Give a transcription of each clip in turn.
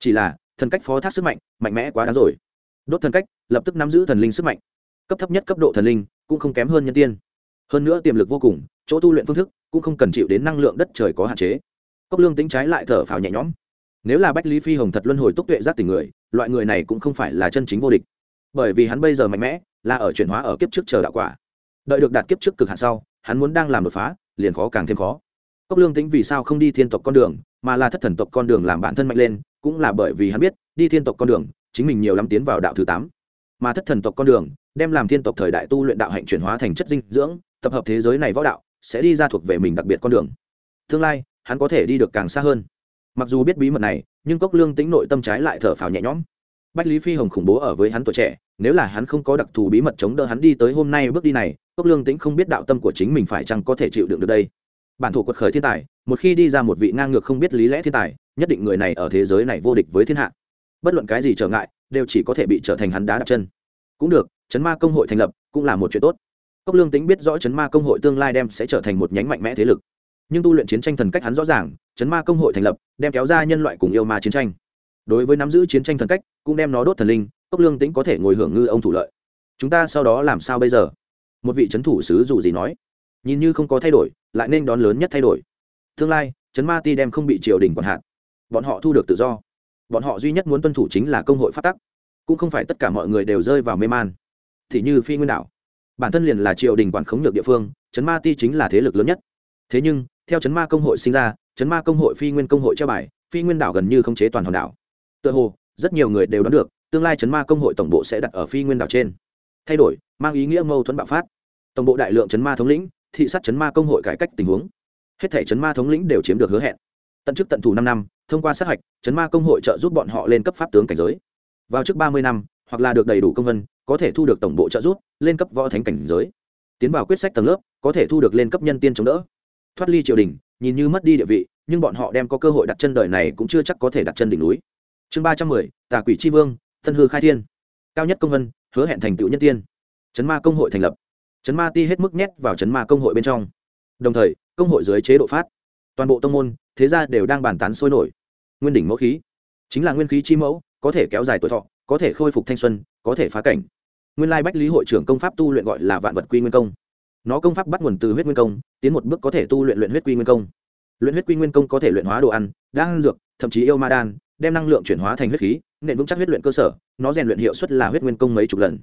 chỉ là, thần cách phó thác sức mạnh mạnh mẽ quá đáng rồi. Đốt thần cách, lập tức nắm giữ thần linh sức mạnh. Cấp thấp nhất cấp độ thần linh, cũng không kém hơn nhân tiên. Hơn nữa tiềm lực vô cùng, chỗ tu luyện phương thức cũng không cần chịu đến năng lượng đất trời có hạn chế. Cốc lương tính trái lại thở phào nhẹ nhõm. Nếu là bách lý phi hồng thật luân hồi túc tuệ giác tình người, loại người này cũng không phải là chân chính vô địch. Bởi vì hắn bây giờ mạnh mẽ, là ở chuyển hóa ở kiếp trước chờ đạo quả. Đợi được đạt kiếp trước cực hạn sau, hắn muốn đang làm đột phá, liền khó càng thêm khó. Cốc lương tính vì sao không đi thiên tộc con đường, mà là thất thần tộc con đường làm bản thân mạnh lên cũng là bởi vì hắn biết, đi thiên tộc con đường, chính mình nhiều lắm tiến vào đạo thứ tám. Mà thất thần tộc con đường, đem làm thiên tộc thời đại tu luyện đạo hạnh chuyển hóa thành chất dinh dưỡng, tập hợp thế giới này võ đạo, sẽ đi ra thuộc về mình đặc biệt con đường. Tương lai, hắn có thể đi được càng xa hơn. Mặc dù biết bí mật này, nhưng cốc lương tính nội tâm trái lại thở phào nhẹ nhõm. Bách lý phi hồng khủng bố ở với hắn tuổi trẻ, nếu là hắn không có đặc thù bí mật chống đỡ hắn đi tới hôm nay bước đi này, cốc lương tính không biết đạo tâm của chính mình phải chăng có thể chịu đựng được đây bản thủ quật khởi thiên tài, một khi đi ra một vị ngang ngược không biết lý lẽ thiên tài, nhất định người này ở thế giới này vô địch với thiên hạ. Bất luận cái gì trở ngại, đều chỉ có thể bị trở thành hắn đá đặt chân. Cũng được, chấn ma công hội thành lập cũng là một chuyện tốt. Cốc lương tính biết rõ chấn ma công hội tương lai đem sẽ trở thành một nhánh mạnh mẽ thế lực. Nhưng tu luyện chiến tranh thần cách hắn rõ ràng, chấn ma công hội thành lập, đem kéo ra nhân loại cùng yêu ma chiến tranh. Đối với nắm giữ chiến tranh thần cách, cũng đem nó đốt thần linh, cốc lương tính có thể ngồi hưởng ngư ông thủ lợi. Chúng ta sau đó làm sao bây giờ? Một vị c thủ sứ dù gì nói. Nhìn như không có thay đổi lại nên đón lớn nhất thay đổi. Tương lai chấn ma ti đem không bị triều đình quản hạn bọn họ thu được tự do. Bọn họ duy nhất muốn tuân thủ chính là công hội phát tắc. Cũng không phải tất cả mọi người đều rơi vào mê man. Thì như phi nguyên đảo, bản thân liền là triều đình quản khống được địa phương chấn ma ti chính là thế lực lớn nhất. Thế nhưng, theo chấn ma công hội sinh ra chấn ma công hội phi nguyên công hội treo bài, phi nguyên đảo gần như không chế toàn hòn đảo. Tựa hồ, rất nhiều người đều đoán được, tương lai chấn ma công hội tổng bộ sẽ đặt ở phi nguyên đảo trên. Thay đổi, mang ý nghĩa mâu thuẫn bạo phát. Tổng bộ đại lượng chấn ma thống lĩnh thị sát chấn ma công hội cải cách tình huống. Hết thể chấn ma thống lĩnh đều chiếm được hứa hẹn. Tận chức tận thủ năm năm, thông qua sát hạch, chấn ma công hội trợ giúp bọn họ lên cấp pháp tướng cảnh giới. Vào trước ba mươi năm, hoặc là được đầy đủ công vân, có thể thu được tổng bộ trợ giúp, lên cấp võ thánh cảnh giới. Tiến vào quyết sách tầng lớp, có thể thu được lên cấp nhân tiên chống đỡ. Thoát ly triều đình, nhìn như mất đi địa vị, nhưng bọn họ đem có cơ hội đặt chân đời này cũng chưa chắc có thể đặt chân đỉnh núi. Chương ba trăm mười, tà quỷ tri vương, thân hư khai thiên. Cao nhất công vân, hứa hẹn thành tựu nhân tiên. Chấn ma công hội thành lập chấn ma ti hết mức nhét vào chấn ma công hội bên trong. Đồng thời, công hội dưới chế độ phát. Toàn bộ tông môn, thế gia đều đang bàn tán sôi nổi. Nguyên đỉnh mẫu khí. Chính là nguyên khí chi mẫu, có thể kéo dài tuổi thọ, có thể khôi phục thanh xuân, có thể phá cảnh. Nguyên lai bách lý hội trưởng công pháp tu luyện gọi là vạn vật quy nguyên công. Nó công pháp bắt nguồn từ huyết nguyên công, tiến một bước có thể tu luyện luyện huyết quy nguyên công. Luyện huyết quy nguyên công có thể luyện hóa đồ ăn, đan dược, thậm chí yêu ma đan, đem năng lượng chuyển hóa thành huyết khí nền vững chắc huyết luyện cơ sở, nó rèn luyện hiệu suất là huyết nguyên công mấy chục lần.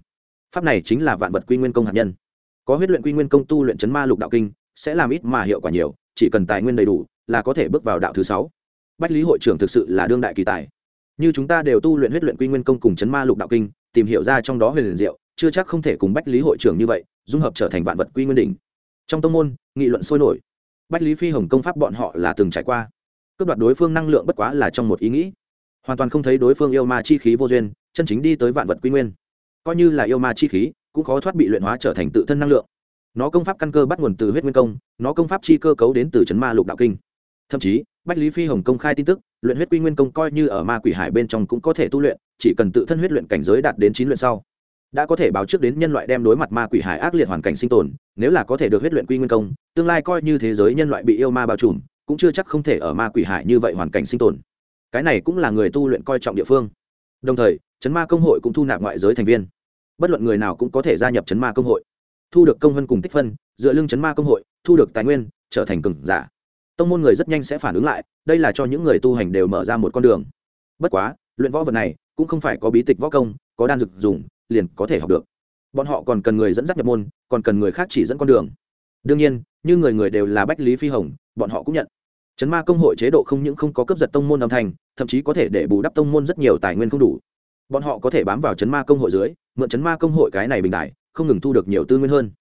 Pháp này chính là vạn vật quy nguyên công hạt nhân có huyết luyện quy nguyên công tu luyện chấn ma lục đạo kinh, sẽ làm ít mà hiệu quả nhiều, chỉ cần tài nguyên đầy đủ là có thể bước vào đạo thứ sáu. Bách lý hội trưởng thực sự là đương đại kỳ tài. Như chúng ta đều tu luyện huyết luyện quy nguyên công cùng chấn ma lục đạo kinh, tìm hiểu ra trong đó huyền liền diệu, chưa chắc không thể cùng bách lý hội trưởng như vậy, dung hợp trở thành vạn vật quy nguyên đỉnh. Trong tông môn, nghị luận sôi nổi. Bách lý phi hồng công pháp bọn họ là từng trải qua. Cướp đoạt đối phương năng lượng bất quá là trong một ý nghĩ. Hoàn toàn không thấy đối phương yêu ma chi khí vô duyên, chân chính đi tới vạn vật quy nguyên. Coi như là yêu ma chi khí cũng khó thoát bị luyện hóa trở thành tự thân năng lượng. Nó công pháp căn cơ bắt nguồn từ huyết nguyên công, nó công pháp chi cơ cấu đến từ chấn ma lục đạo kinh. Thậm chí, bách lý phi hồng công khai tin tức, luyện huyết quy nguyên công coi như ở ma quỷ hải bên trong cũng có thể tu luyện, chỉ cần tự thân huyết luyện cảnh giới đạt đến chín luyện sau, đã có thể báo trước đến nhân loại đem đối mặt ma quỷ hải ác liệt hoàn cảnh sinh tồn, nếu là có thể được huyết luyện quy nguyên công, tương lai coi như thế giới nhân loại bị yêu ma bao trùm, cũng chưa chắc không thể ở ma quỷ hải như vậy hoàn cảnh sinh tồn. Cái này cũng là người tu luyện coi trọng địa phương. Đồng thời, chấn ma công hội cũng thu nạp ngoại giới thành viên bất luận người nào cũng có thể gia nhập chấn ma công hội. Thu được công vân cùng tích phân, dựa lưng chấn ma công hội, thu được tài nguyên, trở thành cường giả. Tông môn người rất nhanh sẽ phản ứng lại, đây là cho những người tu hành đều mở ra một con đường. Bất quá, luyện võ vật này cũng không phải có bí tịch võ công, có đan dược dùng, liền có thể học được. Bọn họ còn cần người dẫn dắt nhập môn, còn cần người khác chỉ dẫn con đường. Đương nhiên, như người người đều là bách lý phi hồng, bọn họ cũng nhận. Chấn ma công hội chế độ không những không có cướp giật tông môn âm thanh, thậm chí có thể để bù đắp tông môn rất nhiều tài nguyên không đủ. Bọn họ có thể bám vào chấn ma công hội dưới mượn chấn ma công hội cái này bình đại, không ngừng thu được nhiều tư nguyên hơn.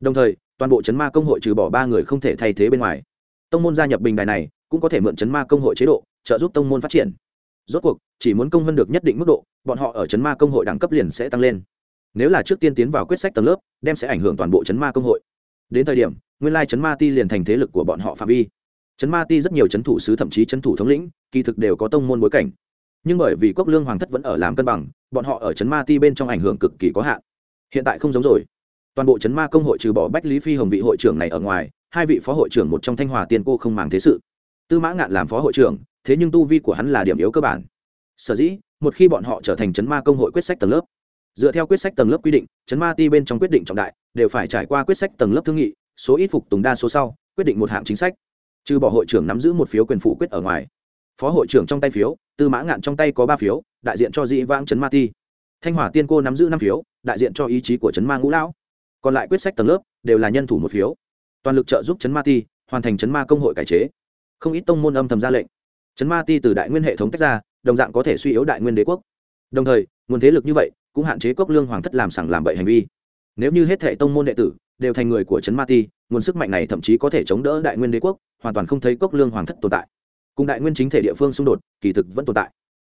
Đồng thời, toàn bộ chấn ma công hội trừ bỏ ba người không thể thay thế bên ngoài. Tông môn gia nhập bình đài này, cũng có thể mượn chấn ma công hội chế độ, trợ giúp tông môn phát triển. Rốt cuộc, chỉ muốn công hơn được nhất định mức độ, bọn họ ở chấn ma công hội đẳng cấp liền sẽ tăng lên. Nếu là trước tiên tiến vào quyết sách tầng lớp, đem sẽ ảnh hưởng toàn bộ chấn ma công hội. Đến thời điểm, nguyên lai chấn ma ti liền thành thế lực của bọn họ phạm vi. Chấn ma ti rất nhiều chấn thủ sứ thậm chí chấn thủ thống lĩnh, kỳ thực đều có tông môn bối cảnh nhưng bởi vì cốc lương hoàng thất vẫn ở làm cân bằng, bọn họ ở chấn ma ti bên trong ảnh hưởng cực kỳ có hạn. Hiện tại không giống rồi. Toàn bộ chấn ma công hội trừ bỏ bách lý phi hồng vị hội trưởng này ở ngoài, hai vị phó hội trưởng một trong thanh hòa tiên cô không màng thế sự. Tư mã ngạn làm phó hội trưởng, thế nhưng tu vi của hắn là điểm yếu cơ bản. Sở dĩ, một khi bọn họ trở thành chấn ma công hội quyết sách tầng lớp, dựa theo quyết sách tầng lớp quy định chấn ma ti bên trong quyết định trọng đại, đều phải trải qua quyết sách tầng lớp thương nghị, số ít phục tùng đa số sau, quyết định một hạng chính sách. Trừ bỏ hội trưởng nắm giữ một phiếu quyền phụ quyết ở ngoài phó hội trưởng trong tay phiếu, tư mã ngạn trong tay có ba phiếu, đại diện cho dĩ vãng Trấn ma ti. Thanh hỏa tiên cô nắm giữ năm phiếu, đại diện cho ý chí của Trấn ma ngũ lão. Còn lại quyết sách tầng lớp đều là nhân thủ một phiếu. Toàn lực trợ giúp Trấn ma ti hoàn thành Trấn ma công hội cải chế. Không ít tông môn âm thầm ra lệnh. Trấn ma ti từ đại nguyên hệ thống tách ra, đồng dạng có thể suy yếu đại nguyên đế quốc. Đồng thời, nguồn thế lực như vậy cũng hạn chế cốc lương hoàng thất làm sẳng làm bậy hành vi. Nếu như hết thệ tông môn đệ tử đều thành người của trấn ma ti, nguồn sức mạnh này thậm chí có thể chống đỡ đại nguyên đế quốc, hoàn toàn không thấy cốc lương hoàng thất tồn tại cùng đại nguyên chính thể địa phương xung đột, kỳ thực vẫn tồn tại.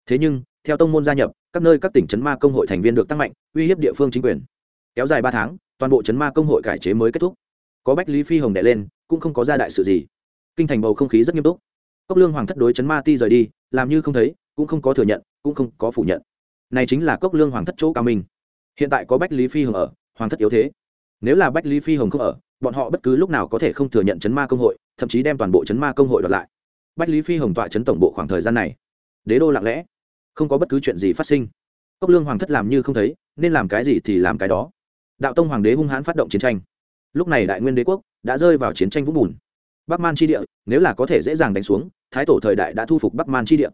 Thế nhưng, theo tông môn gia nhập, các nơi các tỉnh chấn ma công hội thành viên được tăng mạnh, uy hiếp địa phương chính quyền. Kéo dài ba tháng, toàn bộ chấn ma công hội cải chế mới kết thúc. Có bách lý phi hồng đệ lên, cũng không có ra đại sự gì. Kinh thành bầu không khí rất nghiêm túc. Cốc lương hoàng thất đối chấn ma ti rời đi, làm như không thấy, cũng không có thừa nhận, cũng không có phủ nhận. Này chính là cốc lương hoàng thất chỗ cao minh. Hiện tại có bách lý phi hồng ở, hoàng thất yếu thế. Nếu là bách lý phi hồng không ở, bọn họ bất cứ lúc nào có thể không thừa nhận chấn ma công hội, thậm chí đem toàn bộ chấn ma công hội đoạt lại bách lý phi hồng tọa chấn tổng bộ khoảng thời gian này. Đế đô lặng lẽ, không có bất cứ chuyện gì phát sinh. Cốc lương hoàng thất làm như không thấy, nên làm cái gì thì làm cái đó. Đạo tông hoàng đế hung hãn phát động chiến tranh. Lúc này đại nguyên đế quốc đã rơi vào chiến tranh vũng bùn. Bắc man chi địa, nếu là có thể dễ dàng đánh xuống, thái tổ thời đại đã thu phục bắc man chi địa.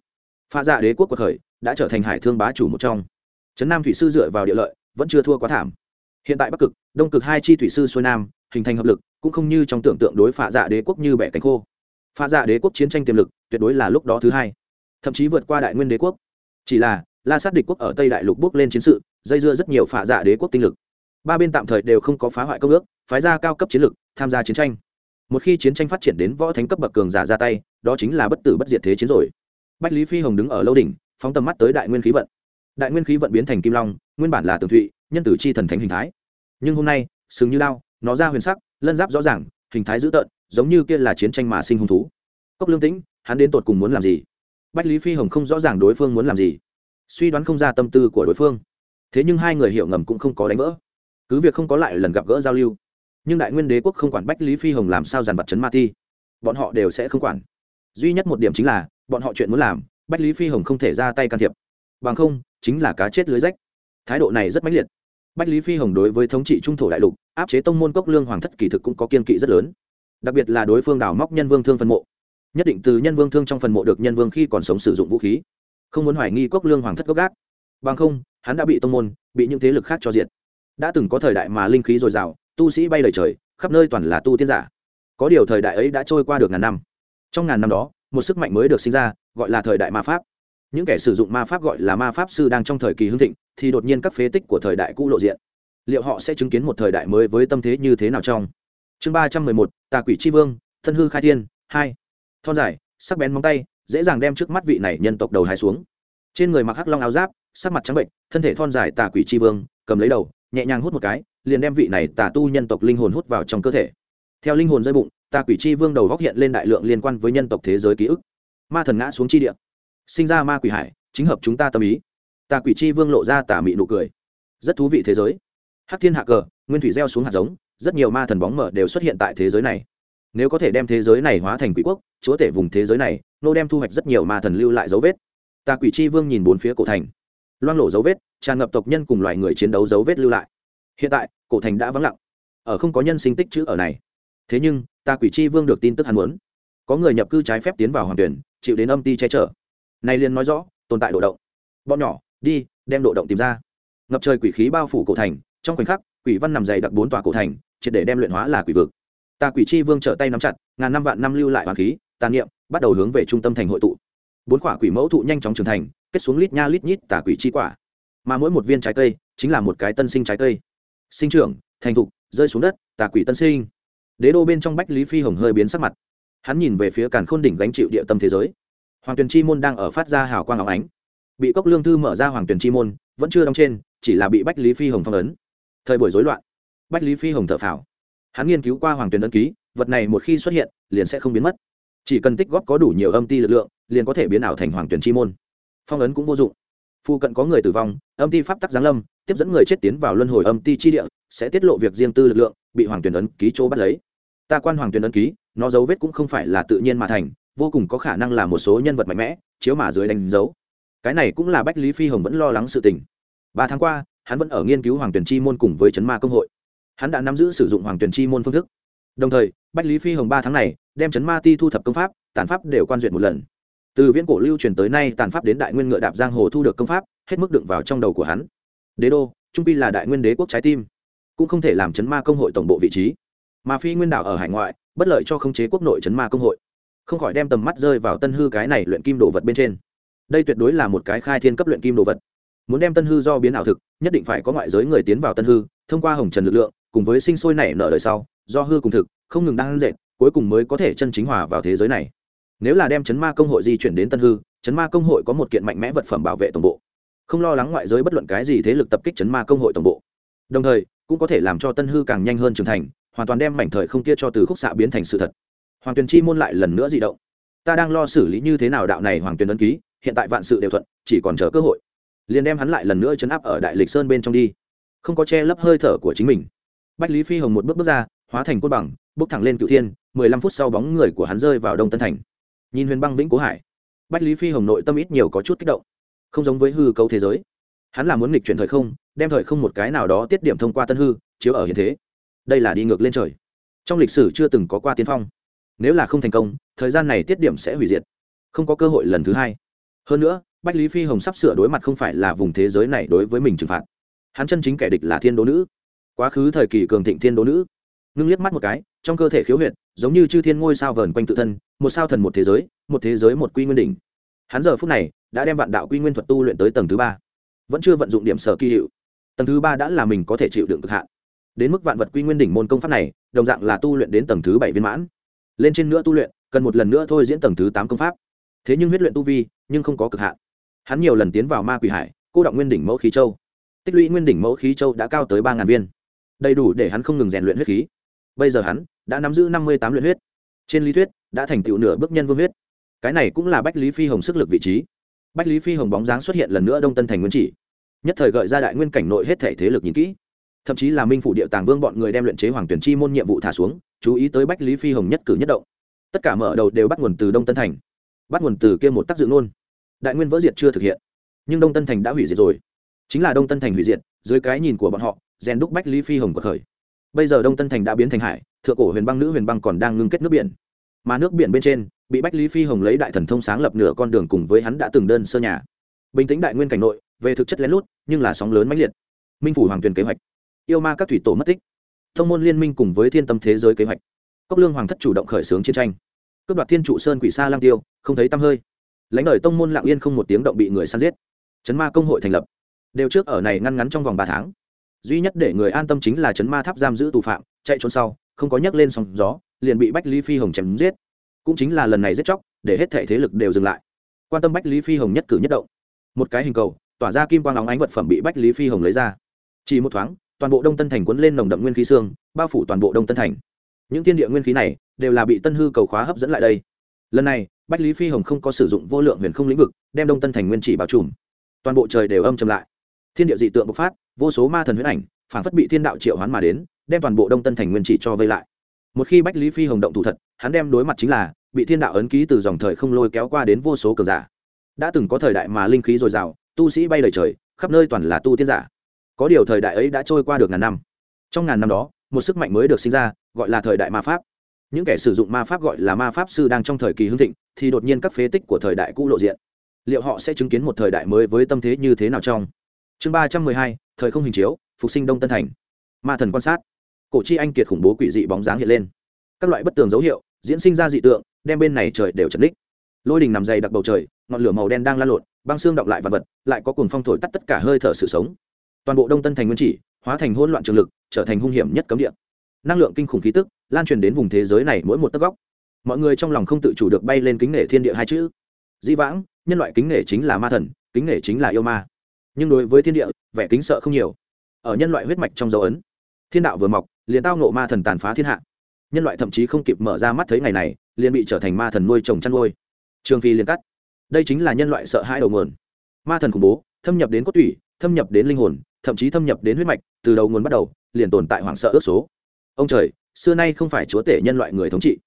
Pha dạ đế quốc cuộc khởi, đã trở thành hải thương bá chủ một trong. Trấn nam thủy sư dựa vào địa lợi, vẫn chưa thua quá thảm. Hiện tại bắc cực, đông cực hai chi thủy sư xuôi nam, hình thành hợp lực, cũng không như trong tưởng tượng đối phạ dạ đế quốc như bẻ cánh khô pha dạ đế quốc chiến tranh tiềm lực, tuyệt đối là lúc đó thứ hai. Thậm chí vượt qua đại nguyên đế quốc. Chỉ là, la sát địch quốc ở tây đại lục bước lên chiến sự, dây dưa rất nhiều pha dạ đế quốc tinh lực. Ba bên tạm thời đều không có phá hoại công ước, phái ra cao cấp chiến lực, tham gia chiến tranh. Một khi chiến tranh phát triển đến võ thánh cấp bậc cường giả ra tay, đó chính là bất tử bất diệt thế chiến rồi. Bách lý phi hồng đứng ở lâu đỉnh, phóng tầm mắt tới đại nguyên khí vận. Đại nguyên khí vận biến thành kim long, nguyên bản là tường thụy, nhân tử chi thần thánh hình thái. Nhưng hôm nay, sừng như lao nó ra huyền sắc, lân giáp rõ ràng, hình thái dữ tợn giống như kia là chiến tranh mà sinh hung thú. Cốc lương tĩnh, hắn đến tột cùng muốn làm gì? Bách lý phi hồng không rõ ràng đối phương muốn làm gì. Suy đoán không ra tâm tư của đối phương. Thế nhưng hai người hiểu ngầm cũng không có đánh vỡ. Cứ việc không có lại lần gặp gỡ giao lưu, nhưng đại nguyên đế quốc không quản bách lý phi hồng làm sao dàn vật chấn ma ti bọn họ đều sẽ không quản. Duy nhất một điểm chính là, bọn họ chuyện muốn làm, bách lý phi hồng không thể ra tay can thiệp. Bằng không, chính là cá chết lưới rách. Thái độ này rất mãnh liệt. Bách lý phi hồng đối với thống trị trung thổ đại lục, áp chế tông môn cốc lương hoàng thất kỳ thực cũng có kiên kỵ rất lớn đặc biệt là đối phương đào móc nhân vương thương phân mộ. Nhất định từ nhân vương thương trong phần mộ được nhân vương khi còn sống sử dụng vũ khí. Không muốn hoài nghi cốc lương hoàng thất gốc gác. Bằng không, hắn đã bị tông môn, bị những thế lực khác cho diệt. Đã từng có thời đại mà linh khí dồi dào, tu sĩ bay lời trời, khắp nơi toàn là tu tiên giả. Có điều thời đại ấy đã trôi qua được ngàn năm. Trong ngàn năm đó, một sức mạnh mới được sinh ra, gọi là thời đại ma pháp. Những kẻ sử dụng ma pháp gọi là ma pháp sư đang trong thời kỳ hưng thịnh, thì đột nhiên các phế tích của thời đại cũ lộ diện. Liệu họ sẽ chứng kiến một thời đại mới với tâm thế như thế nào trong chương ba trăm mười một, tà quỷ tri vương, thân hư khai thiên, hai. Thon dài, sắc bén móng tay, dễ dàng đem trước mắt vị này nhân tộc đầu hai xuống. Trên người mặc hắc long áo giáp, sắc mặt trắng bệnh, thân thể thon dài tà quỷ tri vương, cầm lấy đầu, nhẹ nhàng hút một cái, liền đem vị này tà tu nhân tộc linh hồn hút vào trong cơ thể. Theo linh hồn rơi bụng, tà quỷ tri vương đầu góc hiện lên đại lượng liên quan với nhân tộc thế giới ký ức. Ma thần ngã xuống tri địa. Sinh ra ma quỷ hải, chính hợp chúng ta tâm ý. Tà quỷ chi vương lộ ra tà mị nụ cười. Rất thú vị thế giới. Hắc thiên hạ cờ, nguyên thủy gieo xuống hạt giống rất nhiều ma thần bóng mở đều xuất hiện tại thế giới này. Nếu có thể đem thế giới này hóa thành quỷ quốc, chúa tể vùng thế giới này, nô đem thu hoạch rất nhiều ma thần lưu lại dấu vết. Tà quỷ chi vương nhìn bốn phía cổ thành. Loang lộ dấu vết, tràn ngập tộc nhân cùng loài người chiến đấu dấu vết lưu lại. Hiện tại, cổ thành đã vắng lặng. Ở không có nhân sinh tích chữ ở này. Thế nhưng tà quỷ chi vương được tin tức hắn muốn. Có người nhập cư trái phép tiến vào hoàng tuyển, chịu đến âm ti che chở. Này liền nói rõ, tồn tại độ động. Bọn nhỏ, đi, đem độ động tìm ra. Ngập trời quỷ khí bao phủ cổ thành, trong khoảnh khắc, quỷ văn nằm dày đặc bốn tòa cổ thành triệt để đem luyện hóa là quỷ vực. Tà quỷ chi vương trở tay nắm chặt, ngàn năm vạn năm lưu lại hoàng khí, tàn niệm, bắt đầu hướng về trung tâm thành hội tụ. Bốn quả quỷ mẫu thụ nhanh chóng trưởng thành, kết xuống lít nha lít nhít tà quỷ chi quả. Mà mỗi một viên trái cây, chính là một cái tân sinh trái cây. Sinh trưởng, thành thục, rơi xuống đất, tà quỷ tân sinh. Đế đô bên trong bách lý phi hồng hơi biến sắc mặt. Hắn nhìn về phía càn khôn đỉnh gánh chịu địa tâm thế giới. Hoàng tuyền chi môn đang ở phát ra hào quang áo ánh. Bị cốc lương thư mở ra hoàng tuyền chi môn, vẫn chưa đóng trên, chỉ là bị bách lý phi hồng phong ấn. Thời buổi rối loạn bách lý phi hồng thở phào. Hắn nghiên cứu qua hoàng tuyền ấn ký, vật này một khi xuất hiện, liền sẽ không biến mất. Chỉ cần tích góp có đủ nhiều âm ti lực lượng, liền có thể biến ảo thành hoàng tuyền chi môn. Phong ấn cũng vô dụng. Phụ cận có người tử vong, âm ti pháp tắc giáng lâm, tiếp dẫn người chết tiến vào luân hồi âm ti chi địa, sẽ tiết lộ việc riêng tư lực lượng, bị hoàng tuyền ấn ký chỗ bắt lấy. Ta quan hoàng tuyền ấn ký, nó dấu vết cũng không phải là tự nhiên mà thành, vô cùng có khả năng là một số nhân vật mạnh mẽ, chiếu mà dưới đánh dấu. Cái này cũng là bách lý phi hồng vẫn lo lắng sự tình. Ba tháng qua, hắn vẫn ở nghiên cứu hoàng tuyển chi môn cùng với chấn ma công hội hắn đã nắm giữ sử dụng hoàng tuyển chi môn phương thức. Đồng thời, bách lý phi hồng ba tháng này đem chấn ma ti thu thập công pháp, tàn pháp đều quan duyệt một lần. Từ viễn cổ lưu truyền tới nay, tàn pháp đến đại nguyên ngựa đạp giang hồ thu được công pháp, hết mức đựng vào trong đầu của hắn. Đế đô, trung pi là đại nguyên đế quốc trái tim, cũng không thể làm chấn ma công hội tổng bộ vị trí. Mà phi nguyên đảo ở hải ngoại, bất lợi cho khống chế quốc nội chấn ma công hội. Không khỏi đem tầm mắt rơi vào tân hư cái này luyện kim đồ vật bên trên. Đây tuyệt đối là một cái khai thiên cấp luyện kim đồ vật. Muốn đem tân hư do biến ảo thực, nhất định phải có ngoại giới người tiến vào tân hư, thông qua hồng trần lực lượng cùng với sinh sôi nảy nở đời sau, do hư cùng thực, không ngừng đang dệt, cuối cùng mới có thể chân chính hòa vào thế giới này. Nếu là đem chấn ma công hội di chuyển đến tân hư, chấn ma công hội có một kiện mạnh mẽ vật phẩm bảo vệ tổng bộ. Không lo lắng ngoại giới bất luận cái gì thế lực tập kích chấn ma công hội tổng bộ. Đồng thời, cũng có thể làm cho tân hư càng nhanh hơn trưởng thành, hoàn toàn đem mảnh thời không kia cho từ khúc xạ biến thành sự thật. Hoàng tuyền chi môn lại lần nữa di động. Ta đang lo xử lý như thế nào đạo này hoàng tuyền ấn ký, hiện tại vạn sự đều thuận, chỉ còn chờ cơ hội. Liền đem hắn lại lần nữa chấn áp ở đại lịch sơn bên trong đi. Không có che lấp hơi thở của chính mình bách lý phi hồng một bước bước ra, hóa thành côn bằng, bước thẳng lên cựu thiên, mười lăm phút sau bóng người của hắn rơi vào đông tân thành. Nhìn huyền băng vĩnh cố hải, bách lý phi hồng nội tâm ít nhiều có chút kích động. Không giống với hư cấu thế giới. Hắn là muốn nghịch chuyển thời không, đem thời không một cái nào đó tiết điểm thông qua tân hư, chiếu ở hiện thế. Đây là đi ngược lên trời. Trong lịch sử chưa từng có qua tiên phong. Nếu là không thành công, thời gian này tiết điểm sẽ hủy diệt. Không có cơ hội lần thứ hai. Hơn nữa, bách lý phi hồng sắp sửa đối mặt không phải là vùng thế giới này đối với mình trừng phạt. Hắn chân chính kẻ địch là thiên đố nữ quá khứ thời kỳ cường thịnh thiên đố nữ. Ngưng liếc mắt một cái, trong cơ thể khiếu huyệt, giống như chư thiên ngôi sao vờn quanh tự thân, một sao thần một thế giới, một thế giới một quy nguyên đỉnh. Hắn giờ phút này, đã đem vạn đạo quy nguyên thuật tu luyện tới tầng thứ ba. Vẫn chưa vận dụng điểm sở kỳ hiệu. Tầng thứ ba đã là mình có thể chịu đựng cực hạn. Đến mức vạn vật quy nguyên đỉnh môn công pháp này, đồng dạng là tu luyện đến tầng thứ bảy viên mãn. Lên trên nữa tu luyện, cần một lần nữa thôi diễn tầng thứ tám công pháp. Thế nhưng huyết luyện tu vi, nhưng không có cực hạn. Hắn nhiều lần tiến vào ma quỷ hải, cô động nguyên đỉnh mẫu khí châu. Tích lũy nguyên đỉnh mẫu khí châu đã cao tới ba ngàn viên đầy đủ để hắn không ngừng rèn luyện huyết khí. Bây giờ hắn đã nắm giữ năm mươi tám luyện huyết. Trên lý thuyết, đã thành tựu nửa bước nhân vương huyết. Cái này cũng là bách lý phi hồng sức lực vị trí. Bách lý phi hồng bóng dáng xuất hiện lần nữa đông tân thành nguyên chỉ. Nhất thời gợi ra đại nguyên cảnh nội hết thể thế lực nhìn kỹ. Thậm chí là minh phủ địa tàng vương bọn người đem luyện chế hoàng tuyển chi môn nhiệm vụ thả xuống, chú ý tới bách lý phi hồng nhất cử nhất động. Tất cả mở đầu đều bắt nguồn từ đông tân thành, bắt nguồn từ kia một tác dựng nôn đại nguyên vỡ diệt chưa thực hiện, nhưng đông tân thành đã hủy diệt rồi. Chính là đông tân thành hủy diệt, dưới cái nhìn của bọn họ rèn đúc bách lý phi hồng của khởi bây giờ đông tân thành đã biến thành hải, thượng cổ huyền băng nữ huyền băng còn đang ngưng kết nước biển. Mà nước biển bên trên, bị bách lý phi hồng lấy đại thần thông sáng lập nửa con đường cùng với hắn đã từng đơn sơ nhà. Bình tĩnh đại nguyên cảnh nội, về thực chất lén lút, nhưng là sóng lớn mãnh liệt. Minh phủ hoàng tuyền kế hoạch. Yêu ma các thủy tổ mất tích. Thông môn liên minh cùng với thiên tâm thế giới kế hoạch. Cốc lương hoàng thất chủ động khởi xướng chiến tranh. Cướp đoạt thiên trụ sơn quỷ sa lang tiêu, không thấy tăm hơi. Lãnh đời tông môn lạng yên không một tiếng động bị người săn giết. Chấn ma công hội thành lập. Đều trước ở này ngăn ngắn trong vòng ba tháng duy nhất để người an tâm chính là chấn ma tháp giam giữ tù phạm, chạy trốn sau, không có nhấc lên sóng gió, liền bị bách lý phi hồng chém giết. Cũng chính là lần này giết chóc, để hết thể thế lực đều dừng lại. Quan tâm bách lý phi hồng nhất cử nhất động. Một cái hình cầu, tỏa ra kim quang óng ánh vật phẩm bị bách lý phi hồng lấy ra. Chỉ một thoáng, toàn bộ đông tân thành cuốn lên nồng đậm nguyên khí xương, bao phủ toàn bộ đông tân thành. Những tiên địa nguyên khí này, đều là bị tân hư cầu khóa hấp dẫn lại đây. Lần này, bách lý phi hồng không có sử dụng vô lượng huyền không lĩnh vực, đem đông tân thành nguyên chỉ bao trùm. Toàn bộ trời đều âm chầm lại thiên địa dị tượng bộc phát, vô số ma thần huyết ảnh phản phất bị thiên đạo triệu hoán mà đến, đem toàn bộ đông tân thành nguyên chỉ cho vây lại. Một khi bách lý phi hồng động thủ thật, hắn đem đối mặt chính là, bị thiên đạo ấn ký từ dòng thời không lôi kéo qua đến vô số cờ giả. Đã từng có thời đại mà linh khí dồi dào, tu sĩ bay lời trời, khắp nơi toàn là tu tiên giả. Có điều thời đại ấy đã trôi qua được ngàn năm. Trong ngàn năm đó, một sức mạnh mới được sinh ra, gọi là thời đại ma pháp. Những kẻ sử dụng ma pháp gọi là ma pháp sư đang trong thời kỳ hưng thịnh, thì đột nhiên các phế tích của thời đại cũ lộ diện. Liệu họ sẽ chứng kiến một thời đại mới với tâm thế như thế nào trong? Chương ba trăm mười hai, thời không hình chiếu, phục sinh đông tân thành. Ma thần quan sát. Cổ chi anh kiệt khủng bố quỷ dị bóng dáng hiện lên. Các loại bất tường dấu hiệu, diễn sinh ra dị tượng, đem bên này trời đều chật ních. Lôi đình nằm dày đặc bầu trời, ngọn lửa màu đen đang lan lộn, băng xương động lại và vật, lại có cuồng phong thổi tắt tất cả hơi thở sự sống. Toàn bộ đông tân thành nguyên chỉ, hóa thành hỗn loạn trường lực, trở thành hung hiểm nhất cấm địa. Năng lượng kinh khủng khí tức, lan truyền đến vùng thế giới này mỗi một tấc góc. Mọi người trong lòng không tự chủ được bay lên kính nể thiên địa hai chữ. Di vãng, nhân loại kính nể chính là ma thần, kính nể chính là yêu ma nhưng đối với thiên địa, vẻ kính sợ không nhiều. Ở nhân loại huyết mạch trong dấu ấn, thiên đạo vừa mọc, liền tao nộ ma thần tàn phá thiên hạ. Nhân loại thậm chí không kịp mở ra mắt thấy ngày này, liền bị trở thành ma thần nuôi trồng chăn nuôi. Trường phi liền cắt. Đây chính là nhân loại sợ hãi đầu nguồn. Ma thần khủng bố, thâm nhập đến cốt tủy, thâm nhập đến linh hồn, thậm chí thâm nhập đến huyết mạch, từ đầu nguồn bắt đầu, liền tồn tại hoảng sợ ước số. Ông trời, xưa nay không phải chúa tể nhân loại người thống trị.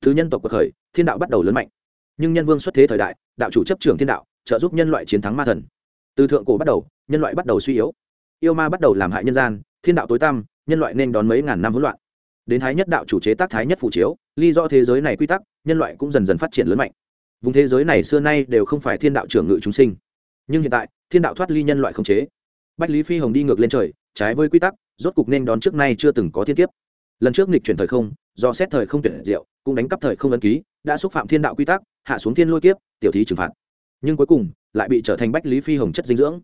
Thứ nhân tộc cuộc khởi thiên đạo bắt đầu lớn mạnh. Nhưng nhân vương xuất thế thời đại, đạo chủ chấp trường thiên đạo, trợ giúp nhân loại chiến thắng ma thần từ thượng cổ bắt đầu, nhân loại bắt đầu suy yếu. Yêu ma bắt đầu làm hại nhân gian, thiên đạo tối tăm, nhân loại nên đón mấy ngàn năm hỗn loạn. Đến thái nhất đạo chủ chế tác thái nhất phủ chiếu ly do thế giới này quy tắc, nhân loại cũng dần dần phát triển lớn mạnh. Vùng thế giới này xưa nay đều không phải thiên đạo trưởng ngự chúng sinh. Nhưng hiện tại, thiên đạo thoát ly nhân loại không chế. Bách lý phi hồng đi ngược lên trời, trái với quy tắc, rốt cục nên đón trước nay chưa từng có thiên kiếp. Lần trước nghịch chuyển thời không, do xét thời không tuyển diệu, cũng đánh cắp thời không ấn ký, đã xúc phạm thiên đạo quy tắc, hạ xuống thiên lôi kiếp, tiểu thí trừng phạt. Nhưng cuối cùng lại bị trở thành bách lý phi hồng chất dinh dưỡng.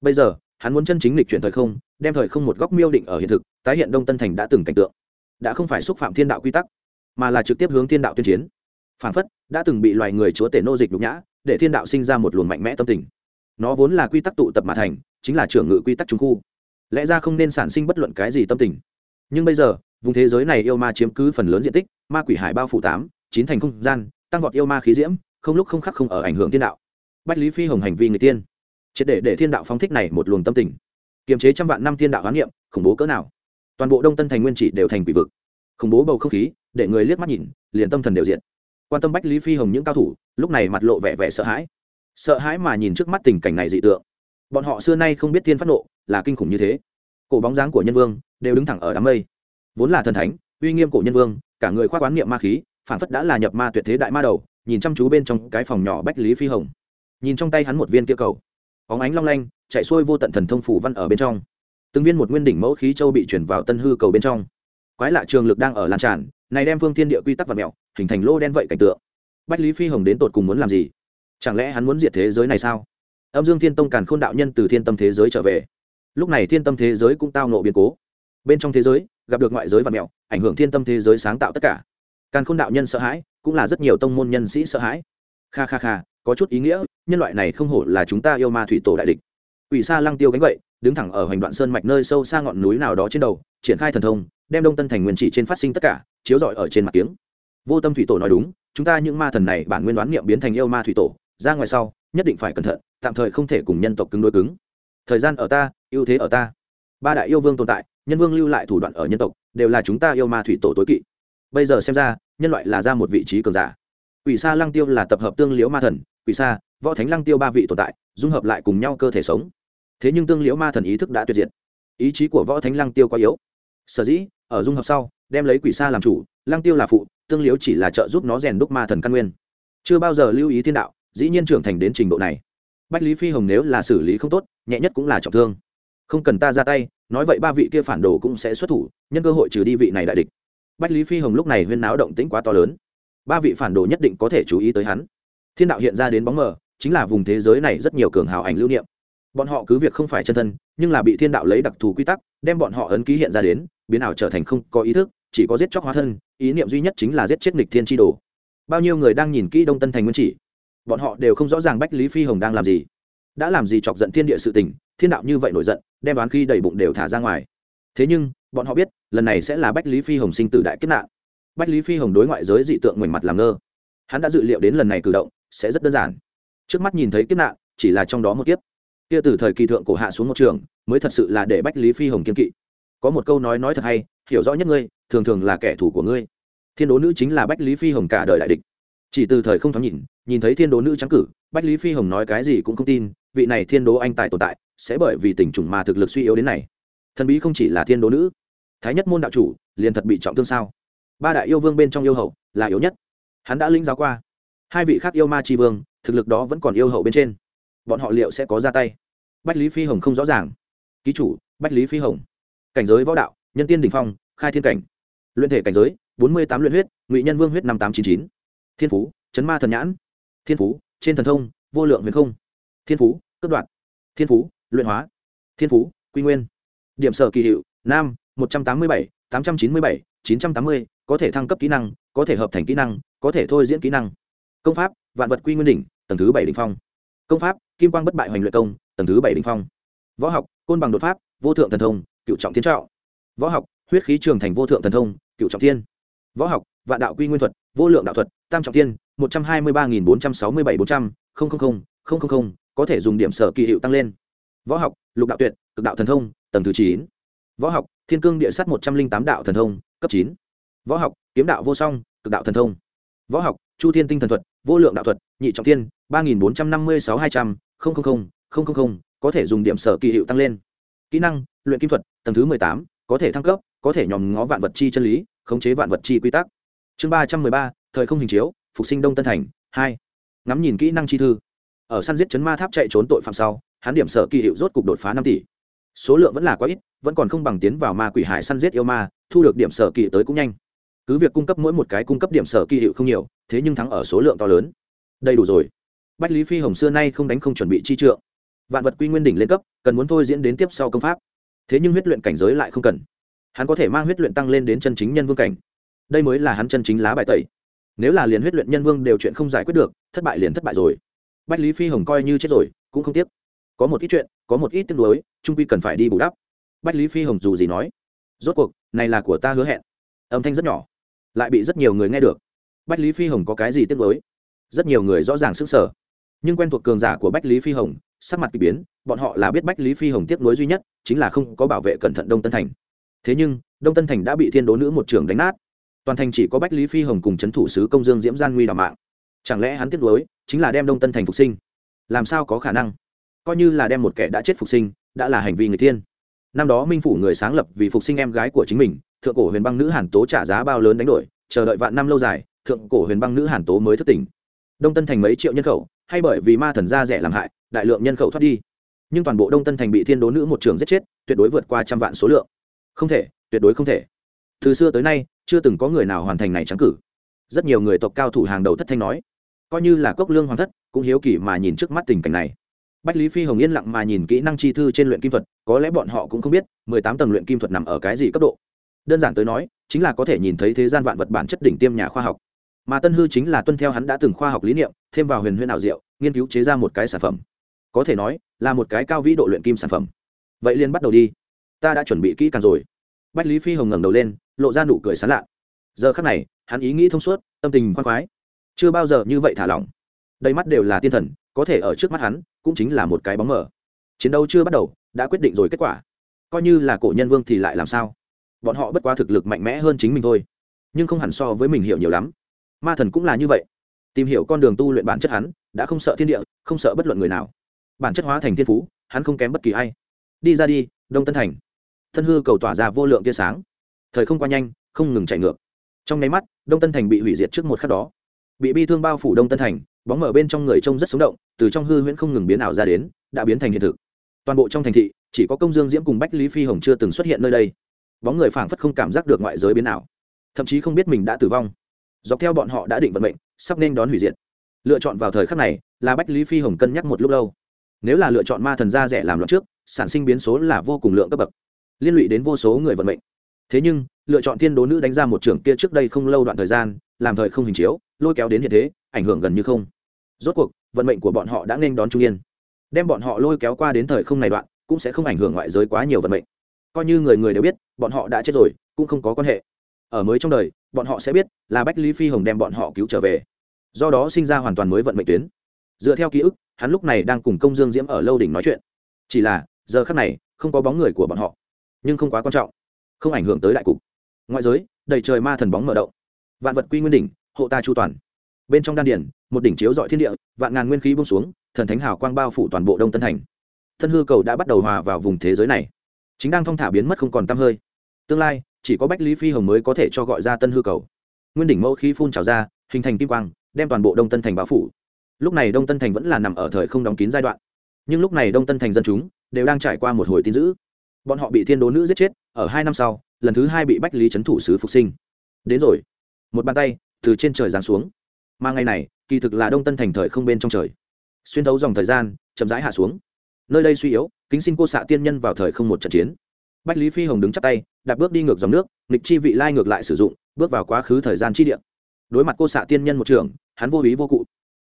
Bây giờ, hắn muốn chân chính lịch chuyển thời không, đem thời không một góc miêu định ở hiện thực, tái hiện đông tân thành đã từng cảnh tượng. Đã không phải xúc phạm thiên đạo quy tắc, mà là trực tiếp hướng thiên đạo tuyên chiến. Phản phất, đã từng bị loài người chúa tể nô dịch nhục nhã, để thiên đạo sinh ra một luồng mạnh mẽ tâm tình. Nó vốn là quy tắc tụ tập mà thành, chính là trưởng ngự quy tắc trung khu. Lẽ ra không nên sản sinh bất luận cái gì tâm tình. Nhưng bây giờ, vùng thế giới này yêu ma chiếm cứ phần lớn diện tích, ma quỷ hải bao phủ tám, chín thành không gian, tăng vọt yêu ma khí diễm, không lúc không khắc không ở ảnh hưởng thiên đạo bách lý phi hồng hành vi người tiên. Triệt để để thiên đạo phóng thích này một luồng tâm tình. Kiềm chế trăm vạn năm thiên đạo hoán niệm, khủng bố cỡ nào. Toàn bộ đông tân thành nguyên chỉ đều thành quỷ vực. Khủng bố bầu không khí, để người liếc mắt nhìn, liền tâm thần đều diện quan tâm bách lý phi hồng những cao thủ, lúc này mặt lộ vẻ vẻ sợ hãi. Sợ hãi mà nhìn trước mắt tình cảnh này dị tượng. Bọn họ xưa nay không biết thiên phát nộ, là kinh khủng như thế. Cổ bóng dáng của nhân vương, đều đứng thẳng ở đám mây. Vốn là thần thánh, uy nghiêm cổ nhân vương, cả người khoác quán niệm ma khí phản phất đã là nhập ma tuyệt thế đại ma đầu, nhìn chăm chú bên trong cái phòng nhỏ bách lý phi hồng nhìn trong tay hắn một viên kia cầu. Óng ánh long lanh, chạy xuôi vô tận thần thông phủ văn ở bên trong. Từng viên một nguyên đỉnh mẫu khí châu bị chuyển vào tân hư cầu bên trong. Quái lạ trường lực đang ở lan tràn, này đem phương thiên địa quy tắc và mẹo hình thành lô đen vậy cảnh tượng. Bách lý phi hồng đến tột cùng muốn làm gì? Chẳng lẽ hắn muốn diệt thế giới này sao? Âm dương thiên tông càn khôn đạo nhân từ thiên tâm thế giới trở về. Lúc này thiên tâm thế giới cũng tao nộ biến cố. Bên trong thế giới, gặp được ngoại giới và mẹo ảnh hưởng thiên tâm thế giới sáng tạo tất cả. Càn khôn đạo nhân sợ hãi, cũng là rất nhiều tông môn nhân sĩ sợ hãi. Kha kha kha, có chút ý nghĩa nhân loại này không hổ là chúng ta yêu ma thủy tổ đại địch Quỷ Sa Lăng Tiêu gánh vậy, đứng thẳng ở hoành đoạn sơn mạch nơi sâu xa ngọn núi nào đó trên đầu, triển khai thần thông, đem Đông Tân thành nguyên chỉ trên phát sinh tất cả, chiếu rọi ở trên mặt tiếng. Vô Tâm thủy tổ nói đúng, chúng ta những ma thần này bản nguyên đoán niệm biến thành yêu ma thủy tổ, ra ngoài sau, nhất định phải cẩn thận, tạm thời không thể cùng nhân tộc cứng đối cứng. Thời gian ở ta, ưu thế ở ta. Ba đại yêu vương tồn tại, nhân vương lưu lại thủ đoạn ở nhân tộc, đều là chúng ta yêu ma thủy tổ tối kỵ. Bây giờ xem ra, nhân loại là ra một vị trí cường giả. Quỷ Sa Lăng Tiêu là tập hợp tương liễu ma thần, Quỷ Sa, Võ Thánh Lăng Tiêu ba vị tồn tại, dung hợp lại cùng nhau cơ thể sống. Thế nhưng tương liễu ma thần ý thức đã tuyệt diệt. Ý chí của võ thánh lăng tiêu quá yếu. Sở dĩ ở dung hợp sau đem lấy quỷ sa làm chủ lăng tiêu là phụ tương liễu chỉ là trợ giúp nó rèn đúc ma thần căn nguyên. Chưa bao giờ lưu ý thiên đạo dĩ nhiên trưởng thành đến trình độ này. Bách lý phi hồng nếu là xử lý không tốt nhẹ nhất cũng là trọng thương. Không cần ta ra tay nói vậy ba vị kia phản đồ cũng sẽ xuất thủ nhân cơ hội trừ đi vị này đại địch. Bách lý phi hồng lúc này huyên náo động tĩnh quá to lớn. Ba vị phản đồ nhất định có thể chú ý tới hắn. Thiên đạo hiện ra đến bóng mờ chính là vùng thế giới này rất nhiều cường hào ảnh lưu niệm. Bọn họ cứ việc không phải chân thân, nhưng là bị thiên đạo lấy đặc thù quy tắc, đem bọn họ ấn ký hiện ra đến, biến ảo trở thành không có ý thức, chỉ có giết chóc hóa thân, ý niệm duy nhất chính là giết chết nghịch thiên tri đồ. Bao nhiêu người đang nhìn kỹ đông tân thành nguyên chỉ, bọn họ đều không rõ ràng bách lý phi hồng đang làm gì. Đã làm gì chọc giận thiên địa sự tình, thiên đạo như vậy nổi giận, đem đoán khi đầy bụng đều thả ra ngoài. Thế nhưng, bọn họ biết, lần này sẽ là bách lý phi hồng sinh tử đại kết nạn. Bách lý phi hồng đối ngoại giới dị tượng ngoảnh mặt làm ngơ. Hắn đã dự liệu đến lần này cử động sẽ rất đơn giản trước mắt nhìn thấy kiếp nạn, chỉ là trong đó một kiếp. Kia từ thời kỳ thượng cổ hạ xuống một trường, mới thật sự là để bách lý phi hồng kiên kỵ. Có một câu nói nói thật hay, hiểu rõ nhất ngươi, thường thường là kẻ thù của ngươi. Thiên đố nữ chính là bách lý phi hồng cả đời đại địch. Chỉ từ thời không thoáng nhìn nhìn thấy thiên đố nữ trắng cử, bách lý phi hồng nói cái gì cũng không tin, vị này thiên đố anh tài tồn tại, sẽ bởi vì tình trùng mà thực lực suy yếu đến này. Thần bí không chỉ là thiên đố nữ. Thái nhất môn đạo chủ, liền thật bị trọng thương sao? Ba đại yêu vương bên trong yêu hậu, là yếu nhất. Hắn đã linh giáo qua hai vị khác yêu ma tri vương, thực lực đó vẫn còn yêu hậu bên trên. Bọn họ liệu sẽ có ra tay? Bách lý phi hồng không rõ ràng. Ký chủ, bách lý phi hồng. Cảnh giới võ đạo, nhân tiên đình phong, khai thiên cảnh. Luyện thể cảnh giới, bốn mươi tám luyện huyết, ngụy nhân vương huyết năm tám chín chín. Thiên phú, chấn ma thần nhãn. Thiên phú, trên thần thông, vô lượng huyền không. Thiên phú cấp đoạn thiên phú, luyện hóa. Thiên phú, quy nguyên. Điểm sở kỳ hiệu, nam, một trăm tám mươi bảy, tám trăm chín mươi bảy, chín trăm tám mươi, có thể thăng cấp kỹ năng, có thể hợp thành kỹ năng, có thể thôi diễn kỹ năng công pháp, vạn vật quy nguyên đỉnh, tầng thứ bảy đ ỉ n h phong. Công pháp, kim quang bất bại hoành luyện công, tầng thứ bảy đình phong. Võ học, côn bằng đột pháp, vô thượng thần thông, cựu trọng thiên trạo. võ học, huyết khí trường thành vô thượng thần thông, cựu trọng thiên. Võ học, vạn đạo quy nguyên thuật, vô lượng đạo thuật, tam trọng thiên, một trăm hai mươi ba nghìn bốn trăm sáu mươi bảy bốn trăm linh có thể dùng điểm sở kỳ hiệu tăng lên. Võ học, lục đạo tuyệt, cực đạo thần thông, tầng thứ chín. Võ học, thiên cương địa sắt một trăm linh tám đạo thần thông, cấp chín. Võ học, kiếm đạo vô song, cực đạo thần thông. Võ học, chu thiên tinh thần thuật vô lượng đạo thuật, nhị trọng tiên ba nghìn bốn trăm năm mươi sáu hai trăm linh có thể dùng điểm sở kỳ hiệu tăng lên. Kỹ năng, luyện kim thuật, tầng thứ mười tám, có thể thăng cấp, có thể nhòm ngó vạn vật chi chân lý, khống chế vạn vật chi quy tắc. Chương ba trăm mười ba, thời không hình chiếu, phục sinh đông tân thành, hai. Ngắm nhìn kỹ năng chi thư. Ở săn giết chấn ma tháp chạy trốn tội phạm sau, hắn điểm sở kỳ hiệu rốt cục đột phá năm tỷ. Số lượng vẫn là quá ít, vẫn còn không bằng tiến vào ma quỷ hải săn giết yêu ma, thu được điểm sở kỳ tới cũng nhanh cứ việc cung cấp mỗi một cái cung cấp điểm sở kỳ hiệu không nhiều, thế nhưng thắng ở số lượng to lớn. Đầy đủ rồi. Bách lý phi hồng xưa nay không đánh không chuẩn bị chi trượng. Vạn vật quy nguyên đỉnh lên cấp, cần muốn thôi diễn đến tiếp sau công pháp. Thế nhưng huyết luyện cảnh giới lại không cần. Hắn có thể mang huyết luyện tăng lên đến chân chính nhân vương cảnh. Đây mới là hắn chân chính lá bài tẩy. Nếu là liền huyết luyện nhân vương đều chuyện không giải quyết được, thất bại liền thất bại rồi. Bách lý phi hồng coi như chết rồi, cũng không tiếc. Có một ít chuyện, có một ít tiếc nuối, trung quy cần phải đi bù đắp. Bách lý phi hồng dù gì nói, rốt cuộc, này là của ta hứa hẹn. Âm thanh rất nhỏ lại bị rất nhiều người nghe được. Bách lý phi hồng có cái gì tiếc nuối? Rất nhiều người rõ ràng sức sở nhưng quen thuộc cường giả của bách lý phi hồng, sắc mặt k ỳ biến, bọn họ là biết bách lý phi hồng tiếc nuối duy nhất chính là không có bảo vệ cẩn thận đông tân thành. Thế nhưng, đông tân thành đã bị thiên đố nữ một trường đánh nát. Toàn thành chỉ có bách lý phi hồng cùng c h ấ n thủ sứ công dương diễm gian nguy đ mạng. Chẳng lẽ hắn tiếc nuối chính là đem đông tân thành phục sinh? Làm sao có khả năng? Coi như là đem một kẻ đã chết phục sinh, đã là hành vi người thiên. Năm đó minh phủ người sáng lập vì phục sinh em gái của chính mình thượng cổ huyền băng nữ hàn tố trả giá bao lớn đánh đổi, chờ đợi vạn năm lâu dài, thượng cổ huyền băng nữ hàn tố mới thất tỉnh. Đông tân thành mấy triệu nhân khẩu, hay bởi vì ma thần da rẻ làm hại, đại lượng nhân khẩu thoát đi. Nhưng toàn bộ đông tân thành bị thiên đố nữ một trường giết chết, tuyệt đối vượt qua trăm vạn số lượng. Không thể, tuyệt đối không thể. Từ xưa tới nay, chưa từng có người nào hoàn thành này trắng cử. Rất nhiều người tộc cao thủ hàng đầu thất thanh nói, coi như là cốc lương hoàng thất, cũng hiếu kỳ mà nhìn trước mắt tình cảnh này. Bách lý phi hồng yên lặng mà nhìn kỹ năng chi thư trên luyện kim thuật, có lẽ bọn họ cũng không biết, mười tám tầng luyện kim thuật nằm ở cái gì cấp độ đơn giản tới nói, chính là có thể nhìn thấy thế gian vạn vật bản chất đỉnh tiêm nhà khoa học. Mà tân hư chính là tuân theo hắn đã từng khoa học lý niệm, thêm vào huyền huyền ảo diệu, nghiên cứu chế ra một cái sản phẩm. Có thể nói, là một cái cao vĩ độ luyện kim sản phẩm. Vậy liền bắt đầu đi. Ta đã chuẩn bị kỹ càng rồi. Bách lý phi hồng ngẩng đầu lên, lộ ra nụ cười sán lạ. Giờ khắc này, hắn ý nghĩ thông suốt, tâm tình khoan khoái. Chưa bao giờ như vậy thả lỏng. Đầy mắt đều là tiên thần, có thể ở trước mắt hắn, cũng chính là một cái bóng mờ. Chiến đấu chưa bắt đầu, đã quyết định rồi kết quả. Coi như là cổ nhân vương thì lại làm sao? Bọn họ bất quá thực lực mạnh mẽ hơn chính mình thôi. Nhưng không hẳn so với mình hiểu nhiều lắm. Ma thần cũng là như vậy. Tìm hiểu con đường tu luyện bản chất hắn, đã không sợ thiên địa, không sợ bất luận người nào. Bản chất hóa thành thiên phú, hắn không kém bất kỳ ai. Đi ra đi, đông tân thành. Thân hư cầu tỏa ra vô lượng tia sáng. Thời không qua nhanh, không ngừng chạy ngược. Trong nháy mắt, đông tân thành bị hủy diệt trước một khắc đó. Bị bi thương bao phủ đông tân thành, bóng mở bên trong người trông rất sống động, từ trong hư huyễn không ngừng biến ảo ra đến, đã biến thành hiện thực. Toàn bộ trong thành thị, chỉ có công dương diễm cùng bách lý phi hồng chưa từng xuất hiện nơi đây bóng người phảng phất không cảm giác được ngoại giới biến nào, thậm chí không biết mình đã tử vong. Dọc theo bọn họ đã định vận mệnh sắp nên đón hủy diệt. Lựa chọn vào thời khắc này là bách lý phi hồng cân nhắc một lúc lâu. Nếu là lựa chọn ma thần da rẻ làm loạn trước sản sinh biến số là vô cùng lượng cấp bậc liên lụy đến vô số người vận mệnh. Thế nhưng lựa chọn thiên đố nữ đánh ra một trưởng kia trước đây không lâu đoạn thời gian làm thời không hình chiếu lôi kéo đến hiện thế ảnh hưởng gần như không. Rốt cuộc vận mệnh của bọn họ đã nên đón trung yên. Đem bọn họ lôi kéo qua đến thời không này đoạn cũng sẽ không ảnh hưởng ngoại giới quá nhiều vận mệnh coi như người người đều biết, bọn họ đã chết rồi, cũng không có quan hệ. Ở mới trong đời, bọn họ sẽ biết là bách lý phi hồng đem bọn họ cứu trở về. Do đó sinh ra hoàn toàn mới vận mệnh tuyến. Dựa theo ký ức, hắn lúc này đang cùng công dương diễm ở lâu đỉnh nói chuyện. Chỉ là, giờ khắc này, không có bóng người của bọn họ. Nhưng không quá quan trọng. Không ảnh hưởng tới đại cục. Ngoại giới, đầy trời ma thần bóng mở động. Vạn vật quy nguyên đỉnh, hộ ta chu toàn. Bên trong đan điển một đỉnh chiếu dọi thiên địa, vạn ngàn nguyên khí bung xuống, thần thánh hào quang bao phủ toàn bộ đông tân thành. Thân hư cầu đã bắt đầu hòa vào vùng thế giới này chính đang thong thả biến mất không còn tăm hơi. Tương lai, chỉ có bách lý phi hồng mới có thể cho gọi ra tân hư cầu. Nguyên đỉnh mẫu khí phun trào ra, hình thành kim quang, đem toàn bộ đông tân thành bao phủ. Lúc này đông tân thành vẫn là nằm ở thời không đóng kín giai đoạn. Nhưng lúc này đông tân thành dân chúng đều đang trải qua một hồi tin dữ. Bọn họ bị thiên đố nữ giết chết, ở hai năm sau, lần thứ hai bị bách lý trấn thủ sứ phục sinh. Đến rồi. Một bàn tay từ trên trời giáng xuống. Mà ngày này, kỳ thực là đông tân thành thời không bên trong trời. Xuyên thấu dòng thời gian, chậm rãi hạ xuống nơi đây suy yếu, kính xin cô xạ tiên nhân vào thời không một trận chiến. Bách lý phi hồng đứng chắp tay, đạp bước đi ngược dòng nước, nghịch chi vị lai ngược lại sử dụng, bước vào quá khứ thời gian chi địa. Đối mặt cô xạ tiên nhân một trường, hắn vô ý vô cụ.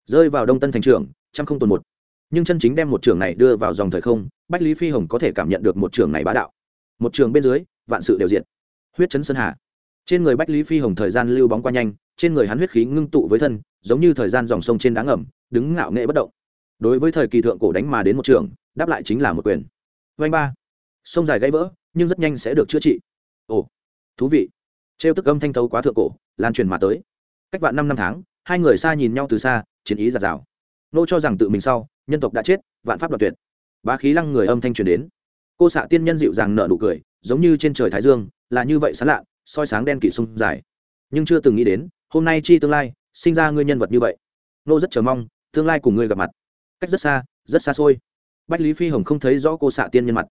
Rơi vào đông tân thành trường, trăm không tuần một. Nhưng chân chính đem một trường này đưa vào dòng thời không, bách lý phi hồng có thể cảm nhận được một trường này bá đạo. Một trường bên dưới, vạn sự đều diện huyết chấn sơn hà. Trên người bách lý phi hồng thời gian lưu bóng qua nhanh, trên người hắn huyết khí ngưng tụ với thân, giống như thời gian dòng sông trên đá ngầm, đứng ngạo nghệ bất động. Đối với thời kỳ thượng cổ đánh mà đến một trường đáp lại chính là một quyền. Vanh ba. Sông dài gãy vỡ, nhưng rất nhanh sẽ được chữa trị. Ồ, thú vị. Trêu tức âm thanh thấu quá thượng cổ, lan truyền mà tới. Cách vạn năm năm tháng, hai người xa nhìn nhau từ xa, chiến ý giạt rào. Nô cho rằng tự mình sau, nhân tộc đã chết, vạn pháp đoạt tuyệt. Bá khí lăng người âm thanh truyền đến. Cô xạ tiên nhân dịu dàng nở nụ cười, giống như trên trời thái dương, là như vậy sán lạ, soi sáng đen kỷ sung dài. Nhưng chưa từng nghĩ đến, hôm nay chi tương lai, sinh ra ngươi nhân vật như vậy. Nô rất chờ mong, tương lai cùng ngươi gặp mặt. Cách rất xa rất xa xôi bách lý phi hồng không thấy rõ cô xạ tiên nhân mặt.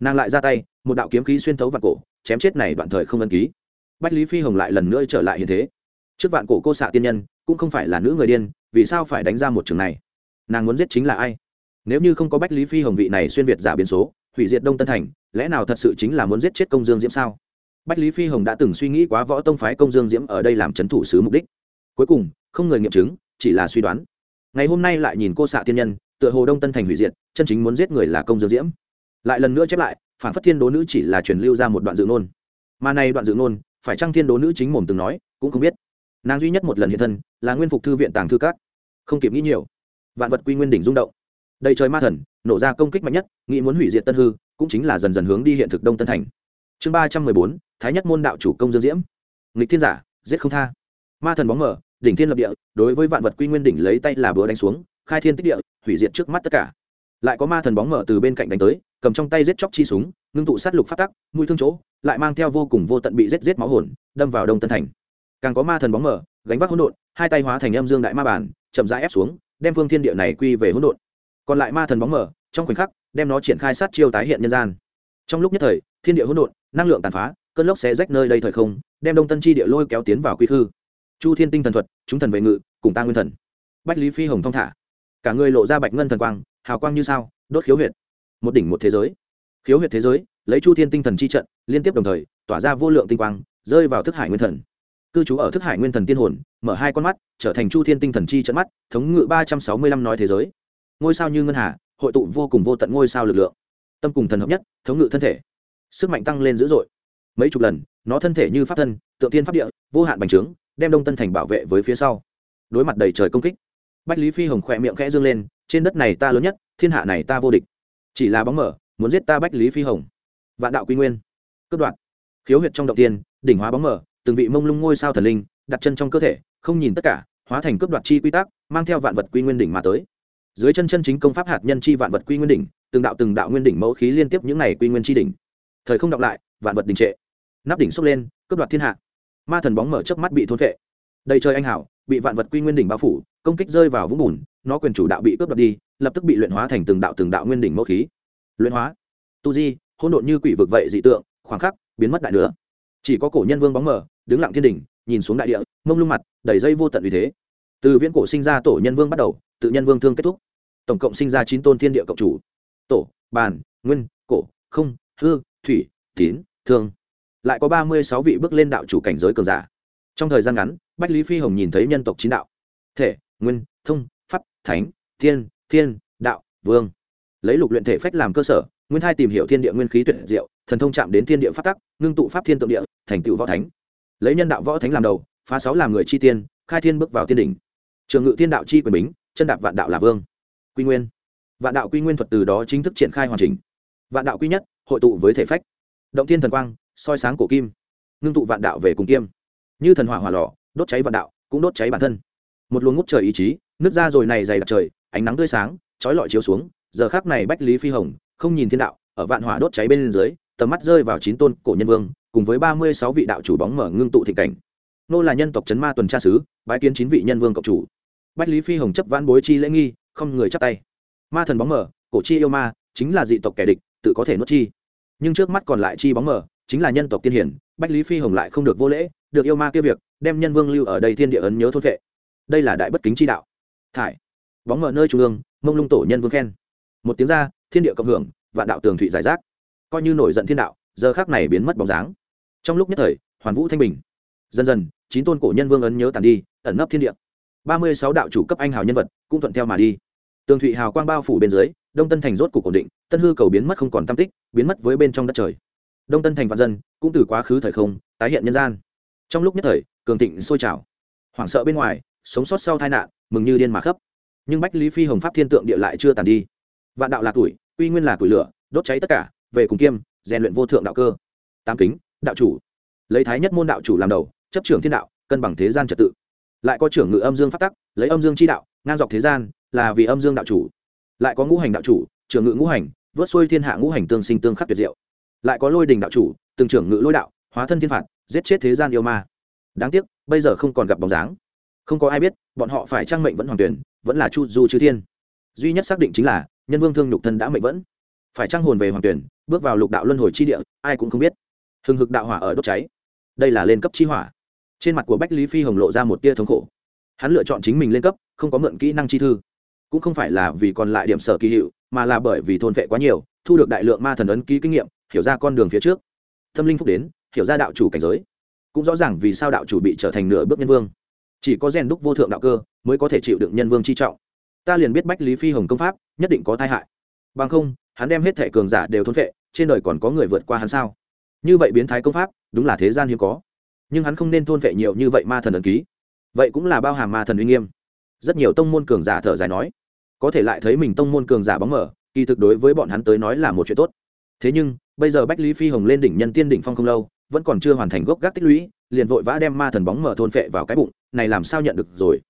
Nàng lại ra tay, một đạo kiếm khí xuyên thấu vạn cổ, chém chết này đoạn thời không ân ký. Bách lý phi hồng lại lần nữa trở lại hiện thế. Trước vạn cổ cô xạ tiên nhân, cũng không phải là nữ người điên, vì sao phải đánh ra một trường này? Nàng muốn giết chính là ai? Nếu như không có bách lý phi hồng vị này xuyên việt giả biến số, hủy diệt đông tân thành, lẽ nào thật sự chính là muốn giết chết công dương diễm sao? Bách lý phi hồng đã từng suy nghĩ quá võ tông phái công dương diễm ở đây làm c h ấ n thủ sứ mục đích. Cuối cùng, không người nghiệm chứng, chỉ là suy đoán. Ngày hôm nay lại nhìn cô xạ tiên nhân tựa hồ đông tân thành hủy diệt, chân chính muốn giết người là công dương diễm. Lại lần nữa chép lại, phản phất thiên đố nữ chỉ là truyền lưu ra một đoạn dự nôn mà này đoạn dự nôn phải chăng thiên đố nữ chính mồm từng nói, cũng không biết. Nàng duy nhất một lần hiện thân, là nguyên phục thư viện tàng thư cát không kịp nghĩ nhiều, vạn vật quy nguyên đỉnh rung động. Đầy trời ma thần, nổ ra công kích mạnh nhất, nghĩ muốn hủy diệt tân hư, cũng chính là dần dần hướng đi hiện thực đông tân thành. Chương ba trăm mười bốn, thái nhất môn đạo chủ công dương diễm. Nghịch thiên giả, giết không tha. Ma thần bóng mở đỉnh thiên lập địa, đối với vạn vật quy nguyên đỉnh lấy tay là búa đánh xuống khai thiên tích địa, hủy diệt trước mắt tất cả. Lại có ma thần bóng mở từ bên cạnh đánh tới, cầm trong tay giết chóc chi súng, ngưng tụ sát lục phát tắc, mũi thương chỗ, lại mang theo vô cùng vô tận bị giết giết máu hồn, đâm vào đông tân thành. Càng có ma thần bóng mở, gánh vác hỗn độn, hai tay hóa thành âm dương đại ma bản chậm rãi ép xuống, đem phương thiên địa này quy về hỗn độn. Còn lại ma thần bóng mở, trong khoảnh khắc, đem nó triển khai sát chiêu tái hiện nhân gian. Trong lúc nhất thời, thiên địa hỗn độn, năng lượng tàn phá, cơn lốc sẽ rách nơi đây thời không, đem đông tân chi địa lôi kéo tiến vào quy khư. Chu thiên tinh thần thuật, chúng thần vệ ngự, cùng ta nguyên thần. Bách lý phi hồng thong thả cả người lộ ra bạch ngân thần quang, hào quang như sao, đốt khiếu huyệt. Một đỉnh một thế giới. Khiếu huyệt thế giới, lấy chu thiên tinh thần chi trận, liên tiếp đồng thời, tỏa ra vô lượng tinh quang, rơi vào thức hải nguyên thần. Cư trú ở thức hải nguyên thần tiên hồn, mở hai con mắt, trở thành chu thiên tinh thần chi trận mắt, thống ngự ba trăm sáu mươi lăm nói thế giới. Ngôi sao như ngân hà, hội tụ vô cùng vô tận ngôi sao lực lượng. Tâm cùng thần hợp nhất, thống ngự thân thể. Sức mạnh tăng lên dữ dội. Mấy chục lần, nó thân thể như pháp thân, tượng tiên pháp địa, vô hạn bành trướng, đem đông tân thành bảo vệ với phía sau. Đối mặt đầy trời công kích bách lý phi hồng khỏe miệng khẽ dương lên trên đất này ta lớn nhất thiên hạ này ta vô địch. Chỉ là bóng mở muốn giết ta bách lý phi hồng. Vạn đạo quy nguyên. Cướp đoạt, khiếu huyệt trong động tiên đỉnh hóa bóng mở từng vị mông lung ngôi sao thần linh đặt chân trong cơ thể không nhìn tất cả hóa thành cướp đoạt chi quy tắc mang theo vạn vật quy nguyên đỉnh mà tới. Dưới chân chân chính công pháp hạt nhân chi vạn vật quy nguyên đỉnh từng đạo từng đạo nguyên đỉnh mẫu khí liên tiếp những này quy nguyên chi đỉnh. Thời không đọc lại vạn vật đình trệ. Nắp đỉnh xốc lên cướp đoạt thiên hạ. Ma thần bóng mở chớp mắt bị thôn vệ đầy trời anh hảo, bị vạn vật quy nguyên đỉnh bao phủ, công kích rơi vào vũng bùn, nó quyền chủ đạo bị cướp đoạt đi, lập tức bị luyện hóa thành từng đạo từng đạo nguyên đỉnh mẫu khí. Luyện hóa. Tu di, hỗn độn như quỷ vực vậy dị tượng, khoảng khắc, biến mất đại nữa chỉ có cổ nhân vương bóng mờ, đứng lặng thiên đỉnh, nhìn xuống đại địa, mông lung mặt đẩy dây vô tận vì thế. Từ viễn cổ sinh ra tổ nhân vương bắt đầu, tự nhân vương thương kết thúc. Tổng cộng sinh ra chín tôn thiên địa cộng chủ. Tổ, bàn, nguyên, cổ, không, hư, thủy, tín, thương. Lại có ba mươi sáu vị bước lên đạo chủ cảnh giới cường giả. Trong thời gian ngắn bách lý phi hồng nhìn thấy nhân tộc chín đạo. Thể nguyên thông pháp thánh thiên thiên đạo vương. Lấy lục luyện thể phách làm cơ sở nguyên hai tìm hiểu thiên địa nguyên khí tuyệt diệu thần thông chạm đến thiên địa pháp tắc ngưng tụ pháp thiên tượng địa thành tựu võ thánh. Lấy nhân đạo võ thánh làm đầu phá sáu làm người chi tiên khai thiên bước vào tiên đỉnh. Trường ngự thiên đạo chi quyền bính chân đạp vạn đạo là vương. Quy nguyên. Vạn đạo quy nguyên thuật từ đó chính thức triển khai hoàn chỉnh. Vạn đạo quy nhất hội tụ với thể phách. Động thiên thần quang soi sáng cổ kim. Ngưng tụ vạn đạo về cùng kim, như thần hỏa hỏa lò đốt cháy vạn đạo, cũng đốt cháy bản thân. Một luồng ngút trời ý chí nước ra rồi này dày đặc trời, ánh nắng tươi sáng, chói lọi chiếu xuống, giờ khác này bách lý phi hồng, không nhìn thiên đạo, ở vạn hỏa đốt cháy bên dưới, tầm mắt rơi vào chín tôn cổ nhân vương, cùng với ba mươi sáu vị đạo chủ bóng mở ngưng tụ thịnh cảnh. Nô là nhân tộc trấn ma tuần tra sứ, bái kiến chín vị nhân vương cộng chủ. Bách lý phi hồng chấp vãn bối chi lễ nghi, không người chắp tay. Ma thần bóng mở, cổ chi yêu ma, chính là dị tộc kẻ địch, tự có thể nuốt chi. Nhưng trước mắt còn lại chi bóng mở, chính là nhân tộc tiên hiển, bách lý phi hồng lại không được vô lễ được yêu ma kia việc, đem nhân vương lưu ở đây thiên địa ấn nhớ thôn vệ đây là đại bất kính chi đạo. Thải. Bóng mở nơi trung ương, mông lung tổ nhân vương khen. Một tiếng ra, thiên địa cộng hưởng và đạo tường thụy giải rác. Coi như nổi giận thiên đạo, giờ khác này biến mất bóng dáng. Trong lúc nhất thời, hoàn vũ thanh bình. Dần dần, chín tôn cổ nhân vương ấn nhớ tàn đi, ẩn nấp thiên địa. Ba mươi sáu đạo chủ cấp anh hào nhân vật, cũng thuận theo mà đi. Tường thụy hào quang bao phủ bên dưới, đông tân thành rốt cục ổn định, tân hư cầu biến mất không còn tam tích, biến mất với bên trong đất trời. Đông tân thành vạn dân, cũng từ quá khứ thời không, tái hiện nhân gian trong lúc nhất thời, cường thịnh sôi trào. Hoảng sợ bên ngoài, sống sót sau tai nạn, mừng như điên mà khấp nhưng bách lý phi hồng pháp thiên tượng địa lại chưa tàn đi. Vạn đạo là tuổi uy nguyên là tuổi lửa, đốt cháy tất cả, về cùng kiêm, rèn luyện vô thượng đạo cơ. Tam kính, đạo chủ. Lấy thái nhất môn đạo chủ làm đầu, chấp trưởng thiên đạo, cân bằng thế gian trật tự. Lại có trưởng ngự âm dương phát tắc, lấy âm dương chi đạo, ngang dọc thế gian, là vì âm dương đạo chủ. Lại có ngũ hành đạo chủ, trưởng ngự ngũ hành, vớt xuôi thiên hạ ngũ hành tương sinh tương khắc tuyệt diệu. Lại có lôi đình đạo chủ, từng trưởng ngự lôi đạo hóa thân thiên phạt, giết chết thế gian yêu ma. Đáng tiếc, bây giờ không còn gặp bóng dáng. Không có ai biết, bọn họ phải trang mệnh vẫn hoàng tuyển, vẫn là chu du chư thiên. Duy nhất xác định chính là, nhân vương thương nhục thân đã mệnh vẫn. Phải trang hồn về hoàng tuyển, bước vào lục đạo luân hồi chi địa, ai cũng không biết. Hừng hực đạo hỏa ở đốt cháy. Đây là lên cấp chi hỏa. Trên mặt của bách lý phi hồng lộ ra một tia thống khổ. Hắn lựa chọn chính mình lên cấp, không có mượn kỹ năng chi thư. Cũng không phải là vì còn lại điểm sở kỳ hiệu, mà là bởi vì thôn vệ quá nhiều, thu được đại lượng ma thần ấn ký kinh nghiệm, hiểu ra con đường phía trước. Tâm linh phúc đến hiểu ra đạo chủ cảnh giới. Cũng rõ ràng vì sao đạo chủ bị trở thành nửa bước nhân vương. Chỉ có rèn đúc vô thượng đạo cơ mới có thể chịu đựng nhân vương chi trọng. Ta liền biết bách lý phi hồng công pháp nhất định có tai hại. Bằng không, hắn đem hết thẻ cường giả đều thôn vệ trên đời còn có người vượt qua hắn sao? Như vậy biến thái công pháp, đúng là thế gian hiếm có. Nhưng hắn không nên thôn vệ nhiều như vậy ma thần ấn ký. Vậy cũng là bao hàm ma thần uy nghiêm. Rất nhiều tông môn cường giả thở dài nói, có thể lại thấy mình tông môn cường giả bóng mở kỳ thực đối với bọn hắn tới nói là một chuyện tốt. Thế nhưng, bây giờ bách lý phi hồng lên đỉnh nhân tiên đỉnh phong không lâu vẫn còn chưa hoàn thành gốc gác tích lũy, liền vội vã đem ma thần bóng mở thôn phệ vào cái bụng, này làm sao nhận được rồi?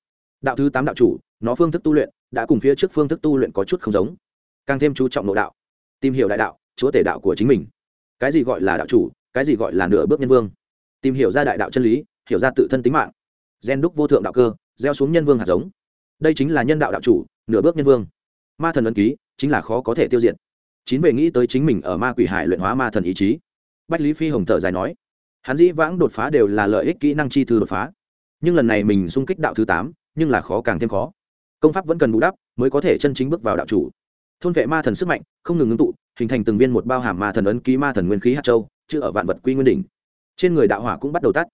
Đạo thứ tám đạo chủ, nó phương thức tu luyện, đã cùng phía trước phương thức tu luyện có chút không giống. Càng thêm chú trọng nội đạo, tìm hiểu đại đạo, chúa tể đạo của chính mình. Cái gì gọi là đạo chủ, cái gì gọi là nửa bước nhân vương? Tìm hiểu ra đại đạo chân lý, hiểu ra tự thân tính mạng. Gen đúc vô thượng đạo cơ, gieo xuống nhân vương hạt giống. Đây chính là nhân đạo đạo chủ, nửa bước nhân vương. Ma thần ấn ký, chính là khó có thể tiêu diệt. Chín về nghĩ tới chính mình ở ma quỷ hải luyện hóa ma thần ý chí bách lý phi hồng thở dài nói, hắn dĩ vãng đột phá đều là lợi ích kỹ năng chi thư đột phá, nhưng lần này mình xung kích đạo thứ tám, nhưng là khó càng thêm khó. Công pháp vẫn cần bù đắp mới có thể chân chính bước vào đạo chủ. Thôn vệ ma thần sức mạnh không ngừng ngưng tụ, hình thành từng viên một bao hàm ma thần ấn ký ma thần nguyên khí hạt châu chứ ở vạn vật quy nguyên đỉnh. Trên người đạo hỏa cũng bắt đầu tắt.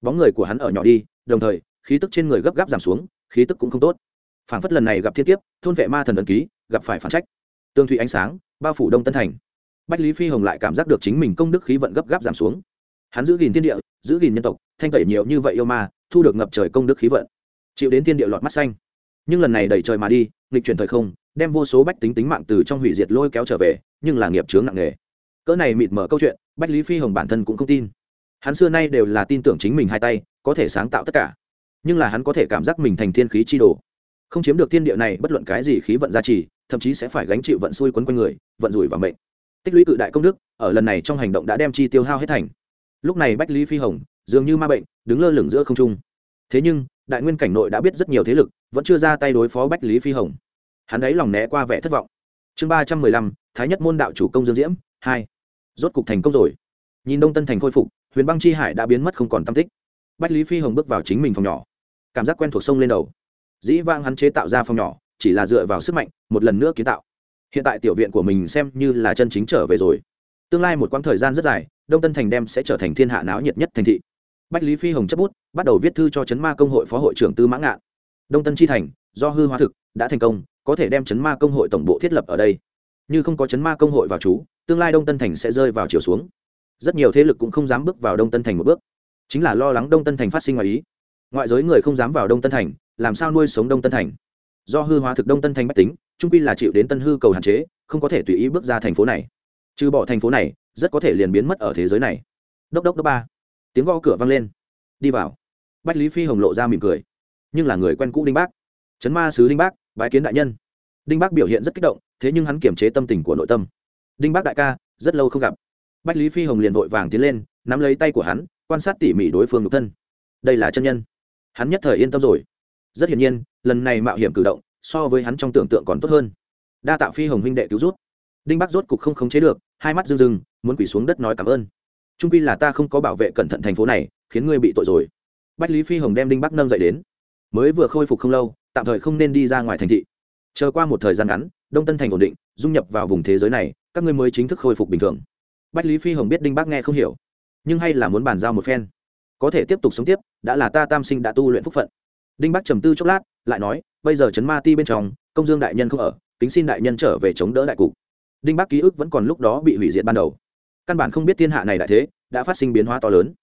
Bóng người của hắn ở nhỏ đi, đồng thời, khí tức trên người gấp gáp giảm xuống, khí tức cũng không tốt. Phản phất lần này gặp thiên kiếp, thôn vệ ma thần ấn ký gặp phải phản trách. Tương thủy ánh sáng, bao phủ đông tân thành bách lý phi hồng lại cảm giác được chính mình công đức khí vận gấp gáp giảm xuống. Hắn giữ gìn thiên địa, giữ gìn nhân tộc, thanh tẩy nhiều như vậy yêu ma, thu được ngập trời công đức khí vận. Chịu đến thiên địa lọt mắt xanh. Nhưng lần này đẩy trời mà đi, nghịch chuyển thời không, đem vô số bách tính tính mạng từ trong hủy diệt lôi kéo trở về, nhưng là nghiệp chướng nặng nề. Cỡ này mịt mở câu chuyện, bách lý phi hồng bản thân cũng không tin. Hắn xưa nay đều là tin tưởng chính mình hai tay, có thể sáng tạo tất cả. Nhưng là hắn có thể cảm giác mình thành thiên khí chi đồ. Không chiếm được thiên địa này, bất luận cái gì khí vận gia trì, thậm chí sẽ phải gánh chịu vận xui quấn quanh người, vận rủi và mệnh tích lũy cự đại công đức, ở lần này trong hành động đã đem chi tiêu hao hết thành. Lúc này bách lý phi hồng, dường như ma bệnh, đứng lơ lửng giữa không trung. Thế nhưng, đại nguyên cảnh nội đã biết rất nhiều thế lực, vẫn chưa ra tay đối phó bách lý phi hồng. Hắn ấy lòng né qua vẻ thất vọng. Chương ba trăm mười lăm, thái nhất môn đạo chủ công dương diễm, hai. Rốt cục thành công rồi. Nhìn đông tân thành khôi phục, huyền băng chi hải đã biến mất không còn tam tích. Bách lý phi hồng bước vào chính mình phòng nhỏ. Cảm giác quen thuộc sông lên đầu. Dĩ vang hắn chế tạo ra phòng nhỏ, chỉ là dựa vào sức mạnh, một lần nữa kiến tạo hiện tại tiểu viện của mình xem như là chân chính trở về rồi. Tương lai một quãng thời gian rất dài, đông tân thành đem sẽ trở thành thiên hạ náo nhiệt nhất thành thị. Bách lý phi hồng chấp bút, bắt đầu viết thư cho chấn ma công hội phó hội trưởng tư mã ngạn. Đông tân chi thành, do hư hóa thực, đã thành công, có thể đem chấn ma công hội tổng bộ thiết lập ở đây. Như không có chấn ma công hội vào chú, tương lai đông tân thành sẽ rơi vào chiều xuống. Rất nhiều thế lực cũng không dám bước vào đông tân thành một bước. Chính là lo lắng đông tân thành phát sinh ngoài ý. Ngoại giới người không dám vào đông tân thành, làm sao nuôi sống đông tân thành? Do hư hóa thực đông tân thành bách tính, trung quy là chịu đến tân hư cầu hạn chế, không có thể tùy ý bước ra thành phố này. Trừ bỏ thành phố này, rất có thể liền biến mất ở thế giới này. Đốc đốc đốc ba. Tiếng gõ cửa vang lên. Đi vào. Bách lý phi hồng lộ ra mỉm cười. Nhưng là người quen cũ đinh bác. Chấn ma sứ đinh bác, bái kiến đại nhân. Đinh bác biểu hiện rất kích động, thế nhưng hắn kiềm chế tâm tình của nội tâm. Đinh bác đại ca, rất lâu không gặp. Bách lý phi hồng liền vội vàng tiến lên, nắm lấy tay của hắn, quan sát tỉ mỉ đối phương nhục thân. Đây là chân nhân. Hắn nhất thời yên tâm rồi rất hiển nhiên, lần này mạo hiểm cử động so với hắn trong tưởng tượng còn tốt hơn. Đa tạ phi hồng huynh đệ cứu rút đinh bắc rốt cục không khống chế được, hai mắt rưng rưng, muốn quỳ xuống đất nói cảm ơn. Trung quy là ta không có bảo vệ cẩn thận thành phố này, khiến ngươi bị tội rồi. Bách lý phi hồng đem đinh bắc nâng dậy đến. Mới vừa khôi phục không lâu, tạm thời không nên đi ra ngoài thành thị. Chờ qua một thời gian ngắn, đông tân thành ổn định, dung nhập vào vùng thế giới này, các ngươi mới chính thức khôi phục bình thường. Bách lý phi hồng biết đinh bắc nghe không hiểu, nhưng hay là muốn bàn giao một phen. Có thể tiếp tục sống tiếp, đã là ta tam sinh đã tu luyện phúc phận đinh bắc trầm tư chốc lát, lại nói, bây giờ trấn ma ti bên trong, công dương đại nhân không ở, kính xin đại nhân trở về chống đỡ đại cục. Đinh bắc ký ức vẫn còn lúc đó bị hủy diệt ban đầu. Căn bản không biết thiên hạ này đại thế, đã phát sinh biến hóa to lớn.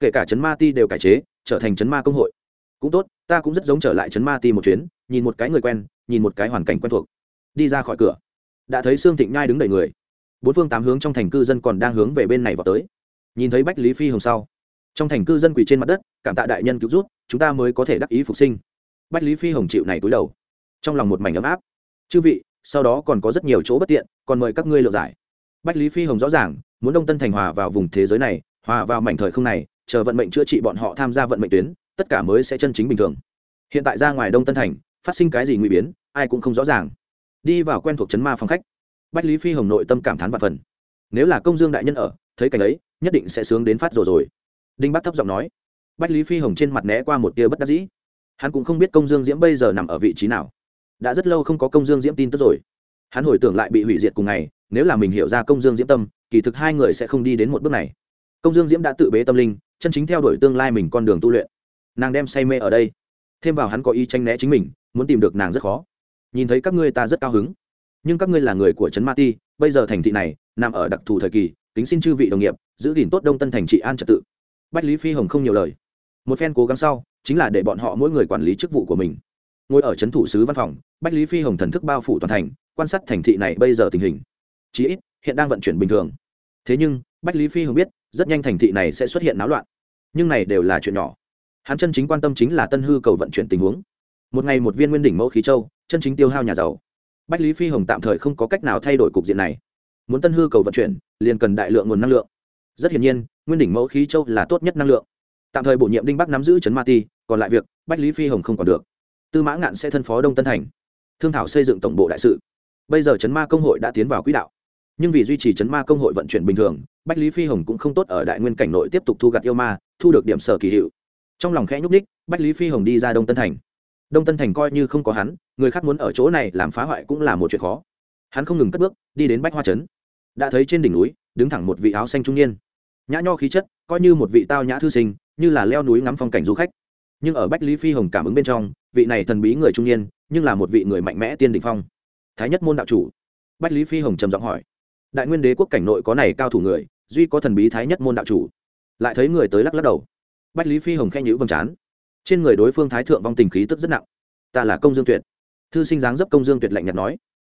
Kể cả trấn ma ti đều cải chế, trở thành trấn ma công hội. Cũng tốt, ta cũng rất giống trở lại trấn ma ti một chuyến, nhìn một cái người quen, nhìn một cái hoàn cảnh quen thuộc. Đi ra khỏi cửa. Đã thấy sương thịnh nhai đứng đầy người. Bốn phương tám hướng trong thành cư dân còn đang hướng về bên này vào tới. Nhìn thấy bách lý phi hồng sau trong thành cư dân quỳ trên mặt đất, cảm tạ đại nhân cứu rút chúng ta mới có thể đắc ý phục sinh. Bách lý phi hồng chịu này túi đầu. Trong lòng một mảnh ấm áp. Chư vị, sau đó còn có rất nhiều chỗ bất tiện, còn mời các ngươi lựa giải. Bách lý phi hồng rõ ràng, muốn đông tân thành hòa vào vùng thế giới này, hòa vào mảnh thời không này, chờ vận mệnh chữa trị bọn họ tham gia vận mệnh tuyến, tất cả mới sẽ chân chính bình thường. Hiện tại ra ngoài đông tân thành, phát sinh cái gì nguy biến, ai cũng không rõ ràng. Đi vào quen thuộc chấn ma phòng khách, bách lý phi hồng nội tâm cảm thán và phần. Nếu là công dương đại nhân ở, thấy cảnh ấy, nhất định sẽ sướng đến phát rồi rồi đinh bắc thấp giọng nói. Bách lý phi hồng trên mặt né qua một tia bất đắc dĩ. Hắn cũng không biết công dương diễm bây giờ nằm ở vị trí nào. Đã rất lâu không có công dương diễm tin tức rồi. Hắn hồi tưởng lại bị hủy diệt cùng ngày, nếu là mình hiểu ra công dương diễm tâm, kỳ thực hai người sẽ không đi đến một bước này. Công dương diễm đã tự bế tâm linh, chân chính theo đuổi tương lai mình con đường tu luyện. Nàng đem say mê ở đây. Thêm vào hắn có ý tranh né chính mình, muốn tìm được nàng rất khó. Nhìn thấy các ngươi ta rất cao hứng. Nhưng các ngươi là người của trấn ma ti, bây giờ thành thị này, nằm ở đặc thù thời kỳ tính xin chư vị đồng nghiệp, giữ gìn tốt đông tân thành trị an trật tự bách lý phi hồng không nhiều lời. Một phen cố gắng sau, chính là để bọn họ mỗi người quản lý chức vụ của mình. Ngồi ở trấn thủ sứ văn phòng, bách lý phi hồng thần thức bao phủ toàn thành, quan sát thành thị này bây giờ tình hình. Chí ít, hiện đang vận chuyển bình thường. Thế nhưng, bách lý phi hồng biết, rất nhanh thành thị này sẽ xuất hiện náo loạn. Nhưng này đều là chuyện nhỏ. Hắn chân chính quan tâm chính là tân hư cầu vận chuyển tình huống. Một ngày một viên nguyên đỉnh mẫu khí châu, chân chính tiêu hao nhà giàu. Bách lý phi hồng tạm thời không có cách nào thay đổi cục diện này. Muốn tân hư cầu vận chuyển, liền cần đại lượng nguồn năng lượng. Rất hiển nhiên nguyên đỉnh mẫu khí châu là tốt nhất năng lượng. Tạm thời bổ nhiệm đinh bắc nắm giữ trấn ma ti, còn lại việc, bách lý phi hồng không còn được. Tư mã ngạn sẽ thân phó đông tân thành. Thương thảo xây dựng tổng bộ đại sự. Bây giờ trấn ma công hội đã tiến vào quỹ đạo. Nhưng vì duy trì trấn ma công hội vận chuyển bình thường, bách lý phi hồng cũng không tốt ở đại nguyên cảnh nội tiếp tục thu gặt yêu ma, thu được điểm sở kỳ hiệu. Trong lòng khẽ nhúc ních bách lý phi hồng đi ra đông tân thành. Đông tân thành coi như không có hắn, người khác muốn ở chỗ này làm phá hoại cũng là một chuyện khó. Hắn không ngừng cất bước, đi đến bách hoa trấn. Đã thấy trên đỉnh núi, đứng thẳng một vị áo xanh trung niên nhã nho khí chất, coi như một vị tao nhã thư sinh, như là leo núi ngắm phong cảnh du khách. Nhưng ở bách lý phi hồng cảm ứng bên trong, vị này thần bí người trung niên, nhưng là một vị người mạnh mẽ tiên đình phong. Thái nhất môn đạo chủ. Bách lý phi hồng trầm giọng hỏi, đại nguyên đế quốc cảnh nội có này cao thủ người, duy có thần bí thái nhất môn đạo chủ? Lại thấy người tới lắc lắc đầu. Bách lý phi hồng khen nhữ vầng trán. Trên người đối phương thái thượng vong tình khí tức rất nặng. Ta là công dương tuyệt. Thư sinh dáng dấp công dương tuyệt lạnh nhạt nói.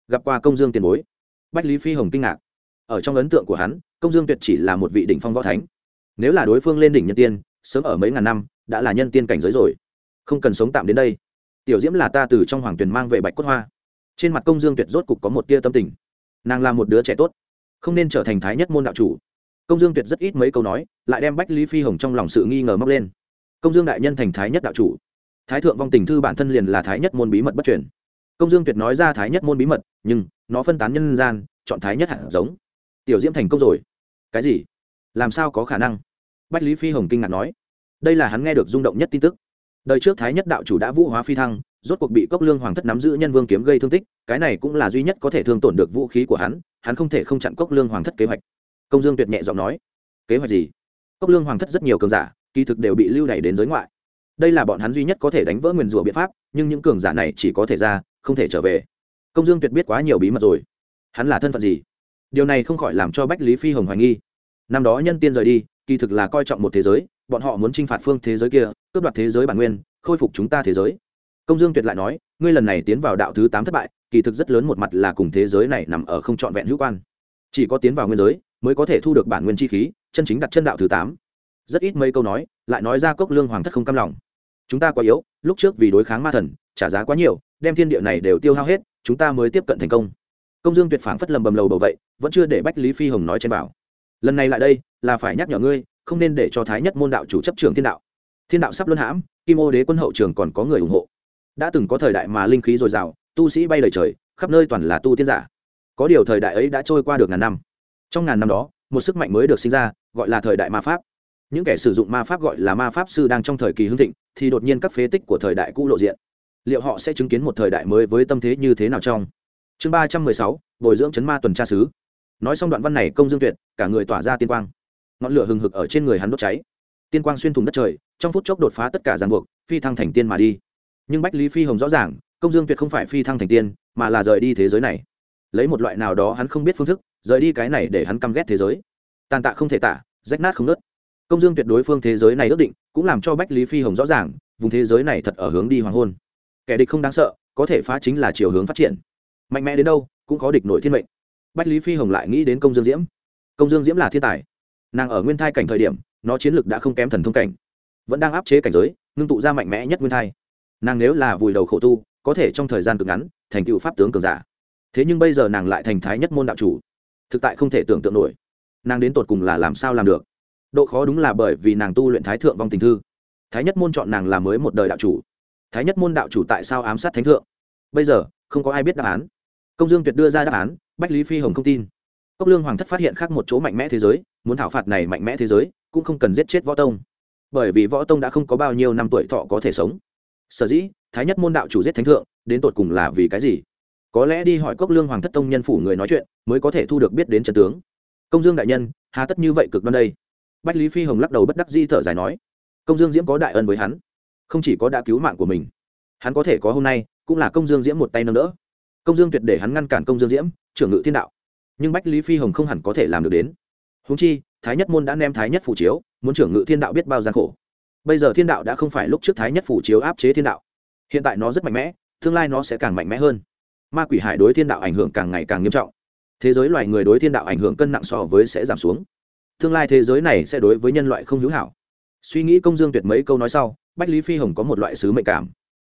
Gặp qua công dương tiền bối. Bách lý phi hồng kinh ngạc ở trong ấn tượng của hắn, công dương tuyệt chỉ là một vị đỉnh phong võ thánh. Nếu là đối phương lên đỉnh nhân tiên, sớm ở mấy ngàn năm, đã là nhân tiên cảnh giới rồi. Không cần sống tạm đến đây. Tiểu diễm là ta từ trong hoàng tuyền mang về bạch cốt hoa. Trên mặt công dương tuyệt rốt cục có một tia tâm tình. Nàng là một đứa trẻ tốt, không nên trở thành thái nhất môn đạo chủ. Công dương tuyệt rất ít mấy câu nói, lại đem bách lý phi hồng trong lòng sự nghi ngờ móc lên. Công dương đại nhân thành thái nhất đạo chủ. Thái thượng vong tình thư bản thân liền là thái nhất môn bí mật bất truyền. Công dương tuyệt nói ra thái nhất môn bí mật, nhưng nó phân tán nhân gian, chọn thái nhất hạt giống tiểu diễm thành công rồi. Cái gì? Làm sao có khả năng? Bách lý phi hồng kinh ngạc nói. Đây là hắn nghe được rung động nhất tin tức. Đời trước thái nhất đạo chủ đã vũ hóa phi thăng, rốt cuộc bị cốc lương hoàng thất nắm giữ nhân vương kiếm gây thương tích, cái này cũng là duy nhất có thể thương tổn được vũ khí của hắn hắn không thể không chặn cốc lương hoàng thất kế hoạch. Công dương tuyệt nhẹ giọng nói. Kế hoạch gì? Cốc lương hoàng thất rất nhiều cường giả, kỳ thực đều bị lưu đày đến giới ngoại. Đây là bọn hắn duy nhất có thể đánh vỡ nguyền rủa biện pháp, nhưng những cường giả này chỉ có thể ra, không thể trở về. Công dương tuyệt biết quá nhiều bí mật rồi. Hắn là thân phận gì? Điều này không khỏi làm cho bách lý phi hồng hoài nghi. Năm đó nhân tiên rời đi, kỳ thực là coi trọng một thế giới, bọn họ muốn t r i n h phạt phương thế giới kia, cướp đoạt thế giới bản nguyên, khôi phục chúng ta thế giới. Công dương tuyệt lại nói, ngươi lần này tiến vào đạo thứ tám thất bại, kỳ thực rất lớn một mặt là cùng thế giới này nằm ở không trọn vẹn hữu quan. Chỉ có tiến vào nguyên giới, mới có thể thu được bản nguyên chi khí, chân chính đặt chân đạo thứ tám. Rất ít mấy câu nói, lại nói ra cốc lương hoàng thất không cam lòng. Chúng ta quá yếu, lúc trước vì đối kháng ma thần, trả giá quá nhiều, đem thiên địa này đều tiêu hao hết, chúng ta mới tiếp cận thành công. Công dương tuyệt phảng phất lầm bầm lầu bầu vậy vẫn chưa để bách lý phi hồng nói trên bảo lần này lại đây, là phải nhắc nhở ngươi, không nên để cho thái nhất môn đạo chủ chấp trường thiên đạo. Thiên đạo sắp luân hãm, kim ô đế quân hậu trường còn có người ủng hộ. Đã từng có thời đại mà linh khí dồi dào, tu sĩ bay lời trời, khắp nơi toàn là tu tiên giả. Có điều thời đại ấy đã trôi qua được ngàn năm. Trong ngàn năm đó, một sức mạnh mới được sinh ra, gọi là thời đại ma pháp. Những kẻ sử dụng ma pháp gọi là ma pháp sư đang trong thời kỳ hưng thịnh, thì đột nhiên các phế tích của thời đại cũ lộ diện. Liệu họ sẽ chứng kiến một thời đại mới với tâm thế như thế nào trong? Chương ba trăm mười sáu, bồi dưỡng chấn ma tuần tra sứ nói xong đoạn văn này công dương tuyệt, cả người tỏa ra tiên quang. Ngọn lửa hừng hực ở trên người hắn đốt cháy. Tiên quang xuyên thủng đất trời, trong phút chốc đột phá tất cả ràng buộc, phi thăng thành tiên mà đi. Nhưng bách lý phi hồng rõ ràng, công dương tuyệt không phải phi thăng thành tiên, mà là rời đi thế giới này. Lấy một loại nào đó hắn không biết phương thức, rời đi cái này để hắn căm ghét thế giới. Tàn tạ không thể tả, rách nát không nớt công dương tuyệt đối phương thế giới này ước định, cũng làm cho bách lý phi hồng rõ ràng, vùng thế giới này thật ở hướng đi hoàng hôn. Kẻ địch không đáng sợ, có thể phá chính là chiều hướng phát triển. Mạnh mẽ đến đâu, cũng có địch nổi thiên mệnh bách lý phi hồng lại nghĩ đến công dương diễm. Công dương diễm là thiên tài. Nàng ở nguyên thai cảnh thời điểm, nó chiến lược đã không kém thần thông cảnh. Vẫn đang áp chế cảnh giới, ngưng tụ ra mạnh mẽ nhất nguyên thai. Nàng nếu là vùi đầu khổ tu, có thể trong thời gian cực ngắn, thành cựu pháp tướng cường giả. Thế nhưng bây giờ nàng lại thành thái nhất môn đạo chủ. Thực tại không thể tưởng tượng nổi. Nàng đến tột cùng là làm sao làm được? Độ khó đúng là bởi vì nàng tu luyện thái thượng vong tình thư. Thái nhất môn chọn nàng là mới một đời đạo chủ. Thái nhất môn đạo chủ tại sao ám sát thánh thượng? Bây giờ, không có ai biết đáp án công dương tuyệt đưa ra đáp án, bách lý phi hồng không tin. Cốc lương hoàng thất phát hiện khác một chỗ mạnh mẽ thế giới, muốn thảo phạt này mạnh mẽ thế giới, cũng không cần giết chết võ tông. Bởi vì võ tông đã không có bao nhiêu năm tuổi thọ có thể sống. Sở dĩ, thái nhất môn đạo chủ giết thánh thượng, đến tột cùng là vì cái gì? Có lẽ đi hỏi cốc lương hoàng thất tông nhân phủ người nói chuyện, mới có thể thu được biết đến trần tướng. Công dương đại nhân, hà tất như vậy cực đoan đây. Bách lý phi hồng lắc đầu bất đắc di thở dài nói, công dương diễm có đại ân với hắn, không chỉ có đã cứu mạng của mình, hắn có thể có hôm nay, cũng là công dương diễm một tay nâng đỡ công dương tuyệt để hắn ngăn cản công dương diễm, trưởng ngự thiên đạo. Nhưng bách lý phi hồng không hẳn có thể làm được đến. Húng chi, thái nhất môn đã ném thái nhất phủ chiếu, muốn trưởng ngự thiên đạo biết bao gian khổ. Bây giờ thiên đạo đã không phải lúc trước thái nhất phủ chiếu áp chế thiên đạo. Hiện tại nó rất mạnh mẽ, tương lai nó sẽ càng mạnh mẽ hơn. Ma quỷ hải đối thiên đạo ảnh hưởng càng ngày càng nghiêm trọng. Thế giới loài người đối thiên đạo ảnh hưởng cân nặng so với sẽ giảm xuống. Tương lai thế giới này sẽ đối với nhân loại không hữu hảo. Suy nghĩ công dương tuyệt mấy câu nói sau, bách lý phi hồng có một loại sứ mệnh cảm.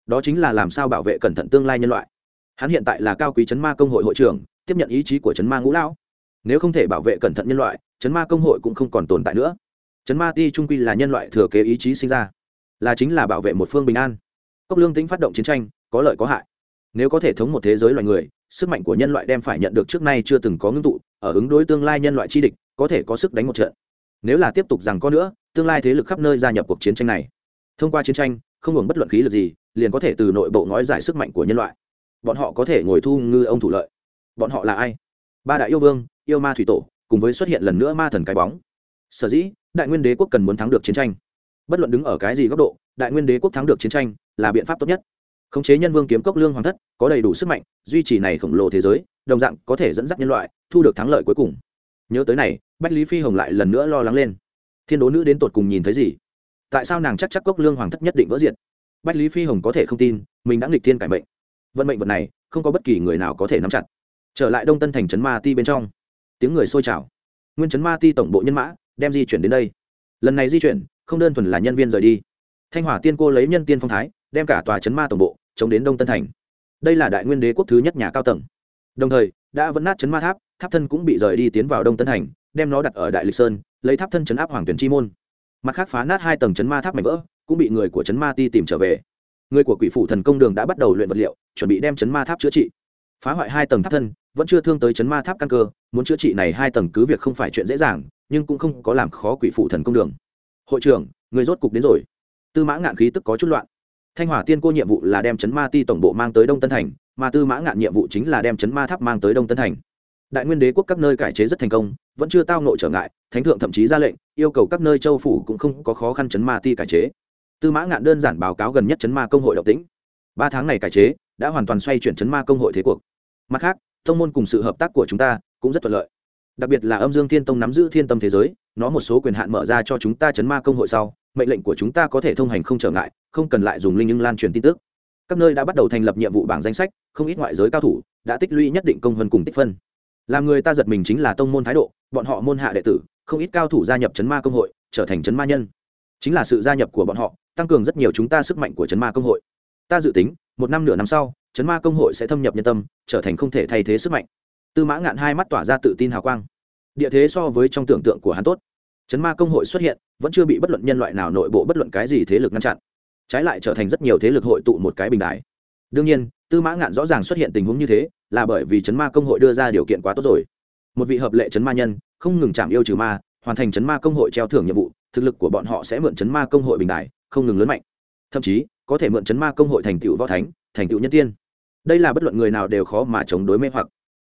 Đó chính là làm sao bảo vệ cẩn thận tương lai nhân loại hắn hiện tại là cao quý chấn ma công hội hội trưởng, tiếp nhận ý chí của chấn ma ngũ lão. Nếu không thể bảo vệ cẩn thận nhân loại, chấn ma công hội cũng không còn tồn tại nữa. Chấn ma ti trung quy là nhân loại thừa kế ý chí sinh ra. Là chính là bảo vệ một phương bình an. Cốc lương tính phát động chiến tranh, có lợi có hại. Nếu có thể thống một thế giới loài người, sức mạnh của nhân loại đem phải nhận được trước nay chưa từng có ngưng tụ, ở ứng đối tương lai nhân loại chi địch, có thể có sức đánh một trận. Nếu là tiếp tục rằng có nữa, tương lai thế lực khắp nơi gia nhập cuộc chiến tranh này. Thông qua chiến tranh, không hưởng bất luận khí lực gì, liền có thể từ nội bộ nói giải sức mạnh của nhân loại bọn họ có thể ngồi thu ngư ông thủ lợi. Bọn họ là ai? Ba đại yêu vương, yêu ma thủy tổ, cùng với xuất hiện lần nữa ma thần cái bóng. Sở dĩ, đại nguyên đế quốc cần muốn thắng được chiến tranh. Bất luận đứng ở cái gì góc độ, đại nguyên đế quốc thắng được chiến tranh là biện pháp tốt nhất. Khống chế nhân vương kiếm cốc lương hoàng thất, có đầy đủ sức mạnh, duy trì này khổng lồ thế giới, đồng dạng có thể dẫn dắt nhân loại, thu được thắng lợi cuối cùng. Nhớ tới này, bách lý phi hồng lại lần nữa lo lắng lên. Thiên đố nữ đến tột cùng nhìn thấy gì? Tại sao nàng chắc chắc cốc lương hoàng thất nhất định vỡ diệt? Bách lý phi hồng có thể không tin, mình đã nghịch thiên cải mệnh vận mệnh vật này không có bất kỳ người nào có thể nắm chặt. Trở lại đông tân thành trấn ma ti bên trong, tiếng người sôi trào. Nguyên trấn ma ti tổng bộ nhân mã đem di chuyển đến đây. Lần này di chuyển, không đơn thuần là nhân viên rời đi. Thanh hỏa tiên cô lấy nhân tiên phong thái, đem cả tòa trấn ma tổng bộ chống đến đông tân thành. Đây là đại nguyên đế quốc thứ nhất nhà cao tầng. Đồng thời, đã vẫn nát trấn ma tháp tháp thân cũng bị rời đi tiến vào đông tân thành, đem nó đặt ở đại lịch sơn, lấy tháp thân chấn áp hoàng tuyển chi môn. Mặt khác phá nát hai tầng chấn ma tháp mảnh vỡ, cũng bị người của chấn ma ti tìm trở về người của quỷ phủ thần công đường đã bắt đầu luyện vật liệu, chuẩn bị đem chấn ma tháp chữa trị. Phá hoại hai tầng tháp thân, vẫn chưa thương tới chấn ma tháp căn cơ, muốn chữa trị này hai tầng cứ việc không phải chuyện dễ dàng, nhưng cũng không có làm khó quỷ phủ thần công đường. Hội trưởng, người rốt cục đến rồi. Tư mã ngạn khí tức có chút loạn. Thanh hỏa tiên cô nhiệm vụ là đem chấn ma ti tổng bộ mang tới đông tân thành, mà tư mã ngạn nhiệm vụ chính là đem chấn ma tháp mang tới đông tân thành. Đại nguyên đế quốc các nơi cải chế rất thành công, vẫn chưa tao nội trở ngại, thánh thượng thậm chí ra lệnh, yêu cầu các nơi châu phủ cũng không có khó khăn chấn ma ti cải chế tư mã ngạn đơn giản báo cáo gần nhất chấn ma công hội động tĩnh. Ba tháng này cải chế, đã hoàn toàn xoay chuyển chấn ma công hội thế cuộc. Mặt khác thông môn cùng sự hợp tác của chúng ta cũng rất thuận lợi. Đặc biệt là âm dương thiên tông nắm giữ thiên tâm thế giới, nó một số quyền hạn mở ra cho chúng ta chấn ma công hội sau, mệnh lệnh của chúng ta có thể thông hành không trở ngại, không cần lại dùng linh nhưng lan truyền tin tức. Các nơi đã bắt đầu thành lập nhiệm vụ bảng danh sách, không ít ngoại giới cao thủ đã tích lũy nhất định công hơn cùng tích phân. Làm người ta giật mình chính là tông môn thái độ, bọn họ môn hạ đệ tử, không ít cao thủ gia nhập chấn ma công hội, trở thành chấn ma nhân chính là sự gia nhập của bọn họ, tăng cường rất nhiều chúng ta sức mạnh của chấn ma công hội. Ta dự tính, một năm nửa năm sau, chấn ma công hội sẽ thâm nhập nhân tâm, trở thành không thể thay thế sức mạnh. Tư mã ngạn hai mắt tỏa ra tự tin hào quang. Địa thế so với trong tưởng tượng của hắn tốt. Chấn ma công hội xuất hiện, vẫn chưa bị bất luận nhân loại nào nội bộ bất luận cái gì thế lực ngăn chặn. Trái lại trở thành rất nhiều thế lực hội tụ một cái bình đại đương nhiên, tư mã ngạn rõ ràng xuất hiện tình huống như thế, là bởi vì chấn ma công hội đưa ra điều kiện quá tốt rồi. Một vị hợp lệ chấn ma nhân, không ngừng chạm yêu trừ ma, hoàn thành chấn ma công hội treo thưởng nhiệm vụ thực lực của bọn họ sẽ mượn chấn ma công hội bình đại, không ngừng lớn mạnh. Thậm chí, có thể mượn chấn ma công hội thành tựu võ thánh, thành tựu nhân tiên. Đây là bất luận người nào đều khó mà chống đối mê hoặc.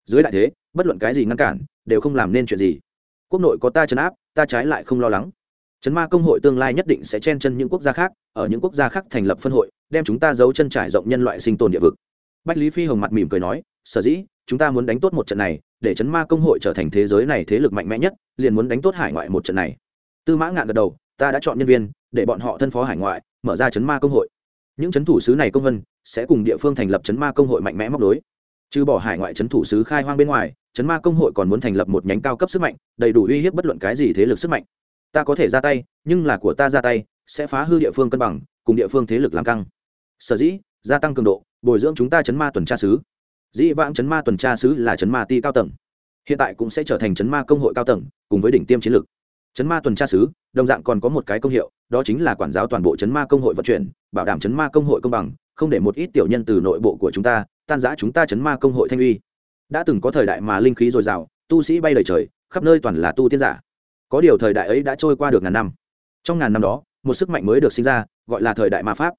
Dưới đại thế, bất luận cái gì ngăn cản, đều không làm nên chuyện gì. Quốc nội có ta chấn áp, ta trái lại không lo lắng. Chấn ma công hội tương lai nhất định sẽ chen chân những quốc gia khác, ở những quốc gia khác thành lập phân hội, đem chúng ta giấu chân trải rộng nhân loại sinh tồn địa vực. Bách lý phi hồng mặt mỉm cười nói, sở dĩ, chúng ta muốn đánh tốt một trận này, để chấn ma công hội trở thành thế giới này thế lực mạnh mẽ nhất, liền muốn đánh tốt hải ngoại một trận này tư mã ngạn gật đầu, ta đã chọn nhân viên, để bọn họ thân phó hải ngoại, mở ra chấn ma công hội. Những chấn thủ sứ này công vân, sẽ cùng địa phương thành lập chấn ma công hội mạnh mẽ móc đối. Trừ bỏ hải ngoại chấn thủ sứ khai hoang bên ngoài, chấn ma công hội còn muốn thành lập một nhánh cao cấp sức mạnh, đầy đủ uy hiếp bất luận cái gì thế lực sức mạnh. Ta có thể ra tay, nhưng là của ta ra tay, sẽ phá hư địa phương cân bằng, cùng địa phương thế lực làm căng. Sở dĩ, gia tăng cường độ, bồi dưỡng chúng ta chấn ma tuần tra sứ. Dĩ vãng chấn ma tuần tra sứ là chấn ma ti cao tầng. Hiện tại cũng sẽ trở thành chấn ma công hội cao tầng, cùng với đỉnh tiêm chiến lược chấn ma tuần tra sứ đồng dạng còn có một cái công hiệu, đó chính là quản giáo toàn bộ chấn ma công hội vận chuyển, bảo đảm chấn ma công hội công bằng, không để một ít tiểu nhân từ nội bộ của chúng ta, tan giã chúng ta chấn ma công hội thanh uy. Đã từng có thời đại mà linh khí dồi dào, tu sĩ bay lời trời, khắp nơi toàn là tu tiên giả. Có điều thời đại ấy đã trôi qua được ngàn năm. Trong ngàn năm đó, một sức mạnh mới được sinh ra, gọi là thời đại ma pháp.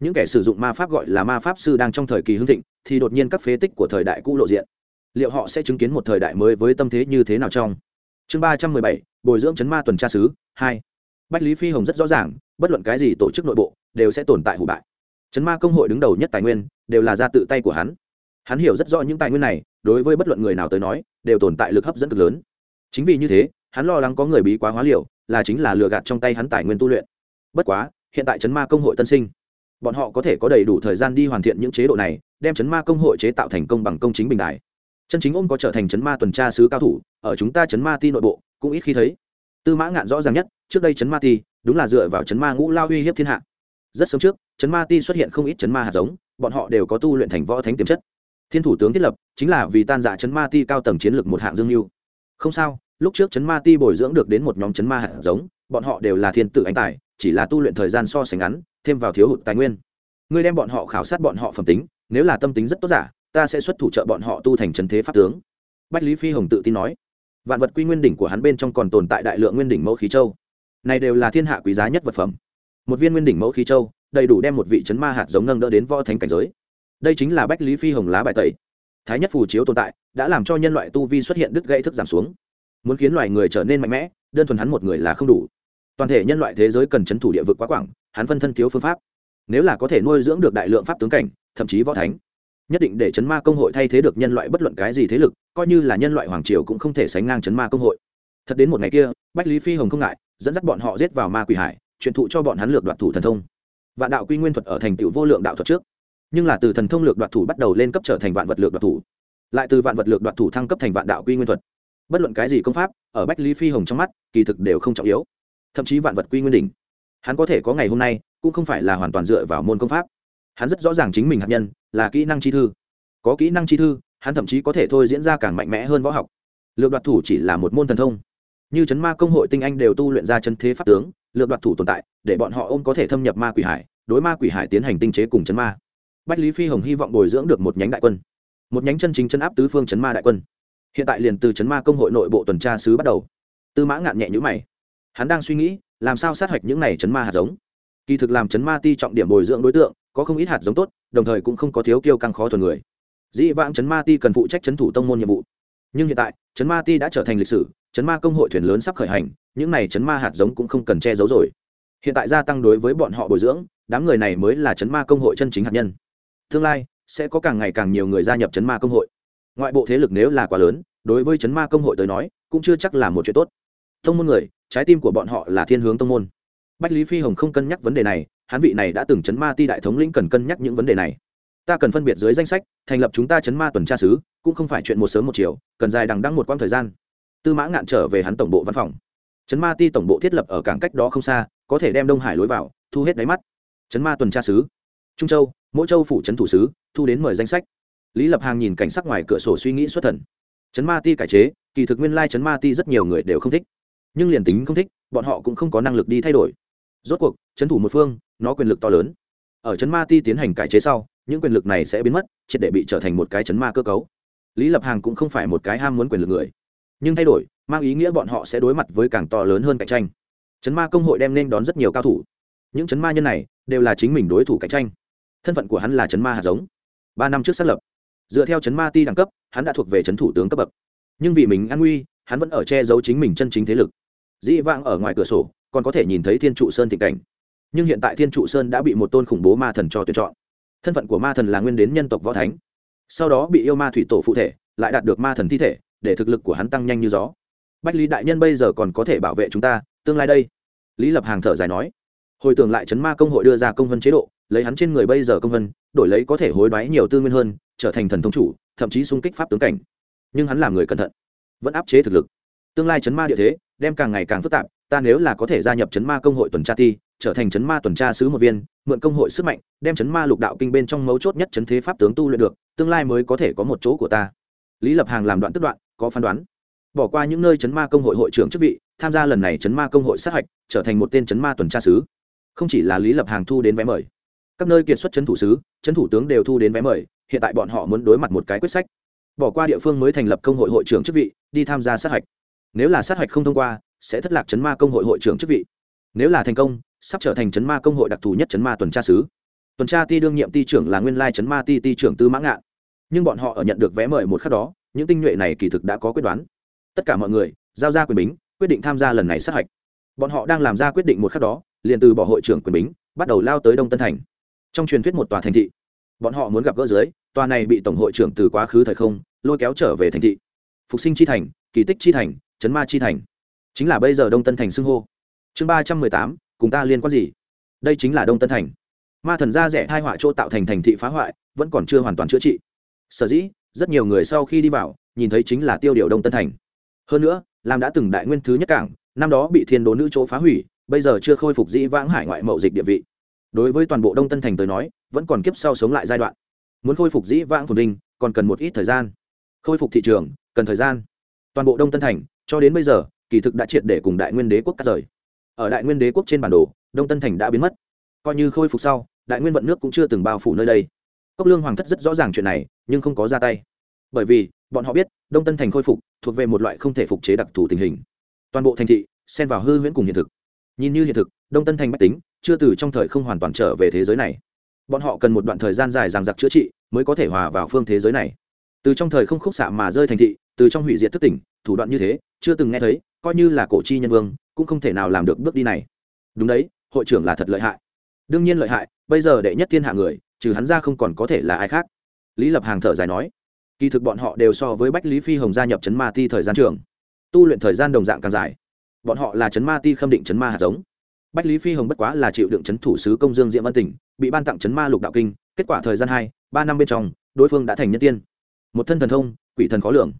Những kẻ sử dụng ma pháp gọi là ma pháp sư đang trong thời kỳ hưng thịnh, thì đột nhiên các phế tích của thời đại cũ lộ diện. Liệu họ sẽ chứng kiến một thời đại mới với tâm thế như thế nào trong? Chương ba trăm mười bảy, bồi dưỡng chấn ma tuần tra sứ hai. Bách lý phi hồng rất rõ ràng, bất luận cái gì tổ chức nội bộ, đều sẽ tồn tại hủ bại. Chấn ma công hội đứng đầu nhất tài nguyên, đều là ra tự tay của hắn. Hắn hiểu rất rõ những tài nguyên này, đối với bất luận người nào tới nói, đều tồn tại lực hấp dẫn cực lớn. Chính vì như thế, hắn lo lắng có người bí quá hóa liều, là chính là lừa gạt trong tay hắn tài nguyên tu luyện. Bất quá, hiện tại chấn ma công hội tân sinh, bọn họ có thể có đầy đủ thời gian đi hoàn thiện những chế độ này, đem chấn ma công hội chế tạo thành công bằng công chính bình đại chân chính ôm có trở thành chấn ma tuần tra sứ cao thủ, ở chúng ta chấn ma ti nội bộ, cũng ít khi thấy. Tư mã ngạn rõ ràng nhất, trước đây chấn ma ti, đúng là dựa vào chấn ma ngũ lao uy hiếp thiên hạ. Rất sớm trước, chấn ma ti xuất hiện không ít chấn ma hạt giống, bọn họ đều có tu luyện thành võ thánh tiềm chất. Thiên thủ tướng thiết lập, chính là vì tan dạ chấn ma ti cao tầng chiến lược một hạng dương mưu không sao, lúc trước chấn ma ti bồi dưỡng được đến một nhóm chấn ma hạt giống, bọn họ đều là thiên tử anh tài, chỉ là tu luyện thời gian so sánh ngắn, thêm vào thiếu hụt tài nguyên. Ngươi đem bọn họ khảo sát bọn họ phẩm tính, nếu là tâm tính rất tốt giả ta sẽ xuất thủ trợ bọn họ tu thành trần thế pháp tướng. Bách lý phi hồng tự tin nói. Vạn vật quy nguyên đỉnh của hắn bên trong còn tồn tại đại lượng nguyên đỉnh mẫu khí châu. Này đều là thiên hạ quý giá nhất vật phẩm. Một viên nguyên đỉnh mẫu khí châu, đầy đủ đem một vị chấn ma hạt giống nâng đỡ đến võ thánh cảnh giới. Đây chính là bách lý phi hồng lá bài tẩy. Thái nhất phù chiếu tồn tại, đã làm cho nhân loại tu vi xuất hiện đứt gãy thức giảm xuống. Muốn khiến loài người trở nên mạnh mẽ, đơn thuần hắn một người là không đủ. Toàn thể nhân loại thế giới cần chấn thủ địa vực quá quảng, hắn phân thân thiếu phương pháp. Nếu là có thể nuôi dưỡng được đại lượng pháp tướng cảnh, thậm chí võ thánh nhất định để chấn ma công hội thay thế được nhân loại bất luận cái gì thế lực, coi như là nhân loại hoàng triều cũng không thể sánh ngang chấn ma công hội. Thật đến một ngày kia, bách lý phi hồng không ngại, dẫn dắt bọn họ giết vào ma quỷ hải, truyền thụ cho bọn hắn lược đoạt thủ thần thông. Vạn đạo quy nguyên thuật ở thành tựu vô lượng đạo thuật trước. Nhưng là từ thần thông lược đoạt thủ bắt đầu lên cấp trở thành vạn vật lược đoạt thủ. Lại từ vạn vật lược đoạt thủ thăng cấp thành vạn đạo quy nguyên thuật. Bất luận cái gì công pháp, ở bách lý phi hồng trong mắt, kỳ thực đều không trọng yếu. Thậm chí vạn vật quy nguyên đỉnh. Hắn có thể có ngày hôm nay, cũng không phải là hoàn toàn dựa vào môn công pháp. Hắn rất rõ ràng chính mình hạt nhân là kỹ năng chi thư. Có kỹ năng chi thư, hắn thậm chí có thể thôi diễn ra càng mạnh mẽ hơn võ học. Lược đoạt thủ chỉ là một môn thần thông. Như chấn ma công hội tinh anh đều tu luyện ra chân thế pháp tướng, lược đoạt thủ tồn tại, để bọn họ ôm có thể thâm nhập ma quỷ hải, đối ma quỷ hải tiến hành tinh chế cùng chấn ma. Bách lý phi hồng hy vọng bồi dưỡng được một nhánh đại quân. Một nhánh chân chính chân áp tứ phương chấn ma đại quân. Hiện tại liền từ chấn ma công hội nội bộ tuần tra sứ bắt đầu. Tư mã ngạn nhẹ nhữ mày. Hắn đang suy nghĩ, làm sao sát hạch những này chấn ma hạt giống? Kỳ thực làm chấn ma ti trọng điểm bồi dưỡng đối tượng có không ít hạt giống tốt, đồng thời cũng không có thiếu kiêu căng khó thuần người. Dĩ vãng chấn ma ti cần phụ trách chấn thủ tông môn nhiệm vụ. Nhưng hiện tại, chấn ma ti đã trở thành lịch sử, chấn ma công hội thuyền lớn sắp khởi hành, những này chấn ma hạt giống cũng không cần che giấu rồi. Hiện tại gia tăng đối với bọn họ bồi dưỡng, đám người này mới là chấn ma công hội chân chính hạt nhân. Tương lai, sẽ có càng ngày càng nhiều người gia nhập chấn ma công hội. Ngoại bộ thế lực nếu là quá lớn, đối với chấn ma công hội tới nói, cũng chưa chắc là một chuyện tốt. Tông môn người, trái tim của bọn họ là thiên hướng tông môn. Bách lý phi hồng không cân nhắc vấn đề này hắn vị này đã từng chấn ma ti đại thống lĩnh cần cân nhắc những vấn đề này. Ta cần phân biệt dưới danh sách, thành lập chúng ta chấn ma tuần tra sứ, cũng không phải chuyện một sớm một chiều, cần dài đằng đăng một quãng thời gian. Tư mã ngạn trở về hắn tổng bộ văn phòng. Chấn ma ti tổng bộ thiết lập ở cảng cách đó không xa, có thể đem đông hải lối vào, thu hết đáy mắt. Chấn ma tuần tra sứ. Trung châu, mỗi châu phủ trấn thủ sứ, thu đến mời danh sách. Lý lập hàng nhìn cảnh sắc ngoài cửa sổ suy nghĩ xuất thần. Chấn ma ti cải chế, kỳ thực nguyên lai chấn ma ti rất nhiều người đều không thích. Nhưng liền tính không thích, bọn họ cũng không có năng lực đi thay đổi rốt cuộc, chấn thủ một phương, nó quyền lực to lớn. Ở chấn ma ti tiến hành cải chế sau, những quyền lực này sẽ biến mất, triệt để bị trở thành một cái chấn ma cơ cấu. Lý lập hàng cũng không phải một cái ham muốn quyền lực người. Nhưng thay đổi, mang ý nghĩa bọn họ sẽ đối mặt với càng to lớn hơn cạnh tranh. Chấn ma công hội đem nên đón rất nhiều cao thủ. Những chấn ma nhân này, đều là chính mình đối thủ cạnh tranh. Thân phận của hắn là chấn ma hạt giống. Ba năm trước xác lập, dựa theo chấn ma ti đẳng cấp, hắn đã thuộc về chấn thủ tướng cấp bậc. Nhưng vì mình an nguy, hắn vẫn ở che giấu chính mình chân chính thế lực. Dĩ vãng ở ngoài cửa sổ còn có thể nhìn thấy thiên trụ sơn thịnh cảnh. Nhưng hiện tại thiên trụ sơn đã bị một tôn khủng bố ma thần cho tuyển chọn. Thân phận của ma thần là nguyên đến nhân tộc võ thánh. Sau đó bị yêu ma thủy tổ phụ thể, lại đạt được ma thần thi thể, để thực lực của hắn tăng nhanh như gió. Bách lý đại nhân bây giờ còn có thể bảo vệ chúng ta, tương lai đây. Lý lập hàng thở dài nói. Hồi tưởng lại chấn ma công hội đưa ra công vân chế độ, lấy hắn trên người bây giờ công vân, đổi lấy có thể hối đoái nhiều tư nguyên hơn, trở thành thần thống chủ, thậm chí xung kích pháp tướng cảnh. Nhưng hắn làm người cẩn thận, vẫn áp chế thực lực. Tương lai chấn ma địa thế, đem càng ngày càng phức tạp ta nếu là có thể gia nhập chấn ma công hội tuần tra ti, trở thành chấn ma tuần tra sứ một viên, mượn công hội sức mạnh, đem chấn ma lục đạo kinh bên trong mấu chốt nhất chấn thế pháp tướng tu luyện được, tương lai mới có thể có một chỗ của ta. Lý lập hàng làm đoạn tức đoạn, có phán đoán. Bỏ qua những nơi chấn ma công hội hội trưởng chức vị, tham gia lần này chấn ma công hội sát hạch, trở thành một tên chấn ma tuần tra sứ. Không chỉ là lý lập hàng thu đến vé mời, các nơi kiệt xuất chấn thủ sứ, chấn thủ tướng đều thu đến vé mời, hiện tại bọn họ muốn đối mặt một cái quyết sách. Bỏ qua địa phương mới thành lập công hội hội trưởng chức vị, đi tham gia sát hạch. Nếu là sát hạch không thông qua sẽ thất lạc chấn ma công hội hội trưởng chức vị. Nếu là thành công, sắp trở thành chấn ma công hội đặc thù nhất chấn ma tuần tra sứ. Tuần tra ti đương nhiệm ti trưởng là nguyên lai chấn ma ti ti trưởng tư mã ngạn. Nhưng bọn họ ở nhận được vé mời một khắc đó, những tinh nhuệ này kỳ thực đã có quyết đoán. Tất cả mọi người, giao ra quyền bính, quyết định tham gia lần này sát hạch. Bọn họ đang làm ra quyết định một khắc đó, liền từ bỏ hội trưởng quyền bính, bắt đầu lao tới đông tân thành. Trong truyền thuyết một tòa thành thị, bọn họ muốn gặp gỡ dưới, tòa này bị tổng hội trưởng từ quá khứ thời không, lôi kéo trở về thành thị. Phục sinh chi thành, kỳ tích chi thành, chấn ma chi thành chính là bây giờ đông tân thành xưng hô. Chương ba trăm mười tám, cùng ta liên quan gì? Đây chính là đông tân thành. Ma thần da rẻ thai họa chỗ tạo thành thành thị phá hoại, vẫn còn chưa hoàn toàn chữa trị. Sở dĩ, rất nhiều người sau khi đi vào, nhìn thấy chính là tiêu điều đông tân thành. Hơn nữa làm đã từng đại nguyên thứ nhất cảng, năm đó bị thiên đố nữ chỗ phá hủy, bây giờ chưa khôi phục dĩ vãng hải ngoại mậu dịch địa vị. Đối với toàn bộ đông tân thành tới nói, vẫn còn kiếp sau sống lại giai đoạn. Muốn khôi phục dĩ vãng phồn vinh, còn cần một ít thời gian. Khôi phục thị trường, cần thời gian. Toàn bộ đông tân thành, cho đến bây giờ kỳ thực đã triệt để cùng đại nguyên đế quốc cắt rời. Ở đại nguyên đế quốc trên bản đồ, đông tân thành đã biến mất. Coi như khôi phục sau, đại nguyên vận nước cũng chưa từng bao phủ nơi đây. Cốc lương hoàng thất rất rõ ràng chuyện này, nhưng không có ra tay. Bởi vì, bọn họ biết, đông tân thành khôi phục, thuộc về một loại không thể phục chế đặc thù tình hình. Toàn bộ thành thị, xen vào hư huyễn cùng hiện thực. Nhìn như hiện thực, đông tân thành mách tính, chưa từ trong thời không hoàn toàn trở về thế giới này. Bọn họ cần một đoạn thời gian dài ràng giặc chữa trị, mới có thể hòa vào phương thế giới này. Từ trong thời không khúc xạ mà rơi thành thị, từ trong hủy diệt thức tỉnh, thủ đoạn như thế, chưa từng nghe thấy coi như là cổ chi nhân vương, cũng không thể nào làm được bước đi này. Đúng đấy, hội trưởng là thật lợi hại. Đương nhiên lợi hại, bây giờ đệ nhất thiên hạ người, trừ hắn ra không còn có thể là ai khác. Lý lập hàng thở dài nói. Kỳ thực bọn họ đều so với bách lý phi hồng gia nhập chấn ma ti thời gian trường. Tu luyện thời gian đồng dạng càng dài. Bọn họ là chấn ma ti khâm định chấn ma hạt giống. Bách lý phi hồng bất quá là chịu đựng chấn thủ sứ công dương diệm ân tỉnh, bị ban tặng chấn ma lục đạo kinh, kết quả thời gian hai, ba năm bên trong, đối phương đã thành nhân tiên. Một thân thần thông, quỷ thần khó lường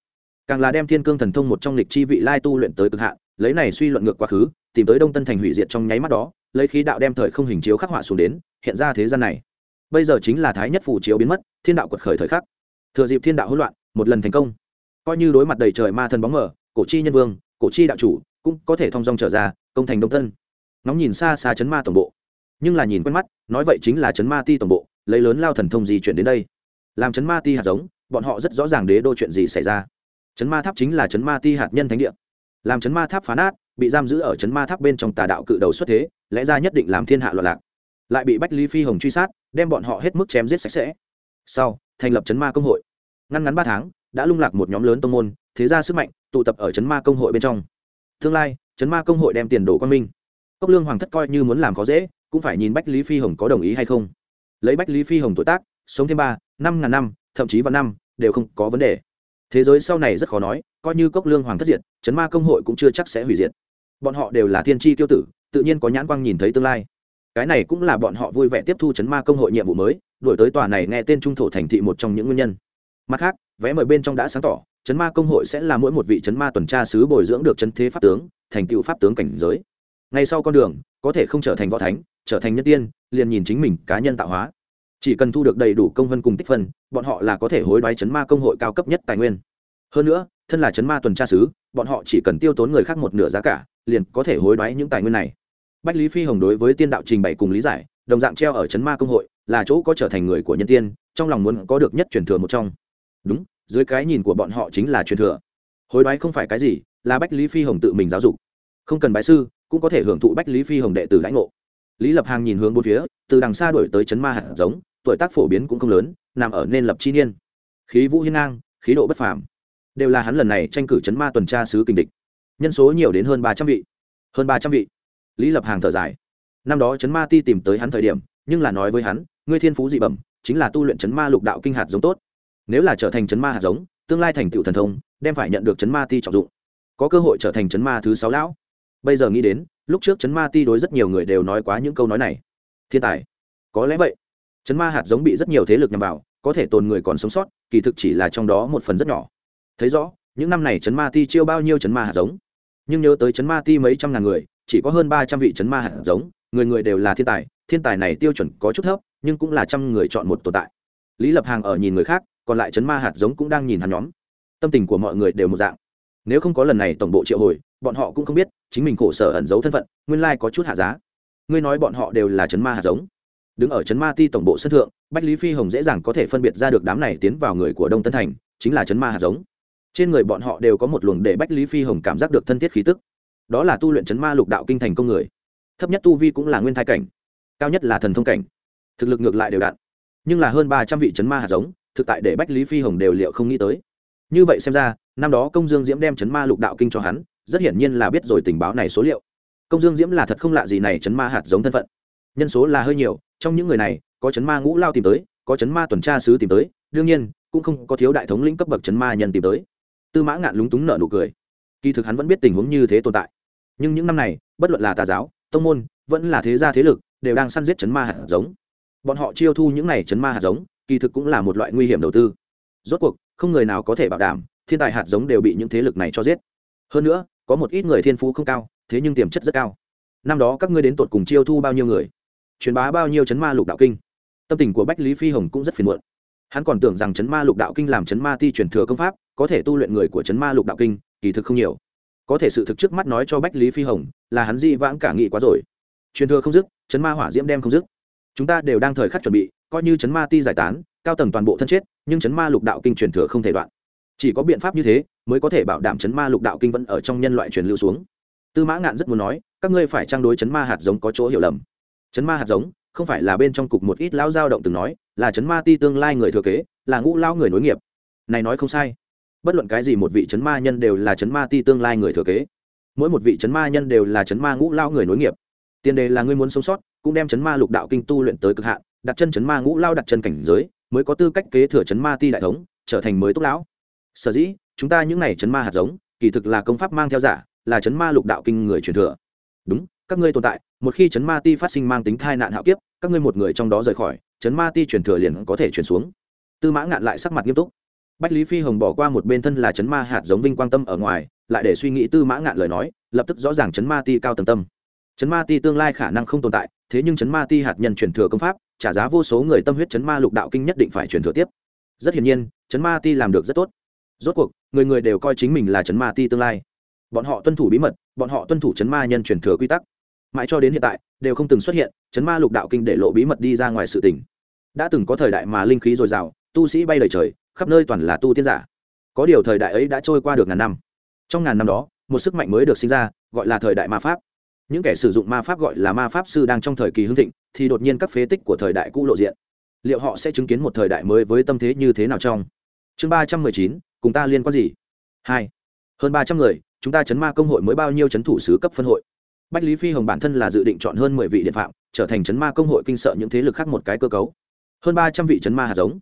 càng là đem thiên cương thần thông một trong lịch chi vị lai tu luyện tới cực hạn, lấy này suy luận ngược quá khứ, tìm tới đông tân thành hủy diệt trong nháy mắt đó, lấy khí đạo đem thời không hình chiếu khắc họa xuống đến, hiện ra thế gian này. Bây giờ chính là thái nhất phù chiếu biến mất, thiên đạo quật khởi thời khắc. Thừa dịp thiên đạo hỗn loạn, một lần thành công. Coi như đối mặt đầy trời ma thần bóng mờ, cổ chi nhân vương, cổ chi đạo chủ, cũng có thể thong dong trở ra, công thành đông tân. Nóng nhìn xa xa chấn ma tổng bộ. Nhưng là nhìn quen mắt, nói vậy chính là chấn ma ti tổng bộ, lấy lớn lao thần thông gì chuyển đến đây. Làm chấn ma ti hạt giống, bọn họ rất rõ ràng đế đô chuyện gì xảy ra chấn ma tháp chính là chấn ma ti hạt nhân thánh địa. Làm chấn ma tháp phá nát, bị giam giữ ở chấn ma tháp bên trong tà đạo cự đầu xuất thế, lẽ ra nhất định làm thiên hạ loạn lạc. Lại bị bách lý phi hồng truy sát, đem bọn họ hết mức chém giết sạch sẽ. Sau, thành lập chấn ma công hội. Ngăn ngắn ba tháng, đã lung lạc một nhóm lớn tông môn, thế ra sức mạnh, tụ tập ở chấn ma công hội bên trong. Tương lai, chấn ma công hội đem tiền đồ quan minh. Cốc lương hoàng thất coi như muốn làm khó dễ, cũng phải nhìn bách lý phi hồng có đồng ý hay không. Lấy bách lý phi hồng tuổi tác, sống thêm ba, năm ngàn năm, thậm chí vào năm, đều không có vấn đề thế giới sau này rất khó nói, coi như cốc lương hoàng thất diệt, chấn ma công hội cũng chưa chắc sẽ hủy diệt. Bọn họ đều là thiên tri tiêu tử, tự nhiên có nhãn quang nhìn thấy tương lai. Cái này cũng là bọn họ vui vẻ tiếp thu chấn ma công hội nhiệm vụ mới, đổi tới tòa này nghe tên trung thổ thành thị một trong những nguyên nhân. Mặt khác, vé mời bên trong đã sáng tỏ, chấn ma công hội sẽ là mỗi một vị chấn ma tuần tra sứ bồi dưỡng được chấn thế pháp tướng, thành tựu pháp tướng cảnh giới. Ngay sau con đường, có thể không trở thành võ thánh, trở thành nhân tiên, liền nhìn chính mình cá nhân tạo hóa chỉ cần thu được đầy đủ công vân cùng tích phân, bọn họ là có thể hối đoái chấn ma công hội cao cấp nhất tài nguyên. Hơn nữa, thân là chấn ma tuần tra sứ, bọn họ chỉ cần tiêu tốn người khác một nửa giá cả, liền có thể hối đoái những tài nguyên này. Bách lý phi hồng đối với tiên đạo trình bày cùng lý giải, đồng dạng treo ở chấn ma công hội, là chỗ có trở thành người của nhân tiên, trong lòng muốn có được nhất truyền thừa một trong. Đúng, dưới cái nhìn của bọn họ chính là truyền thừa. Hối đoái không phải cái gì, là bách lý phi hồng tự mình giáo dục. Không cần bái sư, cũng có thể hưởng thụ bách lý phi hồng đệ tử lãnh ngộ. Lý lập hàng nhìn hướng bốn phía, từ đằng xa đổi tới chấn ma hạt giống tuổi tác phổ biến cũng không lớn, nằm ở nên lập chi niên. Khí vũ hiên ngang, khí độ bất phàm. Đều là hắn lần này tranh cử chấn ma tuần tra sứ kình địch. Nhân số nhiều đến hơn ba trăm vị. Hơn ba trăm vị. Lý lập hàng thở dài. Năm đó chấn ma ti tìm tới hắn thời điểm, nhưng là nói với hắn, ngươi thiên phú dị bẩm, chính là tu luyện chấn ma lục đạo kinh hạt giống tốt. Nếu là trở thành chấn ma hạt giống, tương lai thành tựu thần thông, đem phải nhận được chấn ma ti trọng dụng. Có cơ hội trở thành chấn ma thứ sáu lão. Bây giờ nghĩ đến, lúc trước chấn ma ti đối rất nhiều người đều nói quá những câu nói này. Thiên tài, có lẽ vậy chấn ma hạt giống bị rất nhiều thế lực nhằm vào, có thể tồn người còn sống sót, kỳ thực chỉ là trong đó một phần rất nhỏ. Thấy rõ, những năm này chấn ma ti chiêu bao nhiêu chấn ma hạt giống? Nhưng nhớ tới chấn ma ti mấy trăm ngàn người, chỉ có hơn ba trăm vị chấn ma hạt giống, người người đều là thiên tài thiên tài này tiêu chuẩn có chút thấp, nhưng cũng là trăm người chọn một tồn tại. Lý lập hàng ở nhìn người khác, còn lại chấn ma hạt giống cũng đang nhìn hắn nhóm. Tâm tình của mọi người đều một dạng. Nếu không có lần này tổng bộ triệu hồi, bọn họ cũng không biết, chính mình khổ sở ẩn giấu thân phận, nguyên lai có chút hạ giá. Ngươi nói bọn họ đều là chấn ma hạt giống đứng ở chấn ma ti tổng bộ sân thượng, bách lý phi hồng dễ dàng có thể phân biệt ra được đám này tiến vào người của đông tân thành, chính là chấn ma hạt giống. Trên người bọn họ đều có một luồng để bách lý phi hồng cảm giác được thân thiết khí tức. Đó là tu luyện chấn ma lục đạo kinh thành công người. Thấp nhất tu vi cũng là nguyên thai cảnh, cao nhất là thần thông cảnh. Thực lực ngược lại đều đặn, nhưng là hơn ba trăm vị chấn ma hạt giống, thực tại để bách lý phi hồng đều liệu không nghĩ tới. Như vậy xem ra, năm đó công dương diễm đem chấn ma lục đạo kinh cho hắn, rất hiển nhiên là biết rồi tình báo này số liệu. Công dương diễm là thật không lạ gì này chấn ma hạt giống thân phận. Nhân số là hơi nhiều trong những người này, có chấn ma ngũ lao tìm tới, có chấn ma tuần tra sứ tìm tới, đương nhiên, cũng không có thiếu đại thống lĩnh cấp bậc chấn ma nhân tìm tới. Tư mã ngạn lúng túng nợ nụ cười. Kỳ thực hắn vẫn biết tình huống như thế tồn tại. Nhưng những năm này, bất luận là tà giáo, tông môn, vẫn là thế gia thế lực, đều đang săn giết chấn ma hạt giống. Bọn họ chiêu thu những này chấn ma hạt giống, kỳ thực cũng là một loại nguy hiểm đầu tư. Rốt cuộc, không người nào có thể bảo đảm, thiên tài hạt giống đều bị những thế lực này cho giết. Hơn nữa, có một ít người thiên phú không cao, thế nhưng tiềm chất rất cao. Năm đó các ngươi đến tột cùng chiêu thu bao nhiêu người? Truyền bá bao nhiêu chấn ma lục đạo kinh. Tâm tình của bách lý phi hồng cũng rất phiền muộn. Hắn còn tưởng rằng chấn ma lục đạo kinh làm chấn ma ti truyền thừa công pháp, có thể tu luyện người của chấn ma lục đạo kinh, kỳ thực không nhiều. Có thể sự thực trước mắt nói cho bách lý phi hồng, là hắn di vãng cả nghị quá rồi. Truyền thừa không dứt, chấn ma hỏa diễm đem không dứt. Chúng ta đều đang thời khắc chuẩn bị, coi như chấn ma ti giải tán, cao tầng toàn bộ thân chết, nhưng chấn ma lục đạo kinh truyền thừa không thể đoạn. Chỉ có biện pháp như thế, mới có thể bảo đảm chấn ma lục đạo kinh vẫn ở trong nhân loại truyền lưu xuống. Tư mã ngạn rất muốn nói, các ngươi phải trang đối chấn ma hạt giống có chỗ hiểu lầm? Chấn ma hạt giống không phải là bên trong cục một ít lão dao động từng nói là chấn ma ti tương lai người thừa kế là ngũ lao người nối nghiệp này nói không sai bất luận cái gì một vị chấn ma nhân đều là chấn ma ti tương lai người thừa kế mỗi một vị chấn ma nhân đều là chấn ma ngũ lao người nối nghiệp tiền đề là ngươi muốn sống sót cũng đem chấn ma lục đạo kinh tu luyện tới cực hạn đặt chân chấn ma ngũ lao đặt chân cảnh giới mới có tư cách kế thừa chấn ma ti đại thống trở thành mới túc lão sở dĩ chúng ta những này chấn ma hạt giống kỳ thực là công pháp mang theo giả là chấn ma lục đạo kinh người truyền thừa đúng các ngươi tồn tại, một khi chấn ma ti phát sinh mang tính thai nạn hạo kiếp, các ngươi một người trong đó rời khỏi, chấn ma ti truyền thừa liền có thể truyền xuống. Tư mã ngạn lại sắc mặt nghiêm túc. Bách lý phi hồng bỏ qua một bên thân là chấn ma hạt giống vinh quang tâm ở ngoài, lại để suy nghĩ tư mã ngạn lời nói, lập tức rõ ràng chấn ma ti cao tầng tâm. Chấn ma ti tương lai khả năng không tồn tại, thế nhưng chấn ma ti hạt nhân truyền thừa công pháp, trả giá vô số người tâm huyết chấn ma lục đạo kinh nhất định phải truyền thừa tiếp. Rất hiển nhiên, chấn ma ti làm được rất tốt. Rốt cuộc, người người đều coi chính mình là chấn ma ti tương lai. Bọn họ tuân thủ bí mật, bọn họ tuân thủ chấn ma nhân truyền thừa quy tắc mãi cho đến hiện tại, đều không từng xuất hiện chấn ma lục đạo kinh để lộ bí mật đi ra ngoài sự tình. Đã từng có thời đại mà linh khí dồi dào, tu sĩ bay lời trời, khắp nơi toàn là tu tiên giả. Có điều thời đại ấy đã trôi qua được ngàn năm. Trong ngàn năm đó, một sức mạnh mới được sinh ra, gọi là thời đại ma pháp. Những kẻ sử dụng ma pháp gọi là ma pháp sư đang trong thời kỳ hưng thịnh, thì đột nhiên các phế tích của thời đại cũ lộ diện. Liệu họ sẽ chứng kiến một thời đại mới với tâm thế như thế nào trong? Chương ba trăm mười chín, cùng ta liên quan gì? Hai. Hơn ba trăm người, chúng ta chấn ma công hội mới bao nhiêu chấn thủ sứ cấp phân hội? Bách lý phi hồng bản thân là dự định chọn hơn mười vị điện phạm, trở thành chấn ma công hội kinh sợ những thế lực khác một cái cơ cấu. Hơn ba trăm vị chấn ma hạt giống.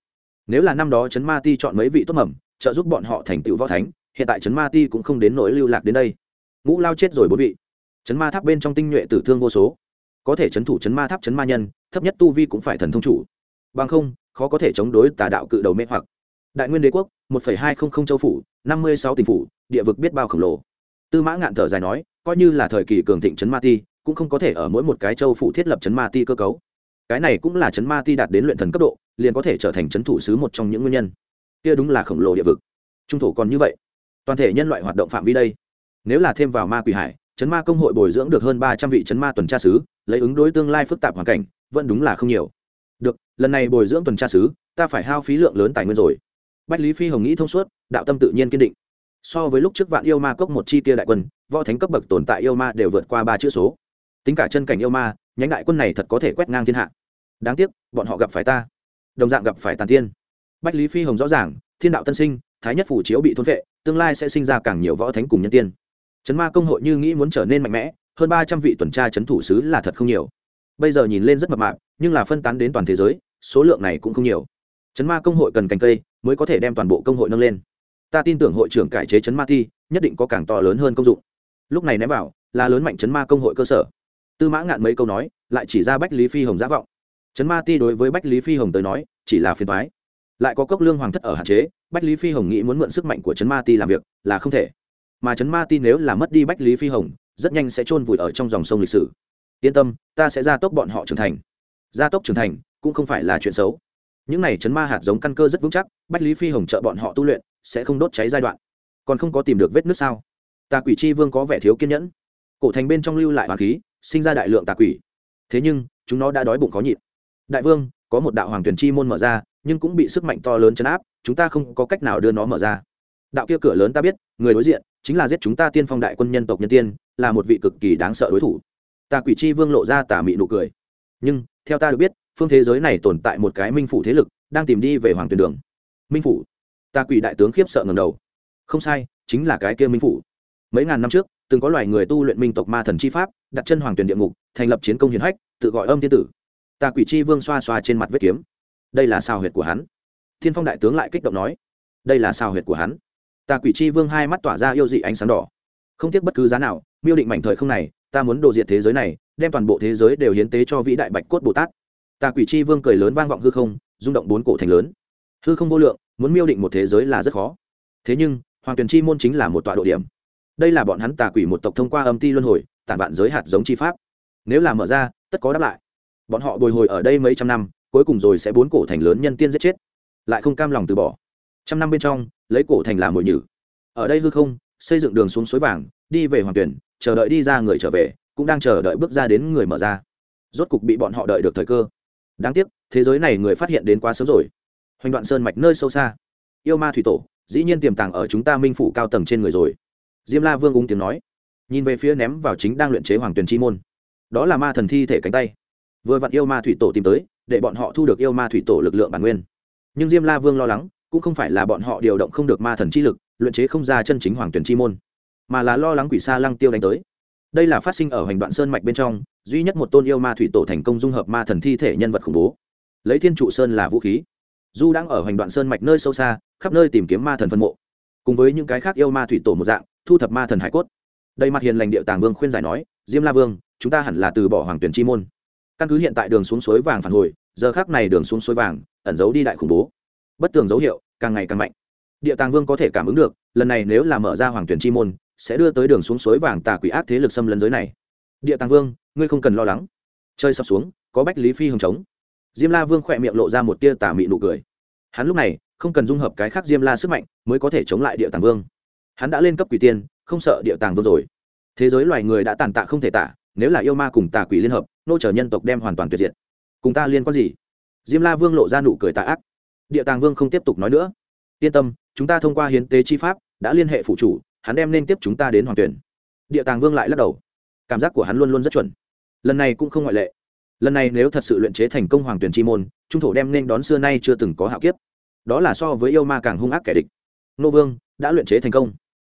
Nếu là năm đó chấn ma ti chọn mấy vị tốt mầm, trợ giúp bọn họ thành tựu võ thánh, hiện tại chấn ma ti cũng không đến nỗi lưu lạc đến đây. Ngũ lao chết rồi bốn vị. Chấn ma tháp bên trong tinh nhuệ tử thương vô số. Có thể chấn thủ chấn ma tháp chấn ma nhân, thấp nhất tu vi cũng phải thần thông chủ. Bằng không, khó có thể chống đối tà đạo cự đầu mê hoặc. Đại nguyên đế quốc, một hai không không châu phủ, năm mươi sáu tỉnh phủ, địa vực biết bao khổng lồ tư mã ngạn thở dài nói, coi như là thời kỳ cường thịnh chấn ma ti, cũng không có thể ở mỗi một cái châu phụ thiết lập chấn ma ti cơ cấu. Cái này cũng là chấn ma ti đạt đến luyện thần cấp độ, liền có thể trở thành chấn thủ sứ một trong những nguyên nhân. Kia đúng là khổng lồ địa vực. Trung thổ còn như vậy. Toàn thể nhân loại hoạt động phạm vi đây. Nếu là thêm vào ma quỷ hải, chấn ma công hội bồi dưỡng được hơn ba trăm vị chấn ma tuần tra sứ, lấy ứng đối tương lai phức tạp hoàn cảnh, vẫn đúng là không nhiều. Được, lần này bồi dưỡng tuần tra sứ, ta phải hao phí lượng lớn tài nguyên rồi. Bách lý phi hồng nghĩ thông suốt, đạo tâm tự nhiên kiên định so với lúc trước vạn yêu ma cốc một chi tiêu đại quân, võ thánh cấp bậc tồn tại yêu ma đều vượt qua ba chữ số. Tính cả chân cảnh yêu ma, nhánh đại quân này thật có thể quét ngang thiên hạ. Đáng tiếc, bọn họ gặp phải ta. Đồng dạng gặp phải tàn tiên. Bách lý phi hồng rõ ràng, thiên đạo tân sinh, thái nhất phủ chiếu bị thôn vệ, tương lai sẽ sinh ra càng nhiều võ thánh cùng nhân tiên. Trấn ma công hội như nghĩ muốn trở nên mạnh mẽ, hơn ba trăm vị tuần tra trấn thủ sứ là thật không nhiều. Bây giờ nhìn lên rất mập mạp, nhưng là phân tán đến toàn thế giới, số lượng này cũng không nhiều. Trấn ma công hội cần cành cây, mới có thể đem toàn bộ công hội nâng lên ta tin tưởng hội trưởng cải chế chấn ma thi, nhất định có càng to lớn hơn công dụng. Lúc này ném vào, là lớn mạnh chấn ma công hội cơ sở. Tư mã ngạn mấy câu nói, lại chỉ ra bách lý phi hồng giả vọng. Chấn ma ti đối với bách lý phi hồng tới nói, chỉ là phiền thoái lại có cốc lương hoàng thất ở hạn chế, bách lý phi hồng nghĩ muốn mượn sức mạnh của chấn ma ti làm việc, là không thể. Mà chấn ma ti nếu là mất đi bách lý phi hồng, rất nhanh sẽ chôn vùi ở trong dòng sông lịch sử. Yên tâm, ta sẽ gia tốc bọn họ trưởng thành. Gia tốc trưởng thành, cũng không phải là chuyện xấu. Những này chấn ma hạt giống căn cơ rất vững chắc, bách lý phi hồng trợ bọn họ tu luyện sẽ không đốt cháy giai đoạn. Còn không có tìm được vết nước sao? Tà quỷ chi vương có vẻ thiếu kiên nhẫn. Cổ thành bên trong lưu lại hoàng khí, sinh ra đại lượng tà quỷ. Thế nhưng, chúng nó đã đói bụng khó nhịn. Đại vương, có một đạo hoàng tuyển chi môn mở ra, nhưng cũng bị sức mạnh to lớn chấn áp, chúng ta không có cách nào đưa nó mở ra. Đạo kia cửa lớn ta biết, người đối diện chính là giết chúng ta tiên phong đại quân nhân tộc nhân tiên, là một vị cực kỳ đáng sợ đối thủ. Tà quỷ chi vương lộ ra tà mị nụ cười. Nhưng, theo ta được biết, phương thế giới này tồn tại một cái minh phủ thế lực, đang tìm đi về hoàng tuyển đường. Minh phủ. Ta quỷ đại tướng khiếp sợ ngầm đầu. Không sai, chính là cái kia minh phủ. Mấy ngàn năm trước, từng có loài người tu luyện minh tộc ma thần chi pháp, đặt chân hoàng tuyển địa ngục, thành lập chiến công hiền hách, tự gọi âm thiên tử. Ta quỷ chi vương xoa xoa trên mặt vết kiếm. Đây là sao huyệt của hắn? Thiên phong đại tướng lại kích động nói. Đây là sao huyệt của hắn? Ta quỷ chi vương hai mắt tỏa ra yêu dị ánh sáng đỏ. Không tiếc bất cứ giá nào, miêu định mảnh thời không này, ta muốn đồ diệt thế giới này, đem toàn bộ thế giới đều hiến tế cho vĩ đại bạch cốt bồ tát. Ta quỷ chi vương cười lớn vang vọng hư không, rung động bốn cổ thành lớn. Hư không vô lượng muốn miêu định một thế giới là rất khó. Thế nhưng, hoàng tuyền chi môn chính là một tọa độ điểm. Đây là bọn hắn tà quỷ một tộc thông qua âm ti luân hồi, tản vạn giới hạt giống chi pháp. Nếu là mở ra, tất có đáp lại. Bọn họ bồi hồi ở đây mấy trăm năm, cuối cùng rồi sẽ bốn cổ thành lớn nhân tiên giết chết. Lại không cam lòng từ bỏ. Trăm năm bên trong, lấy cổ thành làm mồi nhử. Ở đây hư không, xây dựng đường xuống suối vàng, đi về hoàng tuyển chờ đợi đi ra người trở về, cũng đang chờ đợi bước ra đến người mở ra. Rốt cục bị bọn họ đợi được thời cơ. Đáng tiếc, thế giới này người phát hiện đến quá sớm rồi hoành đoạn sơn mạch nơi sâu xa. Yêu ma thủy tổ, dĩ nhiên tiềm tàng ở chúng ta minh phủ cao tầng trên người rồi. Diêm la vương ung tiếng nói. Nhìn về phía ném vào chính đang luyện chế hoàng tuyền chi môn. Đó là ma thần thi thể cánh tay. Vừa vặn yêu ma thủy tổ tìm tới, để bọn họ thu được yêu ma thủy tổ lực lượng bản nguyên. Nhưng diêm la vương lo lắng, cũng không phải là bọn họ điều động không được ma thần chi lực, luyện chế không ra chân chính hoàng tuyển chi môn, mà là lo lắng quỷ xa lăng tiêu đánh tới. Đây là phát sinh ở hành đoạn sơn mạch bên trong, duy nhất một tôn yêu ma thủy tổ thành công dung hợp ma thần thi thể nhân vật khủng bố. Lấy thiên trụ sơn là vũ khí du đang ở hoành đoạn sơn mạch nơi sâu xa, khắp nơi tìm kiếm ma thần phân mộ. Cùng với những cái khác yêu ma thủy tổ một dạng, thu thập ma thần hải cốt. Đây mặt hiền lành địa tàng vương khuyên giải nói, diêm la vương, chúng ta hẳn là từ bỏ hoàng tuyển chi môn. Căn cứ hiện tại đường xuống suối vàng phản hồi, giờ khác này đường xuống suối vàng, ẩn giấu đi đại khủng bố. Bất tường dấu hiệu, càng ngày càng mạnh. Địa tàng vương có thể cảm ứng được, lần này nếu là mở ra hoàng tuyển chi môn, sẽ đưa tới đường xuống suối vàng tà quỷ ác thế lực xâm lấn giới này. Địa tàng vương, ngươi không cần lo lắng. Chơi sập xuống, có bách lý phi hồng trống diêm la vương khỏe miệng lộ ra một tia tà mị nụ cười. Hắn lúc này không cần dung hợp cái khác diêm la sức mạnh mới có thể chống lại địa tàng vương. Hắn đã lên cấp quỷ tiên, không sợ địa tàng vương rồi. Thế giới loài người đã tàn tạ không thể tả, nếu là yêu ma cùng tà quỷ liên hợp, nô trở nhân tộc đem hoàn toàn tuyệt diệt. Cùng ta liên quan gì? Diêm la vương lộ ra nụ cười tà ác. Địa tàng vương không tiếp tục nói nữa. Yên tâm, chúng ta thông qua hiến tế chi pháp đã liên hệ phụ chủ, hắn đem nên tiếp chúng ta đến hoàng tuyển. Địa tàng vương lại lắc đầu. Cảm giác của hắn luôn luôn rất chuẩn. Lần này cũng không ngoại lệ lần này nếu thật sự luyện chế thành công hoàng tuyển chi môn, trung thổ đem nên đón xưa nay chưa từng có hạo kiếp. Đó là so với yêu ma càng hung ác kẻ địch. Nô vương, đã luyện chế thành công.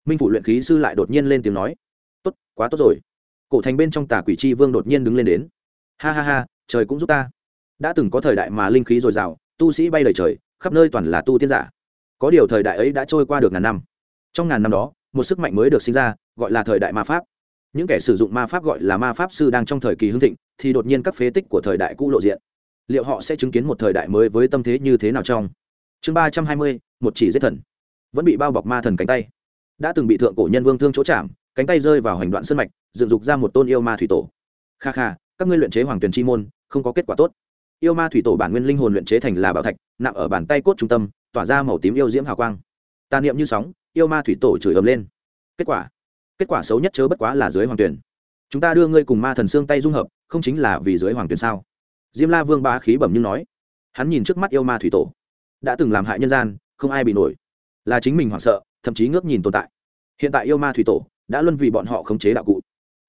Minh phủ luyện khí sư lại đột nhiên lên tiếng nói. Tốt, quá tốt rồi. Cổ thành bên trong tà quỷ chi vương đột nhiên đứng lên đến. Ha ha ha, trời cũng giúp ta. Đã từng có thời đại mà linh khí dồi dào, tu sĩ bay lời trời, khắp nơi toàn là tu tiên giả. Có điều thời đại ấy đã trôi qua được ngàn năm. Trong ngàn năm đó, một sức mạnh mới được sinh ra, gọi là thời đại ma pháp. Những kẻ sử dụng ma pháp gọi là ma pháp sư đang trong thời kỳ hưng thịnh thì đột nhiên các phế tích của thời đại cũ lộ diện. Liệu họ sẽ chứng kiến một thời đại mới với tâm thế như thế nào trong? Chương ba trăm hai mươi, một chỉ giết thần. Vẫn bị bao bọc ma thần cánh tay. Đã từng bị thượng cổ nhân vương thương chỗ chạm, cánh tay rơi vào hành đoạn sân mạch, dựng dục ra một tôn yêu ma thủy tổ. Kha kha, các ngươi luyện chế hoàng tuyền chi môn, không có kết quả tốt. Yêu ma thủy tổ bản nguyên linh hồn luyện chế thành là bảo thạch nặng ở bàn tay cốt trung tâm, tỏa ra màu tím yêu diễm hào quang. Tà niệm như sóng, yêu ma thủy tổ chửi ầm lên. Kết quả kết quả xấu nhất chớ bất quá là dưới hoàng tuyển chúng ta đưa ngươi cùng ma thần xương tay dung hợp, không chính là vì dưới hoàng tuyển sao? Diêm la vương ba khí bẩm nhưng nói. Hắn nhìn trước mắt yêu ma thủy tổ. Đã từng làm hại nhân gian, không ai bị nổi. Là chính mình hoảng sợ, thậm chí ngước nhìn tồn tại. Hiện tại yêu ma thủy tổ đã luân vì bọn họ khống chế đạo cụ.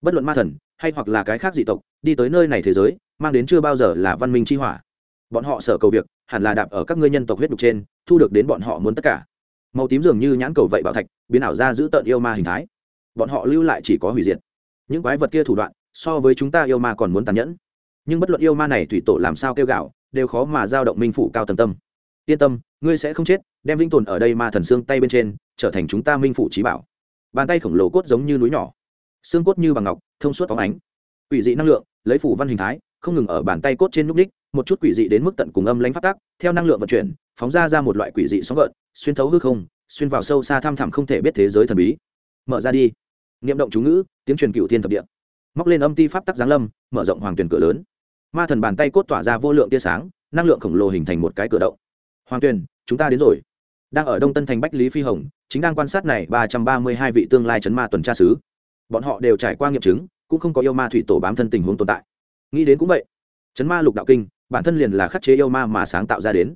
Bất luận ma thần, hay hoặc là cái khác dị tộc, đi tới nơi này thế giới, mang đến chưa bao giờ là văn minh chi hỏa. Bọn họ sở cầu việc, hẳn là đạp ở các ngươi nhân tộc huyết đục trên, thu được đến bọn họ muốn tất cả. Màu tím dường như nhãn cầu vậy bảo thạch, biến ảo ra giữ tợn yêu ma hình thái. Bọn họ lưu lại chỉ có hủy diệt những quái vật kia thủ đoạn, so với chúng ta yêu ma còn muốn tàn nhẫn. Nhưng bất luận yêu ma này thủy tổ làm sao kêu gạo, đều khó mà giao động minh phủ cao tầng tâm. Yên tâm, ngươi sẽ không chết, đem vinh tồn ở đây ma thần xương tay bên trên, trở thành chúng ta minh phủ trí bảo. Bàn tay khổng lồ cốt giống như núi nhỏ, xương cốt như bằng ngọc, thông suốt phóng ánh. Quỷ dị năng lượng, lấy phủ văn hình thái, không ngừng ở bàn tay cốt trên núc ních một chút quỷ dị đến mức tận cùng âm lãnh phát tác, theo năng lượng vận chuyển, phóng ra ra một loại quỷ dị sóng gợn, xuyên thấu hư không, xuyên vào sâu xa thăm thẳm không thể biết thế giới thần bí. Mở ra đi. Niệm động chú ngữ tiếng truyền cựu thiên thập địa. Móc lên âm ti pháp tắc giáng lâm, mở rộng hoàng tuyển cửa lớn. Ma thần bàn tay cốt tỏa ra vô lượng tia sáng, năng lượng khổng lồ hình thành một cái cửa động. Hoàng tuyền, chúng ta đến rồi. Đang ở đông tân thành bách lý phi hồng, chính đang quan sát này ba trăm ba mươi hai vị tương lai chấn ma tuần tra sứ. Bọn họ đều trải qua nghiệm chứng, cũng không có yêu ma thủy tổ bám thân tình huống tồn tại. Nghĩ đến cũng vậy. Chấn ma lục đạo kinh, bản thân liền là khắc chế yêu ma mà sáng tạo ra đến.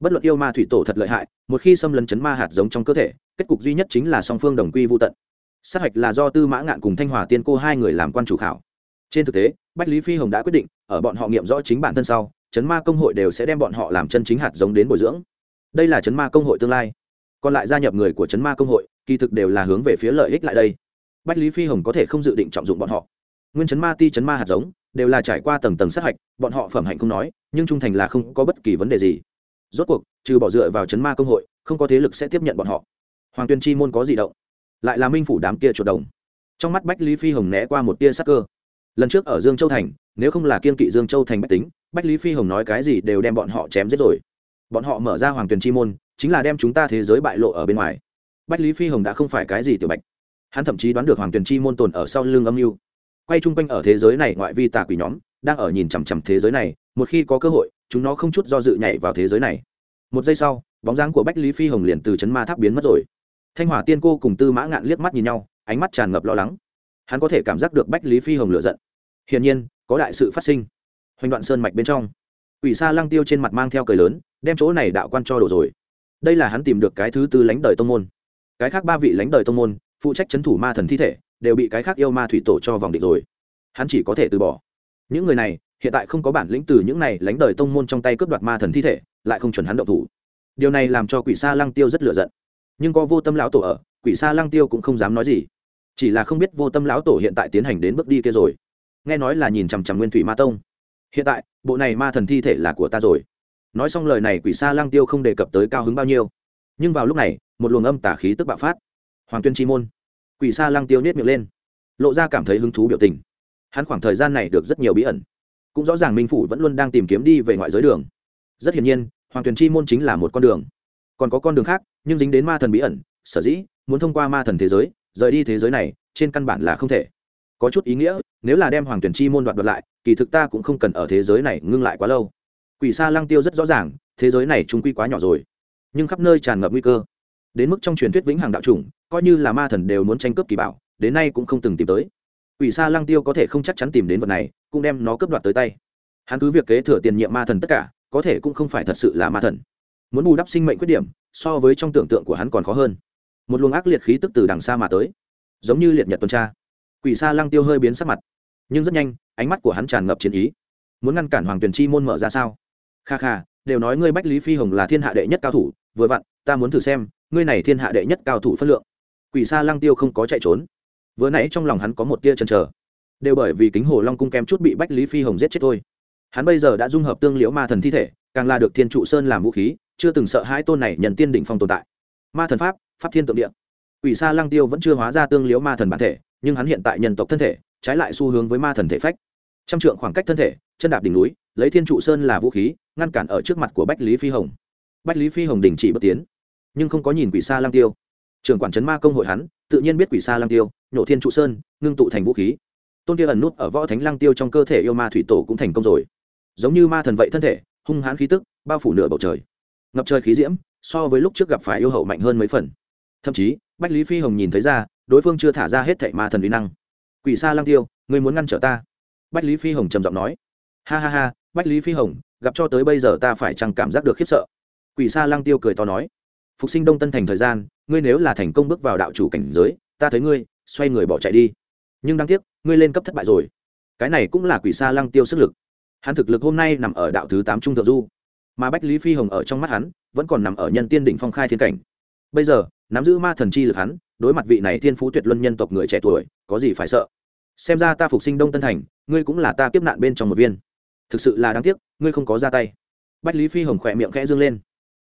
Bất luận yêu ma thủy tổ thật lợi hại, một khi xâm lấn chấn ma hạt giống trong cơ thể, kết cục duy nhất chính là song phương đồng quy vô tận sát hạch là do tư mã ngạn cùng thanh hòa tiên cô hai người làm quan chủ khảo. Trên thực tế, bách lý phi hồng đã quyết định, ở bọn họ nghiệm rõ chính bản thân sau, chấn ma công hội đều sẽ đem bọn họ làm chân chính hạt giống đến bồi dưỡng. Đây là chấn ma công hội tương lai. Còn lại gia nhập người của chấn ma công hội, kỳ thực đều là hướng về phía lợi ích lại đây. Bách lý phi hồng có thể không dự định trọng dụng bọn họ. Nguyên chấn ma ti, chấn ma hạt giống, đều là trải qua tầng tầng sát hạch, bọn họ phẩm hạnh không nói, nhưng trung thành là không có bất kỳ vấn đề gì. Rốt cuộc, trừ bỏ dựa vào chấn ma công hội, không có thế lực sẽ tiếp nhận bọn họ. Hoàng tuyên chi môn có gì động? Lại là minh phủ đám kia chuột đồng. Trong mắt bách lý phi hồng né qua một tia sắc cơ. Lần trước ở dương châu thành, nếu không là kiên kỵ dương châu thành bách tính, bách lý phi hồng nói cái gì đều đem bọn họ chém giết rồi. Bọn họ mở ra hoàng tuyền chi môn, chính là đem chúng ta thế giới bại lộ ở bên ngoài. Bách lý phi hồng đã không phải cái gì tiểu bạch. Hắn thậm chí đoán được hoàng tuyền chi môn tồn ở sau lưng âm mưu. Quay chung quanh ở thế giới này ngoại vi tà quỷ nhóm, đang ở nhìn chằm chằm thế giới này, một khi có cơ hội, chúng nó không chút do dự nhảy vào thế giới này. Một giây sau, bóng dáng của bách lý phi hồng liền từ c ma tháp biến mất rồi thanh hỏa tiên cô cùng tư mã ngạn liếc mắt nhìn nhau, ánh mắt tràn ngập lo lắng. Hắn có thể cảm giác được bách lý phi hồng lựa giận. Hiển nhiên, có đại sự phát sinh. Hoành đoạn sơn mạch bên trong ủy sa lăng tiêu trên mặt mang theo cười lớn, đem chỗ này đạo quan cho đổ rồi. Đây là hắn tìm được cái thứ tư lãnh đời tông môn. Cái khác ba vị lãnh đời tông môn, phụ trách c h ấ n thủ ma thần thi thể, đều bị cái khác yêu ma thủy tổ cho vòng địch rồi. Hắn chỉ có thể từ bỏ. Những người này, hiện tại không có bản lĩnh từ những này lãnh đời tông môn trong tay cướp đoạt ma thần thi thể, lại không chuẩn hắn động thủ. Điều này làm cho quỷ sa lăng tiêu rất lựa giận nhưng có vô tâm lão tổ ở, quỷ sa lăng tiêu cũng không dám nói gì. Chỉ là không biết vô tâm lão tổ hiện tại tiến hành đến bước đi kia rồi. Nghe nói là nhìn chằm chằm nguyên thủy ma tông. Hiện tại, bộ này ma thần thi thể là của ta rồi. Nói xong lời này quỷ sa lăng tiêu không đề cập tới cao hứng bao nhiêu. Nhưng vào lúc này, một luồng âm tả khí tức bạo phát. Hoàng tuyên chi môn. Quỷ sa lăng tiêu nhét miệng lên. Lộ ra cảm thấy hứng thú biểu tình. Hắn khoảng thời gian này được rất nhiều bí ẩn. Cũng rõ ràng minh phủ vẫn luôn đang tìm kiếm đi về ngoại giới đường. Rất hiển nhiên, hoàng tuyên chi môn chính là một con đường còn có con đường khác, nhưng dính đến ma thần bí ẩn, sở dĩ muốn thông qua ma thần thế giới, rời đi thế giới này, trên căn bản là không thể. Có chút ý nghĩa, nếu là đem hoàng tuyển chi môn đoạt đoạt lại, kỳ thực ta cũng không cần ở thế giới này ngưng lại quá lâu. Quỷ xa lăng tiêu rất rõ ràng, thế giới này trung quy quá nhỏ rồi. Nhưng khắp nơi tràn ngập nguy cơ. Đến mức trong truyền thuyết vĩnh hằng đạo chủng, coi như là ma thần đều muốn tranh cướp kỳ bảo, đến nay cũng không từng tìm tới. Quỷ xa lăng tiêu có thể không chắc chắn tìm đến vật này, cũng đem nó cướp đoạt tới tay. Hắn cứ việc kế thừa tiền nhiệm ma thần tất cả, có thể cũng không phải thật sự là ma thần muốn bù đắp sinh mệnh khuyết điểm, so với trong tưởng tượng của hắn còn khó hơn. Một luồng ác liệt khí tức từ đằng xa mà tới, giống như liệt nhật tuần tra. Quỷ xa lăng tiêu hơi biến sắc mặt, nhưng rất nhanh, ánh mắt của hắn tràn ngập chiến ý. Muốn ngăn cản hoàng tuyền chi môn mở ra sao? Kha kha, đều nói ngươi bách lý phi hồng là thiên hạ đệ nhất cao thủ, vừa vặn, ta muốn thử xem, ngươi này thiên hạ đệ nhất cao thủ phân lượng. Quỷ xa lăng tiêu không có chạy trốn. Vừa nãy trong lòng hắn có một tia chần chờ, đều bởi vì kính hồ long cung kem chút bị bách lý phi hồng giết chết thôi. Hắn bây giờ đã dung hợp tương liễu ma thần thi thể, càng là được thiên trụ sơn làm vũ khí chưa từng sợ hãi tôn này nhận tiên đỉnh phong tồn tại. Ma thần pháp pháp thiên tượng địa. Quỷ sa lăng tiêu vẫn chưa hóa ra tương liễu ma thần bản thể, nhưng hắn hiện tại nhân tộc thân thể, trái lại xu hướng với ma thần thể phách. Trăm trượng khoảng cách thân thể, chân đạp đỉnh núi, lấy thiên trụ sơn là vũ khí, ngăn cản ở trước mặt của bách lý phi hồng. Bách lý phi hồng đình chỉ bước tiến, nhưng không có nhìn quỷ sa lang tiêu. Trưởng quản trấn ma công hội hắn, tự nhiên biết quỷ sa lang tiêu, nhổ thiên trụ sơn, ngưng tụ thành vũ khí. Tôn kia ẩn nút ở võ thánh lang tiêu trong cơ thể yêu ma thủy tổ cũng thành công rồi. Giống như ma thần vậy thân thể, hung hãn khí tức, bao phủ nửa bầu trời ngập trời khí diễm, so với lúc trước gặp phải yêu hậu mạnh hơn mấy phần. Thậm chí, bách lý phi hồng nhìn thấy ra, đối phương chưa thả ra hết thệ ma thần uy năng. Quỷ sa lang tiêu, ngươi muốn ngăn trở ta? Bách lý phi hồng trầm giọng nói. Ha ha ha, bách lý phi hồng, gặp cho tới bây giờ ta phải chẳng cảm giác được khiếp sợ? Quỷ sa lang tiêu cười to nói. Phục sinh đông tân thành thời gian, ngươi nếu là thành công bước vào đạo chủ cảnh giới, ta thấy ngươi, xoay người bỏ chạy đi. Nhưng đáng tiếc, ngươi lên cấp thất bại rồi. Cái này cũng là quỷ sa lăng tiêu sức lực. Hắn thực lực hôm nay nằm ở đạo thứ tám trung thượng du mà bách lý phi hồng ở trong mắt hắn vẫn còn nằm ở nhân tiên đỉnh phong khai thiên cảnh. Bây giờ, nắm giữ ma thần chi lực hắn, đối mặt vị này thiên phú tuyệt luân nhân tộc người trẻ tuổi, có gì phải sợ? Xem ra ta phục sinh đông tân thành, ngươi cũng là ta kiếp nạn bên trong một viên. Thực sự là đáng tiếc, ngươi không có ra tay. Bách lý phi hồng khỏe miệng khẽ dương lên.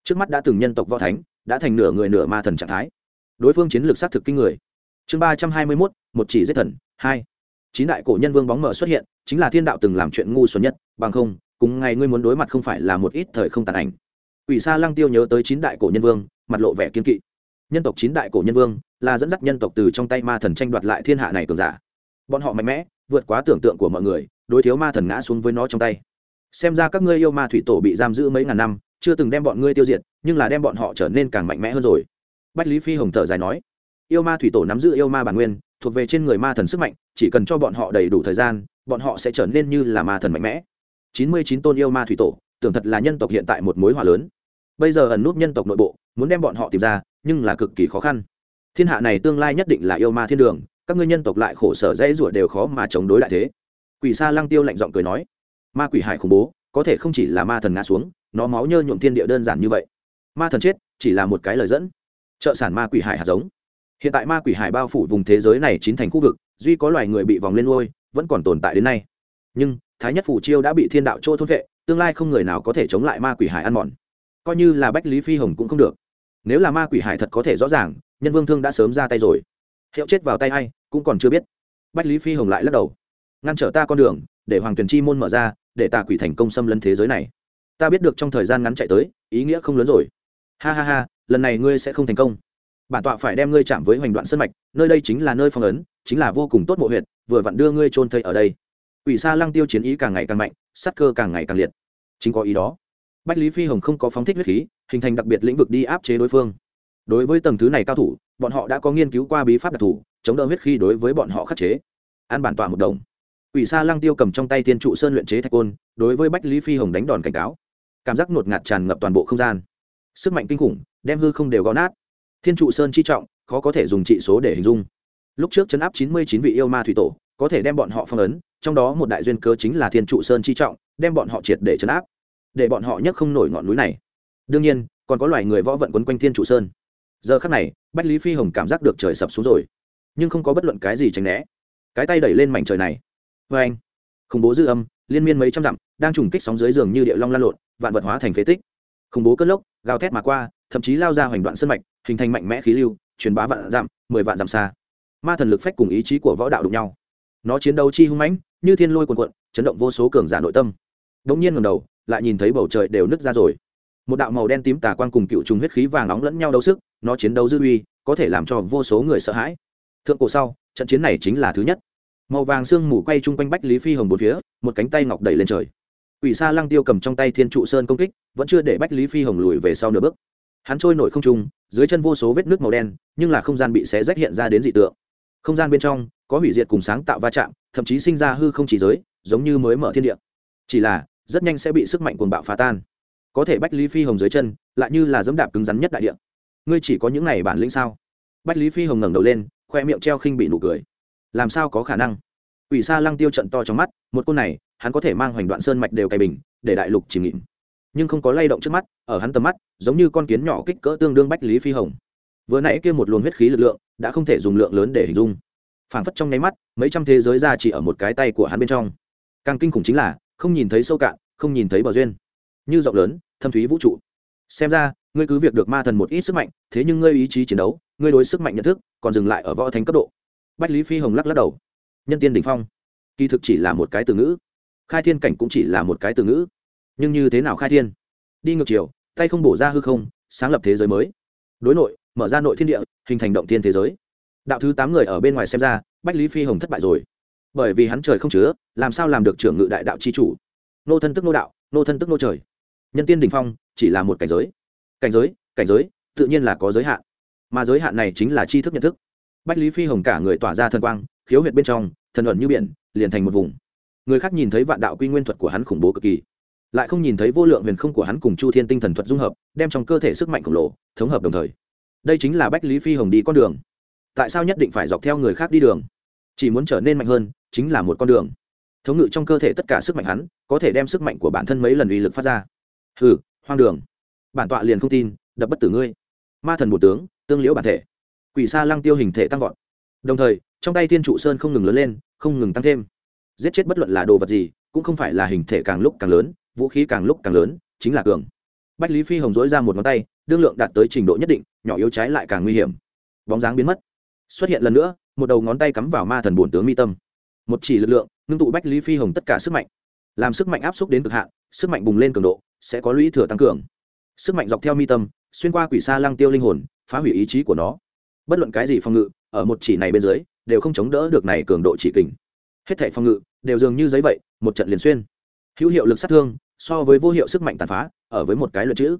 Trước mắt đã từng nhân tộc võ thánh, đã thành nửa người nửa ma thần trạng thái. Đối phương chiến lược xác thực kinh người. Chương ba trăm hai mươi mốt, một chỉ giết thần, hai. Chín đại cổ nhân vương bóng mở xuất hiện, chính là thiên đạo từng làm chuyện ngu xuẩn nhất, bằng không cùng ngày ngươi muốn đối mặt không phải là một ít thời không tàn ảnh. Quỷ sa lăng tiêu nhớ tới chín đại cổ nhân vương, mặt lộ vẻ kiên kỵ. Nhân tộc chín đại cổ nhân vương, là dẫn dắt nhân tộc từ trong tay ma thần tranh đoạt lại thiên hạ này cường giả. Bọn họ mạnh mẽ, vượt quá tưởng tượng của mọi người, đối thiếu ma thần ngã xuống với nó trong tay. Xem ra các ngươi yêu ma thủy tổ bị giam giữ mấy ngàn năm, chưa từng đem bọn ngươi tiêu diệt, nhưng là đem bọn họ trở nên càng mạnh mẽ hơn rồi. Bách lý phi hồng thở dài nói, yêu ma thủy tổ nắm giữ yêu ma bản nguyên, thuộc về trên người ma thần sức mạnh, chỉ cần cho bọn họ đầy đủ thời gian, bọn họ sẽ trở nên như là ma thần mạnh mẽ chín mươi chín tôn yêu ma thủy tổ, tưởng thật là nhân tộc hiện tại một mối hòa lớn. Bây giờ ẩn nút nhân tộc nội bộ, muốn đem bọn họ tìm ra, nhưng là cực kỳ khó khăn. Thiên hạ này tương lai nhất định là yêu ma thiên đường, các ngươi nhân tộc lại khổ sở dễ rủa đều khó mà chống đối lại thế. Quỷ sa lăng tiêu lạnh giọng cười nói, ma quỷ hải khủng bố, có thể không chỉ là ma thần ngã xuống, nó máu nhơ nhuộm thiên địa đơn giản như vậy. Ma thần chết, chỉ là một cái lời dẫn. Trợ sản ma quỷ hải hạt giống. Hiện tại ma quỷ hải bao phủ vùng thế giới này chín thành khu vực, duy có loài người bị vòng lên ngôi, vẫn còn tồn tại đến nay. Nhưng thái nhất phủ chiêu đã bị thiên đạo chỗ thôn vệ, tương lai không người nào có thể chống lại ma quỷ hải ăn mòn. Coi như là bách lý phi hồng cũng không được. Nếu là ma quỷ hải thật có thể rõ ràng, nhân vương thương đã sớm ra tay rồi. Hiệu chết vào tay a i cũng còn chưa biết. Bách lý phi hồng lại lắc đầu. Ngăn trở ta con đường, để hoàng tuyền chi môn mở ra, để tà quỷ thành công xâm lấn thế giới này. Ta biết được trong thời gian ngắn chạy tới, ý nghĩa không lớn rồi. Ha ha ha, lần này ngươi sẽ không thành công. Bản tọa phải đem ngươi chạm với hoành đoạn sân mạch, nơi đây chính là nơi phong ấn, chính là vô cùng tốt mộ huyện vừa vặn đưa ngươi trôn thây ở đây. Quỷ sa lăng tiêu chiến ý càng ngày càng mạnh sắc cơ càng ngày càng liệt. Chính có ý đó. Bách lý phi hồng không có phóng thích huyết khí hình thành đặc biệt lĩnh vực đi áp chế đối phương. Đối với tầng thứ này cao thủ bọn họ đã có nghiên cứu qua bí pháp đặc thủ, chống đỡ huyết khí đối với bọn họ khắc chế. An bản tọa một đồng. Quỷ sa lăng tiêu cầm trong tay tiên trụ sơn luyện chế thạch côn đối với bách lý phi hồng đánh đòn cảnh cáo. Cảm giác ngột ngạt tràn ngập toàn bộ không gian. Sức mạnh kinh khủng đem hư không đều gõ nát. Thiên trụ sơn chi trọng khó có thể dùng trị số để hình dung. Lúc trước chấn áp chín mươi chín vị yêu ma thủy tổ có thể đem bọn họ phong ấn trong đó một đại duyên cơ chính là thiên trụ sơn chi trọng, đem bọn họ triệt để chấn áp, để bọn họ nhấc không nổi ngọn núi này. Đương nhiên, còn có loài người võ vận quấn quanh thiên trụ sơn. Giờ khắc này, bách lý phi hồng cảm giác được trời sập xuống rồi, nhưng không có bất luận cái gì tránh né. Cái tay đẩy lên mảnh trời này. Vê anh, khủng bố dư âm, liên miên mấy trăm dặm, đang trùng kích sóng dưới giường như địa long lan lộn, vạn vật hóa thành phế tích. Khủng bố cất lốc, gào thét mà qua, thậm chí lao ra hoành đoạn sân mạch, hình thành mạnh mẽ khí lưu, truyền bá vạn dặm, mười vạn dặm xa. Ma thần lực phách cùng ý chí của võ đạo đụng nhau. Nó chiến đấu chi hung mãnh như thiên lôi cuồn cuộn chấn động vô số cường giả nội tâm. Đống nhiên ngẩng đầu lại nhìn thấy bầu trời đều nứt ra rồi. Một đạo màu đen tím tà quang cùng cựu trùng huyết khí vàng nóng lẫn nhau đấu sức nó chiến đấu dư uy có thể làm cho vô số người sợ hãi. Thượng cổ sau trận chiến này chính là thứ nhất. Màu vàng sương mù quay chung quanh bách lý phi hồng bốn phía một cánh tay ngọc đẩy lên trời. Quỷ Sa Lăng Tiêu cầm trong tay Thiên trụ sơn công kích, vẫn chưa để Bách Lý Phi Hồng lùi về sau nửa bước. Hắn trôi nổi không trung, dưới chân vô số vết nước màu đen, nhưng là không gian bị xé rách hiện ra đến dị tượng. Không gian bên trong có hủy diệt cùng sáng tạo va chạm, thậm chí sinh ra hư không chỉ giới, giống như mới mở thiên địa. Chỉ là, rất nhanh sẽ bị sức mạnh cuồng bạo phá tan. Có thể Bách Lý Phi Hồng dưới chân, lại như là giẫm đạp cứng rắn nhất đại địa. Ngươi chỉ có những này bản lĩnh sao? Bách Lý Phi Hồng ngẩng đầu lên, khoe miệng treo khinh bị nụ cười. Làm sao có khả năng? ủy Sa Lăng Tiêu trận to trong mắt, một côn này, hắn có thể mang hoành đoạn sơn mạch đều cày bình để đại lục chìm nghịm nhưng không có lay động trước mắt ở hắn tầm mắt giống như con kiến nhỏ kích cỡ tương đương bách lý phi hồng vừa nãy kia một luồng huyết khí lực lượng đã không thể dùng lượng lớn để hình dung. Phảng phất trong nháy mắt, mấy trăm thế giới ra chỉ ở một cái tay của hắn bên trong. Càng kinh khủng chính là, không nhìn thấy sâu cạn, không nhìn thấy bờ duyên. Như rộng lớn, thâm thúy vũ trụ. Xem ra, ngươi cứ việc được ma thần một ít sức mạnh, thế nhưng ngươi ý chí chiến đấu, ngươi đối sức mạnh nhận thức, còn dừng lại ở võ thánh cấp độ. Bách lý phi hồng lắc lắc đầu. Nhân tiên đ ỉ n h phong. Kỳ thực chỉ là một cái từ ngữ. Khai thiên cảnh cũng chỉ là một cái từ ngữ. Nhưng như thế nào khai thiên? Đi ngược chiều, tay không bổ ra hư không, sáng lập thế giới mới. Đối nội mở ra nội thiên địa, hình thành động thiên thế giới. Đạo thứ tám người ở bên ngoài xem ra, bách lý phi hồng thất bại rồi. Bởi vì hắn trời không chứa, làm sao làm được trưởng ngự đại đạo c h i chủ? Nô thân tức nô đạo, nô thân tức nô trời. Nhân tiên đình phong, chỉ là một cảnh giới. Cảnh giới cảnh giới, tự nhiên là có giới hạn. Mà giới hạn này chính là tri thức nhận thức. Bách lý phi hồng cả người tỏa ra thần quang, khiếu huyệt bên trong, thần ẩn như biển, liền thành một vùng. Người khác nhìn thấy vạn đạo quy nguyên thuật của hắn khủng bố cực kỳ, lại không nhìn thấy vô lượng huyền không của hắn cùng chu thiên tinh thần thuật dung hợp, đem trong cơ thể sức mạnh khổng lồ, thống hợp đồng thời đây chính là bách lý phi hồng đi con đường. Tại sao nhất định phải dọc theo người khác đi đường? Chỉ muốn trở nên mạnh hơn, chính là một con đường. Thống ngự trong cơ thể tất cả sức mạnh hắn, có thể đem sức mạnh của bản thân mấy lần uy lực phát ra. Hừ, hoang đường. Bản tọa liền không tin, đập bất tử ngươi. Ma thần bổ tướng, tương liễu bản thể. Quỷ sa lăng tiêu hình thể tăng vọt. Đồng thời, trong tay thiên trụ sơn không ngừng lớn lên, không ngừng tăng thêm. Giết chết bất luận là đồ vật gì, cũng không phải là hình thể càng lúc càng lớn, vũ khí càng lúc càng lớn, chính là cường. Bách lý phi hồng dỗi ra một ngón tay đương lượng đạt tới trình độ nhất định, nhỏ yếu trái lại càng nguy hiểm. Bóng dáng biến mất. Xuất hiện lần nữa, một đầu ngón tay cắm vào ma thần bổn tướng mi tâm. Một chỉ lực lượng, ngưng tụ bách lý phi hồng tất cả sức mạnh. Làm sức mạnh áp xúc đến cực hạn, sức mạnh bùng lên cường độ, sẽ có lũy thừa tăng cường. Sức mạnh dọc theo mi tâm, xuyên qua quỷ xa lăng tiêu linh hồn, phá hủy ý chí của nó. Bất luận cái gì phòng ngự, ở một chỉ này bên dưới, đều không chống đỡ được này cường độ chỉ kình. Hết thảy phòng ngự, đều dường như giấy vậy, một trận liền xuyên. Hữu hiệu lực sát thương, so với vô hiệu sức mạnh tàn phá, ở với một cái luyện chữ.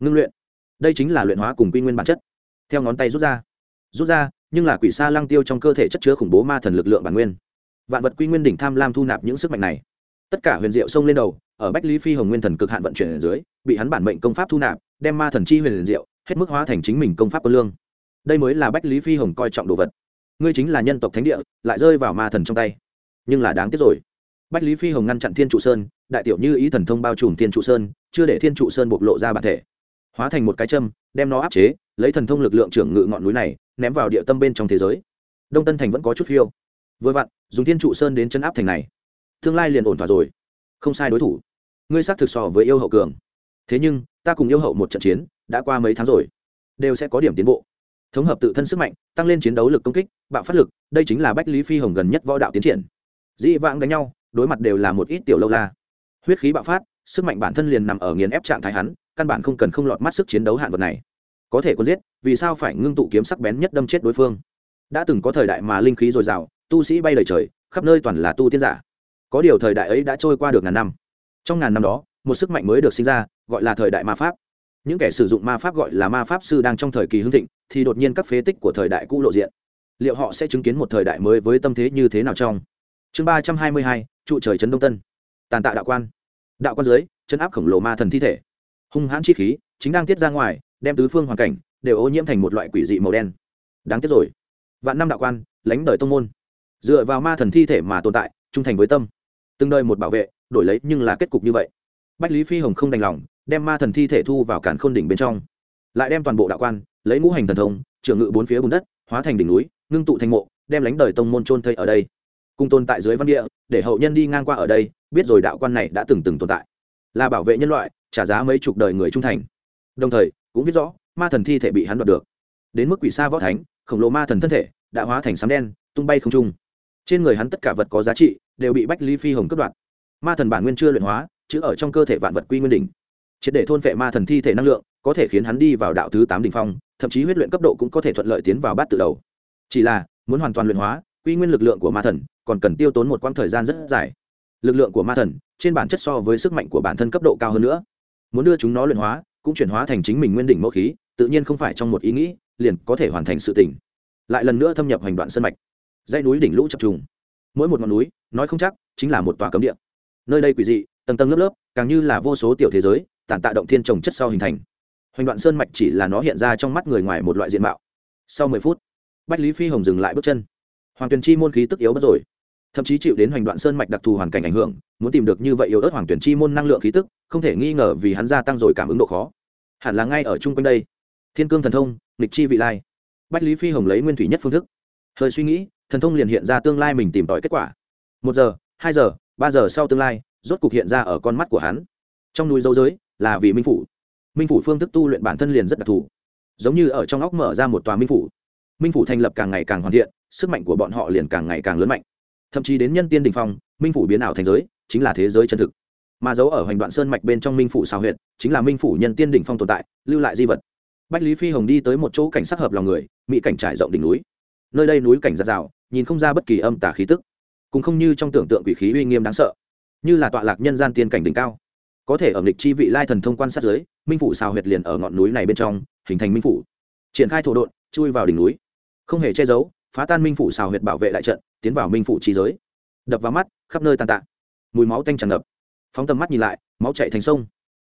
Ngưng luyện đây chính là luyện hóa cùng quy nguyên bản chất. Theo ngón tay rút ra. Rút ra, nhưng là quỷ sa lăng tiêu trong cơ thể chất chứa khủng bố ma thần lực lượng bản nguyên. Vạn vật quy nguyên đỉnh tham lam thu nạp những sức mạnh này. Tất cả huyền diệu xông lên đầu, ở bách lý phi hồng nguyên thần cực hạn vận chuyển ở dưới, bị hắn bản mệnh công pháp thu nạp, đem ma thần chi huyền diệu, hết mức hóa thành chính mình công pháp quân lương. Đây mới là bách lý phi hồng coi trọng đồ vật. Ngươi chính là nhân tộc thánh địa, lại rơi vào ma thần trong tay. Nhưng là đáng tiếc rồi. Bách lý phi hồng ngăn chặn thiên trụ sơn, đại tiểu như ý thần thông bao trùm thiên trụ sơn, chưa để thiên trụ sơn bộc lộ ra bản thể hóa thành một cái châm, đem nó áp chế, lấy thần thông lực lượng trưởng ngự ngọn núi này, ném vào địa tâm bên trong thế giới. Đông tân thành vẫn có chút phiêu. Vừa vặn, dùng thiên trụ sơn đến chân áp thành này, tương lai liền ổn thỏa rồi. Không sai đối thủ. Ngươi xác thực so với yêu hậu cường. Thế nhưng, ta cùng yêu hậu một trận chiến, đã qua mấy tháng rồi, đều sẽ có điểm tiến bộ. Thống hợp tự thân sức mạnh, tăng lên chiến đấu lực công kích, bạo phát lực, đây chính là bách lý phi hồng gần nhất võ đạo tiến triển. Dĩ vãng đánh nhau, đối mặt đều là một ít tiểu lâu la. Huyết khí bạo phát, sức mạnh bản thân liền nằm ở nghiền ép trạng thái hắn căn bản không cần không lọt mắt sức chiến đấu hạn vật này. Có thể quân giết, vì sao phải ngưng tụ kiếm sắc bén nhất đâm chết đối phương? Đã từng có thời đại mà linh khí dồi dào, tu sĩ bay lời trời, khắp nơi toàn là tu tiên giả. Có điều thời đại ấy đã trôi qua được ngàn năm. Trong ngàn năm đó, một sức mạnh mới được sinh ra, gọi là thời đại ma pháp. Những kẻ sử dụng ma pháp gọi là ma pháp sư đang trong thời kỳ hưng thịnh, thì đột nhiên các phế tích của thời đại cũ lộ diện. Liệu họ sẽ chứng kiến một thời đại mới với tâm thế như thế nào trong? Chương ba trăm hai mươi hai, trụ trời trấn đông tân. Tàn tạ đạo quan. Đạo quan dưới chân áp khổng lồ ma thần thi thể hung hãn chi khí, chính đang tiết ra ngoài, đem tứ phương hoàn cảnh đều ô nhiễm thành một loại quỷ dị màu đen. Đáng tiếc rồi. Vạn năm đạo quan lánh đời tông môn. Dựa vào ma thần thi thể mà tồn tại, trung thành với tâm. Từng đời một bảo vệ, đổi lấy nhưng là kết cục như vậy. Bách lý phi hồng không đành lòng, đem ma thần thi thể thu vào cản khôn đỉnh bên trong. Lại đem toàn bộ đạo quan, lấy ngũ hành thần thông, trưởng ngự bốn phía bùn đất, hóa thành đỉnh núi, ngưng tụ thành mộ, đem lánh đời tông môn trôn thây ở đây. Cùng tồn tại dưới văn địa, để hậu nhân đi ngang qua ở đây, biết rồi đạo quan này đã từng từng tồn tại là bảo vệ nhân loại, trả giá mấy chục đời người trung thành. Đồng thời, cũng viết rõ, ma thần thi thể bị hắn đoạt được. Đến mức quỷ xa võ thánh, khổng lồ ma thần thân thể, đã hóa thành sấm đen, tung bay không trung. Trên người hắn tất cả vật có giá trị, đều bị bách ly phi hồng cướp đoạt. Ma thần bản nguyên chưa luyện hóa chứ ở trong cơ thể vạn vật quy nguyên đỉnh. Triệt để thôn vệ ma thần thi thể năng lượng, có thể khiến hắn đi vào đạo thứ tám đ ỉ n h phong, thậm chí huyết luyện cấp độ cũng có thể thuận lợi tiến vào bát tự đầu. Chỉ là, muốn hoàn toàn luyện hóa, quy nguyên lực lượng của ma thần, còn cần tiêu tốn một quãng thời gian rất dài lực lượng của ma thần, trên bản chất so với sức mạnh của bản thân cấp độ cao hơn nữa. Muốn đưa chúng nó luyện hóa, cũng chuyển hóa thành chính mình nguyên đỉnh mẫu khí, tự nhiên không phải trong một ý nghĩ, liền có thể hoàn thành sự tỉnh lại lần nữa thâm nhập hành đoạn sân mạch. Dãy núi đỉnh lũ chập trùng. Mỗi một ngọn núi, nói không chắc, chính là một tòa cấm địa. Nơi đây quỷ dị, tầng tầng lớp lớp, càng như là vô số tiểu thế giới, tản tạ động thiên trồng chất sau hình thành. Hoành đoạn sơn mạch chỉ là nó hiện ra trong mắt người ngoài một loại diện mạo. Sau mười phút, bách lý phi hồng dừng lại bước chân. Hoàng tuyền chi môn khí tức yếu bất rồi thậm chí chịu đến hoành đoạn sơn mạch đặc thù hoàn cảnh ảnh hưởng, muốn tìm được như vậy yếu ớt hoàng tuyển chi môn năng lượng khí tức, không thể nghi ngờ vì hắn gia tăng rồi cảm ứng độ khó. Hẳn là ngay ở chung quanh đây. Thiên cương thần thông lịch chi vị lai. Bách lý phi hồng lấy nguyên thủy nhất phương thức. Hơi suy nghĩ, thần thông liền hiện ra tương lai mình tìm tòi kết quả. Một giờ, hai giờ, ba giờ sau tương lai, rốt cục hiện ra ở con mắt của hắn. Trong núi dấu giới là vì minh phủ. Minh phủ phương thức tu luyện bản thân liền rất đặc thù. Giống như ở trong óc mở ra một tòa minh phủ. Minh phủ thành lập càng ngày càng hoàn thiện, sức mạnh của bọn họ liền càng ngày càng lớn mạnh thậm chí đến nhân tiên đình phong, minh phủ biến ảo thành giới, chính là thế giới chân thực. Mà giấu ở hoành đoạn sơn mạch bên trong minh phủ xào huyện chính là minh phủ nhân tiên đỉnh phong tồn tại, lưu lại di vật. Bách lý phi hồng đi tới một chỗ cảnh sắc hợp lòng người, mỹ cảnh trải rộng đỉnh núi. Nơi đây núi cảnh giặt rào, nhìn không ra bất kỳ âm tả khí tức, cũng không như trong tưởng tượng quỷ khí uy nghiêm đáng sợ, như là tọa lạc nhân gian tiên cảnh đỉnh cao. Có thể ở nghịch chi vị lai thần thông quan sát giới minh phủ xào huyệt liền ở ngọn núi này bên trong, hình thành minh phủ. Triển khai thổ độn, chui vào đỉnh núi. Không hề che giấu, phá tan minh phủ xào huyệt bảo vệ đại trận tiến vào minh phụ trí giới. Đập vào mắt, khắp nơi tàn tạ. Mùi máu tanh tràn ngập. Phóng tầm mắt nhìn lại, máu chạy thành sông.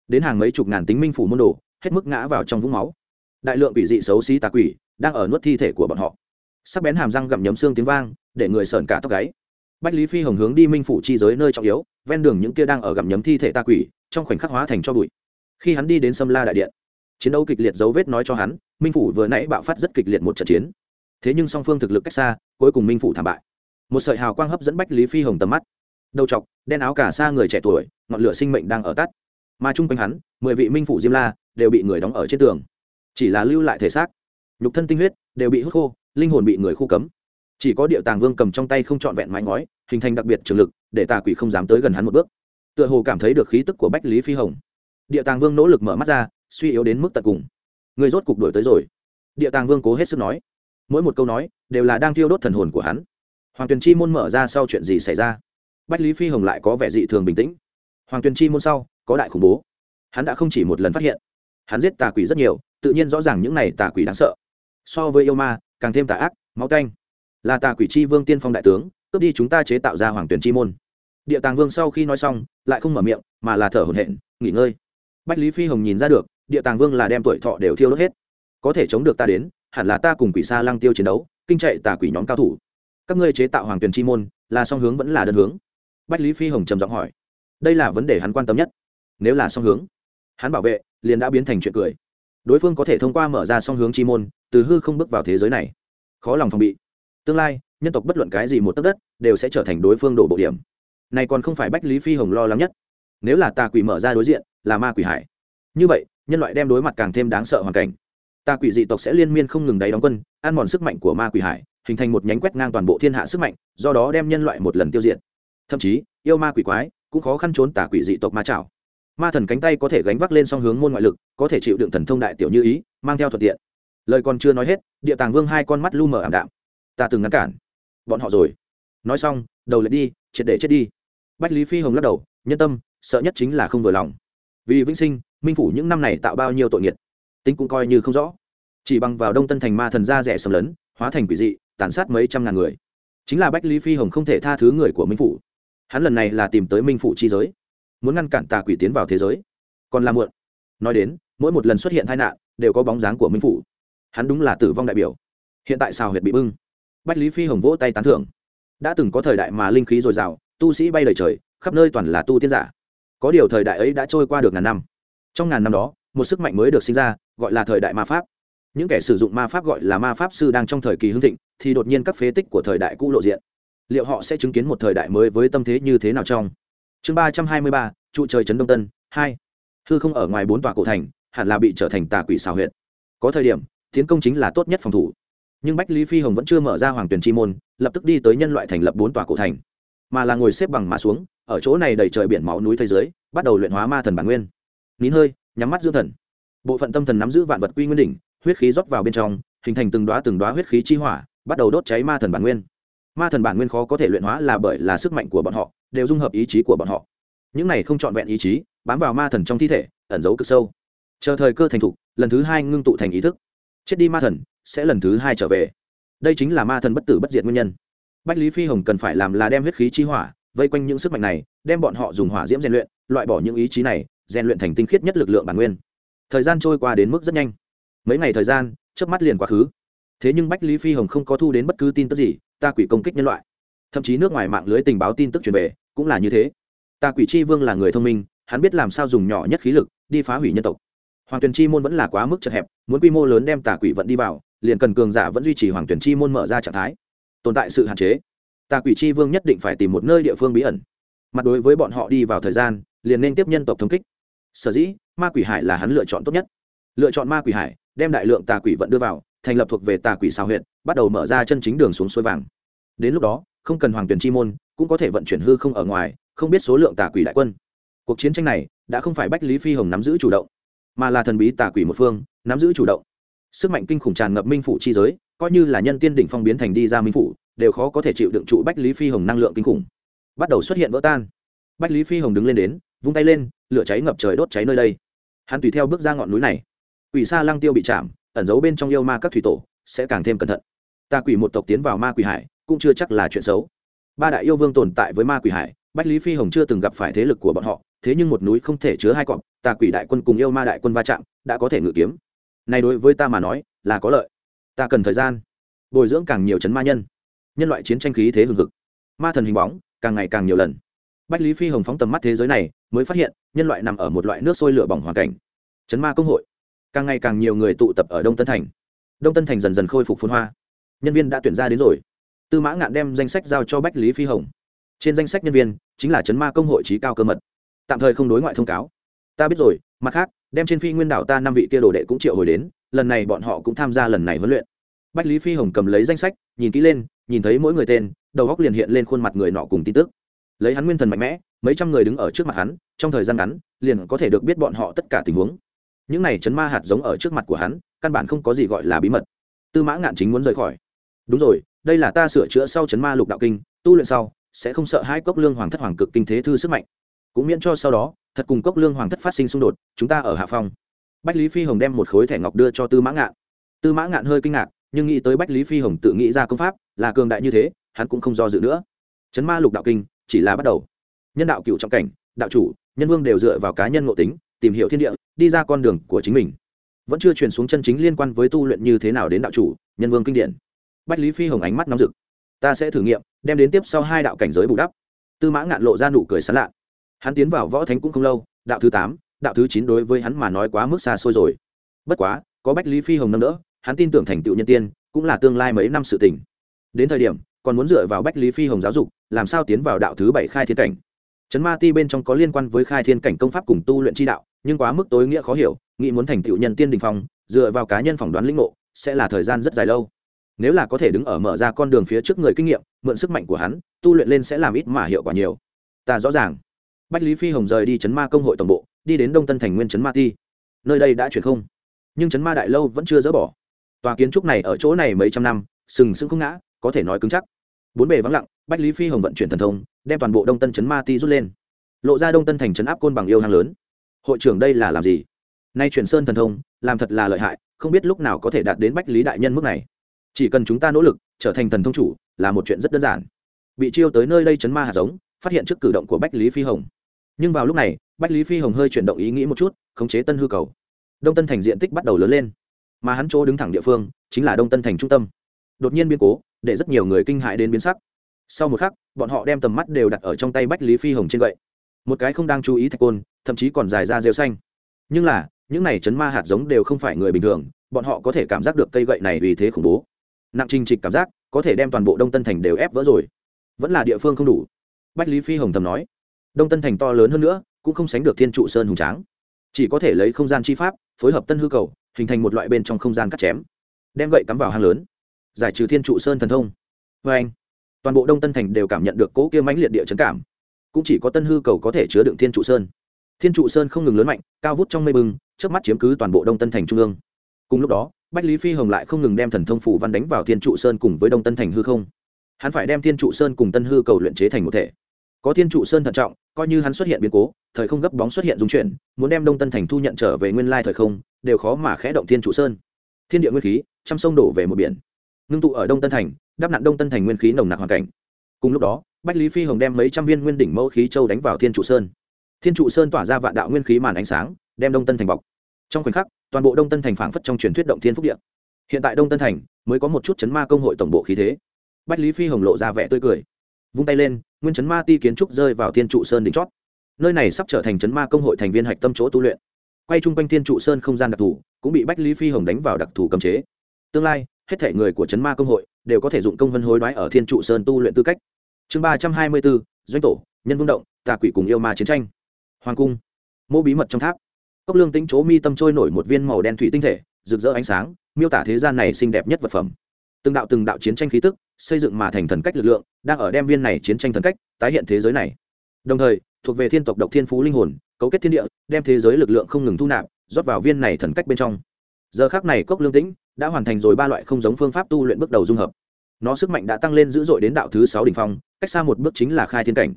Đến hàng mấy chục ngàn tính minh phủ môn đồ, hết mức ngã vào trong vũng máu. Đại lượng quỷ dị xấu xí tà quỷ đang ở nuốt thi thể của bọn họ. Sắc bén hàm răng gặm nhấm xương tiếng vang, để người sờn cả tóc gáy. Bách lý phi hồng hướng đi minh phủ chi giới nơi trọng yếu, ven đường những kia đang ở gặm nhấm thi thể tà quỷ, trong khoảnh khắc hóa thành cho bụi. Khi hắn đi đến sâm la đại điện, chiến đấu kịch liệt dấu vết nói cho hắn, minh phủ vừa nãy bạo phát rất kịch liệt một trận chiến. Thế nhưng song phương thực lực cách xa, cuối cùng minh phủ thảm bại một sợi hào quang hấp dẫn bách lý phi hồng tầm mắt đầu chọc đen áo cả xa người trẻ tuổi ngọn lửa sinh mệnh đang ở tắt mà chung quanh hắn mười vị minh phủ diêm la đều bị người đóng ở trên tường chỉ là lưu lại thể xác nhục thân tinh huyết đều bị hút khô linh hồn bị người khu cấm chỉ có địa tàng vương cầm trong tay không trọn vẹn mái ngói hình thành đặc biệt trường lực để tà quỷ không dám tới gần hắn một bước tựa hồ cảm thấy được khí tức của bách lý phi hồng địa tàng vương nỗ lực mở mắt ra suy yếu đến mức tận cùng người rốt cục đổi tới rồi địa tàng vương cố hết sức nói mỗi một câu nói đều là đang thiêu đốt thần hồn của hắn hoàng tuyền chi môn mở ra sau chuyện gì xảy ra? Bách lý phi hồng lại có vẻ dị thường bình tĩnh. Hoàng tuyền chi môn sau, có đại khủng bố. Hắn đã không chỉ một lần phát hiện, hắn giết tà quỷ rất nhiều, tự nhiên rõ ràng những này tà quỷ đáng sợ. So với yêu ma, càng thêm tà ác, máu canh. Là tà quỷ chi vương tiên phong đại tướng, cướp đi chúng ta chế tạo ra hoàng tuyển chi môn. Địa tàng vương sau khi nói xong, lại không mở miệng, mà là thở hổn hển, nghỉ ngơi. Bách lý phi hồng nhìn ra được, địa tàng vương là đem tuổi thọ đều thiêu đốt hết. Có thể chống được ta đến, hẳn là ta cùng quỷ xa lăng tiêu chiến đấu, kinh chạy tà quỷ nhóm cao thủ các ngươi chế tạo hoàng tuyển chi môn, là song hướng vẫn là đơn hướng? Bách lý phi hồng trầm giọng hỏi. Đây là vấn đề hắn quan tâm nhất. Nếu là song hướng, hắn bảo vệ, liền đã biến thành chuyện cười. Đối phương có thể thông qua mở ra song hướng chi môn, từ hư không bước vào thế giới này. Khó lòng phòng bị. Tương lai, nhân tộc bất luận cái gì một tấc đất, đều sẽ trở thành đối phương đổ bộ điểm. Này còn không phải bách lý phi hồng lo lắng nhất. Nếu là tà quỷ mở ra đối diện, là ma quỷ hải. Như vậy, nhân loại đem đối mặt càng thêm đáng sợ hoàn cảnh. Tà quỷ dị tộc sẽ liên miên không ngừng đáy đóng quân, ăn mòn sức mạnh của ma quỷ hải hình thành một nhánh quét ngang toàn bộ thiên hạ sức mạnh, do đó đem nhân loại một lần tiêu diệt. Thậm chí, yêu ma quỷ quái cũng khó khăn trốn tà quỷ dị tộc ma trảo ma thần cánh tay có thể gánh vác lên song hướng môn ngoại lực, có thể chịu đựng thần thông đại tiểu như ý, mang theo thuận tiện. Lời còn chưa nói hết, địa tàng vương hai con mắt lu mờ ảm đạm. Ta từng ngăn cản bọn họ rồi. Nói xong, đầu lại đi, triệt để chết đi. Bách lý phi hồng lắc đầu, nhân tâm, sợ nhất chính là không vừa lòng. Vì vĩnh sinh, minh phủ những năm này tạo bao nhiêu tội nghiệt, tính cũng coi như không rõ. Chỉ bằng vào đông tân thành ma thần ra rẻ sầm lấn, hóa thành quỷ dị tàn sát mấy trăm ngàn người. Chính là bách lý phi hồng không thể tha thứ người của minh phủ. Hắn lần này là tìm tới minh phủ chi giới, muốn ngăn cản tà quỷ tiến vào thế giới. Còn là muộn. Nói đến, mỗi một lần xuất hiện tai nạn, đều có bóng dáng của minh phủ. Hắn đúng là tử vong đại biểu. Hiện tại sao huyệt bị bưng. Bách lý phi hồng vỗ tay tán thưởng. Đã từng có thời đại mà linh khí dồi dào, tu sĩ bay lời trời, khắp nơi toàn là tu tiên giả. Có điều thời đại ấy đã trôi qua được ngàn năm. Trong ngàn năm đó, một sức mạnh mới được sinh ra, gọi là thời đại ma pháp. Những kẻ sử dụng ma pháp gọi là ma pháp sư đang trong thời kỳ hưng thịnh thì đột nhiên các phế tích của thời đại cũ lộ diện. Liệu họ sẽ chứng kiến một thời đại mới với tâm thế như thế nào trong? Chương ba trăm hai mươi ba, trụ trời trấn đông tân, hai. Hư không ở ngoài bốn tòa cổ thành, hẳn là bị trở thành tà quỷ xào huyện có thời điểm, tiến công chính là tốt nhất phòng thủ. Nhưng bách lý phi hồng vẫn chưa mở ra hoàng tuyển chi môn, lập tức đi tới nhân loại thành lập bốn tòa cổ thành. Mà là ngồi xếp bằng mà xuống, ở chỗ này đầy trời biển máu núi thế giới bắt đầu luyện hóa ma thần bản nguyên. Nín hơi, nhắm mắt dưỡng thần. Bộ phận tâm thần nắm giữ vạn vật quy nguyên đỉnh, huyết khí rót vào bên trong, hình thành từng đoá từng đoá huyết khí chi hỏa bắt đầu đốt cháy ma thần bản nguyên. Ma thần bản nguyên khó có thể luyện hóa là bởi là sức mạnh của bọn họ, đều dung hợp ý chí của bọn họ. Những này không trọn vẹn ý chí, bám vào ma thần trong thi thể, ẩn giấu cực sâu. Chờ thời cơ thành thục, lần thứ hai ngưng tụ thành ý thức. Chết đi ma thần, sẽ lần thứ hai trở về. Đây chính là ma thần bất tử bất diệt nguyên nhân. Bách lý phi hồng cần phải làm là đem huyết khí chi hỏa, vây quanh những sức mạnh này, đem bọn họ dùng hỏa diễm rèn luyện, loại bỏ những ý chí này, rèn luyện thành tinh khiết nhất lực lượng bản nguyên. Thời gian trôi qua đến mức rất nhanh. Mấy ngày thời gian trước mắt liền quá khứ thế nhưng bách lý phi hồng không có thu đến bất cứ tin tức gì, ta quỷ công kích nhân loại. Thậm chí nước ngoài mạng lưới tình báo tin tức truyền về, cũng là như thế. Ta quỷ chi vương là người thông minh, hắn biết làm sao dùng nhỏ nhất khí lực, đi phá hủy nhân tộc. Hoàng tuyển chi môn vẫn là quá mức chật hẹp, muốn quy mô lớn đem tà quỷ vận đi vào, liền cần cường giả vẫn duy trì hoàng tuyển chi môn mở ra trạng thái. Tồn tại sự hạn chế. Tà quỷ chi vương nhất định phải tìm một nơi địa phương bí ẩn. Mặt đối với bọn họ đi vào thời gian, liền nên tiếp nhân tộc thống kích. Sở dĩ, ma quỷ hải là hắn lựa chọn tốt nhất. Lựa chọn ma quỷ hải, đem đại lượng tà quỷ vận đưa vào thành lập thuộc về tà quỷ xào huyện bắt đầu mở ra chân chính đường xuống suối vàng. Đến lúc đó, không cần hoàng tuyển chi môn, cũng có thể vận chuyển hư không ở ngoài, không biết số lượng tà quỷ đại quân. Cuộc chiến tranh này đã không phải bách lý phi hồng nắm giữ chủ động, mà là thần bí tà quỷ một phương, nắm giữ chủ động. Sức mạnh kinh khủng tràn ngập minh phủ chi giới, coi như là nhân tiên đỉnh phong biến thành đi ra minh phủ, đều khó có thể chịu đựng trụ bách lý phi hồng năng lượng kinh khủng. Bắt đầu xuất hiện vỡ tan. Bách lý phi hồng đứng lên đến, vung tay lên, lửa cháy ngập trời đốt cháy nơi đây. Hắn tùy theo bước ra ngọn núi này. Quỷ sa lăng tiêu bị chạm ẩn giấu bên trong yêu ma các thủy tổ, sẽ càng thêm cẩn thận. Ta quỷ một tộc tiến vào ma quỷ hải, cũng chưa chắc là chuyện xấu. Ba đại yêu vương tồn tại với ma quỷ hải, bách lý phi hồng chưa từng gặp phải thế lực của bọn họ, thế nhưng một núi không thể chứa hai cọp, Ta quỷ đại quân cùng yêu ma đại quân va chạm, đã có thể ngự kiếm. Này đối với ta mà nói, là có lợi. Ta cần thời gian, bồi dưỡng càng nhiều chấn ma nhân. Nhân loại chiến tranh khí thế hừng hực. Ma thần hình bóng, càng ngày càng nhiều lần. Bách lý phi hồng phóng tầm mắt thế giới này, mới phát hiện, nhân loại nằm ở một loại nước sôi lửa bỏng hoàn cảnh. Chấn ma công hội càng ngày càng nhiều người tụ tập ở đông tân thành. Đông tân thành dần dần khôi phục phun hoa. Nhân viên đã tuyển ra đến rồi. Tư mã ngạn đem danh sách giao cho bách lý phi hồng. Trên danh sách nhân viên chính là chấn ma công hội trí cao cơ mật. Tạm thời không đối ngoại thông cáo. Ta biết rồi, mặt khác, đem trên phi nguyên đảo ta năm vị kia đồ đệ cũng triệu hồi đến, lần này bọn họ cũng tham gia lần này huấn luyện. Bách lý phi hồng cầm lấy danh sách, nhìn kỹ lên, nhìn thấy mỗi người tên, đầu góc liền hiện lên khuôn mặt người nọ cùng tin tức. Lấy hắn nguyên thần mạnh mẽ, mấy trăm người đứng ở trước mặt hắn, trong thời gian ngắn, liền có thể được biết bọn họ tất cả tình huống những này chấn ma hạt giống ở trước mặt của hắn, căn bản không có gì gọi là bí mật. Tư mã ngạn chính muốn rời khỏi. Đúng rồi, đây là ta sửa chữa sau chấn ma lục đạo kinh, tu luyện sau, sẽ không sợ hai cốc lương hoàng thất hoàng cực kinh thế thư sức mạnh. Cũng miễn cho sau đó, thật cùng cốc lương hoàng thất phát sinh xung đột, chúng ta ở hạ phong. Bách lý phi hồng đem một khối thẻ ngọc đưa cho tư mã ngạn. Tư mã ngạn hơi kinh ngạc, nhưng nghĩ tới bách lý phi hồng tự nghĩ ra công pháp, là cường đại như thế, hắn cũng không do dự nữa. Chấn ma lục đạo kinh, chỉ là bắt đầu. Nhân đạo cựu trọng cảnh, đạo chủ, nhân vương đều dựa vào cá nhân ngộ tính, tìm hiểu thiên địa đi ra con đường của chính mình. Vẫn chưa truyền xuống chân chính liên quan với tu luyện như thế nào đến đạo chủ, nhân vương kinh điển. Bách lý phi hồng ánh mắt nóng rực. Ta sẽ thử nghiệm, đem đến tiếp sau hai đạo cảnh giới bù đắp. Tư mã ngạn lộ ra nụ cười sán lạ. Hắn tiến vào võ thánh cũng không lâu, đạo thứ tám, đạo thứ chín đối với hắn mà nói quá mức xa xôi rồi. Bất quá, có bách lý phi hồng nâng đỡ, hắn tin tưởng thành tựu nhân tiên, cũng là tương lai mấy năm sự tình. Đến thời điểm, còn muốn dựa vào bách lý phi hồng giáo dục, làm sao tiến vào đạo thứ bảy khai thiên cảnh? Trấn ma ti bên trong có liên quan với khai thiên cảnh công pháp cùng tu luyện chi đạo, nhưng quá mức tối nghĩa khó hiểu, nghĩ muốn thành tựu nhân tiên đình phong, dựa vào cá nhân phỏng đoán lĩnh ngộ, sẽ là thời gian rất dài lâu. Nếu là có thể đứng ở mở ra con đường phía trước người kinh nghiệm, mượn sức mạnh của hắn, tu luyện lên sẽ làm ít mà hiệu quả nhiều. Ta rõ ràng. Bách lý phi hồng rời đi chấn ma công hội tổng bộ, đi đến đông tân thành nguyên chấn ma ti. Nơi đây đã chuyển không. Nhưng chấn ma đại lâu vẫn chưa dỡ bỏ. Tòa kiến trúc này ở chỗ này mấy trăm năm, sừng sững không ngã, có thể nói cứng chắc. Bốn bề vắng lặng, bách lý phi hồng vận chuyển thần thông đem toàn bộ đông tân Trấn ma ti rút lên lộ ra đông tân thành Trấn áp côn bằng yêu hàng lớn hội trưởng đây là làm gì nay chuyển sơn thần thông làm thật là lợi hại không biết lúc nào có thể đạt đến bách lý đại nhân mức này chỉ cần chúng ta nỗ lực trở thành thần thông chủ là một chuyện rất đơn giản bị chiêu tới nơi đây chấn ma hạt giống phát hiện trước cử động của bách lý phi hồng nhưng vào lúc này bách lý phi hồng hơi chuyển động ý nghĩ một chút khống chế tân hư cầu đông tân thành diện tích bắt đầu lớn lên mà hắn chỗ đứng thẳng địa phương chính là đông tân thành trung tâm đột nhiên biến cố để rất nhiều người kinh hại đến biến sắc sau một khắc, bọn họ đem tầm mắt đều đặt ở trong tay bách lý phi hồng trên gậy. Một cái không đang chú ý thạch côn, thậm chí còn dài ra rêu xanh. Nhưng là, những này chấn ma hạt giống đều không phải người bình thường, bọn họ có thể cảm giác được cây gậy này vì thế khủng bố. Nặng trình trịch cảm giác, có thể đem toàn bộ đông tân thành đều ép vỡ rồi. Vẫn là địa phương không đủ. Bách lý phi hồng thầm nói. Đông tân thành to lớn hơn nữa, cũng không sánh được thiên trụ sơn hùng tráng. Chỉ có thể lấy không gian chi pháp, phối hợp tân hư cầu, hình thành một loại bên trong không gian cắt chém. Đem gậy cắm vào hang lớn. Giải trừ thiên trụ sơn thần thông. Vê anh toàn bộ đông tân thành đều cảm nhận được cỗ kia mãnh liệt địa chấn cảm. Cũng chỉ có tân hư cầu có thể chứa đựng thiên trụ sơn. Thiên trụ sơn không ngừng lớn mạnh, cao vút trong mây bừng trước mắt chiếm cứ toàn bộ đông tân thành trung ương. Cùng lúc đó, bách lý phi hồng lại không ngừng đem thần thông phủ văn đánh vào thiên trụ sơn cùng với đông tân thành hư không. Hắn phải đem thiên trụ sơn cùng tân hư cầu luyện chế thành một thể. Có thiên trụ sơn thận trọng, coi như hắn xuất hiện biến cố, thời không gấp bóng xuất hiện dung chuyển, muốn đem đông tân thành thu nhận trở về nguyên lai thời không, đều khó mà khẽ động thiên trụ sơn. Thiên địa nguyên khí, trăm sông đổ về một biển. Ngưng tụ ở đông tân thành đắp nạn đông tân thành nguyên khí nồng nặc hoàn cảnh. Cùng lúc đó, bách lý phi hồng đem mấy trăm viên nguyên đỉnh mẫu khí châu đánh vào thiên trụ sơn. Thiên trụ sơn tỏa ra vạn đạo nguyên khí màn ánh sáng, đem đông tân thành bọc. Trong khoảnh khắc, toàn bộ đông tân thành phảng phất trong truyền thuyết động thiên phúc điện hiện tại đông tân thành mới có một chút chấn ma công hội tổng bộ khí thế. Bách lý phi hồng lộ ra vẻ tươi cười. Vung tay lên, nguyên chấn ma ti kiến trúc rơi vào thiên trụ sơn đỉnh chót. Nơi này sắp trở thành chấn ma công hội thành viên hạch tâm chỗ tu luyện. Quay chung quanh thiên trụ sơn không gian đặc thù, cũng bị bách lý phi hồng đánh vào đặc thù cấm chế. Tương lai, hết thể người của chấn ma công hội đều có thể dụng công vân hối đoái ở thiên trụ sơn tu luyện tư cách. Chương ba trăm hai mươi bốn, doanh tổ, nhân vương động, tà quỷ cùng yêu ma chiến tranh. Hoàng cung, mô bí mật trong tháp. Cốc lương tính chỗ mi tâm trôi nổi một viên màu đen thủy tinh thể, rực rỡ ánh sáng, miêu tả thế gian này xinh đẹp nhất vật phẩm. Từng đạo từng đạo chiến tranh khí tức, xây dựng mà thành thần cách lực lượng, đang ở đem viên này chiến tranh thần cách tái hiện thế giới này. Đồng thời, thuộc về thiên tộc độc thiên phú linh hồn, cấu kết thiên địa, đem thế giới lực lượng không ngừng thu nạp, rót vào viên này thần cách bên trong giờ khác này cốc lương tĩnh đã hoàn thành rồi ba loại không giống phương pháp tu luyện bước đầu dung hợp. Nó sức mạnh đã tăng lên dữ dội đến đạo thứ sáu đ ỉ n h phong, cách xa một bước chính là khai thiên cảnh.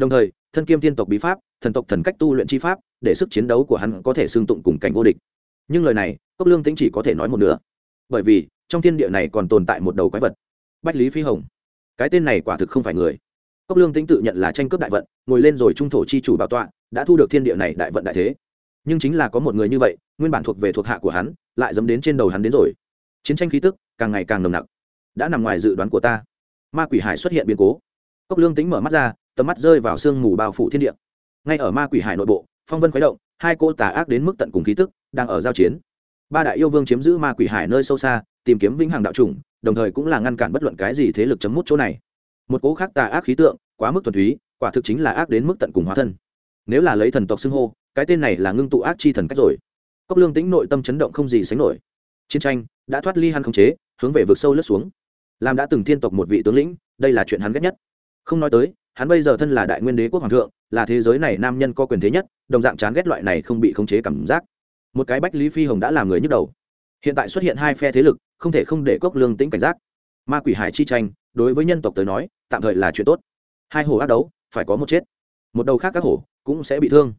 Đồng thời, thân kiêm thiên tộc bí pháp, thần tộc thần cách tu luyện chi pháp, để sức chiến đấu của hắn có thể xương tụng cùng cảnh vô địch. Nhưng lời này, cốc lương tĩnh chỉ có thể nói một nửa. Bởi vì, trong thiên địa này còn tồn tại một đầu quái vật, bách lý phi hồng. Cái tên này quả thực không phải người. Cốc lương tĩnh tự nhận là tranh cướp đại vận, ngồi lên rồi trung thổ chi chủ bảo tọa, đã thu được thiên địa này đại vận đại thế. Nhưng chính là có một người như vậy, nguyên bản thuộc về thuộc hạ của hắn lại dấm đến trên đầu hắn đến rồi. Chiến tranh khí tức càng ngày càng nồng nặc. Đã nằm ngoài dự đoán của ta. Ma quỷ hải xuất hiện biến cố. Cốc lương tính mở mắt ra, tầm mắt rơi vào sương mù bao phủ thiên địa. Ngay ở ma quỷ hải nội bộ, phong vân khuấy động, hai cô tà ác đến mức tận cùng khí tức đang ở giao chiến. Ba đại yêu vương chiếm giữ ma quỷ hải nơi sâu xa, tìm kiếm vĩnh hằng đạo chủng, đồng thời cũng là ngăn cản bất luận cái gì thế lực chấm mút chỗ này. Một cố khác tà ác khí tượng, quá mức thuần túy, quả thực chính là ác đến mức tận cùng hóa thân. Nếu là lấy thần tộc xưng hô, cái tên này là ngưng tụ ác chi thần cách rồi cốc lương tĩnh nội tâm chấn động không gì sánh nổi. Chiến tranh đã thoát ly hắn khống chế, hướng về vực sâu lướt xuống. Làm đã từng thiên tộc một vị tướng lĩnh, đây là chuyện hắn ghét nhất. Không nói tới, hắn bây giờ thân là đại nguyên đế quốc hoàng thượng, là thế giới này nam nhân có quyền thế nhất, đồng dạng chán ghét loại này không bị khống chế cảm giác. Một cái bách lý phi hồng đã làm người nhức đầu. Hiện tại xuất hiện hai phe thế lực, không thể không để cốc lương tĩnh cảnh giác. Ma quỷ hải chi tranh, đối với nhân tộc tới nói, tạm thời là chuyện tốt. Hai hồ ác đấu, phải có một chết. Một đầu khác các hổ cũng sẽ bị thương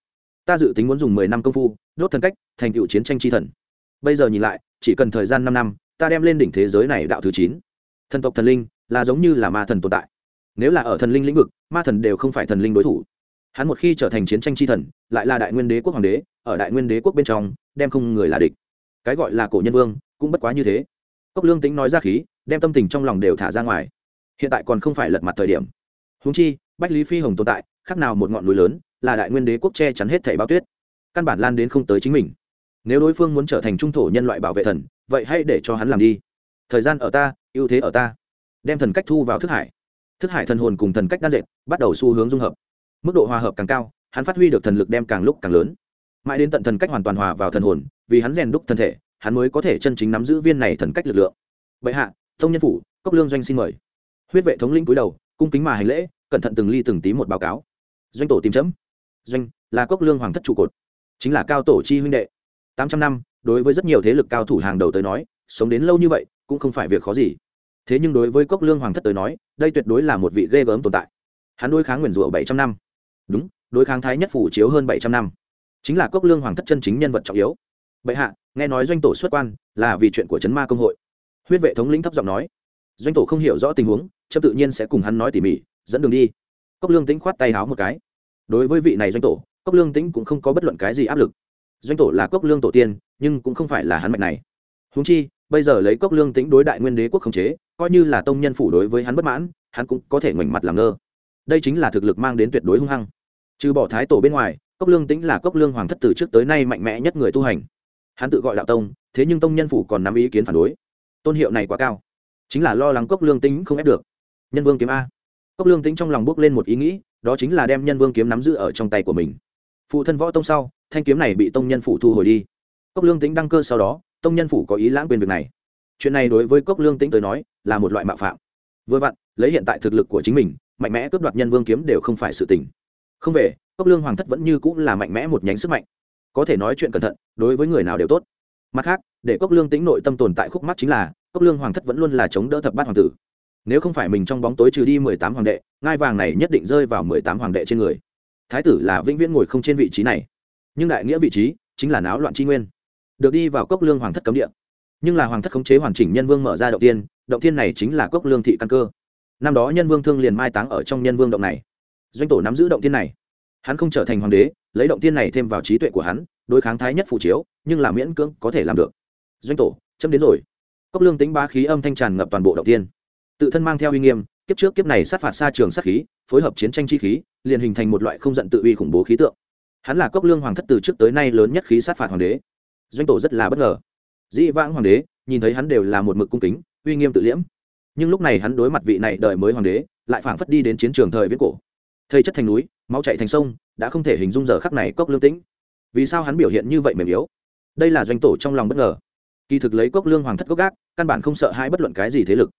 ta dự tính muốn dùng mười năm công phu, đốt thần cách, thành tựu chiến tranh chi thần. Bây giờ nhìn lại, chỉ cần thời gian năm năm, ta đem lên đỉnh thế giới này đạo thứ chín. Thần tộc thần linh là giống như là ma thần tồn tại. Nếu là ở thần linh lĩnh vực, ma thần đều không phải thần linh đối thủ. Hắn một khi trở thành chiến tranh chi thần, lại là đại nguyên đế quốc hoàng đế, ở đại nguyên đế quốc bên trong, đem không người là địch. Cái gọi là cổ nhân vương, cũng bất quá như thế. Cốc lương tính nói ra khí, đem tâm tình trong lòng đều thả ra ngoài. Hiện tại còn không phải lật mặt thời điểm. Húng chi, bách lý phi hồng tồn tại, khác nào một ngọn núi lớn là đại nguyên đế quốc che chắn hết thảy bao tuyết. Căn bản lan đến không tới chính mình. Nếu đối phương muốn trở thành trung thổ nhân loại bảo vệ thần, vậy hãy để cho hắn làm đi. Thời gian ở ta, ưu thế ở ta. Đem thần cách thu vào thức hải. Thức hải thần hồn cùng thần cách đan dệt, bắt đầu xu hướng dung hợp. Mức độ hòa hợp càng cao, hắn phát huy được thần lực đem càng lúc càng lớn. Mãi đến tận thần cách hoàn toàn hòa vào thần hồn, vì hắn rèn đúc thân thể, hắn mới có thể chân chính nắm giữ viên này thần cách lực lượng. Bệ hạ thông nhân phủ, cốc lương doanh xin mời. Huyết vệ thống lĩnh cúi đầu, cung kính mà hành lễ, cẩn thận từng ly từng tí một báo cáo. Doanh tổ tìm chấm doanh là cốc lương hoàng thất trụ cột, chính là cao tổ chi huynh đệ. Tám trăm năm, đối với rất nhiều thế lực cao thủ hàng đầu tới nói, sống đến lâu như vậy cũng không phải việc khó gì. Thế nhưng đối với cốc lương hoàng thất tới nói, đây tuyệt đối là một vị ghê gớm tồn tại. Hắn đối kháng nguyền rủa bảy trăm năm. Đúng, đối kháng thái nhất phủ chiếu hơn bảy trăm năm. Chính là cốc lương hoàng thất chân chính nhân vật trọng yếu. Bệ hạ, nghe nói doanh tổ xuất quan là vì chuyện của trấn ma công hội. Huyết vệ thống lĩnh thấp giọng nói. Doanh tổ không hiểu rõ tình huống chấp tự nhiên sẽ cùng hắn nói tỉ mỉ, dẫn đường đi. Cốc lương tĩnh khoát tay háo một cái đối với vị này doanh tổ, cốc lương tĩnh cũng không có bất luận cái gì áp lực. Doanh tổ là cốc lương tổ tiên, nhưng cũng không phải là hắn mạch này. Húng chi, bây giờ lấy cốc lương tĩnh đối đại nguyên đế quốc khống chế, coi như là tông nhân phủ đối với hắn bất mãn, hắn cũng có thể ngoảnh mặt làm ngơ. Đây chính là thực lực mang đến tuyệt đối hung hăng. Trừ bỏ thái tổ bên ngoài, cốc lương tĩnh là cốc lương hoàng thất từ trước tới nay mạnh mẽ nhất người tu hành. Hắn tự gọi đạo tông, thế nhưng tông nhân phủ còn nắm ý kiến phản đối. Tôn hiệu này quá cao. Chính là lo lắng cốc lương tĩnh không ép được. Nhân vương kiếm a. Cốc lương tĩnh trong lòng bước lên một ý nghĩ đó chính là đem nhân vương kiếm nắm giữ ở trong tay của mình. Phụ thân võ tông sau, thanh kiếm này bị tông nhân phủ thu hồi đi. Cốc lương tĩnh đăng cơ sau đó, tông nhân phủ có ý lãng quên việc này. Chuyện này đối với cốc lương tĩnh tới nói, là một loại mạo phạm. Vừa vặn, lấy hiện tại thực lực của chính mình, mạnh mẽ cướp đoạt nhân vương kiếm đều không phải sự tình. Không về, cốc lương hoàng thất vẫn như cũng là mạnh mẽ một nhánh sức mạnh. Có thể nói chuyện cẩn thận, đối với người nào đều tốt. Mặt khác, để cốc lương tính nội tâm tồn tại khúc mắt chính là, cốc lương hoàng thất vẫn luôn là chống đỡ thập bát hoàng tử nếu không phải mình trong bóng tối trừ đi mười tám hoàng đệ, ngai vàng này nhất định rơi vào mười tám hoàng đệ trên người. Thái tử là vĩnh viễn ngồi không trên vị trí này. Nhưng đại nghĩa vị trí chính là náo loạn tri nguyên. Được đi vào cốc lương hoàng thất cấm địa. Nhưng là hoàng thất khống chế hoàn chỉnh nhân vương mở ra động tiên động tiên này chính là cốc lương thị căn cơ. Năm đó nhân vương thương liền mai táng ở trong nhân vương động này. Doanh tổ nắm giữ động tiên này. Hắn không trở thành hoàng đế, lấy động tiên này thêm vào trí tuệ của hắn, đối kháng thái nhất phụ chiếu, nhưng là miễn cưỡng có thể làm được. Doanh tổ, chấm đến rồi. Cốc lương tính ba khí âm thanh tràn ngập toàn bộ động tiên tự thân mang theo uy nghiêm, kiếp trước kiếp này sát phạt xa trường sát khí, phối hợp chiến tranh chi khí, liền hình thành một loại không giận tự uy khủng bố khí tượng. Hắn là cốc lương hoàng thất từ trước tới nay lớn nhất khí sát phạt hoàng đế. Doanh tổ rất là bất ngờ. Dĩ vãng hoàng đế, nhìn thấy hắn đều là một mực cung kính, uy nghiêm tự liễm. Nhưng lúc này hắn đối mặt vị này đợi mới hoàng đế, lại phảng phất đi đến chiến trường thời viễn cổ. Thầy chất thành núi, máu chạy thành sông, đã không thể hình dung giờ khắc này cốc lương tĩnh. Vì sao hắn biểu hiện như vậy mềm yếu? Đây là doanh tổ trong lòng bất ngờ. Kỳ thực lấy cốc lương hoàng thất gốc gác, căn bản không sợ hai bất luận cái gì thế lực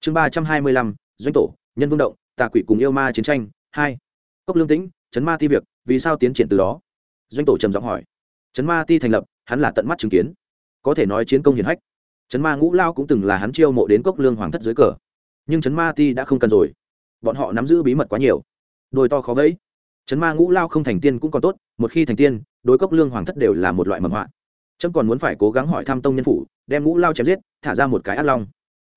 chương ba trăm hai mươi lăm, doanh tổ, nhân vương động, tà quỷ cùng yêu ma chiến tranh, hai. Cốc lương tĩnh chấn ma ti việc, vì sao tiến triển từ đó? Doanh tổ trầm giọng hỏi. Chấn ma ti thành lập, hắn là tận mắt chứng kiến. Có thể nói chiến công hiển hách. Chấn ma ngũ lao cũng từng là hắn chiêu mộ đến cốc lương hoàng thất dưới cờ. Nhưng chấn ma ti đã không cần rồi. Bọn họ nắm giữ bí mật quá nhiều. Đôi to khó vẫy. Chấn ma ngũ lao không thành tiên cũng còn tốt, một khi thành tiên, đối cốc lương hoàng thất đều là một loại mầm họa. Trâm còn muốn phải cố gắng hỏi thăm tông nhân phủ, đem ngũ lao chém giết, thả ra một cái át long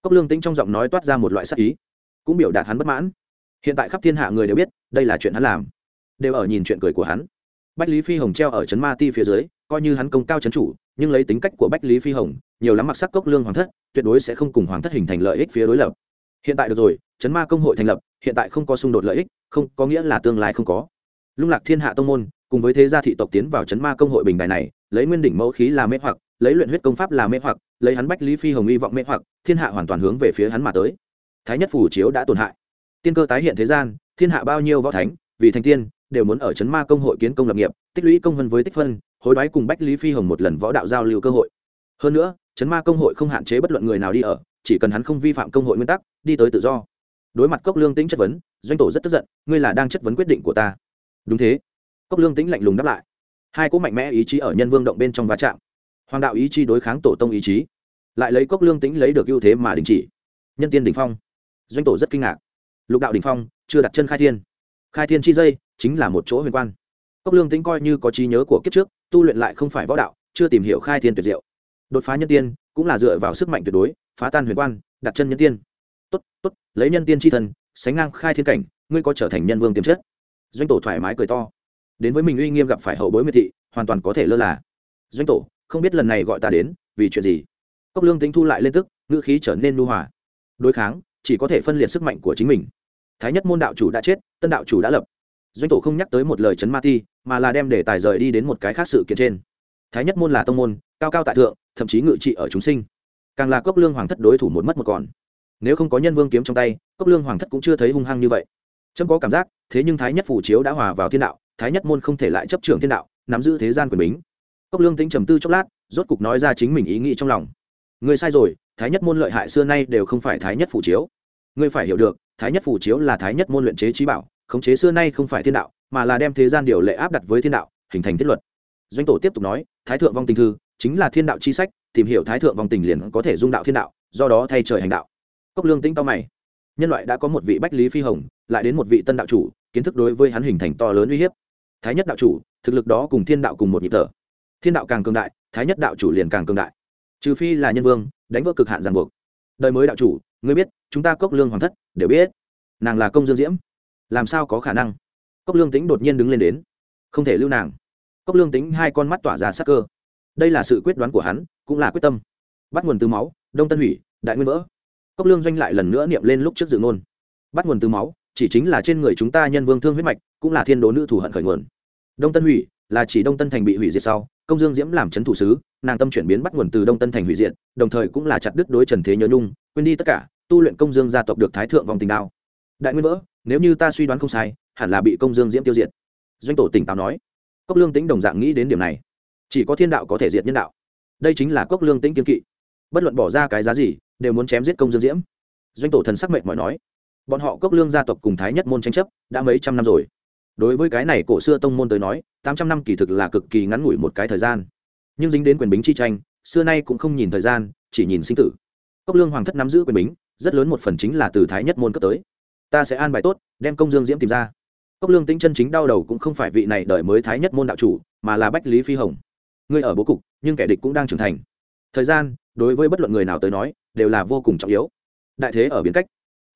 cốc lương tính trong giọng nói toát ra một loại sắc ý, cũng biểu đạt hắn bất mãn. Hiện tại khắp thiên hạ người đều biết, đây là chuyện hắn làm. Đều ở nhìn chuyện cười của hắn. Bách lý phi hồng treo ở trấn ma ti phía dưới, coi như hắn công cao trấn chủ, nhưng lấy tính cách của bách lý phi hồng, nhiều lắm mặc sắc cốc lương hoàng thất, tuyệt đối sẽ không cùng hoàng thất hình thành lợi ích phía đối lập. Hiện tại được rồi, trấn ma công hội thành lập, hiện tại không có xung đột lợi ích, không, có nghĩa là tương lai không có. Lung lạc thiên hạ tông môn, cùng với thế gia thị tộc tiến vào chấn ma công hội bình đài này, lấy nguyên đỉnh mẫu khí là mê hoặc lấy luyện huyết công pháp là mê hoặc, lấy hắn bách lý phi hồng hy vọng mê hoặc, thiên hạ hoàn toàn hướng về phía hắn mà tới. Thái nhất phủ chiếu đã tổn hại. Tiên cơ tái hiện thế gian, thiên hạ bao nhiêu võ thánh, vì thành tiên, đều muốn ở chấn ma công hội kiến công lập nghiệp, tích lũy công vân với tích phân, hối đoái cùng bách lý phi hồng một lần võ đạo giao lưu cơ hội. Hơn nữa, chấn ma công hội không hạn chế bất luận người nào đi ở, chỉ cần hắn không vi phạm công hội nguyên tắc, đi tới tự do. Đối mặt cốc lương tính chất vấn, doanh tổ rất tức giận, ngươi là đang chất vấn quyết định của ta. Đúng thế. Cốc lương tính lạnh lùng đáp lại. Hai cỗ mạnh mẽ ý chí ở nhân vương động bên trong va chạm hoàng đạo ý chí đối kháng tổ tông ý chí. Lại lấy cốc lương tính lấy được ưu thế mà đình chỉ. Nhân tiên đ ỉ n h phong. Doanh tổ rất kinh ngạc. Lục đạo đ ỉ n h phong, chưa đặt chân khai thiên. Khai thiên chi dây, chính là một chỗ huyền quan. Cốc lương tính coi như có trí nhớ của kiếp trước, tu luyện lại không phải võ đạo, chưa tìm hiểu khai thiên tuyệt diệu. Đột phá nhân tiên, cũng là dựa vào sức mạnh tuyệt đối, phá tan huyền quan, đặt chân nhân tiên. Tốt tốt, lấy nhân tiên tri thần, sánh ngang khai thiên cảnh, ngươi có trở thành nhân vương tiềm chất. Doanh tổ thoải mái cười to. Đến với mình uy nghiêm gặp phải hậu bối miệt thị, hoàn toàn có thể lơ là. Doanh tổ không biết lần này gọi ta đến, vì chuyện gì? Cốc lương tính thu lại lên tức, ngữ khí trở nên nu hòa. Đối kháng, chỉ có thể phân liệt sức mạnh của chính mình. Thái nhất môn đạo chủ đã chết, tân đạo chủ đã lập. Doanh tổ không nhắc tới một lời chấn ma ti, mà là đem để tài rời đi đến một cái khác sự kiện trên. Thái nhất môn là tông môn, cao cao tại thượng, thậm chí ngự trị ở chúng sinh. Càng là cốc lương hoàng thất đối thủ một mất một còn. Nếu không có nhân vương kiếm trong tay, cốc lương hoàng thất cũng chưa thấy hung hăng như vậy. Trâm có cảm giác, thế nhưng thái nhất phủ chiếu đã hòa vào thiên đạo, thái nhất môn không thể lại chấp trưởng thiên đạo, nắm giữ thế gian quyền bính cốc lương tính trầm tư chốc lát, rốt cục nói ra chính mình ý nghĩ trong lòng. Người sai rồi, thái nhất môn lợi hại xưa nay đều không phải thái nhất phủ chiếu. Ngươi phải hiểu được, thái nhất phủ chiếu là thái nhất môn luyện chế trí bảo, khống chế xưa nay không phải thiên đạo, mà là đem thế gian điều lệ áp đặt với thiên đạo, hình thành thiết luật. Doanh tổ tiếp tục nói, thái thượng vong tình thư chính là thiên đạo chi sách, tìm hiểu thái thượng vong tình liền có thể dung đạo thiên đạo, do đó thay trời hành đạo. Cốc lương tĩnh to mày. Nhân loại đã có một vị bách lý phi hồng, lại đến một vị tân đạo chủ, kiến thức đối với hắn hình thành to lớn uy hiếp. Thái nhất đạo chủ, thực lực đó cùng thiên đạo cùng một nhịp thở thiên đạo càng cường đại, thái nhất đạo chủ liền càng cường đại. Trừ phi là nhân vương, đánh vỡ cực hạn ràng buộc. Đời mới đạo chủ, ngươi biết, chúng ta cốc lương hoàng thất, đều biết. Nàng là công dương diễm. Làm sao có khả năng? Cốc lương tính đột nhiên đứng lên đến. Không thể lưu nàng. Cốc lương tính hai con mắt tỏa ra sắc cơ. Đây là sự quyết đoán của hắn, cũng là quyết tâm. Bắt nguồn từ máu, đông tân hủy, đại nguyên vỡ. Cốc lương doanh lại lần nữa niệm lên lúc trước dự ngôn. Bắt nguồn từ máu, chỉ chính là trên người chúng ta nhân vương thương huyết mạch, cũng là thiên đố nữ thủ hận khởi nguồn. Đông tân hủy, là chỉ đông tân thành bị hủy diệt sau công dương diễm làm c h ấ n thủ sứ, nàng tâm chuyển biến bắt nguồn từ đông tân thành hủy diệt, đồng thời cũng là chặt đứt đối trần thế nhớ nhung, quên đi tất cả, tu luyện công dương gia tộc được thái thượng vòng tình đao. Đại nguyên vỡ, nếu như ta suy đoán không sai, hẳn là bị công dương diễm tiêu diệt. Doanh tổ tỉnh táo nói. Cốc lương tính đồng dạng nghĩ đến điểm này. Chỉ có thiên đạo có thể diệt nhân đạo. Đây chính là cốc lương tính kiên kỵ. Bất luận bỏ ra cái giá gì, đều muốn chém giết công dương diễm. Doanh tổ thần sắc mệnh mọi nói. Bọn họ cốc lương gia tộc cùng thái nhất môn tranh chấp, đã mấy trăm năm rồi đối với cái này cổ xưa tông môn tới nói, tám trăm năm kỳ thực là cực kỳ ngắn ngủi một cái thời gian. Nhưng dính đến quyền bính chi tranh, xưa nay cũng không nhìn thời gian, chỉ nhìn sinh tử. Cốc lương hoàng thất nắm giữ quyền bính, rất lớn một phần chính là từ thái nhất môn cấp tới. Ta sẽ an bài tốt, đem công dương diễm tìm ra. Cốc lương tính chân chính đau đầu cũng không phải vị này đợi mới thái nhất môn đạo chủ, mà là bách lý phi hồng. Ngươi ở bố cục, nhưng kẻ địch cũng đang trưởng thành. Thời gian, đối với bất luận người nào tới nói, đều là vô cùng trọng yếu. Đại thế ở biến cách.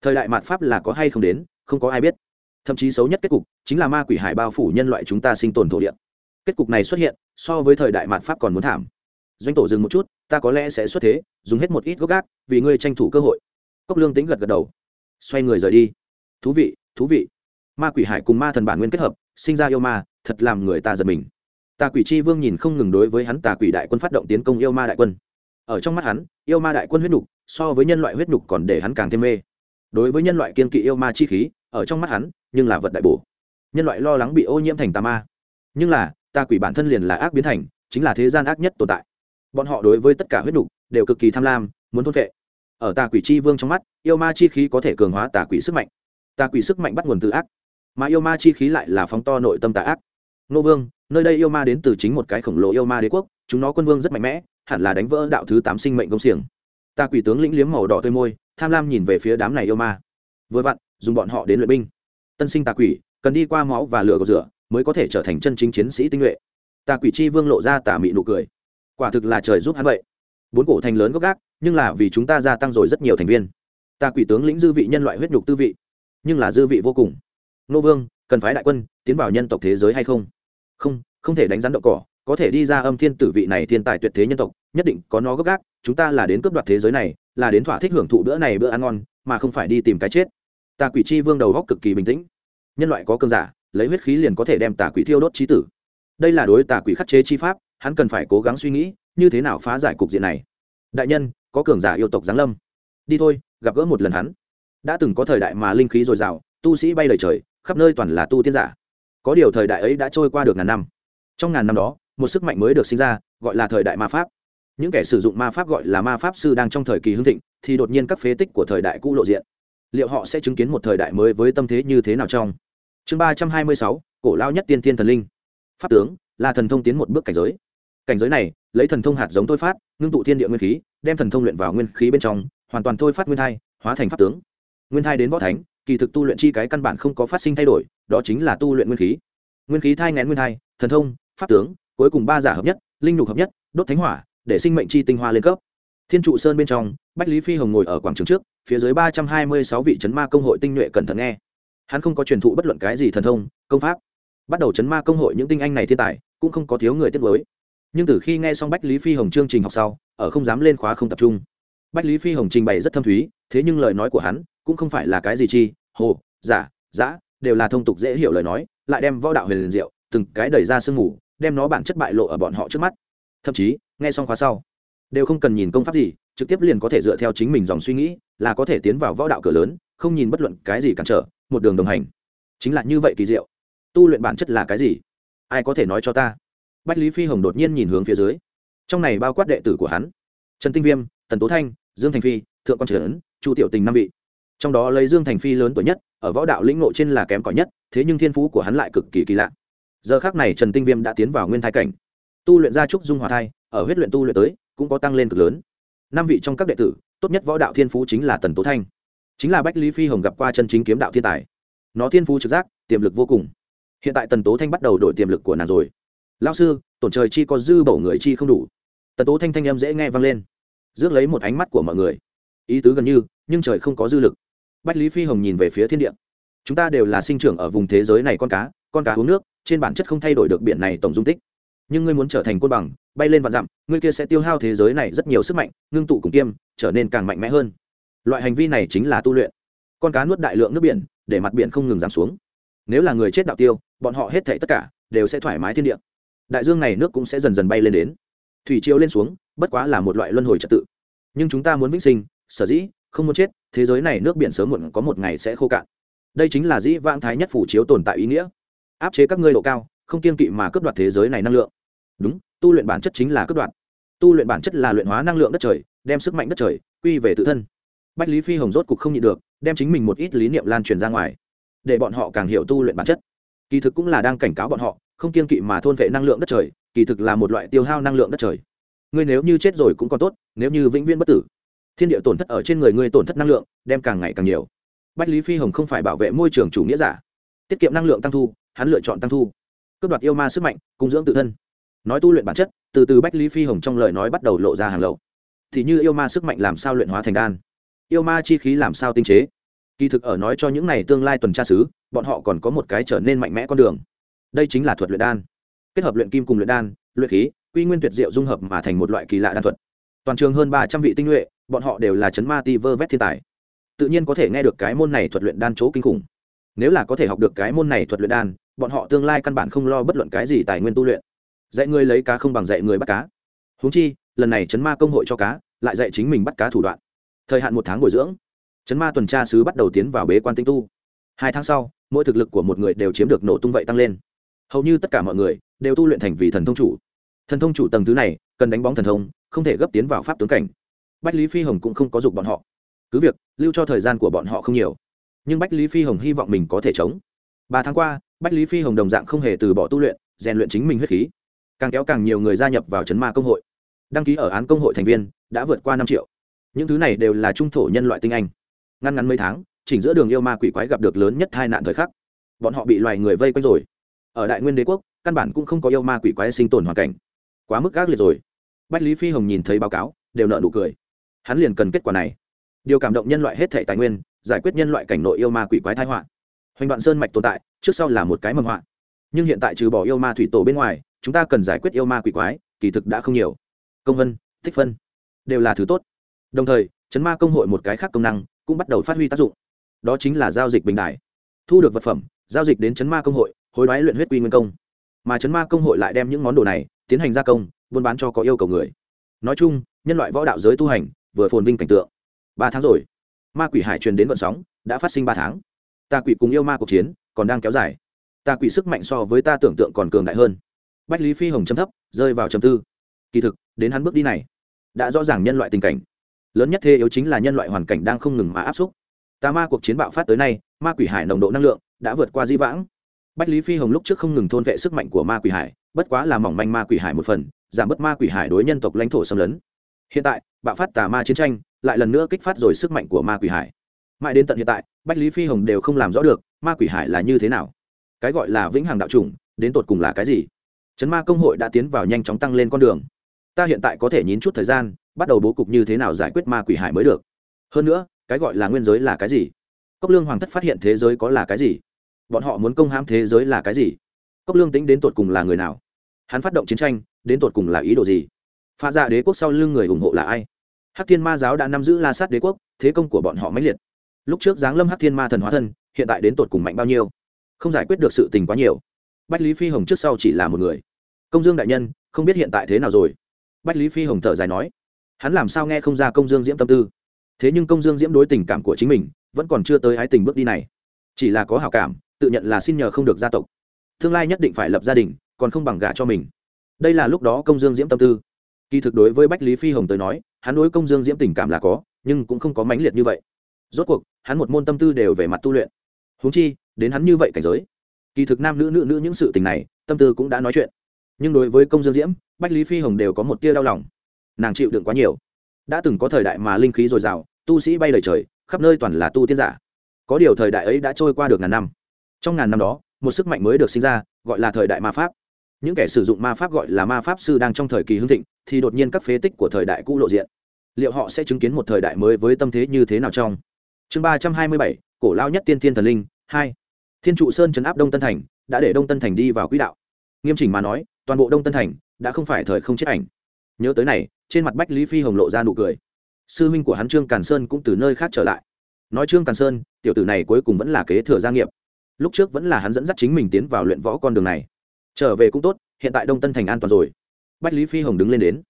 Thời đại mạt pháp là có hay không đến, không có ai biết thậm chí xấu nhất kết cục chính là ma quỷ hải bao phủ nhân loại chúng ta sinh tồn thổ địa. Kết cục này xuất hiện, so với thời đại mạt pháp còn muốn thảm. Doanh tổ dừng một chút, ta có lẽ sẽ xuất thế, dùng hết một ít gốc gác, vì ngươi tranh thủ cơ hội. Cốc lương tính gật gật đầu. Xoay người rời đi. Thú vị thú vị. Ma quỷ hải cùng ma thần bản nguyên kết hợp, sinh ra yêu ma, thật làm người ta giật mình. Tà quỷ chi vương nhìn không ngừng đối với hắn tà quỷ đại quân phát động tiến công yêu ma đại quân. Ở trong mắt hắn, yêu ma đại quân huyết nhục so với nhân loại huyết nhục còn để hắn càng thêm mê đối với nhân loại kiên kỵ yêu ma chi khí, ở trong mắt hắn, nhưng là vật đại bổ. Nhân loại lo lắng bị ô nhiễm thành tà ma. Nhưng là, tà quỷ bản thân liền là ác biến thành, chính là thế gian ác nhất tồn tại. Bọn họ đối với tất cả huyết nhục, đều cực kỳ tham lam, muốn thôn vệ ở tà quỷ chi vương trong mắt, yêu ma chi khí có thể cường hóa tà quỷ sức mạnh. Tà quỷ sức mạnh bắt nguồn từ ác, mà yêu ma chi khí lại là phóng to nội tâm tà ác. Nô vương, nơi đây yêu ma đến từ chính một cái khổng lồ yêu ma đế quốc, chúng nó quân vương rất mạnh mẽ, hẳn là đánh vỡ đạo thứ tám sinh mệnh công xiềng. Ta quỷ tướng lĩnh liếm màu đỏ tươi môi, tham lam nhìn về phía đám này yêu ma. Vừa vặn, dùng bọn họ đến luyện binh. Tân sinh tà quỷ, cần đi qua máu và lửa gột rửa, mới có thể trở thành chân chính chiến sĩ tinh nhuệ. Tà quỷ chi vương lộ ra tà mị nụ cười. Quả thực là trời giúp hắn vậy. Bốn cổ thành lớn gốc gác, nhưng là vì chúng ta gia tăng rồi rất nhiều thành viên. Tà quỷ tướng lĩnh dư vị nhân loại huyết nhục tư vị, nhưng là dư vị vô cùng. Nô vương, cần phái đại quân, tiến vào nhân tộc thế giới hay không? Không không thể đánh rắn đậu cỏ có thể đi ra âm thiên tử vị này thiên tài tuyệt thế nhân tộc, nhất định có nó gấp gác, chúng ta là đến cướp đoạt thế giới này, là đến thỏa thích hưởng thụ bữa này bữa ăn ngon, mà không phải đi tìm cái chết. Tà quỷ chi vương đầu góc cực kỳ bình tĩnh. Nhân loại có cơn giả, lấy huyết khí liền có thể đem tà quỷ thiêu đốt trí tử. Đây là đối tà quỷ khắc chế chi pháp, hắn cần phải cố gắng suy nghĩ, như thế nào phá giải cục diện này. Đại nhân, có cường giả yêu tộc giáng lâm. Đi thôi, gặp gỡ một lần hắn. Đã từng có thời đại mà linh khí dồi dào, tu sĩ bay lời trời, khắp nơi toàn là tu tiên giả. Có điều thời đại ấy đã trôi qua được ngàn năm. Trong ngàn năm đó một sức mạnh mới được sinh ra, gọi là thời đại ma pháp. Những kẻ sử dụng ma pháp gọi là ma pháp sư đang trong thời kỳ hưng thịnh, thì đột nhiên các phế tích của thời đại cũ lộ diện. Liệu họ sẽ chứng kiến một thời đại mới với tâm thế như thế nào trong? Chương ba trăm hai mươi sáu, cổ lao nhất tiên thiên thần linh. Pháp tướng là thần thông tiến một bước cảnh giới. Cảnh giới này, lấy thần thông hạt giống thôi phát, ngưng tụ thiên địa nguyên khí, đem thần thông luyện vào nguyên khí bên trong, hoàn toàn thôi phát nguyên thai, hóa thành pháp tướng. Nguyên thai đến võ thánh, kỳ thực tu luyện chi cái căn bản không có phát sinh thay đổi, đó chính là tu luyện nguyên khí. Nguyên khí thai ngén nguyên thai, thần thông, pháp tướng cuối cùng ba giả hợp nhất, linh nhục hợp nhất, đốt thánh hỏa, để sinh mệnh chi tinh hoa lên cấp. Thiên trụ sơn bên trong, bách lý phi hồng ngồi ở quảng trường trước, phía dưới ba trăm hai mươi sáu vị c ma công hội tinh nhuệ cẩn thận nghe. Hắn không có truyền thụ bất luận cái gì thần thông, công pháp. Bắt đầu chấn ma công hội những tinh anh này thiên tài, cũng không có thiếu người tiết với nhưng từ khi nghe xong bách lý phi hồng chương trình học sau, ở không dám lên khóa không tập trung. Bách lý phi hồng trình bày rất thâm thúy, thế nhưng lời nói của hắn cũng không phải là cái gì chi, hồ, giả, giã, đều là thông tục dễ hiểu lời nói, lại đem võ đạo huyền liền diệu, từng cái đẩy ra sương mù đem nó bản chất bại lộ ở bọn họ trước mắt. Thậm chí, nghe xong khóa sau, đều không cần nhìn công pháp gì, trực tiếp liền có thể dựa theo chính mình dòng suy nghĩ là có thể tiến vào võ đạo cửa lớn, không nhìn bất luận cái gì cản trở, một đường đồng hành. Chính là như vậy kỳ diệu. Tu luyện bản chất là cái gì? Ai có thể nói cho ta? Bách lý phi hồng đột nhiên nhìn hướng phía dưới. Trong này bao quát đệ tử của hắn. Trần tinh viêm, tần tố thanh, dương thành phi, thượng quan trấn chu tiểu tình năm vị. Trong đó lấy dương thành phi lớn tuổi nhất, ở võ đạo lĩnh ngộ trên là kém cỏi nhất, thế nhưng thiên phú của hắn lại cực kỳ kỳ lạ giờ khác này trần tinh viêm đã tiến vào nguyên thai cảnh tu luyện gia trúc dung hòa thai ở huyết luyện tu luyện tới cũng có tăng lên cực lớn năm vị trong các đệ tử tốt nhất võ đạo thiên phú chính là tần tố thanh chính là bách lý phi hồng gặp qua chân chính kiếm đạo thiên tài nó thiên phú trực giác tiềm lực vô cùng hiện tại tần tố thanh bắt đầu đổi tiềm lực của nàng rồi lao sư tổn trời chi có dư bổ người chi không đủ tần tố thanh thanh em dễ nghe vang lên rước lấy một ánh mắt của mọi người ý tứ gần như nhưng trời không có dư lực bách lý phi hồng nhìn về phía thiên địa chúng ta đều là sinh trưởng ở vùng thế giới này con cá con cá uống nước trên bản chất không thay đổi được biển này tổng dung tích. Nhưng ngươi muốn trở thành côn bằng, bay lên vạn dặm, ngươi kia sẽ tiêu hao thế giới này rất nhiều sức mạnh, ngưng tụ cùng kiêm, trở nên càng mạnh mẽ hơn. Loại hành vi này chính là tu luyện. Con cá nuốt đại lượng nước biển, để mặt biển không ngừng giảm xuống. Nếu là người chết đạo tiêu, bọn họ hết thảy tất cả đều sẽ thoải mái thiên địa. Đại dương này nước cũng sẽ dần dần bay lên đến. Thủy chiều lên xuống, bất quá là một loại luân hồi trật tự. Nhưng chúng ta muốn vĩnh sinh, sở dĩ không muốn chết, thế giới này nước biển sớm muộn có một ngày sẽ khô cạn. Đây chính là dĩ vãng thái nhất phủ chiếu tồn tại ý nghĩa áp chế các ngươi độ cao, không kiên kỵ mà cướp đoạt thế giới này năng lượng. Đúng, tu luyện bản chất chính là cướp đoạt. Tu luyện bản chất là luyện hóa năng lượng đất trời, đem sức mạnh đất trời quy về tự thân. Bách lý phi hồng rốt cục không nhịn được, đem chính mình một ít lý niệm lan truyền ra ngoài, để bọn họ càng hiểu tu luyện bản chất. Kỳ thực cũng là đang cảnh cáo bọn họ, không kiên kỵ mà thôn vệ năng lượng đất trời, kỳ thực là một loại tiêu hao năng lượng đất trời. Ngươi nếu như chết rồi cũng còn tốt, nếu như vĩnh viễn bất tử, thiên địa tổn thất ở trên người ngươi tổn thất năng lượng, đem càng ngày càng nhiều. Bách lý phi hồng không phải bảo vệ môi trường chủ nghĩa giả, tiết kiệm năng lượng tăng thu hắn lựa chọn tăng thu, cướp đoạt yêu ma sức mạnh, cung dưỡng tự thân. Nói tu luyện bản chất, từ từ bách lý phi hồng trong lời nói bắt đầu lộ ra hàng lậu. Thì như yêu ma sức mạnh làm sao luyện hóa thành đan? Yêu ma chi khí làm sao tinh chế? Kỳ thực ở nói cho những này tương lai tuần tra xứ, bọn họ còn có một cái trở nên mạnh mẽ con đường. Đây chính là thuật luyện đan. Kết hợp luyện kim cùng luyện đan, luyện khí, quy nguyên tuyệt diệu dung hợp mà thành một loại kỳ lạ đan thuật. Toàn trường hơn ba trăm vị tinh nhuệ, bọn họ đều là chấn ma ti vơ vét thiên tài. Tự nhiên có thể nghe được cái môn này thuật luyện đan chỗ kinh khủng. Nếu là có thể học được cái môn này thuật luyện đan bọn họ tương lai căn bản không lo bất luận cái gì tài nguyên tu luyện. Dạy người lấy cá không bằng dạy người bắt cá. Húng chi, lần này chấn ma công hội cho cá, lại dạy chính mình bắt cá thủ đoạn. Thời hạn một tháng bồi dưỡng. Chấn ma tuần tra sứ bắt đầu tiến vào bế quan tinh tu. Hai tháng sau, mỗi thực lực của một người đều chiếm được nổ tung vậy tăng lên. Hầu như tất cả mọi người đều tu luyện thành vì thần thông chủ. Thần thông chủ tầng thứ này cần đánh bóng thần thông, không thể gấp tiến vào pháp tướng cảnh. Bách lý phi hồng cũng không có dục bọn họ. Cứ việc, lưu cho thời gian của bọn họ không nhiều, nhưng bách lý phi hồng hy vọng mình có thể chống. Ba tháng qua bách lý phi hồng đồng dạng không hề từ bỏ tu luyện, rèn luyện chính mình huyết khí. Càng kéo càng nhiều người gia nhập vào chấn ma công hội. Đăng ký ở án công hội thành viên, đã vượt qua năm triệu. Những thứ này đều là trung thổ nhân loại tinh anh. Ngăn ngắn mấy tháng, chỉnh giữa đường yêu ma quỷ quái gặp được lớn nhất hai nạn thời khắc. Bọn họ bị loài người vây quanh rồi. Ở đại nguyên đế quốc, căn bản cũng không có yêu ma quỷ quái sinh tồn hoàn cảnh. Quá mức gác liệt rồi. Bách lý phi hồng nhìn thấy báo cáo, đều nợ nụ cười. Hắn liền cần kết quả này. Điều cảm động nhân loại hết thể tài nguyên, giải quyết nhân loại cảnh nội yêu ma quỷ quái thái họa hoành đoạn sơn mạch tồn tại, trước sau là một cái mầm họa. Nhưng hiện tại trừ bỏ yêu ma thủy tổ bên ngoài, chúng ta cần giải quyết yêu ma quỷ quái, kỳ thực đã không nhiều. Công vân, tích phân đều là thứ tốt. Đồng thời, chấn ma công hội một cái khác công năng, cũng bắt đầu phát huy tác dụng. Đó chính là giao dịch bình đại thu được vật phẩm, giao dịch đến chấn ma công hội, hối đoái luyện huyết quy nguyên công. Mà chấn ma công hội lại đem những món đồ này, tiến hành gia công, buôn bán cho có yêu cầu người. Nói chung, nhân loại võ đạo giới tu hành, vừa phồn vinh cảnh tượng. Ba tháng rồi, ma quỷ hải truyền đến vận sóng, đã phát sinh ba tháng ta quỷ cùng yêu ma cuộc chiến còn đang kéo dài. Ta quỷ sức mạnh so với ta tưởng tượng còn cường đại hơn. Bách lý phi hồng chấm thấp, rơi vào chấm tư. Kỳ thực, đến hắn bước đi này, đã rõ ràng nhân loại tình cảnh. Lớn nhất thế yếu chính là nhân loại hoàn cảnh đang không ngừng mà áp xúc. Tà ma cuộc chiến bạo phát tới nay, ma quỷ hải nồng độ năng lượng đã vượt qua di vãng. Bách lý phi hồng lúc trước không ngừng thôn vệ sức mạnh của ma quỷ hải, bất quá là mỏng manh ma quỷ hải một phần, giảm bớt ma quỷ hải đối nhân tộc lãnh thổ xâm lấn. Hiện tại, bạo phát tà ma chiến tranh, lại lần nữa kích phát rồi sức mạnh của ma quỷ hải mãi đến tận hiện tại, bách lý phi hồng đều không làm rõ được ma quỷ hải là như thế nào. Cái gọi là vĩnh hằng đạo chủng, đến tột cùng là cái gì? Chấn ma công hội đã tiến vào nhanh chóng tăng lên con đường. Ta hiện tại có thể nhín chút thời gian, bắt đầu bố cục như thế nào giải quyết ma quỷ hải mới được. Hơn nữa, cái gọi là nguyên giới là cái gì? Cốc lương hoàng thất phát hiện thế giới có là cái gì? Bọn họ muốn công hãm thế giới là cái gì? Cốc lương tính đến tột cùng là người nào? Hắn phát động chiến tranh, đến tột cùng là ý đồ gì? Pha dạ đế quốc sau lưng người ủng hộ là ai? Hắc thiên ma giáo đã nắm giữ la sát đế quốc, thế công của bọn họ mãnh liệt lúc trước giáng lâm hắc thiên ma thần hóa thân, hiện tại đến tột cùng mạnh bao nhiêu? Không giải quyết được sự tình quá nhiều. Bách lý phi hồng trước sau chỉ là một người. Công dương đại nhân, không biết hiện tại thế nào rồi? Bách lý phi hồng thở dài nói. Hắn làm sao nghe không ra công dương diễm tâm tư? Thế nhưng công dương diễm đối tình cảm của chính mình, vẫn còn chưa tới ái tình bước đi này. Chỉ là có hảo cảm, tự nhận là xin nhờ không được gia tộc. Tương lai nhất định phải lập gia đình, còn không bằng gả cho mình. Đây là lúc đó công dương diễm tâm tư. Kỳ thực đối với bách lý phi hồng tới nói, hắn đối công dương diễm tình cảm là có, nhưng cũng không có mãnh liệt như vậy rốt cuộc, hắn một môn tâm tư đều về mặt tu luyện. Huống chi, đến hắn như vậy cảnh giới, kỳ thực nam nữ nữ nữ những sự tình này, tâm tư cũng đã nói chuyện. Nhưng đối với công dương diễm, bách lý phi hồng đều có một tia đau lòng. Nàng chịu đựng quá nhiều. Đã từng có thời đại mà linh khí dồi dào, tu sĩ bay lời trời, khắp nơi toàn là tu tiên giả. Có điều thời đại ấy đã trôi qua được ngàn năm. Trong ngàn năm đó, một sức mạnh mới được sinh ra, gọi là thời đại ma pháp. Những kẻ sử dụng ma pháp gọi là ma pháp sư đang trong thời kỳ hưng thịnh, thì đột nhiên các phế tích của thời đại cũ lộ diện. Liệu họ sẽ chứng kiến một thời đại mới với tâm thế như thế nào trong? Chương ba trăm hai mươi bảy, cổ lao nhất tiên thiên thần linh, hai. Thiên trụ sơn chấn áp đông tân thành, đã để đông tân thành đi vào quỹ đạo. Nghiêm chỉnh mà nói, toàn bộ đông tân thành đã không phải thời không chết ảnh. Nhớ tới này, trên mặt bách lý phi hồng lộ ra nụ cười. Sư huynh của hắn trương càn sơn cũng từ nơi khác trở lại. Nói trương càn sơn, tiểu tử này cuối cùng vẫn là kế thừa gia nghiệp. Lúc trước vẫn là hắn dẫn dắt chính mình tiến vào luyện võ con đường này. Trở về cũng tốt, hiện tại đông tân thành an toàn rồi. Bách lý phi hồng đứng lên đến.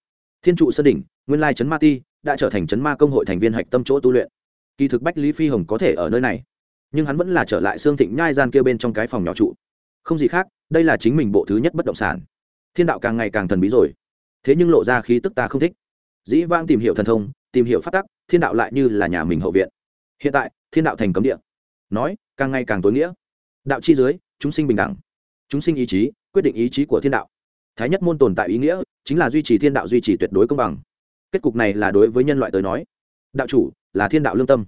Thiên trụ sơn đỉnh, nguyên lai trấn ma ti, đã trở thành trấn ma công hội thành viên hạch tâm chỗ tu luyện kỳ thực bách lý phi hồng có thể ở nơi này, nhưng hắn vẫn là trở lại xương thịnh nhai gian kia bên trong cái phòng nhỏ trụ. Không gì khác, đây là chính mình bộ thứ nhất bất động sản. Thiên đạo càng ngày càng thần bí rồi. Thế nhưng lộ ra khí tức ta không thích. Dĩ vang tìm hiểu thần thông, tìm hiểu phát tắc, thiên đạo lại như là nhà mình hậu viện. Hiện tại, thiên đạo thành cấm địa. Nói, càng ngày càng tối nghĩa. Đạo chi dưới, chúng sinh bình đẳng. Chúng sinh ý chí, quyết định ý chí của thiên đạo. Thái nhất môn tồn tại ý nghĩa, chính là duy trì thiên đạo duy trì tuyệt đối công bằng. Kết cục này là đối với nhân loại tới nói đạo chủ là thiên đạo lương tâm.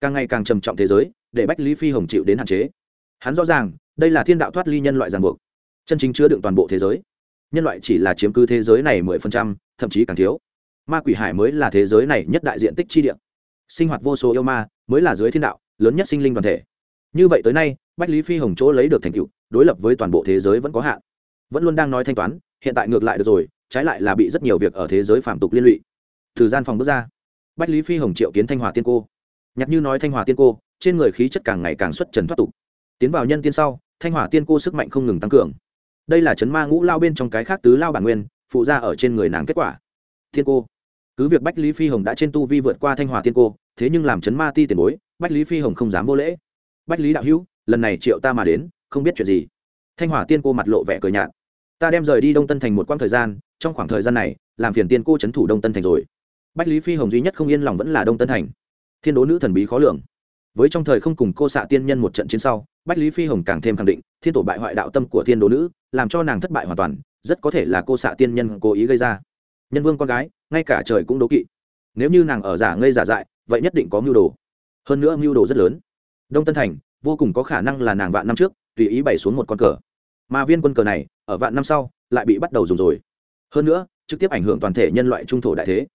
Càng ngày càng trầm trọng thế giới, để bách lý phi hồng chịu đến hạn chế. Hắn rõ ràng, đây là thiên đạo thoát ly nhân loại ràng buộc. Chân chính chứa đựng toàn bộ thế giới. Nhân loại chỉ là chiếm cứ thế giới này mười phần trăm, thậm chí càng thiếu. Ma quỷ hải mới là thế giới này nhất đại diện tích chi địa. Sinh hoạt vô số yêu ma mới là dưới thiên đạo, lớn nhất sinh linh đoàn thể. Như vậy tới nay, bách lý phi hồng chỗ lấy được thành tựu, đối lập với toàn bộ thế giới vẫn có hạn. Vẫn luôn đang nói thanh toán, hiện tại ngược lại được rồi, trái lại là bị rất nhiều việc ở thế giới phạm tục liên lụy. Từ gian phòng bước ra bách lý phi hồng triệu kiến thanh hòa tiên cô. Nhặt như nói thanh hòa tiên cô, trên người khí chất càng ngày càng xuất trần thoát tục. Tiến vào nhân tiên sau, thanh Hòa tiên cô sức mạnh không ngừng tăng cường. Đây là chấn ma ngũ lao bên trong cái khác tứ lao bản nguyên, phụ ra ở trên người nàng kết quả. Thiên cô. Cứ việc bách lý phi hồng đã trên tu vi vượt qua thanh Hòa tiên cô, thế nhưng làm chấn ma ti tiền bối, bách lý phi hồng không dám vô lễ. Bách lý đạo hữu, lần này triệu ta mà đến, không biết chuyện gì. Thanh Hòa tiên cô mặt lộ vẻ cười nhạt. Ta đem rời đi đông tân thành một quãng thời gian, trong khoảng thời gian này, làm phiền tiên cô c h ấ n thủ đông tân thành rồi bách lý phi hồng duy nhất không yên lòng vẫn là đông tân thành. Thiên đố nữ thần bí khó lường. Với trong thời không cùng cô xạ tiên nhân một trận chiến sau, bách lý phi hồng càng thêm khẳng định, thiên tổ bại hoại đạo tâm của thiên đố nữ, làm cho nàng thất bại hoàn toàn, rất có thể là cô xạ tiên nhân cố ý gây ra. Nhân vương con gái, ngay cả trời cũng đố kỵ. Nếu như nàng ở giả ngây giả dại, vậy nhất định có mưu đồ. Hơn nữa mưu đồ rất lớn. Đông tân thành, vô cùng có khả năng là nàng vạn năm trước, tùy ý bày xuống một con cờ. Mà viên quân cờ này, ở vạn năm sau, lại bị bắt đầu dùng rồi. Hơn nữa, trực tiếp ảnh hưởng toàn thể nhân loại trung thổ đại thế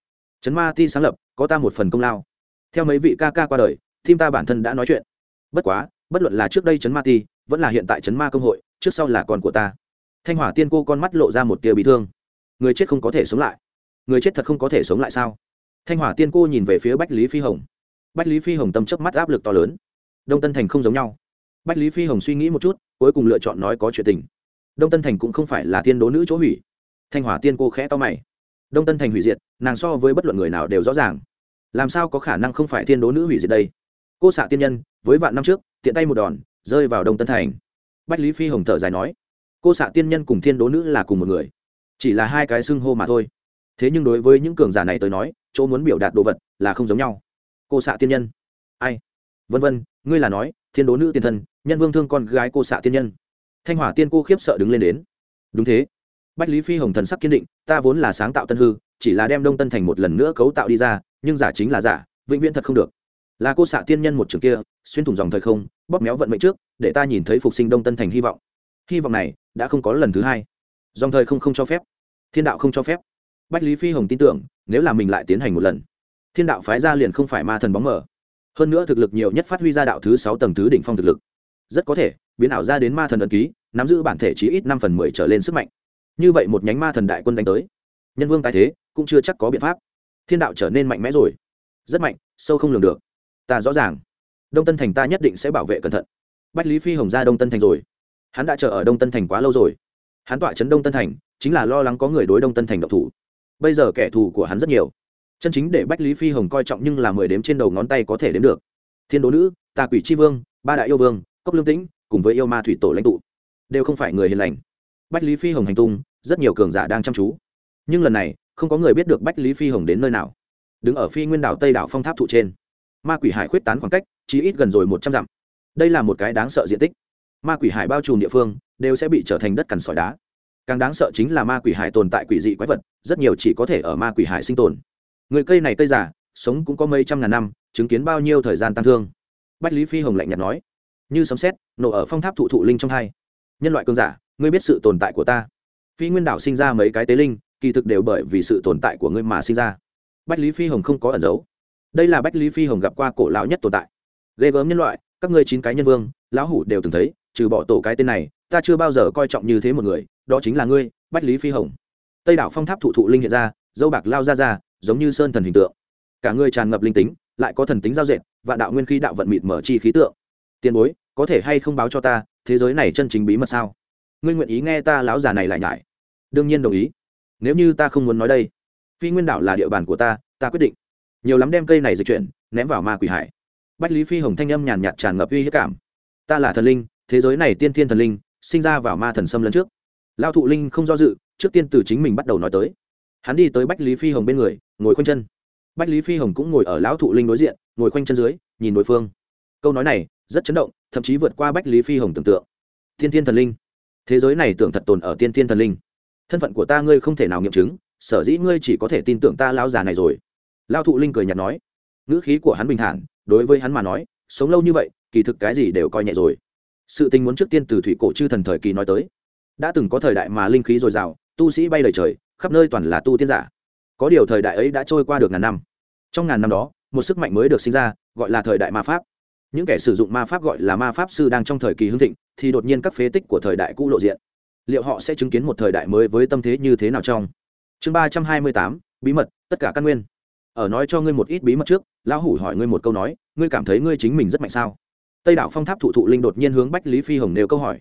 trấn ma ti sáng lập, có ta một phần công lao. Theo mấy vị ca ca qua đời tim ta bản thân đã nói chuyện. Bất quá, bất luận là trước đây trấn ma ti, vẫn là hiện tại trấn ma công hội, trước sau là con của ta. Thanh hỏa tiên cô con mắt lộ ra một tia bị thương. Người chết không có thể sống lại. Người chết thật không có thể sống lại sao? Thanh hỏa tiên cô nhìn về phía bách lý phi hồng. Bách lý phi hồng tâm chấp mắt áp lực to lớn. Đông tân thành không giống nhau. Bách lý phi hồng suy nghĩ một chút, cuối cùng lựa chọn nói có chuyện tình. Đông tân thành cũng không phải là thiên đố nữ chỗ hủy. Thanh hỏa tiên cô khẽ to mày đông tân thành hủy diệt, nàng so với bất luận người nào đều rõ ràng. Làm sao có khả năng không phải thiên đố nữ hủy diệt đây? Cô xạ tiên nhân, với vạn năm trước, tiện tay một đòn, rơi vào đông tân thành. Bách lý phi hồng thở dài nói, cô xạ tiên nhân cùng thiên đố nữ là cùng một người. Chỉ là hai cái xưng hô mà thôi. Thế nhưng đối với những cường giả này tới nói, chỗ muốn biểu đạt đồ vật là không giống nhau. Cô xạ tiên nhân. Ai? Vân vân, ngươi là nói, thiên đố nữ tiên thân, nhân vương thương con gái cô xạ tiên nhân. Thanh hỏa tiên cô khiếp sợ đứng lên đến. Đúng thế bách lý phi hồng thần sắc kiên định, ta vốn là sáng tạo tân hư, chỉ là đem đông tân thành một lần nữa cấu tạo đi ra, nhưng giả chính là giả, vĩnh viễn thật không được. Là cô xạ tiên nhân một trường kia, xuyên thủng dòng thời không, bóp méo vận mệnh trước, để ta nhìn thấy phục sinh đông tân thành hy vọng. Hy vọng này đã không có lần thứ hai. Dòng thời không không cho phép. Thiên đạo không cho phép. Bách lý phi hồng tin tưởng, nếu là mình lại tiến hành một lần, thiên đạo phái ra liền không phải ma thần bóng mờ. Hơn nữa thực lực nhiều nhất phát huy ra đạo thứ sáu tầng thứ đỉnh phong thực lực. Rất có thể, biến ảo ra đến ma thần ấn ký, nắm giữ bản thể chí ít năm phần mười trở lên sức mạnh như vậy một nhánh ma thần đại quân đánh tới. Nhân vương tái thế, cũng chưa chắc có biện pháp. Thiên đạo trở nên mạnh mẽ rồi. Rất mạnh, sâu không lường được. Ta rõ ràng. Đông tân thành ta nhất định sẽ bảo vệ cẩn thận. Bách lý phi hồng ra đông tân thành rồi. Hắn đã chờ ở đông tân thành quá lâu rồi. Hắn tọa chấn đông tân thành, chính là lo lắng có người đối đông tân thành độc thủ. Bây giờ kẻ thù của hắn rất nhiều. Chân chính để bách lý phi hồng coi trọng nhưng là mười đếm trên đầu ngón tay có thể đếm được. Thiên đố nữ tà quỷ tri vương, ba đại yêu vương, cốc lương tĩnh, cùng với yêu ma thủy tổ lãnh tụ, đều không phải người hiền lành. Bách lý phi hồng hành tung rất nhiều cường giả đang chăm chú. Nhưng lần này, không có người biết được bách lý phi hồng đến nơi nào. Đứng ở phi nguyên đảo tây đảo phong tháp thụ trên. Ma quỷ hải khuyết tán khoảng cách, chỉ ít gần rồi một trăm dặm. Đây là một cái đáng sợ diện tích. Ma quỷ hải bao trùm địa phương, đều sẽ bị trở thành đất cằn sỏi đá. Càng đáng sợ chính là ma quỷ hải tồn tại quỷ dị quái vật, rất nhiều chỉ có thể ở ma quỷ hải sinh tồn. Người cây này cây giả sống cũng có mấy trăm ngàn năm, chứng kiến bao nhiêu thời gian tăng thương. Bách lý phi hồng lạnh nhạt nói. Như sấm xét nổ ở phong tháp thụ thụ linh trong hai. Nhân loại cơn giả, ngươi biết sự tồn tại của ta phi nguyên đảo sinh ra mấy cái tế linh, kỳ thực đều bởi vì sự tồn tại của ngươi mà sinh ra. Bách lý phi hồng không có ẩn giấu. Đây là bách lý phi hồng gặp qua cổ lão nhất tồn tại. Ghê gớm nhân loại, các ngươi chín cái nhân vương, lão hủ đều từng thấy, trừ bỏ tổ cái tên này, ta chưa bao giờ coi trọng như thế một người, đó chính là ngươi, bách lý phi hồng. Tây đảo phong tháp thụ thụ linh hiện ra, dâu bạc lao ra ra, giống như sơn thần hình tượng. Cả ngươi tràn ngập linh tính, lại có thần tính giao dệt và đạo nguyên khí đạo vận mịt mở chi khí tượng. Tiền bối, có thể hay không báo cho ta, thế giới này chân chính bí mật sao? Ngươi nguyện ý nghe ta lão già này lại nhải? Đương nhiên đồng ý. Nếu như ta không muốn nói đây, phi nguyên đảo là địa bàn của ta ta quyết định. Nhiều lắm đem cây này dịch chuyển, ném vào ma quỷ hải. Bách lý phi hồng thanh âm nhàn nhạt tràn ngập uy hiếp cảm. Ta là thần linh, thế giới này tiên thiên thần linh, sinh ra vào ma thần xâm lần trước. Lao thụ linh không do dự, trước tiên từ chính mình bắt đầu nói tới. Hắn đi tới bách lý phi hồng bên người, ngồi khoanh chân. Bách lý phi hồng cũng ngồi ở lão thụ linh đối diện, ngồi khoanh chân dưới, nhìn đối phương. Câu nói này rất chấn động, thậm chí vượt qua bách lý phi hồng tưởng tượng. Thiên thiên thần linh thế giới này tưởng thật tồn ở tiên thiên thần linh. Thân phận của ta ngươi không thể nào nghiệm chứng, sở dĩ ngươi chỉ có thể tin tưởng ta lao già này rồi. Lao thụ linh cười nhạt nói. Ngữ khí của hắn bình thản, đối với hắn mà nói, sống lâu như vậy, kỳ thực cái gì đều coi nhẹ rồi. Sự tình muốn trước tiên từ thủy cổ chư thần thời kỳ nói tới. Đã từng có thời đại mà linh khí dồi dào, tu sĩ bay lời trời, khắp nơi toàn là tu tiên giả. Có điều thời đại ấy đã trôi qua được ngàn năm. Trong ngàn năm đó, một sức mạnh mới được sinh ra, gọi là thời đại ma pháp những kẻ sử dụng ma pháp gọi là ma pháp sư đang trong thời kỳ hưng thịnh, thì đột nhiên các phế tích của thời đại cũ lộ diện. Liệu họ sẽ chứng kiến một thời đại mới với tâm thế như thế nào trong? Chương ba trăm hai mươi tám, bí mật, tất cả căn nguyên. Ở nói cho ngươi một ít bí mật trước, lão hủ hỏi ngươi một câu nói, ngươi cảm thấy ngươi chính mình rất mạnh sao? Tây đảo phong tháp thụ thụ linh đột nhiên hướng bách lý phi hồng nêu câu hỏi.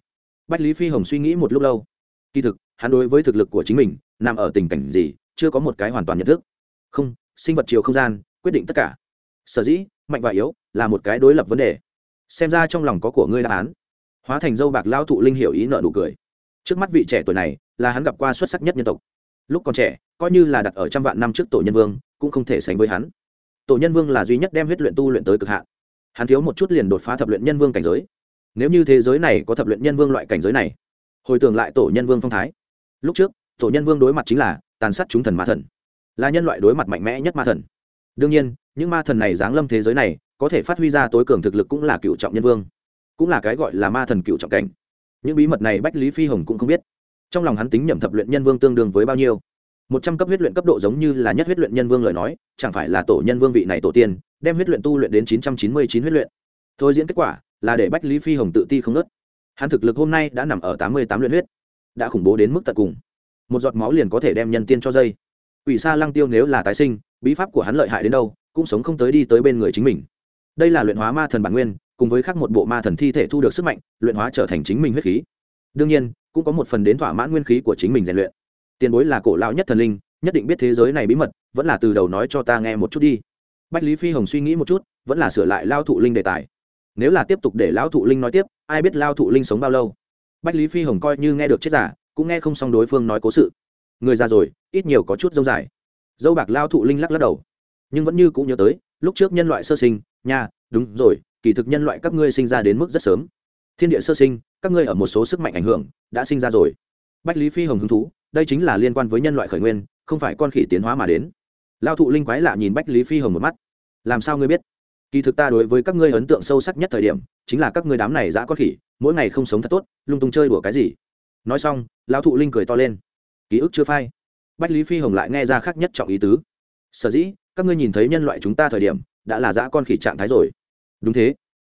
Bách lý phi hồng suy nghĩ một lúc lâu. Kỳ thực, hắn đối với thực lực của chính mình, nằm ở tình cảnh gì, chưa có một cái hoàn toàn nhận thức. Không, sinh vật chiều không gian, quyết định tất cả. Sở dĩ mạnh và yếu là một cái đối lập vấn đề. Xem ra trong lòng có của ngươi đáp án. Hóa thành dâu bạc lao thụ linh hiểu ý nợ nụ cười. Trước mắt vị trẻ tuổi này là hắn gặp qua xuất sắc nhất nhân tộc. Lúc còn trẻ, coi như là đặt ở trăm vạn năm trước tổ nhân vương, cũng không thể sánh với hắn. Tổ nhân vương là duy nhất đem huyết luyện tu luyện tới cực hạn. Hắn thiếu một chút liền đột phá thập luyện nhân vương cảnh giới. Nếu như thế giới này có thập luyện nhân vương loại cảnh giới này, hồi tưởng lại tổ nhân vương phong thái. Lúc trước, tổ nhân vương đối mặt chính là tàn sát chúng thần ma thần, là nhân loại đối mặt mạnh mẽ nhất ma thần. Đương nhiên những ma thần này giáng lâm thế giới này, có thể phát huy ra tối cường thực lực cũng là cựu trọng nhân vương, cũng là cái gọi là ma thần cựu trọng cảnh. Những bí mật này bách lý phi hồng cũng không biết. Trong lòng hắn tính nhẩm thập luyện nhân vương tương đương với bao nhiêu? Một trăm cấp huyết luyện cấp độ giống như là nhất huyết luyện nhân vương lời nói, chẳng phải là tổ nhân vương vị này tổ tiên, đem huyết luyện tu luyện đến chín trăm chín mươi chín huyết luyện. Thôi diễn kết quả là để bách lý phi hồng tự ti không nớt hắn thực lực hôm nay đã nằm ở tám mươi tám luyện huyết, đã khủng bố đến mức tận cùng. Một giọt máu liền có thể đem nhân tiên cho dây. Ủy sa lăng tiêu nếu là tái sinh, bí pháp của hắn lợi hại đến đâu cũng sống không tới đi tới bên người chính mình. Đây là luyện hóa ma thần bản nguyên, cùng với khác một bộ ma thần thi thể thu được sức mạnh, luyện hóa trở thành chính mình huyết khí. Đương nhiên, cũng có một phần đến thỏa mãn nguyên khí của chính mình rèn luyện. Tiền bối là cổ lão nhất thần linh, nhất định biết thế giới này bí mật, vẫn là từ đầu nói cho ta nghe một chút đi. Bách lý phi hồng suy nghĩ một chút, vẫn là sửa lại lao thụ linh đề tài. Nếu là tiếp tục để lão thụ linh nói tiếp, ai biết lao thụ linh sống bao lâu? Bách lý phi hồng coi như nghe được chết giả, cũng nghe không xong đối phương nói cố sự. Người già rồi, ít nhiều có chút dâu dài. Dâu bạc lao thụ linh lắc lắc đầu nhưng vẫn như cũng nhớ tới, lúc trước nhân loại sơ sinh, nha, đúng rồi, kỳ thực nhân loại các ngươi sinh ra đến mức rất sớm. Thiên địa sơ sinh, các ngươi ở một số sức mạnh ảnh hưởng, đã sinh ra rồi. Bách lý phi hồng hứng thú, đây chính là liên quan với nhân loại khởi nguyên, không phải con khỉ tiến hóa mà đến. Lao thụ linh quái lạ nhìn bách lý phi hồng một mắt. Làm sao ngươi biết? Kỳ thực ta đối với các ngươi ấn tượng sâu sắc nhất thời điểm, chính là các ngươi đám này dã con khỉ, mỗi ngày không sống thật tốt, lung tung chơi đùa cái gì? Nói xong, lão thụ linh cười to lên. Ký ức chưa phai. Bách lý phi hồng lại nghe ra khác nhất trọng ý tứ. Sở dĩ các ngươi nhìn thấy nhân loại chúng ta thời điểm, đã là dã con khỉ trạng thái rồi. Đúng thế.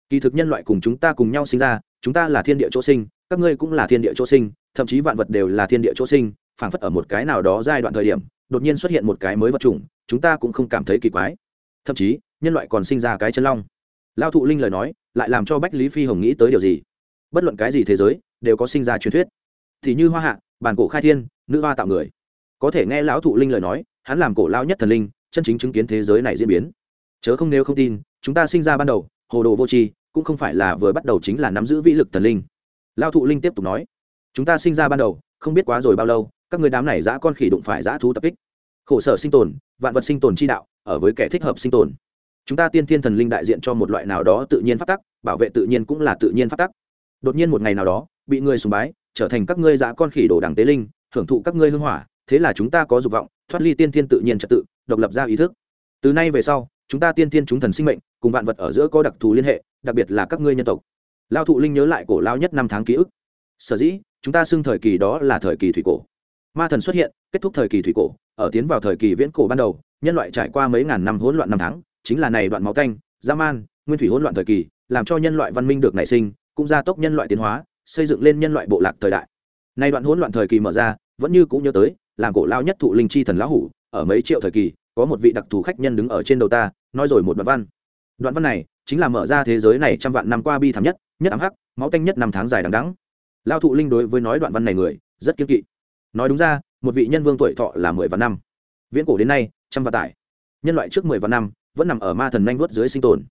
Kỳ thực nhân loại cùng chúng ta cùng nhau sinh ra, chúng ta là thiên địa chỗ sinh, các ngươi cũng là thiên địa chỗ sinh, thậm chí vạn vật đều là thiên địa chỗ sinh, phảng phất ở một cái nào đó giai đoạn thời điểm, đột nhiên xuất hiện một cái mới vật chủng, chúng ta cũng không cảm thấy kỳ quái. Thậm chí, nhân loại còn sinh ra cái chân long. Lao thụ linh lời nói, lại làm cho bách lý phi hồng nghĩ tới điều gì? Bất luận cái gì thế giới, đều có sinh ra truyền thuyết. Thì như hoa hạ bản cổ khai thiên, nữ hoa tạo người. Có thể nghe lão thụ linh lời nói, hắn làm cổ lao nhất thần linh chân chính chứng kiến thế giới này diễn biến. Chớ không nếu không tin, chúng ta sinh ra ban đầu, hồ đồ vô tri, cũng không phải là vừa bắt đầu chính là nắm giữ vĩ lực thần linh. Lao thụ linh tiếp tục nói, chúng ta sinh ra ban đầu, không biết quá rồi bao lâu, các người đám này giã con khỉ đụng phải giã thú tập kích. Khổ sở sinh tồn, vạn vật sinh tồn chi đạo, ở với kẻ thích hợp sinh tồn. Chúng ta tiên thiên thần linh đại diện cho một loại nào đó tự nhiên phát tắc, bảo vệ tự nhiên cũng là tự nhiên phát tắc. Đột nhiên một ngày nào đó, bị người sùng bái, trở thành các ngươi dã con khỉ đồ đằng tế linh, hưởng thụ các ngươi hưng hỏa, thế là chúng ta có dục vọng, thoát ly tiên thiên tự nhiên trật tự độc lập ra ý thức. Từ nay về sau, chúng ta tiên thiên chúng thần sinh mệnh, cùng vạn vật ở giữa có đặc thù liên hệ, đặc biệt là các ngươi nhân tộc. Lao thụ linh nhớ lại cổ lao nhất năm tháng ký ức. Sở dĩ, chúng ta xưng thời kỳ đó là thời kỳ thủy cổ. Ma thần xuất hiện, kết thúc thời kỳ thủy cổ, ở tiến vào thời kỳ viễn cổ ban đầu, nhân loại trải qua mấy ngàn năm hỗn loạn năm tháng, chính là này đoạn máu tanh, dã man, nguyên thủy hỗn loạn thời kỳ, làm cho nhân loại văn minh được nảy sinh, cũng gia tốc nhân loại tiến hóa, xây dựng lên nhân loại bộ lạc thời đại. Nay đoạn hỗn loạn thời kỳ mở ra, vẫn như cũng nhớ tới, làm cổ lao nhất thụ linh chi thần lão hủ ở mấy triệu thời kỳ, có một vị đặc thù khách nhân đứng ở trên đầu ta, nói rồi một đoạn văn. Đoạn văn này chính là mở ra thế giới này trăm vạn năm qua bi thảm nhất nhất ám hắc, máu tanh nhất năm tháng dài đằng đẵng. Lao thụ linh đối với nói đoạn văn này người, rất kiên kỵ. Nói đúng ra, một vị nhân vương tuổi thọ là mười vạn năm. Viễn cổ đến nay, trăm vạn tải. Nhân loại trước mười vạn năm, vẫn nằm ở ma thần nanh vớt dưới sinh tồn.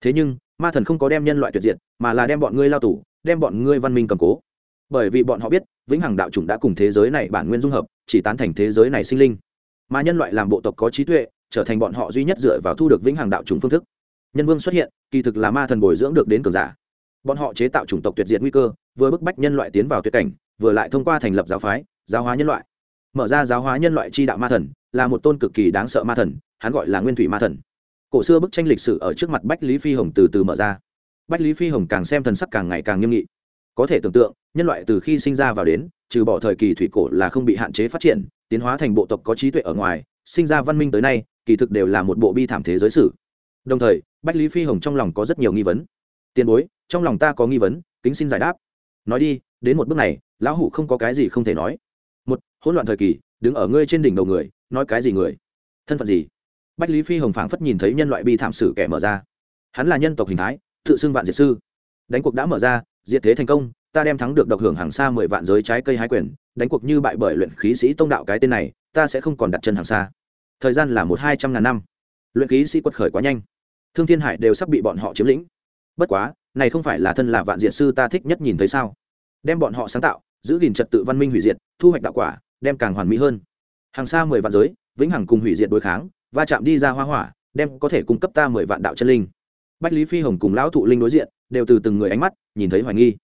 Thế nhưng, ma thần không có đem nhân loại tuyệt diệt, mà là đem bọn ngươi lao tù, đem bọn ngươi văn minh cầm cố. Bởi vì bọn họ biết, vĩnh hằng đạo chủng đã cùng thế giới này bản nguyên dung hợp, chỉ tán thành thế giới này sinh linh mà nhân loại làm bộ tộc có trí tuệ, trở thành bọn họ duy nhất dựa vào thu được vĩnh hằng đạo trùng phương thức. Nhân vương xuất hiện, kỳ thực là ma thần bồi dưỡng được đến cường giả. Bọn họ chế tạo chủng tộc tuyệt diệt nguy cơ, vừa bức bách nhân loại tiến vào tuyệt cảnh, vừa lại thông qua thành lập giáo phái, giáo hóa nhân loại. Mở ra giáo hóa nhân loại chi đạo ma thần, là một tôn cực kỳ đáng sợ ma thần, hắn gọi là nguyên thủy ma thần. Cổ xưa bức tranh lịch sử ở trước mặt bách lý phi hồng từ từ mở ra. Bách lý phi hồng càng xem thần sắc càng ngày càng nghiêm nghị. Có thể tưởng tượng, nhân loại từ khi sinh ra vào đến, trừ bỏ thời kỳ thủy cổ là không bị hạn chế phát triển tiến hóa thành bộ tộc có trí tuệ ở ngoài, sinh ra văn minh tới nay, kỳ thực đều là một bộ bi thảm thế giới sử. Đồng thời, bách lý phi hồng trong lòng có rất nhiều nghi vấn. Tiền bối, trong lòng ta có nghi vấn, kính xin giải đáp. Nói đi, đến một bước này, lão hủ không có cái gì không thể nói. Một, hỗn loạn thời kỳ, đứng ở ngươi trên đỉnh đầu người, nói cái gì người? Thân phận gì? Bách lý phi hồng phảng phất nhìn thấy nhân loại bi thảm sử kẻ mở ra. Hắn là nhân tộc hình thái, tự xưng vạn diệt sư. Đánh cuộc đã mở ra, diệt thế thành công, ta đem thắng được độc hưởng hàng xa mười vạn giới trái cây hái quyền đánh cuộc như bại bởi luyện khí sĩ tông đạo cái tên này, ta sẽ không còn đặt chân hàng xa. Thời gian là một hai trăm ngàn năm. Luyện khí sĩ quật khởi quá nhanh. Thương thiên hải đều sắp bị bọn họ chiếm lĩnh. Bất quá, này không phải là thân là vạn diện sư ta thích nhất nhìn thấy sao? Đem bọn họ sáng tạo, giữ gìn trật tự văn minh hủy diệt, thu hoạch đạo quả, đem càng hoàn mỹ hơn. Hàng xa mười vạn giới, vĩnh hằng cùng hủy diệt đối kháng, va chạm đi ra hoa hỏa, đem có thể cung cấp ta mười vạn đạo chân linh. Bách lý phi hồng cùng lão thụ linh đối diện, đều từ từng người ánh mắt, nhìn thấy hoài nghi.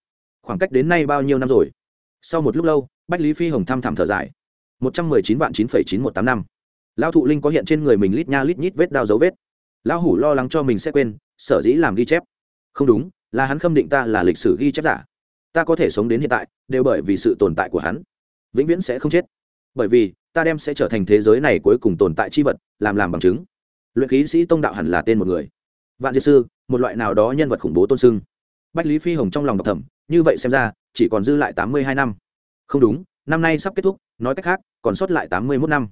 Khoảng cách đến nay bao nhiêu năm rồi? Sau một lúc lâu, bách lý phi hồng thăm thẳm thở dài. Một trăm mười chín vạn chín phẩy chín một tám năm. Lão thụ linh có hiện trên người mình lít nha lít nhít vết đao dấu vết. Lão hủ lo lắng cho mình sẽ quên, sở dĩ làm ghi chép. Không đúng, là hắn khâm định ta là lịch sử ghi chép giả. Ta có thể sống đến hiện tại, đều bởi vì sự tồn tại của hắn. Vĩnh viễn sẽ không chết. Bởi vì, ta đem sẽ trở thành thế giới này cuối cùng tồn tại chi vật, làm làm bằng chứng. Luyện khí sĩ tông đạo hẳn là tên một người. Vạn diệt sư, một loại nào đó nhân vật khủng bố tôn sưng. Bách lý phi hồng trong lòng đọc thẩm như vậy xem ra chỉ còn dư lại tám mươi hai năm. Không đúng, năm nay sắp kết thúc, nói cách khác, còn sót lại tám mươi mốt năm.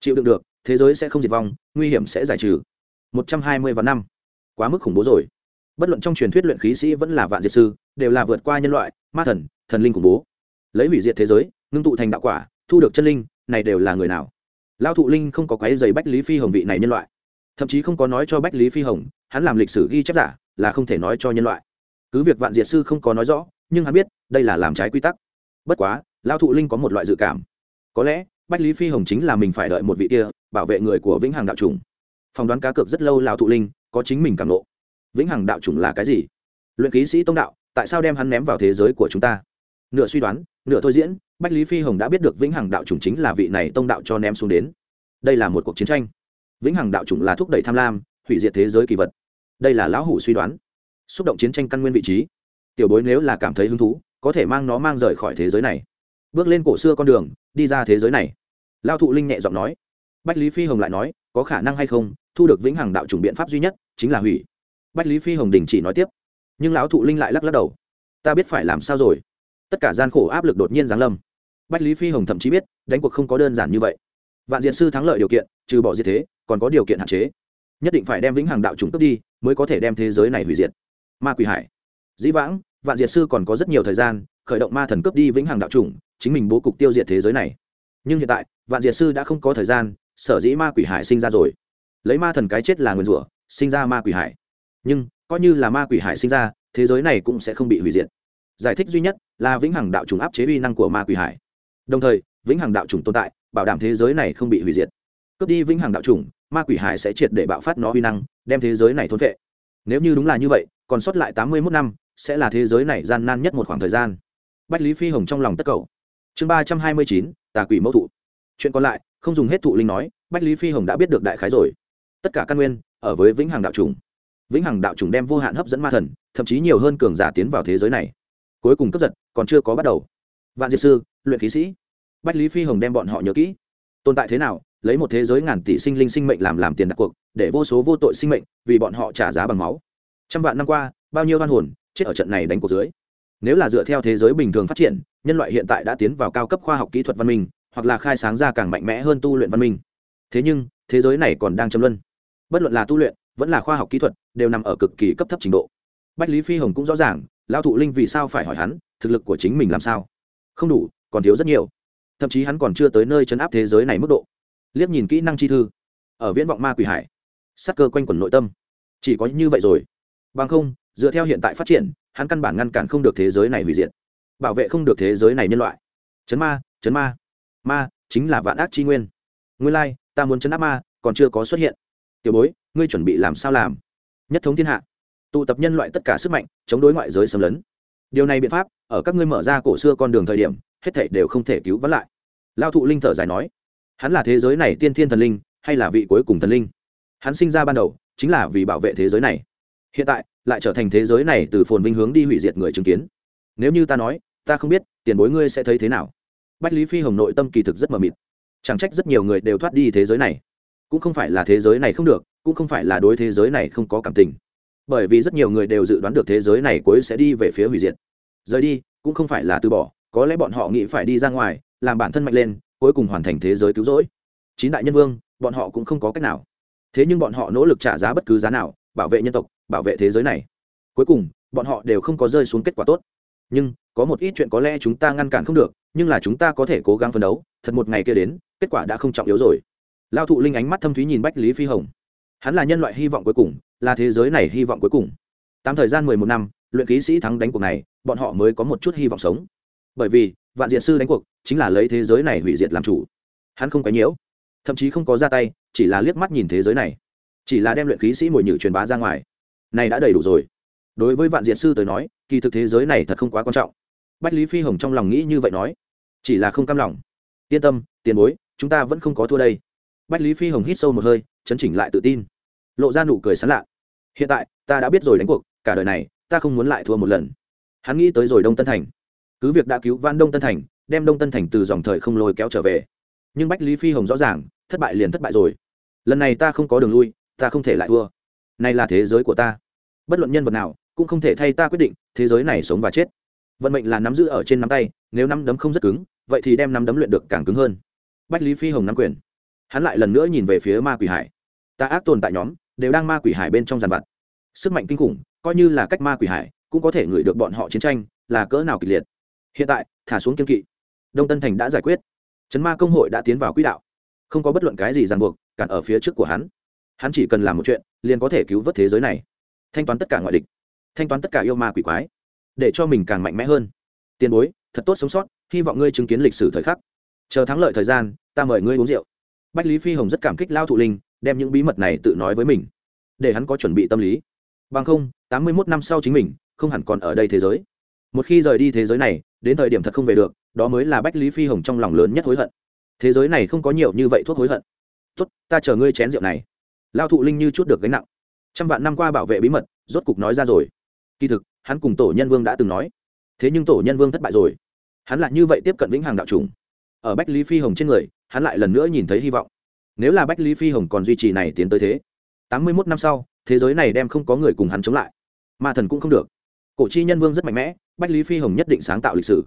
Chịu đựng được, thế giới sẽ không diệt vong, nguy hiểm sẽ giải trừ. một trăm hai mươi vạn năm. Quá mức khủng bố rồi. Bất luận trong truyền thuyết luyện khí sĩ vẫn là vạn diệt sư, đều là vượt qua nhân loại, ma thần thần linh khủng bố. Lấy hủy diệt thế giới, ngưng tụ thành đạo quả, thu được chân linh, này đều là người nào? Lao thụ linh không có quái dày bách lý phi hồng vị này nhân loại. Thậm chí không có nói cho bách lý phi hồng, hắn làm lịch sử ghi chép giả, là không thể nói cho nhân loại. Cứ việc vạn diệt sư không có nói rõ nhưng hắn biết, đây là làm trái quy tắc. Bất quá lao thụ linh có một loại dự cảm. Có lẽ, bách lý phi hồng chính là mình phải đợi một vị kia, bảo vệ người của vĩnh hằng đạo trùng phỏng đoán cá cược rất lâu lao thụ linh có chính mình cảm lộ vĩnh hằng đạo chủng là cái gì? Luyện ký sĩ tông đạo, tại sao đem hắn ném vào thế giới của chúng ta? Nửa suy đoán, nửa thôi diễn, bách lý phi hồng đã biết được vĩnh hằng đạo chủng chính là vị này tông đạo cho ném xuống đến. Đây là một cuộc chiến tranh. Vĩnh hằng đạo chủng là thúc đẩy tham lam, hủy diệt thế giới kỳ vật. Đây là lão hủ suy đoán. Xúc động chiến tranh căn nguyên vị trí tiểu bối nếu là cảm thấy hứng thú, có thể mang nó mang rời khỏi thế giới này. Bước lên cổ xưa con đường, đi ra thế giới này. Lao thụ linh nhẹ giọng nói. Bách lý phi hồng lại nói, có khả năng hay không, thu được vĩnh hằng đạo chủng biện pháp duy nhất, chính là hủy. Bách lý phi hồng đình chỉ nói tiếp. Nhưng lão thụ linh lại lắc lắc đầu. Ta biết phải làm sao rồi. Tất cả gian khổ áp lực đột nhiên giáng lâm. Bách lý phi hồng thậm chí biết, đánh cuộc không có đơn giản như vậy. Vạn diện sư thắng lợi điều kiện, trừ bỏ diệt thế, còn có điều kiện hạn chế. Nhất định phải đem vĩnh hằng đạo chủng cướp đi, mới có thể đem thế giới này hủy diệt. Ma quỷ hải dĩ vãng, vạn diệt sư còn có rất nhiều thời gian, khởi động ma thần cướp đi vĩnh hằng đạo chủng, chính mình bố cục tiêu diệt thế giới này. Nhưng hiện tại, vạn diệt sư đã không có thời gian, sở dĩ ma quỷ hải sinh ra rồi. Lấy ma thần cái chết là nguyên rủa, sinh ra ma quỷ hải. Nhưng, coi như là ma quỷ hải sinh ra, thế giới này cũng sẽ không bị hủy diệt. Giải thích duy nhất là vĩnh hằng đạo chủng áp chế uy năng của ma quỷ hải. Đồng thời, vĩnh hằng đạo chủng tồn tại, bảo đảm thế giới này không bị hủy diệt. Cướp đi vĩnh hằng đạo chủng, ma quỷ hải sẽ triệt để bạo phát nó uy năng, đem thế giới này thôn vệ nếu như đúng là như vậy, còn sót lại tám mươi mốt năm sẽ là thế giới này gian nan nhất một khoảng thời gian. Bách lý phi hồng trong lòng tất cầu. Chương ba trăm hai mươi chín, tà quỷ mẫu thụ. Chuyện còn lại, không dùng hết thụ linh nói, bách lý phi hồng đã biết được đại khái rồi. Tất cả căn nguyên, ở với vĩnh hằng đạo trùng. Vĩnh hằng đạo trùng đem vô hạn hấp dẫn ma thần, thậm chí nhiều hơn cường giả tiến vào thế giới này. Cuối cùng cấp giật, còn chưa có bắt đầu. Vạn diệt sư, luyện khí sĩ. Bách lý phi hồng đem bọn họ nhớ kỹ. Tồn tại thế nào, lấy một thế giới ngàn tỷ sinh linh sinh mệnh làm làm tiền đặt cuộc, để vô số vô tội sinh mệnh vì bọn họ trả giá bằng máu. Trăm vạn năm qua, bao nhiêu văn hồn chết ở trận này đánh cuộc dưới. Nếu là dựa theo thế giới bình thường phát triển, nhân loại hiện tại đã tiến vào cao cấp khoa học kỹ thuật văn minh, hoặc là khai sáng ra càng mạnh mẽ hơn tu luyện văn minh. Thế nhưng, thế giới này còn đang châm luân. Bất luận là tu luyện, vẫn là khoa học kỹ thuật, đều nằm ở cực kỳ cấp thấp trình độ. Bách lý phi hồng cũng rõ ràng lao thụ linh vì sao phải hỏi hắn, thực lực của chính mình làm sao? Không đủ, còn thiếu rất nhiều. Thậm chí hắn còn chưa tới nơi chấn áp thế giới này mức độ. Liếc nhìn kỹ năng chi thư. Ở viễn vọng ma quỷ hải sắc cơ quanh quẩn nội tâm. Chỉ có như vậy rồi. Bằng không dựa theo hiện tại phát triển hắn căn bản ngăn cản không được thế giới này hủy diệt. Bảo vệ không được thế giới này nhân loại. Chấn ma chấn ma. Ma chính là vạn ác chi nguyên. Nguyên lai、like, ta muốn chấn áp ma còn chưa có xuất hiện. Tiểu bối ngươi chuẩn bị làm sao làm? Nhất thống thiên hạ. Tụ tập nhân loại tất cả sức mạnh chống đối ngoại giới xâm lấn. Điều này biện pháp ở các ngươi mở ra cổ xưa con đường thời điểm hết thảy đều không thể cứu vãn lại. Lao thụ linh thở dài nói hắn là thế giới này tiên thiên thần linh hay là vị cuối cùng thần linh? Hắn sinh ra ban đầu chính là vì bảo vệ thế giới này hiện tại lại trở thành thế giới này từ phồn vinh hướng đi hủy diệt người chứng kiến. Nếu như ta nói, ta không biết tiền bối ngươi sẽ thấy thế nào. Bách lý phi hồng nội tâm kỳ thực rất mờ mịt. Chẳng trách rất nhiều người đều thoát đi thế giới này. Cũng không phải là thế giới này không được, cũng không phải là đối thế giới này không có cảm tình. Bởi vì rất nhiều người đều dự đoán được thế giới này cuối sẽ đi về phía hủy diệt. Rời đi, cũng không phải là từ bỏ, có lẽ bọn họ nghĩ phải đi ra ngoài, làm bản thân mạnh lên, cuối cùng hoàn thành thế giới cứu rỗi. Chín đại nhân vương, bọn họ cũng không có cách nào. Thế nhưng bọn họ nỗ lực trả giá bất cứ giá nào, bảo vệ nhân tộc bảo vệ thế giới này. Cuối cùng, bọn họ đều không có rơi xuống kết quả tốt. Nhưng, có một ít chuyện có lẽ chúng ta ngăn cản không được, nhưng là chúng ta có thể cố gắng phấn đấu, thật một ngày kia đến, kết quả đã không trọng yếu rồi. Lao thụ linh ánh mắt thâm thúy nhìn bách lý phi hồng. Hắn là nhân loại hy vọng cuối cùng, là thế giới này hy vọng cuối cùng. Tám thời gian mười một năm, luyện ký sĩ thắng đánh cuộc này, bọn họ mới có một chút hy vọng sống. Bởi vì, vạn diện sư đánh cuộc chính là lấy thế giới này hủy diệt làm chủ. Hắn không quấy nhiễu, thậm chí không có ra tay, chỉ là liếc mắt nhìn thế giới này. Chỉ là đem luyện khí sĩ mồi nhử truyền bá ra ngoài này đã đầy đủ rồi. Đối với vạn diện sư tới nói, kỳ thực thế giới này thật không quá quan trọng. Bách lý phi hồng trong lòng nghĩ như vậy nói, chỉ là không cam lòng. Yên tâm, tiền bối, chúng ta vẫn không có thua đây. Bách lý phi hồng hít sâu một hơi, chấn chỉnh lại tự tin. Lộ ra nụ cười sán lạ. Hiện tại, ta đã biết rồi đánh cuộc, cả đời này, ta không muốn lại thua một lần. Hắn nghĩ tới rồi đông tân thành. Cứ việc đã cứu van đông tân thành, đem đông tân thành từ dòng thời không lôi kéo trở về. Nhưng bách lý phi hồng rõ ràng, thất bại liền thất bại rồi. Lần này ta không có đường lui, ta không thể lại thua. Này là thế giới của ta bất luận nhân vật nào, cũng không thể thay ta quyết định, thế giới này sống và chết. Vận mệnh là nắm giữ ở trên nắm tay, nếu nắm đấm không rất cứng, vậy thì đem nắm đấm luyện được càng cứng hơn. Bách lý phi hồng nắm quyền. Hắn lại lần nữa nhìn về phía ma quỷ hải. Ta ác tồn tại nhóm, đều đang ma quỷ hải bên trong giàn vặt. Sức mạnh kinh khủng, coi như là cách ma quỷ hải, cũng có thể ngửi được bọn họ chiến tranh, là cỡ nào kịch liệt. Hiện tại, thả xuống kiên kỵ. Đông tân thành đã giải quyết. Trấn ma công hội đã tiến vào quỹ đạo. Không có bất luận cái gì ràng buộc, cản ở phía trước của hắn. Hắn chỉ cần làm một chuyện, liền có thể cứu vớt thế giới này thanh toán tất cả ngoại địch, thanh toán tất cả yêu ma quỷ quái, để cho mình càng mạnh mẽ hơn. Tiền bối, thật tốt sống sót, hy vọng ngươi chứng kiến lịch sử thời khắc. Chờ thắng lợi thời gian, ta mời ngươi uống rượu. Bách lý phi hồng rất cảm kích lao thụ linh, đem những bí mật này tự nói với mình, để hắn có chuẩn bị tâm lý. Bằng không, tám mươi mốt năm sau chính mình, không hẳn còn ở đây thế giới. Một khi rời đi thế giới này, đến thời điểm thật không về được, đó mới là bách lý phi hồng trong lòng lớn nhất hối hận. Thế giới này không có nhiều như vậy thuốc hối hận. Tốt, ta chờ ngươi chén rượu này. Lao thụ linh như chút được gánh nặng trăm vạn năm qua bảo vệ bí mật, rốt cục nói ra rồi. Kỳ thực, hắn cùng tổ nhân vương đã từng nói. Thế nhưng tổ nhân vương thất bại rồi. Hắn lại như vậy tiếp cận vĩnh hằng đạo trùng. Ở bách lý phi hồng trên người, hắn lại lần nữa nhìn thấy hy vọng. Nếu là bách lý phi hồng còn duy trì này tiến tới thế, tám mươi mốt năm sau, thế giới này đem không có người cùng hắn chống lại. Ma thần cũng không được. Cổ chi nhân vương rất mạnh mẽ, bách lý phi hồng nhất định sáng tạo lịch sử.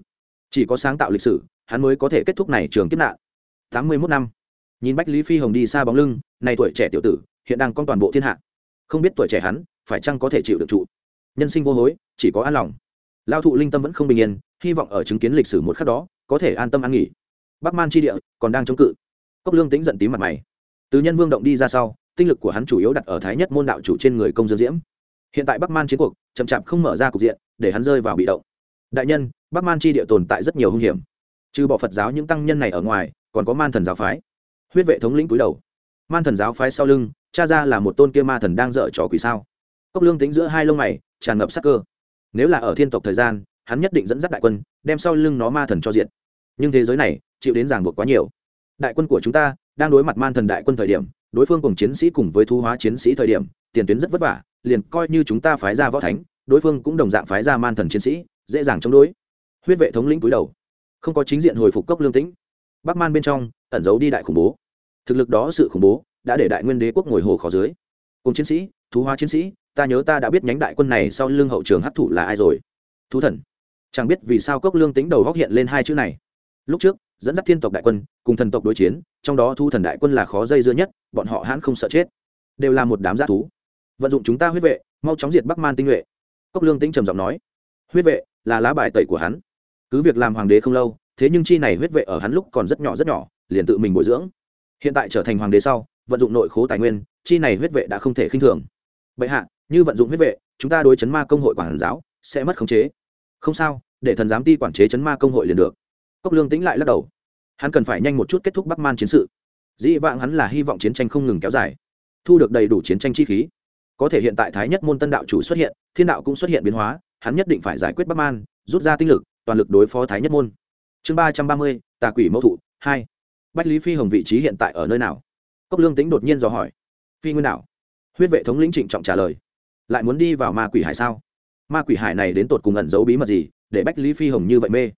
Chỉ có sáng tạo lịch sử, hắn mới có thể kết thúc này trường kiếp nạn. Tám mươi mốt năm. Nhìn bách lý phi hồng đi xa bóng lưng, này tuổi trẻ tiểu tử, hiện đang con toàn bộ thiên hạ không biết tuổi trẻ hắn phải chăng có thể chịu được trụ. Nhân sinh vô hối, chỉ có an lòng. Lao thụ linh tâm vẫn không bình yên, hy vọng ở chứng kiến lịch sử một khắc đó, có thể an tâm an nghỉ. Bắc man tri địa còn đang chống cự. Cốc lương tính giận tím mặt mày. Từ nhân vương động đi ra sau, tinh lực của hắn chủ yếu đặt ở thái nhất môn đạo chủ trên người công dương diễm. Hiện tại bắc man chiến cuộc chậm chạp không mở ra cục diện, để hắn rơi vào bị động. Đại nhân, bắc man tri địa tồn tại rất nhiều hung hiểm. Trừ bỏ phật giáo những tăng nhân này ở ngoài, còn có man thần giáo phái. Huyết vệ thống lĩnh cúi đầu man thần giáo phái sau lưng, cha ra là một tôn kia ma thần đang dở trò quỷ sao? Cốc lương tính giữa hai lông mày, tràn ngập sắc cơ. Nếu là ở thiên tộc thời gian, hắn nhất định dẫn dắt đại quân, đem sau lưng nó ma thần cho diện nhưng thế giới này, chịu đến ràng buộc quá nhiều. Đại quân của chúng ta đang đối mặt man thần đại quân thời điểm, đối phương cùng chiến sĩ cùng với thu hóa chiến sĩ thời điểm, tiền tuyến rất vất vả, liền coi như chúng ta phái ra võ thánh, đối phương cũng đồng dạng phái ra man thần chiến sĩ, dễ dàng chống đối. Huyết vệ thống lĩnh cúi đầu. Không có chính diện hồi phục cốc lương tĩnh. Bắc man bên trong, ẩn giấu đi đại khủng bố thực lực đó sự khủng bố đã để đại nguyên đế quốc ngồi hồ khó dưới. Cùng chiến sĩ, thú hóa chiến sĩ, ta nhớ ta đã biết nhánh đại quân này sau lưng hậu trường hấp thụ là ai rồi. Thú thần, chẳng biết vì sao cốc lương tính đầu góc hiện lên hai chữ này. Lúc trước, dẫn dắt thiên tộc đại quân, cùng thần tộc đối chiến, trong đó thu thần đại quân là khó dây dưa nhất, bọn họ hãn không sợ chết. Đều là một đám g thú. Vận dụng chúng ta huyết vệ, mau chóng diệt bắc man tinh nhuệ. Cốc lương tính trầm giọng nói. Huyết vệ là lá bài tẩy của hắn. Cứ việc làm hoàng đế không lâu, thế nhưng chi này huyết vệ ở hắn lúc còn rất nhỏ rất nhỏ, liền tự mình bồi dưỡng hiện tại trở thành hoàng đế sau, vận dụng nội khố tài nguyên, chi này huyết vệ đã không thể khinh thường. Bệ hạ, như vận dụng huyết vệ, chúng ta đối chấn ma công hội quản giáo sẽ mất khống chế. Không sao, để thần giám ti quản chế chấn ma công hội liền được. Cốc lương tĩnh lại lắc đầu. Hắn cần phải nhanh một chút kết thúc bắc man chiến sự. Dĩ vãng hắn là hy vọng chiến tranh không ngừng kéo dài, thu được đầy đủ chiến tranh chi khí. Có thể hiện tại thái nhất môn tân đạo chủ xuất hiện, thiên đạo cũng xuất hiện biến hóa, hắn nhất định phải giải quyết bắc man, rút ra tinh lực, toàn lực đối phó thái nhất môn. Chương ba trăm ba mươi, tà quỷ mẫu thụ, hai bách lý phi hồng vị trí hiện tại ở nơi nào? Cốc lương tính đột nhiên dò hỏi. Phi nguyên đảo. Huyết vệ thống lĩnh trịnh trọng trả lời. Lại muốn đi vào ma quỷ hải sao? Ma quỷ hải này đến tột cùng ẩn giấu bí mật gì, để bách lý phi hồng như vậy mê?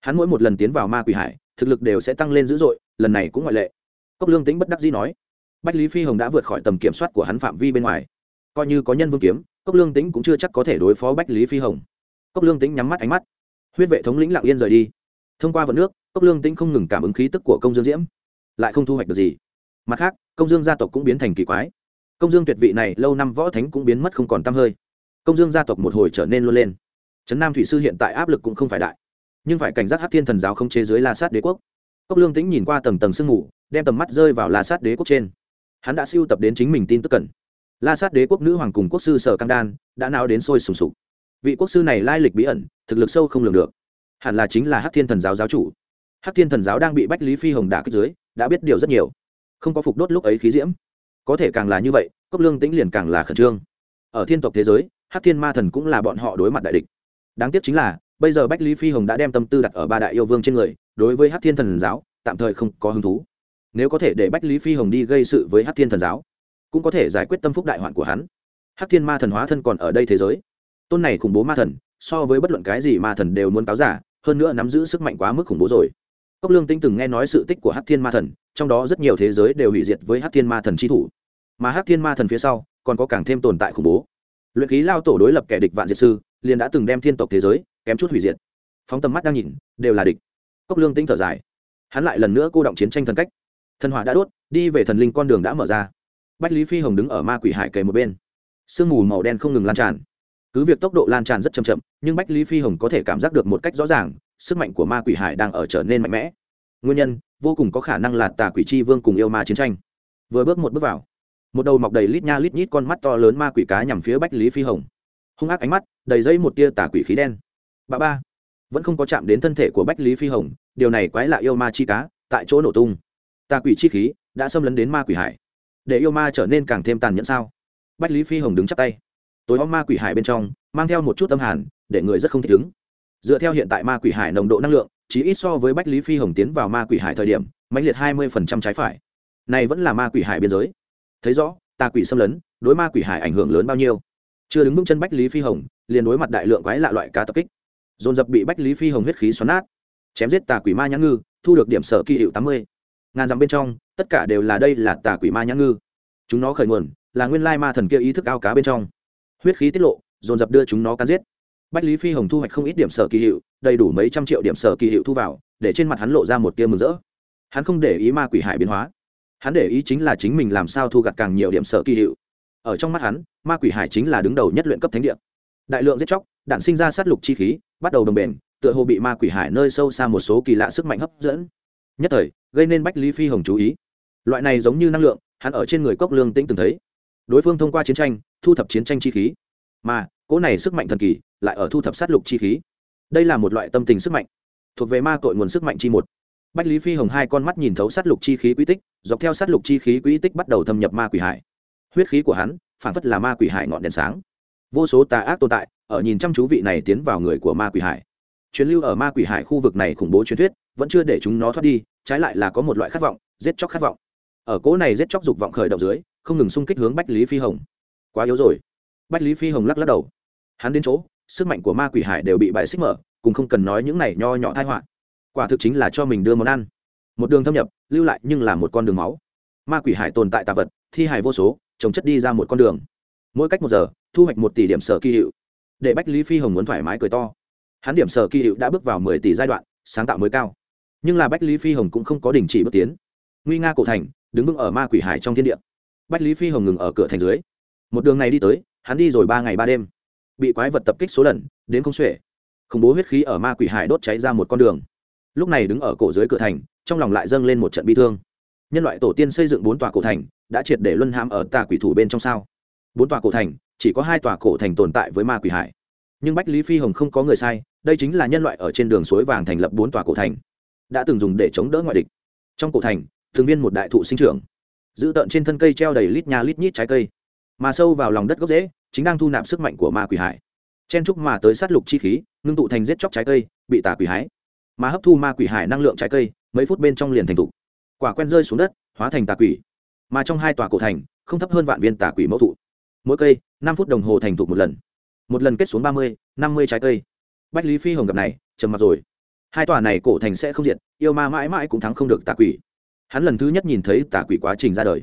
Hắn mỗi một lần tiến vào ma quỷ hải, thực lực đều sẽ tăng lên dữ dội, lần này cũng ngoại lệ. Cốc lương tính bất đắc dĩ nói. Bách lý phi hồng đã vượt khỏi tầm kiểm soát của hắn phạm vi bên ngoài. Coi như có nhân vương kiếm, cốc lương tính cũng chưa chắc có thể đối phó bách lý phi hồng. Cốc lương tính nhắm mắt ánh mắt. Huyết vệ thống lĩnh lặng yên rời đi. Thông qua vận nước cốc lương Tĩnh không ngừng cảm ứng khí tức của công dương diễm, lại không thu hoạch được gì. Mặt khác, công dương gia tộc cũng biến thành kỳ quái. Công dương tuyệt vị này lâu năm võ thánh cũng biến mất không còn t hơi. Công dương gia tộc một hồi trở nên luôn lên. Trấn nam thủy sư hiện tại áp lực cũng không phải đại, nhưng phải cảnh giác hát thiên thần giáo không chế dưới la sát đế quốc. Cốc lương Tĩnh nhìn qua tầng tầng sương mù, đem tầm mắt rơi vào la sát đế quốc trên. Hắn đã siêu tập đến chính mình tin tức cần. La sát đế quốc nữ hoàng cùng quốc sư sở cam đan đã nào đến sôi sùng sục. Vị quốc sư này lai lịch bí ẩn, thực lực sâu không lường được. Hẳn là chính là hát thiên thần giáo giáo chủ. Hắc thiên thần giáo đang bị bách lý phi hồng đả kích dưới, đã biết điều rất nhiều. Không có phục đốt lúc ấy khí diễm. Có thể càng là như vậy, cốc lương tĩnh liền càng là khẩn trương. Ở thiên tộc thế giới, Hắc thiên ma thần cũng là bọn họ đối mặt đại địch. Đáng tiếc chính là, bây giờ bách lý phi hồng đã đem tâm tư đặt ở ba đại yêu vương trên người, đối với Hắc thiên thần giáo, tạm thời không có hứng thú. Nếu có thể để bách lý phi hồng đi gây sự với Hắc thiên thần giáo, cũng có thể giải quyết tâm phúc đại hoạn của hắn. Hắc thiên ma thần hóa thân còn ở đây thế giới. Tôn này khủng bố ma thần, so với bất luận cái gì ma thần đều muốn cáo giả, hơn nữa nắm giữ sức mạnh quá mức khủng bố rồi cốc lương tinh từng nghe nói sự tích của hát thiên ma thần, trong đó rất nhiều thế giới đều hủy diệt với hát thiên ma thần tri thủ. Mà hát thiên ma thần phía sau, còn có càng thêm tồn tại khủng bố. Luyện khí lao tổ đối lập kẻ địch vạn diệt sư, liền đã từng đem thiên tộc thế giới kém chút hủy diệt. Phóng tầm mắt đang nhìn, đều là địch. Cốc lương tinh thở dài. Hắn lại lần nữa cô động chiến tranh thần cách. Thần hỏa đã đốt, đi về thần linh con đường đã mở ra. Bách lý phi hồng đứng ở ma quỷ hải kề một bên. Sương mù màu đen không ngừng lan tràn. Cứ việc tốc độ lan tràn rất chậm chậm, nhưng bách lý phi hồng có thể cảm giác được một cách rõ ràng sức mạnh của ma quỷ hải đang ở trở nên mạnh mẽ. Nguyên nhân, vô cùng có khả năng là tà quỷ chi vương cùng yêu ma chiến tranh. Vừa bước một bước vào, một đầu mọc đầy lít nha lít nhít con mắt to lớn ma quỷ cá nhằm phía bách lý phi hồng. Hung ác ánh mắt, đầy dây một tia tà quỷ khí đen. Bà ba, vẫn không có chạm đến thân thể của bách lý phi hồng, điều này quái lạ yêu ma chi cá, tại chỗ nổ tung. Tà quỷ chi khí đã xâm lấn đến ma quỷ hải. Để yêu ma trở nên càng thêm tàn nhẫn sao? Bách lý phi hồng đứng chắp tay. Tối om ma quỷ hải bên trong, mang theo một chút tâm hàn, để người rất không thích ứng dựa theo hiện tại ma quỷ hải nồng độ năng lượng chỉ ít so với bách lý phi hồng tiến vào ma quỷ hải thời điểm, mãnh liệt hai mươi phần trăm trái phải. Này vẫn là ma quỷ hải biên giới. Thấy rõ, tà quỷ xâm lấn, đối ma quỷ hải ảnh hưởng lớn bao nhiêu? Chưa đứng vững chân bách lý phi hồng, liền đối mặt đại lượng quái lạ loại cá tập kích. Dồn dập bị bách lý phi hồng huyết khí xoắn nát. Chém giết tà quỷ ma nhãn ngư, thu được điểm sở kỳ hiệu tám mươi. Ngàn dặm bên trong, tất cả đều là đây là tà quỷ ma nhãn ngư. Chúng nó khởi nguồn, là nguyên lai ma thần kia ý thức ao cá bên trong. Huyết khí tiết lộ, dồn dập đưa chúng nó cắn giết bách lý phi hồng thu hoạch không ít điểm sở kỳ hiệu, đầy đủ mấy trăm triệu điểm sở kỳ hiệu thu vào, để trên mặt hắn lộ ra một tia mừng rỡ. Hắn không để ý ma quỷ hải biến hóa. Hắn để ý chính là chính mình làm sao thu gặt càng nhiều điểm sở kỳ hiệu. Ở trong mắt hắn, ma quỷ hải chính là đứng đầu nhất luyện cấp thánh địa. Đại lượng giết chóc, đạn sinh ra sát lục chi khí, bắt đầu đồng bền, tựa hồ bị ma quỷ hải nơi sâu xa một số kỳ lạ sức mạnh hấp dẫn. Nhất thời, gây nên bách lý phi hồng chú ý. Loại này giống như năng lượng, hắn ở trên người cốc lương tĩnh từng thấy. Đối phương thông qua chiến tranh, thu thập chiến tranh chi khí. Mà, cỗ này sức mạnh thần kỳ lại ở thu thập sát lục chi khí. Đây là một loại tâm tình sức mạnh, thuộc về ma tội nguồn sức mạnh chi một. Bách lý phi hồng hai con mắt nhìn thấu sát lục chi khí quỹ tích, dọc theo sát lục chi khí quỹ tích bắt đầu thâm nhập ma quỷ hải. Huyết khí của hắn phản phất là ma quỷ hải ngọn đèn sáng. Vô số tà ác tồn tại ở nhìn chăm chú vị này tiến vào người của ma quỷ hải. Chuyến lưu ở ma quỷ hải khu vực này khủng bố truyền thuyết, vẫn chưa để chúng nó thoát đi, trái lại là có một loại khát vọng, giết chóc khát vọng. Ở cỗ này giết chóc dục vọng khởi động dưới, không ngừng xung kích hướng bách lý phi hồng. Quá yếu rồi. Bách lý phi hồng lắc lắc đầu. Hắn đến chỗ sức mạnh của ma quỷ hải đều bị bại xích mở, cùng không cần nói những này nho nhỏ thai họa. Quả thực chính là cho mình đưa món ăn. Một đường thâm nhập, lưu lại nhưng là một con đường máu. Ma quỷ hải tồn tại tà vật, thi hài vô số trồng chất đi ra một con đường. Mỗi cách một giờ, thu hoạch một tỷ điểm sở kỳ hiệu. Để bách lý phi hồng muốn thoải mái cười to. Hắn điểm sở kỳ hiệu đã bước vào mười tỷ giai đoạn, sáng tạo mới cao. Nhưng là bách lý phi hồng cũng không có đình chỉ bước tiến. Nguy nga cổ thành, đứng vững ở ma quỷ hải trong thiên địa. Bách lý phi hồng ngừng ở cửa thành dưới. Một đường này đi tới, hắn đi rồi ba ngày ba đêm bị quái vật tập kích số lần, đến không xuể. Khủng bố huyết khí ở ma quỷ hải đốt cháy ra một con đường. Lúc này đứng ở cổ dưới cửa thành, trong lòng lại dâng lên một trận bi thương. Nhân loại tổ tiên xây dựng bốn tòa cổ thành, đã triệt để luân hãm ở tà quỷ thủ bên trong sao? Bốn tòa cổ thành, chỉ có hai tòa cổ thành tồn tại với ma quỷ hải. Nhưng bách lý phi hồng không có người sai, đây chính là nhân loại ở trên đường suối vàng thành lập bốn tòa cổ thành. Đã từng dùng để chống đỡ ngoại địch. Trong cổ thành, thường viên một đại thụ sinh trưởng. Giữ tợn trên thân cây treo đầy lít nhà lít nhít trái cây. Mà sâu vào lòng đất gốc rễ chính đang thu nạp sức mạnh của ma quỷ hải. Chen trúc mà tới sát lục chi khí, ngưng tụ thành giết chóc trái cây, bị tà quỷ hái. Mà hấp thu ma quỷ hải năng lượng trái cây, mấy phút bên trong liền thành t quả quen rơi xuống đất, hóa thành tà quỷ. Mà trong hai tòa cổ thành, không thấp hơn vạn viên tà quỷ mẫu thụ. Mỗi cây, năm phút đồng hồ thành thục một lần. Một lần kết xuống ba mươi, năm mươi trái cây. Bách lý phi hồng gặp này, trầm mặt rồi. Hai tòa này cổ thành sẽ không diện yêu ma mãi mãi cũng thắng không được tà quỷ. Hắn lần thứ nhất nhìn thấy tà quỷ quá trình ra đời.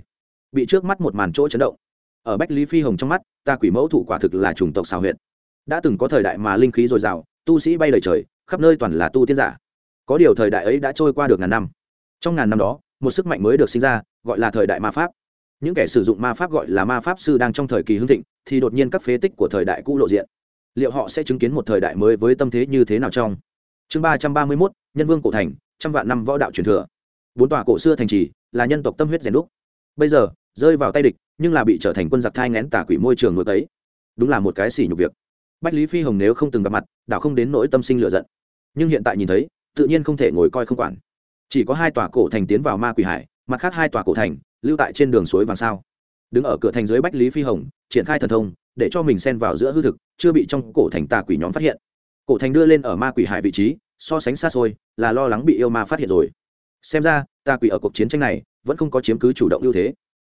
Bị trước mắt một màn chỗ chấn động ở bách lý phi hồng trong mắt, ta quỷ mẫu thụ quả thực là chủng tộc xào huyện đã từng có thời đại mà linh khí dồi dào, tu sĩ bay lời trời, khắp nơi toàn là tu tiên giả. Có điều thời đại ấy đã trôi qua được ngàn năm. Trong ngàn năm đó, một sức mạnh mới được sinh ra, gọi là thời đại ma pháp. Những kẻ sử dụng ma pháp gọi là ma pháp sư đang trong thời kỳ hưng thịnh, thì đột nhiên các phế tích của thời đại cũ lộ diện. Liệu họ sẽ chứng kiến một thời đại mới với tâm thế như thế nào trong? Chương ba trăm ba mươi mốt, nhân vương cổ thành, trăm vạn năm võ đạo truyền thừa. Bốn tòa cổ xưa thành trì là nhân tộc tâm huyết rèn đúc. Bây giờ rơi vào tay địch, nhưng là bị trở thành quân giặc thai ngén tả quỷ môi trường nuôi tấy đúng là một cái xỉ nhục việc. Bách lý phi hồng nếu không từng gặp mặt, đảo không đến nỗi tâm sinh lựa giận. Nhưng hiện tại nhìn thấy, tự nhiên không thể ngồi coi không quản. Chỉ có hai tòa cổ thành tiến vào ma quỷ hải, mặt khác hai tòa cổ thành, lưu tại trên đường suối vàng sao. Đứng ở cửa thành dưới bách lý phi hồng, triển khai thần thông, để cho mình xen vào giữa hư thực, chưa bị trong cổ thành tà quỷ nhóm phát hiện. Cổ thành đưa lên ở ma quỷ hải vị trí, so sánh xa xôi, là lo lắng bị yêu ma phát hiện rồi. Xem ra, tà quỷ ở cuộc chiến tranh này, vẫn không có chiếm cứ chủ động ưu thế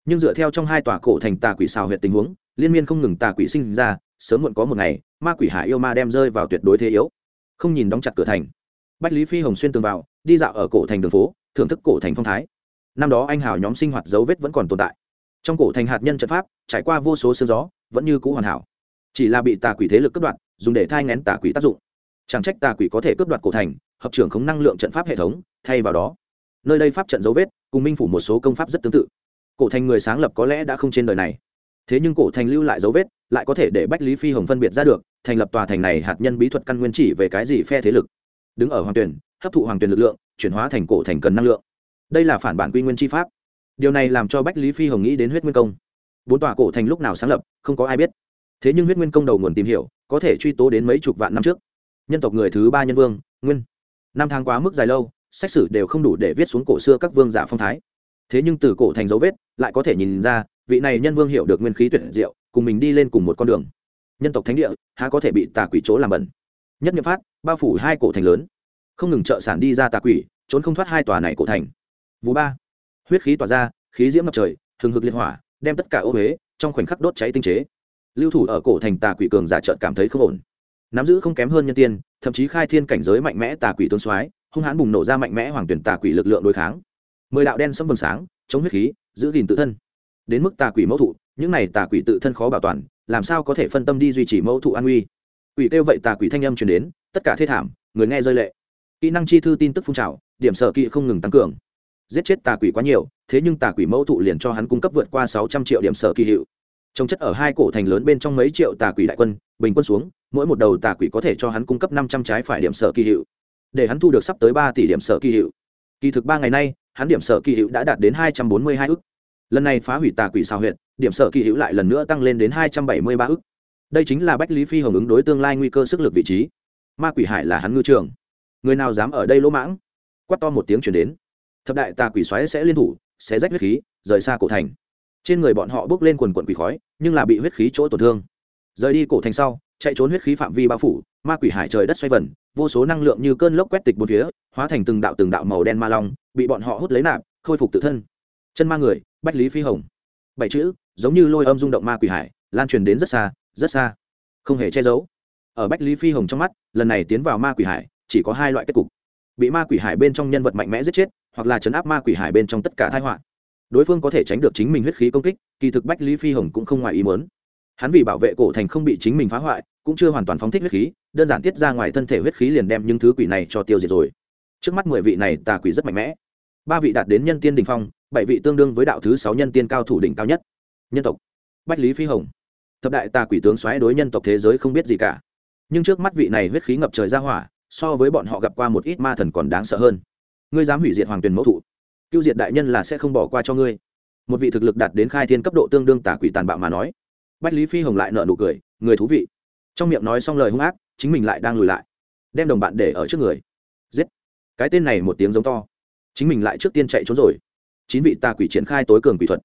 nhưng dựa theo trong hai tòa cổ thành tà quỷ xào huyệt tình huống, liên miên không ngừng tà quỷ sinh ra, sớm muộn có một ngày, ma quỷ hải yêu ma đem rơi vào tuyệt đối thế yếu. Không nhìn đóng chặt cửa thành. Bách lý phi hồng xuyên tường vào, đi dạo ở cổ thành đường phố, thưởng thức cổ thành phong thái. Năm đó anh hào nhóm sinh hoạt dấu vết vẫn còn tồn tại. Trong cổ thành hạt nhân trận pháp, trải qua vô số sương gió, vẫn như cũ hoàn hảo. Chỉ là bị tà quỷ thế lực cướp đoạt, dùng để thai ngén tà quỷ tác dụng. Chẳng trách tà quỷ có thể cướp đoạt cổ thành, hợp trưởng khống năng lượng trận pháp hệ thống, thay vào đó. Nơi đây pháp trận dấu vết, cùng minh phủ một số công pháp rất tương tự cổ thành người sáng lập có lẽ đã không trên đời này. Thế nhưng cổ thành lưu lại dấu vết, lại có thể để bách lý phi hồng phân biệt ra được, thành lập tòa thành này hạt nhân bí thuật căn nguyên chỉ về cái gì phe thế lực. Đứng ở hoàng tuyển, hấp thụ hoàng tuyển lực lượng, chuyển hóa thành cổ thành cần năng lượng. Đây là phản bản quy nguyên chi pháp. Điều này làm cho bách lý phi hồng nghĩ đến huyết nguyên công. Bốn tòa cổ thành lúc nào sáng lập, không có ai biết. Thế nhưng huyết nguyên công đầu nguồn tìm hiểu, có thể truy tố đến mấy chục vạn năm trước. Nhân tộc người thứ ba nhân vương, nguyên. Năm tháng quá mức dài lâu xét xử đều không đủ để viết xuống cổ xưa các vương giả phong thái thế nhưng từ cổ thành dấu vết, lại có thể nhìn ra, vị này nhân vương hiểu được nguyên khí tuyệt diệu, cùng mình đi lên cùng một con đường. Nhân tộc thánh địa, há có thể bị tà quỷ chỗ làm bẩn? Nhất nghiệm phát, bao phủ hai cổ thành lớn. Không ngừng trợ sản đi ra tà quỷ, trốn không thoát hai tòa này cổ thành. Vũ ba. Huyết khí tỏa ra, khí diễm ngập trời, hừng hực liệt hỏa, đem tất cả ô huế trong khoảnh khắc đốt cháy tinh chế. Lưu thủ ở cổ thành tà quỷ cường giả trợn cảm thấy không ổn. Nắm giữ không kém hơn nhân tiên, thậm chí khai thiên cảnh giới mạnh mẽ tà quỷ tôn soái, hung hãn bùng nổ ra mạnh mẽ hoàng tuyển tà quỷ lực lượng đối kháng mười đạo đen xâm vầng sáng, chống huyết khí, giữ gìn tự thân. Đến mức tà quỷ mẫu thụ, những này tà quỷ tự thân khó bảo toàn, làm sao có thể phân tâm đi duy trì mẫu thụ an uy quỷ kêu vậy tà quỷ thanh âm truyền đến, tất cả thê thảm, người nghe rơi lệ. Kỹ năng chi thư tin tức phun trào, điểm sở kỵ không ngừng tăng cường. Giết chết tà quỷ quá nhiều, thế nhưng tà quỷ mẫu thụ liền cho hắn cung cấp vượt qua sáu trăm triệu điểm sở kỳ hiệu. Trồng chất ở hai cổ thành lớn bên trong mấy triệu tà quỷ đại quân, bình quân xuống, mỗi một đầu tà quỷ có thể cho hắn cung cấp năm trăm trái phải điểm sở kỳ hiệu. Để hắn thu được sắp tới ba tỷ điểm sở kỳ hiệu. Kỳ thực ba ngày nay hắn điểm sở kỳ hữu đã đạt đến hai trăm bốn mươi hai ức. Lần này phá hủy tà quỷ sao huyện điểm sở kỳ hữu lại lần nữa tăng lên đến hai trăm bảy mươi ba ức. Đây chính là bách lý phi hồng ứng đối tương lai nguy cơ sức lực vị trí. Ma quỷ hải là hắn ngư trường. Người nào dám ở đây lỗ mãng? Quắt to một tiếng chuyển đến. Thập đại tà quỷ xoáy sẽ liên thủ, sẽ rách huyết khí, rời xa cổ thành. Trên người bọn họ bước lên quần quần quỷ khói, nhưng là bị huyết khí chỗ tổn thương. Rời đi cổ thành sau, chạy trốn huyết khí phạm vi bao phủ, ma quỷ hải trời đất xoay vần, vô số năng lượng như cơn lốc quét tịch bốn phía, hóa thành từng đạo từng đạo màu đen ma long bị bọn họ hút lấy nạp, khôi phục tự thân. Chân ma người, bách lý phi hồng. Bảy chữ, giống như lôi âm rung động ma quỷ hải, lan truyền đến rất xa rất xa. Không hề che giấu. Ở bách lý phi hồng trong mắt, lần này tiến vào ma quỷ hải, chỉ có hai loại kết cục. Bị ma quỷ hải bên trong nhân vật mạnh mẽ giết chết, hoặc là chấn áp ma quỷ hải bên trong tất cả thái họa. Đối phương có thể tránh được chính mình huyết khí công kích, kỳ thực bách lý phi hồng cũng không ngoài ý muốn. Hắn vì bảo vệ cổ thành không bị chính mình phá hoại, cũng chưa hoàn toàn phóng thích huyết khí, đơn giản tiết ra ngoài thân thể huyết khí liền đem những thứ quỷ này cho tiêu diệt rồi. Trước mắt mười vị này tà quỷ rất mạnh mẽ ba vị đạt đến nhân tiên đình phong, bảy vị tương đương với đạo thứ sáu nhân tiên cao thủ đỉnh cao nhất. Nhân tộc. Bách lý phi hồng. Thập đại tà quỷ tướng xoáy đối nhân tộc thế giới không biết gì cả. Nhưng trước mắt vị này huyết khí ngập trời ra hỏa, so với bọn họ gặp qua một ít ma thần còn đáng sợ hơn. Ngươi dám hủy diệt hoàng tuyền mẫu thụ. Cưu diệt đại nhân là sẽ không bỏ qua cho ngươi. Một vị thực lực đạt đến khai thiên cấp độ tương đương tà quỷ tàn bạo mà nói. Bách lý phi hồng lại nợ nụ cười, người thú vị. Trong miệng nói xong lời hung ác, chính mình lại đang lùi lại, đem đồng bạn để ở trước người. Giết. Cái tên này một tiếng giống to chính mình lại trước tiên chạy trốn rồi. Chín vị tà quỷ triển khai tối cường quỷ thuật.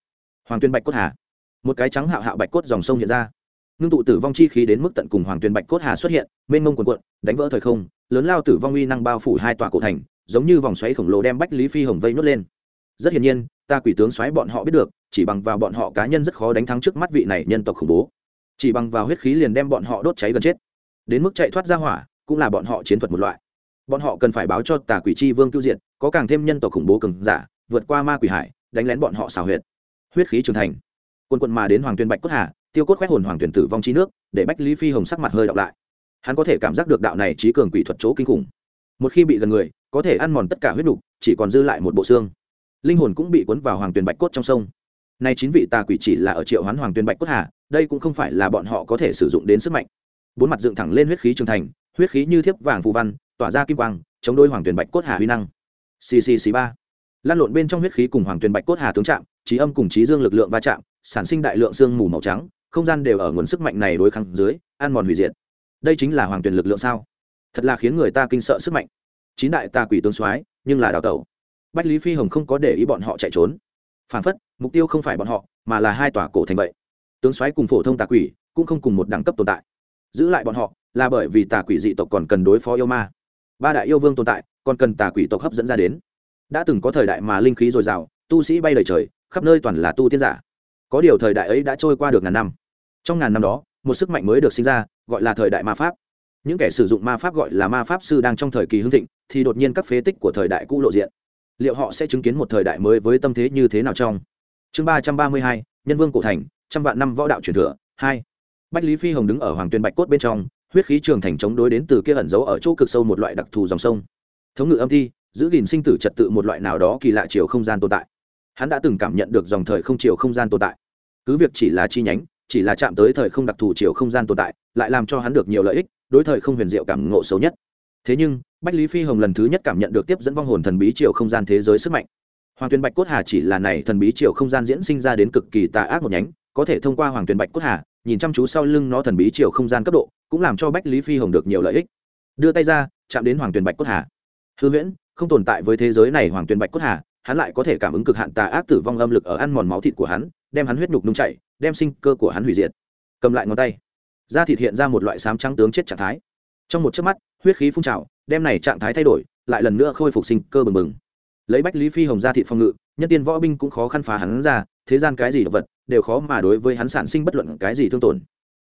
Hoàng tuyên bạch cốt hà. Một cái trắng hạo hạo bạch cốt dòng sông hiện ra. Ngưng tụ tử vong chi khí đến mức tận cùng hoàng tuyên bạch cốt hà xuất hiện, mênh mông quần quận đánh vỡ thời không, lớn lao tử vong uy năng bao phủ hai tòa cổ thành, giống như vòng xoáy khổng lồ đem bách lý phi hồng vây nuốt lên. Rất hiển nhiên ta quỷ tướng xoáy bọn họ biết được, chỉ bằng vào bọn họ cá nhân rất khó đánh thắng trước mắt vị này nhân tộc khủng bố. Chỉ bằng vào huyết khí liền đem bọn họ đốt cháy gần chết. Đến mức chạy thoát ra hỏa, cũng là bọn họ chiến thuật một loại bọn họ cần phải báo cho tà quỷ chi vương tiêu diệt, có càng thêm nhân tộc khủng bố cường giả, vượt qua ma quỷ hải, đánh lén bọn họ xào huyệt. Huyết khí trưởng thành. Quân quận mà đến hoàng tuyên bạch cốt hà, tiêu cốt khoét hồn hoàng tuyển tử vong chi nước, để bách lý phi hồng sắc mặt hơi đọc lại. Hắn có thể cảm giác được đạo này trí cường quỷ thuật chỗ kinh khủng. Một khi bị gần người, có thể ăn mòn tất cả huyết nục, chỉ còn dư lại một bộ xương. Linh hồn cũng bị cuốn vào hoàng tuyền bạch cốt trong sông. Nay chín vị tà quỷ chỉ là ở triệu hoán hoàng tuyền bạch cốt hà, đây cũng không phải là bọn họ có thể sử dụng đến sức mạnh. Bốn mặt dựng thẳng lên huyết khí trưởng thành, huyết khí như thiếp vàng phù văn tỏa ra kim quang, chống đôi hoàng tuyền bạch cốt hà huy năng. Ccc ba. Lan lộn bên trong huyết khí cùng hoàng tuyền bạch cốt hà tướng chạm trí âm cùng trí dương lực lượng va chạm, sản sinh đại lượng sương mù màu trắng, không gian đều ở nguồn sức mạnh này đối kháng dưới, ăn mòn hủy diệt. Đây chính là hoàng tuyền lực lượng sao? Thật là khiến người ta kinh sợ sức mạnh. Chín đại tà quỷ tướng soái, nhưng là đào tẩu. Bách lý phi hồng không có để ý bọn họ chạy trốn. Phản phất, mục tiêu không phải bọn họ, mà là hai tòa cổ thành vậy. Tướng soái cùng phổ thông tà quỷ cũng không cùng một đẳng cấp tồn tại. Giữ lại bọn họ, là bởi vì tà quỷ dị tộc còn cần đối phó yêu ma ba đại yêu vương tồn tại, còn cần tà quỷ tộc hấp dẫn ra đến. Đã từng có thời đại mà linh khí dồi dào, tu sĩ bay lời trời, khắp nơi toàn là tu tiên giả. Có điều thời đại ấy đã trôi qua được ngàn năm. Trong ngàn năm đó, một sức mạnh mới được sinh ra, gọi là thời đại ma pháp. Những kẻ sử dụng ma pháp gọi là ma pháp sư đang trong thời kỳ hưng thịnh, thì đột nhiên các phế tích của thời đại cũ lộ diện. Liệu họ sẽ chứng kiến một thời đại mới với tâm thế như thế nào trong? Chương ba trăm ba mươi hai, nhân vương cổ thành, trăm vạn năm võ đạo truyền thừa, hai. Bách lý phi hồng đứng ở hoàng tuyên bạch cốt bên trong huyết khí trường thành chống đối đến từ kia ẩn giấu ở chỗ cực sâu một loại đặc thù dòng sông. Thống ngự âm thi, giữ gìn sinh tử trật tự một loại nào đó kỳ lạ chiều không gian tồn tại. Hắn đã từng cảm nhận được dòng thời không chiều không gian tồn tại. Cứ việc chỉ là chi nhánh, chỉ là chạm tới thời không đặc thù chiều không gian tồn tại, lại làm cho hắn được nhiều lợi ích, đối thời không huyền diệu cảm ngộ xấu nhất. Thế nhưng, bách lý phi hồng lần thứ nhất cảm nhận được tiếp dẫn vong hồn thần bí chiều không gian thế giới sức mạnh. Hoàng tuyền bạch cốt hà chỉ là này thần bí chiều không gian diễn sinh ra đến cực kỳ tà ác một nhánh, có thể thông qua hoàng tuyền bạch cốt hà nhìn chăm chú sau lưng nó thần bí chiều không gian cấp độ, cũng làm cho bách lý phi hồng được nhiều lợi ích. Đưa tay ra, chạm đến hoàng tuyền bạch cốt hà. Hư huyễn, không tồn tại với thế giới này hoàng tuyền bạch cốt hà, hắn lại có thể cảm ứng cực hạn tà ác tử vong âm lực ở ăn mòn máu thịt của hắn, đem hắn huyết nhục nung chảy, đem sinh cơ của hắn hủy diệt. Cầm lại ngón tay. Da thịt hiện ra một loại sám trắng tướng chết trạng thái. Trong một chớp mắt, huyết khí phun trào, đem này trạng thái thay đổi, lại lần nữa khôi phục sinh cơ bừng bừng. Lấy bách lý phi hồng ra thịt phòng ngự, nhân tiên võ binh cũng khó khăn phá hắn ra thế gian cái gì động vật đều khó mà đối với hắn sản sinh bất luận cái gì thương tổn.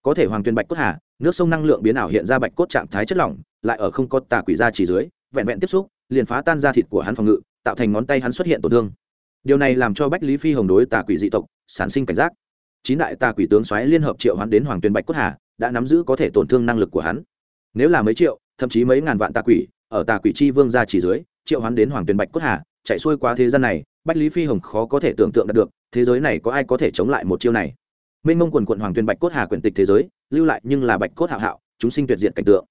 Có thể hoàng tuyền bạch cốt hà, nước sông năng lượng biến ảo hiện ra bạch cốt trạng thái chất lỏng, lại ở không có tà quỷ ra chỉ dưới, vẹn vẹn tiếp xúc, liền phá tan ra thịt của hắn phòng ngự, tạo thành ngón tay hắn xuất hiện tổn thương. Điều này làm cho bách lý phi hồng đối tà quỷ dị tộc sản sinh cảnh giác. Chín đại tà quỷ tướng xoáy liên hợp triệu hắn đến hoàng tuyền bạch cốt hà, đã nắm giữ có thể tổn thương năng lực của hắn. Nếu là mấy triệu, thậm chí mấy ngàn vạn tà quỷ, ở tà quỷ chi vương ra chỉ dưới, triệu hắn đến hoàng tuyền bạch cốt hà, chạy xuôi qua thế gian này, bách lý phi hồng khó có thể tưởng tượng được thế giới này có ai có thể chống lại một chiêu này? Minh mông quần quận hoàng tuyền bạch cốt hà quyển tịch thế giới, lưu lại nhưng là bạch cốt hạo hạo, chúng sinh tuyệt diện cảnh tượng.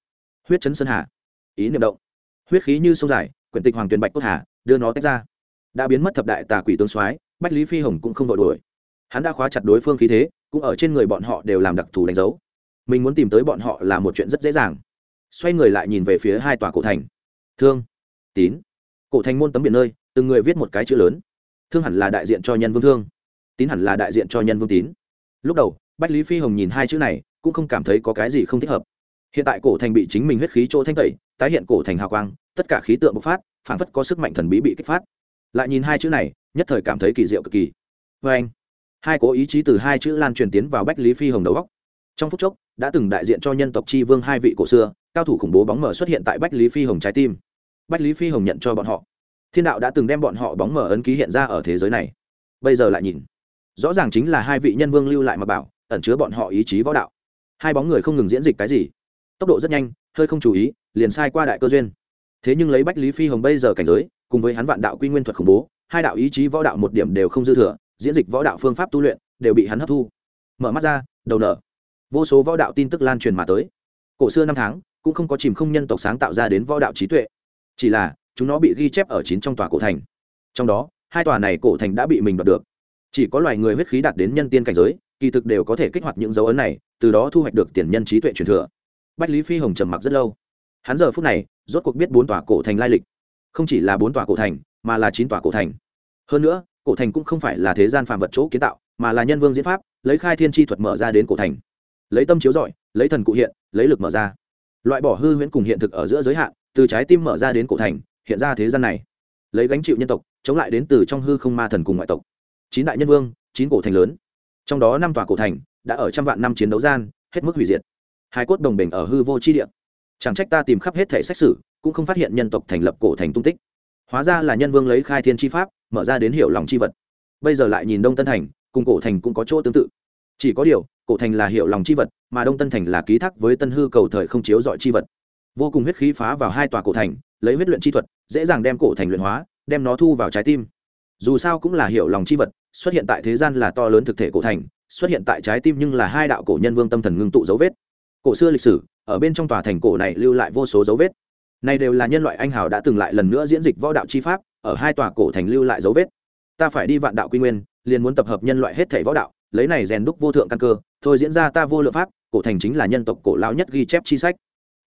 Huyết chấn sơn hà, ý niệm động. Huyết khí như sông dài, quyển tịch hoàng tuyền bạch cốt hà, đưa nó tách ra. Đã biến mất thập đại tà quỷ tướng soái, bách lý phi hồng cũng không vội đuổi. Hắn đã khóa chặt đối phương khí thế, cũng ở trên người bọn họ đều làm đặc thù đánh dấu. Mình muốn tìm tới bọn họ là một chuyện rất dễ dàng. Xoay người lại nhìn về phía hai tòa cổ thành. Thương, tín. Cổ thành môn tấm biển nơi, từng người viết một cái chữ lớn thương hẳn là đại diện cho nhân vương thương. Tín hẳn là đại diện cho nhân vương tín. Lúc đầu, bách lý phi hồng nhìn hai chữ này, cũng không cảm thấy có cái gì không thích hợp. Hiện tại cổ thành bị chính mình huyết khí chỗ thanh tẩy, tái hiện cổ thành hào quang, tất cả khí tượng bộc phát, phản phất có sức mạnh thần bí bị kích phát. Lại nhìn hai chữ này, nhất thời cảm thấy kỳ diệu cực kỳ. Vê anh, hai cố ý chí từ hai chữ lan truyền tiến vào bách lý phi hồng đầu góc trong phút chốc, đã từng đại diện cho nhân tộc tri vương hai vị cổ xưa, cao thủ khủng bố bóng mở xuất hiện tại bách lý phi hồng trái tim. Bách lý phi hồng nhận cho bọn họ thiên đạo đã từng đem bọn họ bóng mở ấn ký hiện ra ở thế giới này. Bây giờ lại nhìn, rõ ràng chính là hai vị nhân vương lưu lại mà bảo, ẩn chứa bọn họ ý chí võ đạo. Hai bóng người không ngừng diễn dịch cái gì. Tốc độ rất nhanh, hơi không chú ý, liền sai qua đại cơ duyên. Thế nhưng lấy bách lý phi hồng bây giờ cảnh giới, cùng với hắn vạn đạo quy nguyên thuật khủng bố, hai đạo ý chí võ đạo một điểm đều không dư thừa, diễn dịch võ đạo phương pháp tu luyện, đều bị hắn hấp thu. Mở mắt ra, đầu nở. Vô số võ đạo tin tức lan truyền mà tới. Cổ xưa năm tháng, cũng không có chìm không nhân tộc sáng tạo ra đến võ đạo trí tuệ. Chỉ là chúng nó bị ghi chép ở chín trong tòa cổ thành. Trong đó, hai tòa này cổ thành đã bị mình đoạt được. Chỉ có loài người huyết khí đạt đến nhân tiên cảnh giới, kỳ thực đều có thể kích hoạt những dấu ấn này, từ đó thu hoạch được tiền nhân trí tuệ truyền thừa. Bách lý phi hồng trầm mặc rất lâu. Hắn giờ phút này, rốt cuộc biết bốn tòa cổ thành lai lịch. Không chỉ là bốn tòa cổ thành, mà là chín tòa cổ thành. Hơn nữa, cổ thành cũng không phải là thế gian phàm vật chỗ kiến tạo, mà là nhân vương diễn pháp, lấy khai thiên tri thuật mở ra đến cổ thành. Lấy tâm chiếu rọi, lấy thần cụ hiện, lấy lực mở ra. Loại bỏ hư huyễn cùng hiện thực ở giữa giới hạn, từ trái tim mở ra đến cổ thành hiện ra thế gian này. Lấy gánh chịu nhân tộc, chống lại đến từ trong hư không ma thần cùng ngoại tộc. Chín đại nhân vương, chín cổ thành lớn. Trong đó năm tòa cổ thành đã ở trăm vạn năm chiến đấu gian, hết mức hủy diệt. Hai cốt đồng bình ở hư vô chi địa. Chẳng trách ta tìm khắp hết thể xét xử cũng không phát hiện nhân tộc thành lập cổ thành tung tích. Hóa ra là nhân vương lấy khai thiên chi pháp, mở ra đến hiểu lòng chi vật. Bây giờ lại nhìn đông tân thành, cùng cổ thành cũng có chỗ tương tự. Chỉ có điều, cổ thành là hiểu lòng chi vật, mà đông tân thành là ký thác với tân hư cầu thời không chiếu dọi chi vật. Vô cùng huyết khí phá vào hai tòa cổ thành lấy huyết luyện chi thuật, dễ dàng đem cổ thành luyện hóa, đem nó thu vào trái tim. Dù sao cũng là hiểu lòng chi vật, xuất hiện tại thế gian là to lớn thực thể cổ thành, xuất hiện tại trái tim nhưng là hai đạo cổ nhân vương tâm thần ngưng tụ dấu vết. Cổ xưa lịch sử, ở bên trong tòa thành cổ này lưu lại vô số dấu vết. Này đều là nhân loại anh hào đã từng lại lần nữa diễn dịch võ đạo chi pháp, ở hai tòa cổ thành lưu lại dấu vết. Ta phải đi vạn đạo quy nguyên, liền muốn tập hợp nhân loại hết thể võ đạo, lấy này rèn đúc vô thượng căn cơ, thôi diễn ra ta vô lượng pháp, cổ thành chính là nhân tộc cổ lão nhất ghi chép chi sách.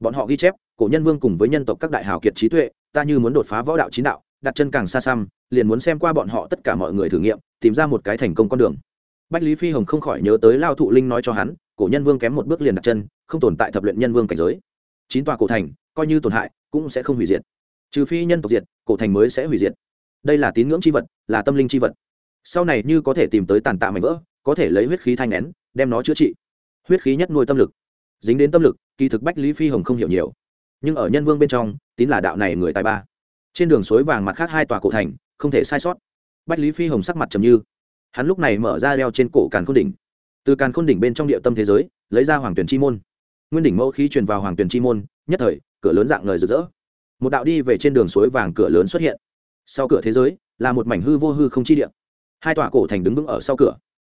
Bọn họ ghi chép cổ nhân vương cùng với nhân tộc các đại hào kiệt trí tuệ, ta như muốn đột phá võ đạo chín đạo, đặt chân càng xa xăm, liền muốn xem qua bọn họ tất cả mọi người thử nghiệm, tìm ra một cái thành công con đường. Bách lý phi hồng không khỏi nhớ tới lao thụ linh nói cho hắn, cổ nhân vương kém một bước liền đặt chân, không tồn tại thập luyện nhân vương cảnh giới. Chín tòa cổ thành, coi như tổn hại, cũng sẽ không hủy diệt. Trừ phi nhân tộc diệt, cổ thành mới sẽ hủy diệt. Đây là tín ngưỡng c h i vật, là tâm linh c h i vật. Sau này như có thể tìm tới tàn tạ mảnh vỡ, có thể lấy huyết khí thanh nén, đem nó chữa trị. Huyết khí nhất nuôi tâm lực. Dính đến tâm lực, kỳ thực bách lý phi hồng không hiểu nhiều nhưng ở nhân vương bên trong, tín là đạo này người tài ba. Trên đường suối vàng mặt khác hai tòa cổ thành, không thể sai sót. Bách lý phi hồng sắc mặt trầm như. Hắn lúc này mở ra đeo trên cổ càn khôn đỉnh. Từ càn khôn đỉnh bên trong địa tâm thế giới, lấy ra hoàng tuyển chi môn. Nguyên đỉnh mẫu khí truyền vào hoàng tuyển chi môn, nhất thời, cửa lớn dạng lời rực rỡ. Một đạo đi về trên đường suối vàng cửa lớn xuất hiện. Sau cửa thế giới, là một mảnh hư vô hư không chi địa. Hai tòa cổ thành đứng vững ở sau cửa.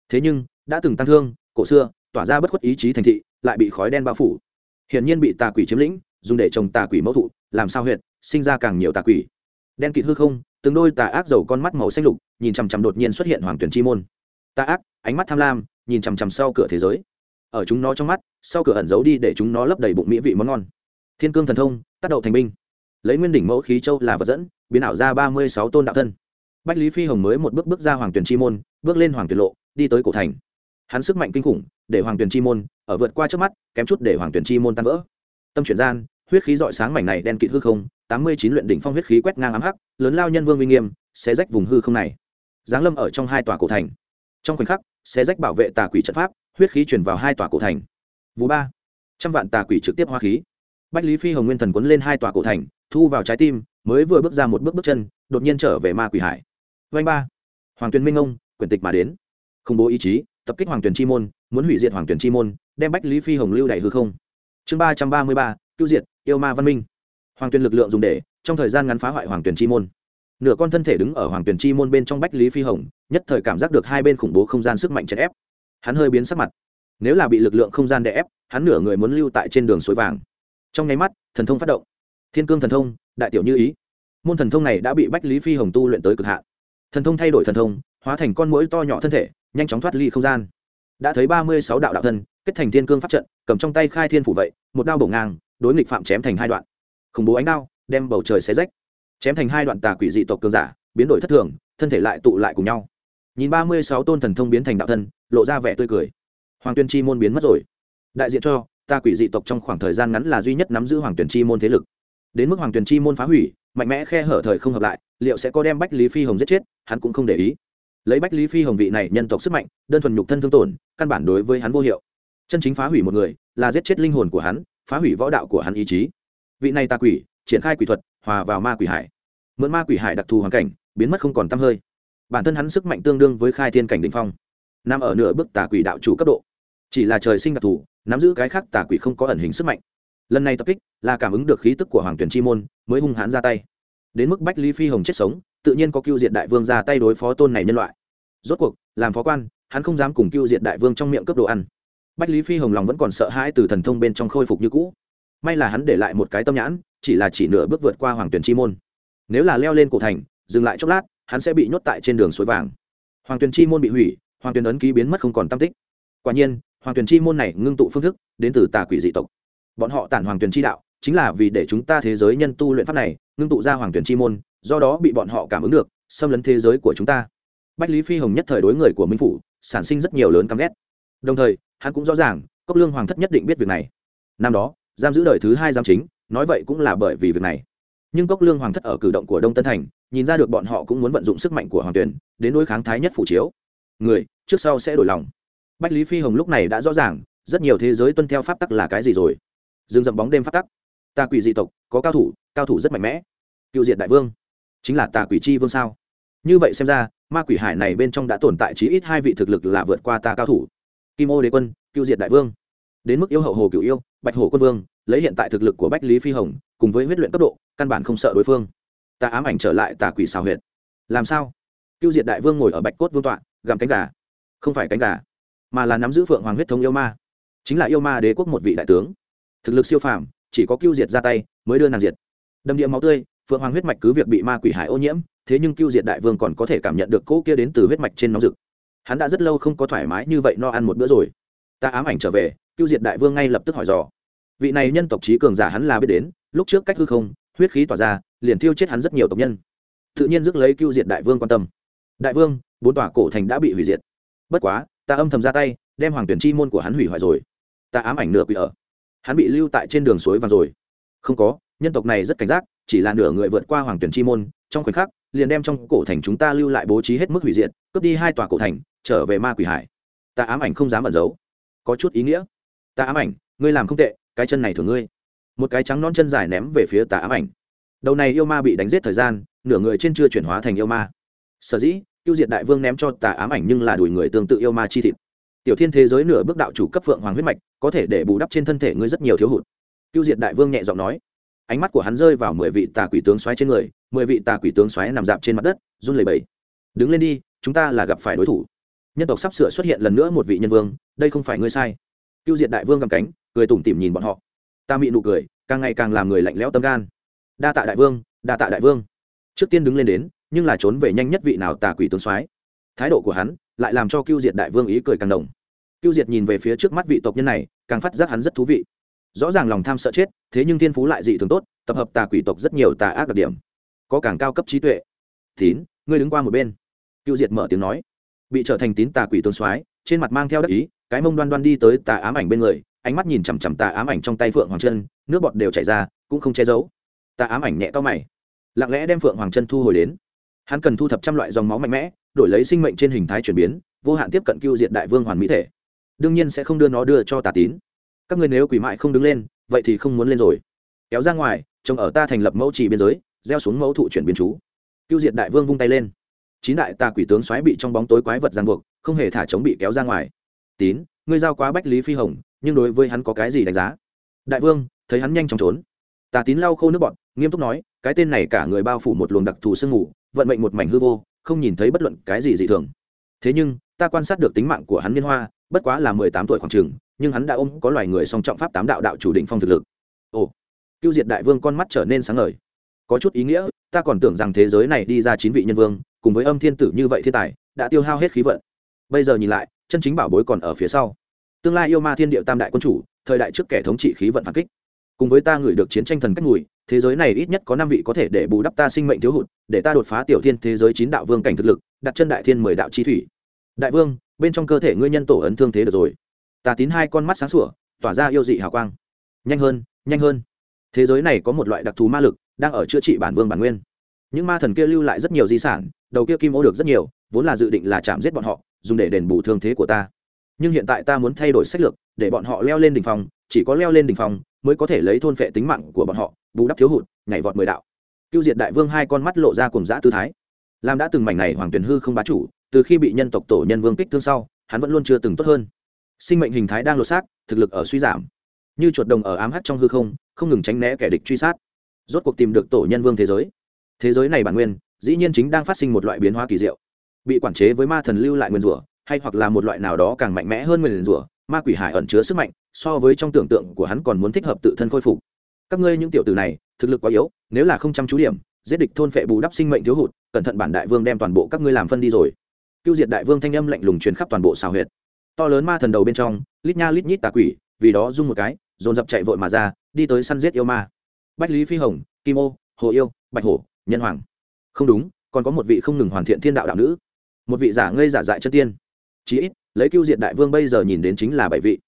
Thế nhưng, đã từng tăng thương, cổ xưa, tỏa ra bất khuất ý chí thành thị, lại bị khói đen bao phủ. Hiển nhiên bị tà quỷ chiếm lĩnh dùng để trồng tà quỷ mẫu thụ, làm sao huyệt, sinh ra càng nhiều tà quỷ. Đen kịt hư không, từng đôi tà ác dầu con mắt màu xanh lục, nhìn chằm chằm đột nhiên xuất hiện hoàng tuyển chi môn. Tà ác, ánh mắt tham lam, nhìn chằm chằm sau cửa thế giới. Ở chúng nó trong mắt, sau cửa ẩn giấu đi để chúng nó lấp đầy bụng mỹ vị món ngon. Thiên cương thần thông, tác động thành binh. Lấy nguyên đỉnh mẫu khí châu là vật dẫn, biến ảo ra ba mươi sáu tôn đạo thân. Bách lý phi hồng mới một bước bước ra hoàng tuyển chi môn, bước lên hoàng tuyển lộ, đi tới cổ thành. Hắn sức mạnh kinh khủng, để hoàng tuyển chi môn, ở vượt qua trước mắt, kém chút để hoàng tuyển chi môn tan vỡ. Tâm chuyển gian huyết khí dọi sáng mảnh này đen kịt hư không, tám mươi chín luyện đỉnh phong huyết khí quét ngang ám hắc, lớn lao nhân vương uy nghiêm sẽ rách vùng hư không này. Giáng lâm ở trong hai tòa cổ thành. Trong khoảnh khắc sẽ rách bảo vệ tà quỷ trận pháp, huyết khí chuyển vào hai tòa cổ thành. Vũ ba. Trăm vạn tà quỷ trực tiếp hoa khí. Bách lý phi hồng nguyên thần quấn lên hai tòa cổ thành, thu vào trái tim, mới vừa bước ra một bước bước chân, đột nhiên trở về ma quỷ hải. Vanh ba. Hoàng tuyền minh ông, quyển tịch mà đến. Khủng bố ý chí, tập kích hoàng tuyền chi môn, muốn hủy diệt hoàng tuyền chi môn, đem bách lý phi hồng lưu đ hư không. Chương ba trăm ba mươi ba cứu diệt yêu ma văn minh. Hoàng tuyền lực lượng dùng để, trong thời gian ngắn phá hoại hoàng tuyền chi môn. Nửa con thân thể đứng ở hoàng tuyền chi môn bên trong bách lý phi hồng, nhất thời cảm giác được hai bên khủng bố không gian sức mạnh chèn ép. Hắn hơi biến sắc mặt. Nếu là bị lực lượng không gian đè ép, hắn nửa người muốn lưu tại trên đường suối vàng. Trong nháy mắt, thần thông phát động. Thiên cương thần thông, đại tiểu như ý. Môn thần thông này đã bị bách lý phi hồng tu luyện tới cực hạn. Thần thông thay đổi thần thông, hóa thành con mũi to nhỏ thân thể, nhanh chóng thoát ly không gian. Đã thấy ba mươi sáu đạo đạo thân, kết thành thiên cương pháp trận, cầm trong tay khai thiên phủ vậy, một đao bổ ngang đối nghịch phạm chém thành hai đoạn. Khủng bố ánh đao, đem bầu trời xé rách. Chém thành hai đoạn tà quỷ dị tộc cường giả, biến đổi thất thường, thân thể lại tụ lại cùng nhau. Nhìn ba mươi sáu tôn thần thông biến thành đạo thân, lộ ra vẻ tươi cười. Hoàng tuyên chi môn biến mất rồi. Đại diện cho, tà quỷ dị tộc trong khoảng thời gian ngắn là duy nhất nắm giữ hoàng tuyển chi môn thế lực. Đến mức hoàng tuyển chi môn phá hủy, mạnh mẽ khe hở thời không hợp lại, liệu sẽ có đem bách lý phi hồng giết chết, hắn cũng không để ý. Lấy bách lý phi hồng vị này nhân tộc sức mạnh, đơn thuần nhục thân thương tổn, căn bản đối với hắn vô hiệu. Chân chính phá hủy một người, là giết chết linh hồn của hắn phá hủy võ đạo của hắn ý chí. Vị này tà quỷ, triển khai quỷ thuật, hòa vào ma quỷ hải. Mượn ma quỷ hải đặc thù hoàn cảnh, biến mất không còn t hơi. Bản thân hắn sức mạnh tương đương với khai thiên cảnh đ ỉ n h phong. Nằm ở nửa bước tà quỷ đạo chủ cấp độ. Chỉ là trời sinh đặc thù, nắm giữ cái khác tà quỷ không có ẩn hình sức mạnh. Lần này tập kích là cảm ứng được khí tức của hoàng tuyển chi môn, mới hung hãn ra tay. Đến mức bách lý phi hồng chết sống, tự nhiên có cưu diện đại vương ra tay đối phó tôn này nhân loại. Rốt cuộc, làm phó quan, hắn không dám cùng cưu diện đại vương trong miệng cấp đồ ăn bách lý phi hồng lòng vẫn còn sợ hãi từ thần thông bên trong khôi phục như cũ. May là hắn để lại một cái tâm nhãn, chỉ là chỉ nửa bước vượt qua hoàng tuyển chi môn. Nếu là leo lên cổ thành, dừng lại chốc lát, hắn sẽ bị nhốt tại trên đường suối vàng. Hoàng tuyển chi môn bị hủy, hoàng tuyển ấn ký biến mất không còn tam tích. Quả nhiên, hoàng tuyển chi môn này ngưng tụ phương thức đến từ tà quỷ dị tộc. Bọn họ tản hoàng tuyển chi đạo, chính là vì để chúng ta thế giới nhân tu luyện pháp này, ngưng tụ ra hoàng tuyển chi môn, do đó bị bọn họ cảm ứng được, xâm lấn thế giới của chúng ta. Bách lý phi hồng nhất thời đối người của minh phủ, sản sinh rất nhiều lớn căm ghét. Đồng thời hắn cũng rõ ràng, cốc lương hoàng thất nhất định biết việc này. Năm đó, giam giữ đời thứ hai giam chính, nói vậy cũng là bởi vì việc này. Nhưng cốc lương hoàng thất ở cử động của đông tân thành, nhìn ra được bọn họ cũng muốn vận dụng sức mạnh của hoàng tuyển đến đối kháng thái nhất phủ chiếu. Người, trước sau sẽ đổi lòng. Bách lý phi hồng lúc này đã rõ ràng, rất nhiều thế giới tuân theo pháp tắc là cái gì rồi. Dương dậm bóng đêm pháp tắc. Tà quỷ dị tộc, có cao thủ cao thủ rất mạnh mẽ. Cựu diệt đại vương, chính là tà quỷ chi vương sao? Như vậy xem ra, ma quỷ hải này bên trong đã tồn tại chí ít hai vị thực lực là vượt qua ta cao thủ kim ô đế quân, cựu diệt đại vương. Đến mức yêu hậu hồ cựu yêu, bạch hồ quân vương, lấy hiện tại thực lực của bách lý phi hồng, cùng với huyết luyện cấp độ, căn bản không sợ đối phương. Ta ám ảnh trở lại tà quỷ xào huyệt. Làm sao? Cựu diệt đại vương ngồi ở bạch cốt vương tọa, gặm cánh gà. Không phải cánh gà, mà là nắm giữ phượng hoàng huyết thống yêu ma. Chính là yêu ma đế quốc một vị đại tướng. Thực lực siêu phàm, chỉ có cựu diệt ra tay mới đưa nàng diệt. Đâm địa máu tươi, phượng hoàng huyết mạch cứ việc bị ma quỷ hải ô nhiễm, thế nhưng cựu diệt đại vương còn có thể cảm nhận được cỗ kia đến từ huyết mạch trên nóng rực hắn đã rất lâu không có thoải mái như vậy no ăn một bữa rồi. Ta ám ảnh trở về, cưu diệt đại vương ngay lập tức hỏi dò. Vị này nhân tộc trí cường giả hắn là biết đến, lúc trước cách hư không, huyết khí tỏa ra, liền thiêu chết hắn rất nhiều tộc nhân. Tự nhiên rước lấy cưu diệt đại vương quan tâm. Đại vương, bốn tòa cổ thành đã bị hủy diệt. Bất quá, ta âm thầm ra tay, đem hoàng tuyển chi môn của hắn hủy hoại rồi. Ta ám ảnh nửa quỷ ở. Hắn bị lưu tại trên đường suối vàng rồi. Không có, nhân tộc này rất cảnh giác, chỉ là nửa người vượt qua hoàng tuyển chi môn, trong khoảnh khắc, liền đem trong cổ thành chúng ta lưu lại bố trí hết mức hủy diệt, cướp đi hai tòa cổ thành trở về ma quỷ hải. Ta ám ảnh không dám ẩn giấu. Có chút ý nghĩa. Ta ám ảnh, ngươi làm không tệ, cái chân này thường ngươi. Một cái trắng non chân dài ném về phía tà ám ảnh. Đầu này yêu ma bị đánh giết thời gian, nửa người trên chưa chuyển hóa thành yêu ma. Sở dĩ tiêu diệt đại vương ném cho tà ám ảnh nhưng là đuổi người tương tự yêu ma chi thịt. Tiểu thiên thế giới nửa bước đạo chủ cấp phượng hoàng huyết mạch, có thể để bù đắp trên thân thể ngươi rất nhiều thiếu hụt. Tiêu diệt đại vương nhẹ giọng nói. Ánh mắt của hắn rơi vào mười vị tà quỷ tướng xoáy trên người, mười vị tà quỷ tướng xoáy nằm dạp trên mặt đất, run lẩy bẩy. Đứng lên đi, chúng ta là gặp phải đối thủ nhân tộc sắp sửa xuất hiện lần nữa một vị nhân vương, đây không phải ngươi sai. Cưu diệt đại vương cầm cánh, cười tủm tỉm nhìn bọn họ. Ta mị nụ cười, càng ngày càng làm người lạnh lẽo tâm gan. Đa tạ đại vương, đa tạ đại vương. Trước tiên đứng lên đến, nhưng là trốn về nhanh nhất vị nào tà quỷ tướng soái. Thái độ của hắn lại làm cho cưu diệt đại vương ý cười càng đồng cưu diệt nhìn về phía trước mắt vị tộc nhân này, càng phát giác hắn rất thú vị. Rõ ràng lòng tham sợ chết, thế nhưng thiên phú lại dị thường tốt, tập hợp tà quỷ tộc rất nhiều tà ác đặc điểm, có càng cao cấp trí tuệ. Tín, ngươi đứng qua một bên. Cưu diệt mở tiếng nói bị trở thành tín tà quỷ tôn soái, trên mặt mang theo đắc ý, cái mông đoan đoan đi tới tà ám ảnh bên người, ánh mắt nhìn chằm chằm tà ám ảnh trong tay phượng hoàng chân nước bọt đều chảy ra, cũng không che giấu. Tà ám ảnh nhẹ to mày, lặng lẽ đem phượng hoàng chân thu hồi đến. Hắn cần thu thập trăm loại dòng máu mạnh mẽ, đổi lấy sinh mệnh trên hình thái chuyển biến, vô hạn tiếp cận cưu diệt đại vương hoàn mỹ thể. Đương nhiên sẽ không đưa nó đưa cho tà tín. Các người nếu quỷ mại không đứng lên, vậy thì không muốn lên rồi. Kéo ra ngoài, trông ở ta thành lập mẫu trì biên giới, gieo xuống mẫu thụ chuyển biến chú. Cưu diệt đại vương vung tay lên chín đại tà quỷ tướng xoáy bị trong bóng tối quái vật giang buộc, không hề thả chống bị kéo ra ngoài. Tín, ngươi giao quá bách lý phi hồng, nhưng đối với hắn có cái gì đánh giá? Đại vương, thấy hắn nhanh chóng trốn. Tà tín lau khô nước bọn, nghiêm túc nói, cái tên này cả người bao phủ một luồng đặc thù sương mù, vận mệnh một mảnh hư vô, không nhìn thấy bất luận cái gì dị thường. Thế nhưng, ta quan sát được tính mạng của hắn liên hoa, bất quá là mười tám tuổi khoảng trường, nhưng hắn đã ôm có loài người song trọng pháp tám đạo đạo chủ định phong thực lực. Ồ, cưu diệt đại vương con mắt trở nên sáng ngời. Có chút ý nghĩa, ta còn tưởng rằng thế giới này đi ra chín vị nhân vương cùng với âm thiên tử như vậy thiên tài, đã tiêu hao hết khí vận. Bây giờ nhìn lại, chân chính bảo bối còn ở phía sau. Tương lai yêu ma thiên địa tam đại quân chủ, thời đại trước kẻ thống trị khí vận phản kích. Cùng với ta gửi được chiến tranh thần cách mùi, thế giới này ít nhất có năm vị có thể để bù đắp ta sinh mệnh thiếu hụt, để ta đột phá tiểu thiên thế giới chín đạo vương cảnh thực lực, đặt chân đại thiên mười đạo chi thủy. Đại vương, bên trong cơ thể ngươi nhân tổ ấn thương thế được rồi. Tà tín hai con mắt sáng sủa, tỏa ra yêu dị hào quang. Nhanh hơn nhanh hơn. Thế giới này có một loại đặc thù ma lực, đang ở chữa trị bản vương bản nguyên những ma thần kia lưu lại rất nhiều di sản, đầu kia kim ô được rất nhiều, vốn là dự định là chạm giết bọn họ, dùng để đền bù thương thế của ta. Nhưng hiện tại ta muốn thay đổi sách lược, để bọn họ leo lên đỉnh phòng chỉ có leo lên đỉnh phòng mới có thể lấy thôn phệ tính mạng của bọn họ, bù đắp thiếu hụt, nhảy vọt mười đạo. Cưu diệt đại vương hai con mắt lộ ra cùng dã tư thái. Làm đã từng mảnh này hoàng tuyền hư không bá chủ, từ khi bị nhân tộc tổ nhân vương kích thương sau, hắn vẫn luôn chưa từng tốt hơn. Sinh mệnh hình thái đang lột xác, thực lực ở suy giảm. Như chuột đồng ở ám hắt trong hư không không ngừng tránh né kẻ địch truy sát. Rốt cuộc tìm được tổ nhân vương thế giới thế giới này bản nguyên, dĩ nhiên chính đang phát sinh một loại biến hóa kỳ diệu. Bị quản chế với ma thần lưu lại nguyên rủa, hay hoặc là một loại nào đó càng mạnh mẽ hơn nguyên rủa, ma quỷ hải ẩn chứa sức mạnh, so với trong tưởng tượng của hắn còn muốn thích hợp tự thân khôi phục. Các ngươi những tiểu tử này, thực lực quá yếu, nếu là không chăm chú điểm, giết địch thôn phệ bù đắp sinh mệnh thiếu hụt, cẩn thận bản đại vương đem toàn bộ các ngươi làm phân đi rồi. Cưu diệt đại vương thanh âm lạnh lùng truyền khắp toàn bộ xào huyệt. To lớn ma thần đầu bên trong, lít nha lít nhít tà quỷ, vì đó rung một cái, dồn dập chạy vội mà ra, đi tới săn giết yêu ma. Bách lý phi hồng, kim ô, hồ yêu, bạch hổ nhân hoàng. Không đúng, còn có một vị không ngừng hoàn thiện thiên đạo đạo nữ. Một vị giả ngây giả dại chân tiên. Chí ít, lấy cưu diệt đại vương bây giờ nhìn đến chính là bảy vị.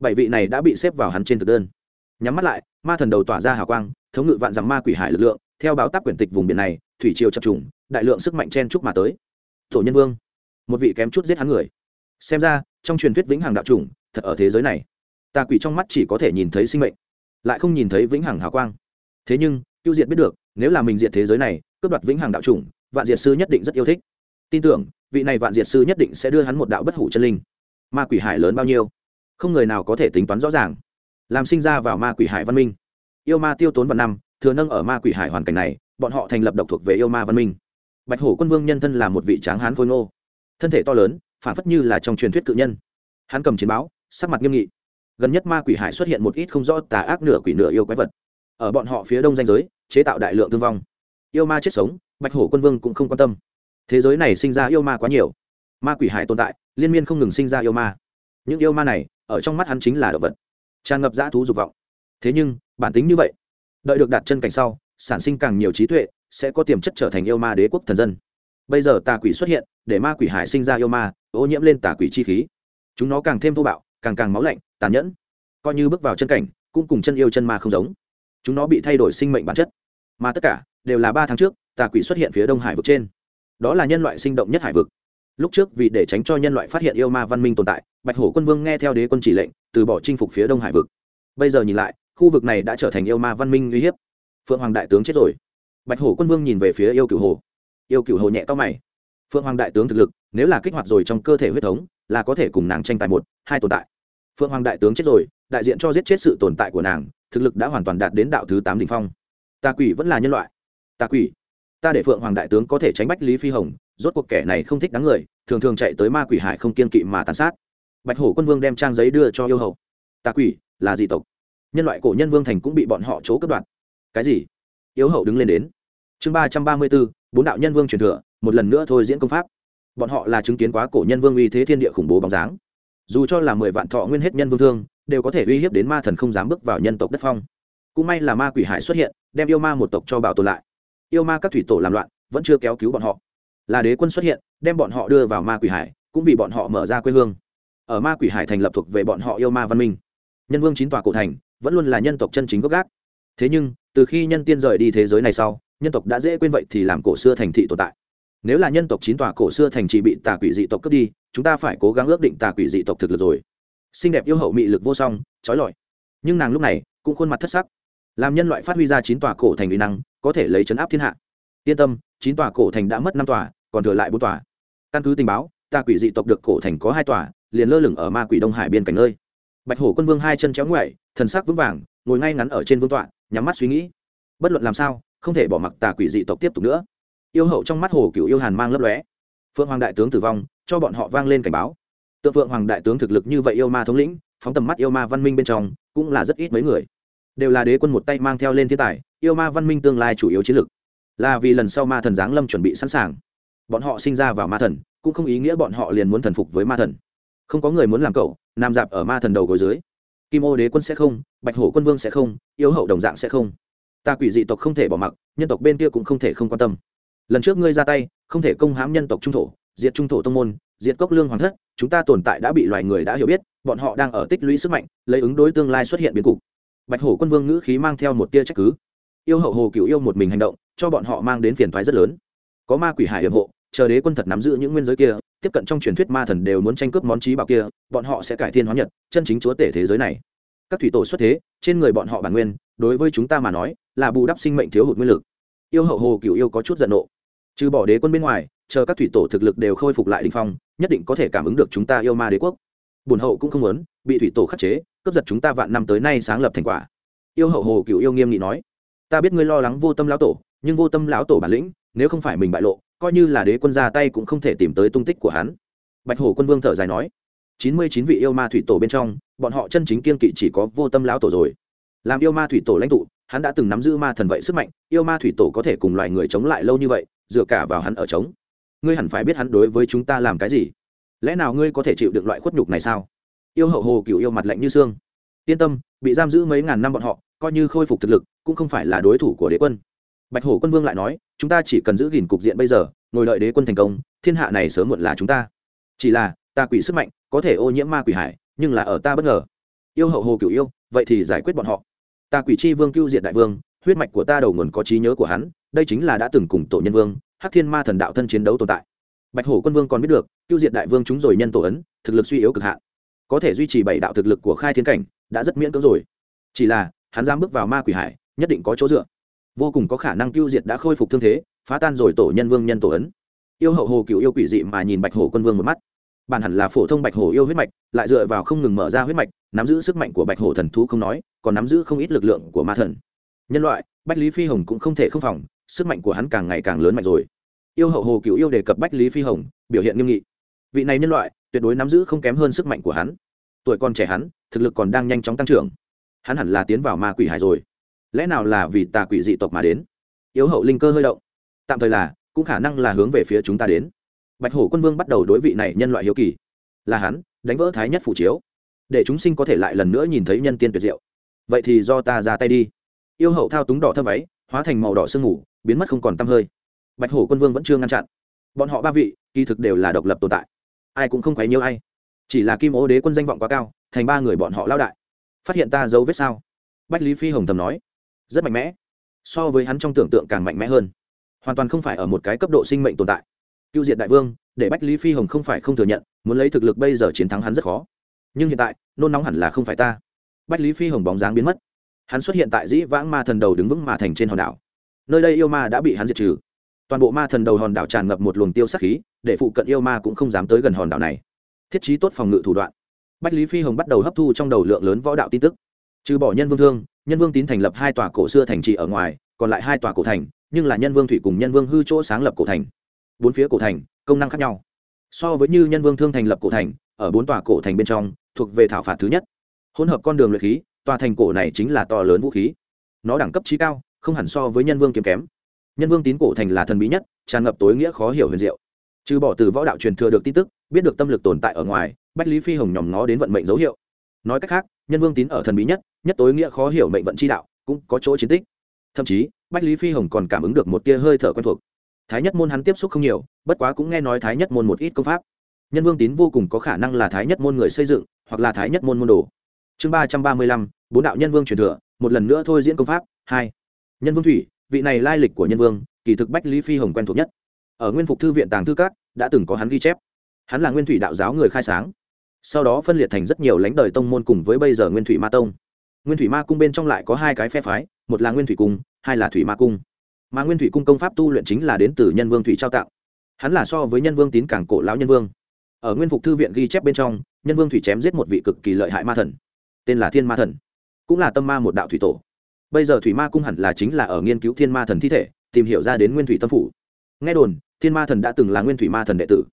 Bảy vị này đã bị xếp vào hắn trên thực đơn. Nhắm mắt lại, ma thần đầu tỏa ra hào quang, thống ngự vạn rằng ma quỷ hải lực lượng, theo báo tác quyển tịch vùng biển này, thủy triều chập trùng, đại lượng sức mạnh chen chúc mà tới. Tổ nhân vương. Một vị kém chút giết hắn người. Xem ra, trong truyền thuyết vĩnh hằng đạo trùng thật ở thế giới này. Tà quỷ trong mắt chỉ có thể nhìn thấy sinh mệnh, lại không nhìn thấy vĩnh hằng hào quang. Thế nhưng tiêu diệt biết được, nếu là mình diệt thế giới này, cướp đoạt vĩnh hằng đạo chủng, vạn diệt sư nhất định rất yêu thích. Tin tưởng, vị này vạn diệt sư nhất định sẽ đưa hắn một đạo bất hủ chân linh. Ma quỷ hải lớn bao nhiêu? Không người nào có thể tính toán rõ ràng. Làm sinh ra vào ma quỷ hải văn minh. Yêu ma tiêu tốn vạn năm, thừa nâng ở ma quỷ hải hoàn cảnh này, bọn họ thành lập độc thuộc về yêu ma văn minh. Bạch hổ quân vương nhân thân là một vị tráng hán khôi ngô. Thân thể to lớn, phản phất như là trong truyền thuyết cự nhân. Hắn cầm chiến báo, sắc mặt nghiêm nghị. Gần nhất ma quỷ hải xuất hiện một ít không rõ tà ác nửa quỷ nửa yêu quái vật ở bọn họ phía đông danh giới, chế tạo đại lượng thương vong. Yêu ma chết sống, bạch hổ quân vương cũng không quan tâm. Thế giới này sinh ra yêu ma quá nhiều. Ma quỷ hải tồn tại, liên miên không ngừng sinh ra yêu ma. Những yêu ma này, ở trong mắt hắn chính là động vật. Tràn ngập dã thú dục vọng. Thế nhưng, bản tính như vậy, đợi được đặt chân cảnh sau, sản sinh càng nhiều trí tuệ, sẽ có tiềm chất trở thành yêu ma đế quốc thần dân. Bây giờ tà quỷ xuất hiện, để ma quỷ hải sinh ra yêu ma, ô nhiễm lên tà quỷ chi khí. Chúng nó càng thêm thô bạo, càng càng máu lạnh, tàn nhẫn. Coi như bước vào chân cảnh, cũng cùng chân yêu chân ma không giống chúng nó bị thay đổi sinh mệnh bản chất. Mà tất cả đều là ba tháng trước, tà quỷ xuất hiện phía đông hải vực trên. Đó là nhân loại sinh động nhất hải vực. Lúc trước vì để tránh cho nhân loại phát hiện yêu ma văn minh tồn tại, bạch hổ quân vương nghe theo đế quân chỉ lệnh, từ bỏ chinh phục phía đông hải vực. Bây giờ nhìn lại, khu vực này đã trở thành yêu ma văn minh uy hiếp. Phượng hoàng đại tướng chết rồi. Bạch hổ quân vương nhìn về phía yêu cửu hồ. Yêu cửu hồ nhẹ to mày. Phượng hoàng đại tướng thực lực, nếu là kích hoạt rồi trong cơ thể huyết thống, là có thể cùng nàng tranh tài một, hai tồn tại. Phượng hoàng đại tướng chết rồi, đại diện cho giết chết sự tồn tại của nàng thực lực đã hoàn toàn đạt đến đạo thứ tám đỉnh phong. Tà quỷ vẫn là nhân loại. Tà quỷ. Ta để phượng hoàng đại tướng có thể tránh bách lý phi hồng, rốt cuộc kẻ này không thích đáng người, thường thường chạy tới ma quỷ hải không kiên kỵ mà tàn sát. Bạch hổ quân vương đem trang giấy đưa cho yêu hậu tà quỷ, là dị tộc. Nhân loại cổ nhân vương thành cũng bị bọn họ chỗ cướp đoạt. Cái gì? Yêu hậu đứng lên đến. Chương ba trăm ba mươi b ố bốn đạo nhân vương truyền thừa, một lần nữa thôi diễn công pháp. Bọn họ là chứng kiến quá cổ nhân vương uy thế thiên địa khủng bố bóng dáng. Dù cho là mười vạn thọ nguyên hết nhân vương thương đều có thể uy hiếp đến ma thần không dám bước vào nhân tộc đất phong. Cũng may là ma quỷ hải xuất hiện, đem yêu ma một tộc cho bảo tồn lại. Yêu ma các thủy tổ làm loạn, vẫn chưa kéo cứu bọn họ. Là đế quân xuất hiện, đem bọn họ đưa vào ma quỷ hải, cũng vì bọn họ mở ra quê hương. Ở ma quỷ hải thành lập thuộc về bọn họ yêu ma văn minh. Nhân vương chín tòa cổ thành, vẫn luôn là nhân tộc chân chính gốc gác. Thế nhưng, từ khi nhân tiên rời đi thế giới này sau, nhân tộc đã dễ quên vậy thì làm cổ xưa thành thị tồn tại. Nếu là nhân tộc chín tòa cổ xưa thành trì bị tà quỷ dị tộc cướp đi, chúng ta phải cố gắng ước định tà quỷ dị tộc thực lực rồi xinh đẹp yêu hậu mị lực vô song, trói lọi. Nhưng nàng lúc này cũng khuôn mặt thất sắc. Làm nhân loại phát huy ra chín tòa cổ thành uy năng, có thể lấy chấn áp thiên hạ. Yên tâm, chín tòa cổ thành đã mất năm tòa, còn thừa lại bốn tòa. Căn cứ tình báo tà quỷ dị tộc được cổ thành có hai tòa, liền lơ lửng ở ma quỷ đông hải biên cảnh nơi. Bạch hổ quân vương hai chân chéo ngoại thần sắc vững vàng, ngồi ngay ngắn ở trên vương tọa, nhắm mắt suy nghĩ. Bất luận làm sao, không thể bỏ mặc tà quỷ dị tộc tiếp tục nữa. Yêu hậu trong mắt hồ cựu yêu hàn mang lấp lóe. Phượng hoàng đại tướng tử vong, cho bọn họ vang lên cảnh báo tượng phượng hoàng đại tướng thực lực như vậy yêu ma thống lĩnh, phóng tầm mắt yêu ma văn minh bên trong, cũng là rất ít mấy người. Đều là đế quân một tay mang theo lên thiên tài, yêu ma văn minh tương lai chủ yếu chiến lược là vì lần sau ma thần giáng lâm chuẩn bị sẵn sàng. Bọn họ sinh ra vào ma thần, cũng không ý nghĩa bọn họ liền muốn thần phục với ma thần. Không có người muốn làm cậu, nam dạp ở ma thần đầu gối dưới. Kim ô đế quân sẽ không, bạch hổ quân vương sẽ không, yêu hậu đồng dạng sẽ không. Ta quỷ dị tộc không thể bỏ mặc, nhân tộc bên kia cũng không thể không quan tâm. Lần trước ngươi ra tay, không thể công hãm nhân tộc trung thổ, diệt trung thổ tông môn diệt cốc lương hoàng thất, chúng ta tồn tại đã bị loài người đã hiểu biết, bọn họ đang ở tích lũy sức mạnh, lấy ứng đối tương lai xuất hiện biến cục. Bạch hổ quân vương ngữ khí mang theo một tia trách cứ. Yêu hậu hồ cựu yêu một mình hành động, cho bọn họ mang đến phiền thoái rất lớn. Có ma quỷ hải hiểm hộ, chờ đế quân thật nắm giữ những nguyên giới kia, tiếp cận trong truyền thuyết ma thần đều muốn tranh cướp món trí bảo kia, bọn họ sẽ cải thiên hóa nhật, chân chính chúa tể thế giới này. Các thủy tổ xuất thế, trên người bọn họ bản nguyên, đối với chúng ta mà nói, là bù đắp sinh mệnh thiếu hụt nguyên lực. Yêu hậu hồ cựu yêu có chút giận nộ. Trừ bỏ đế quân bên ngoài chờ các thủy tổ thực lực đều khôi phục lại đỉnh phong, nhất định có thể cảm ứng được chúng ta yêu ma đế quốc. Bùn hậu cũng không muốn, bị thủy tổ khắc chế, cướp giật chúng ta vạn năm tới nay sáng lập thành quả. Yêu hậu hồ cựu yêu nghiêm nghị nói, ta biết ngươi lo lắng vô tâm lão tổ, nhưng vô tâm lão tổ bản lĩnh, nếu không phải mình bại lộ, coi như là đế quân ra tay cũng không thể tìm tới tung tích của hắn. Bạch hổ quân vương thở dài nói, chín mươi chín vị yêu ma thủy tổ bên trong, bọn họ chân chính kiên kỵ chỉ có vô tâm lão tổ rồi. Làm yêu ma thủy tổ lãnh tụ, hắn đã từng nắm giữ ma thần vậy sức mạnh, yêu ma thủy tổ có thể cùng loài người chống lại lâu như vậy, dựa cả vào hắn ở chống ngươi hẳn phải biết hắn đối với chúng ta làm cái gì. Lẽ nào ngươi có thể chịu được loại khuất nhục này sao? Yêu hậu hồ cựu yêu mặt lạnh như xương. Yên tâm, bị giam giữ mấy ngàn năm bọn họ, coi như khôi phục thực lực, cũng không phải là đối thủ của đế quân. Bạch hổ quân vương lại nói, chúng ta chỉ cần giữ gìn cục diện bây giờ, ngồi đợi đế quân thành công, thiên hạ này sớm muộn là chúng ta. Chỉ là, ta quỷ sức mạnh, có thể ô nhiễm ma quỷ hải, nhưng là ở ta bất ngờ. Yêu hậu hồ cửu yêu, vậy thì giải quyết bọn họ. Ta quỷ chi vương cưu diện đại vương, huyết mạch của ta đầu nguồn có trí nhớ của hắn, đây chính là đã từng cùng tổ nhân vương hắc thiên ma thần đạo thân chiến đấu tồn tại. Bạch hổ quân vương còn biết được, tiêu diệt đại vương chúng rồi nhân tổ ấn, thực lực suy yếu cực hạn. Có thể duy trì bảy đạo thực lực của khai thiên cảnh, đã rất miễn cưỡng rồi. Chỉ là, hắn dám bước vào ma quỷ hải, nhất định có chỗ dựa. Vô cùng có khả năng tiêu diệt đã khôi phục thương thế, phá tan rồi tổ nhân vương nhân tổ ấn. Yêu hậu hồ cựu yêu quỷ dị mà nhìn bạch hổ quân vương một mắt. Bản hẳn là phổ thông bạch hổ yêu huyết mạch, lại dựa vào không ngừng mở ra huyết mạch, nắm giữ sức mạnh của bạch hổ thần thú không nói, còn nắm giữ không ít lực lượng của ma thần. Nhân loại, bách lý phi hồng cũng không thể không phòng, sức mạnh của hắn càng ngày càng lớn mạnh rồi yêu hậu hồ cựu yêu đề cập bách lý phi hồng, biểu hiện nghiêm nghị. Vị này nhân loại, tuyệt đối nắm giữ không kém hơn sức mạnh của hắn. Tuổi còn trẻ hắn, thực lực còn đang nhanh chóng tăng trưởng. Hắn hẳn là tiến vào ma quỷ hải rồi. Lẽ nào là vì tà quỷ dị tộc mà đến? Yếu hậu linh cơ hơi động. Tạm thời là, cũng khả năng là hướng về phía chúng ta đến. Bạch hổ quân vương bắt đầu đối vị này nhân loại hiếu kỳ. Là hắn, đánh vỡ thái nhất phủ chiếu. Để chúng sinh có thể lại lần nữa nhìn thấy nhân tiên tuyệt diệu. Vậy thì do ta ra tay đi. Yêu hậu thao túng đỏ thâm váy, hóa thành màu đỏ sương mù, biến mất không còn tăm hơi bạch hổ quân vương vẫn chưa ngăn chặn. Bọn họ ba vị, kỳ thực đều là độc lập tồn tại. Ai cũng không quấy nhiêu ai. Chỉ là kim ố đế quân danh vọng quá cao, thành ba người bọn họ lao đại. Phát hiện ta dấu vết sao? Bách lý phi hồng thầm nói. Rất mạnh mẽ. So với hắn trong tưởng tượng càng mạnh mẽ hơn. Hoàn toàn không phải ở một cái cấp độ sinh mệnh tồn tại. Cưu diệt đại vương, để bách lý phi hồng không phải không thừa nhận, muốn lấy thực lực bây giờ chiến thắng hắn rất khó. Nhưng hiện tại, nôn nóng hẳn là không phải ta. Bách lý phi hồng bóng dáng biến mất. Hắn xuất hiện tại dĩ vãng ma thần đầu đứng vững mà thành trên hòn đảo. Nơi đây yêu ma đã bị hắn diệt trừ toàn bộ ma thần đầu hòn đảo tràn ngập một luồng tiêu sắc khí, để phụ cận yêu ma cũng không dám tới gần hòn đảo này. Thiết trí tốt phòng ngự thủ đoạn. Bách lý phi hồng bắt đầu hấp thu trong đầu lượng lớn võ đạo tin tức. Trừ bỏ nhân vương thương, nhân vương tín thành lập hai tòa cổ xưa thành trì ở ngoài, còn lại hai tòa cổ thành, nhưng là nhân vương thủy cùng nhân vương hư chỗ sáng lập cổ thành. Bốn phía cổ thành, công năng khác nhau. So với như nhân vương thương thành lập cổ thành, ở bốn tòa cổ thành bên trong, thuộc về thảo phạt thứ nhất. Hỗn hợp con đường luyện khí, tòa thành cổ này chính là to lớn vũ khí. Nó đẳng cấp trí cao, không hẳn so với nhân vương kiếm kém nhân vương tín cổ thành là thần bí nhất, tràn ngập tối nghĩa khó hiểu huyền diệu. Trừ bỏ từ võ đạo truyền thừa được tin tức, biết được tâm lực tồn tại ở ngoài, bách lý phi hồng nhòm nó đến vận mệnh dấu hiệu. Nói cách khác, nhân vương tín ở thần bí nhất nhất tối nghĩa khó hiểu mệnh vận chi đạo, cũng có chỗ chiến tích. Thậm chí, bách lý phi hồng còn cảm ứng được một tia hơi thở quen thuộc. Thái nhất môn hắn tiếp xúc không nhiều, bất quá cũng nghe nói thái nhất môn một ít công pháp. Nhân vương tín vô cùng có khả năng là thái nhất môn người xây dựng, hoặc là thái nhất môn môn đồ. Chương ba trăm ba mươi lăm, bốn đạo nhân vương truyền thừa, một lần nữa thôi diễn công pháp, hai. Nhân vương thủy vị này lai lịch của nhân vương, kỳ thực bách lý phi hồng quen thuộc nhất. Ở nguyên phục thư viện tàng thư các, đã từng có hắn ghi chép. Hắn là nguyên thủy đạo giáo người khai sáng. Sau đó phân liệt thành rất nhiều lãnh đời tông môn cùng với bây giờ nguyên thủy ma tông. Nguyên thủy ma cung bên trong lại có hai cái phe phái, một là nguyên thủy cung, hai là thủy ma cung. Mà nguyên thủy cung công pháp tu luyện chính là đến từ nhân vương thủy trao tạo hắn là so với nhân vương tín cảng cổ lão nhân vương. Ở nguyên phục thư viện ghi chép bên trong, nhân vương thủy chém giết một vị cực kỳ lợi hại ma thần, tên là thiên ma thần, cũng là tâm ma một đạo thủy tổ bây giờ thủy ma cung hẳn là chính là ở nghiên cứu thiên ma thần thi thể, tìm hiểu ra đến nguyên thủy tâm phủ. Nghe đồn, thiên ma thần đã từng là nguyên thủy ma thần đệ tử.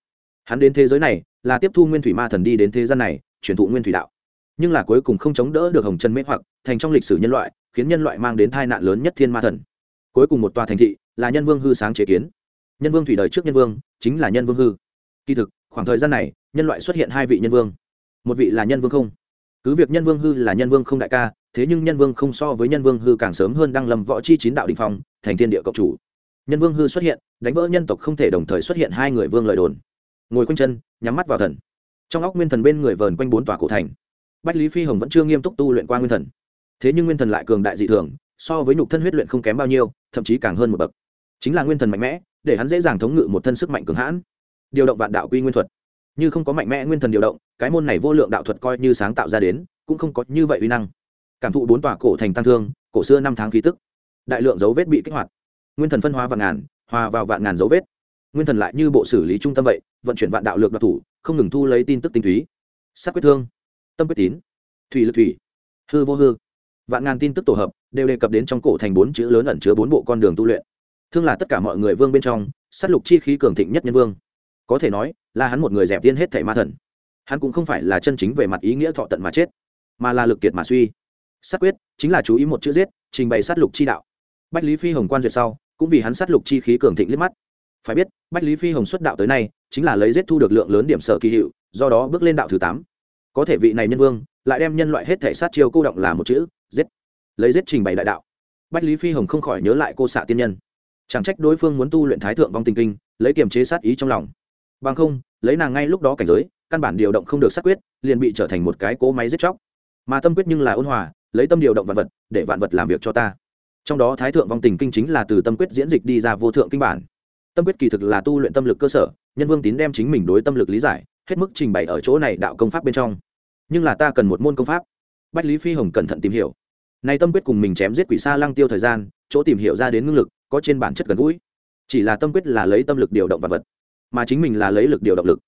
Hắn đến thế giới này, là tiếp thu nguyên thủy ma thần đi đến thế gian này, truyền thụ nguyên thủy đạo. Nhưng là cuối cùng không chống đỡ được hồng trần mê hoặc, thành trong lịch sử nhân loại, khiến nhân loại mang đến tai nạn lớn nhất thiên ma thần. Cuối cùng một tòa thành thị là nhân vương hư sáng chế kiến. Nhân vương thủy đời trước nhân vương, chính là nhân vương hư. Kỳ thực, khoảng thời gian này, nhân loại xuất hiện hai vị nhân vương. Một vị là nhân vương không. Cứ việc nhân vương hư là nhân vương không đại ca thế nhưng nhân vương không so với nhân vương hư càng sớm hơn đăng lâm võ chi chín đạo đình phong, thành thiên địa cộng chủ. Nhân vương hư xuất hiện, đánh vỡ nhân tộc không thể đồng thời xuất hiện hai người vương lời đồn. Ngồi quanh chân, nhắm mắt vào thần. Trong óc nguyên thần bên người vờn quanh bốn tòa cổ thành. Bách lý phi hồng vẫn chưa nghiêm túc tu luyện qua nguyên thần. Thế nhưng nguyên thần lại cường đại dị thường, so với nhục thân huyết luyện không kém bao nhiêu, thậm chí càng hơn một bậc. Chính là nguyên thần mạnh mẽ, để hắn dễ dàng thống ngự một thân sức mạnh cường hãn. Điều động vạn đạo quy nguyên thuật. Như không có mạnh mẽ nguyên thần điều động, cái môn này vô lượng đạo thuật coi như sáng tạo ra đến, cũng không có như vậy uy năng cảm thụ bốn tòa cổ thành tăng thương, cổ xưa năm tháng khí tức. Đại lượng dấu vết bị kích hoạt. Nguyên thần phân hóa vạn ngàn, hòa vào vạn ngàn dấu vết. Nguyên thần lại như bộ xử lý trung tâm vậy, vận chuyển vạn đạo lược đặc thủ, không ngừng thu lấy tin tức tinh túy. Sắc quyết thương, tâm quyết tín, thủy lực thủy, hư vô hư. Vạn ngàn tin tức tổ hợp, đều đề cập đến trong cổ thành bốn chữ lớn ẩn chứa bốn bộ con đường tu luyện. Thương là tất cả mọi người vương bên trong s á t lục chi khí cường thịnh nhất nhân vương. Có thể nói, là hắn một người dẹp tiên hết thẻ ma thần. Hắn cũng không phải là chân chính về mặt ý nghĩa thọ tận mà chết, mà là lực kiệt mà suy sát quyết, chính là chú ý một chữ giết, trình bày sát lục chi đạo. Bách lý phi hồng quan duyệt sau, cũng vì hắn sát lục chi khí cường thịnh liếc mắt. Phải biết, bách lý phi hồng xuất đạo tới nay, chính là lấy giết thu được lượng lớn điểm sở kỳ hiệu, do đó bước lên đạo thứ tám. Có thể vị này nhân vương, lại đem nhân loại hết thể sát chiêu cô động là một chữ, giết. Lấy giết trình bày đại đạo. Bách lý phi hồng không khỏi nhớ lại cô xạ tiên nhân. Chẳng trách đối phương muốn tu luyện thái thượng vong tình kinh, lấy kiềm chế sát ý trong lòng. Bằng không, lấy nàng ngay lúc đó cảnh giới, căn bản điều động không được sát quyết, liền bị trở thành một cái cỗ máy giết chóc. Mà tâm quyết nhưng là ôn hòa lấy tâm điều động vạn vật, để vạn vật làm việc cho ta. Trong đó thái thượng vong tình kinh chính là từ tâm quyết diễn dịch đi ra vô thượng kinh bản. Tâm quyết kỳ thực là tu luyện tâm lực cơ sở, nhân vương tín đem chính mình đối tâm lực lý giải, hết mức trình bày ở chỗ này đạo công pháp bên trong. Nhưng là ta cần một môn công pháp. Bách lý phi hồng cẩn thận tìm hiểu. Nay tâm quyết cùng mình chém giết quỷ xa lăng tiêu thời gian, chỗ tìm hiểu ra đến ngưng lực, có trên bản chất gần gũi. Chỉ là tâm quyết là lấy tâm lực điều động vật vật, mà chính mình là lấy lực điều động lực.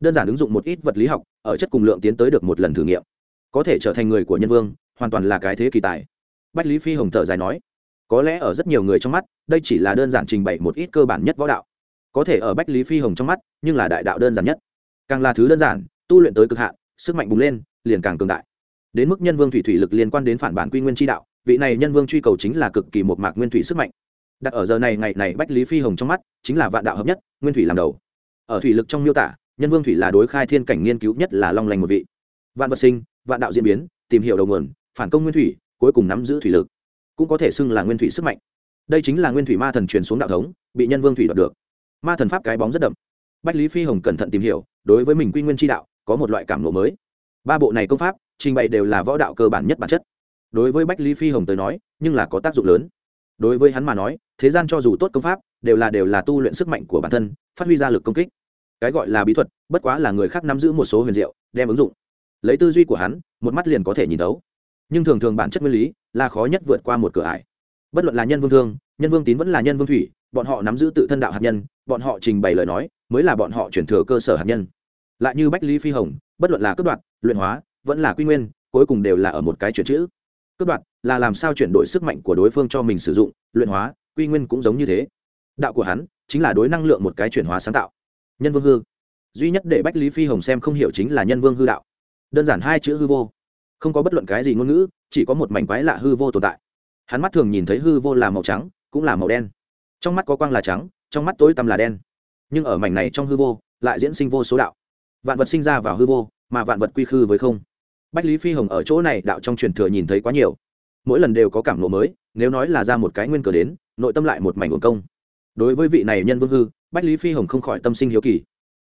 Đơn giản ứng dụng một ít vật lý học, ở chất cùng lượng tiến tới được một lần thử nghiệm. Có thể trở thành người của nhân vương hoàn toàn là cái thế kỳ tài. Bách lý phi hồng thở dài nói, có lẽ ở rất nhiều người trong mắt, đây chỉ là đơn giản trình bày một ít cơ bản nhất võ đạo. Có thể ở bách lý phi hồng trong mắt, nhưng là đại đạo đơn giản nhất. Càng là thứ đơn giản, tu luyện tới cực hạn, sức mạnh bùng lên, liền càng cường đại. Đến mức nhân vương thủy thủy lực liên quan đến phản bản quy nguyên tri đạo, vị này nhân vương truy cầu chính là cực kỳ một mạc nguyên thủy sức mạnh. Đặt ở giờ này ngày này bách lý phi hồng trong mắt, chính là vạn đạo hợp nhất, nguyên thủy làm đầu. Ở thủy lực trong miêu tả, nhân vương thủy là đối khai thiên cảnh nghiên cứu nhất là long lành một vị. Vạn vật sinh, vạn đạo diễn biến, tìm hiểu đầu nguồn phản công nguyên thủy, cuối cùng nắm giữ thủy lực, cũng có thể xưng là nguyên thủy sức mạnh. Đây chính là nguyên thủy ma thần truyền xuống đạo thống, bị nhân vương thủy đoạt được. Ma thần pháp cái bóng rất đậm. Bách lý phi hồng cẩn thận tìm hiểu, đối với mình quy nguyên tri đạo, có một loại cảm lộ mới. Ba bộ này công pháp, trình bày đều là võ đạo cơ bản nhất bản chất. Đối với bách lý phi hồng tới nói, nhưng là có tác dụng lớn. Đối với hắn mà nói, thế gian cho dù tốt công pháp, đều là đều là tu luyện sức mạnh của bản thân, phát huy ra lực công kích. Cái gọi là bí thuật, bất quá là người khác nắm giữ một số huyền diệu, đem ứng dụng. Lấy tư duy của hắn, một mắt liền có thể nhìn thấu nhưng thường thường bản chất nguyên lý là khó nhất vượt qua một cửa ải. Bất luận là nhân vương thương, nhân vương tín vẫn là nhân vương thủy, bọn họ nắm giữ tự thân đạo hạt nhân, bọn họ trình bày lời nói mới là bọn họ chuyển thừa cơ sở hạt nhân. Lại như bách lý phi hồng, bất luận là cướp đoạt, luyện hóa, vẫn là quy nguyên, cuối cùng đều là ở một cái chuyển chữ. Cướp đoạt là làm sao chuyển đổi sức mạnh của đối phương cho mình sử dụng, luyện hóa, quy nguyên cũng giống như thế. Đạo của hắn chính là đối năng lượng một cái chuyển hóa sáng tạo. Nhân vương hư. Duy nhất để bách lý phi hồng xem không hiểu chính là nhân vương hư đạo. Đơn giản hai chữ hư vô không có bất luận cái gì ngôn ngữ, chỉ có một mảnh quái lạ hư vô tồn tại. Hắn mắt thường nhìn thấy hư vô là màu trắng, cũng là màu đen. Trong mắt có quang là trắng, trong mắt tối tăm là đen. Nhưng ở mảnh này trong hư vô, lại diễn sinh vô số đạo. Vạn vật sinh ra vào hư vô, mà vạn vật quy khư với không. Bách lý phi hồng ở chỗ này đạo trong truyền thừa nhìn thấy quá nhiều. Mỗi lần đều có cảm nộ mới, nếu nói là ra một cái nguyên cờ đến, nội tâm lại một mảnh nguồn công. Đối với vị này nhân vương hư, bách lý phi hồng không khỏi tâm sinh hiếu kỳ.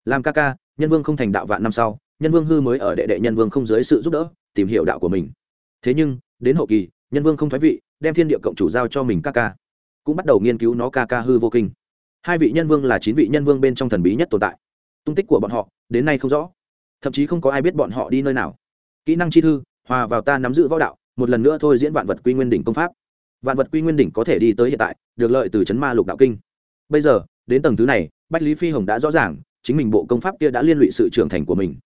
Làm ca ca, nhân vương không thành đạo vạn năm sau nhân vương hư mới ở đệ đệ nhân vương không dưới sự giúp đỡ, tìm hiểu đạo của mình. Thế nhưng, đến hậu kỳ, nhân vương không thoái vị, đem thiên địa cộng chủ giao cho mình ca ca. Cũng bắt đầu nghiên cứu nó ca ca hư vô kinh. Hai vị nhân vương là chín vị nhân vương bên trong thần bí nhất tồn tại. Tung tích của bọn họ, đến nay không rõ. Thậm chí không có ai biết bọn họ đi nơi nào. Kỹ năng chi thư, hòa vào ta nắm giữ võ đạo, một lần nữa thôi diễn vạn vật quy nguyên đỉnh công pháp. Vạn vật quy nguyên đỉnh có thể đi tới hiện tại, được lợi từ chấn ma lục đạo kinh. Bây giờ, đến tầng thứ này, bách lý phi hồng đã rõ ràng, chính mình bộ công pháp kia đã liên lụy sự trưởng thành của mình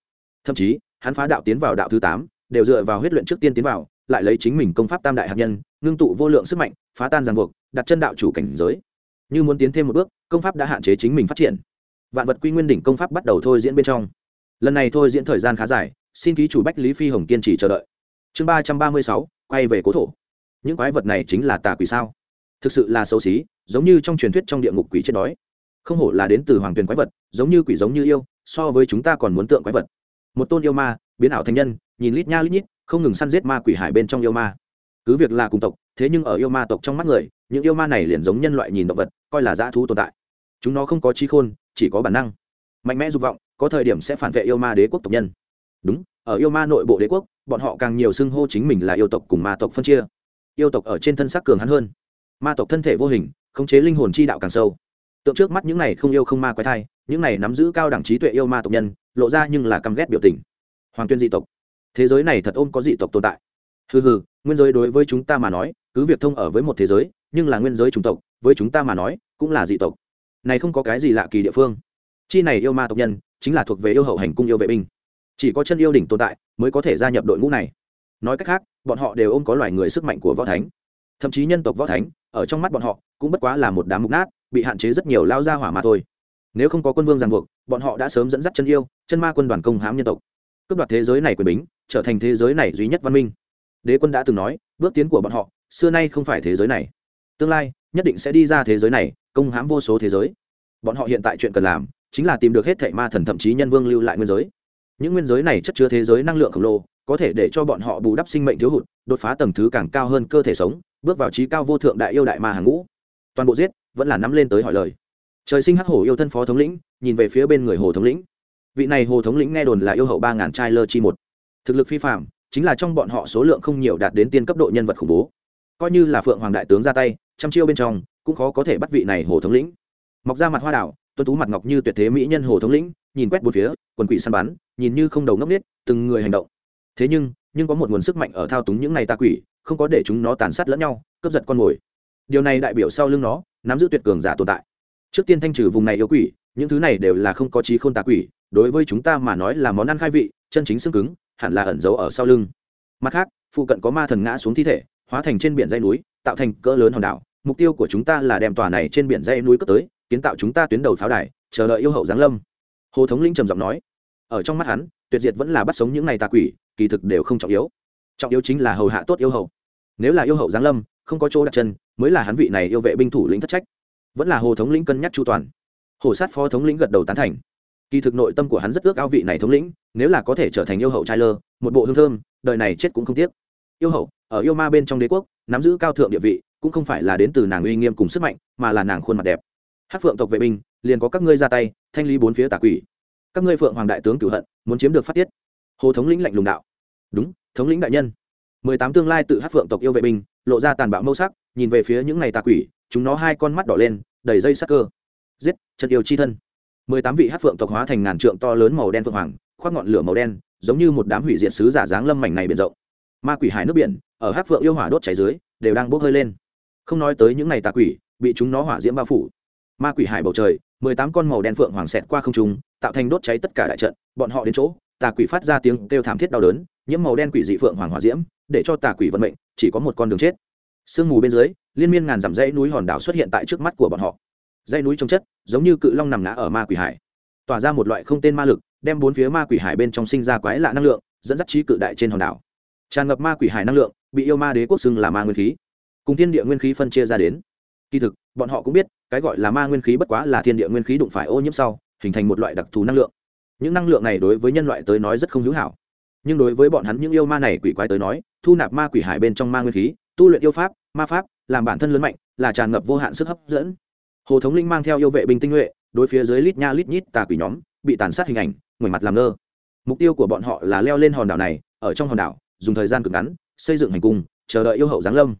thậm chí, hắn phá đạo tiến vào đạo thứ tám, đều dựa vào huyết luyện trước tiên tiến vào, lại lấy chính mình công pháp tam đại hạt nhân, ngưng tụ vô lượng sức mạnh, phá tan ràng buộc, đặt chân đạo chủ cảnh giới. Như muốn tiến thêm một bước, công pháp đã hạn chế chính mình phát triển. Vạn vật quy nguyên đỉnh công pháp bắt đầu thôi diễn bên trong. Lần này thôi diễn thời gian khá dài, xin ký chủ bách lý phi hồng kiên trì chờ đợi. Chương ba trăm ba mươi sáu, quay về cố thổ. Những quái vật này chính là tà quỷ sao? Thực sự là xấu xí, giống như trong truyền thuyết trong địa ngục quỷ chết đói. Không hổ là đến từ hoàng tuyền quái vật, giống như quỷ giống như yêu, so với chúng ta còn muốn tượng quái vật một tôn yêu ma, biến ảo thành nhân, nhìn lít nha lít nhít, không ngừng săn giết ma quỷ hải bên trong yêu ma. Cứ việc là cùng tộc, thế nhưng ở yêu ma tộc trong mắt người, những yêu ma này liền giống nhân loại nhìn động vật, coi là dã thú tồn tại. Chúng nó không có trí khôn, chỉ có bản năng. Mạnh mẽ dục vọng, có thời điểm sẽ phản vệ yêu ma đế quốc tộc nhân. Đúng, ở yêu ma nội bộ đế quốc, bọn họ càng nhiều xưng hô chính mình là yêu tộc cùng ma tộc phân chia. Yêu tộc ở trên thân xác cường hắn hơn. Ma tộc thân thể vô hình, khống chế linh hồn chi đạo càng sâu tượng trước mắt những này không yêu không ma quái thai, những này nắm giữ cao đẳng trí tuệ yêu ma tộc nhân, lộ ra nhưng là căm ghét biểu tình. Hoàng tuyên dị tộc. Thế giới này thật ôm có dị tộc tồn tại. Hừ hừ, nguyên giới đối với chúng ta mà nói, cứ việc thông ở với một thế giới, nhưng là nguyên giới chủng tộc, với chúng ta mà nói, cũng là dị tộc. Này không có cái gì lạ kỳ địa phương. Chi này yêu ma tộc nhân, chính là thuộc về yêu hậu hành cung yêu vệ binh. Chỉ có chân yêu đỉnh tồn tại, mới có thể gia nhập đội ngũ này. Nói cách khác, bọn họ đều ôm có loài người sức mạnh của võ thánh. Thậm chí nhân tộc võ thánh, ở trong mắt bọn họ, cũng bất quá là một đám mục nát bị hạn chế rất nhiều lao ra hỏa mà thôi. Nếu không có quân vương ràng buộc, bọn họ đã sớm dẫn dắt chân yêu, chân ma quân đoàn công hãm nhân tộc. Cướp đoạt thế giới này quyền bính, trở thành thế giới này duy nhất văn minh. Đế quân đã từng nói, bước tiến của bọn họ, xưa nay không phải thế giới này. Tương lai, nhất định sẽ đi ra thế giới này, công hãm vô số thế giới. Bọn họ hiện tại chuyện cần làm, chính là tìm được hết thệ ma thần thậm chí nhân vương lưu lại nguyên giới. Những nguyên giới này chất chứa thế giới năng lượng khổng lồ, có thể để cho bọn họ bù đắp sinh mệnh thiếu hụt, đột phá tầng thứ càng cao hơn cơ thể sống, bước vào trí cao vô thượng đại yêu đại ma hàng ngũ. Toàn bộ giết vẫn là nắm lên tới hỏi lời. Trời sinh hắc hổ yêu thân phó thống lĩnh, nhìn về phía bên người hồ thống lĩnh. Vị này hồ thống lĩnh nghe đồn là yêu hậu ba ngàn trai lơ chi một. Thực lực phi phạm chính là trong bọn họ số lượng không nhiều đạt đến tiên cấp độ nhân vật khủng bố. Coi như là phượng hoàng đại tướng ra tay, trăm chiêu bên trong, cũng khó có thể bắt vị này hồ thống lĩnh. Mọc ra mặt hoa đảo tuân tú mặt ngọc như tuyệt thế mỹ nhân hồ thống lĩnh, nhìn quét bốn phía, quần quỷ săn bắn, nhìn như không đầu ngốc nết từng người hành động. Thế nhưng nhưng có một nguồn sức mạnh ở thao túng những này ta quỷ, không có để chúng nó tàn sát lẫn nhau, cướp giật con mồi điều này đại biểu sau lưng nó, nắm giữ tuyệt cường giả tồn tại. Trước tiên thanh trừ vùng này yêu quỷ, những thứ này đều là không có trí không tà quỷ, đối với chúng ta mà nói là món ăn khai vị, chân chính xương cứng, hẳn là ẩn giấu ở sau lưng. Mặt khác, phụ cận có ma thần ngã xuống thi thể, hóa thành trên biển dây núi, tạo thành cỡ lớn hòn đảo. Mục tiêu của chúng ta là đem tòa này trên biển dây núi cất tới, kiến tạo chúng ta tuyến đầu pháo đài, chờ đợi yêu hậu giáng lâm. Hồ thống linh trầm giọng nói. Ở trong mắt hắn, tuyệt diệt vẫn là bắt sống những này tà quỷ, kỳ thực đều không trọng yếu. Trọng yếu chính là hầu hạ tốt yêu hậu. Nếu là yêu hậu giáng lâm không có chỗ đặt chân, mới là hắn vị này yêu vệ binh thủ lĩnh thất trách. Vẫn là hồ thống lĩnh cân nhắc chu toàn. Hồ sát phó thống lĩnh gật đầu tán thành. Kỳ thực nội tâm của hắn rất ước ao vị này thống lĩnh, nếu là có thể trở thành yêu hậu trai lơ, một bộ hương thơm, đời này chết cũng không tiếc. Yêu hậu, ở yêu ma bên trong đế quốc, nắm giữ cao thượng địa vị, cũng không phải là đến từ nàng uy nghiêm cùng sức mạnh, mà là nàng khuôn mặt đẹp. Hát phượng tộc vệ binh, liền có các ngươi ra tay, thanh lý bốn phía tà quỷ. Các ngươi phượng hoàng đại tướng cửu hận, muốn chiếm được phát tiết. Hồ thống lĩnh lạnh lùng đạo. Đúng, thống lĩnh đại nhân. Mười tám tương lai tự hát phượng tộc yêu vệ binh lộ ra tàn bạo mâu sắc, nhìn về phía những ngày tà quỷ, chúng nó hai con mắt đỏ lên, đầy dây sắc cơ. Giết, chân yêu chi thân. Mười tám vị hát phượng tộc hóa thành ngàn trượng to lớn màu đen phượng hoàng, khoác ngọn lửa màu đen, giống như một đám hủy diệt sứ giả dáng lâm mảnh này biển rộng. Ma quỷ hải nước biển, ở hát phượng yêu hỏa đốt cháy dưới, đều đang bốc hơi lên. Không nói tới những ngày tà quỷ, bị chúng nó hỏa diễm bao phủ. Ma quỷ hải bầu trời, mười tám con màu đen phượng hoàng xẹt qua không trung, tạo thành đốt cháy tất cả đại trận, bọn họ đến chỗ, tà quỷ phát ra tiếng kêu thảm thiết đau đớn, nhiễm màu đen quỷ dị phượng hoàng hỏa diễm, để cho tà quỷ vận mệnh chỉ có một con đường chết. Sương mù bên dưới, liên miên ngàn dặm dãy núi hòn đảo xuất hiện tại trước mắt của bọn họ. Dãy núi trong chất, giống như cự long nằm ngã ở ma quỷ hải. Tỏa ra một loại không tên ma lực, đem bốn phía ma quỷ hải bên trong sinh ra quái lạ năng lượng, dẫn dắt trí cự đại trên hòn đảo. Tràn ngập ma quỷ hải năng lượng, bị yêu ma đế quốc xưng là ma nguyên khí. Cùng thiên địa nguyên khí phân chia ra đến. Kỳ thực, bọn họ cũng biết, cái gọi là ma nguyên khí bất quá là thiên địa nguyên khí đụng phải ô nhiễm sau, hình thành một loại đặc thù năng lượng. Những năng lượng này đối với nhân loại tới nói rất không hữu hảo. Nhưng đối với bọn hắn những yêu ma này quỷ quái tới nói thu nạp ma quỷ hải bên trong ma nguyên khí, tu luyện yêu pháp, ma pháp, làm bản thân lớn mạnh, là tràn ngập vô hạn sức hấp dẫn. Hồ thống linh mang theo yêu vệ binh tinh nhuệ, đối phía dưới lít nha lít nhít tà quỷ nhóm, bị tàn sát hình ảnh, ngoảnh mặt làm ngơ. Mục tiêu của bọn họ là leo lên hòn đảo này, ở trong hòn đảo, dùng thời gian cực ngắn, xây dựng hành cung, chờ đợi yêu hậu giáng lâm.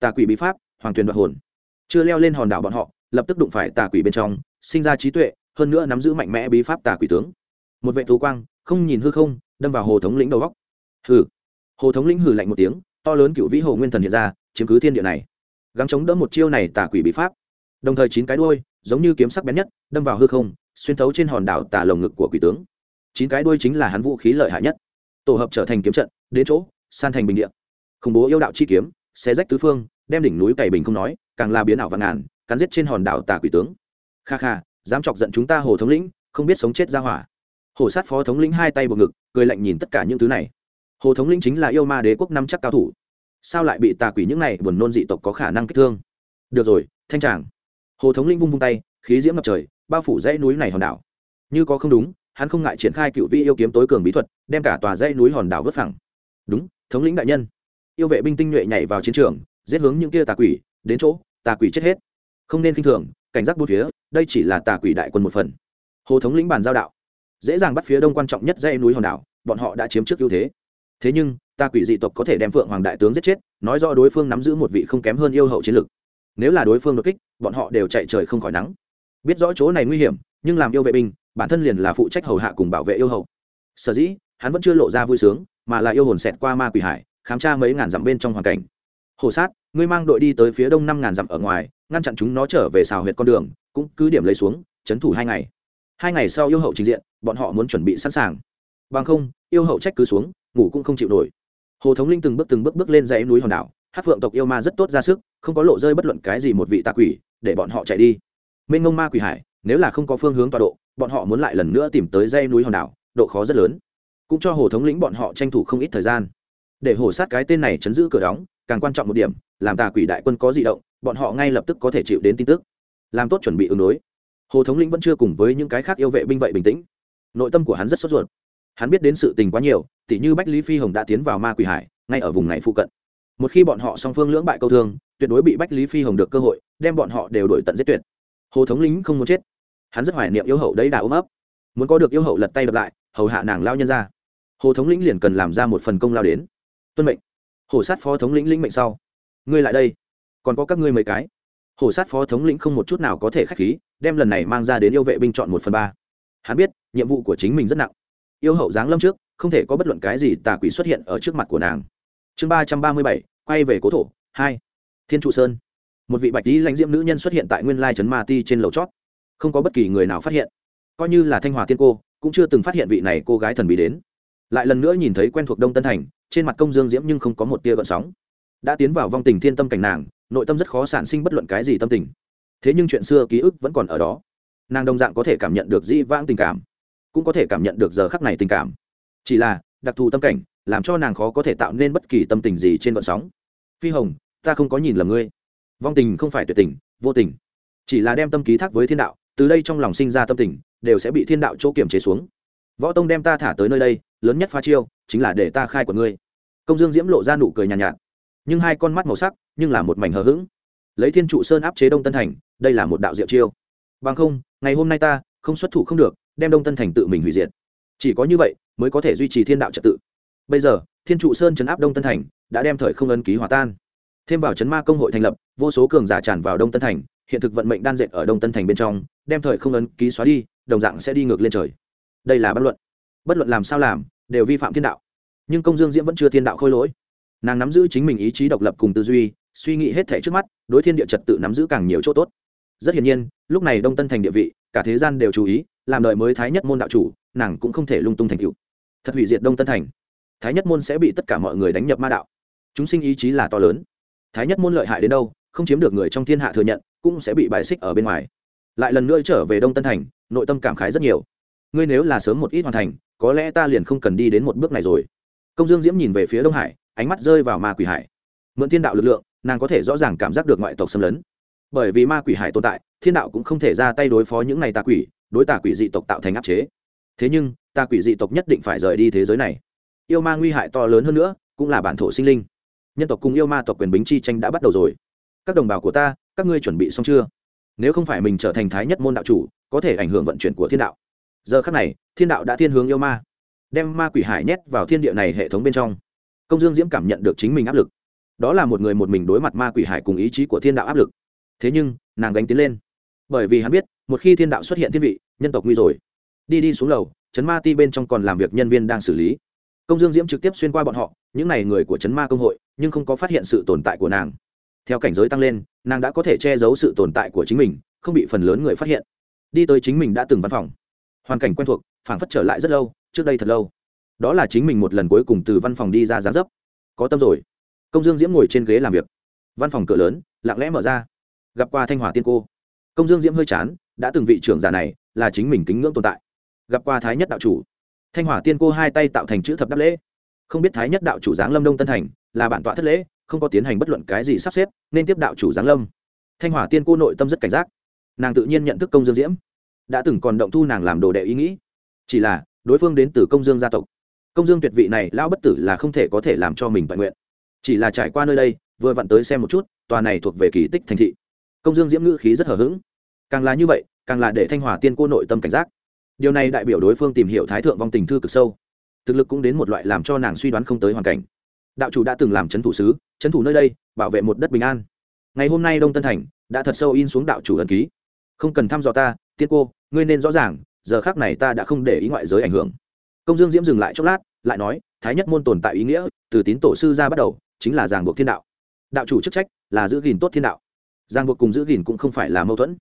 Tà quỷ bí pháp, hoàng tuyền đoạt hồn. Chưa leo lên hòn đảo bọn họ, lập tức đụng phải tà quỷ bên trong, sinh ra trí tuệ, hơn nữa nắm giữ mạnh mẽ bí pháp tà quỷ tướng. Một vệ thú quang, không nhìn hư không, đâm vào hồ thống lĩnh đầu góc hừ hồ thống lĩnh hừ lạnh một tiếng, to lớn cựu vĩ hồ nguyên thần hiện ra, chiếm cứ thiên địa này. Gắng chống đỡ một chiêu này tà quỷ bí pháp. Đồng thời chín cái đuôi, giống như kiếm sắc bén nhất, đâm vào hư không, xuyên thấu trên hòn đảo tà lồng ngực của quỷ tướng. Chín cái đuôi chính là hắn vũ khí lợi hại nhất. Tổ hợp trở thành kiếm trận, đến chỗ, san thành bình địa. Khủng bố yêu đạo chi kiếm, xé rách tứ phương, đem đỉnh núi cày bình không nói, càng là biến ảo vạn ngàn, cắn giết trên hòn đảo tà quỷ tướng. Kha kha, dám chọc giận chúng ta hồ thống lĩnh, không biết sống chết ra hỏa. Hồ sát phó thống lĩnh hai tay buộc ngực, cười lạnh nhìn tất cả những thứ này hồ thống lĩnh chính là yêu ma đế quốc năm chắc cao thủ. Sao lại bị tà quỷ những này buồn nôn dị tộc có khả năng kích thương? Được rồi, thanh tràng. Hồ thống lĩnh vung vung tay, khí diễm ngập trời, bao phủ dãy núi này hòn đảo. Như có không đúng, hắn không ngại triển khai cựu vi yêu kiếm tối cường bí thuật, đem cả tòa dãy núi hòn đảo vứt phẳng. Đúng, thống lĩnh đại nhân. Yêu vệ binh tinh nhuệ nhảy vào chiến trường, giết hướng những kia tà quỷ, đến chỗ, tà quỷ chết hết. Không nên k i n h thường, cảnh giác bút phía, đây chỉ là tà quỷ đại quân một phần. Hồ thống lĩnh bàn giao đạo. Dễ dàng bắt phía đông quan trọng nhất dãy núi hòn đảo, bọn họ đã chiếm trước ưu thế thế nhưng, ta quỷ dị tộc có thể đem phượng hoàng đại tướng giết chết, nói rõ đối phương nắm giữ một vị không kém hơn yêu hậu chiến lực. Nếu là đối phương đột kích, bọn họ đều chạy trời không khỏi nắng. Biết rõ chỗ này nguy hiểm, nhưng làm yêu vệ binh, bản thân liền là phụ trách hầu hạ cùng bảo vệ yêu hậu. Sở dĩ, hắn vẫn chưa lộ ra vui sướng, mà là yêu hồn xẹt qua ma quỷ hải, khám tra mấy ngàn dặm bên trong hoàn cảnh. Hồ sát, ngươi mang đội đi tới phía đông năm ngàn dặm ở ngoài, ngăn chặn chúng nó trở về xào huyệt con đường, cũng cứ điểm lấy xuống, chấn thủ hai ngày. Hai ngày sau yêu hậu trình diện, bọn họ muốn chuẩn bị sẵn sàng. Bằng không, yêu hậu trách cứ xuống ngủ cũng không chịu nổi. Hồ thống linh từng bước từng bước bước lên dãy núi hòn đảo hát phượng tộc yêu ma rất tốt ra sức, không có lộ rơi bất luận cái gì một vị tà quỷ, để bọn họ chạy đi. Mênh ngông ma quỷ hải, nếu là không có phương hướng tọa độ, bọn họ muốn lại lần nữa tìm tới dây núi hòn đảo, độ khó rất lớn. Cũng cho hồ thống lĩnh bọn họ tranh thủ không ít thời gian. Để hồ sát cái tên này chấn giữ cửa đóng, càng quan trọng một điểm, làm tà quỷ đại quân có di động, bọn họ ngay lập tức có thể chịu đến tin tức. Làm tốt chuẩn bị ứng đối. Hồ thống lĩnh vẫn chưa cùng với những cái khác yêu vệ binh vậy bình tĩnh. Nội tâm của hắn rất sốt ruột hắn biết đến sự tình quá nhiều, tỉ như bách lý phi hồng đã tiến vào ma quỷ hải, ngay ở vùng này phụ cận. Một khi bọn họ song phương lưỡng bại câu thương, tuyệt đối bị bách lý phi hồng được cơ hội, đem bọn họ đều đổi tận giết tuyệt. Hồ thống lính không muốn chết. Hắn rất hoài niệm yêu hậu đấy đã ôm ấp. Muốn có được yêu hậu lật tay đập lại, hầu hạ nàng lao nhân ra. Hồ thống lĩnh liền cần làm ra một phần công lao đến. Tuân mệnh. Hồ sát phó thống lĩnh lĩnh mệnh sau. Ngươi lại đây. Còn có các ngươi mấy cái. Hồ sát phó thống lĩnh không một chút nào có thể k h á c h khí, đem lần này mang ra đến yêu vệ binh chọn một phần ba. Hắn biết, nhiệm vụ của chính mình rất nặng yêu hậu giáng lâm trước, không thể có bất luận cái gì tà quỷ xuất hiện ở trước mặt của nàng. Chương ba trăm ba mươi bảy, quay về cố thổ, hai. Thiên trụ sơn. Một vị bạch lý lãnh diễm nữ nhân xuất hiện tại nguyên lai trấn ma ti trên lầu chót. Không có bất kỳ người nào phát hiện. Coi như là thanh hòa tiên cô, cũng chưa từng phát hiện vị này cô gái thần bí đến. Lại lần nữa nhìn thấy quen thuộc đông tân thành, trên mặt công dương diễm nhưng không có một tia gợn sóng. Đã tiến vào vong tình thiên tâm cảnh nàng, nội tâm rất khó sản sinh bất luận cái gì tâm tình. Thế nhưng chuyện xưa ký ức vẫn còn ở đó. Nàng đồng dạng có thể cảm nhận được dĩ vãng tình cảm cũng có thể cảm nhận được giờ khắc này tình cảm. Chỉ là đặc thù tâm cảnh làm cho nàng khó có thể tạo nên bất kỳ tâm tình gì trên vận sóng. Phi hồng ta không có nhìn lầm ngươi. Vong tình không phải tuyệt tình vô tình. Chỉ là đem tâm ký thác với thiên đạo từ đây trong lòng sinh ra tâm tình đều sẽ bị thiên đạo chỗ kiểm chế xuống. Võ tông đem ta thả tới nơi đây lớn nhất pha chiêu chính là để ta khai của ngươi. Công dương diễm lộ ra nụ cười nhàn nhạt, nhạt. Nhưng hai con mắt màu sắc nhưng là một mảnh hờ hững. Lấy thiên trụ sơn áp chế đông tân thành đây là một đạo diệu chiêu. Bằng không ngày hôm nay ta không xuất thủ không được đem đông tân thành tự mình hủy diệt. Chỉ có như vậy mới có thể duy trì thiên đạo trật tự. Bây giờ, thiên trụ sơn chấn áp đông tân thành đã đem thời không ấn ký hòa tan. Thêm vào chấn ma công hội thành lập, vô số cường giả tràn vào đông tân thành, hiện thực vận mệnh đan dệt ở đông tân thành bên trong, đem thời không ấn ký xóa đi, đồng dạng sẽ đi ngược lên trời. Đây là bất luận. Bất luận làm sao làm, đều vi phạm thiên đạo. Nhưng công dương diễm vẫn chưa thiên đạo khôi lỗi. Nàng nắm giữ chính mình ý chí độc lập cùng tư duy, suy nghĩ hết thể trước mắt, đối thiên địa trật tự nắm giữ càng nhiều chỗ tốt. Rất hiển nhiên, lúc này đông tân thành địa vị, cả thế gian đều chú ý làm đời mới thái nhất môn đạo chủ, nàng cũng không thể lung tung thành cựu thật hủy diệt đông tân thành. Thái nhất môn sẽ bị tất cả mọi người đánh nhập ma đạo. Chúng sinh ý chí là to lớn. Thái nhất môn lợi hại đến đâu, không chiếm được người trong thiên hạ thừa nhận, cũng sẽ bị bài xích ở bên ngoài. Lại lần nữa trở về đông tân thành, nội tâm cảm khái rất nhiều. Ngươi nếu là sớm một ít hoàn thành, có lẽ ta liền không cần đi đến một bước này rồi. Công dương diễm nhìn về phía đông hải, ánh mắt rơi vào ma quỷ hải. Mượn thiên đạo lực lượng, nàng có thể rõ ràng cảm giác được ngoại tộc xâm lấn. Bởi vì ma quỷ hải tồn tại, thiên đạo cũng không thể ra tay đối phó những này tà quỷ đối tà quỷ dị tộc tạo thành áp chế. Thế nhưng, tà quỷ dị tộc nhất định phải rời đi thế giới này. Yêu ma nguy hại to lớn hơn nữa, cũng là bản thổ sinh linh. Nhân tộc cùng yêu ma tộc quyền bính chi tranh đã bắt đầu rồi. Các đồng bào của ta, các ngươi chuẩn bị xong chưa? Nếu không phải mình trở thành thái nhất môn đạo chủ, có thể ảnh hưởng vận chuyển của thiên đạo. Giờ khắc này, thiên đạo đã thiên hướng yêu ma, đem ma quỷ hải nhét vào thiên địa này hệ thống bên trong. Công dương diễm cảm nhận được chính mình áp lực. Đó là một người một mình đối mặt ma quỷ hải cùng ý chí của thiên đạo áp lực. Thế nhưng, nàng gánh tiến lên. Bởi vì hắn biết, một khi thiên đạo xuất hiện thiên vị nhân tộc nguy rồi. Đi đi xuống lầu chấn ma ti bên trong còn làm việc nhân viên đang xử lý. Công dương diễm trực tiếp xuyên qua bọn họ, những n à y người của chấn ma công hội, nhưng không có phát hiện sự tồn tại của nàng. Theo cảnh giới tăng lên, nàng đã có thể che giấu sự tồn tại của chính mình, không bị phần lớn người phát hiện. Đi tới chính mình đã từng văn phòng. Hoàn cảnh quen thuộc, phảng phất trở lại rất lâu, trước đây thật lâu. Đó là chính mình một lần cuối cùng từ văn phòng đi ra giá dấp. Có tâm rồi. Công dương diễm ngồi trên ghế làm việc. Văn phòng cửa lớn, lặng lẽ mở ra. Gặp qua thanh hòa tiên cô. Công dương diễm hơi chán, đã từng vị trưởng giả này là chính mình kính ngưỡng tồn tại. Gặp qua thái nhất đạo chủ. Thanh hỏa tiên cô hai tay tạo thành chữ thập đáp lễ. Không biết thái nhất đạo chủ giáng lâm đông tân thành là bản tọa thất lễ, không có tiến hành bất luận cái gì sắp xếp, nên tiếp đạo chủ giáng lâm. Thanh hỏa tiên cô nội tâm rất cảnh giác. Nàng tự nhiên nhận thức công dương diễm. Đã từng còn động thu nàng làm đồ đệ ý nghĩ. Chỉ là, đối phương đến từ công dương gia tộc. Công dương tuyệt vị này, lão bất tử là không thể có thể làm cho mình toàn nguyện. Chỉ là trải qua nơi đây, vừa vặn tới xem một chút, tòa này thuộc về kỳ tích thành thị. Công dương diễm ngữ khí rất hở h ữ g càng là như vậy càng là để thanh hòa tiên cô nội tâm cảnh giác. Điều này đại biểu đối phương tìm hiểu thái thượng vong tình thư cực sâu. Thực lực cũng đến một loại làm cho nàng suy đoán không tới hoàn cảnh. Đạo chủ đã từng làm c h ấ n thủ sứ c h ấ n thủ nơi đây, bảo vệ một đất bình an. Ngày hôm nay đông tân thành đã thật sâu in xuống đạo chủ ẩn ký. Không cần thăm dò ta, tiên cô, ngươi nên rõ ràng, giờ khác này ta đã không để ý ngoại giới ảnh hưởng. Công dương diễm dừng lại chốc lát, lại nói, thái nhất môn tồn tại ý nghĩa, từ tín tổ sư ra bắt đầu, chính là giảng buộc thiên đạo. Đạo chủ chức trách là giữ gìn tốt thiên đạo. Giang buộc cùng giữ gìn cũng không phải là mâu thuẫn.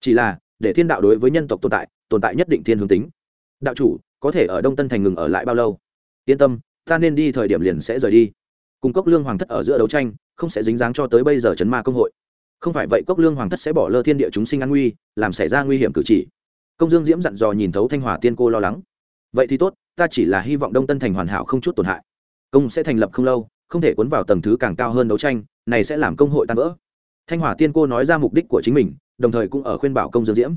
Chỉ là để thiên đạo đối với nhân tộc tồn tại tồn tại nhất định thiên hướng tính. Đạo chủ, có thể ở đông tân thành ngừng ở lại bao lâu? Yên tâm, ta nên đi thời điểm liền sẽ rời đi. Cùng cốc lương hoàng thất ở giữa đấu tranh, không sẽ dính dáng cho tới bây giờ chấn ma công hội. Không phải vậy cốc lương hoàng thất sẽ bỏ lơ thiên địa chúng sinh an nguy, làm xảy ra nguy hiểm cử chỉ. Công dương diễm dặn dò nhìn thấu thanh hòa tiên cô lo lắng. Vậy thì tốt, ta chỉ là hy vọng đông tân thành hoàn hảo không chút tổn hại. Công sẽ thành lập không lâu, không thể cuốn vào tầng thứ càng cao hơn đấu tranh, này sẽ làm công hội tan vỡ. Thanh hòa tiên cô nói ra mục đích của chính mình đồng thời cũng ở khuyên bảo công dương diễm.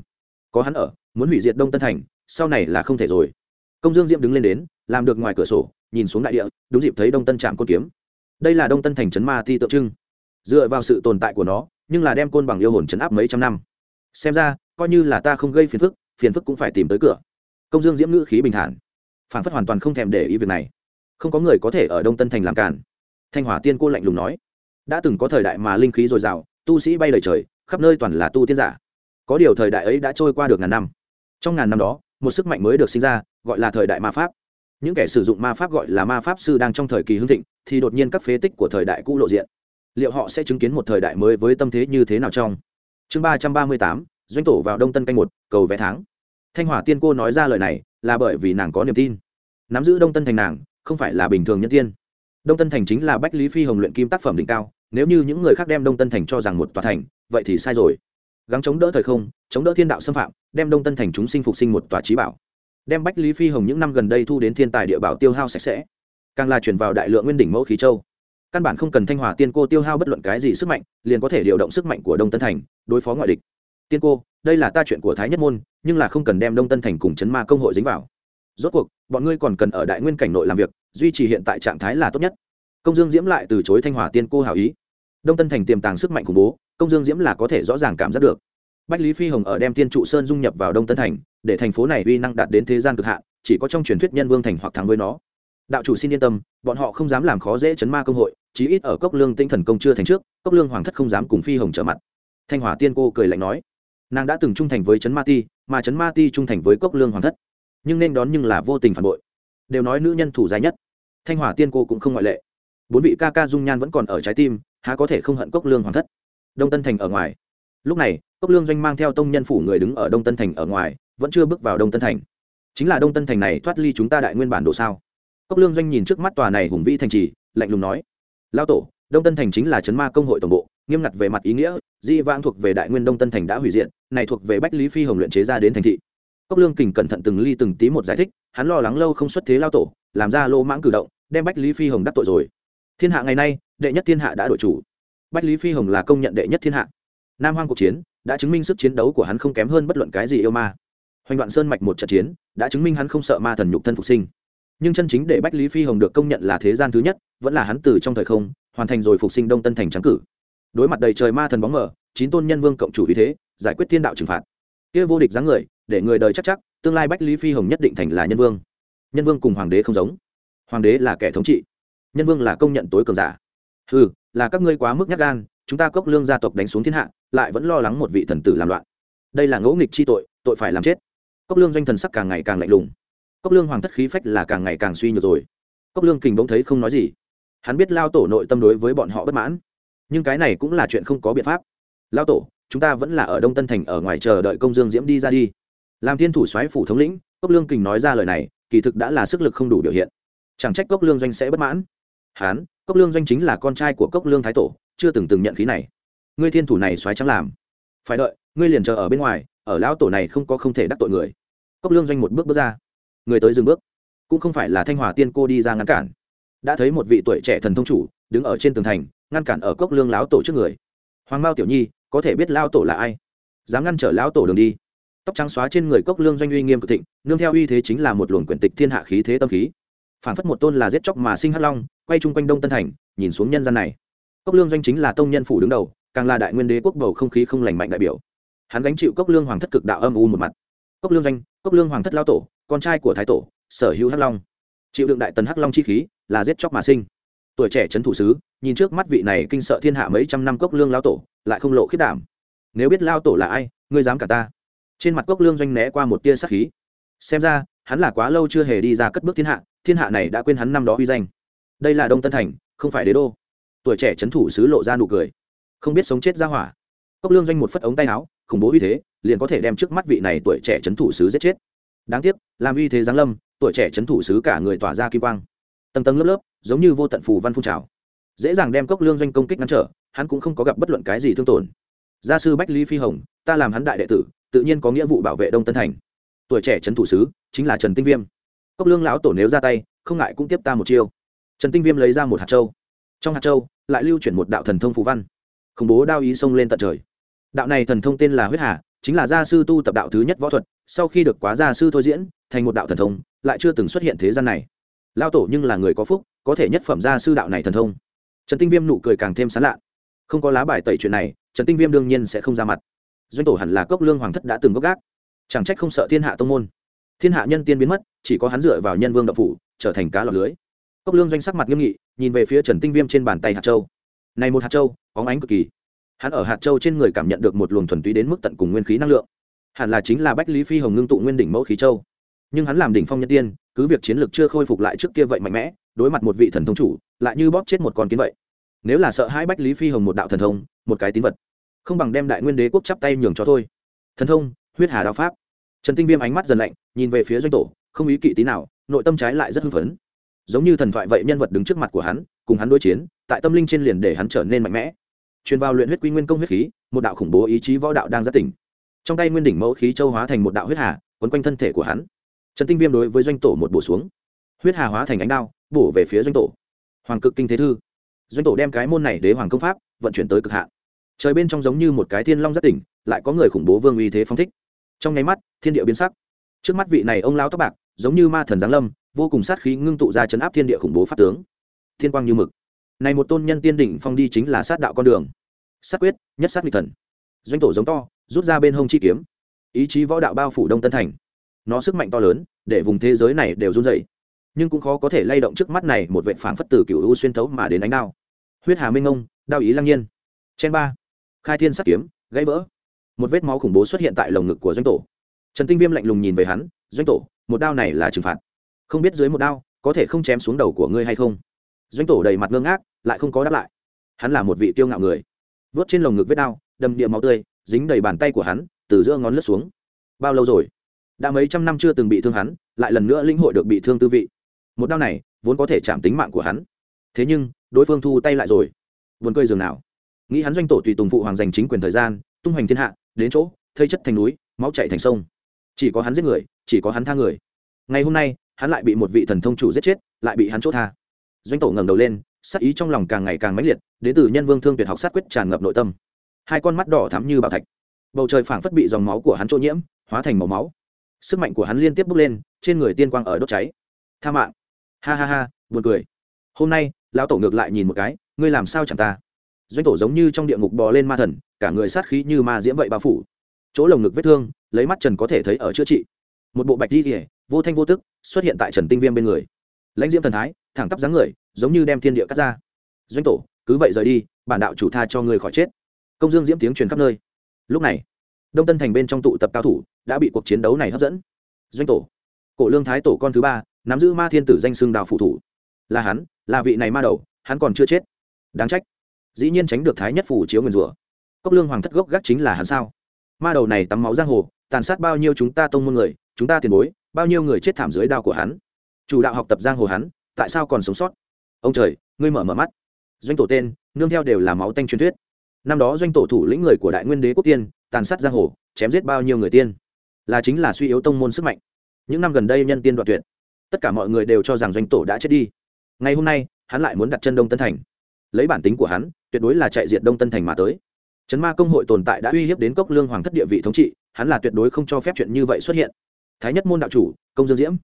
Có hắn ở, muốn hủy diệt đông tân thành, sau này là không thể rồi. Công dương diễm đứng lên đến, làm được ngoài cửa sổ, nhìn xuống đại địa, đúng dịp thấy đông tân trạm côn kiếm. Đây là đông tân thành trấn ma ti tượng trưng. Dựa vào sự tồn tại của nó, nhưng là đem côn bằng yêu hồn chấn áp mấy trăm năm. Xem ra, coi như là ta không gây phiền phức phiền phức cũng phải tìm tới cửa. Công dương diễm ngữ khí bình thản. Phản phất hoàn toàn không thèm để ý việc này. Không có người có thể ở đông tân thành làm cản thanh hỏa tiên cô lạnh lùng nói. Đã từng có thời đại mà linh khí dồi dào, tu sĩ bay lời trời khắp nơi toàn là tu tiên giả. Có điều thời đại ấy đã trôi qua được ngàn năm. Trong ngàn năm đó, một sức mạnh mới được sinh ra, gọi là thời đại ma pháp. Những kẻ sử dụng ma pháp gọi là ma pháp sư đang trong thời kỳ hưng thịnh, thì đột nhiên các phế tích của thời đại cũ lộ diện. Liệu họ sẽ chứng kiến một thời đại mới với tâm thế như thế nào trong? Chương ba trăm ba mươi tám, doanh tổ vào đông tân canh một, cầu vé tháng. Thanh hỏa tiên cô nói ra lời này là bởi vì nàng có niềm tin. Nắm giữ đông tân thành nàng không phải là bình thường nhân tiên. Đông tân thành chính là bách lý phi hồng luyện kim tác phẩm đỉnh cao nếu như những người khác đem đông tân thành cho rằng một tòa thành, vậy thì sai rồi. Gắng chống đỡ thời không, chống đỡ thiên đạo xâm phạm, đem đông tân thành chúng sinh phục sinh một tòa trí bảo. Đem bách lý phi hồng những năm gần đây thu đến thiên tài địa bảo tiêu hao sạch sẽ. Càng là chuyển vào đại lượng nguyên đỉnh mẫu khí châu. Căn bản không cần thanh hòa tiên cô tiêu hao bất luận cái gì sức mạnh, liền có thể điều động sức mạnh của đông tân thành, đối phó ngoại địch. Tiên cô, đây là ta chuyện của thái nhất môn, nhưng là không cần đem đông tân thành cùng chấn ma công hội dính vào. Rốt cuộc, bọn ngươi còn cần ở đại nguyên cảnh nội làm việc, duy trì hiện tại trạng thái là tốt nhất. Công dương diễm lại từ chối thanh hòa tiên cô hảo ý đông tân thành tiềm tàng sức mạnh khủng bố, công dương diễm là có thể rõ ràng cảm giác được. Bách lý phi hồng ở đem tiên trụ sơn dung nhập vào đông tân thành, để thành phố này uy năng đạt đến thế gian cực hạn, chỉ có trong truyền thuyết nhân vương thành hoặc thắng với nó. Đạo chủ xin yên tâm, bọn họ không dám làm khó dễ chấn ma công hội, chí ít ở cốc lương tinh thần công chưa thành trước, cốc lương hoàng thất không dám cùng phi hồng trở mặt. Thanh hỏa tiên cô cười lạnh nói, nàng đã từng trung thành với chấn ma ti, mà chấn ma ti trung thành với cốc lương hoàng thất. Nhưng nên đón nhưng là vô tình phản bội. Đều nói nữ nhân thủ dài nhất. Thanh hỏa tiên cô cũng không ngoại lệ. Bốn vị ca ca dung nhan vẫn còn ở trái tim há có thể không hận cốc lương hoàng thất? Đông tân thành ở ngoài. Lúc này, cốc lương doanh mang theo tông nhân phủ người đứng ở đông tân thành ở ngoài, vẫn chưa bước vào đông tân thành. Chính là đông tân thành này thoát ly chúng ta đại nguyên bản đồ sao? Cốc lương doanh nhìn trước mắt tòa này hùng vĩ thành trì, lạnh lùng nói. Lao tổ, đông tân thành chính là chấn ma công hội tổng bộ, nghiêm ngặt về mặt ý nghĩa, di vãng thuộc về đại nguyên đông tân thành đã hủy diện này thuộc về bách lý phi hồng luyện chế ra đến thành thị. Cốc lương kình cẩn thận từng ly từng tí một giải thích, hắn lo lắng lâu không xuất thế lao tổ, làm ra lô mãng cử động, đem bách lý phi hồng đắc tội rồi thiên hạ ngày nay, đệ nhất thiên hạ đã đổi chủ. Bách lý phi hồng là công nhận đệ nhất thiên hạ. Nam hoang cuộc chiến đã chứng minh sức chiến đấu của hắn không kém hơn bất luận cái gì yêu ma. Hoành đoạn sơn mạch một trận chiến đã chứng minh hắn không sợ ma thần nhục thân phục sinh. Nhưng chân chính để bách lý phi hồng được công nhận là thế gian thứ nhất, vẫn là hắn từ trong thời không, hoàn thành rồi phục sinh đông tân thành trắng cử. Đối mặt đầy trời ma thần bóng mờ, chín tôn nhân vương cộng chủ ý thế, giải quyết thiên đạo trừng phạt. Kia vô địch dáng người, để người đời chắc chắc, tương lai bách lý phi hồng nhất định thành là nhân vương. Nhân vương cùng hoàng đế không giống. Hoàng đế là kẻ thống trị nhân vương là công nhận tối cường giả. Ừ là các ngươi quá mức nhát gan, chúng ta cốc lương gia tộc đánh xuống thiên hạ, lại vẫn lo lắng một vị thần tử làm loạn. Đây là ngẫu nghịch chi tội tội phải làm chết. Cốc lương doanh thần sắc càng ngày càng lạnh lùng. Cốc lương hoàng thất khí phách là càng ngày càng suy nhược rồi. Cốc lương kình bỗng thấy không nói gì. Hắn biết lao tổ nội tâm đối với bọn họ bất mãn. Nhưng cái này cũng là chuyện không có biện pháp. Lao tổ, chúng ta vẫn là ở đông tân thành ở ngoài chờ đợi công dương diễm đi ra đi. Làm thiên thủ soái phủ thống lĩnh, cốc lương kình nói ra lời này, kỳ thực đã là sức lực không đủ biểu hiện. Chẳng trách cốc lương doanh sẽ bất mãn hán, cốc lương doanh chính là con trai của cốc lương thái tổ, chưa từng từng nhận khí này. Ngươi thiên thủ này soái trắng làm. Phải đợi, ngươi liền chờ ở bên ngoài, ở lão tổ này không có không thể đắc tội người. Cốc lương doanh một bước bước ra. Người tới dừng bước. Cũng không phải là thanh hòa tiên cô đi ra ngăn cản. Đã thấy một vị tuổi trẻ thần thông chủ, đứng ở trên tường thành, ngăn cản ở cốc lương lão tổ trước người. Hoàng mao tiểu nhi, có thể biết lao tổ là ai? Dám ngăn trở lão tổ đường đi. Tóc trắng xóa trên người cốc lương doanh uy nghiêm cực thịnh, nương theo uy thế chính là một luồng quyển tịch thiên hạ khí thế tâm khí phản phất một tôn là giết chóc mà sinh hắc long, quay chung quanh đông tân thành, nhìn xuống nhân gian này. Cốc lương doanh chính là tông nhân phủ đứng đầu, càng là đại nguyên đế quốc bầu không khí không lành mạnh đại biểu. Hắn gánh chịu cốc lương hoàng thất cực đạo âm u một mặt. Cốc lương doanh, cốc lương hoàng thất lao tổ, con trai của thái tổ, sở hữu hắc long. Chịu đựng đại tần hắc long chi khí, là giết chóc mà sinh. Tuổi trẻ trấn thủ sứ, nhìn trước mắt vị này kinh sợ thiên hạ mấy trăm năm cốc lương lao tổ, lại không lộ khiết đảm. Nếu biết lao tổ là ai, ngươi dám cả ta. Trên mặt cốc lương doanh né qua một tia sắc khí. Xem ra, hắn là quá lâu chưa hề đi ra cất bước thiên hạ thiên hạ này đã quên hắn năm đó uy danh. Đây là đông tân thành, không phải đế đô. Tuổi trẻ trấn thủ sứ lộ ra nụ cười. Không biết sống chết ra hỏa. Cốc lương doanh một phất ống tay áo, khủng bố uy thế, liền có thể đem trước mắt vị này tuổi trẻ trấn thủ sứ giết chết. Đáng tiếc, làm uy thế giáng lâm, tuổi trẻ trấn thủ sứ cả người tỏa ra kim quang. Tầng tầng lớp lớp, giống như vô tận phù văn phun trào. Dễ dàng đem cốc lương doanh công kích ngăn trở, hắn cũng không có gặp bất luận cái gì thương tổn. Gia sư bách lý phi hồng, ta làm hắn đại đệ tử, tự nhiên có nghĩa vụ bảo vệ đông tân thành. Tuổi trẻ trấn thủ sứ chính là trần tinh viêm cốc lương lão tổ nếu ra tay, không ngại cũng tiếp ta một chiêu. Trần tinh viêm lấy ra một hạt châu. Trong hạt châu, lại lưu chuyển một đạo thần thông phù văn. Khủng bố đao ý xông lên tận trời. Đạo này thần thông tên là huyết hà, chính là gia sư tu tập đạo thứ nhất võ thuật, sau khi được quá gia sư thôi diễn, thành một đạo thần thông, lại chưa từng xuất hiện thế gian này. Lao tổ nhưng là người có phúc, có thể nhất phẩm gia sư đạo này thần thông. Trần tinh viêm nụ cười càng thêm sán lạ. Không có lá bài tẩy chuyện này, trần tinh viêm đương nhiên sẽ không ra mặt. Doanh tổ hẳn là cốc lương hoàng thất đã từng gốc gác. Chẳng trách không sợ thiên hạ tông môn thiên hạ nhân tiên biến mất, chỉ có hắn dựa vào nhân vương đậu phủ, trở thành cá lọc lưới. Cốc lương doanh sắc mặt nghiêm nghị, nhìn về phía trần tinh viêm trên bàn tay hạt châu. Này một hạt châu, óng ánh cực kỳ. Hắn ở hạt châu trên người cảm nhận được một luồng thuần túy đến mức tận cùng nguyên khí năng lượng. Hẳn là chính là bách lý phi hồng ngưng tụ nguyên đỉnh mẫu khí châu. Nhưng hắn làm đỉnh phong nhân tiên, cứ việc chiến lược chưa khôi phục lại trước kia vậy mạnh mẽ, đối mặt một vị thần thông chủ, lại như bóp chết một con kiến vậy. Nếu là sợ hai bách lý phi hồng một đạo thần thông, một cái tín vật, không bằng đem đại nguyên đế quốc chắp tay nhường cho thôi. Thần thông, huyết hà đạo pháp trần tinh viêm ánh mắt dần lạnh, nhìn về phía doanh tổ, không ý kỵ tí nào, nội tâm trái lại rất hưng phấn. Giống như thần thoại vậy nhân vật đứng trước mặt của hắn, cùng hắn đối chiến, tại tâm linh trên liền để hắn trở nên mạnh mẽ. Truyền vào luyện huyết quy nguyên công huyết khí, một đạo khủng bố ý chí võ đạo đang rất tỉnh. Trong tay nguyên đỉnh mẫu khí châu hóa thành một đạo huyết hà, quấn quanh thân thể của hắn. Trần tinh viêm đối với doanh tổ một bổ xuống. Huyết hà hóa thành ánh đao, bổ về phía doanh tổ. Hoàng cực kinh thế thư. Doanh tổ đem cái môn này đế hoàng công pháp vận chuyển tới cực hạn. Trời bên trong giống như một cái thiên long rất tỉnh, lại có người khủng bố vương uy thế phong thích trong nháy mắt, thiên địa biến sắc. Trước mắt vị này ông lao tóc bạc, giống như ma thần giáng lâm, vô cùng sát khí ngưng tụ ra chấn áp thiên địa khủng bố pháp tướng. Thiên quang như mực. Này một tôn nhân tiên đỉnh phong đi chính là sát đạo con đường. Sát quyết, nhất sát nghịch thần. Doanh tổ giống to, rút ra bên hông chi kiếm. Ý chí võ đạo bao phủ đông tân thành. Nó sức mạnh to lớn, để vùng thế giới này đều run dậy nhưng cũng khó có thể lay động trước mắt này một vệ phản phất từ cựu u xuyên thấu mà đến ánh đao. Huyết hà minh ông, đao ý lăng nhiên. Chen ba. Khai thiên sát kiếm, gãy vỡ một vết máu khủng bố xuất hiện tại lồng ngực của doanh tổ. Trần tinh viêm lạnh lùng nhìn về hắn, doanh tổ, một đao này là trừng phạt. Không biết dưới một đao, có thể không chém xuống đầu của ngươi hay không? Doanh tổ đầy mặt ngơ ngác, lại không có đáp lại. Hắn là một vị tiêu ngạo người. Vớt trên lồng ngực vết đao, đầm địa máu tươi, dính đầy bàn tay của hắn, từ giữa ngón lướt xuống. Bao lâu rồi? Đã mấy trăm năm chưa từng bị thương hắn, lại lần nữa linh hội được bị thương tư vị. Một đao này, vốn có thể chạm tính mạng của hắn. Thế nhưng, đối phương thu tay lại rồi. Vườn cười giường nào. Nghĩ hắn doanh tổ tùy tùng phụ hoàng giành chính quyền thời gian, tung hoành thiên hạ đến chỗ, thây chất thành núi, máu chạy thành sông. Chỉ có hắn giết người, chỉ có hắn tha người. Ngày hôm nay, hắn lại bị một vị thần thông chủ giết chết, lại bị hắn chốt tha. Doanh tổ ngẩng đầu lên, sắc ý trong lòng càng ngày càng mãnh liệt, đến từ nhân vương thương tuyệt học sát quyết tràn ngập nội tâm. Hai con mắt đỏ thắm như bảo thạch. Bầu trời phảng phất bị dòng máu của hắn trôi nhiễm, hóa thành màu máu. Sức mạnh của hắn liên tiếp bốc lên, trên người tiên quang ở đốt cháy. Tha mạng. Ha ha ha, buồn cười. Hôm nay, lão tổ ngược lại nhìn một cái, ngươi làm sao chẳng ta? Doanh tổ giống như trong địa ngục bò lên ma thần, cả người sát khí như ma diễm vậy bao phủ. Chỗ lồng ngực vết thương, lấy mắt trần có thể thấy ở chữa trị. Một bộ bạch di kỉa vô thanh vô tức, xuất hiện tại trần tinh viêm bên người. Lãnh diễm thần thái, thẳng tắp dáng người, giống như đem thiên địa cắt ra. Doanh tổ, cứ vậy rời đi, bản đạo chủ tha cho người khỏi chết. Công dương diễm tiếng truyền khắp nơi. Lúc này, đông tân thành bên trong tụ tập cao thủ, đã bị cuộc chiến đấu này hấp dẫn. Doanh tổ, cổ lương thái tổ con thứ ba, nắm giữ ma thiên tử danh xương đào phụ thủ. Là hắn, là vị này ma đầu, hắn còn chưa chết. Đáng trách dĩ nhiên tránh được thái nhất phủ chiếu nguyền rủa. Cốc lương hoàng thất gốc gác chính là hắn sao? Ma đầu này tắm máu giang hồ, tàn sát bao nhiêu chúng ta tông môn người, chúng ta tiền bối, bao nhiêu người chết thảm dưới đao của hắn. Chủ đạo học tập giang hồ hắn, tại sao còn sống sót? Ông trời, ngươi mở mở mắt. Doanh tổ tên, nương theo đều là máu tanh truyền thuyết. Năm đó doanh tổ thủ lĩnh người của đại nguyên đế quốc tiên, tàn sát giang hồ, chém giết bao nhiêu người tiên? Là chính là suy yếu tông môn sức mạnh. Những năm gần đây nhân tiên đoạn tuyệt. Tất cả mọi người đều cho rằng doanh tổ đã chết đi. Ngày hôm nay, hắn lại muốn đặt chân đông tân thành. Lấy bản tính của hắn tuyệt đối là chạy diệt đông tân thành mà tới. Trấn ma công hội tồn tại đã uy hiếp đến cốc lương hoàng thất địa vị thống trị, hắn là tuyệt đối không cho phép chuyện như vậy xuất hiện. Thái nhất môn đạo chủ, công dương diễm.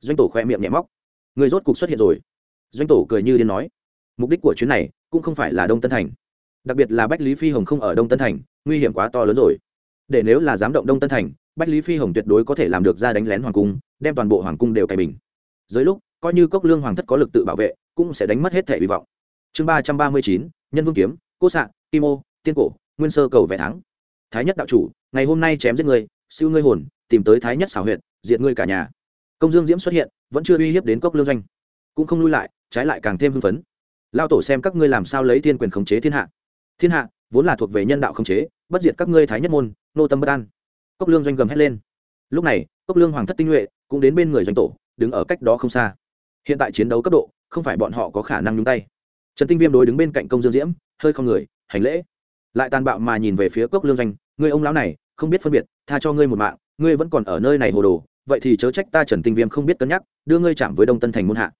Doanh tổ khoe miệng nhẹ móc. Người rốt cục xuất hiện rồi. Doanh tổ cười như điên nói. Mục đích của chuyến này cũng không phải là đông tân thành. Đặc biệt là bách lý phi hồng không ở đông tân thành, nguy hiểm quá to lớn rồi. Để nếu là dám động đông tân thành, bách lý phi hồng tuyệt đối có thể làm được ra đánh lén hoàng cung, đem toàn bộ hoàng cung đều cày bình. Dưới lúc, coi như cốc lương hoàng thất có lực tự bảo vệ, cũng sẽ đánh mất hết thể hy vọng. Chương ba trăm ba mươi chín nhân vương kiếm, cô xạ kim ô, tiên cổ, nguyên sơ cầu vẻ thắng. Thái nhất đạo chủ, ngày hôm nay chém giết người siêu ngươi hồn, tìm tới thái nhất xảo huyện diện ngươi cả nhà. Công dương diễm xuất hiện, vẫn chưa uy hiếp đến cốc lương doanh. Cũng không lui lại, trái lại càng thêm hưng phấn. Lao tổ xem các ngươi làm sao lấy thiên quyền khống chế thiên hạ. Thiên hạ, vốn là thuộc về nhân đạo khống chế, bất diệt các ngươi thái nhất môn, nô tâm bất an. Cốc lương doanh gầm hét lên. Lúc này, cốc lương hoàng thất tinh nhuệ cũng đến bên người doanh tổ, đứng ở cách đó không xa. Hiện tại chiến đấu cấp độ, không phải bọn họ có khả năng nhúng tay trần tinh viêm đối đứng bên cạnh công dương diễm, hơi không người, hành lễ. Lại tàn bạo mà nhìn về phía cốc lương doanh người ông lão này, không biết phân biệt, tha cho ngươi một mạng, ngươi vẫn còn ở nơi này hồ đồ, vậy thì chớ trách ta trần tinh viêm không biết cân nhắc, đưa ngươi chạm với đông tân thành môn hạ.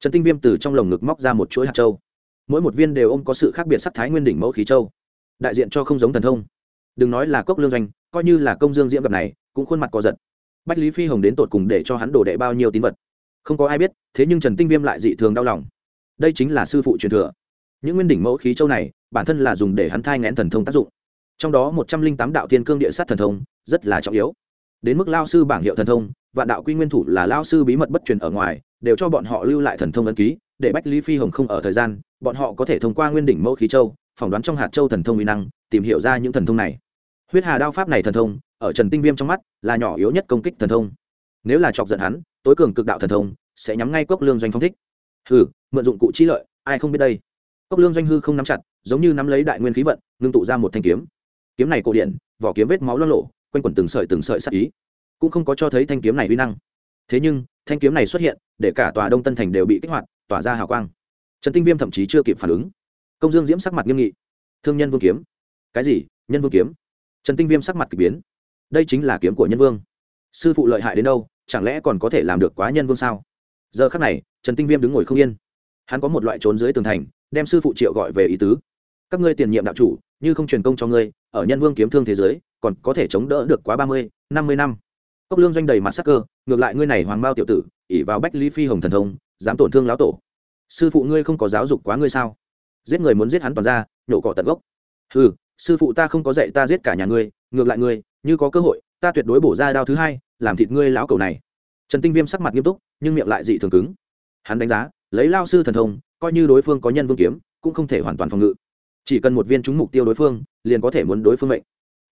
Trần tinh viêm từ trong lồng ngực móc ra một chuỗi hạt châu. Mỗi một viên đều ôm có sự khác biệt sắc thái nguyên đỉnh mẫu khí châu. Đại diện cho không giống thần thông. Đừng nói là cốc lương doanh, coi như là công dương diễm gặp này, cũng khuôn mặt có giật bách lý phi hồng đến tột cùng để cho hắn đổ đệ bao nhiêu tín vật? Không có ai biết, thế nhưng trần tinh viêm lại dị thường đau lòng đây chính là sư phụ truyền thừa. Những nguyên đỉnh mẫu khí châu này, bản thân là dùng để hắn thai ngén thần thông tác dụng. Trong đó một trăm linh tám đạo thiên cương địa sát thần thông, rất là trọng yếu. Đến mức lao sư bảng hiệu thần thông và đạo quy nguyên thủ là lao sư bí mật bất truyền ở ngoài, đều cho bọn họ lưu lại thần thông ấn ký, để bách lý phi hồng không ở thời gian, bọn họ có thể thông qua nguyên đỉnh mẫu khí châu, phỏng đoán trong hạt châu thần thông uy năng, tìm hiểu ra những thần thông này. Huyết hà đao pháp này thần thông, ở trần tinh viêm trong mắt, là nhỏ yếu nhất công kích thần thông. Nếu là chọc giận hắn, tối cường cực đạo thần thông, sẽ nhắm ngay cốc lương doanh phong thích hừ, mượn dụng cụ chi lợi, ai không biết đây? Cốc lương doanh hư không nắm chặt, giống như nắm lấy đại nguyên khí vận, ngưng tụ ra một thanh kiếm. Kiếm này cổ điện vỏ kiếm vết máu lo lộ quanh quẩn từng sợi từng sợi sắc ý. Cũng không có cho thấy thanh kiếm này uy năng. Thế nhưng, thanh kiếm này xuất hiện, để cả tòa đông tân thành đều bị kích hoạt, tỏa ra hào quang. Trần tinh viêm thậm chí chưa kịp phản ứng. Công dương diễm sắc mặt nghiêm nghị. Thương nhân vương kiếm. Cái gì? Nhân vương kiếm? Trần tinh viêm sắc mặt k ỳ biến. Đây chính là kiếm của nhân vương. Sư phụ lợi hại đến đâu, chẳng lẽ còn có thể làm được quá nhân vương sao? Giờ khắc này trần tinh viêm đứng ngồi không yên. Hắn có một loại trốn dưới tường thành, đem sư phụ triệu gọi về ý tứ. Các ngươi tiền nhiệm đạo chủ, như không truyền công cho ngươi, ở nhân vương kiếm thương thế giới, còn có thể chống đỡ được quá ba mươi, năm mươi năm. Cốc lương doanh đầy mặt sắc cơ, ngược lại ngươi này hoàng bao tiểu tử ỉ vào bách lý phi hồng thần thông, dám tổn thương lão tổ. Sư phụ ngươi không có giáo dục quá ngươi sao? Giết người muốn giết hắn toàn ra, nhổ cỏ tận gốc. Ừ sư phụ ta không có dạy ta giết cả nhà ngươi, ngược lại ngươi, như có cơ hội, ta tuyệt đối bổ ra đao thứ hai, làm thịt ngươi lão cầu này. Trần tinh viêm sắc mặt nghiêm túc, nhưng miệng lại dị thường cứng hắn đánh giá, lấy lao sư thần thông, coi như đối phương có nhân vương kiếm, cũng không thể hoàn toàn phòng ngự. Chỉ cần một viên trúng mục tiêu đối phương, liền có thể muốn đối phương mệnh.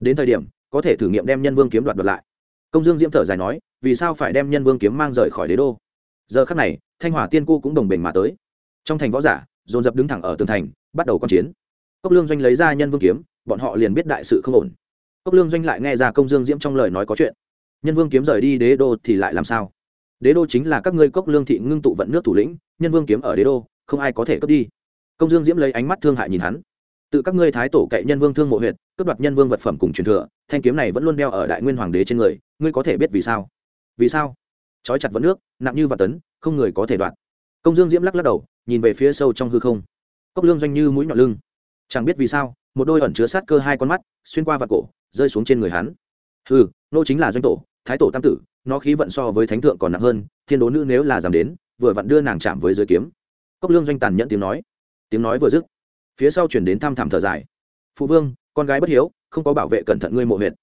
Đến thời điểm, có thể thử nghiệm đem nhân vương kiếm đoạt đoạt lại. Công dương diễm thở dài nói, vì sao phải đem nhân vương kiếm mang rời khỏi đế đô? Giờ khắc này, thanh hỏa tiên cô cũng đồng bình mà tới. Trong thành võ giả, dồn dập đứng thẳng ở tường thành, bắt đầu q chiến. Cốc lương doanh lấy ra nhân vương kiếm, bọn họ liền biết đại sự không ổn. Cốc lương doanh lại nghe ra công dương diễm trong lời nói có chuyện. Nhân vương kiếm rời đi đế đô thì lại làm sao? Đế đô chính là các ngươi cốc lương thị ngưng tụ vận nước thủ lĩnh, nhân vương kiếm ở đế đô, không ai có thể cướp đi. Công dương diễm lấy ánh mắt thương hại nhìn hắn. Tự các ngươi thái tổ cậy nhân vương thương mộ huyện cướp đoạt nhân vương vật phẩm cùng truyền thừa, thanh kiếm này vẫn luôn đeo ở đại nguyên hoàng đế trên người, ngươi có thể biết vì sao? Vì sao? Trói chặt vẫn nước, nặng như vạn tấn, không người có thể đoạt. Công dương diễm lắc lắc đầu, nhìn về phía sâu trong hư không. Cốc lương doanh như mũi nhọn lưng. Chẳng biết vì sao, một đôi ẩn chứa sát cơ hai con mắt, xuyên qua vạt cổ, rơi xuống trên người hắn. Hư nô chính là doanh tổ thái tổ tam tử, nó khí vận so với thánh thượng còn nặng hơn, thiên đố nữ nếu là dám đến, vừa vặn đưa nàng chạm với dưới kiếm. Cốc lương doanh tàn nhận tiếng nói. Tiếng nói vừa dứt, phía sau chuyển đến thăm thẳm thở dài. Phụ vương, con gái bất hiếu, không có bảo vệ cẩn thận ngươi mộ huyện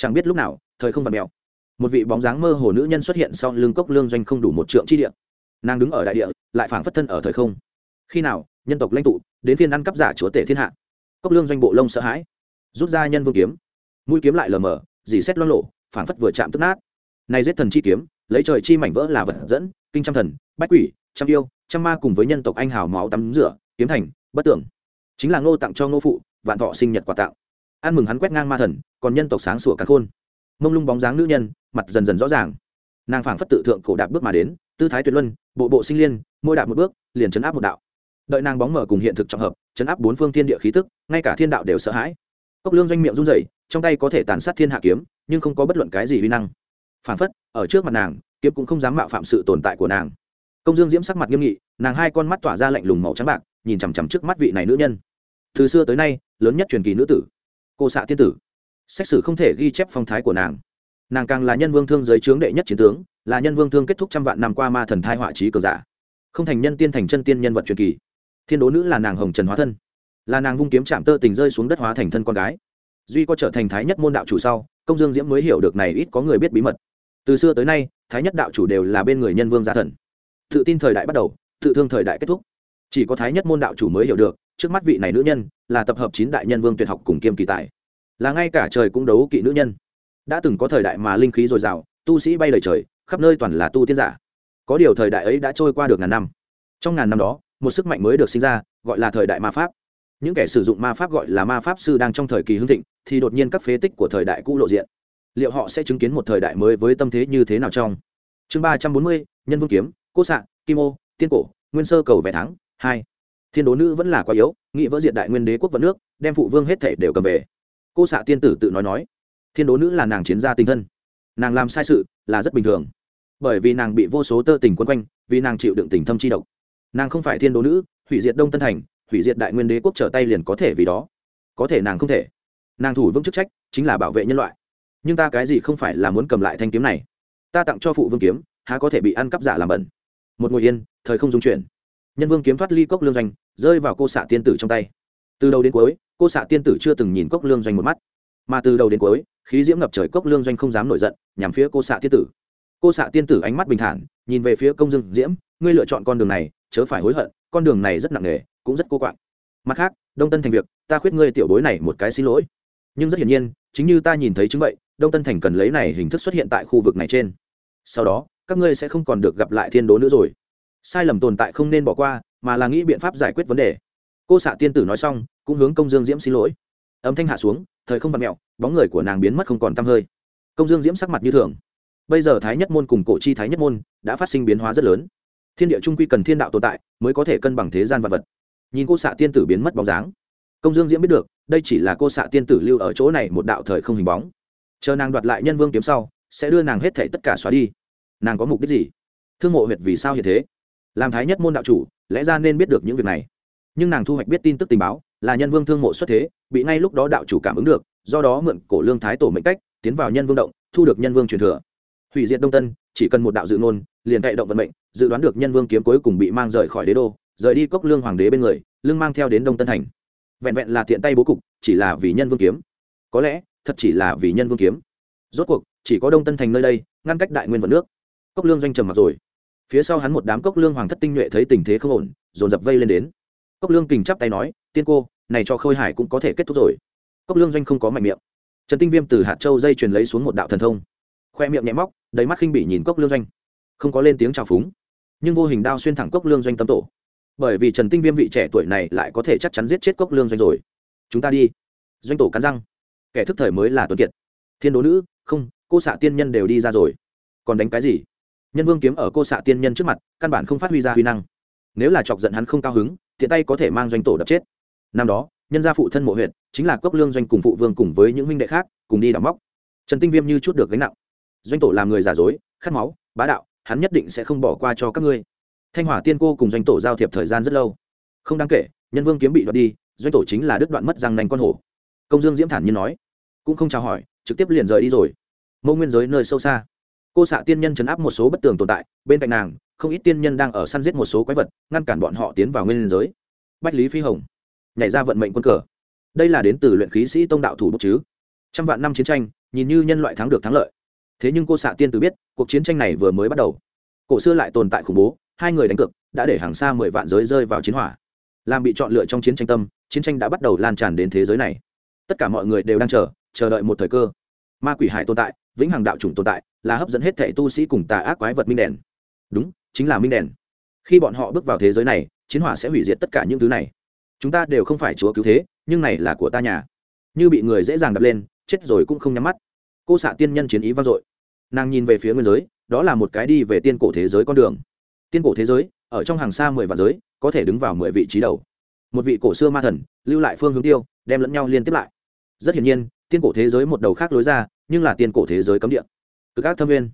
chẳng biết lúc nào, thời không vặt mèo. Một vị bóng dáng mơ hồ nữ nhân xuất hiện sau lưng cốc lương doanh không đủ một trượng chi địa. Nàng đứng ở đại địa, lại phảng phất thân ở thời không. Khi nào, nhân tộc lãnh tụ, đến phiên ăn cắp giả chúa tể thiên hạ. Cốc lương doanh bộ lông sợ hãi, rút ra nhân vương kiếm. Mũi kiếm lại lờ mờ, dì xét loan lộ phản phất vừa chạm tức nát. Này giết thần chi kiếm, lấy trời chi mảnh vỡ là vật dẫn, kinh trăm thần, bách quỷ, trăm yêu, trăm ma cùng với nhân tộc anh hào máu tắm rửa, kiếm thành, bất tưởng chính là ngô tặng cho ngô phụ, vạn thọ sinh nhật quà tạo ăn mừng hắn quét ngang ma thần, còn nhân tộc sáng sủa cả khôn. Mông lung bóng dáng nữ nhân, mặt dần dần rõ ràng. Nàng phảng phất tự thượng cổ đạp bước mà đến, tư thái tuyệt luân, bộ bộ sinh liên, môi đạp một bước, liền chấn áp một đạo. Đợi nàng bóng mở cùng hiện thực trọng hợp, chấn áp bốn phương thiên địa khí tức, ngay cả thiên đạo đều sợ hãi. Cốc lương doanh miệng run rẩy trong tay có thể tàn sát thiên hạ kiếm, nhưng không có bất luận cái gì uy năng. Phản phất, ở trước mặt nàng, kiếm cũng không dám mạo phạm sự tồn tại của nàng. Công dương diễm sắc mặt nghiêm nghị, nàng hai con mắt tỏa ra lạnh lùng màu trắng bạc, nhìn chằm chằm trước mắt vị này nữ nhân. Từ xưa tới nay, lớn nhất truyền kỳ nữ tử, cô xạ tiên tử. Xét xử không thể ghi chép phong thái của nàng. Nàng càng là nhân vương thương giới trướng đệ nhất chiến tướng, là nhân vương thương kết thúc trăm vạn năm qua ma thần thai họa trí cường giả. Không thành nhân tiên thành chân tiên nhân vật truyền kỳ. Thiên đố nữ là nàng hồng trần hóa thân. Là nàng vung kiếm chạm tơ tình rơi xuống đất hóa thành thân con gái duy có trở thành thái nhất môn đạo chủ sau, công dương diễm mới hiểu được này ít có người biết bí mật. Từ xưa tới nay, thái nhất đạo chủ đều là bên người nhân vương gia thần. Tự tin thời đại bắt đầu, tự thương thời đại kết thúc. Chỉ có thái nhất môn đạo chủ mới hiểu được, trước mắt vị này nữ nhân, là tập hợp chín đại nhân vương tuyệt học cùng kiêm kỳ tài. Là ngay cả trời cũng đấu kỵ nữ nhân. Đã từng có thời đại mà linh khí dồi dào, tu sĩ bay lời trời, khắp nơi toàn là tu tiên giả. Có điều thời đại ấy đã trôi qua được ngàn năm. Trong ngàn năm đó, một sức mạnh mới được sinh ra, gọi là thời đại ma pháp. Những kẻ sử dụng ma pháp gọi là ma pháp sư đang trong thời kỳ hưng thịnh thì đột nhiên các phế tích của thời đại cũ lộ diện. Liệu họ sẽ chứng kiến một thời đại mới với tâm thế như thế nào trong? Chương ba trăm bốn mươi, nhân vương kiếm, cô sạn kim ô, tiên cổ, nguyên sơ cầu vẻ thắng, hai. Thiên đố nữ vẫn là quá yếu nghị vỡ diệt đại nguyên đế quốc vận nước, đem phụ vương hết thể đều cầm về. Cô xạ tiên tử tự nói nói, thiên đố nữ là nàng chiến gia tinh thân. Nàng làm sai sự là rất bình thường. Bởi vì nàng bị vô số tơ tình quân quanh, vì nàng chịu đựng tình thâm chi độc. Nàng không phải thiên đố nữ, hủy diệt đông tân thành, hủy diệt đại nguyên đế quốc trở tay liền có thể vì đó. Có thể nàng không thể nàng thủ vững chức trách chính là bảo vệ nhân loại nhưng ta cái gì không phải là muốn cầm lại thanh kiếm này ta tặng cho phụ vương kiếm há có thể bị ăn cắp giả làm bẩn một ngồi yên thời không dung chuyển nhân vương kiếm thoát ly cốc lương doanh rơi vào cô xạ tiên tử trong tay từ đầu đến cuối cô xạ tiên tử chưa từng nhìn cốc lương doanh một mắt mà từ đầu đến cuối khí diễm ngập trời cốc lương doanh không dám nổi giận nhằm phía cô xạ tiên tử cô xạ tiên tử ánh mắt bình thản nhìn về phía công dương diễm ngươi lựa chọn con đường này chớ phải hối hận con đường này rất nặng nề cũng rất cô quạng mặt khác đông tân thành việc ta khuyết ngươi tiểu bối này một cái xin lỗi nhưng rất hiển nhiên, chính như ta nhìn thấy chứng vậy, đông tân thành cần lấy này hình thức xuất hiện tại khu vực này trên. Sau đó, các ngươi sẽ không còn được gặp lại thiên đố nữa rồi. Sai lầm tồn tại không nên bỏ qua, mà là nghĩ biện pháp giải quyết vấn đề. Cô xạ tiên tử nói xong, cũng hướng công dương diễm xin lỗi. Âm thanh hạ xuống, thời không vặt mẹo, bóng người của nàng biến mất không còn t hơi. Công dương diễm sắc mặt như thường. Bây giờ thái nhất môn cùng cổ chi thái nhất môn đã phát sinh biến hóa rất lớn. Thiên địa trung quy cần thiên đạo tồn tại mới có thể cân bằng thế gian vật vật. Nhìn cô xạ tiên tử biến mất bóng dáng, công dương diễm biết được đây chỉ là cô xạ tiên tử lưu ở chỗ này một đạo thời không hình bóng. Chờ nàng đoạt lại nhân vương kiếm sau, sẽ đưa nàng hết thảy tất cả xóa đi. Nàng có mục đích gì? Thương mộ huyệt vì sao hiện thế? Làm thái nhất môn đạo chủ, lẽ ra nên biết được những việc này. Nhưng nàng thu hoạch biết tin tức tình báo, là nhân vương thương mộ xuất thế, bị ngay lúc đó đạo chủ cảm ứng được, do đó mượn cổ lương thái tổ mệnh cách, tiến vào nhân vương động, thu được nhân vương truyền thừa. Hủy diệt đông tân, chỉ cần một đạo dự ngôn, liền cậy động vận mệnh, dự đoán được nhân vương kiếm cuối cùng bị mang rời khỏi đế đô, rời đi cốc lương hoàng đế bên người lương mang theo đến đông tân thành vẹn vẹn là tiện tay bố cục, chỉ là vì nhân vương kiếm. Có lẽ, thật chỉ là vì nhân vương kiếm. Rốt cuộc, chỉ có đông tân thành nơi đây, ngăn cách đại nguyên vận nước. Cốc lương doanh trầm mặc rồi. Phía sau hắn một đám cốc lương hoàng thất tinh nhuệ thấy tình thế không ổn, dồn dập vây lên đến. Cốc lương kình chắp tay nói, tiên cô, này cho khôi hải cũng có thể kết thúc rồi. Cốc lương doanh không có mạnh miệng. Trần tinh viêm từ hạt châu dây truyền lấy xuống một đạo thần thông. Khoe miệng nhẹ móc, đầy mắt khinh bỉ nhìn cốc lương doanh. Không có lên tiếng chào phúng. Nhưng vô hình đao xuyên thẳng cốc lương doanh tâm tổ bởi vì trần tinh viêm vị trẻ tuổi này lại có thể chắc chắn giết chết cốc lương doanh rồi. Chúng ta đi. Doanh tổ cắn răng. Kẻ thức thời mới là tuấn kiệt. Thiên đố nữ, không, cô xạ tiên nhân đều đi ra rồi. Còn đánh cái gì? Nhân vương kiếm ở cô xạ tiên nhân trước mặt, căn bản không phát huy ra huy năng. Nếu là chọc giận hắn không cao hứng, tiện tay có thể mang doanh tổ đập chết. Năm đó, nhân gia phụ thân mộ huyện chính là cốc lương doanh cùng phụ vương cùng với những huynh đệ khác, cùng đi đắm móc. Trần tinh viêm như chút được gánh nặng. Doanh tổ làm người giả dối, khát máu, bá đạo, hắn nhất định sẽ không bỏ qua cho các ngươi thanh hỏa tiên cô cùng doanh tổ giao thiệp thời gian rất lâu. Không đáng kể, nhân vương kiếm bị đoạt đi, doanh tổ chính là đứt đoạn mất răng nành con hổ. Công dương diễm thản nhiên nói. Cũng không chào hỏi, trực tiếp liền rời đi rồi. Mẫu nguyên giới nơi sâu xa. Cô xạ tiên nhân chấn áp một số bất tường tồn tại, bên cạnh nàng, không ít tiên nhân đang ở săn giết một số quái vật, ngăn cản bọn họ tiến vào nguyên giới. Bách lý phi hồng, nhảy ra vận mệnh quân cờ. Đây là đến từ luyện khí sĩ tông đạo thủ bút chứ? Trăm vạn năm chiến tranh, nhìn như nhân loại thắng được thắng lợi. Thế nhưng cô xạ tiên tử biết, cuộc chiến tranh này vừa mới bắt đầu. Cổ xưa lại tồn tại khủng bố hai người đánh cược, đã để hàng xa mười vạn giới rơi vào chiến hỏa. Làm bị chọn lựa trong chiến tranh tâm, chiến tranh đã bắt đầu lan tràn đến thế giới này. Tất cả mọi người đều đang chờ chờ đợi một thời cơ. Ma quỷ hải tồn tại, vĩnh hằng đạo chủng tồn tại, là hấp dẫn hết thẻ tu sĩ cùng tà ác quái vật minh đèn. Đúng, chính là minh đèn. Khi bọn họ bước vào thế giới này, chiến hỏa sẽ hủy diệt tất cả những thứ này. Chúng ta đều không phải chúa cứu thế, nhưng này là của ta nhà. Như bị người dễ dàng đập lên, chết rồi cũng không nhắm mắt. Cô xạ tiên nhân chiến ý vang dội. Nàng nhìn về phía nguyên giới, đó là một cái đi về tiên cổ thế giới con đường tiên cổ thế giới, ở trong hàng xa mười vạn giới, có thể đứng vào mười vị trí đầu. Một vị cổ xưa ma thần, lưu lại phương hướng tiêu, đem lẫn nhau liên tiếp lại. Rất hiển nhiên, tiên cổ thế giới một đầu khác lối ra, nhưng là tiên cổ thế giới cấm địa. Cực ác thâm nguyên.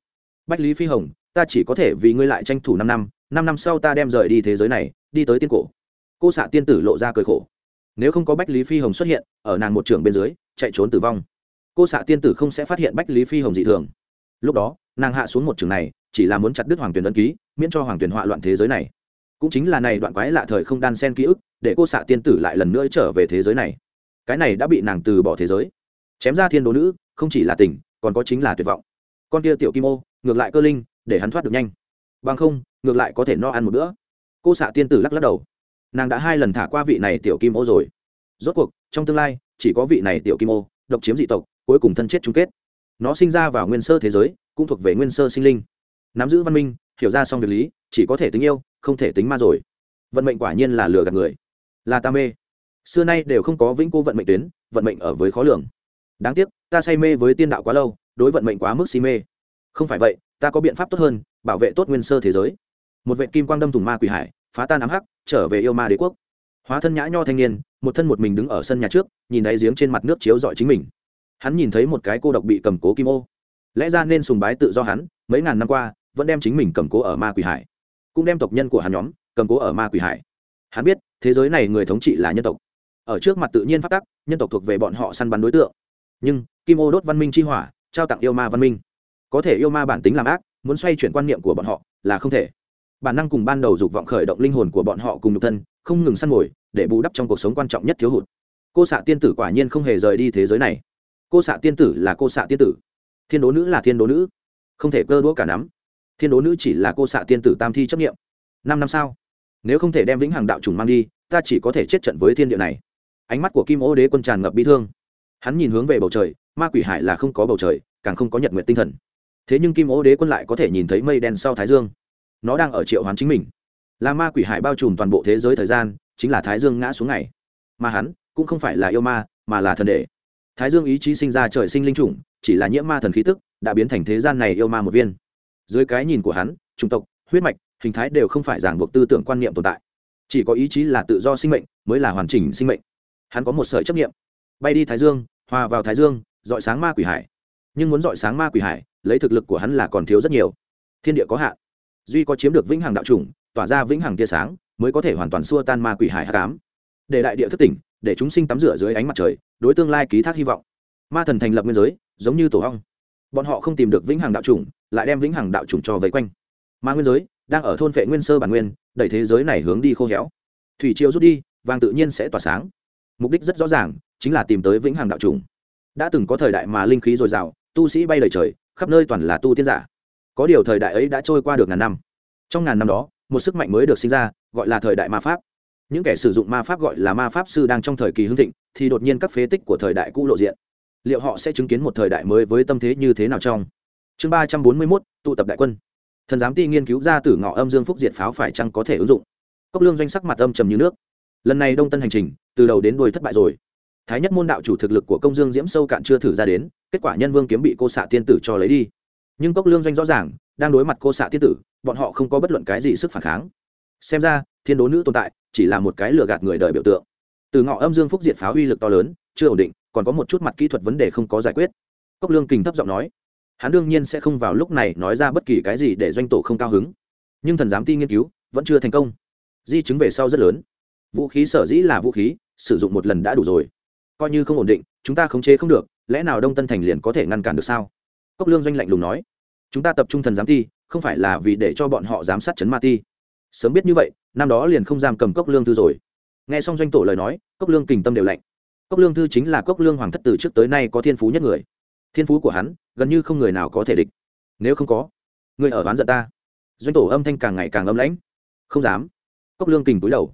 Bách lý phi hồng, ta chỉ có thể vì ngươi lại tranh thủ năm năm năm năm sau ta đem rời đi thế giới này, đi tới tiên cổ. Cô xạ tiên tử lộ ra cười khổ. Nếu không có bách lý phi hồng xuất hiện, ở nàng một trường bên dưới, chạy trốn tử vong. Cô xạ tiên tử không sẽ phát hiện bách lý phi hồng dị thường. Lúc đó nàng hạ xuống một trường này, chỉ là muốn chặt đứt hoàng tuyền ấn ký, miễn cho hoàng tuyền họa loạn thế giới này. Cũng chính là này đoạn quái lạ thời không đan sen ký ức, để cô xạ tiên tử lại lần nữa trở về thế giới này. Cái này đã bị nàng từ bỏ thế giới. Chém ra thiên đồ nữ, không chỉ là tình, còn có chính là tuyệt vọng. Con kia tiểu kim ô, ngược lại cơ linh, để hắn thoát được nhanh. Bằng không, ngược lại có thể no ăn một bữa. Cô xạ tiên tử lắc lắc đầu. Nàng đã hai lần thả qua vị này tiểu kim ô rồi. Rốt cuộc, trong tương lai, chỉ có vị này tiểu kim ô, độc chiếm dị tộc, cuối cùng thân chết chung kết. Nó sinh ra vào nguyên sơ thế giới cũng thuộc về nguyên sơ sinh linh. Nắm giữ văn minh, hiểu ra xong việc lý, chỉ có thể tính yêu, không thể tính ma rồi. Vận mệnh quả nhiên là lừa gạt người. Là ta mê. Xưa nay đều không có vĩnh cô vận mệnh tuyến, vận mệnh ở với khó lường. Đáng tiếc, ta say mê với tiên đạo quá lâu, đối vận mệnh quá mức si mê. Không phải vậy, ta có biện pháp tốt hơn, bảo vệ tốt nguyên sơ thế giới. Một vệ kim quang đâm thùng ma quỷ hải, phá tan ám hắc, trở về yêu ma đế quốc. Hóa thân nhã nho thanh niên, một thân một mình đứng ở sân nhà trước, nhìn đáy giếng trên mặt nước chiếu dọi chính mình. Hắn nhìn thấy một cái cô độc bị cầm cố kim ô lẽ ra nên sùng bái tự do hắn, mấy ngàn năm qua, vẫn đem chính mình cầm cố ở ma quỷ hải, cũng đem tộc nhân của hắn nhóm cầm cố ở ma quỷ hải. Hắn biết, thế giới này người thống trị là nhân tộc. Ở trước mặt tự nhiên phát tắc, nhân tộc thuộc về bọn họ săn bắn đối tượng. Nhưng, kim ô đốt văn minh chi hỏa, trao tặng yêu ma văn minh. Có thể yêu ma bản tính làm ác, muốn xoay chuyển quan niệm của bọn họ, là không thể. Bản năng cùng ban đầu dục vọng khởi động linh hồn của bọn họ cùng nhục thân, không ngừng săn mồi, để bù đắp trong cuộc sống quan trọng nhất thiếu hụt. Cô xạ tiên tử quả nhiên không hề rời đi thế giới này. Cô xạ tiên tử là cô xạ tiên tử thiên đố nữ là thiên đố nữ. Không thể cơ đũa cả nắm. Thiên đố nữ chỉ là cô xạ tiên tử tam thi chấp nghiệm. Năm năm sau, nếu không thể đem vĩnh hằng đạo trùng mang đi, ta chỉ có thể chết trận với thiên địa này. Ánh mắt của kim ô đế quân tràn ngập bi thương. Hắn nhìn hướng về bầu trời, ma quỷ hải là không có bầu trời, càng không có nhật nguyện tinh thần. Thế nhưng kim ô đế quân lại có thể nhìn thấy mây đen sau thái dương. Nó đang ở triệu hoán chính mình. Là ma quỷ hải bao trùm toàn bộ thế giới thời gian, chính là thái dương ngã xuống ngày. Mà hắn cũng không phải là yêu ma, mà là thần đệ. Thái dương ý chí sinh ra trời sinh linh chủng chỉ là nhiễm ma thần khí tức, đã biến thành thế gian này yêu ma một viên. Dưới cái nhìn của hắn, chủng tộc, huyết mạch, hình thái đều không phải ràng buộc tư tưởng quan niệm tồn tại. Chỉ có ý chí là tự do sinh mệnh, mới là hoàn chỉnh sinh mệnh. Hắn có một sợi chấp nghiệm bay đi thái dương, hòa vào thái dương, dọi sáng ma quỷ hải. Nhưng muốn dọi sáng ma quỷ hải, lấy thực lực của hắn là còn thiếu rất nhiều. Thiên địa có hạn. Duy có chiếm được vĩnh hằng đạo chủng, tỏa ra vĩnh hằng tia sáng, mới có thể hoàn toàn xua tan ma quỷ hải hạ cám để đại địa thức tỉnh, để chúng sinh tắm rửa dưới ánh mặt trời, đối tương lai ký thác hy vọng ma thần thành lập nguyên giới, giống như tổ hong bọn họ không tìm được vĩnh hằng đạo chủng, lại đem vĩnh hằng đạo chủng cho vây quanh. Ma nguyên giới đang ở thôn vệ nguyên sơ bản nguyên, đẩy thế giới này hướng đi khô héo. Thủy triều rút đi, vàng tự nhiên sẽ tỏa sáng. Mục đích rất rõ ràng, chính là tìm tới vĩnh hằng đạo chủng. Đã từng có thời đại mà linh khí dồi dào, tu sĩ bay lời trời, khắp nơi toàn là tu tiên giả. Có điều thời đại ấy đã trôi qua được ngàn năm. Trong ngàn năm đó, một sức mạnh mới được sinh ra, gọi là thời đại ma pháp. Những kẻ sử dụng ma pháp gọi là ma pháp sư đang trong thời kỳ hưng thịnh, thì đột nhiên các phế tích của thời đại cũ lộ diện liệu họ sẽ chứng kiến một thời đại mới với tâm thế như thế nào trong? Chương ba trăm bốn mươi mốt, tụ tập đại quân. Thần giám ti nghiên cứu ra tử ngọ âm dương phúc diệt pháo phải chăng có thể ứng dụng? Cốc lương doanh sắc mặt âm trầm như nước. Lần này đông tân hành trình, từ đầu đến đuôi thất bại rồi. Thái nhất môn đạo chủ thực lực của công dương diễm sâu cạn chưa thử ra đến, kết quả nhân vương kiếm bị cô xạ tiên tử cho lấy đi. Nhưng cốc lương doanh rõ ràng, đang đối mặt cô xạ tiên tử, bọn họ không có bất luận cái gì sức phản kháng. Xem ra, thiên đố nữ tồn tại chỉ là một cái lừa gạt người đời biểu tượng. Từ ngọ âm dương phúc diệt pháo uy lực to lớn chưa ổn định, còn có một chút mặt kỹ thuật vấn đề không có giải quyết. Cốc lương kình thấp giọng nói, hắn đương nhiên sẽ không vào lúc này nói ra bất kỳ cái gì để doanh tổ không cao hứng. Nhưng thần giám ti nghiên cứu vẫn chưa thành công. Di chứng về sau rất lớn. Vũ khí sở dĩ là vũ khí, sử dụng một lần đã đủ rồi. Coi như không ổn định, chúng ta khống chế không được, lẽ nào đông tân thành liền có thể ngăn cản được sao? Cốc lương doanh lạnh lùng nói, chúng ta tập trung thần giám ti, không phải là vì để cho bọn họ giám sát chấn ma ti. Sớm biết như vậy, năm đó liền không giam cầm cốc lương thư rồi. Nghe xong doanh tổ lời nói, cốc lương kình tâm đều lạnh cốc lương thư chính là cốc lương hoàng thất từ trước tới nay có thiên phú nhất người. Thiên phú của hắn, gần như không người nào có thể địch. Nếu không có, người ở oán giận ta. Doanh tổ âm thanh càng ngày càng âm lãnh. Không dám. Cốc lương kình túi đầu.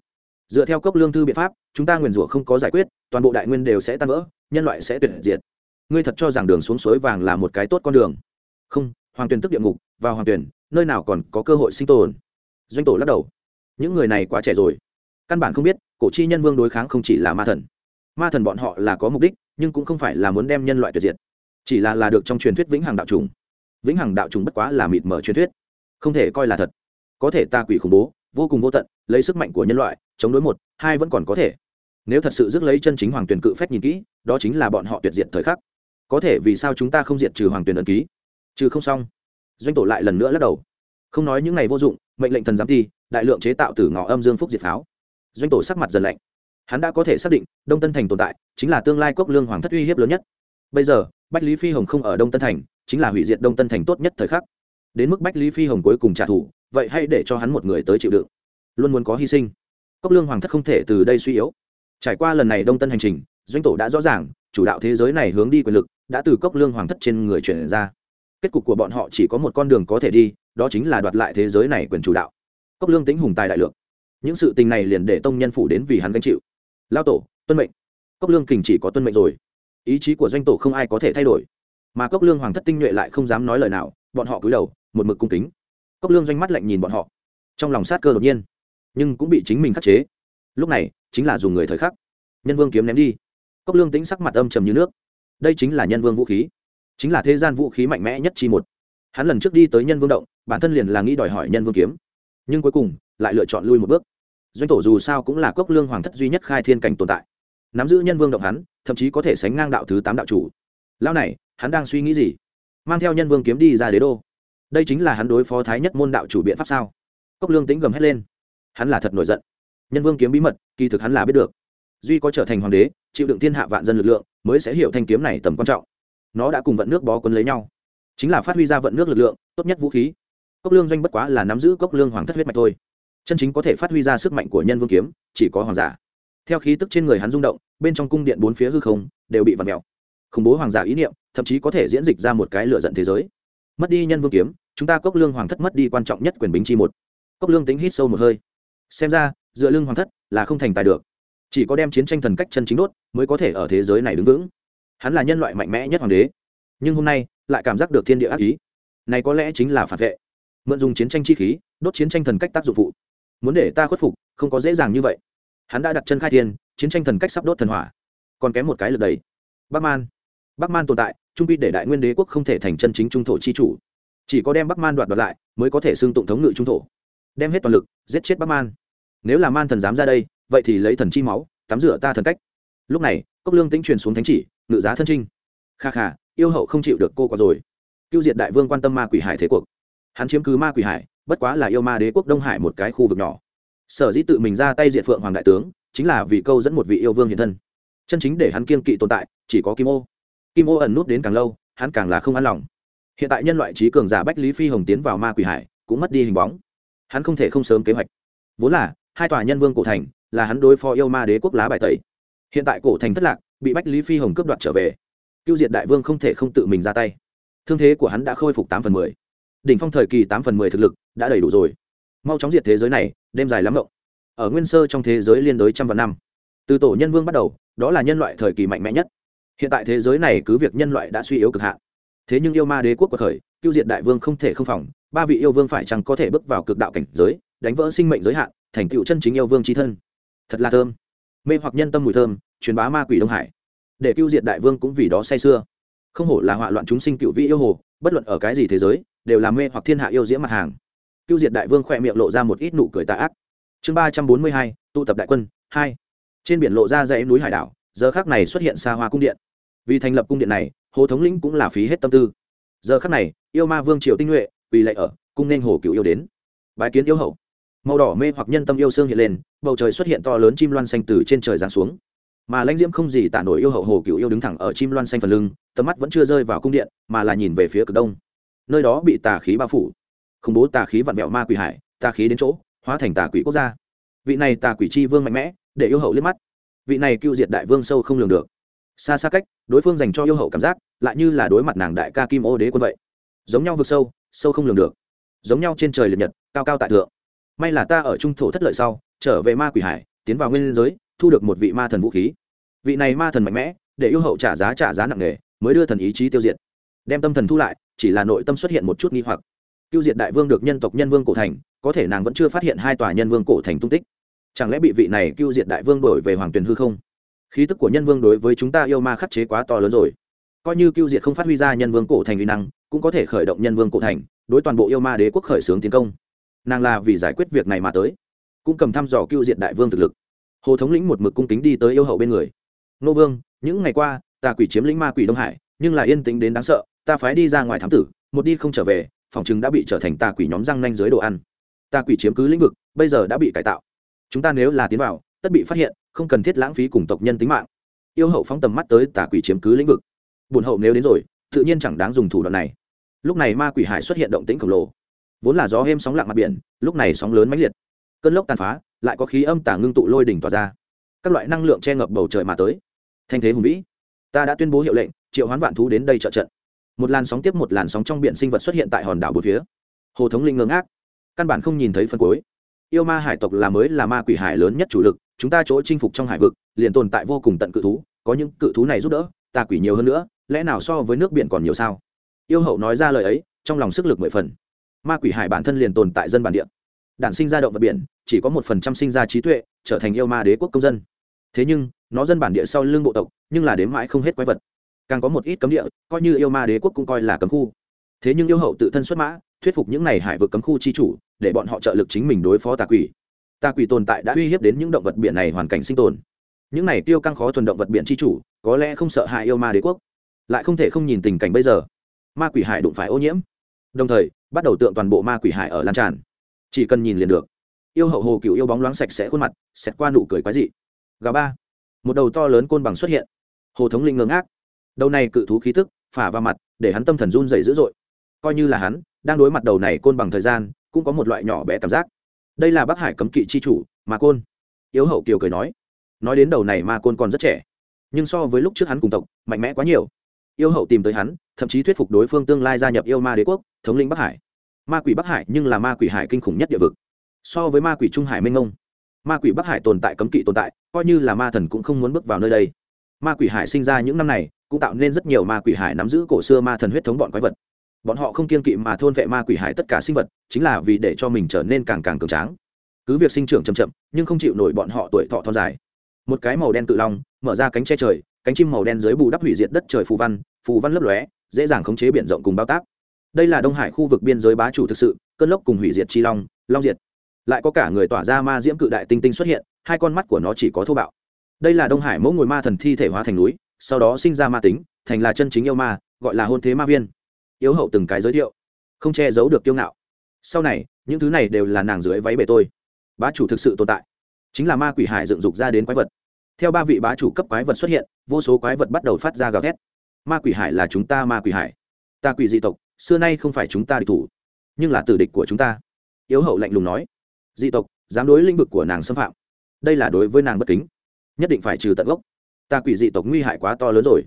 Dựa theo cốc lương thư biện pháp, chúng ta nguyền rủa không có giải quyết, toàn bộ đại nguyên đều sẽ tan vỡ, nhân loại sẽ tuyệt diệt. Ngươi thật cho rằng đường xuống suối vàng là một cái tốt con đường? Không, hoàng tuyển tức địa ngục, vào hoàng tuyển nơi nào còn có cơ hội sinh tồn? Doanh tổ lắc đầu. Những người này quá trẻ rồi. Căn bản không biết, cổ chi nhân vương đối kháng không chỉ là ma thần ma thần bọn họ là có mục đích, nhưng cũng không phải là muốn đem nhân loại tuyệt diệt. Chỉ là là được trong truyền thuyết vĩnh hằng đạo trùng. Vĩnh hằng đạo trùng bất quá là mịt mở truyền thuyết. Không thể coi là thật. Có thể ta quỷ khủng bố, vô cùng vô tận, lấy sức mạnh của nhân loại, chống đối một, hai vẫn còn có thể. Nếu thật sự rước lấy chân chính hoàng tuyển cự phép nhìn kỹ, đó chính là bọn họ tuyệt diệt thời khắc. Có thể vì sao chúng ta không diệt trừ hoàng tuyển ẩn ký? Trừ không xong. Doanh tổ lại lần nữa lắc đầu. Không nói những ngày vô dụng, mệnh lệnh thần giám thi đại lượng chế tạo từ ngõ âm dương phúc diệt pháo. Doanh tổ sắc mặt dần lạnh hắn đã có thể xác định đông tân thành tồn tại chính là tương lai cốc lương hoàng thất uy hiếp lớn nhất. Bây giờ, bách lý phi hồng không ở đông tân thành, chính là hủy diệt đông tân thành tốt nhất thời khắc. Đến mức bách lý phi hồng cuối cùng trả thù, vậy hãy để cho hắn một người tới chịu đựng. Luôn muốn có hy sinh. Cốc lương hoàng thất không thể từ đây suy yếu. Trải qua lần này đông tân hành trình, doanh tổ đã rõ ràng, chủ đạo thế giới này hướng đi quyền lực đã từ cốc lương hoàng thất trên người chuyển ra. Kết cục của bọn họ chỉ có một con đường có thể đi, đó chính là đoạt lại thế giới này quyền chủ đạo. Cốc lương tính hùng tài đại lượng. Những sự tình này liền để tông nhân phủ đến vì hắn gánh chịu lao tổ, tuân mệnh. Cốc lương kình chỉ có tuân mệnh rồi. Ý chí của doanh tổ không ai có thể thay đổi. Mà cốc lương hoàng thất tinh nhuệ lại không dám nói lời nào, bọn họ cúi đầu, một mực cung kính. Cốc lương doanh mắt lạnh nhìn bọn họ. Trong lòng sát cơ đột nhiên, nhưng cũng bị chính mình khắc chế. Lúc này, chính là dùng người thời khắc. Nhân vương kiếm ném đi. Cốc lương tính sắc mặt âm trầm như nước. Đây chính là nhân vương vũ khí. Chính là thế gian vũ khí mạnh mẽ nhất chi một. Hắn lần trước đi tới nhân vương động, bản thân liền là nghĩ đòi hỏi nhân vương kiếm. Nhưng cuối cùng, lại lựa chọn lui một bước doanh tổ dù sao cũng là cốc lương hoàng thất duy nhất khai thiên cảnh tồn tại. Nắm giữ nhân vương động hắn, thậm chí có thể sánh ngang đạo thứ tám đạo chủ. Lão này, hắn đang suy nghĩ gì? Mang theo nhân vương kiếm đi ra đế đô. Đây chính là hắn đối phó thái nhất môn đạo chủ biện pháp sao? Cốc lương tính gầm hét lên. Hắn là thật nổi giận. Nhân vương kiếm bí mật, kỳ thực hắn là biết được. Duy có trở thành hoàng đế, chịu đựng thiên hạ vạn dân lực lượng, mới sẽ hiểu thanh kiếm này tầm quan trọng. Nó đã cùng vận nước bó quân lấy nhau. Chính là phát huy ra vận nước lực lượng, tốt nhất vũ khí. Cốc lương doanh bất quá là nắm giữ cốc lương hoàng thất huyết mạch thôi chân chính có thể phát huy ra sức mạnh của nhân vương kiếm, chỉ có hoàng giả. Theo khí tức trên người hắn rung động, bên trong cung điện bốn phía hư không đều bị vặn mèo khủng bố hoàng giả ý niệm, thậm chí có thể diễn dịch ra một cái lựa giận thế giới. Mất đi nhân vương kiếm, chúng ta cốc lương hoàng thất mất đi quan trọng nhất quyền bính chi một. Cốc lương tính hít sâu một hơi. Xem ra, dựa lương hoàng thất là không thành tài được. Chỉ có đem chiến tranh thần cách chân chính đốt mới có thể ở thế giới này đứng vững. Hắn là nhân loại mạnh mẽ nhất hoàng đế. Nhưng hôm nay, lại cảm giác được thiên địa ác ý. Này có lẽ chính là phản vệ. Mượn dùng chiến tranh chi khí, đốt chiến tranh thần cách tác dụng phụ muốn để ta khuất phục, không có dễ dàng như vậy. Hắn đã đặt chân khai thiên, chiến tranh thần cách sắp đốt thần hỏa. Còn kém một cái lực đầy. Bắc man. Bắc man tồn tại, trung quy để đại nguyên đế quốc không thể thành chân chính trung thổ chi chủ. Chỉ có đem bắc man đoạt đoạt lại, mới có thể xưng tụng thống ngự trung thổ. Đem hết toàn lực, giết chết bắc man. Nếu là man thần dám ra đây, vậy thì lấy thần chi máu, tắm rửa ta thần cách. Lúc này, cốc lương tính truyền xuống thánh chỉ, ngự giá thân trinh. Kha kha, yêu hậu không chịu được cô quả rồi. Cưu diệt đại vương quan tâm ma quỷ hải thế cuộc. Hắn chiếm cứ ma quỷ hải bất quá là yêu ma đế quốc đông hải một cái khu vực nhỏ. Sở dĩ tự mình ra tay diệt phượng hoàng đại tướng, chính là vì câu dẫn một vị yêu vương hiện thân. Chân chính để hắn kiên kỵ tồn tại, chỉ có kim ô. Kim ô ẩn nút đến càng lâu, hắn càng là không an lòng. Hiện tại nhân loại trí cường giả bách lý phi hồng tiến vào ma quỷ hải, cũng mất đi hình bóng. Hắn không thể không sớm kế hoạch. Vốn là, hai tòa nhân vương cổ thành, là hắn đối phó yêu ma đế quốc lá bài tẩy. Hiện tại cổ thành thất lạc, bị bách lý phi hồng cướp đoạt trở về. Cưu diệt đại vương không thể không tự mình ra tay. Thương thế của hắn đã khôi phục tám phần mười đỉnh phong thời kỳ tám phần mười thực lực đã đầy đủ rồi. Mau chóng diệt thế giới này, đêm dài lắm rộng ở nguyên sơ trong thế giới liên đối trăm vạn năm. Từ tổ nhân vương bắt đầu, đó là nhân loại thời kỳ mạnh mẽ nhất. Hiện tại thế giới này cứ việc nhân loại đã suy yếu cực hạn. Thế nhưng yêu ma đế quốc của khởi tiêu diệt đại vương không thể không phòng, ba vị yêu vương phải chăng có thể bước vào cực đạo cảnh giới, đánh vỡ sinh mệnh giới hạn, thành tựu chân chính yêu vương trí thân. Thật là thơm. Mê hoặc nhân tâm mùi thơm, truyền bá ma quỷ đông hải. Để tiêu diệt đại vương cũng vì đó say sưa. Không hổ là họa loạn chúng sinh cựu vị yêu hồ, bất luận ở cái gì thế giới đều là mê hoặc thiên hạ yêu diễm mặt hàng. Cưu diệt đại vương khỏe miệng lộ ra một ít nụ cười tà ác. Chương ba trăm bốn mươi hai, tụ tập đại quân, hai. Trên biển lộ ra dãy núi hải đảo, giờ khác này xuất hiện xa hoa cung điện. Vì thành lập cung điện này, hồ thống lĩnh cũng là phí hết tâm tư. Giờ khác này, yêu ma vương triều tinh nhuệ vì lệ ở, cung nên hồ cựu yêu đến. Bái kiến yêu hậu. Màu đỏ mê hoặc nhân tâm yêu xương hiện lên, bầu trời xuất hiện to lớn chim loan xanh từ trên trời giáng xuống. Mà lãnh diễm không gì tả nổi yêu hậu hồ cựu yêu đứng thẳng ở chim loan xanh phần lưng, tầm mắt vẫn chưa rơi vào cung điện, mà là nhìn về phía cực đông nơi đó bị tà khí bao phủ. Khủng bố tà khí vặn vẹo ma quỷ hải, tà khí đến chỗ, hóa thành tà quỷ quốc gia. Vị này tà quỷ chi vương mạnh mẽ, để yêu hậu liếc mắt. Vị này cựu diệt đại vương sâu không lường được. Xa xa cách, đối phương dành cho yêu hậu cảm giác, lại như là đối mặt nàng đại ca kim ô đế quân vậy. Giống nhau vực sâu sâu không lường được. Giống nhau trên trời liệt nhật, cao cao tại thượng. May là ta ở trung thổ thất lợi sau, trở về ma quỷ hải, tiến vào nguyên giới, thu được một vị ma thần vũ khí. Vị này ma thần mạnh mẽ, để yêu hậu trả giá trả giá nặng nề, mới đưa thần ý chí tiêu diệt đem tâm thần thu lại, chỉ là nội tâm xuất hiện một chút nghi hoặc. Tiêu diệt đại vương được nhân tộc nhân vương cổ thành, có thể nàng vẫn chưa phát hiện hai tòa nhân vương cổ thành tung tích. Chẳng lẽ bị vị này tiêu diệt đại vương đổi về hoàng tuyền hư không? Khí tức của nhân vương đối với chúng ta yêu ma khắc chế quá to lớn rồi. Coi như tiêu diệt không phát huy ra nhân vương cổ thành uy năng, cũng có thể khởi động nhân vương cổ thành, đối toàn bộ yêu ma đế quốc khởi xướng tiến công. Nàng là vì giải quyết việc này mà tới. Cũng cầm thăm dò cưu diệt đại vương thực lực. Hồ thống lĩnh một mực cung kính đi tới yêu hậu bên người. Nô vương, những ngày qua, ta quỷ chiếm lĩnh ma quỷ đông hải, nhưng là yên tĩnh đến đáng sợ ta phái đi ra ngoài thám tử, một đi không trở về, phòng chừng đã bị trở thành tà quỷ nhóm răng nanh dưới đồ ăn. Tà quỷ chiếm cứ lĩnh vực, bây giờ đã bị cải tạo. Chúng ta nếu là tiến vào, tất bị phát hiện, không cần thiết lãng phí cùng tộc nhân tính mạng. Yêu hậu phóng tầm mắt tới tà quỷ chiếm cứ lĩnh vực. Bùn hậu nếu đến rồi, tự nhiên chẳng đáng dùng thủ đoạn này. Lúc này ma quỷ hải xuất hiện động tĩnh khổng lồ. Vốn là gió êm sóng lặng mặt biển, lúc này sóng lớn mãnh liệt. Cơn lốc tàn phá, lại có khí âm tả ngưng tụ lôi đỉnh tỏa ra. Các loại năng lượng che ngập bầu trời mà tới. Thanh thế hùng vĩ. Ta đã tuyên bố hiệu lệnh, triệu hoán vạn thú đến đây trợ trận một làn sóng tiếp một làn sóng trong biển sinh vật xuất hiện tại hòn đảo bốn phía. Hồ thống linh ngơ ngác. Căn bản không nhìn thấy phân cuối. Yêu ma hải tộc là mới là ma quỷ hải lớn nhất chủ lực, chúng ta chỗ chinh phục trong hải vực, liền tồn tại vô cùng tận cự thú, có những cự thú này giúp đỡ, ta quỷ nhiều hơn nữa, lẽ nào so với nước biển còn nhiều sao? Yêu hậu nói ra lời ấy, trong lòng sức lực mười phần. Ma quỷ hải bản thân liền tồn tại dân bản địa. Đản sinh ra động vật biển, chỉ có một phần trăm sinh ra trí tuệ, trở thành yêu ma đế quốc công dân. Thế nhưng, nó dân bản địa sau lưng bộ tộc, nhưng là đếm mãi không hết quái vật càng có một ít cấm địa, coi như yêu ma đế quốc cũng coi là cấm khu. Thế nhưng yêu hậu tự thân xuất mã, thuyết phục những n à y hải vực cấm khu chi chủ, để bọn họ trợ lực chính mình đối phó tà quỷ. Tà quỷ tồn tại đã uy hiếp đến những động vật biển này hoàn cảnh sinh tồn. Những này tiêu căng khó thuần động vật biển chi chủ, có lẽ không sợ hại yêu ma đế quốc, lại không thể không nhìn tình cảnh bây giờ. Ma quỷ hải đụng phải ô nhiễm. Đồng thời, bắt đầu tượng toàn bộ ma quỷ hải ở lan tràn. Chỉ cần nhìn liền được. Yêu hậu hồ cựu yêu bóng loáng sạch sẽ khuôn mặt, xẹt qua nụ cười quái dị. Gà ba. Một đầu to lớn côn bằng xuất hiện. Hồ thống linh ngơ ngác đầu này cự thú khí tức, phả vào mặt, để hắn tâm thần run dày dữ dội. Coi như là hắn, đang đối mặt đầu này côn bằng thời gian, cũng có một loại nhỏ bé cảm giác. Đây là bắc hải cấm kỵ chi chủ mà côn. Yếu hậu kiều cười nói. Nói đến đầu này ma côn còn rất trẻ, nhưng so với lúc trước hắn cùng tộc, mạnh mẽ quá nhiều. Yêu hậu tìm tới hắn, thậm chí thuyết phục đối phương tương lai gia nhập yêu ma đế quốc, thống lĩnh bắc hải. Ma quỷ bắc hải nhưng là ma quỷ hải kinh khủng nhất địa vực. So với ma quỷ trung hải minh ông ma quỷ bắc hải tồn tại cấm kỵ tồn tại, coi như là ma thần cũng không muốn bước vào nơi đây ma quỷ hải sinh ra những năm này, cũng tạo nên rất nhiều ma quỷ hải nắm giữ cổ xưa ma thần huyết thống bọn quái vật. Bọn họ không kiên kỵ mà thôn vệ ma quỷ hải tất cả sinh vật, chính là vì để cho mình trở nên càng càng cường tráng. Cứ việc sinh trưởng chậm chậm, nhưng không chịu nổi bọn họ tuổi thọ thon dài. Một cái màu đen tự long, mở ra cánh che trời, cánh chim màu đen dưới bù đắp hủy diệt đất trời phù văn phù văn lấp lóe, dễ dàng khống chế biển rộng cùng bao tác đây là đông hải khu vực biên giới bá chủ thực sự, cơn lốc cùng hủy diệt chi long long diệt. Lại có cả người tỏa ra ma diễm cự đại tinh tinh xuất hiện, hai con mắt của nó chỉ có thô bạo đây là đông hải mẫu ngồi ma thần thi thể hóa thành núi, sau đó sinh ra ma tính, thành là chân chính yêu ma, gọi là hôn thế ma viên. Yếu hậu từng cái giới thiệu, không che giấu được kiêu ngạo. Sau này, những thứ này đều là nàng dưới váy bề tôi. Bá chủ thực sự tồn tại, chính là ma quỷ hải dựng dục ra đến quái vật. Theo ba vị bá chủ cấp quái vật xuất hiện, vô số quái vật bắt đầu phát ra gào thét. Ma quỷ hải là chúng ta ma quỷ hải. Ta quỷ dị tộc, xưa nay không phải chúng ta địch thủ, nhưng là tử địch của chúng ta. Yếu hậu lạnh lùng nói, dị tộc, dám đối lĩnh vực của nàng xâm phạm. Đây là đối với nàng bất kính nhất định phải trừ tận gốc. Ta quỷ dị tộc nguy hại quá to lớn rồi.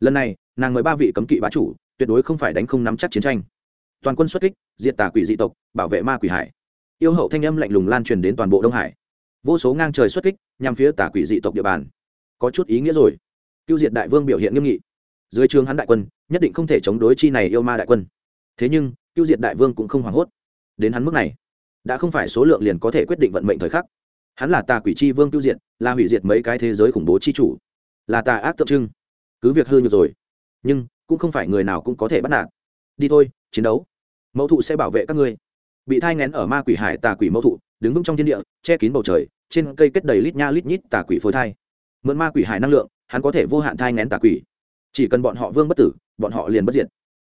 Lần này, nàng mời ba vị cấm kỵ bá chủ, tuyệt đối không phải đánh không nắm chắc chiến tranh. Toàn quân xuất kích, diệt tà quỷ dị tộc, bảo vệ ma quỷ hải. Yêu hậu thanh âm lạnh lùng lan truyền đến toàn bộ đông hải. Vô số ngang trời xuất kích, nhằm phía tà quỷ dị tộc địa bàn. Có chút ý nghĩa rồi. Cưu diệt đại vương biểu hiện nghiêm nghị. Dưới trường hắn đại quân, nhất định không thể chống đối chi này yêu ma đại quân. Thế nhưng, cưu diệt đại vương cũng không hoảng hốt. Đến hắn mức này, đã không phải số lượng liền có thể quyết định vận mệnh thời khắc hắn là tà quỷ chi vương tiêu diệt, là hủy diệt mấy cái thế giới khủng bố chi chủ, là tà ác tượng trưng. Cứ việc hư nhược rồi, nhưng cũng không phải người nào cũng có thể bắt nạt. Đi thôi, chiến đấu. Mẫu thụ sẽ bảo vệ các ngươi. Bị thai ngén ở ma quỷ hải tà quỷ mẫu thụ, đứng vững trong thiên địa, che kín bầu trời, trên cây kết đầy lít nha lít nhít tà quỷ phôi thai. Mượn ma quỷ hải năng lượng, hắn có thể vô hạn thai ngén tà quỷ. Chỉ cần bọn họ vương bất tử, bọn họ liền bất diệt.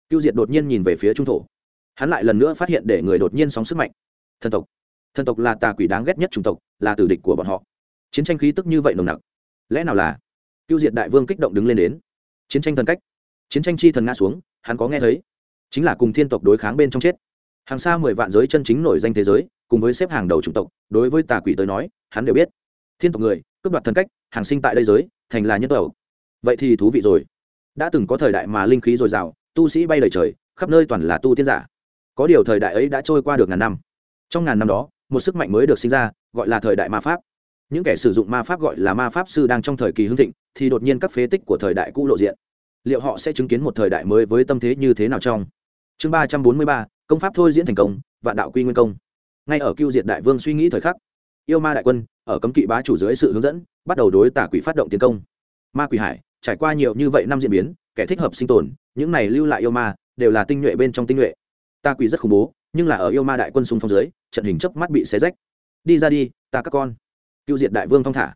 Tiêu diệt đột nhiên nhìn về phía trung thổ. Hắn lại lần nữa phát hiện để người đột nhiên sóng sức mạnh. Thần tộc thần tộc là tà quỷ đáng ghét nhất chủng tộc, là tử địch của bọn họ. Chiến tranh khí tức như vậy nồng nặc. Lẽ nào là cưu diệt đại vương kích động đứng lên đến? Chiến tranh thần cách. Chiến tranh chi thần nga xuống, hắn có nghe thấy? Chính là cùng thiên tộc đối kháng bên trong chết. Hàng xa mười vạn giới chân chính nổi danh thế giới, cùng với xếp hàng đầu chủng tộc, đối với tà quỷ tới nói, hắn đều biết. Thiên tộc người, cướp đoạt thần cách, hàng sinh tại đây giới, thành là nhân tộc. Vậy thì thú vị rồi. Đã từng có thời đại mà linh khí dồi dào, tu sĩ bay lời trời, khắp nơi toàn là tu tiên giả. Có điều thời đại ấy đã trôi qua được ngàn năm. Trong ngàn năm đó một sức mạnh mới được sinh ra, gọi là thời đại ma pháp. Những kẻ sử dụng ma pháp gọi là ma pháp sư đang trong thời kỳ hưng thịnh, thì đột nhiên các phế tích của thời đại cũ lộ diện. Liệu họ sẽ chứng kiến một thời đại mới với tâm thế như thế nào trong? Chương ba trăm bốn mươi ba, công pháp thôi diễn thành công, vạn đạo quy nguyên công. Ngay ở cưu diệt đại vương suy nghĩ thời khắc, yêu ma đại quân ở cấm kỵ bá chủ dưới sự hướng dẫn, bắt đầu đối tả quỷ phát động tiến công. Ma quỷ hải, trải qua nhiều như vậy năm diễn biến, kẻ thích hợp sinh tồn, những này lưu lại yêu ma đều là tinh nhuệ bên trong tinh nhuệ. Ta quỷ rất khủng bố, nhưng là ở yêu ma đại quân xung phong dưới trận hình chớp mắt bị xé rách. Đi ra đi, ta các con. Cưu diệt đại vương thong thả,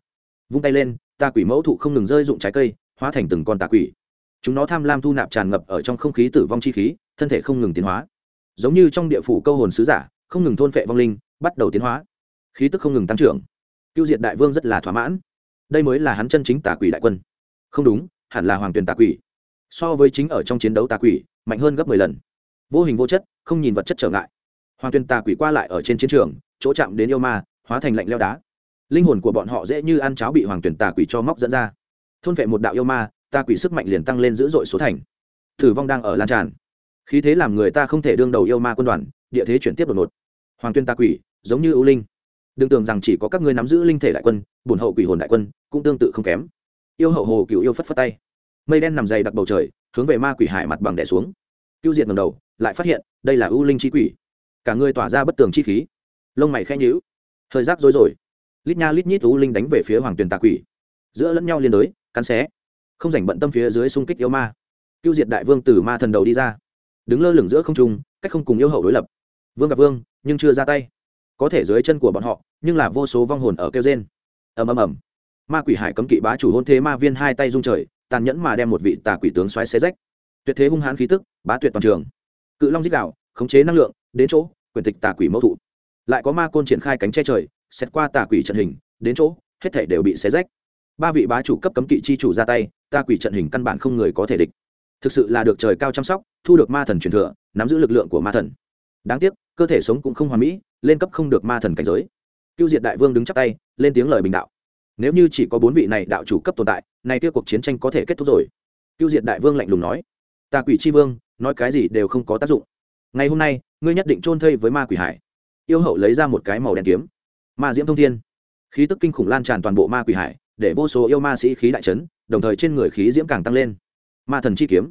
vung tay lên, ta quỷ mẫu thụ không ngừng rơi dụng trái cây, hóa thành từng con tà quỷ. Chúng nó tham lam thu nạp tràn ngập ở trong không khí tử vong chi khí, thân thể không ngừng tiến hóa. Giống như trong địa phủ câu hồn sứ giả, không ngừng thôn phệ vong linh, bắt đầu tiến hóa. Khí tức không ngừng tăng trưởng. Cưu diệt đại vương rất là thỏa mãn. Đây mới là hắn chân chính tà quỷ đại quân. Không đúng, hẳn là hoàng tuyền tà quỷ. So với chính ở trong chiến đấu tà quỷ, mạnh hơn gấp mười lần. Vô hình vô chất, không nhìn vật chất trở ngại hoàng Tuyên tà quỷ qua lại ở trên chiến trường, chỗ chạm đến yêu ma, hóa thành lạnh leo đá. Linh hồn của bọn họ dễ như ăn cháo bị hoàng tuyển tà quỷ cho móc dẫn ra. Thôn vệ một đạo yêu ma, tà quỷ sức mạnh liền tăng lên dữ dội số thành. Thử vong đang ở lan tràn. Khí thế làm người ta không thể đương đầu yêu ma quân đoàn, địa thế chuyển tiếp đột ngột. Hoàng tuyên tà quỷ, giống như ưu linh. Đừng tưởng rằng chỉ có các ngươi nắm giữ linh thể đại quân bùn hậu quỷ hồn đại quân, cũng tương tự không kém. Yêu hậu hồ cựu yêu phất phất tay. Mây đen nằm dày đặc bầu trời, hướng về ma quỷ hải mặt bằng đẻ xuống. Tiêu diệt ngầm đầu, lại phát hiện, đây là ưu linh chi quỷ cả người tỏa ra bất tường chi khí. Lông mày khẽ nhữ thời giác rối rồi lít nha lít nhít ưu linh đánh về phía hoàng tuyền tà quỷ. Giữa lẫn nhau liên đối, cắn xé. Không dành bận tâm phía dưới xung kích yêu ma. Cưu diệt đại vương từ ma thần đầu đi ra. Đứng lơ lửng giữa không trung, cách không cùng yêu hậu đối lập. Vương gặp vương, nhưng chưa ra tay. Có thể dưới chân của bọn họ, nhưng là vô số vong hồn ở kêu trên ầm ầm ầm. Ma quỷ hải cấm kỵ bá chủ hôn thế ma viên hai tay rung trời, tàn nhẫn mà đem một vị tà quỷ tướng xoáy xé rách. Tuyệt thế hung hãn khí tức, bá tuyệt toàn trường. Cự long dích đạo khống chế năng lượng đến chỗ, quyền tịch tà quỷ mẫu thụ. Lại có ma côn triển khai cánh che trời, xét qua tà quỷ trận hình, đến chỗ, hết thể đều bị xé rách. Ba vị bá chủ cấp cấm kỵ chi chủ ra tay, tà quỷ trận hình căn bản không người có thể địch. Thực sự là được trời cao chăm sóc, thu được ma thần truyền thừa, nắm giữ lực lượng của ma thần. Đáng tiếc, cơ thể sống cũng không hoàn mỹ, lên cấp không được ma thần cảnh giới. Cưu diệt đại vương đứng chắc tay, lên tiếng lời bình đạo. Nếu như chỉ có bốn vị này đạo chủ cấp tồn tại nay kia cuộc chiến tranh có thể kết thúc rồi. Cưu diệt đại vương lạnh lùng nói. Tà quỷ c h i vương, nói cái gì đều không có tác dụng ngày hôm nay, ngươi nhất định trôn thây với ma quỷ hải. Yêu hậu lấy ra một cái màu đen kiếm. Ma diễm thông thiên. Khí tức kinh khủng lan tràn toàn bộ ma quỷ hải, để vô số yêu ma sĩ khí đại trấn đồng thời trên người khí diễm càng tăng lên. Ma thần chi kiếm.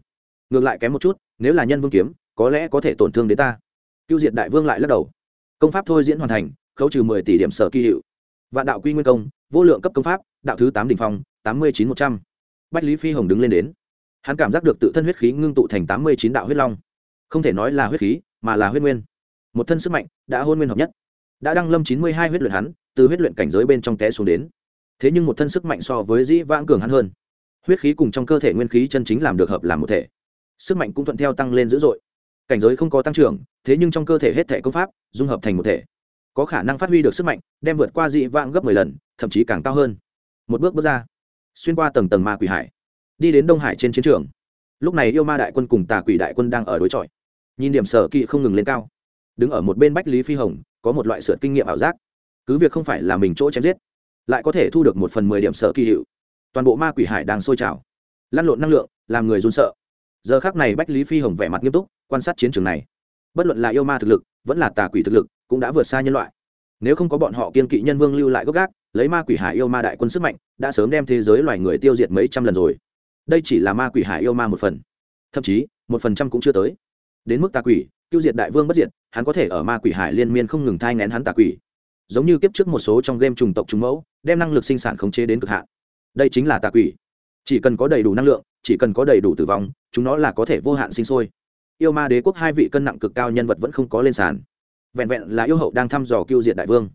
Ngược lại kém một chút, nếu là nhân vương kiếm, có lẽ có thể tổn thương đến ta. Cưu diệt đại vương lại lắc đầu. Công pháp thôi diễn hoàn thành, khấu trừ mười tỷ điểm sở kỳ hiệu. Vạn đạo quy nguyên công, vô lượng cấp công pháp, đạo thứ tám đ ỉ n h phong, tám mươi chín một trăm. Bách lý phi hồng đứng lên đến. Hắn cảm giác được tự thân huyết khí ngưng tụ thành tám mươi chín đạo huyết long không thể nói là huyết khí, mà là huyết nguyên. Một thân sức mạnh đã hôn nguyên hợp nhất. Đã đăng lâm chín mươi hai huyết luyện hắn, từ huyết luyện cảnh giới bên trong té xuống đến. Thế nhưng một thân sức mạnh so với dĩ vãng cường hắn hơn. Huyết khí cùng trong cơ thể nguyên khí chân chính làm được hợp làm một thể. Sức mạnh cũng thuận theo tăng lên dữ dội. Cảnh giới không có tăng trưởng, thế nhưng trong cơ thể hết thể công pháp dung hợp thành một thể. Có khả năng phát huy được sức mạnh, đem vượt qua dị vãng gấp mười lần, thậm chí càng cao hơn. Một bước bước ra. Xuyên qua tầng tầng ma quỷ hải. Đi đến đông hải trên chiến trường. Lúc này yêu ma đại quân cùng tà quỷ đại quân đang ở đối chọi nhìn điểm sở kỵ không ngừng lên cao. Đứng ở một bên bách lý phi hồng, có một loại sượt kinh nghiệm ảo giác. Cứ việc không phải là mình chỗ chém giết, lại có thể thu được một phần mười điểm sở kỳ hiệu. Toàn bộ ma quỷ hải đang sôi trào, lăn lộn năng lượng, làm người run sợ. Giờ khác này bách lý phi hồng vẻ mặt nghiêm túc, quan sát chiến trường này. Bất luận là yêu ma thực lực, vẫn là tà quỷ thực lực, cũng đã vượt xa nhân loại. Nếu không có bọn họ kiên kỵ nhân vương lưu lại gốc gác, lấy ma quỷ hải yêu ma đại quân sức mạnh, đã sớm đem thế giới loài người tiêu diệt mấy trăm lần rồi. Đây chỉ là ma quỷ hải yêu ma một phần. Thậm chí, một phần trăm cũng chưa tới đến mức tà quỷ, tiêu diệt đại vương bất diệt, hắn có thể ở ma quỷ hải liên miên không ngừng thai ngén hắn tà quỷ. Giống như kiếp trước một số trong game trùng tộc trùng mẫu, đem năng lực sinh sản khống chế đến cực hạn. Đây chính là tà quỷ. Chỉ cần có đầy đủ năng lượng, chỉ cần có đầy đủ tử vong, chúng nó là có thể vô hạn sinh sôi. Yêu ma đế quốc hai vị cân nặng cực cao nhân vật vẫn không có lên sàn. Vẹn vẹn là yêu hậu đang thăm dò cưu diệt đại vương.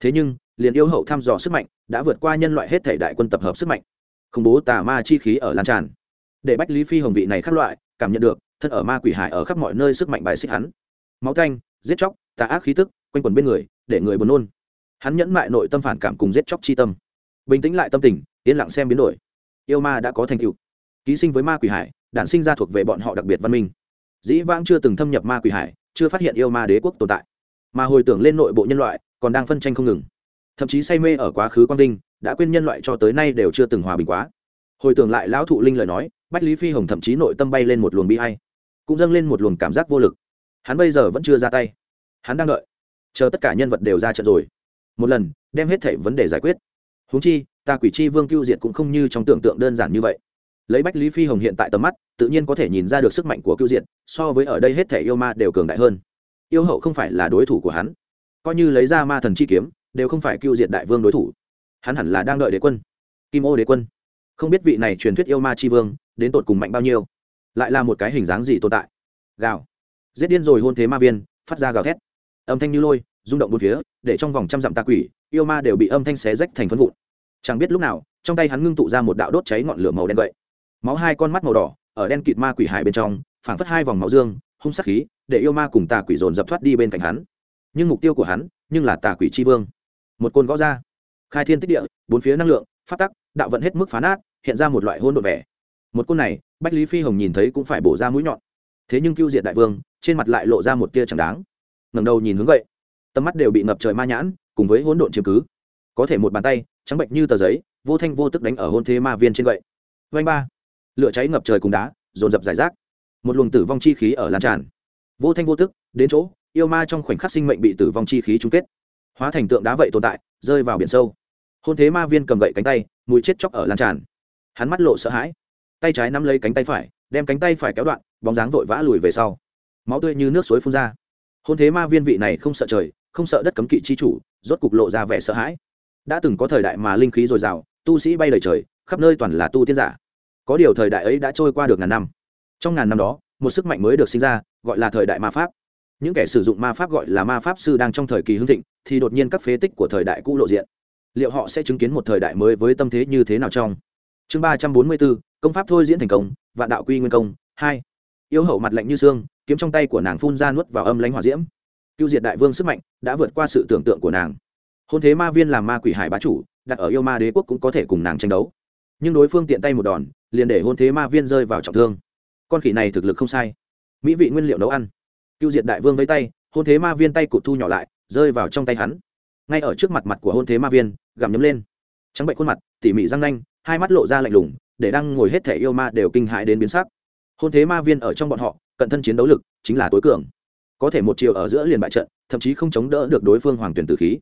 Thế nhưng, liền yêu hậu thăm dò sức mạnh đã vượt qua nhân loại hết thể đại quân tập hợp sức mạnh. Khủng bố tà ma chi khí ở lan tràn. Để bách lý phi hồng vị này khác loại, cảm nhận được thân ở ma quỷ hải ở khắp mọi nơi sức mạnh bài xích hắn. Máu thanh giết chóc, tà ác khí tức, quanh quẩn bên người, để người buồn nôn. Hắn nhẫn mại nội tâm phản cảm cùng giết chóc chi tâm. Bình tĩnh lại tâm tình, yên lặng xem biến đổi. Yêu ma đã có thành tựu. Ký sinh với ma quỷ hải, đản sinh ra thuộc về bọn họ đặc biệt văn minh. Dĩ vãng chưa từng thâm nhập ma quỷ hải, chưa phát hiện yêu ma đế quốc tồn tại. Mà hồi tưởng lên nội bộ nhân loại, còn đang phân tranh không ngừng. Thậm chí say mê ở quá khứ quang linh đã quên nhân loại cho tới nay đều chưa từng hòa bình quá. Hồi tưởng lại lão thụ linh lời nói, bách lý phi hồng thậm chí nội tâm bay lên một luồng bi hay cũng dâng lên một luồng cảm giác vô lực. Hắn bây giờ vẫn chưa ra tay. Hắn đang đợi. Chờ tất cả nhân vật đều ra trận rồi. Một lần, đem hết thảy vấn đề giải quyết. Huống chi, ta quỷ chi vương cưu diệt cũng không như trong tưởng tượng đơn giản như vậy. Lấy bách lý phi hồng hiện tại tầm mắt, tự nhiên có thể nhìn ra được sức mạnh của cưu diệt, so với ở đây hết thảy yêu ma đều cường đại hơn. Yêu hậu không phải là đối thủ của hắn. Coi như lấy ra ma thần chi kiếm, đều không phải cưu diệt đại vương đối thủ. Hắn hẳn là đang đợi đế quân. Kim ô đế quân. Không biết vị này truyền thuyết yêu ma chi vương, đến tột cùng mạnh bao nhiêu lại là một cái hình dáng gì tồn tại? Gào. Giết điên rồi hôn thế ma viên, phát ra gào thét. Âm thanh như lôi, rung động bốn phía, để trong vòng trăm dặm tà quỷ, yêu ma đều bị âm thanh xé rách thành phân vụn. Chẳng biết lúc nào, trong tay hắn ngưng tụ ra một đạo đốt cháy ngọn lửa màu đen vậy máu hai con mắt màu đỏ, ở đen kịt ma quỷ hải bên trong, phảng phất hai vòng máu dương, hung sắc khí, để yêu ma cùng tà quỷ dồn dập thoát đi bên cạnh hắn. Nhưng mục tiêu của hắn, nhưng là tà quỷ tri vương. Một côn gõ ra. Khai thiên tích địa, bốn phía năng lượng phát tắc, đạo vận hết mức phá nát, hiện ra một loại hôn đột vẻ một côn này, bách lý phi hồng nhìn thấy cũng phải bổ ra mũi nhọn. Thế nhưng cưu diệt đại vương, trên mặt lại lộ ra một tia chẳng đáng. Ngầm đầu nhìn hướng vậy tầm mắt đều bị ngập trời ma nhãn, cùng với hỗn độn chiếm cứ. Có thể một bàn tay, trắng bệnh như tờ giấy, vô thanh vô tức đánh ở hôn thế ma viên trên gậy. Vanh ba, lửa cháy ngập trời cùng đá, dồn dập giải rác. Một luồng tử vong chi khí ở lan tràn. Vô thanh vô tức, đến chỗ, yêu ma trong khoảnh khắc sinh mệnh bị tử vong chi khí chung kết. Hóa thành tượng đá vậy tồn tại, rơi vào biển sâu. Hôn thế ma viên cầm gậy cánh tay, mùi chết chóc ở lan tràn. Hắn mắt lộ sợ hãi tay trái nắm lấy cánh tay phải, đem cánh tay phải kéo đoạn, bóng dáng vội vã lùi về sau. Máu tươi như nước suối phun ra. Hôn thế ma viên vị này không sợ trời, không sợ đất cấm kỵ chi chủ, rốt cục lộ ra vẻ sợ hãi. Đã từng có thời đại mà linh khí dồi dào, tu sĩ bay lời trời, khắp nơi toàn là tu tiên giả. Có điều thời đại ấy đã trôi qua được ngàn năm. Trong ngàn năm đó, một sức mạnh mới được sinh ra, gọi là thời đại ma pháp. Những kẻ sử dụng ma pháp gọi là ma pháp sư đang trong thời kỳ hưng thịnh, thì đột nhiên các phế tích của thời đại cũ lộ diện. Liệu họ sẽ chứng kiến một thời đại mới với tâm thế như thế nào trong? Chương ba trăm bốn mươi bốn, công pháp thôi diễn thành công, vạn đạo quy nguyên công, hai. Yêu hậu mặt lạnh như xương, kiếm trong tay của nàng phun ra nuốt vào âm lãnh hỏa diễm. Cưu diệt đại vương sức mạnh đã vượt qua sự tưởng tượng của nàng. Hôn thế ma viên làm ma quỷ hải bá chủ, đặt ở yêu ma đế quốc cũng có thể cùng nàng tranh đấu. Nhưng đối phương tiện tay một đòn, liền để hôn thế ma viên rơi vào trọng thương. Con khỉ này thực lực không sai. Mỹ vị nguyên liệu nấu ăn. Cưu diệt đại vương với tay, hôn thế ma viên tay cụt thu nhỏ lại, rơi vào trong tay hắn. Ngay ở trước mặt mặt của hôn thế ma viên, gặm nhấm lên. Trắng bệnh khuôn mặt, tỉ mỉ răng nanh hai mắt lộ ra lạnh lùng, để đang ngồi hết thẻ yêu ma đều kinh hãi đến biến sắc. Hôn thế ma viên ở trong bọn họ, cận thân chiến đấu lực chính là tối cường. Có thể một chiều ở giữa liền bại trận, thậm chí không chống đỡ được đối phương hoàng tuyển tử khí.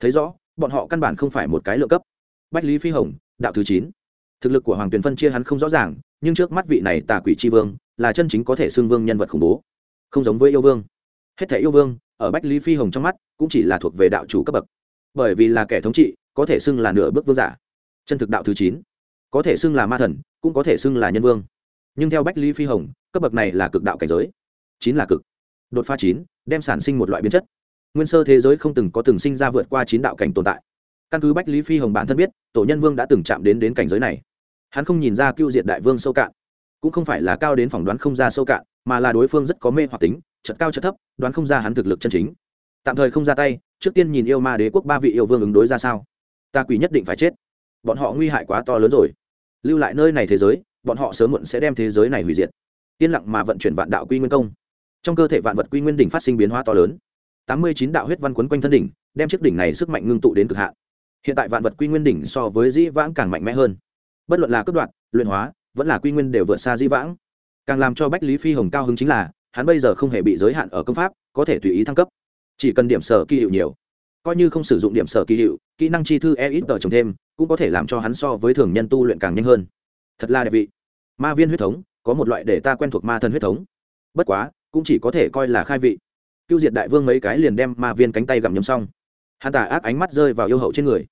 Thấy rõ, bọn họ căn bản không phải một cái lựa cấp. Bách lý phi hồng, đạo thứ chín. Thực lực của hoàng tuyển phân chia hắn không rõ ràng, nhưng trước mắt vị này tà quỷ tri vương, là chân chính có thể xưng vương nhân vật khủng bố. Không giống với yêu vương. Hết thể yêu vương, ở bách lý phi hồng trong mắt, cũng chỉ là thuộc về đạo chủ cấp bậc. Bởi vì là kẻ thống trị, có thể xưng là nửa bước vương giả. Chân thực đạo thứ chín có thể xưng là ma thần, cũng có thể xưng là nhân vương. Nhưng theo bách lý phi hồng, cấp bậc này là cực đạo cảnh giới. Chín là cực. Đột phá chín, đem sản sinh một loại biến chất. Nguyên sơ thế giới không từng có từng sinh ra vượt qua chín đạo cảnh tồn tại. Căn cứ bách lý phi hồng bản thân biết, tổ nhân vương đã từng chạm đến đến cảnh giới này. Hắn không nhìn ra cưu diệt đại vương sâu cạn. Cũng không phải là cao đến phỏng đoán không ra sâu cạn, mà là đối phương rất có mê hoặc tính chật cao chật thấp, đoán không ra hắn thực lực chân chính. Tạm thời không ra tay, trước tiên nhìn yêu ma đế quốc ba vị yêu vương ứng đối ra sao. Ta quỷ nhất định phải chết. Bọn họ nguy hại quá to lớn rồi lưu lại nơi này thế giới, bọn họ sớm muộn sẽ đem thế giới này hủy diệt. Yên lặng mà vận chuyển vạn đạo quy nguyên công. Trong cơ thể vạn vật quy nguyên đỉnh phát sinh biến hóa to lớn. Tám mươi chín đạo huyết văn quấn quanh thân đỉnh, đem chiếc đỉnh này sức mạnh ngưng tụ đến cực hạn. Hiện tại vạn vật quy nguyên đỉnh so với dĩ vãng càng mạnh mẽ hơn. Bất luận là cấp đoạn, luyện hóa, vẫn là quy nguyên đều vượt xa dĩ vãng. Càng làm cho bách lý phi hồng cao hứng chính là, hắn bây giờ không hề bị giới hạn ở công pháp, có thể tùy ý thăng cấp. Chỉ cần điểm sở kỳ hiệu nhiều. Coi như không sử dụng điểm sở kỳ hiệu kỹ năng chi thư e ít tờ trồng thêm cũng có thể làm cho hắn so với thường nhân tu luyện càng nhanh hơn. Thật là đẹp vị. Ma viên huyết thống, có một loại để ta quen thuộc ma thần huyết thống. Bất quá, cũng chỉ có thể coi là khai vị. Cưu diệt đại vương mấy cái liền đem ma viên cánh tay gặm nhấm xong. Hắn tả ác ánh mắt rơi vào yêu hậu trên người.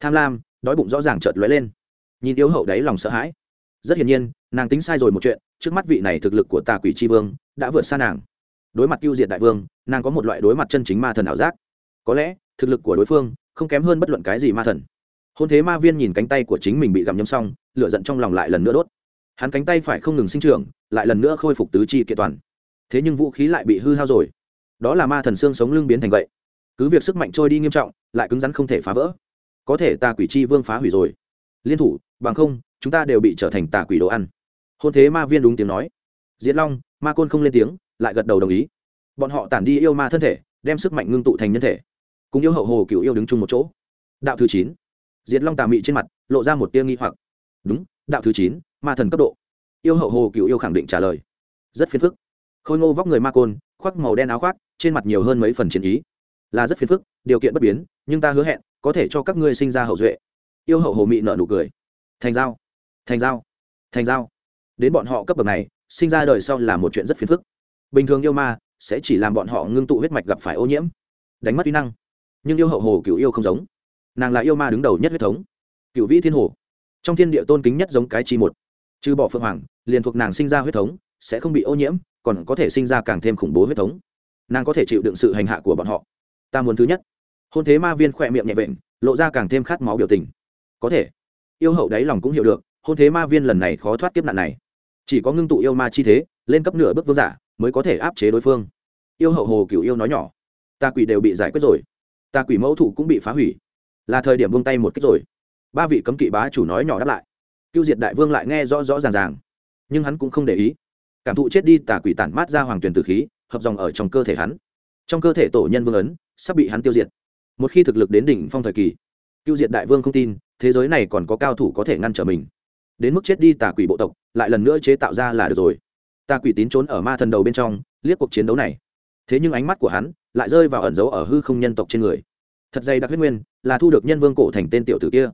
Tham lam, đói bụng rõ ràng chợt lóe lên. Nhìn yêu hậu đáy lòng sợ hãi. Rất hiển nhiên, nàng tính sai rồi một chuyện, trước mắt vị này thực lực của tà quỷ tri vương đã vượt xa nàng. Đối mặt cưu diệt đại vương, nàng có một loại đối mặt chân chính ma thần ảo giác. Có lẽ, thực lực của đối phương không kém hơn bất luận cái gì ma thần hôn thế ma viên nhìn cánh tay của chính mình bị gặm nhấm xong, lửa giận trong lòng lại lần nữa đốt. Hắn cánh tay phải không ngừng sinh trưởng, lại lần nữa khôi phục tứ chi kiện toàn. Thế nhưng vũ khí lại bị hư hao rồi. Đó là ma thần xương sống lưng biến thành vậy. Cứ việc sức mạnh trôi đi nghiêm trọng, lại cứng rắn không thể phá vỡ. Có thể tà quỷ chi vương phá hủy rồi. Liên thủ, bằng không, chúng ta đều bị trở thành tà quỷ đồ ăn. Hôn thế ma viên đúng tiếng nói. Diễn long, ma côn không lên tiếng, lại gật đầu đồng ý. Bọn họ tản đi yêu ma thân thể, đem sức mạnh ngưng tụ thành nhân thể. Cùng yêu hậu hồ cựu yêu đứng chung một chỗ. Đạo thứ chín diệt long tà mị trên mặt, lộ ra một tia nghi hoặc. Đúng, đạo thứ chín, ma thần cấp độ. Yêu hậu hồ cựu yêu khẳng định trả lời. Rất phiền phức. Khôi ngô vóc người ma côn, khoác màu đen áo khoác, trên mặt nhiều hơn mấy phần chiến ý. Là rất phiền phức, điều kiện bất biến, nhưng ta hứa hẹn, có thể cho các ngươi sinh ra hậu duệ. Yêu hậu hồ mị nợ nụ cười. Thành giao. Thành giao. Thành giao. Đến bọn họ cấp bậc này, sinh ra đời sau là một chuyện rất phiền phức. Bình thường yêu ma, sẽ chỉ làm bọn họ ngưng tụ huyết mạch gặp phải ô nhiễm. Đánh mất uy năng. Nhưng yêu hậu hồ cựu yêu không giống nàng là yêu ma đứng đầu nhất huyết thống. Cựu vĩ thiên hồ. Trong thiên địa tôn kính nhất giống cái chi một. Trừ bỏ phượng hoàng, liền thuộc nàng sinh ra huyết thống, sẽ không bị ô nhiễm, còn có thể sinh ra càng thêm khủng bố huyết thống. Nàng có thể chịu đựng sự hành hạ của bọn họ. Ta muốn thứ nhất. Hôn thế ma viên khỏe miệng nhẹ vện, lộ ra càng thêm khát máu biểu tình. Có thể. Yêu hậu đáy lòng cũng hiểu được, hôn thế ma viên lần này khó thoát kiếp nạn này. Chỉ có ngưng tụ yêu ma chi thế, lên cấp nửa bước vương giả, mới có thể áp chế đối phương. Yêu hậu hồ cựu yêu nói nhỏ, ta quỷ đều bị giải quyết rồi. Ta quỷ mẫu thủ cũng bị phá hủy là thời điểm buông tay một cách rồi. Ba vị cấm kỵ bá chủ nói nhỏ đáp lại. Cưu diệt đại vương lại nghe rõ rõ ràng ràng. Nhưng hắn cũng không để ý. Cảm thụ chết đi tà quỷ tản mát ra hoàng tuyển tử khí, hợp dòng ở trong cơ thể hắn. Trong cơ thể tổ nhân vương ấn, sắp bị hắn tiêu diệt. Một khi thực lực đến đỉnh phong thời kỳ, cưu diệt đại vương không tin, thế giới này còn có cao thủ có thể ngăn trở mình. Đến mức chết đi tà quỷ bộ tộc, lại lần nữa chế tạo ra là được rồi. Tà quỷ tín trốn ở ma thần đầu bên trong, liếc cuộc chiến đấu này. Thế nhưng ánh mắt của hắn lại rơi vào ẩn dấu ở hư không nhân tộc trên người thật dày đặc huyết nguyên, là thu được nhân vương cổ thành tên tiểu tử kia.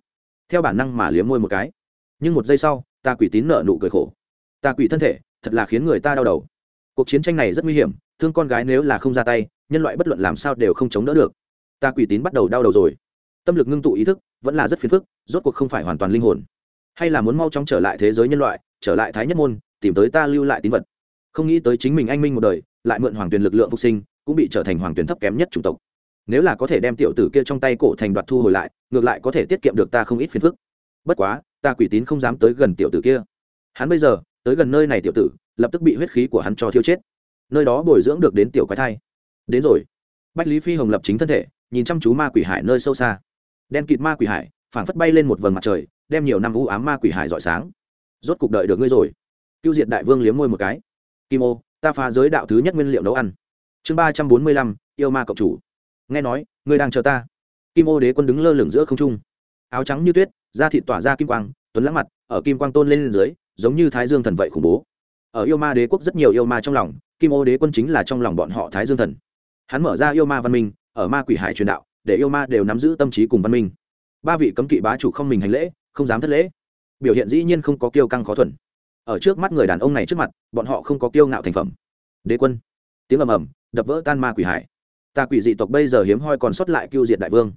Theo bản năng mà liếm môi một cái. Nhưng một giây sau, ta quỷ tín nợ nụ cười khổ. Ta quỷ thân thể, thật là khiến người ta đau đầu. Cuộc chiến tranh này rất nguy hiểm, thương con gái nếu là không ra tay, nhân loại bất luận làm sao đều không chống đỡ được. Ta quỷ tín bắt đầu đau đầu rồi. Tâm lực ngưng tụ ý thức, vẫn là rất phiền phức, rốt cuộc không phải hoàn toàn linh hồn. Hay là muốn mau chóng trở lại thế giới nhân loại, trở lại thái nhất môn, tìm tới ta lưu lại tín vật. Không nghĩ tới chính mình anh minh một đời, lại mượn hoàng tuyền lực lượng phục sinh, cũng bị trở thành hoàng tuyền thấp kém nhất chủng tộc nếu là có thể đem tiểu tử kia trong tay cổ thành đoạt thu hồi lại, ngược lại có thể tiết kiệm được ta không ít phiền phức. Bất quá, ta quỷ tín không dám tới gần tiểu tử kia. Hắn bây giờ, tới gần nơi này tiểu tử, lập tức bị huyết khí của hắn cho thiêu chết. Nơi đó bồi dưỡng được đến tiểu quái thai. Đến rồi. Bách lý phi hồng lập chính thân thể, nhìn chăm chú ma quỷ hải nơi sâu xa. Đen kịt ma quỷ hải, phảng phất bay lên một vầng mặt trời, đem nhiều năm u ám ma quỷ hải rọi sáng. Rốt cục đợi được ngươi rồi. Cưu diệt đại vương liếm môi một cái. Kim ô, ta phá giới đạo thứ nhất nguyên liệu nấu ăn. Chương ba trăm bốn mươi lăm, yêu ma cộng chủ nghe nói, ngươi đang chờ ta. Kim ô đế quân đứng lơ lửng giữa không trung. Áo trắng như tuyết, da thịt tỏa ra kim quang, tuấn lãng mặt, ở kim quang tôn lên dưới, giống như thái dương thần vậy khủng bố. Ở yêu ma đế quốc rất nhiều yêu ma trong lòng, kim ô đế quân chính là trong lòng bọn họ thái dương thần. Hắn mở ra yêu ma văn minh, ở ma quỷ hải truyền đạo, để yêu ma đều nắm giữ tâm trí cùng văn minh. Ba vị cấm kỵ bá chủ không mình hành lễ, không dám thất lễ. Biểu hiện dĩ nhiên không có kiêu căng khó thuần. Ở trước mắt người đàn ông này trước mặt, bọn họ không có kiêu ngạo thành phẩm. Đế quân. Tiếng ầm ầm, đập vỡ tan ma quỷ hải tà quỷ dị tộc bây giờ hiếm hoi còn sót lại cưu diệt đại vương.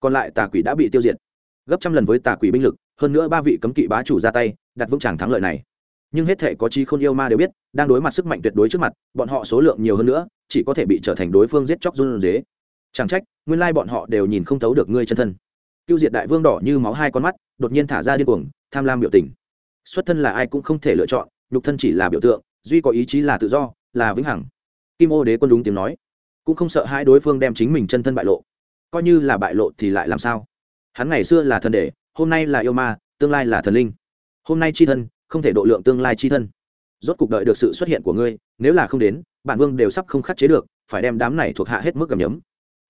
Còn lại tà quỷ đã bị tiêu diệt. Gấp trăm lần với tà quỷ binh lực, hơn nữa ba vị cấm kỵ bá chủ ra tay, đặt vững tràng thắng lợi này. Nhưng hết thể có chi không yêu ma đều biết, đang đối mặt sức mạnh tuyệt đối trước mặt, bọn họ số lượng nhiều hơn nữa, chỉ có thể bị trở thành đối phương giết chóc run dế chẳng trách, nguyên lai bọn họ đều nhìn không thấu được ngươi chân thân. Cưu diệt đại vương đỏ như máu hai con mắt, đột nhiên thả ra điên cuồng, tham lam biểu tình. Xuất thân là ai cũng không thể lựa chọn, nhục thân chỉ là biểu tượng, duy có ý chí là tự do, là vĩnh hằng. Kim ô đế quân đúng tiếng nói cũng không sợ hai đối phương đem chính mình chân thân bại lộ. Coi như là bại lộ thì lại làm sao? Hắn ngày xưa là thần đệ hôm nay là yêu ma, tương lai là thần linh. Hôm nay chi thân, không thể độ lượng tương lai chi thân. Rốt cuộc đợi được sự xuất hiện của ngươi, nếu là không đến, bản vương đều sắp không khắc chế được, phải đem đám này thuộc hạ hết mức cầm nhấm.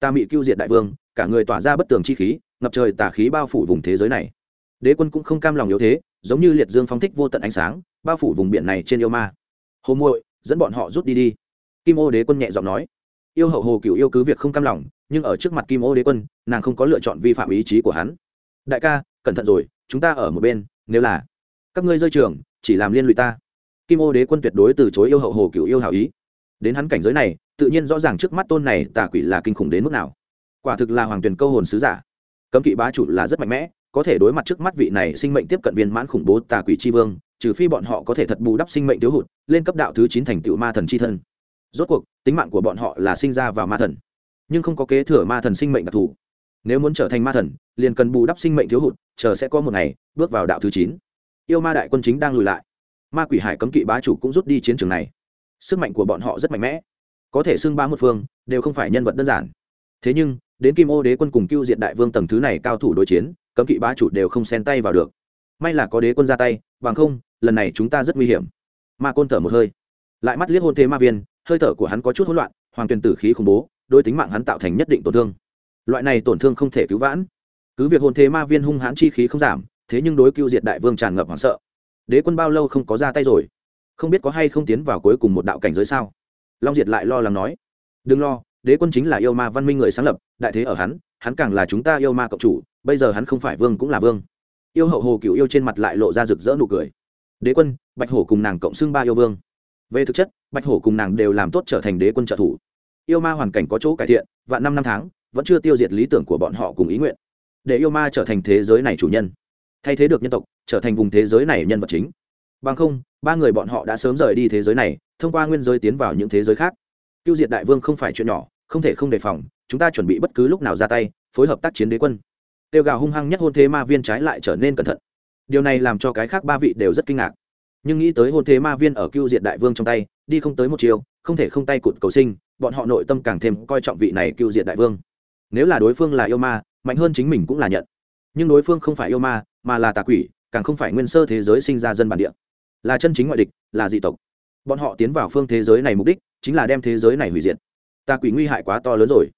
Ta mị cưu diệt đại vương, cả người tỏa ra bất tường chi khí, ngập trời tà khí bao phủ vùng thế giới này. Đế quân cũng không cam lòng yếu thế, giống như liệt dương phóng thích vô tận ánh sáng, bao phủ vùng biển này trên yêu ma. Hồ muội, dẫn bọn họ rút đi đi. Kim ô đế quân nhẹ giọng nói yêu hậu hồ cựu yêu cứ việc không cam lòng, nhưng ở trước mặt kim ô đế quân, nàng không có lựa chọn vi phạm ý chí của hắn. Đại ca, cẩn thận rồi, chúng ta ở một bên, nếu là các ngươi rơi trường, chỉ làm liên lụy ta. Kim ô đế quân tuyệt đối từ chối yêu hậu hồ cựu yêu hảo ý. Đến hắn cảnh giới này, tự nhiên rõ ràng trước mắt tôn này tà quỷ là kinh khủng đến mức nào. Quả thực là hoàng tuyền câu hồn sứ giả. Cấm kỵ bá chủ là rất mạnh mẽ, có thể đối mặt trước mắt vị này sinh mệnh tiếp cận viên mãn khủng bố tà quỷ c vương, trừ phi bọn họ có thể thật bù đắp sinh mệnh thiếu hụt, lên cấp đạo thứ chín thành tựu ma thần c thân rốt cuộc, tính mạng của bọn họ là sinh ra vào ma thần. Nhưng không có kế thừa ma thần sinh mệnh đặc thù. Nếu muốn trở thành ma thần, liền cần bù đắp sinh mệnh thiếu hụt, chờ sẽ có một ngày, bước vào đạo thứ chín. Yêu ma đại quân chính đang lùi lại. Ma quỷ hải cấm kỵ bá chủ cũng rút đi chiến trường này. Sức mạnh của bọn họ rất mạnh mẽ. Có thể xưng ba một phương, đều không phải nhân vật đơn giản. Thế nhưng, đến kim ô đế quân cùng cưu diện đại vương tầng thứ này cao thủ đối chiến, cấm kỵ bá chủ đều không xen tay vào được. May là có đế quân ra tay, bằng không, lần này chúng ta rất nguy hiểm. Ma côn thở một hơi. Lại mắt liếc hôn thế ma viên hơi thở của hắn có chút hỗn loạn, hoàng tuyền tử khí khủng bố đôi tính mạng hắn tạo thành nhất định tổn thương. Loại này tổn thương không thể cứu vãn. Cứ việc hồn thế ma viên hung hãn chi khí không giảm, thế nhưng đối cưu diệt đại vương tràn ngập hoảng sợ. Đế quân bao lâu không có ra tay rồi? Không biết có hay không tiến vào cuối cùng một đạo cảnh giới sao? Long diệt lại lo lắng nói. Đừng lo, đế quân chính là yêu ma văn minh người sáng lập, đại thế ở hắn hắn càng là chúng ta yêu ma cộng chủ, bây giờ hắn không phải vương cũng là vương. Yêu hậu hồ cựu yêu trên mặt lại lộ ra rực rỡ nụ cười. Đế quân, bạch hổ cùng nàng cộng xưng ba yêu vương về thực chất, bạch hổ cùng nàng đều làm tốt trở thành đế quân trợ thủ. Yêu ma hoàn cảnh có chỗ cải thiện và năm năm tháng, vẫn chưa tiêu diệt lý tưởng của bọn họ cùng ý nguyện. Để yêu ma trở thành thế giới này chủ nhân, thay thế được nhân tộc, trở thành vùng thế giới này nhân vật chính. Bằng không, ba người bọn họ đã sớm rời đi thế giới này, thông qua nguyên giới tiến vào những thế giới khác. Tiêu diệt đại vương không phải chuyện nhỏ, không thể không đề phòng, chúng ta chuẩn bị bất cứ lúc nào ra tay, phối hợp tác chiến đế quân. Tiêu gào hung hăng nhất hôn thế ma viên trái lại trở nên cẩn thận. Điều này làm cho cái khác ba vị đều rất kinh ngạc nhưng nghĩ tới hôn thế ma viên ở cưu diệt đại vương trong tay, đi không tới một chiều, không thể không tay cụt cầu sinh, bọn họ nội tâm càng thêm coi trọng vị này cưu diệt đại vương. Nếu là đối phương là yêu ma, mạnh hơn chính mình cũng là nhận. Nhưng đối phương không phải yêu ma, mà là tà quỷ, càng không phải nguyên sơ thế giới sinh ra dân bản địa. Là chân chính ngoại địch, là dị tộc. Bọn họ tiến vào phương thế giới này mục đích, chính là đem thế giới này hủy diệt. Tà quỷ nguy hại quá to lớn rồi.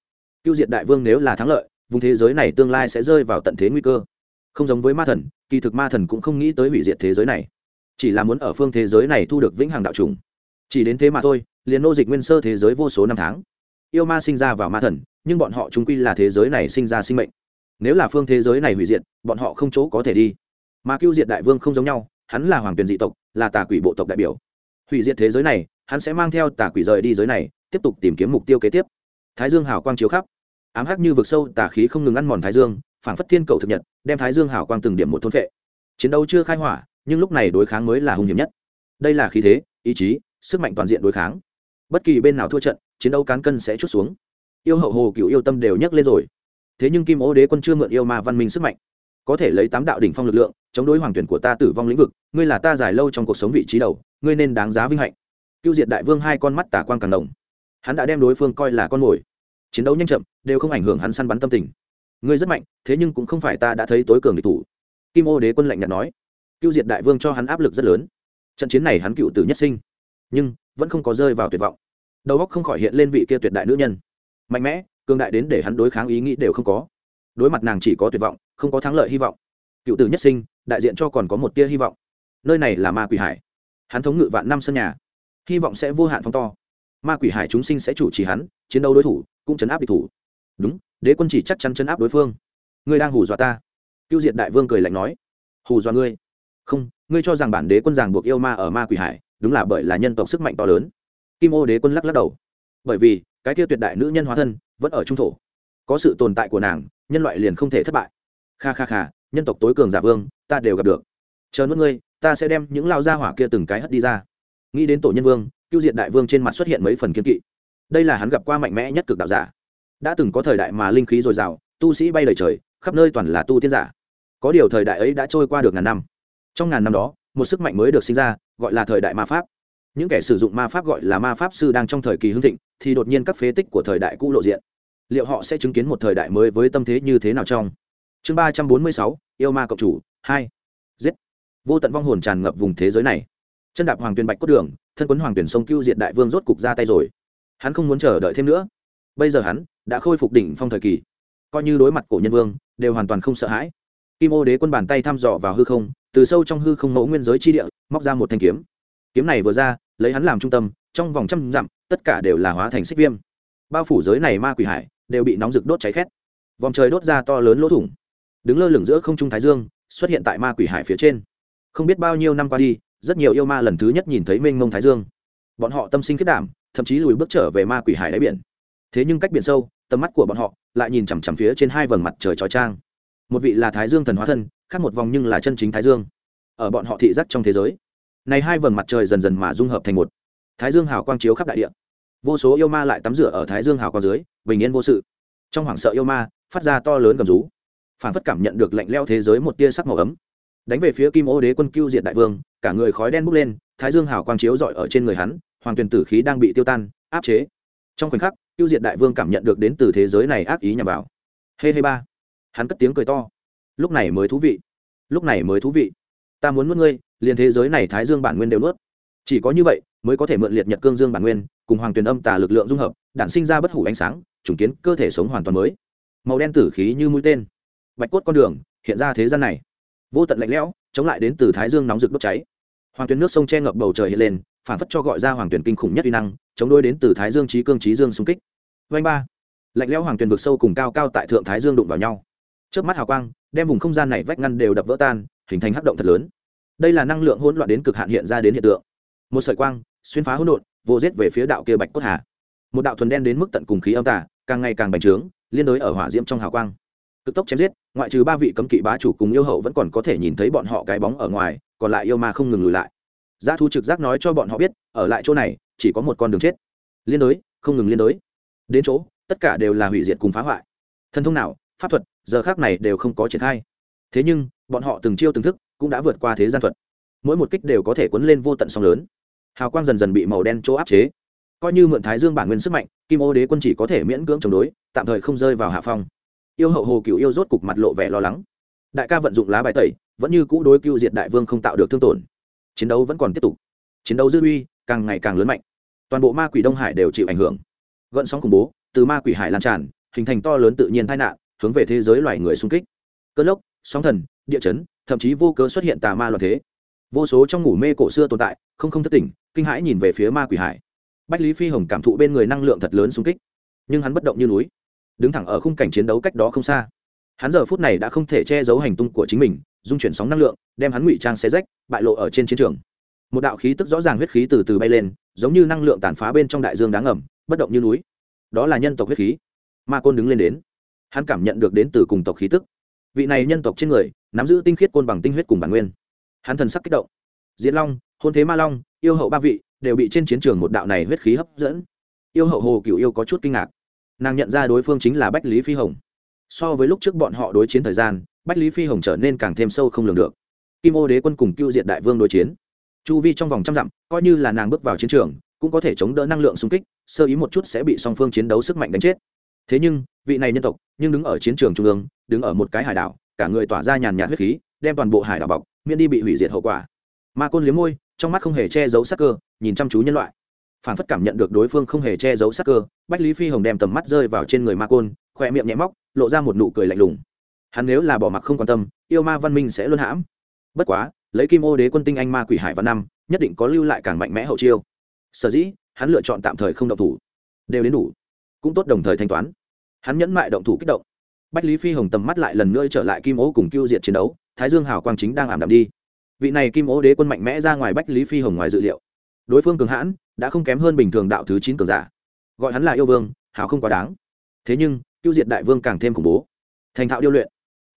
Cưu diệt đại vương nếu là thắng lợi, vùng thế giới này tương lai sẽ rơi vào tận thế nguy cơ. Không giống với ma thần, kỳ thực ma thần cũng không nghĩ tới hủy diệt thế giới này chỉ là muốn ở phương thế giới này thu được vĩnh hằng đạo trùng. Chỉ đến thế mà thôi, liền nô dịch nguyên sơ thế giới vô số năm tháng. Yêu ma sinh ra vào ma thần, nhưng bọn họ chúng quy là thế giới này sinh ra sinh mệnh. Nếu là phương thế giới này hủy diệt, bọn họ không chỗ có thể đi. Mà cưu diệt đại vương không giống nhau, hắn là hoàng tuyển dị tộc, là tà quỷ bộ tộc đại biểu. Hủy diệt thế giới này, hắn sẽ mang theo tà quỷ rời đi giới này, tiếp tục tìm kiếm mục tiêu kế tiếp. Thái dương hào quang chiếu khắp. Ám hắc như vực sâu, tà khí không ngừng ăn mòn thái dương, phảng phất thiên cầu thực nhật, đem thái dương hào quang từng điểm một thôn phệ. Chiến đấu chưa khai hỏa nhưng lúc này đối kháng mới là hung hiểm nhất. Đây là khí thế, ý chí, sức mạnh toàn diện đối kháng. Bất kỳ bên nào thua trận, chiến đấu cán cân sẽ chút xuống. Yêu hậu hồ cựu yêu tâm đều nhấc lên rồi. Thế nhưng kim ô đế quân chưa mượn yêu ma văn minh sức mạnh. Có thể lấy tám đạo đỉnh phong lực lượng, chống đối hoàng tuyển của ta tử vong lĩnh vực, ngươi là ta dài lâu trong cuộc sống vị trí đầu, ngươi nên đáng giá vinh hạnh. Cưu diệt đại vương hai con mắt tả quang càng đồng hắn đã đem đối phương coi là con mồi. Chiến đấu nhanh chậm, đều không ảnh hưởng hắn săn bắn tâm tình. Ngươi rất mạnh, thế nhưng cũng không phải ta đã thấy tối cường địch thủ. Kim ô đế quân lạnh nhạt nói cưu diệt đại vương cho hắn áp lực rất lớn. Trận chiến này hắn cựu tử nhất sinh, nhưng vẫn không có rơi vào tuyệt vọng. Đầu óc không khỏi hiện lên vị kia tuyệt đại nữ nhân. Mạnh mẽ, cường đại đến để hắn đối kháng ý nghĩ đều không có. Đối mặt nàng chỉ có tuyệt vọng, không có thắng lợi hy vọng. Cựu tử nhất sinh, đại diện cho còn có một tia hy vọng. Nơi này là ma quỷ hải. Hắn thống ngự vạn năm sân nhà. Hy vọng sẽ vô hạn phong to. Ma quỷ hải chúng sinh sẽ chủ trì hắn, chiến đấu đối thủ, cũng chấn áp địch thủ. Đúng, đế quân chỉ chắc chắn chấn áp đối phương. Ngươi đang hù dọa ta. Cưu diệt đại vương cười lạnh nói. Hù dọa ngươi không, ngươi cho rằng bản đế quân ràng buộc yêu ma ở ma quỷ hải, đúng là bởi là nhân tộc sức mạnh to lớn. Kim ô đế quân lắc lắc đầu. Bởi vì, cái kia tuyệt đại nữ nhân hóa thân, vẫn ở trung thổ. Có sự tồn tại của nàng, nhân loại liền không thể thất bại. Kha kha kha, nhân tộc tối cường giả vương, ta đều gặp được. Chờ nuốt ngươi, ta sẽ đem những lao gia hỏa kia từng cái hất đi ra. Nghĩ đến tổ nhân vương, cưu diệt đại vương trên mặt xuất hiện mấy phần kiên kỵ. Đây là hắn gặp qua mạnh mẽ nhất cực đạo giả. Đã từng có thời đại mà linh khí dồi dào, tu sĩ bay lời trời, khắp nơi toàn là tu tiên giả. Có điều thời đại ấy đã trôi qua được ngàn năm trong ngàn năm đó, một sức mạnh mới được sinh ra, gọi là thời đại ma pháp. Những kẻ sử dụng ma pháp gọi là ma pháp sư đang trong thời kỳ hưng thịnh, thì đột nhiên các phế tích của thời đại cũ lộ diện. Liệu họ sẽ chứng kiến một thời đại mới với tâm thế như thế nào trong? Chương ba trăm bốn mươi sáu, yêu ma cộng chủ, hai. Giết. Vô tận vong hồn tràn ngập vùng thế giới này. Chân đạp hoàng tuyền bạch cốt đường, thân quấn hoàng tuyển sông cưu diện đại vương rốt cục ra tay rồi. Hắn không muốn chờ đợi thêm nữa. Bây giờ hắn đã khôi phục đỉnh phong thời kỳ. Coi như đối mặt cổ nhân vương, đều hoàn toàn không sợ hãi kim ô đế quân bàn tay thăm dò vào hư không, từ sâu trong hư không mẫu nguyên giới chi địa, móc ra một thanh kiếm. Kiếm này vừa ra, lấy hắn làm trung tâm, trong vòng trăm dặm, tất cả đều là hóa thành xích viêm. Bao phủ giới này ma quỷ hải, đều bị nóng rực đốt cháy khét. Vòng trời đốt ra to lớn lỗ thủng. Đứng lơ lửng giữa không trung thái dương, xuất hiện tại ma quỷ hải phía trên. Không biết bao nhiêu năm qua đi, rất nhiều yêu ma lần thứ nhất nhìn thấy mênh mông thái dương. Bọn họ tâm sinh kết đảm, thậm chí lùi bước trở về ma quỷ hải đáy biển. Thế nhưng cách biển sâu, tầm mắt của bọn họ lại nhìn chằm chằm phía trên hai vầng mặt trời trói trang một vị là thái dương thần hóa thân, khác một vòng nhưng là chân chính thái dương. Ở bọn họ thị giác trong thế giới, này hai vầng mặt trời dần dần mà dung hợp thành một. Thái dương hào quang chiếu khắp đại địa. Vô số yêu ma lại tắm rửa ở thái dương hào quang dưới, bình yên vô sự. Trong hoảng sợ yêu ma, phát ra to lớn gầm rú, phản phất cảm nhận được lạnh leo thế giới một tia sắc màu ấm. Đánh về phía kim ô đế quân cưu diệt đại vương, cả người khói đen bốc lên, thái dương hào quang chiếu rọi ở trên người hắn, hoàng tuyền tử khí đang bị tiêu tan, áp chế. Trong khoảnh khắc, cưu diệt đại vương cảm nhận được đến từ thế giới này ác ý nhằm vào. Hê hê ba hắn cất tiếng cười to. Lúc này mới thú vị. Lúc này mới thú vị. Ta muốn nuốt ngươi, liền thế giới này thái dương bản nguyên đều nuốt. Chỉ có như vậy, mới có thể mượn liệt nhật cương dương bản nguyên, cùng hoàng tuyền âm tà lực lượng dung hợp, đản sinh ra bất hủ ánh sáng chủng kiến cơ thể sống hoàn toàn mới. Màu đen tử khí như mũi tên. Bạch cốt con đường, hiện ra thế gian này. Vô tận lạnh lẽo, chống lại đến từ thái dương nóng rực đốt cháy. Hoàng Tuyền nước sông che ngập bầu trời hiện lên, phản phất cho gọi ra hoàng Tuyền kinh khủng nhất uy năng, chống đôi đến từ thái dương trí cương trí dương xung kích. Vanh ba. Lạnh lẽo hoàng Tuyền vực sâu cùng cao cao tại thượng thái dương đụng vào nhau trước mắt hào quang, đem vùng không gian này vách ngăn đều đập vỡ tan, hình thành hắc động thật lớn. Đây là năng lượng hỗn loạn đến cực hạn hiện ra đến hiện tượng. Một sợi quang, xuyên phá hỗn độn, vô giết về phía đạo kia bạch cốt hà. Một đạo thuần đen đến mức tận cùng khí âm tả càng ngày càng bành trướng, liên đối ở hỏa diễm trong hào quang. Cực tốc chém giết, ngoại trừ ba vị cấm kỵ bá chủ cùng yêu hậu vẫn còn có thể nhìn thấy bọn họ cái bóng ở ngoài, còn lại yêu ma không ngừng lùi lại. Giá thu trực giác nói cho bọn họ biết, ở lại chỗ này, chỉ có một con đường chết. Liên đối, không ngừng liên đối. Đến chỗ, tất cả đều là hủy diệt cùng phá hoại. Thần thông nào, pháp thuật giờ khác này đều không có triển khai. Thế nhưng, bọn họ từng chiêu từng thức cũng đã vượt qua thế gian thuật. Mỗi một kích đều có thể cuốn lên vô tận sóng lớn. Hào quang dần dần bị màu đen chỗ áp chế. Coi như mượn thái dương bản nguyên sức mạnh, kim ô đế quân chỉ có thể miễn cưỡng chống đối, tạm thời không rơi vào hạ phong. Yêu hậu hồ cựu yêu rốt cục mặt lộ vẻ lo lắng. Đại ca vận dụng lá bài tẩy, vẫn như cũ đối cựu diệt đại vương không tạo được thương tổn. Chiến đấu vẫn còn tiếp tục. Chiến đấu dư uy càng ngày càng lớn mạnh. Toàn bộ ma quỷ đông hải đều chịu ảnh hưởng. Gợn sóng khủng bố, từ ma quỷ hải lan tràn, hình thành to lớn tự nhiên tai nạn hướng về thế giới loài người xung kích. Cơn lốc, sóng thần, địa chấn, thậm chí vô cớ xuất hiện tà ma loạn thế. Vô số trong ngủ mê cổ xưa tồn tại, không không thất tỉnh, kinh hãi nhìn về phía ma quỷ hải. Bách lý phi hồng cảm thụ bên người năng lượng thật lớn xung kích. Nhưng hắn bất động như núi, đứng thẳng ở khung cảnh chiến đấu cách đó không xa. Hắn giờ phút này đã không thể che giấu hành tung của chính mình, dung chuyển sóng năng lượng, đem hắn ngụy trang xé rách, bại lộ ở trên chiến trường. Một đạo khí tức rõ ràng huyết khí từ từ bay lên, giống như năng lượng tàn phá bên trong đại dương đáng ngầm, bất động như núi. Đó là nhân tộc huyết khí. Ma côn đứng lên đến hắn cảm nhận được đến từ cùng tộc khí tức. Vị này nhân tộc trên người, nắm giữ tinh khiết côn bằng tinh huyết cùng bản nguyên. Hắn thần sắc kích động. Diễn long, hôn thế ma long, yêu hậu ba vị đều bị trên chiến trường một đạo này huyết khí hấp dẫn. Yêu hậu hồ cựu yêu có chút kinh ngạc. Nàng nhận ra đối phương chính là bách lý phi hồng. So với lúc trước bọn họ đối chiến thời gian, bách lý phi hồng trở nên càng thêm sâu không lường được. Kim ô đế quân cùng cưu diệt đại vương đối chiến. Chu vi trong vòng trăm dặm, coi như là nàng bước vào chiến trường, cũng có thể chống đỡ năng lượng xung kích, sơ ý một chút sẽ bị song phương chiến đấu sức mạnh đánh chết thế nhưng, vị này nhân tộc, nhưng đứng ở chiến trường trung ương, đứng ở một cái hải đảo, cả người tỏa ra nhàn nhạt huyết khí, đem toàn bộ hải đảo bọc, miễn đi bị hủy diệt hậu quả. Ma côn liếm môi, trong mắt không hề che giấu sắc cơ, nhìn chăm chú nhân loại. Phản phất cảm nhận được đối phương không hề che giấu sắc cơ, bách lý phi hồng đem tầm mắt rơi vào trên người ma côn khoe miệng nhẹ móc, lộ ra một nụ cười lạnh lùng. Hắn nếu là bỏ mặc không quan tâm, yêu ma văn minh sẽ luôn hãm. Bất quá, lấy kim ô đế quân tinh anh ma quỷ hải vào năm, nhất định có lưu lại càng mạnh mẽ hậu chiêu. Sở dĩ, hắn lựa chọn tạm thời không động thủ. Đều đến đủ cũng tốt đồng thời thanh toán. Hắn nhẫn mại động thủ kích động. Bách lý phi hồng tầm mắt lại lần nữa trở lại kim ố cùng cưu diện chiến đấu, thái dương hào quang chính đang ảm đạm đi. Vị này kim ố đế quân mạnh mẽ ra ngoài bách lý phi hồng ngoài dự liệu. Đối phương cường hãn, đã không kém hơn bình thường đạo thứ chín cường giả. Gọi hắn là yêu vương, hào không quá đáng. Thế nhưng, cưu diện đại vương càng thêm khủng bố. Thành thạo điêu luyện.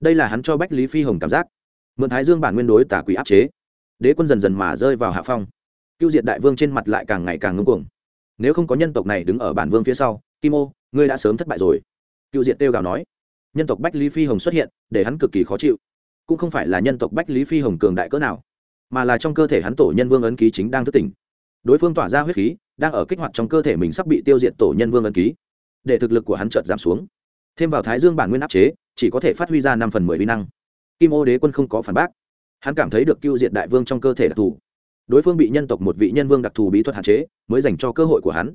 Đây là hắn cho bách lý phi hồng cảm giác. Mượn thái dương bản nguyên đối tả quỷ áp chế. Đế quân dần dần mà rơi vào hạ phong. Cưu diệt đại vương trên mặt lại càng ngày càng ngưng cuồng. Nếu không có nhân tộc này đứng ở bản vương phía sau kim ô, ngươi đã sớm thất bại rồi. Cựu diệt tiêu gào nói. Nhân tộc bách lý phi hồng xuất hiện, để hắn cực kỳ khó chịu. Cũng không phải là nhân tộc bách lý phi hồng cường đại cỡ nào, mà là trong cơ thể hắn tổ nhân vương ấn ký chính đang thức tỉnh. Đối phương tỏa ra huyết khí, đang ở kích hoạt trong cơ thể mình sắp bị tiêu diệt tổ nhân vương ấn ký. Để thực lực của hắn chợt giảm xuống. Thêm vào thái dương bản nguyên áp chế, chỉ có thể phát huy ra năm phần mười vi năng. Kim ô đế quân không có phản bác. Hắn cảm thấy được cưu diệt đại vương trong cơ thể đặc thù. Đối phương bị nhân tộc một vị nhân vương đặc thù bí thuật hạn chế, mới dành cho cơ hội của hắn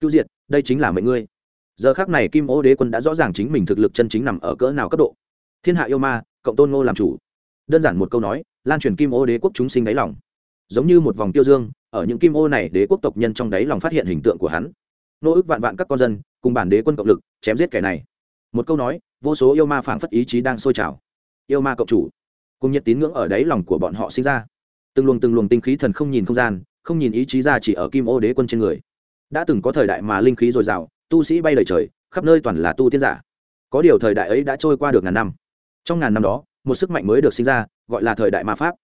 cứu diệt, đây chính là mệnh ngươi. Giờ khác này kim ô đế quân đã rõ ràng chính mình thực lực chân chính nằm ở cỡ nào cấp độ. Thiên hạ yêu ma, cộng tôn ngô làm chủ. Đơn giản một câu nói, lan truyền kim ô đế quốc chúng sinh đáy lòng. Giống như một vòng tiêu dương, ở những kim ô này đế quốc tộc nhân trong đáy lòng phát hiện hình tượng của hắn. Nô ức vạn vạn các con dân, cùng bản đế quân cộng lực, chém giết kẻ này. Một câu nói, vô số yêu ma phảng phất ý chí đang sôi trào. Yêu ma cộng chủ. Cùng nhiệt tín ngưỡng ở đáy lòng của bọn họ sinh ra. Từng luồng từng luồng tinh khí thần không nhìn không gian, không nhìn ý chí ra chỉ ở kim ô đế quân trên người đã từng có thời đại mà linh khí dồi dào, tu sĩ bay lời trời, khắp nơi toàn là tu tiên giả. Có điều thời đại ấy đã trôi qua được ngàn năm. Trong ngàn năm đó, một sức mạnh mới được sinh ra, gọi là thời đại ma pháp.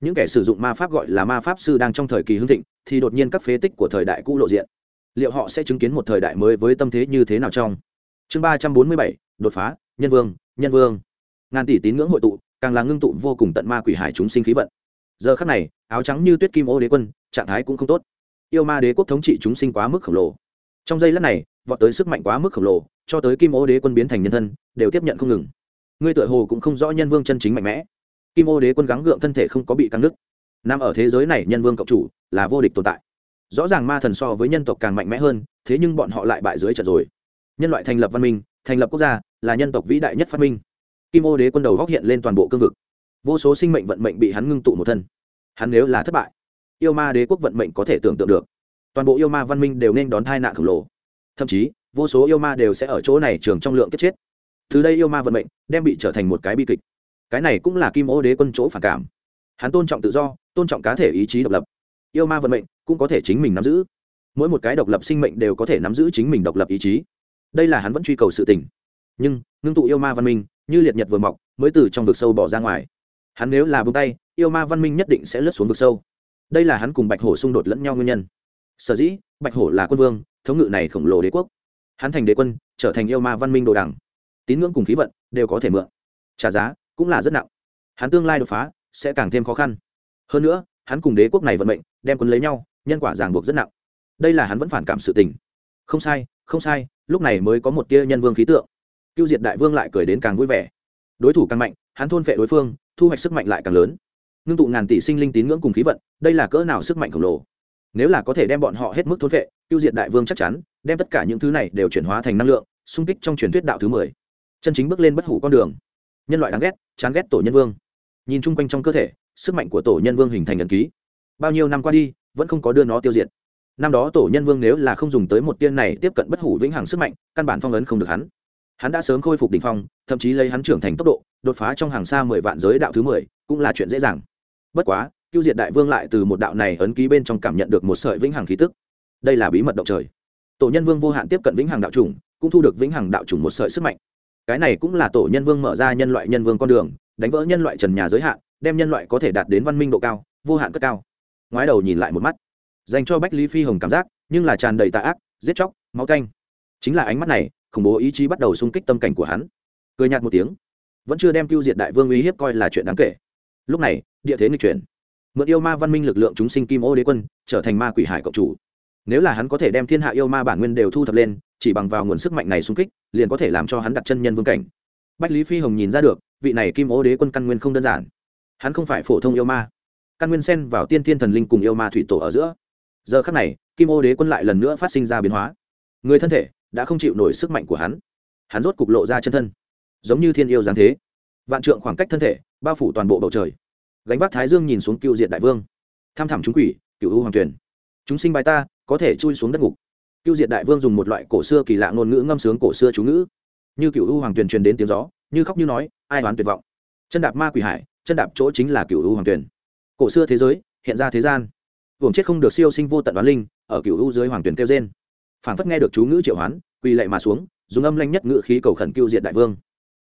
Những kẻ sử dụng ma pháp gọi là ma pháp sư đang trong thời kỳ hưng thịnh, thì đột nhiên các phế tích của thời đại cũ lộ diện. Liệu họ sẽ chứng kiến một thời đại mới với tâm thế như thế nào trong? Chương ba trăm bốn mươi bảy, đột phá, nhân vương nhân vương. Ngàn tỷ tín ngưỡng hội tụ, càng là ngưng tụ vô cùng tận ma quỷ hải chúng sinh khí vận. Giờ khắc này, áo trắng như tuyết kim ô đế quân, trạng thái cũng không tốt yêu ma đế quốc thống trị chúng sinh quá mức khổng lồ. Trong giây lát này, vọt tới sức mạnh quá mức khổng lồ, cho tới kim ô đế quân biến thành nhân thân, đều tiếp nhận không ngừng. Ngươi tựa hồ cũng không rõ nhân vương chân chính mạnh mẽ. Kim ô đế quân gắng gượng thân thể không có bị căng nứt. Nằm ở thế giới này, nhân vương cộng chủ, là vô địch tồn tại. Rõ ràng ma thần so với nhân tộc càng mạnh mẽ hơn, thế nhưng bọn họ lại bại dưới trận rồi. Nhân loại thành lập văn minh, thành lập quốc gia, là nhân tộc vĩ đại nhất phát minh. Kim ô đế quân đầu góc hiện lên toàn bộ cương vực. Vô số sinh mệnh vận mệnh bị hắn ngưng tụ một thân. Hắn nếu là thất bại yêu ma đế quốc vận mệnh có thể tưởng tượng được. Toàn bộ yêu ma văn minh đều nên đón tai nạn khổng lồ. Thậm chí, vô số yêu ma đều sẽ ở chỗ này trường trong lượng kết chết. Từ đây yêu ma vận mệnh đem bị trở thành một cái bi kịch. Cái này cũng là kim ô đế quân chỗ phản cảm. Hắn tôn trọng tự do, tôn trọng cá thể ý chí độc lập. Yêu ma vận mệnh cũng có thể chính mình nắm giữ. Mỗi một cái độc lập sinh mệnh đều có thể nắm giữ chính mình độc lập ý chí. Đây là hắn vẫn truy cầu sự tỉnh. nhưng, ngưng tụ yêu ma văn minh, như liệt nhật vừa mọc, mới từ trong vực sâu bỏ ra ngoài. Hắn nếu là bông tay, yêu ma văn minh nhất định sẽ lướt xuống vực sâu đây là hắn cùng bạch hổ xung đột lẫn nhau nguyên nhân. Sở dĩ, bạch hổ là quân vương, thống ngự này khổng lồ đế quốc. Hắn thành đế quân, trở thành yêu ma văn minh đồ đẳng tín ngưỡng cùng khí vận đều có thể mượn. Trả giá cũng là rất nặng. Hắn tương lai đột phá sẽ càng thêm khó khăn. Hơn nữa, hắn cùng đế quốc này vận mệnh, đem quân lấy nhau, nhân quả ràng buộc rất nặng. Đây là hắn vẫn phản cảm sự tình. Không sai không sai, lúc này mới có một tia nhân vương khí tượng. Cưu diệt đại vương lại cười đến càng vui vẻ. Đối thủ càng mạnh, hắn thôn vệ đối phương, thu hoạch sức mạnh lại càng lớn ngưng tụ ngàn tỷ sinh linh tín ngưỡng cùng khí vận, đây là cỡ nào sức mạnh khổng lồ? Nếu là có thể đem bọn họ hết mức thôn vệ tiêu diệt đại vương chắc chắn, đem tất cả những thứ này đều chuyển hóa thành năng lượng, xung kích trong truyền thuyết đạo thứ mười. Chân chính bước lên bất hủ con đường. Nhân loại đáng ghét, chán ghét tổ nhân vương. Nhìn chung quanh trong cơ thể, sức mạnh của tổ nhân vương hình thành ẩn ký. Bao nhiêu năm qua đi, vẫn không có đưa nó tiêu diệt. Năm đó tổ nhân vương nếu là không dùng tới một tiên này tiếp cận bất hủ vĩnh hằng sức mạnh, căn bản phong ấn không được hắn. Hắn đã sớm khôi phục đ ỉ n h phong, thậm chí lấy hắn trưởng thành tốc độ, đột phá trong hàng xa mười vạn giới đạo thứ mười, cũng là chuyện dễ dàng bất quá tiêu diệt đại vương lại từ một đạo này ấn ký bên trong cảm nhận được một sợi vĩnh hằng khí tức. Đây là bí mật động trời. Tổ nhân vương vô hạn tiếp cận vĩnh hằng đạo chủng, cũng thu được vĩnh hằng đạo chủng một sợi sức mạnh. Cái này cũng là tổ nhân vương mở ra nhân loại nhân vương con đường, đánh vỡ nhân loại trần nhà giới hạn, đem nhân loại có thể đạt đến văn minh độ cao, vô hạn cất cao. Ngoái đầu nhìn lại một mắt, dành cho bách lý phi hồng cảm giác, nhưng là tràn đầy tạ ác, giết chóc, máu canh. Chính là ánh mắt này, khủng bố ý chí bắt đầu xung kích tâm cảnh của hắn. Cười nhạt một tiếng, vẫn chưa đem tiêu diệt đại vương uy hiếp coi là chuyện đáng kể. Lúc này địa thế nghịch chuyển. Mượn yêu ma văn minh lực lượng chúng sinh kim ô đế quân, trở thành ma quỷ hải cộng chủ. Nếu là hắn có thể đem thiên hạ yêu ma bản nguyên đều thu thập lên, chỉ bằng vào nguồn sức mạnh này xung kích, liền có thể làm cho hắn đặt chân nhân vương cảnh. Bách lý phi hồng nhìn ra được, vị này kim ô đế quân căn nguyên không đơn giản. Hắn không phải phổ thông yêu ma. Căn nguyên xen vào tiên thiên thần linh cùng yêu ma thủy tổ ở giữa. Giờ khắc này, kim ô đế quân lại lần nữa phát sinh ra biến hóa. Người thân thể đã không chịu nổi sức mạnh của hắn. Hắn rốt cục lộ ra chân thân. Giống như thiên yêu giáng thế. Vạn trượng khoảng cách thân thể, bao phủ toàn bộ bầu trời gánh vác thái dương nhìn xuống cựu Diệt đại vương. Tham thẳm chúng quỷ, cựu u hoàng tuyển. Chúng sinh bài ta, có thể chui xuống đất ngục. Cựu Diệt đại vương dùng một loại cổ xưa kỳ lạ ngôn ngữ ngâm sướng cổ xưa chú ngữ. Như cựu u hoàng tuyển truyền đến tiếng gió, như khóc như nói, ai đoán tuyệt vọng. Chân đạp ma quỷ hải, chân đạp chỗ chính là cựu u hoàng tuyển. Cổ xưa thế giới, hiện ra thế gian. Vùng chết không được siêu sinh vô tận đoán linh, ở cựu u dưới hoàng tuyển kêu trên phảng phất nghe được chú ngữ triệu hoán, quỳ lệ mà xuống, dùng âm lanh nhất ngữ khí cầu khẩn cưu diệt đại vương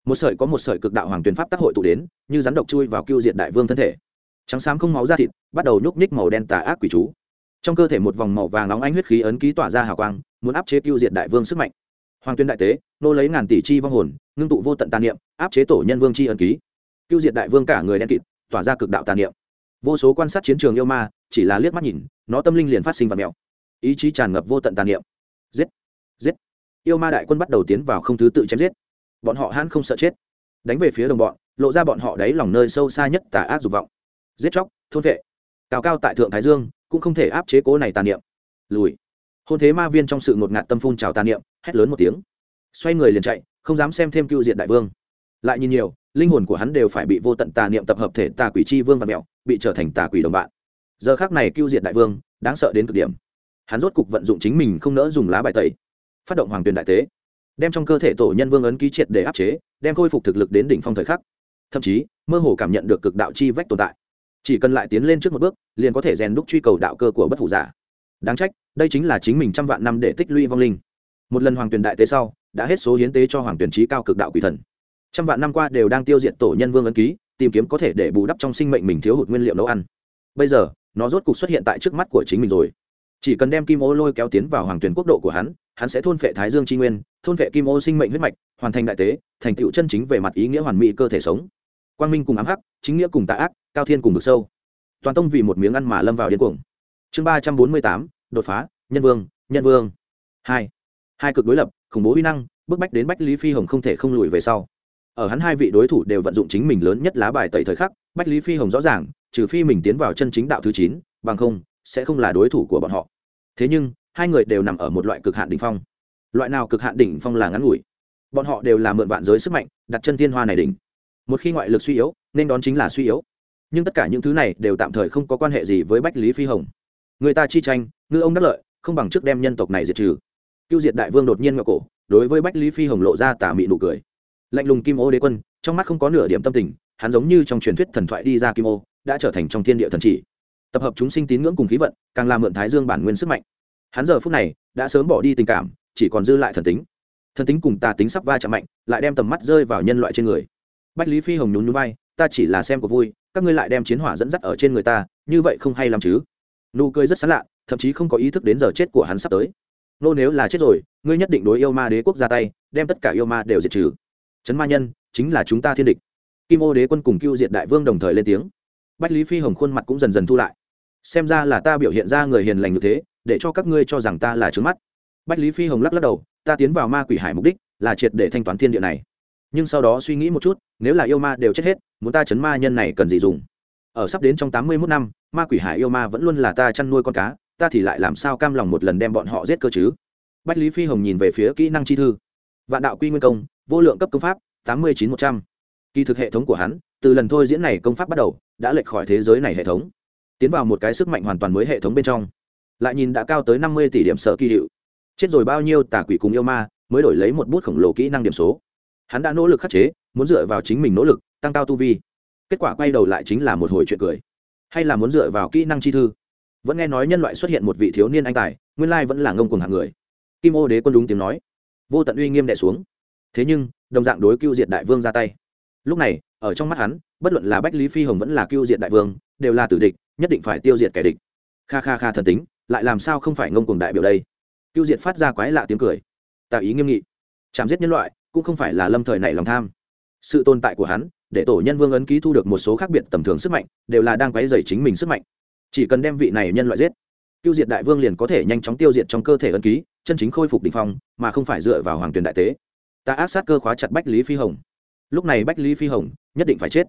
một sợi có một sợi cực đạo hoàng tuyển pháp tác hội tụ đến, như rắn độc chui vào cưu diệt đại vương thân thể. Trắng xám không máu ra thịt, bắt đầu nhúc nhích màu đen tà ác quỷ chú. Trong cơ thể một vòng màu vàng nóng ánh huyết khí ấn ký tỏa ra hào quang, muốn áp chế cưu diệt đại vương sức mạnh. Hoàng tuyên đại tế, nô lấy ngàn tỷ chi vong hồn, ngưng tụ vô tận tàn niệm, áp chế tổ nhân vương chi ấn ký. Cưu diệt đại vương cả người đen kịt, tỏa ra cực đạo tàn niệm. Vô số quan sát chiến trường yêu ma, chỉ là liếc mắt nhìn, nó tâm linh liền phát sinh và mẹo. Ý chí tràn ngập vô tận tàn niệm. Giết! Giết! Yêu ma đại quân bắt đầu tiến vào không thứ tự chém giết bọn họ hãn không sợ chết. Đánh về phía đồng bọn, lộ ra bọn họ đáy lòng nơi sâu xa nhất tà ác dục vọng. Giết chóc, thôn vệ. Cao cao tại thượng thái dương, cũng không thể áp chế cố này tàn niệm. Lùi. Hôn thế ma viên trong sự ngột ngạt tâm phun trào tàn niệm, hét lớn một tiếng. Xoay người liền chạy, không dám xem thêm cựu diện đại vương. Lại nhìn nhiều, linh hồn của hắn đều phải bị vô tận tà niệm tập hợp thể tà quỷ chi vương và mẹo bị trở thành tà quỷ đồng bạn. Giờ khác này cựu diện đại vương, đáng sợ đến cực điểm. Hắn rốt cục vận dụng chính mình không nỡ dùng lá bài tẩy. Phát động hoàng tuyền đại tế đem trong cơ thể tổ nhân vương ấn ký triệt để áp chế, đem khôi phục thực lực đến đỉnh phong thời khắc. Thậm chí, mơ hồ cảm nhận được cực đạo chi vách tồn tại. Chỉ cần lại tiến lên trước một bước, liền có thể rèn đúc truy cầu đạo cơ của bất hủ giả. Đáng trách, đây chính là chính mình trăm vạn năm để tích lũy vong linh. Một lần hoàng tuyền đại tế sau, đã hết số hiến tế cho hoàng tuyển trí cao cực đạo quỷ thần. Trăm vạn năm qua đều đang tiêu diệt tổ nhân vương ấn ký, tìm kiếm có thể để bù đắp trong sinh mệnh mình thiếu hụt nguyên liệu nấu ăn. Bây giờ, nó rốt cục xuất hiện tại trước mắt của chính mình rồi. Chỉ cần đem kim ô lôi kéo tiến vào hoàng tuyển quốc độ của hắn hắn sẽ thôn phệ thái dương tri nguyên thôn vệ kim ô sinh mệnh huyết mạch, hoàn thành đại tế, thành tựu chân chính về mặt ý nghĩa hoàn mỹ cơ thể sống. Quang minh cùng ám hắc, chính nghĩa cùng tạ ác, cao thiên cùng vực sâu. Toàn tông vì một miếng ăn mà lâm vào điên cuồng. Chương ba trăm bốn mươi tám, đột phá, nhân vương nhân vương. Hai. Hai cực đối lập, khủng bố uy năng, bức bách đến bách lý phi hồng không thể không lùi về sau. Ở hắn hai vị đối thủ đều vận dụng chính mình lớn nhất lá bài tẩy thời khắc, bách lý phi hồng rõ ràng, trừ phi mình tiến vào chân chính đạo thứ chín, bằng không, sẽ không là đối thủ của bọn họ. Thế nhưng, hai người đều nằm ở một loại cực hạn đỉnh phong loại nào cực hạn đỉnh phong là ngắn ngủi. Bọn họ đều là mượn vạn giới sức mạnh, đặt chân thiên hoa này đỉnh. Một khi ngoại lực suy yếu, nên đón chính là suy yếu. Nhưng tất cả những thứ này đều tạm thời không có quan hệ gì với bách lý phi hồng. Người ta chi tranh, ngư ông đắc lợi, không bằng trước đem nhân tộc này diệt trừ. Cưu diệt đại vương đột nhiên ngọc cổ, đối với bách lý phi hồng lộ ra tà mị nụ cười. Lạnh lùng kim ô đế quân, trong mắt không có nửa điểm tâm tình, hắn giống như trong truyền thuyết thần thoại đi ra kim ô, đã trở thành trong thiên địa thần chỉ. Tập hợp chúng sinh tín ngưỡng cùng khí vận, càng làm mượn thái dương bản nguyên sức mạnh. Hắn giờ phút này, đã sớm bỏ đi tình cảm chỉ còn dư lại thần tính. Thần tính cùng tà tính sắp va chạm mạnh, lại đem tầm mắt rơi vào nhân loại trên người. Bách lý phi hồng nhún nhún vai, ta chỉ là xem cuộc vui, các ngươi lại đem chiến hỏa dẫn dắt ở trên người ta, như vậy không hay làm chứ? Nụ cười rất xán lạ, thậm chí không có ý thức đến giờ chết của hắn sắp tới. Nô, nếu là chết rồi, ngươi nhất định đối yêu ma đế quốc ra tay, đem tất cả yêu ma đều diệt trừ. Trấn ma nhân, chính là chúng ta thiên địch. Kim ô đế quân cùng cưu diệt đại vương đồng thời lên tiếng. Bách lý phi hồng khuôn mặt cũng dần dần thu lại. Xem ra là ta biểu hiện ra người hiền lành như thế, để cho các ngươi cho rằng ta là trướng mắt bách lý phi hồng lắc lắc đầu, ta tiến vào ma quỷ hải mục đích là triệt để thanh toán thiên địa này. Nhưng sau đó suy nghĩ một chút, nếu là yêu ma đều chết hết, muốn ta chấn ma nhân này cần gì dùng? Ở sắp đến trong tám mươi mốt năm, ma quỷ hải yêu ma vẫn luôn là ta chăn nuôi con cá, ta thì lại làm sao cam lòng một lần đem bọn họ giết cơ chứ? Bách lý phi hồng nhìn về phía kỹ năng chi thư. Vạn đạo quy nguyên công, vô lượng cấp công pháp, tám mươi chín một trăm. Kỳ thực hệ thống của hắn, từ lần thôi diễn này công pháp bắt đầu, đã lệch khỏi thế giới này hệ thống. Tiến vào một cái sức mạnh hoàn toàn mới hệ thống bên trong. Lại nhìn đã cao tới năm mươi tỷ điểm sở kỳ hiệu chết rồi bao nhiêu tà quỷ cùng yêu ma mới đổi lấy một bút khổng lồ kỹ năng điểm số. Hắn đã nỗ lực khắc chế, muốn dựa vào chính mình nỗ lực, tăng cao tu vi. Kết quả quay đầu lại chính là một hồi chuyện cười. Hay là muốn dựa vào kỹ năng chi thư? Vẫn nghe nói nhân loại xuất hiện một vị thiếu niên anh tài, nguyên lai vẫn là ngông cùng hạng người. Kim ô đế quân đúng tiếng nói. Vô tận uy nghiêm đẻ xuống. Thế nhưng, đồng dạng đối cưu diệt đại vương ra tay. Lúc này, ở trong mắt hắn, bất luận là bách lý phi hồng vẫn là cưu diệt đại vương, đều là tử địch, nhất định phải tiêu diệt kẻ địch. Kha kha kha thần tính, lại làm sao không phải ngông cùng đại biểu đây? Cưu diệt phát ra quái lạ tiếng cười. Tạ ý nghiêm nghị. Chạm giết nhân loại cũng không phải là lâm thời này lòng tham. Sự tồn tại của hắn để tổ nhân vương ấn ký thu được một số khác biệt tầm thường sức mạnh, đều là đang quấy dày chính mình sức mạnh. Chỉ cần đem vị này nhân loại giết, tiêu diệt đại vương liền có thể nhanh chóng tiêu diệt trong cơ thể ấn ký, chân chính khôi phục đ ỉ n h phong, mà không phải dựa vào hoàng tuyền đại tế. Ta áp sát cơ khóa chặt bách lý phi hồng. Lúc này bách lý phi hồng nhất định phải chết.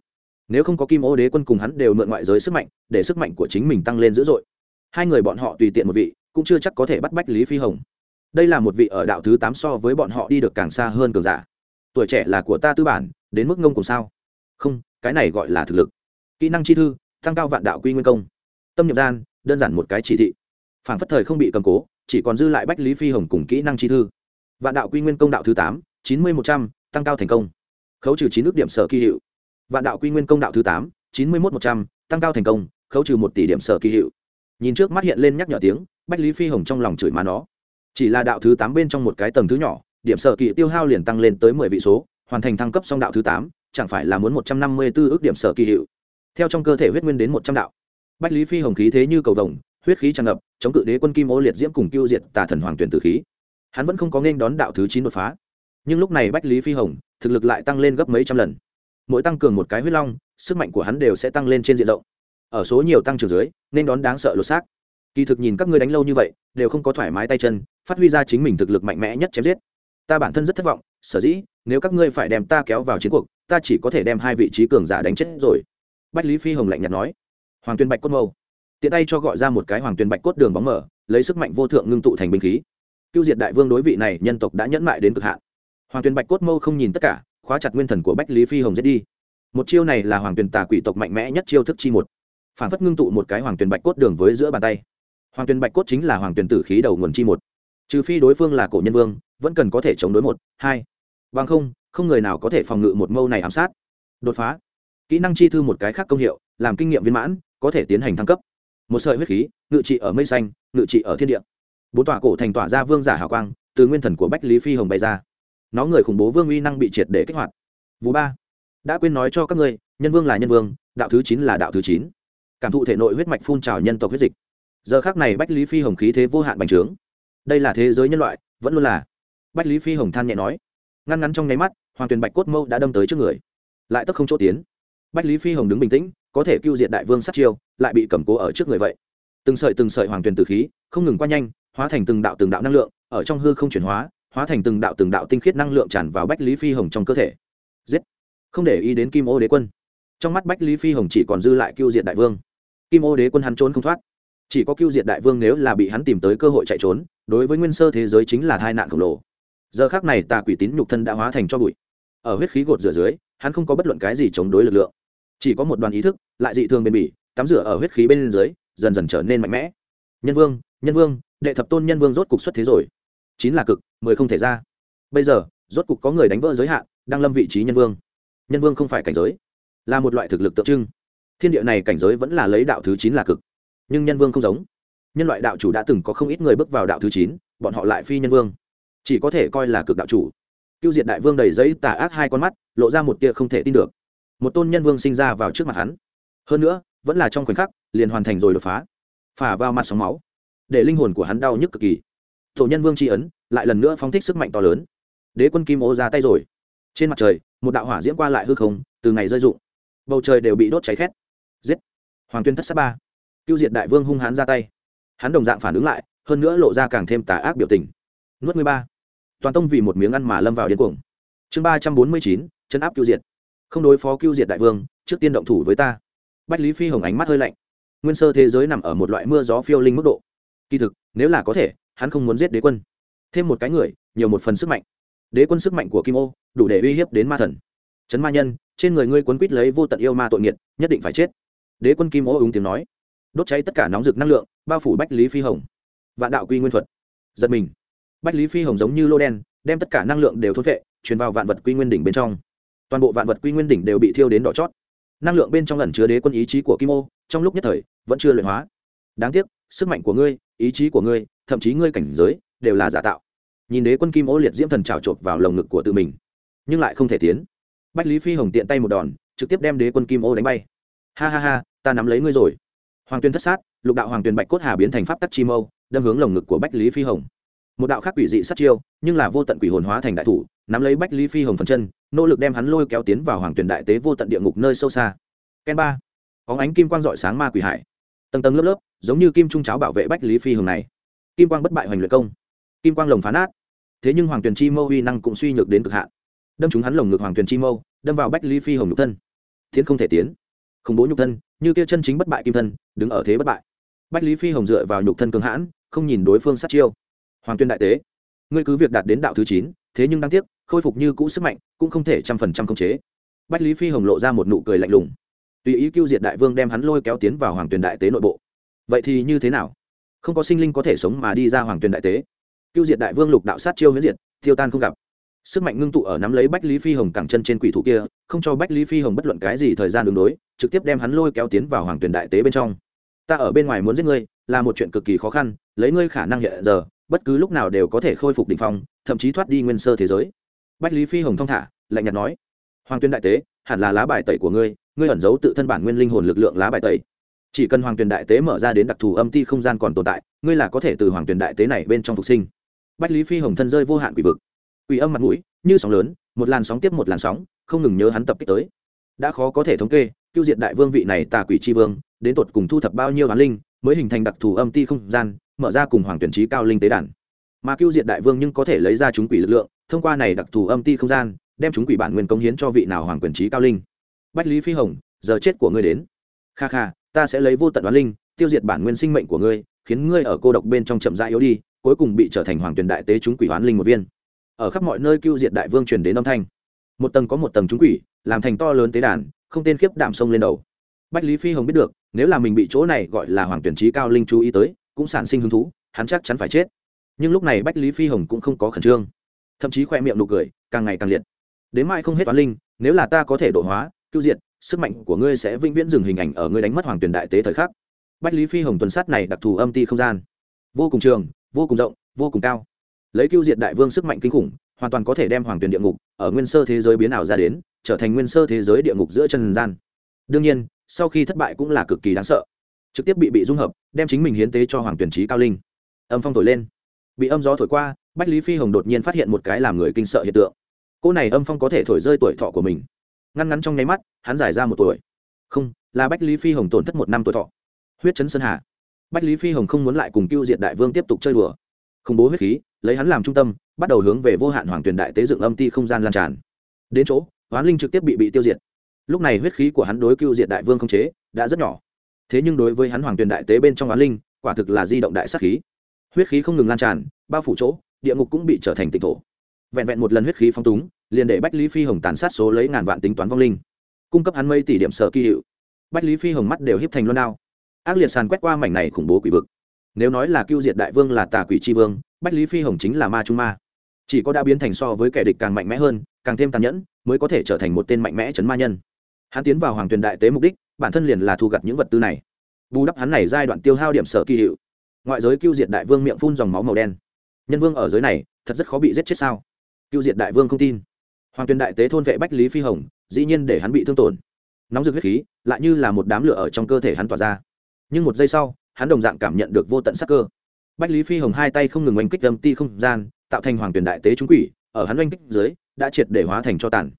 Nếu không có kim ô đế quân cùng hắn đều mượn ngoại giới sức mạnh, để sức mạnh của chính mình tăng lên dữ dội. Hai người bọn họ tùy tiện một vị cũng chưa chắc có thể bắt bách lý phi hồng. Đây là một vị ở đạo thứ tám so với bọn họ đi được càng xa hơn cường giả. Tuổi trẻ là của ta tư bản, đến mức ngông cùng sao? Không, cái này gọi là thực lực. Kỹ năng chi thư tăng cao vạn đạo quy nguyên công. Tâm nhập gian, đơn giản một cái chỉ thị. Phản phất thời không bị cầm cố, chỉ còn dư lại bách lý phi hồng cùng kỹ năng chi thư. Vạn đạo quy nguyên công đạo thứ tám, chín mươi một trăm tăng cao thành công. Khấu trừ chín ước điểm sở kỳ hiệu. Vạn đạo quy nguyên công đạo thứ tám, chín mươi một một trăm tăng cao thành công, khấu trừ một tỷ điểm sở kỳ hiệu. Nhìn trước mắt hiện lên nhắc nhở tiếng bách lý phi hồng trong lòng chửi má nó chỉ là đạo thứ tám bên trong một cái tầng thứ nhỏ điểm sở kỳ tiêu hao liền tăng lên tới mười vị số hoàn thành thăng cấp xong đạo thứ tám chẳng phải là muốn một trăm năm mươi 154 ước điểm sở kỳ hiệu. Theo trong cơ thể huyết nguyên đến một trăm đạo. Bách Lý Phi hồng khí thế như cầu vồng, huyết khí tràn ngập, chống cự đế quân kim ô liệt diễm cùng tiêu diệt tà thần hoàng tuyển tử khí. Hắn vẫn không có nên đón đạo thứ chín đột phá. Nhưng lúc này Bách Lý Phi hồng, thực lực lại tăng lên gấp mấy trăm lần. Mỗi tăng cường một cái huyết long, sức mạnh của hắn đều sẽ tăng lên trên diện rộng. Ở số nhiều tăng trưởng dưới, nên đón đáng sợ lột xác. Kỳ thực nhìn các ngươi đánh lâu như vậy, đều không có thoải mái tay chân, phát huy ra chính mình thực lực mạnh mẽ nhất chém giết. Ta bản thân rất thất vọng, sở dĩ, nếu các ngươi phải đem ta kéo vào chiến cuộc, ta chỉ có thể đem hai vị trí cường giả đánh chết rồi. Bách lý phi hồng lạnh nhạt nói. Hoàng tuyên bạch cốt mâu. Tiện tay cho gọi ra một cái hoàng tuyên bạch cốt đường bóng mở lấy sức mạnh vô thượng ngưng tụ thành binh khí. Cưu diệt đại vương đối vị này nhân tộc đã nhẫn mại đến cực hạn. Hoàng tuyên bạch cốt mâu không nhìn tất cả khóa chặt nguyên thần của bách lý phi hồng giết đi. Một chiêu này là hoàng tuyên tà quỷ tộc mạnh mẽ nhất chiêu thức chi một. Phản phất ngưng tụ một cái hoàng tuyên bạch cốt đường với giữa bàn tay hoàng Tuyền bạch cốt chính là hoàng Tuyền tử khí đầu nguồn chi một. Trừ phi đối phương là cổ nhân vương, vẫn cần có thể chống đối một, hai. Bằng không không người nào có thể phòng ngự một mâu này ám sát. Đột phá. Kỹ năng chi thư một cái khác công hiệu, làm kinh nghiệm viên mãn, có thể tiến hành thăng cấp. Một sợi huyết khí, ngự trị ở mây xanh, ngự trị ở thiên địa. Bốn tòa cổ thành tỏa ra vương giả hào quang, từ nguyên thần của bách lý phi hồng bày ra. Nó người khủng bố vương uy năng bị triệt để kích hoạt. Vũ ba. Đã quên nói cho các ngươi, nhân vương là nhân vương, đạo thứ chín là đạo thứ chín. Cảm thụ thể nội huyết mạch phun trào nhân tộc huyết dịch giờ khác này bách lý phi hồng khí thế vô hạn bành trướng. Đây là thế giới nhân loại, vẫn luôn là. Bách lý phi hồng than nhẹ nói. Ngăn ngắn trong nháy mắt, hoàng tuyền bạch cốt mâu đã đâm tới trước người. Lại tức không chỗ tiến. Bách lý phi hồng đứng bình tĩnh, có thể cưu diệt đại vương sát chiêu, lại bị cầm cố ở trước người vậy. Từng sợi từng sợi hoàng tuyền từ khí, không ngừng qua nhanh, hóa thành từng đạo từng đạo năng lượng, ở trong hư không chuyển hóa hóa thành từng đạo từng đạo tinh khiết năng lượng tràn vào bách lý phi hồng trong cơ thể. Giết! Không để ý đến kim ô đế quân. Trong mắt bách lý phi hồng chỉ còn dư lại cưu diệt đại vương. Kim ô đế quân hắn trốn không thoát chỉ có cưu diệt đại vương nếu là bị hắn tìm tới cơ hội chạy trốn, đối với nguyên sơ thế giới chính là tai nạn khổng lồ. Giờ khác này tà quỷ tín nhục thân đã hóa thành cho bụi. Ở huyết khí gột rửa dưới, hắn không có bất luận cái gì chống đối lực lượng. Chỉ có một đoàn ý thức, lại dị thường bền bỉ, tắm rửa ở huyết khí bên dưới, dần dần trở nên mạnh mẽ. Nhân vương nhân vương, đệ thập tôn nhân vương rốt cục xuất thế rồi. Chín là cực, mười không thể ra. Bây giờ, rốt cục có người đánh vỡ giới hạn, đang lâm vị trí nhân vương. Nhân vương không phải cảnh giới, là một loại thực lực tượng trưng. Thiên địa này cảnh giới vẫn là lấy đạo thứ chín là cực nhưng nhân vương không giống. Nhân loại đạo chủ đã từng có không ít người bước vào đạo thứ chín, bọn họ lại phi nhân vương. Chỉ có thể coi là cực đạo chủ. Cưu diệt đại vương đầy giấy tà ác hai con mắt, lộ ra một tia không thể tin được. Một tôn nhân vương sinh ra vào trước mặt hắn. Hơn nữa, vẫn là trong khoảnh khắc, liền hoàn thành rồi đột phá. Phả vào mặt sóng máu. Để linh hồn của hắn đau nhức cực kỳ. Tổ nhân vương tri ấn, lại lần nữa phóng thích sức mạnh to lớn. Đế quân kim ô ra tay rồi. Trên mặt trời, một đạo hỏa diễm qua lại hư không, từ ngày rơi rụng. Bầu trời đều bị đốt cháy khét. Giết. Hoàng tuyên thất sát ba cưu diệt đại vương hung hãn ra tay. Hắn đồng dạng phản ứng lại, hơn nữa lộ ra càng thêm tà ác biểu tình. Nuốt mười ba. Toàn tông vì một miếng ăn mà lâm vào điên cuồng. Chương ba trăm bốn mươi chín, chấn áp cưu diệt. Không đối phó cưu diệt đại vương, trước tiên động thủ với ta. Bách lý phi hồng ánh mắt hơi lạnh. Nguyên sơ thế giới nằm ở một loại mưa gió phiêu linh mức độ. Kỳ thực, nếu là có thể, hắn không muốn giết đế quân. Thêm một cái người, nhiều một phần sức mạnh. Đế quân sức mạnh của kim ô, đủ để uy hiếp đến ma thần. Trấn ma nhân, trên người ngươi quấn quýt lấy vô tận yêu ma tội nghiệt, nhất định phải chết. Đế quân kim ô ứng tiếng nói đốt cháy tất cả nóng rực năng lượng, bao phủ bách lý phi hồng. Vạn đạo quy nguyên thuật. Giật mình. Bách lý phi hồng giống như lô đen, đem tất cả năng lượng đều thốt vệ truyền vào vạn vật quy nguyên đỉnh bên trong. Toàn bộ vạn vật quy nguyên đỉnh đều bị thiêu đến đỏ chót. Năng lượng bên trong lần chứa đế quân ý chí của kim ô, trong lúc nhất thời, vẫn chưa luyện hóa. Đáng tiếc, sức mạnh của ngươi, ý chí của ngươi, thậm chí ngươi cảnh giới, đều là giả tạo. Nhìn đế quân kim ô liệt diễm thần trào trộp vào lồng ngực của tự mình, nhưng lại không thể tiến. Bách lý phi hồng tiện tay một đòn, trực tiếp đem đế quân kim ô đánh bay. Ha ha ha, ta nắm lấy ngươi rồi hoàng tuyên thất sát, lục đạo hoàng tuyên bạch cốt hà biến thành pháp tắc chi mâu, đâm hướng lồng ngực của bách lý phi hồng. Một đạo khác quỷ dị sát chiêu, nhưng là vô tận quỷ hồn hóa thành đại thủ, nắm lấy bách lý phi hồng phần chân, nỗ lực đem hắn lôi kéo tiến vào hoàng tuyển đại tế vô tận địa ngục nơi sâu xa. Ken ba. Có ánh kim quang dọi sáng ma quỷ hải. Tầng tầng lớp lớp, giống như kim trung cháo bảo vệ bách lý phi hồng này. Kim quang bất bại hoành luyện công. Kim quang lồng phá nát. Thế nhưng hoàng tuyển chi mâu uy năng cũng suy nhược đến cực hạn. Đâm chúng hắn lồng ngực hoàng tuyển chi mâu, đâm vào bách lý phi hồng nhục thân. Thiến không thể tiến khủng bố nhục thân, như kia chân chính bất bại kim thân, đứng ở thế bất bại. Bách lý phi hồng dựa vào nhục thân cường hãn, không nhìn đối phương sát chiêu. Hoàng tuyên đại tế, ngươi cứ việc đạt đến đạo thứ chín, thế nhưng đáng tiếc, khôi phục như cũ sức mạnh cũng không thể trăm phần trăm khống chế. Bách lý phi hồng lộ ra một nụ cười lạnh lùng. Tùy ý cưu diệt đại vương đem hắn lôi kéo tiến vào hoàng tuyền đại tế nội bộ. Vậy thì như thế nào? Không có sinh linh có thể sống mà đi ra hoàng tuyền đại tế. Cưu diệt đại vương lục đạo sát chiêu huyết diệt, tiêu tan không gặp sức mạnh ngưng tụ ở nắm lấy bách lý phi hồng cẳng chân trên quỷ thủ kia, không cho bách lý phi hồng bất luận cái gì thời gian đường đối, trực tiếp đem hắn lôi kéo tiến vào hoàng tuyền đại tế bên trong. Ta ở bên ngoài muốn giết ngươi, là một chuyện cực kỳ khó khăn, lấy ngươi khả năng hiện giờ, bất cứ lúc nào đều có thể khôi phục đ ỉ n h phong, thậm chí thoát đi nguyên sơ thế giới. Bách lý phi hồng thong thả, lạnh nhạt nói, hoàng tuyên đại tế, hẳn là lá bài tẩy của ngươi ngươi ẩn giấu tự thân bản nguyên linh hồn lực lượng lá bài tẩy. Chỉ cần hoàng tuyên đại tế mở ra đến đặc thù âm ti không gian còn tồn tại, ngươi là có thể từ hoàng tuyên đại tế này bên trong phục sinh. Bách lý phi hồng thân rơi vô hạn quỷ vực quỷ âm mặt mũi, như sóng lớn, một làn sóng tiếp một làn sóng, không ngừng nhớ hắn tập kích tới. Đã khó có thể thống kê tiêu diệt đại vương vị này tà quỷ tri vương, đến tột cùng thu thập bao nhiêu hoán linh, mới hình thành đặc thù âm ti không gian, mở ra cùng hoàng tuyển trí cao linh tế đàn. Mà tiêu diệt đại vương nhưng có thể lấy ra chúng quỷ lực lượng, thông qua này đặc thù âm ti không gian, đem chúng quỷ bản nguyên cống hiến cho vị nào hoàng quyền trí cao linh. Bách lý phi hồng, giờ chết của ngươi đến. Kha kha, ta sẽ lấy vô tận đoán linh, tiêu diệt bản nguyên sinh mệnh của ngươi, khiến ngươi ở cô độc bên trong chậm rãi yếu đi, cuối cùng bị trở thành hoàng tuyển đại tế chúng quỷ hoán linh một viên ở khắp mọi nơi cưu diệt đại vương truyền đến âm thanh. Một tầng có một tầng trúng quỷ, làm thành to lớn tế đàn, không tên khiếp đạm sông lên đầu. Bách lý phi hồng biết được, nếu là mình bị chỗ này gọi là hoàng tuyển trí cao linh chú ý tới, cũng sản sinh hứng thú, hắn chắc chắn phải chết. Nhưng lúc này bách lý phi hồng cũng không có khẩn trương. Thậm chí khoe miệng nụ cười, càng ngày càng liệt. Đến mai không hết toán linh, nếu là ta có thể độ hóa, cưu diệt, sức mạnh của ngươi sẽ vĩnh viễn dừng hình ảnh ở ngươi đánh mất hoàng tuyển đại tế thời khắc. Bách lý phi hồng tuần sát này đặc thù âm ti không gian. Vô cùng trường, vô cùng rộng, vô cùng cao lấy tiêu diệt đại vương sức mạnh kinh khủng, hoàn toàn có thể đem hoàng tuyển địa ngục ở nguyên sơ thế giới biến ảo ra đến, trở thành nguyên sơ thế giới địa ngục giữa chân gian. Đương nhiên, sau khi thất bại cũng là cực kỳ đáng sợ. Trực tiếp bị bị dung hợp, đem chính mình hiến tế cho hoàng tuyển trí cao linh. Âm phong thổi lên. Bị âm gió thổi qua, bách lý phi hồng đột nhiên phát hiện một cái làm người kinh sợ hiện tượng. Cô này âm phong có thể thổi rơi tuổi thọ của mình. Ngăn ngắn trong nháy mắt, hắn giải ra một tuổi. Không, là bách lý phi hồng tổn thất một năm tuổi thọ. Huyết chấn sơn hà. Bách lý phi hồng không muốn lại cùng cưu diện đại vương tiếp tục chơi đùa. Khủng bố huyết khí lấy hắn làm trung tâm, bắt đầu hướng về vô hạn hoàng tuyền đại tế dựng âm ti không gian lan tràn. Đến chỗ, hoán linh trực tiếp bị bị tiêu diệt. Lúc này huyết khí của hắn đối cưu diệt đại vương không chế, đã rất nhỏ. Thế nhưng đối với hắn hoàng tuyền đại tế bên trong hoán linh, quả thực là di động đại sắc khí. Huyết khí không ngừng lan tràn, bao phủ chỗ, địa ngục cũng bị trở thành tịnh thổ. Vẹn vẹn một lần huyết khí phong túng, liền để bách lý phi hồng tàn sát số lấy ngàn vạn tính toán vong linh. Cung cấp hắn mây tỷ điểm sở kỳ hiệu. Bách lý phi hồng mắt đều hiếp thành loan đao. Ác liệt sàn quét qua mảnh này khủng bố quỷ vực. Nếu nói là cưu diệt đại vương là tà quỷ tri vương bách lý phi hồng chính là ma trung ma. Chỉ có đã biến thành so với kẻ địch càng mạnh mẽ hơn, càng thêm tàn nhẫn, mới có thể trở thành một tên mạnh mẽ chấn ma nhân. Hắn tiến vào hoàng tuyền đại tế mục đích, bản thân liền là thu gặt những vật tư này. Bù đắp hắn này giai đoạn tiêu hao điểm sở kỳ hiệu. Ngoại giới cưu diệt đại vương miệng phun dòng máu màu đen. Nhân vương ở giới này, thật rất khó bị giết chết sao? Cưu diệt đại vương không tin. Hoàng tuyền đại tế thôn vệ bách lý phi hồng, dĩ nhiên để hắn bị thương tổn. Nóng rực huyết khí, lại như là một đám lửa ở trong cơ thể hắn tỏa ra. Nhưng một giây sau, hắn đồng dạng cảm nhận được vô tận sắc cơ bách lý phi hồng hai tay không ngừng oanh kích âm ti không gian, tạo thành hoàng tuyển đại tế trúng quỷ, ở hắn oanh kích dưới, đã triệt để hóa thành cho tàn.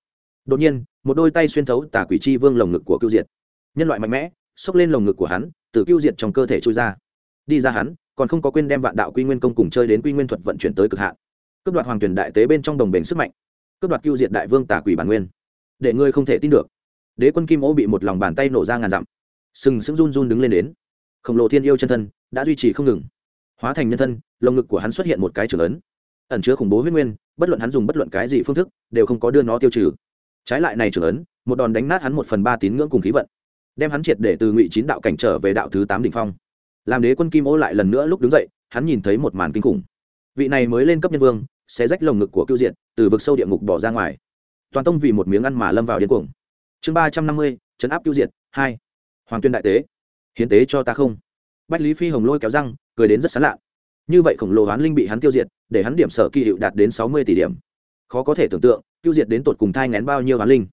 Đột nhiên, một đôi tay xuyên thấu tả quỷ chi vương lồng ngực của cưu diệt. Nhân loại mạnh mẽ, xốc lên lồng ngực của hắn, từ cưu diệt trong cơ thể trôi ra. Đi ra hắn, còn không có quên đem vạn đạo quy nguyên công cùng chơi đến quy nguyên thuật vận chuyển tới cực hạn. Cướp đoạt hoàng tuyển đại tế bên trong đồng bền sức mạnh. Cướp đoạt cưu diệt đại vương tả quỷ bản nguyên. Để ngươi không thể tin được. Đế quân kim ô bị một lòng bàn tay nổ ra ngàn dặm. Sừng sững run run đứng lên đến. Khổng lồ thiên yêu chân thân đã duy trì không ngừng hóa thành nhân thân, lồng ngực của hắn xuất hiện một cái trưởng ấn. Ẩn chứa khủng bố huyết nguyên, bất luận hắn dùng bất luận cái gì phương thức, đều không có đưa nó tiêu trừ. Trái lại này trưởng ấn, một đòn đánh nát hắn một phần ba tín ngưỡng cùng khí vận, đem hắn triệt để từ ngụy chín đạo cảnh trở về đạo thứ tám đỉnh phong. Làm đế quân kim ô lại lần nữa lúc đứng dậy, hắn nhìn thấy một màn kinh khủng. Vị này mới lên cấp nhân vương, sẽ rách lồng ngực của cưu diện, từ vực sâu địa ngục bỏ ra ngoài. Toàn tông vì một miếng ăn mà lâm vào điên cuồng. Chương ba trăm năm mươi, chấn áp cưu diệt hai. Hoàng tuyên đại tế. Hiến tế cho ta không? Bách lý phi hồng lôi kéo răng, cười đến rất sán lạ. Như vậy khổng lồ hoán linh bị hắn tiêu diệt, để hắn điểm sở kỳ hiệu đạt đến sáu mươi tỷ điểm. Khó có thể tưởng tượng, tiêu diệt đến tột cùng thai ngén bao nhiêu hoán linh.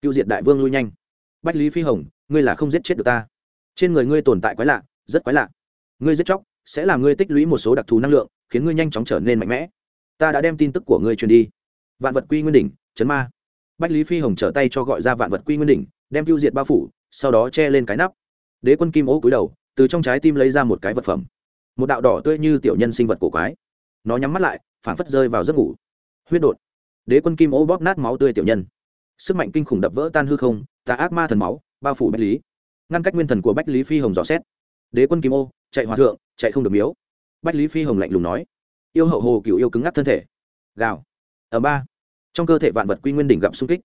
Tiêu diệt đại vương lui nhanh. Bách lý phi hồng, ngươi là không giết chết được ta. Trên người ngươi tồn tại quái lạ, rất quái lạ. Ngươi giết chóc, sẽ làm ngươi tích lũy một số đặc thù năng lượng, khiến ngươi nhanh chóng trở nên mạnh mẽ. Ta đã đem tin tức của ngươi truyền đi. Vạn vật quy nguyên đỉnh, chấn ma. Bách lý phi hồng trở tay cho gọi ra vạn vật quy nguyên đỉnh, đem tiêu diệt bao phủ, sau đó che lên cái nắp. Đế quân kim ố cúi đầu từ trong trái tim lấy ra một cái vật phẩm. Một đạo đỏ tươi như tiểu nhân sinh vật cổ quái. Nó nhắm mắt lại phản phất rơi vào giấc ngủ. Huyết đột. Đế quân kim ô bóp nát máu tươi tiểu nhân. Sức mạnh kinh khủng đập vỡ tan hư không, tà ác ma thần máu, bao phủ bách lý. Ngăn cách nguyên thần của bách lý phi hồng dò xét. Đế quân kim ô, chạy hòa thượng, chạy không được miếu. Bách lý phi hồng lạnh lùng nói. Yêu hậu hồ cựu yêu cứng ngắc thân thể. Gào. Ở ba. Trong cơ thể vạn vật quy nguyên đỉnh gặp xung kích.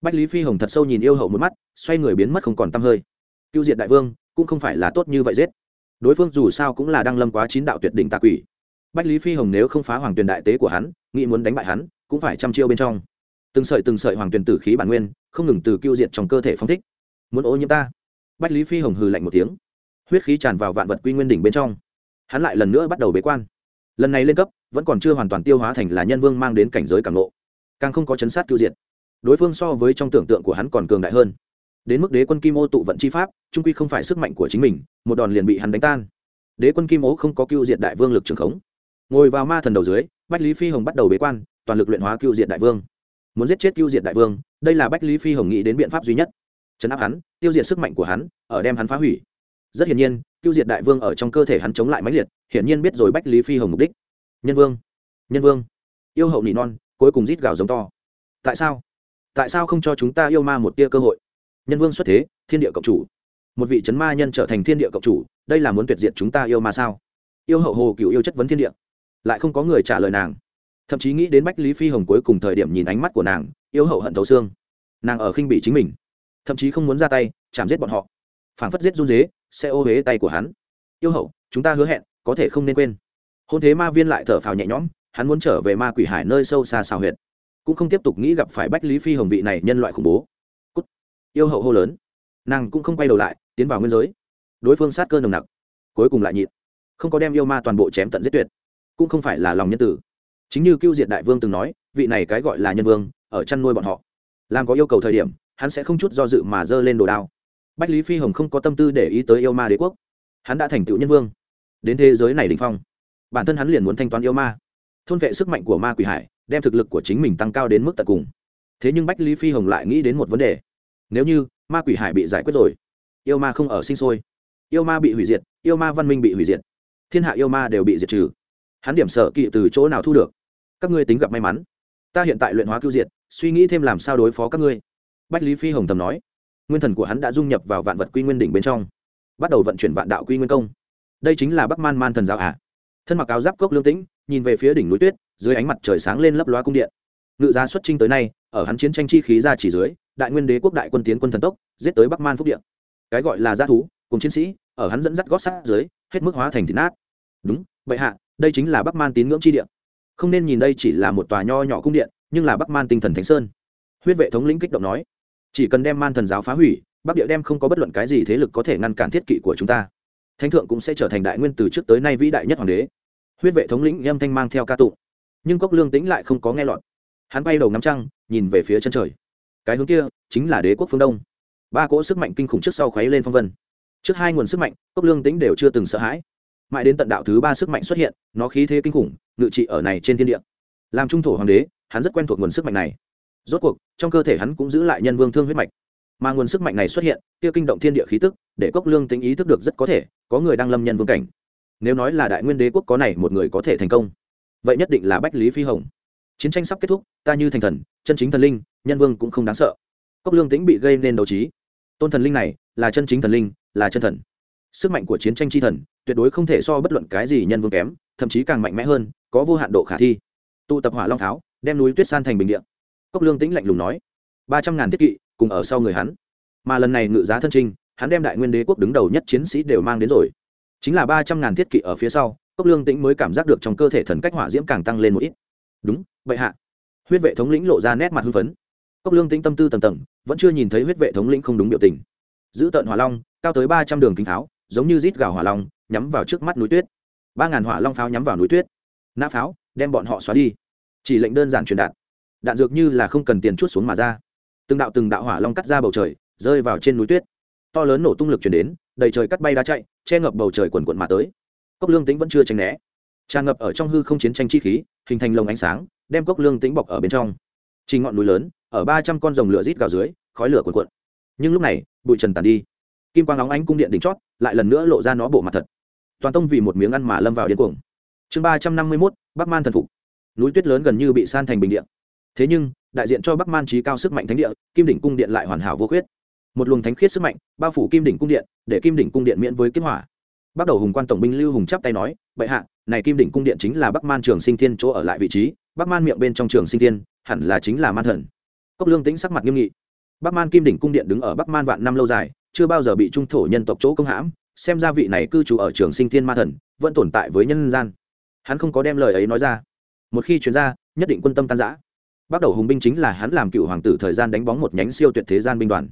Bách lý phi hồng thật sâu nhìn yêu hậu một mắt, xoay người biến mất không còn t hơi. Tiêu diệt đại vương cũng không phải là tốt như vậy giết. Đối phương dù sao cũng là đang lâm quá chín đạo tuyệt đỉnh tà quỷ. Bách lý phi hồng nếu không phá hoàng tuyền đại tế của hắn, nghĩ muốn đánh bại hắn, cũng phải trăm chiêu bên trong. Từng sợi từng sợi hoàng tuyền tử khí bản nguyên, không ngừng từ kiêu diệt trong cơ thể phong thích. Muốn ô nhiễm ta? Bách lý phi hồng hừ lạnh một tiếng. Huyết khí tràn vào vạn vật quy nguyên đỉnh bên trong. Hắn lại lần nữa bắt đầu bế quan. Lần này lên cấp, vẫn còn chưa hoàn toàn tiêu hóa thành là nhân vương mang đến cảnh giới càng lộ. Càng không có chấn sát tiêu diệt. Đối phương so với trong tưởng tượng của hắn còn cường đại hơn đến mức đế quân kim ô tụ vận chi pháp, trung quy không phải sức mạnh của chính mình, một đòn liền bị hắn đánh tan. Đế quân kim ô không có cưu diệt đại vương lực trường khống. Ngồi vào ma thần đầu dưới, bách lý phi hồng bắt đầu bế quan, toàn lực luyện hóa cưu diệt đại vương. Muốn giết chết cưu diệt đại vương, đây là bách lý phi hồng nghĩ đến biện pháp duy nhất. Chấn áp hắn, tiêu diệt sức mạnh của hắn, ở đem hắn phá hủy. Rất hiển nhiên cưu diệt đại vương ở trong cơ thể hắn chống lại mãnh liệt, hiển nhiên biết rồi bách lý phi hồng mục đích. Nhân vương nhân vương. Yêu hậu nỉ non, cuối cùng rít gào giống to. Tại sao? Tại sao không cho chúng ta yêu ma một tia cơ hội? Nhân vương xuất thế, thiên địa cộng chủ. Một vị c ma nhân trở thành thiên địa cộng chủ, đây là muốn tuyệt diệt chúng ta yêu ma sao? Yêu hậu hồ cựu yêu chất vấn thiên địa. Lại không có người trả lời nàng. Thậm chí nghĩ đến bách lý phi hồng cuối cùng thời điểm nhìn ánh mắt của nàng, yêu hậu hận thấu xương. Nàng ở khinh bị chính mình. Thậm chí không muốn ra tay, chạm giết bọn họ. Phảng phất giết run dế, sẽ ô huế tay của hắn. Yêu hậu, chúng ta hứa hẹn, có thể không nên quên. Hôn thế ma viên lại thở phào nhẹ nhõm, hắn muốn trở về ma quỷ hải nơi sâu xa xào huyệt. Cũng không tiếp tục nghĩ gặp phải bách lý phi hồng vị này nhân loại khủng bố yêu hậu hô lớn. Nàng cũng không quay đầu lại, tiến vào nguyên giới. Đối phương sát cơ nồng nặc, cuối cùng lại nhịn. Không có đem yêu ma toàn bộ chém tận giết tuyệt, cũng không phải là lòng nhân tử. Chính như cưu diệt đại vương từng nói, vị này cái gọi là nhân vương, ở chăn nuôi bọn họ. Làm có yêu cầu thời điểm, hắn sẽ không chút do dự mà giơ lên đồ đao. Bách lý phi hồng không có tâm tư để ý tới yêu ma đế quốc. Hắn đã thành tựu nhân vương, đến thế giới này đình phong. Bản thân hắn liền muốn thanh toán yêu ma, thôn vệ sức mạnh của ma quỷ hải, đem thực lực của chính mình tăng cao đến mức tận cùng. Thế nhưng bách lý phi hồng lại nghĩ đến một vấn đề nếu như, ma quỷ hải bị giải quyết rồi, yêu ma không ở sinh sôi. Yêu ma bị hủy diệt, yêu ma văn minh bị hủy diệt. Thiên hạ yêu ma đều bị diệt trừ. Hắn điểm sở kỵ từ chỗ nào thu được? Các ngươi tính gặp may mắn. Ta hiện tại luyện hóa cứu diệt, suy nghĩ thêm làm sao đối phó các ngươi. Bách lý phi hồng thầm nói. Nguyên thần của hắn đã dung nhập vào vạn vật quy nguyên đỉnh bên trong. Bắt đầu vận chuyển vạn đạo quy nguyên công. Đây chính là bắc man man thần giáo ả à. thân mặc áo giáp cốc lương tĩnh, nhìn về phía đỉnh núi tuyết, dưới ánh mặt trời sáng lên lấp loa cung điện. Ngự giá xuất trinh tới nay, ở hắn chiến tranh chi khí ra chỉ dưới đại nguyên đế quốc đại quân tiến quân thần tốc, giết tới bắc man phúc điện cái gọi là g thú, cùng chiến sĩ, ở hắn dẫn dắt gót sát dưới, hết mức hóa thành thịt nát. Đúng, vậy hạ, đây chính là bắc man tín ngưỡng chi điện không nên nhìn đây chỉ là một tòa nho nhỏ cung điện, nhưng là bắc man tinh thần thánh sơn. Huyết vệ thống lĩnh kích động nói, chỉ cần đem man thần giáo phá hủy, bắc địa đem không có bất luận cái gì thế lực có thể ngăn cản thiết kỵ của chúng ta. Thánh thượng cũng sẽ trở thành đại nguyên từ trước tới nay vĩ đại nhất hoàng đế. Huyết vệ thống lĩnh âm thanh mang theo ca tụng, nhưng cốc lương tĩnh lại không có nghe lọt. Hắn bay đầu ngắm trăng, nhìn về phía chân trời cái hướng kia chính là đế quốc phương đông. Ba cỗ sức mạnh kinh khủng trước sau khuấy lên phong vân. Trước hai nguồn sức mạnh, cốc lương tĩnh đều chưa từng sợ hãi. Mãi đến tận đạo thứ ba sức mạnh xuất hiện, nó khí thế kinh khủng, ngự trị ở này trên thiên địa. Làm trung thổ hoàng đế, hắn rất quen thuộc nguồn sức mạnh này. Rốt cuộc, trong cơ thể hắn cũng giữ lại nhân vương thương huyết mạch. Mà nguồn sức mạnh này xuất hiện, kia kinh động thiên địa khí tức, để cốc lương tính ý thức được rất có thể, có người đang lâm nhân vương cảnh. Nếu nói là đại nguyên đế quốc có này một người có thể thành công, vậy nhất định là bách lý phi hồng. Chiến tranh sắp kết thúc, ta như thành thần chân chính thần linh, nhân vương cũng không đáng sợ. Cốc lương tĩnh bị gây nên đấu trí. Tôn thần linh này là chân chính thần linh, là chân thần. Sức mạnh của chiến tranh chi thần, tuyệt đối không thể so bất luận cái gì nhân vương kém, thậm chí càng mạnh mẽ hơn, có vô hạn độ khả thi. Tụ tập hỏa long pháo đem núi tuyết san thành bình điện cốc lương tĩnh lạnh lùng nói, ba trăm ngàn thiết kỵ, cùng ở sau người hắn. Mà lần này ngự giá thân trinh hắn đem đại nguyên đế quốc đứng đầu nhất chiến sĩ đều mang đến rồi. Chính là ba trăm ngàn thiết kỵ ở phía sau, cốc lương tĩnh mới cảm giác được trong cơ thể thần cách hỏa diễm càng tăng lên một ít. Đúng vậy hạ huyết vệ thống lĩnh lộ ra nét mặt hưng phấn. Cốc lương tĩnh tâm tư tầng tầng, vẫn chưa nhìn thấy huyết vệ thống lĩnh không đúng biểu tình. Giữ tợn hỏa long, cao tới ba trăm đường kính pháo, giống như rít gào hỏa long, nhắm vào trước mắt núi tuyết. Ba ngàn hỏa long pháo nhắm vào núi tuyết. Nã pháo, đem bọn họ xóa đi. Chỉ lệnh đơn giản truyền đạt. Đạn dược như là không cần tiền chút xuống mà ra. Từng đạo từng đạo hỏa long cắt ra bầu trời, rơi vào trên núi tuyết. To lớn nổ tung lực chuyển đến, đầy trời cắt bay đá chạy, che ngập bầu trời quần quận mà tới. Cốc lương tính vẫn chưa tránh né tràn ngập ở trong hư không chiến tranh chi khí, hình thành lồng ánh sáng, đem cốc lương tính bọc ở bên trong. Chỉ ngọn núi lớn, ở ba trăm con rồng lửa rít gào dưới, khói lửa cuồn cuộn. Nhưng lúc này, bụi trần tàn đi. Kim quang óng ánh cung điện đỉnh chót, lại lần nữa lộ ra nó bộ mặt thật. Toàn tông vì một miếng ăn mà lâm vào điên cuồng. Chương ba trăm năm mươi mốt, bắc man thần phục. Núi tuyết lớn gần như bị san thành bình điện thế nhưng, đại diện cho bắc man trí cao sức mạnh thánh địa, kim đỉnh cung điện lại hoàn hảo vô khuyết. Một luồng thánh khiết sức mạnh bao phủ kim đỉnh cung điện, để kim đỉnh cung điện miễn với kiếp hỏa bắt đầu hùng quan tổng binh lưu hùng chắp tay nói, bệ hạ, này kim đỉnh cung điện chính là bắc man trường sinh thiên chỗ ở lại vị trí, bắc man miệng bên trong trường sinh thiên, hẳn là chính là man thần. Cốc lương tính sắc mặt nghiêm nghị. Bắc man kim đỉnh cung điện đứng ở bắc man vạn năm lâu dài, chưa bao giờ bị trung thổ nhân tộc chỗ công hãm, xem ra vị này cư trú ở trường sinh thiên ma thần, vẫn tồn tại với nhân gian. Hắn không có đem lời ấy nói ra. Một khi chuyển ra, nhất định quân tâm tan giã bắt đầu hùng binh chính là hắn làm cựu hoàng tử thời gian đánh bóng một nhánh siêu tuyệt thế gian binh đoàn.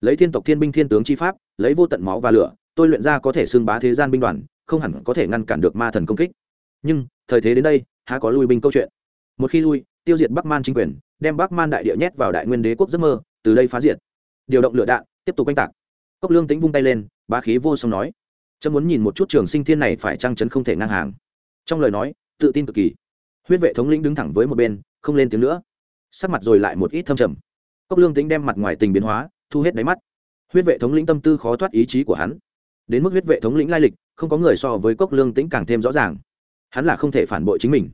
Lấy thiên tộc thiên binh thiên tướng chi pháp, lấy vô tận máu và lửa tôi luyện ra có thể xưng bá thế gian binh đoàn, không hẳn có thể ngăn cản được ma thần công kích. Nhưng, thời thế đến đây, há có lui binh câu chuyện. Một khi lui, tiêu diệt bắc man chính quyền, đem bắc man đại địa nhét vào đại nguyên đế quốc giấc mơ, từ đây phá diệt. Điều động lựa đạn, tiếp tục oanh tạc. Cốc lương tính vung tay lên, bá khí vô song nói. Chấm muốn nhìn một chút trường sinh thiên này phải trăng chấn không thể ngang hàng. Trong lời nói, tự tin cực kỳ. Huyết vệ thống lĩnh đứng thẳng với một bên, không lên tiếng nữa. Sắc mặt rồi lại một ít thâm trầm. Cốc lương tính đem mặt ngoài tình biến hóa, thu hết đáy mắt. Huyết vệ thống lĩnh tâm tư khó thoát ý chí của hắn đến mức huyết vệ thống lĩnh lai lịch, không có người so với cốc lương tĩnh càng thêm rõ ràng. Hắn là không thể phản bội chính mình.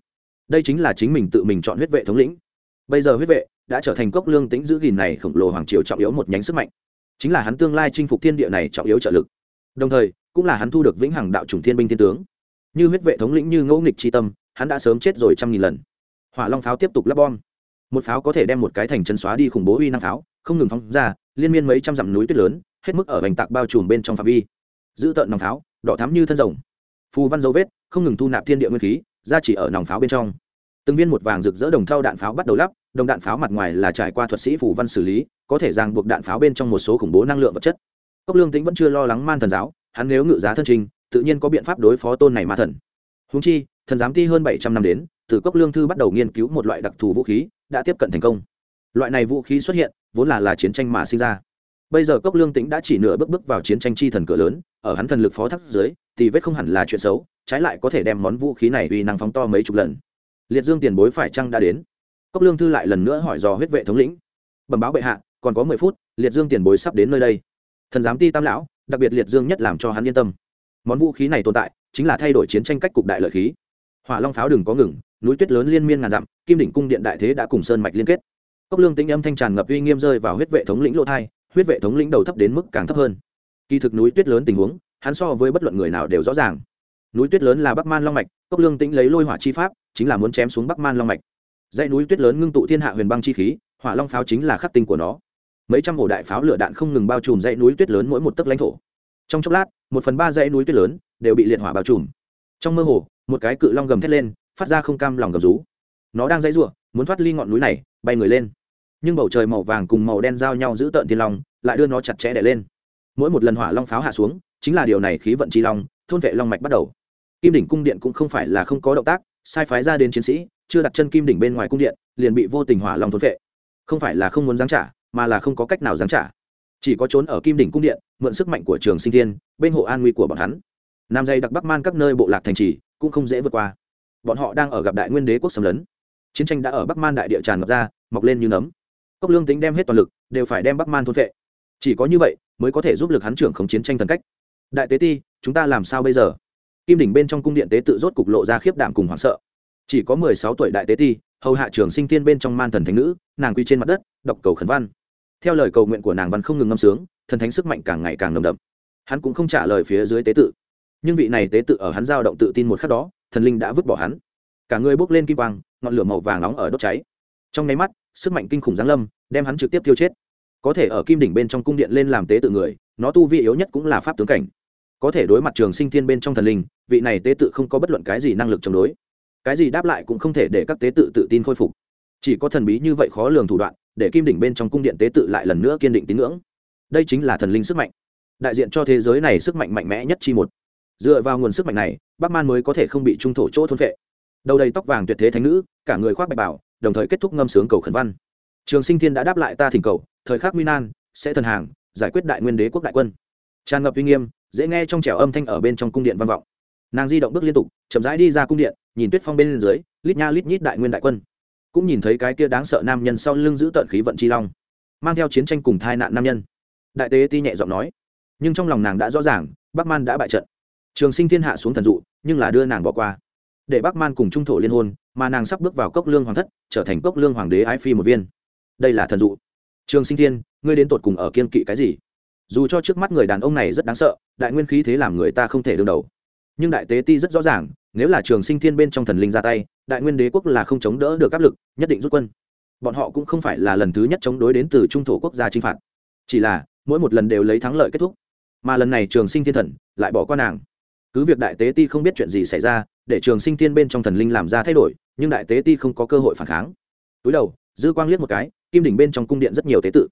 Đây chính là chính mình tự mình chọn huyết vệ thống lĩnh. Bây giờ huyết vệ đã trở thành cốc lương tĩnh giữ gìn này khổng lồ hoàng triều trọng yếu một nhánh sức mạnh. Chính là hắn tương lai chinh phục thiên địa này trọng yếu trợ lực. Đồng thời, cũng là hắn thu được vĩnh hằng đạo chủng thiên binh thiên tướng. Như huyết vệ thống lĩnh như ngẫu nghịch tri tâm, hắn đã sớm chết rồi trăm nghìn lần. Hỏa long pháo tiếp tục lắp bom. Một pháo có thể đem một cái thành chân xóa đi khủng bố uy năng pháo, không ngừng phóng ra, liên miên mấy trăm dặm núi tuyết lớn, hết mức ở bành tạc bao trùm bên trong phạm vi giữ tợn nòng pháo, đỏ thắm như thân rồng. Phù văn dấu vết, không ngừng thu nạp thiên địa nguyên khí, ra chỉ ở nòng pháo bên trong. Từng viên một vàng rực rỡ đồng thau đạn pháo bắt đầu lắp, đồng đạn pháo mặt ngoài là trải qua thuật sĩ phù văn xử lý, có thể ràng buộc đạn pháo bên trong một số khủng bố năng lượng vật chất. Cốc lương tính vẫn chưa lo lắng man thần giáo, hắn nếu ngự giá thân trình, tự nhiên có biện pháp đối phó tôn này ma thần. Húng chi, thần giám ti hơn bảy trăm năm đến, từ cốc lương thư bắt đầu nghiên cứu một loại đặc thù vũ khí, đã tiếp cận thành công. Loại này vũ khí xuất hiện, vốn là là chiến tranh mà sinh ra. Bây giờ cốc lương tĩnh đã chỉ nửa bước bước vào chiến tranh chi thần cửa lớn ở hắn thần lực phó thác dưới, thì vết không hẳn là chuyện xấu, trái lại có thể đem món vũ khí này uy năng phóng to mấy chục lần. Liệt dương tiền bối phải chăng đã đến? Cốc lương thư lại lần nữa hỏi dò huyết vệ thống lĩnh. Bẩm báo bệ hạ, còn có mười phút, liệt dương tiền bối sắp đến nơi đây. Thần giám ti tam lão, đặc biệt liệt dương nhất làm cho hắn yên tâm. Món vũ khí này tồn tại, chính là thay đổi chiến tranh cách cục đại lợi khí. Hỏa long pháo đừng có ngừng, núi tuyết lớn liên miên ngàn dặm, kim đỉnh cung điện đại thế đã cùng sơn mạch liên kết. Cốc lương tĩnh âm thanh tràn ngập uy nghiêm rơi vào huyết vệ thống lĩnh lỗ thai, huyết vệ thống lĩnh đầu thấp đến mức càng thấp hơn kỳ thực núi tuyết lớn tình huống, hắn so với bất luận người nào đều rõ ràng. Núi tuyết lớn là bắc man long mạch, cốc lương tĩnh lấy lôi hỏa chi pháp, chính là muốn chém xuống bắc man long mạch. Dãy núi tuyết lớn ngưng tụ thiên hạ huyền băng chi khí, hỏa long pháo chính là khắc tinh của nó. Mấy trăm ổ đại pháo lửa đạn không ngừng bao trùm dãy núi tuyết lớn mỗi một tấc lãnh thổ. Trong chốc lát, một phần ba dãy núi tuyết lớn đều bị liệt hỏa bao trùm. Trong mơ hồ, một cái cự long gầm thét lên, phát ra không cam lòng gầm rú. Nó đang dãy ruộng muốn thoát ly ngọn núi này, bay người lên. Nhưng bầu trời màu vàng cùng màu đen giao nhau giữ tợn thiên long, lại đưa nó chặt chẽ đẻ lên mỗi một lần hỏa long pháo hạ xuống, chính là điều này khí vận chi long, thôn vệ long mạch bắt đầu. Kim đỉnh cung điện cũng không phải là không có động tác, sai phái ra đến chiến sĩ, chưa đặt chân kim đỉnh bên ngoài cung điện, liền bị vô tình hỏa long thôn vệ. Không phải là không muốn giáng trả, mà là không có cách nào giáng trả. Chỉ có trốn ở kim đỉnh cung điện, mượn sức mạnh của trường sinh thiên, bên hộ an nguy của bọn hắn. Nam dây đặc bắc man các nơi bộ lạc thành trì, cũng không dễ vượt qua. Bọn họ đang ở gặp đại nguyên đế quốc xâm lấn. Chiến tranh đã ở bắc man đại địa tràn ngập ra, mọc lên như nấm. Cốc lương tính đem hết toàn lực, đều phải đem bắc man thôn vệ chỉ có như vậy mới có thể giúp lực hắn trưởng khống chiến tranh thần cách. Đại tế ti, chúng ta làm sao bây giờ? Kim đỉnh bên trong cung điện tế tự rốt cục lộ ra khiếp đảm cùng hoảng sợ. Chỉ có mười sáu tuổi đại tế ti, hầu hạ trường sinh tiên bên trong man thần thánh nữ, nàng quy trên mặt đất, đọc cầu khẩn văn. Theo lời cầu nguyện của nàng văn không ngừng ngâm sướng, thần thánh sức mạnh càng ngày càng nồng đậm. Hắn cũng không trả lời phía dưới tế tự. Nhưng vị này tế tự ở hắn giao động tự tin một khắc đó, thần linh đã vứt bỏ hắn. Cả người bốc lên kim quang, ngọn lửa màu vàng nóng ở đốt cháy. Trong nháy mắt, sức mạnh kinh khủng giáng lâm, đem hắn trực tiếp tiêu chết có thể ở kim đỉnh bên trong cung điện lên làm tế tự người, nó tu vi yếu nhất cũng là pháp tướng cảnh. Có thể đối mặt trường sinh thiên bên trong thần linh, vị này tế tự không có bất luận cái gì năng lực chống đối. Cái gì đáp lại cũng không thể để các tế tự tự tin khôi phục. Chỉ có thần bí như vậy khó lường thủ đoạn, để kim đỉnh bên trong cung điện tế tự lại lần nữa kiên định tín ngưỡng. Đây chính là thần linh sức mạnh. Đại diện cho thế giới này sức mạnh mạnh mẽ nhất chi một. Dựa vào nguồn sức mạnh này, bắc man mới có thể không bị trung thổ chỗ thôn vệ đầu đầy tóc vàng tuyệt thế thánh nữ, cả người khoác bạch bảo đồng thời kết thúc ngâm sướng cầu khẩn văn. Trường sinh thiên đã đáp lại ta thỉnh cầu thời khắc nguy nan, sẽ thần hàng, giải quyết đại nguyên đế quốc đại quân. Tràn ngập uy nghiêm, dễ nghe trong trẻo âm thanh ở bên trong cung điện vang vọng. Nàng di động bước liên tục, chậm rãi đi ra cung điện, nhìn tuyết phong bên dưới, lít nha lít nhít đại nguyên đại quân. Cũng nhìn thấy cái kia đáng sợ nam nhân sau lưng giữ tận khí vận chi long, mang theo chiến tranh cùng thai nạn nam nhân. Đại tế ti nhẹ giọng nói, nhưng trong lòng nàng đã rõ ràng, bắc man đã bại trận. Trường sinh thiên hạ xuống thần dụ, nhưng là đưa nàng bỏ qua. Để bắc man cùng trung thổ liên hôn, mà nàng sắp bước vào cốc lương hoàng thất, trở thành cốc lương hoàng đế ái phi một viên. Đây là thần dụ trường sinh thiên, ngươi đến tột cùng ở kiên kỵ cái gì? Dù cho trước mắt người đàn ông này rất đáng sợ, đại nguyên khí thế làm người ta không thể đương đầu. Nhưng đại tế ti rất rõ ràng, nếu là trường sinh thiên bên trong thần linh ra tay, đại nguyên đế quốc là không chống đỡ được áp lực, nhất định rút quân. Bọn họ cũng không phải là lần thứ nhất chống đối đến từ trung thổ quốc gia chinh phạt. Chỉ là, mỗi một lần đều lấy thắng lợi kết thúc. Mà lần này trường sinh thiên thần lại bỏ qua nàng. Cứ việc đại tế ti không biết chuyện gì xảy ra, để trường sinh thiên bên trong thần linh làm ra thay đổi, nhưng đại tế ti không có cơ hội phản kháng. Túi đầu dư quang liếc một cái kim đỉnh bên trong cung điện rất nhiều tế tự.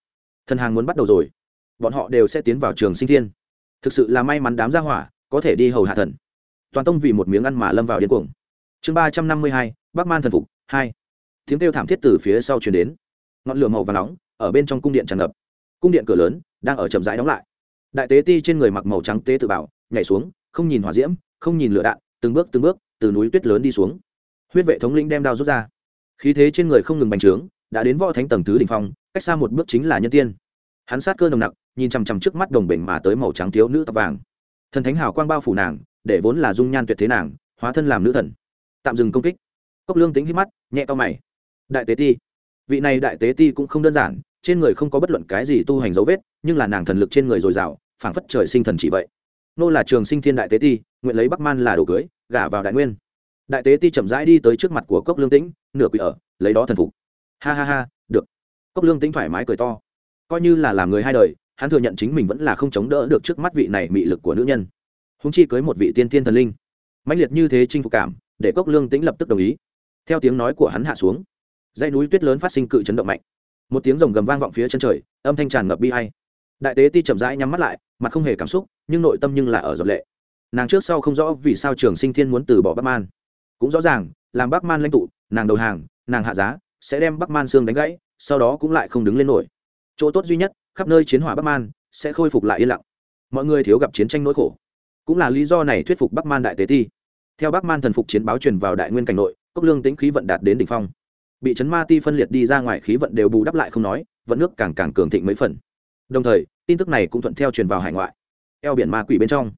Thần hàng muốn bắt đầu rồi. Bọn họ đều sẽ tiến vào trường sinh thiên. Thực sự là may mắn đám gia hỏa, có thể đi hầu hạ thần. Toàn tông vì một miếng ăn mà lâm vào điên cuồng. Chương ba trăm năm mươi hai, bắc man thần phục, hai. Tiếng kêu thảm thiết từ phía sau chuyển đến. Ngọn lửa màu và nóng, ở bên trong cung điện tràn ngập. Cung điện cửa lớn, đang ở chậm rãi đóng lại. Đại tế ti trên người mặc màu trắng tế tự bảo, nhảy xuống, không nhìn hỏa diễm, không nhìn lửa đạn, từng bước từng bước, từ núi tuyết lớn đi xuống. Huyết vệ thống lĩnh đem đao rút ra. Khí thế trên người không ngừng bành trướng đã đến võ thánh tầng thứ đ ỉ n h phong, cách xa một bước chính là nhân tiên. Hắn sát cơ nồng nặc, nhìn chằm chằm trước mắt đồng bệnh mà tới màu trắng thiếu nữ tóc vàng. Thần thánh hào quang bao phủ nàng, để vốn là dung nhan tuyệt thế nàng, hóa thân làm nữ thần. Tạm dừng công kích. Cốc lương tính hít mắt, nhẹ to mày. Đại tế ti. Vị này đại tế ti cũng không đơn giản, trên người không có bất luận cái gì tu hành dấu vết, nhưng là nàng thần lực trên người dồi dào, phảng phất trời sinh thần chỉ vậy. Nô là trường sinh thiên đại tế ti, nguyện lấy bắc man là đồ cưới, gả vào đại nguyên. Đại tế ti chậm rãi đi tới trước mặt của cốc lương tĩnh, nửa quỷ ở, lấy đó thần phục ha ha ha, được. Cốc lương tĩnh thoải mái cười to. Coi như là làm người hai đời, hắn thừa nhận chính mình vẫn là không chống đỡ được trước mắt vị này mị lực của nữ nhân. Húng chi cưới một vị tiên thiên thần linh. Mãnh liệt như thế chinh phục cảm, để cốc lương tĩnh lập tức đồng ý. Theo tiếng nói của hắn hạ xuống, dãy núi tuyết lớn phát sinh cự chấn động mạnh. Một tiếng rồng gầm vang vọng phía chân trời, âm thanh tràn ngập bi hay đại tế ti chậm rãi nhắm mắt lại, mặt không hề cảm xúc, nhưng nội tâm nhưng là ở giọt lệ. Nàng trước sau không rõ vì sao trường sinh thiên muốn từ bỏ bắc man. Cũng rõ ràng, làm bắc man lãnh tụ, nàng đầu hàng, nàng hạ giá sẽ đem bắc man xương đánh gãy, sau đó cũng lại không đứng lên nổi. Chỗ tốt duy nhất, khắp nơi chiến hỏa bắc man, sẽ khôi phục lại yên lặng. Mọi người thiếu gặp chiến tranh nỗi khổ. Cũng là lý do này thuyết phục bắc man đại tế ti. Theo bắc man thần phục chiến báo truyền vào đại nguyên cảnh nội, cốc lương tính khí vận đạt đến đỉnh phong. Bị chấn ma ti phân liệt đi ra ngoài khí vận đều bù đắp lại không nói, vận nước càng càng cường thịnh mấy phần. Đồng thời, tin tức này cũng thuận theo truyền vào hải ngoại. Eo biển ma quỷ bên trong.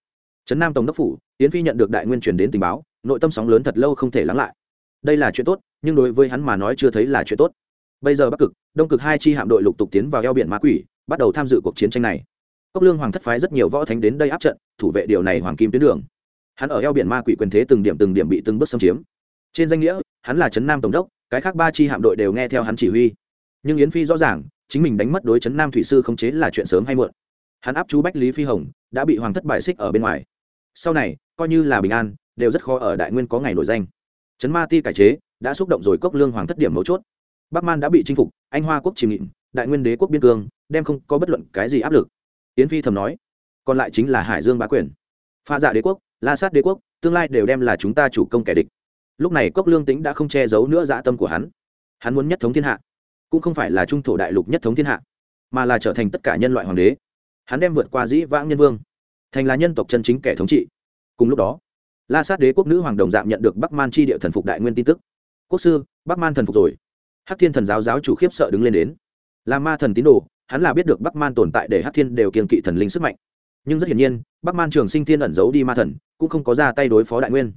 Trấn nam tổng đốc phủ, yến phi nhận được đại nguyên truyền đến tình báo, nội tâm sóng lớn thật lâu không thể lắng lại đây là chuyện tốt, nhưng đối với hắn mà nói chưa thấy là chuyện tốt. Bây giờ bắc cực, đông cực hai chi hạm đội lục tục tiến vào eo biển ma quỷ, bắt đầu tham dự cuộc chiến tranh này. Cốc lương hoàng thất phái rất nhiều võ thánh đến đây áp trận, thủ vệ điều này hoàng kim tuyến đường. Hắn ở eo biển ma quỷ quyền thế từng điểm từng điểm bị từng bước xâm chiếm. Trên danh nghĩa, hắn là trấn nam tổng đốc, cái khác ba chi hạm đội đều nghe theo hắn chỉ huy. Nhưng yến phi rõ ràng, chính mình đánh mất đối Trấn nam thủy sư không chế là chuyện sớm hay muộn. Hắn áp chú bách lý phi hồng, đã bị hoàng thất bài xích ở bên ngoài. Sau này, coi như là bình an, đều rất khó ở đại nguyên có ngày nổi danh chấn ma ti cải chế, đã xúc động rồi cốc lương hoàng thất điểm mấu chốt. Bắc man đã bị chinh phục, anh hoa quốc chìm nghịm, đại nguyên đế quốc biên cương, đem không có bất luận cái gì áp lực. Yến phi thầm nói, còn lại chính là hải dương bá quyền. Pha dạ đế quốc, la sát đế quốc, tương lai đều đem là chúng ta chủ công kẻ địch. Lúc này cốc lương tính đã không che giấu nữa dã tâm của hắn. Hắn muốn nhất thống thiên hạ, cũng không phải là trung thổ đại lục nhất thống thiên hạ, mà là trở thành tất cả nhân loại hoàng đế. Hắn đem vượt qua dĩ vãng nhân vương, thành là nhân tộc chân chính kẻ thống trị. Cùng lúc đó la sát đế quốc nữ hoàng đồng dạng nhận được bắc man chi địa thần phục đại nguyên tin tức. Quốc sư, bắc man thần phục rồi. Hắc thiên thần giáo giáo chủ khiếp sợ đứng lên đến. Là ma thần tín đồ, hắn là biết được bắc man tồn tại để hắc thiên đều kiên kỵ thần linh sức mạnh. Nhưng rất hiển nhiên, bắc man trường sinh thiên ẩn giấu đi ma thần, cũng không có ra tay đối phó đại nguyên.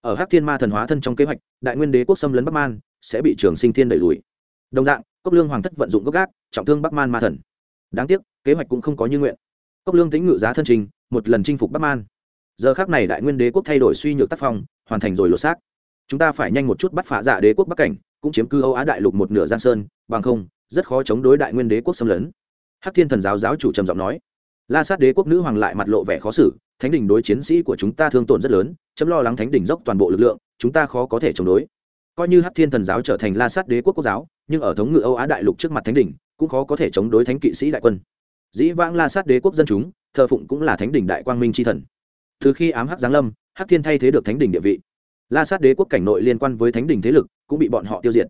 Ở hắc thiên ma thần hóa thân trong kế hoạch, đại nguyên đế quốc xâm lấn bắc man, sẽ bị trường sinh thiên đẩy lùi. Đồng dạng, cốc lương hoàng thất vận dụng gốc gác, trọng thương bắc man ma thần. Đáng tiếc, kế hoạch cũng không có như nguyện. Cốc lương tính ngự giá thân trình, một lần chinh phục bắc man giờ khác này đại nguyên đế quốc thay đổi suy nhược tác phong, hoàn thành rồi lột xác. Chúng ta phải nhanh một chút bắt phá giả dạ đế quốc bắc cảnh, cũng chiếm cư âu á đại lục một nửa giang sơn, bằng không, rất khó chống đối đại nguyên đế quốc xâm lấn. Hắc thiên thần giáo giáo chủ trầm giọng nói. La sát đế quốc nữ hoàng lại mặt lộ vẻ khó xử, thánh đình đối chiến sĩ của chúng ta thương tổn rất lớn, chấm lo lắng thánh đình dốc toàn bộ lực lượng, chúng ta khó có thể chống đối. Coi như hắc thiên thần giáo trở thành la sát đế quốc quốc giáo, nhưng ở thống ngự âu á đại lục trước mặt thánh đình cũng khó có thể chống đối thánh kỵ sĩ đại quân. Dĩ vãng la sát đế quốc dân chúng, thờ phụng cũng là thánh đình đại quang minh tri thần từ khi ám hắc giáng lâm, hắc thiên thay thế được thánh đình địa vị. La sát đế quốc cảnh nội liên quan với thánh đình thế lực cũng bị bọn họ tiêu diệt.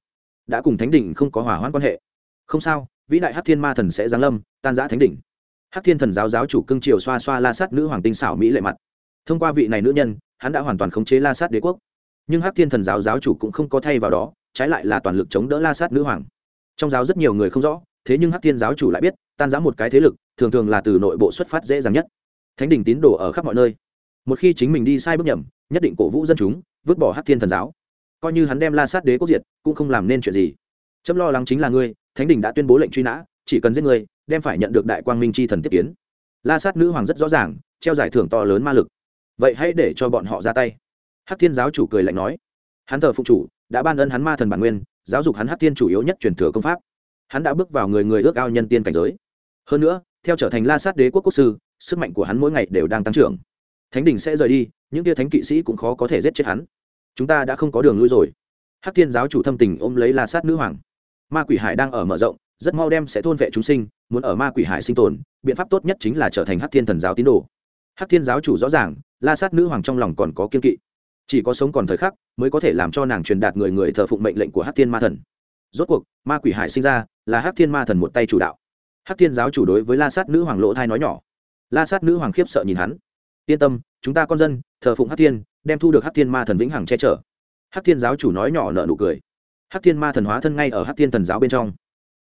Đã cùng thánh đình không có hỏa hoãn quan hệ. Không sao, vĩ đại hắc thiên ma thần sẽ giáng lâm, tan giã thánh đình hắc thiên thần giáo giáo chủ cưng triều xoa xoa la sát nữ hoàng tinh xảo mỹ lệ mặt. Thông qua vị này nữ nhân, hắn đã hoàn toàn khống chế la sát đế quốc. Nhưng hắc thiên thần giáo giáo chủ cũng không có thay vào đó, trái lại là toàn lực chống đỡ la sát nữ hoàng. Trong giáo rất nhiều người không rõ, thế nhưng hắc thiên giáo chủ lại biết, tan giã một cái thế lực, thường thường là từ nội bộ xuất phát dễ dàng nhất. Thánh đình tín đồ ở khắp mọi nơi một khi chính mình đi sai bước nhầm, nhất định cổ vũ dân chúng, vứt bỏ Hát thiên thần giáo. Coi như hắn đem la sát đế quốc diệt, cũng không làm nên chuyện gì. Chấm lo lắng chính là ngươi, thánh đình đã tuyên bố lệnh truy nã, chỉ cần giết ngươi, đem phải nhận được đại quang minh c h i thần tiếp kiến. La sát nữ hoàng rất rõ ràng, treo giải thưởng to lớn ma lực. Vậy hãy để cho bọn họ ra tay. Hát thiên giáo chủ cười lạnh nói. Hắn thờ phụ chủ, đã ban ân hắn ma thần bản nguyên, giáo dục hắn Hát thiên chủ yếu nhất truyền thừa công pháp. Hắn đã bước vào người người ước ao nhân tiên cảnh giới. Hơn nữa, theo trở thành la sát đế quốc quốc sư, sức mạnh của hắn mỗi ngày đều đang tăng trưởng thánh đình sẽ rời đi, những tia thánh kỵ sĩ cũng khó có thể giết chết hắn. Chúng ta đã không có đường lui rồi. Hắc thiên giáo chủ thâm tình ôm lấy la sát nữ hoàng. Ma quỷ hải đang ở mở rộng, rất mau đem sẽ thôn vệ chúng sinh, muốn ở ma quỷ hải sinh tồn, biện pháp tốt nhất chính là trở thành hắc thiên thần giáo tín đồ. Hắc thiên giáo chủ rõ ràng, la sát nữ hoàng trong lòng còn có kiên kỵ. Chỉ có sống còn thời khắc, mới có thể làm cho nàng truyền đạt người người thờ phụng mệnh lệnh của hắc thiên ma thần. Rốt cuộc, ma quỷ hải sinh ra, là hắc thiên ma thần một tay chủ đạo. Hắc thiên giáo chủ đối với la sát nữ hoàng lỗ thai nói nhỏ. La sát nữ hoàng khiếp sợ nhìn hắn yên tâm, chúng ta con dân, thờ phụng hắc thiên, đem thu được hắc thiên ma thần vĩnh hằng che chở. Hắc thiên giáo chủ nói nhỏ nợ nụ cười. Hắc thiên ma thần hóa thân ngay ở hắc thiên thần giáo bên trong.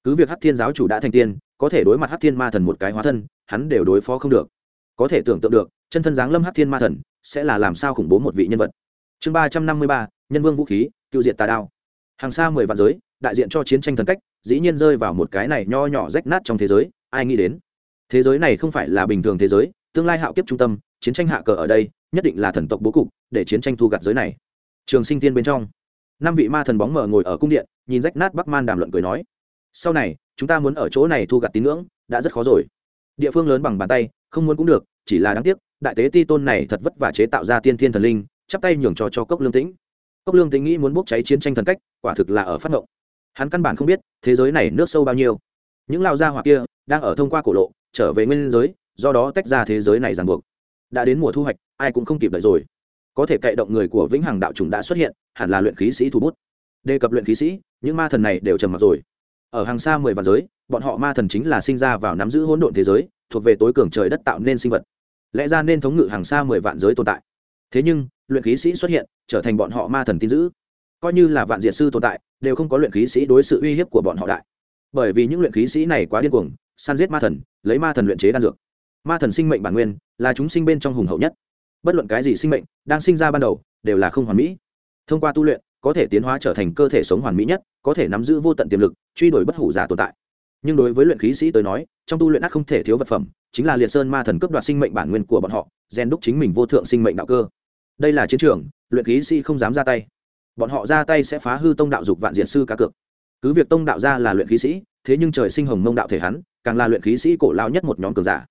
Cứ việc hắc thiên giáo chủ đã thành tiên, có thể đối mặt hắc thiên ma thần một cái hóa thân, hắn đều đối phó không được. Có thể tưởng tượng được, chân thân giáng lâm hắc thiên ma thần, sẽ là làm sao khủng bố một vị nhân vật. Chương ba trăm năm mươi ba, nhân vương vũ khí, cựu diện tà đao. Hàng xa mười vạn giới, đại diện cho chiến tranh thần cách, dĩ nhiên rơi vào một cái này nho nhỏ rách nát trong thế giới, ai nghĩ đến? Thế giới này không phải là bình thường thế giới tương lai hạo kiếp trung tâm, chiến tranh hạ cờ ở đây, nhất định là thần tộc bố cục, để chiến tranh thu gặt giới này. Trường sinh tiên bên trong, năm vị ma thần bóng mờ ngồi ở cung điện, nhìn rách nát bắc man đàm luận cười nói, sau này, chúng ta muốn ở chỗ này thu gặt tín ngưỡng, đã rất khó rồi. Địa phương lớn bằng bàn tay, không muốn cũng được, chỉ là đáng tiếc, đại tế ti tôn này thật vất vả chế tạo ra tiên thiên thần linh, chắp tay nhường cho cho cốc lương tĩnh. Cốc lương tĩnh nghĩ muốn bốc cháy chiến tranh thần cách, quả thực là ở phát ngộng. Hắn căn bản không biết thế giới này nước sâu bao nhiêu. Những lao gia hoặc kia đang ở thông qua cổ lộ, trở về nguyên giới do đó tách ra thế giới này ràng buộc. Đã đến mùa thu hoạch, ai cũng không kịp đợi rồi. Có thể cậy động người của vĩnh hằng đạo trùng đã xuất hiện, hẳn là luyện khí sĩ thu bút. Đề cập luyện khí sĩ, những ma thần này đều trầm mặc rồi. Ở hàng xa mười vạn giới, bọn họ ma thần chính là sinh ra vào nắm giữ hỗn độn thế giới, thuộc về tối cường trời đất tạo nên sinh vật. Lẽ ra nên thống ngự hàng xa mười vạn giới tồn tại. Thế nhưng, luyện khí sĩ xuất hiện, trở thành bọn họ ma thần tin giữ coi như là vạn diệt sư tồn tại, đều không có luyện khí sĩ đối sự uy hiếp của bọn họ đại. Bởi vì những luyện khí sĩ này quá điên cuồng, săn giết ma thần, lấy ma thần luyện chế đan dược ma thần sinh mệnh bản nguyên là chúng sinh bên trong hùng hậu nhất. Bất luận cái gì sinh mệnh đang sinh ra ban đầu đều là không hoàn mỹ. Thông qua tu luyện, có thể tiến hóa trở thành cơ thể sống hoàn mỹ nhất, có thể nắm giữ vô tận tiềm lực, truy đuổi bất hủ giả tồn tại. Nhưng đối với luyện khí sĩ tới nói, trong tu luyện ác không thể thiếu vật phẩm, chính là liệt sơn ma thần cướp đoạt sinh mệnh bản nguyên của bọn họ, rèn đúc chính mình vô thượng sinh mệnh đạo cơ. Đây là chiến trường, luyện khí sĩ không dám ra tay. Bọn họ ra tay sẽ phá hư tông đạo dục vạn diện sư cá cược. Cứ việc tông đạo ra là luyện khí sĩ, thế nhưng trời sinh hồng mông đạo thể hắn, càng là luyện khí sĩ cổ lao nhất một nhóm cường giả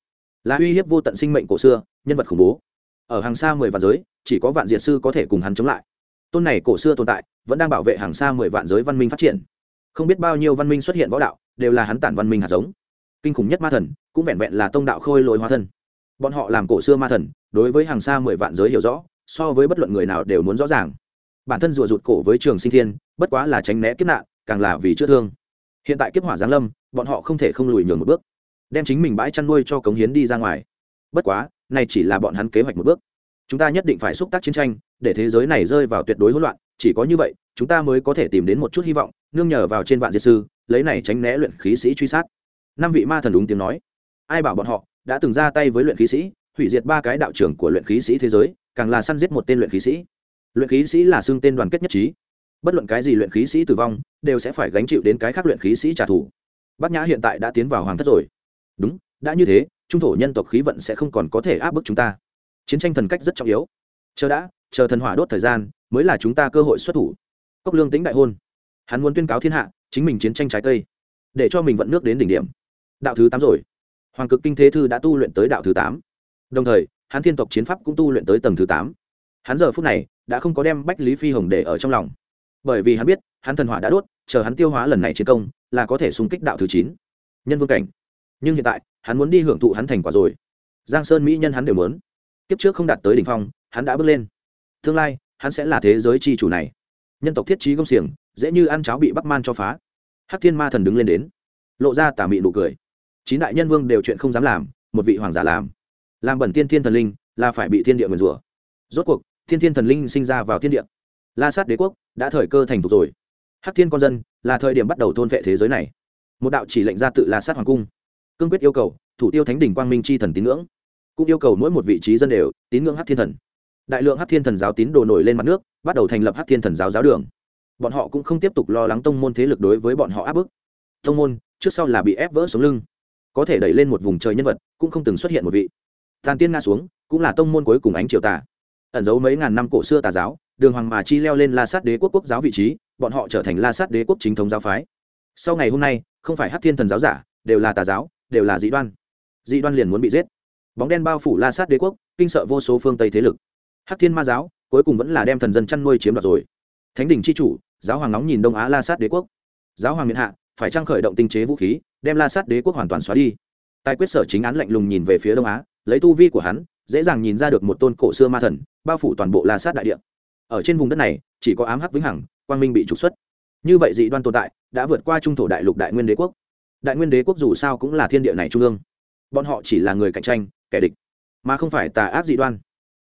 là uy hiếp vô tận sinh mệnh cổ xưa, nhân vật khủng bố. Ở hàng xa mười vạn giới, chỉ có vạn diệt sư có thể cùng hắn chống lại. Tôn này cổ xưa tồn tại, vẫn đang bảo vệ hàng xa mười vạn giới văn minh phát triển. Không biết bao nhiêu văn minh xuất hiện võ đạo, đều là hắn tản văn minh hạt giống. Kinh khủng nhất ma thần, cũng vẹn vẹn là tông đạo khôi lỗi hóa thân. Bọn họ làm cổ xưa ma thần, đối với hàng xa mười vạn giới hiểu rõ, so với bất luận người nào đều muốn rõ ràng. Bản thân rùa rụt cổ với trường sinh thiên, bất quá là tránh né kiếp nạn, càng là vì chữa thương. Hiện tại kiếp hỏa giáng lâm, bọn họ không thể không lùi nhường một bước đem chính mình bãi chăn nuôi cho cống hiến đi ra ngoài. Bất quá, này chỉ là bọn hắn kế hoạch một bước. Chúng ta nhất định phải xúc tác chiến tranh, để thế giới này rơi vào tuyệt đối hỗn loạn, chỉ có như vậy, chúng ta mới có thể tìm đến một chút hy vọng, nương nhờ vào trên vạn diệt sư, lấy này tránh né luyện khí sĩ truy sát. Năm vị ma thần đúng tiếng nói. Ai bảo bọn họ đã từng ra tay với luyện khí sĩ, hủy diệt ba cái đạo trưởng của luyện khí sĩ thế giới, càng là săn giết một tên luyện khí sĩ. Luyện khí sĩ là xưng tên đoàn kết nhất trí. Bất luận cái gì luyện khí sĩ tử vong, đều sẽ phải gánh chịu đến cái khác luyện khí sĩ trả thù. Bát nhã hiện tại đã tiến vào hoàng thất rồi đúng, đã như thế, trung thổ nhân tộc khí vận sẽ không còn có thể áp bức chúng ta. Chiến tranh thần cách rất trọng yếu. Chờ đã, chờ thần hỏa đốt thời gian, mới là chúng ta cơ hội xuất thủ. Cốc lương tính đại hôn. Hắn muốn tuyên cáo thiên hạ, chính mình chiến tranh trái cây. Để cho mình vận nước đến đỉnh điểm. Đạo thứ tám rồi. Hoàng cực kinh thế thư đã tu luyện tới đạo thứ tám. Đồng thời, hắn thiên tộc chiến pháp cũng tu luyện tới tầng thứ tám. Hắn giờ phút này, đã không có đem bách lý phi hồng để ở trong lòng. Bởi vì hắn biết, hắn thần hỏa đã đốt, chờ hắn tiêu hóa lần này chiến công, là có thể xung kích đạo thứ chín. Nhân vương cảnh nhưng hiện tại, hắn muốn đi hưởng thụ hắn thành quả rồi. Giang sơn mỹ nhân hắn đều muốn. Kiếp trước không đạt tới đỉnh phong, hắn đã bước lên. Tương lai, hắn sẽ là thế giới chi chủ này. Nhân tộc thiết trí công xiềng, dễ như ăn cháo bị bắc man cho phá. Hắc thiên ma thần đứng lên đến, lộ ra tà mị nụ cười. Chín đại nhân vương đều chuyện không dám làm, một vị hoàng giả làm. Làm bẩn tiên thiên thần linh, là phải bị thiên địa nguyền rủa. Rốt cuộc, thiên thiên thần linh sinh ra vào thiên địa. La sát đế quốc đã thời cơ thành thục rồi. Hắc thiên con dân là thời điểm bắt đầu thôn vệ thế giới này. Một đạo chỉ lệnh ra tự la sát hoàng cung cương quyết yêu cầu, thủ tiêu thánh đỉnh quang minh c h i thần tín ngưỡng. Cũng yêu cầu mỗi một vị trí dân đều tín ngưỡng hắc thiên thần. Đại lượng hắc thiên thần giáo tín đồ nổi lên mặt nước, bắt đầu thành lập hắc thiên thần giáo giáo đường. Bọn họ cũng không tiếp tục lo lắng tông môn thế lực đối với bọn họ áp bức. Tông môn, trước sau là bị ép vỡ sống lưng. Có thể đẩy lên một vùng trời nhân vật, cũng không từng xuất hiện một vị. Tàn tiên nga xuống, cũng là tông môn cuối cùng ánh triều tà. Ẩn giấu mấy ngàn năm cổ xưa tà giáo, đường hoàng mà chi leo lên la sát đế quốc quốc giáo vị trí, bọn họ trở thành la sát đế quốc chính thống giáo phái. Sau ngày hôm nay, không phải hát thiên thần giáo giả, đều là tà giáo đều là dị đoan. Dị đoan liền muốn bị giết. Bóng đen bao phủ la sát đế quốc, kinh sợ vô số phương tây thế lực. Hắc thiên ma giáo, cuối cùng vẫn là đem thần dân chăn nuôi chiếm đoạt rồi. Thánh đình c h i chủ, giáo hoàng nóng nhìn đông á la sát đế quốc. Giáo hoàng miền hạ, phải trang khởi động tinh chế vũ khí, đem la sát đế quốc hoàn toàn xóa đi. Tài quyết sở chính án lạnh lùng nhìn về phía đông á, lấy tu vi của hắn, dễ dàng nhìn ra được một tôn cổ xưa ma thần, bao phủ toàn bộ la sát đại địa. Ở trên vùng đất này, chỉ có ám hắc vĩnh hằng, quang minh bị trục xuất. Như vậy dị đoan tồn tại, đã vượt qua trung thổ đại lục đại nguyên đế quốc đại nguyên đế quốc dù sao cũng là thiên địa này trung ương. Bọn họ chỉ là người cạnh tranh, kẻ địch, mà không phải tà ác dị đoan.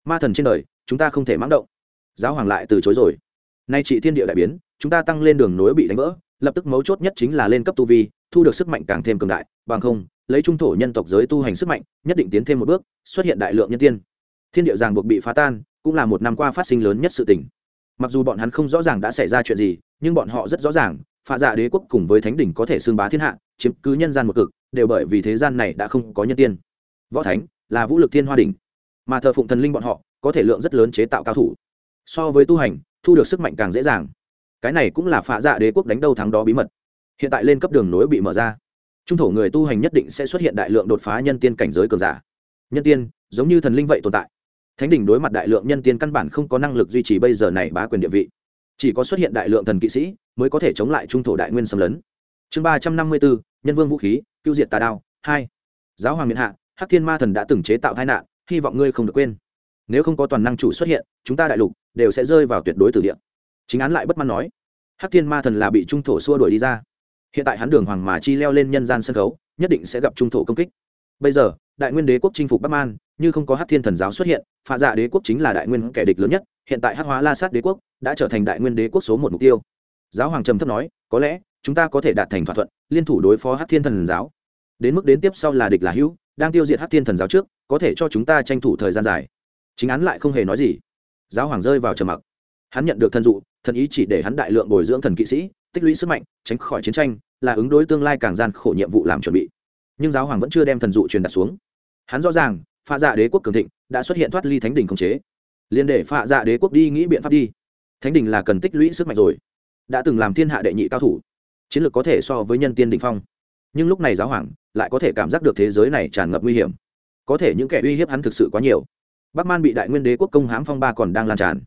Ma thần trên đời, chúng ta không thể mãng động. Giáo hoàng lại từ chối rồi. Nay chị thiên địa đại biến, chúng ta tăng lên đường nối bị đánh vỡ, lập tức mấu chốt nhất chính là lên cấp tu vi, thu được sức mạnh càng thêm cường đại, bằng không, lấy trung thổ nhân tộc giới tu hành sức mạnh, nhất định tiến thêm một bước, xuất hiện đại lượng nhân tiên. Thiên địa ràng buộc bị phá tan, cũng là một năm qua phát sinh lớn nhất sự tình. Mặc dù bọn hắn không rõ ràng đã xảy ra chuyện gì, nhưng bọn họ rất rõ ràng phá dạ đế quốc cùng với thánh đỉnh có thể xưng bá thiên hạ, chiếm cứ nhân gian một cực, đều bởi vì thế gian này đã không có nhân tiên. Võ thánh là vũ lực thiên hoa đỉnh, mà thờ phụng thần linh bọn họ có thể lượng rất lớn chế tạo cao thủ. So với tu hành, thu được sức mạnh càng dễ dàng. Cái này cũng là phá dạ đế quốc đánh đâu thắng đó bí mật. Hiện tại lên cấp đường nối bị mở ra, trung thổ người tu hành nhất định sẽ xuất hiện đại lượng đột phá nhân tiên cảnh giới cường giả. Nhân tiên, giống như thần linh vậy tồn tại. Thánh đỉnh đối mặt đại lượng nhân tiên căn bản không có năng lực duy trì bây giờ này bá quyền địa vị. Chỉ có xuất hiện đại lượng thần kỵ sĩ mới có thể chống lại trung thổ đại nguyên xâm lấn. Chương ba trăm năm mươi bốn, nhân vương vũ khí cưu diệt tà đao, hai. Giáo hoàng miền hạ, hắc thiên ma thần đã từng chế tạo tai nạn, hy vọng ngươi không được quên. Nếu không có toàn năng chủ xuất hiện, chúng ta đại lục đều sẽ rơi vào tuyệt đối tử địa. Chính án lại bất mãn nói, hắc thiên ma thần là bị trung thổ xua đuổi đi ra. Hiện tại hắn đường hoàng mà chi leo lên nhân gian sân khấu, nhất định sẽ gặp trung thổ công kích. Bây giờ, đại nguyên đế quốc chinh phục bắc man, như không có hát thiên thần giáo xuất hiện phá dạ đế quốc chính là đại nguyên kẻ địch lớn nhất, hiện tại hát hóa la sát đế quốc đã trở thành đại nguyên đế quốc số một mục tiêu giáo hoàng trầm thấp nói, có lẽ, chúng ta có thể đạt thành thỏa thuận, liên thủ đối phó hát thiên thần giáo. Đến mức đến tiếp sau là địch là hữu, đang tiêu diệt hát thiên thần giáo trước, có thể cho chúng ta tranh thủ thời gian dài. Chính án lại không hề nói gì. Giáo hoàng rơi vào trầm mặc. Hắn nhận được thần dụ, thần ý chỉ để hắn đại lượng bồi dưỡng thần kỵ sĩ, tích lũy sức mạnh, tránh khỏi chiến tranh, là ứng đối tương lai càng gian khổ nhiệm vụ làm chuẩn bị. Nhưng giáo hoàng vẫn chưa đem thần dụ truyền đặt xuống. Hắn rõ ràng pha dạ đế quốc cường thịnh, đã xuất hiện thoát ly thánh đình khống chế. Liền để pha dạ đế quốc đi nghĩ biện pháp đi. Thánh đình là cần tích lũy sức mạnh rồi đã từng làm thiên hạ đệ nhị cao thủ. Chiến lược có thể so với nhân tiên đình phong. Nhưng lúc này giáo hoàng lại có thể cảm giác được thế giới này tràn ngập nguy hiểm. Có thể những kẻ uy hiếp hắn thực sự quá nhiều. Bắc man bị đại nguyên đế quốc công hãm phong ba còn đang lan tràn.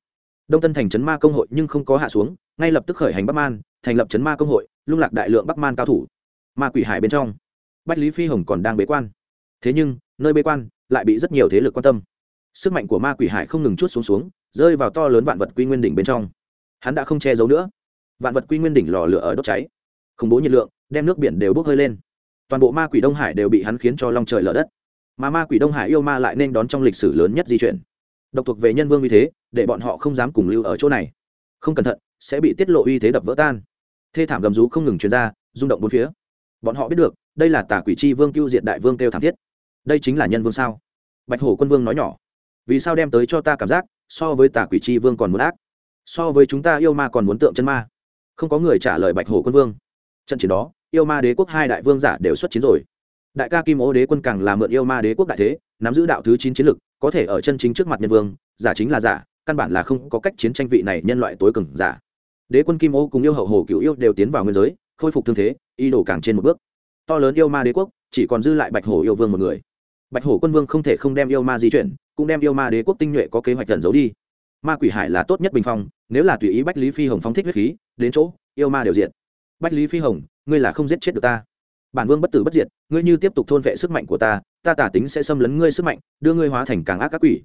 Đông tân thành trấn ma công hội nhưng không có hạ xuống, ngay lập tức khởi hành bắc man, thành lập trấn ma công hội, lung lạc đại lượng bắc man cao thủ. Ma quỷ hải bên trong, bách lý phi hồng còn đang bế quan. Thế nhưng, nơi bế quan lại bị rất nhiều thế lực quan tâm. Sức mạnh của ma quỷ hải không ngừng chút xuống xuống, rơi vào to lớn vạn vật quy nguyên đỉnh bên trong. Hắn đã không che giấu nữa vạn vật quy nguyên đỉnh lò lửa ở đốt cháy. Khủng bố nhiệt lượng, đem nước biển đều bốc hơi lên. Toàn bộ ma quỷ đông hải đều bị hắn khiến cho long trời lở đất. Mà ma quỷ đông hải yêu ma lại nên đón trong lịch sử lớn nhất di chuyển. Độc thuộc về nhân vương uy thế, để bọn họ không dám cùng lưu ở chỗ này. Không cẩn thận, sẽ bị tiết lộ uy thế đập vỡ tan. Thê thảm gầm rú không ngừng chuyển ra, rung động bốn phía. Bọn họ biết được, đây là tà quỷ chi vương cưu diệt đại vương kêu thảm thiết. Đây chính là nhân vương sao? Bạch hổ quân vương nói nhỏ. Vì sao đem tới cho ta cảm giác, so với tà quỷ chi vương còn muốn ác? So với chúng ta yêu ma còn muốn tượng chân ma không có người trả lời bạch hổ quân vương. Trận chiến đó, yêu ma đế quốc hai đại vương giả đều xuất chiến rồi. Đại ca kim ô đế quân càng là mượn yêu ma đế quốc đại thế, nắm giữ đạo thứ chín chiến lực, có thể ở chân chính trước mặt nhân vương, giả chính là giả, căn bản là không có cách chiến tranh vị này nhân loại tối cường giả. Đế quân kim ô cùng yêu hậu hồ cựu yêu đều tiến vào nguyên giới, khôi phục thương thế y đổ càng trên một bước. To lớn yêu ma đế quốc, chỉ còn dư lại bạch hổ yêu vương một người. Bạch hổ quân vương không thể không đem yêu ma di chuyển, cũng đem yêu ma đế quốc tinh nhuệ có kế hoạch tẩn giấu đi. Ma quỷ hải là tốt nhất bình phong, nếu là tùy ý bách lý phi hồng phóng thích huyết khí đến chỗ, yêu ma đều diện bách lý phi hồng, ngươi là không giết chết được ta. Bản vương bất tử bất diệt, ngươi như tiếp tục thôn vệ sức mạnh của ta ta tả tính sẽ xâm lấn ngươi sức mạnh, đưa ngươi hóa thành càng ác các quỷ.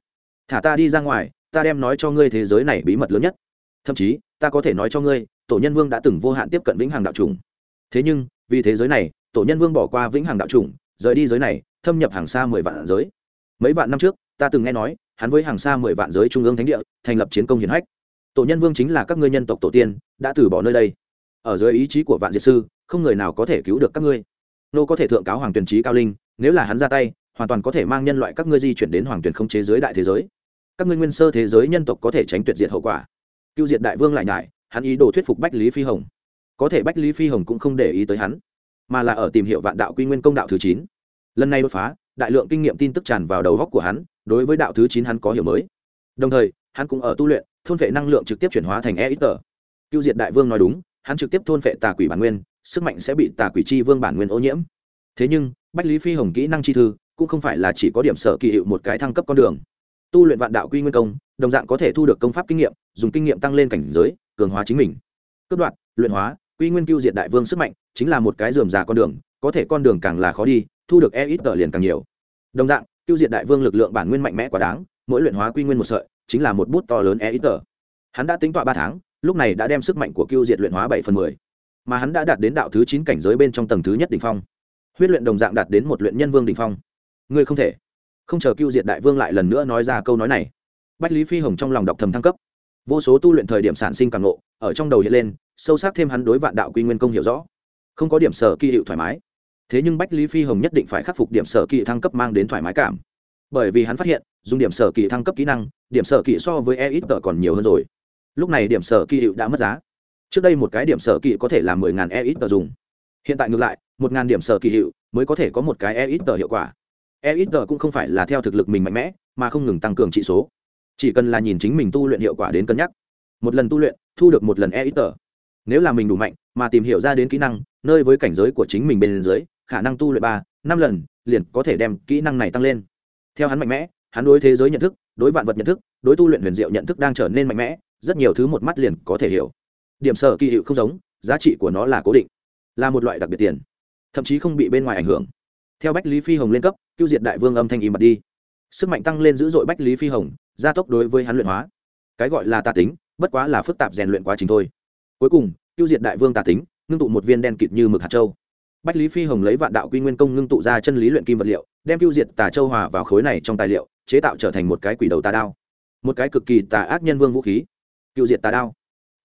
Thả ta đi ra ngoài, ta đem nói cho ngươi thế giới này bí mật lớn nhất. Thậm chí, ta có thể nói cho ngươi, tổ nhân vương đã từng vô hạn tiếp cận vĩnh hằng đạo trùng thế nhưng, vì thế giới này, tổ nhân vương bỏ qua vĩnh hằng đạo trùng rời đi giới này, thâm nhập hàng xa mười vạn giới. Mấy vạn năm trước, ta từng nghe nói, hắn với hàng xa mười vạn giới trung ương thánh địa, thành lập chiến công hiển hách tổ nhân vương chính là các ngươi nhân tộc tổ tiên, đã từ bỏ nơi đây. Ở dưới ý chí của vạn diệt sư, không người nào có thể cứu được các ngươi. Nô có thể thượng cáo hoàng tuyền trí cao linh, nếu là hắn ra tay, hoàn toàn có thể mang nhân loại các ngươi di chuyển đến hoàng tuyền không chế giới đại thế giới. Các ngươi nguyên sơ thế giới nhân tộc có thể tránh tuyệt diệt hậu quả. Cưu diệt đại vương lại nhải, hắn ý đồ thuyết phục bách lý phi hồng. Có thể bách lý phi hồng cũng không để ý tới hắn, mà là ở tìm hiểu vạn đạo quy nguyên công đạo thứ chín. Lần này đột phá, đại lượng kinh nghiệm tin tức tràn vào đầu góc của hắn, đối với đạo thứ chín hắn có hiểu mới. Đồng thời, hắn cũng ở tu luyện thôn vệ năng lượng trực tiếp chuyển hóa thành e ít tờ cưu diệt đại vương nói đúng, hắn trực tiếp thôn vệ tà quỷ bản nguyên, sức mạnh sẽ bị tà quỷ chi vương bản nguyên ô nhiễm. Thế nhưng, bách lý phi hồng kỹ năng chi thư cũng không phải là chỉ có điểm sở kỳ hiệu một cái thăng cấp con đường. Tu luyện vạn đạo quy nguyên công, đồng dạng có thể thu được công pháp kinh nghiệm, dùng kinh nghiệm tăng lên cảnh giới, cường hóa chính mình. Cướp đoạn luyện hóa, quy nguyên cưu diệt đại vương sức mạnh chính là một cái dườm già con đường, có thể con đường càng là khó đi, thu được e ít tờ liền càng nhiều. Đồng dạng cưu diệt đại vương lực lượng bản nguyên mạnh mẽ quá đáng, mỗi luyện hóa quy nguyên một sợi chính là một bút to lớn e ít tờ. Hắn đã tính tọa ba tháng, lúc này đã đem sức mạnh của cưu diệt luyện hóa bảy phần mười. Mà hắn đã đạt đến đạo thứ chín cảnh giới bên trong tầng thứ nhất đ ỉ n h phong. Huyết luyện đồng dạng đạt đến một luyện nhân vương đ ỉ n h phong. Ngươi không thể. Không chờ cưu diệt đại vương lại lần nữa nói ra câu nói này. Bách lý phi hồng trong lòng đọc thầm thăng cấp. Vô số tu luyện thời điểm sản sinh càng lộ ở trong đầu hiện lên, sâu sắc thêm hắn đối vạn đạo quy nguyên công hiểu rõ. Không có điểm sở kỳ hiệu thoải mái. Thế nhưng bách lý phi hồng nhất định phải khắc phục điểm sở kỳ thăng cấp mang đến thoải mái cảm bởi vì hắn phát hiện, dùng điểm sở kỳ thăng cấp kỹ năng, điểm sở kỳ so với e ít tờ còn nhiều hơn rồi. Lúc này điểm sở kỳ hiệu đã mất giá. Trước đây một cái điểm sở kỳ có thể là mười ngàn e ít tờ dùng. Hiện tại ngược lại, một ngàn điểm sở kỳ hiệu mới có thể có một cái e ít tờ hiệu quả. E ít tờ cũng không phải là theo thực lực mình mạnh mẽ, mà không ngừng tăng cường trị số. Chỉ cần là nhìn chính mình tu luyện hiệu quả đến cân nhắc. Một lần tu luyện, thu được một lần e ít tờ. Nếu là mình đủ mạnh, mà tìm hiểu ra đến kỹ năng, nơi với cảnh giới của chính mình bên dưới, khả năng tu luyện ba, năm lần, liền có thể đem kỹ năng này tăng lên theo hắn mạnh mẽ, hắn đối thế giới nhận thức, đối vạn vật nhận thức, đối tu luyện huyền diệu nhận thức đang trở nên mạnh mẽ, rất nhiều thứ một mắt liền có thể hiểu. Điểm sở kỳ hiệu không giống, giá trị của nó là cố định, là một loại đặc biệt tiền, thậm chí không bị bên ngoài ảnh hưởng. Theo bách lý phi hồng lên cấp tiêu diệt đại vương âm thanh im bật đi. Sức mạnh tăng lên dữ dội bách lý phi hồng, gia tốc đối với hắn luyện hóa. Cái gọi là tà tính, bất quá là phức tạp rèn luyện quá trình thôi. Cuối cùng tiêu diệt đại vương tà tính, ngưng tụ một viên đen kịt như mực hạt châu. Bách lý phi hồng lấy vạn đạo quy nguyên công ngưng tụ ra chân lý luyện kim vật liệu đem tiêu diệt tà châu hòa vào khối này trong tài liệu, chế tạo trở thành một cái quỷ đầu tà đao. Một cái cực kỳ tà ác nhân vương vũ khí. Tiêu diệt tà đao.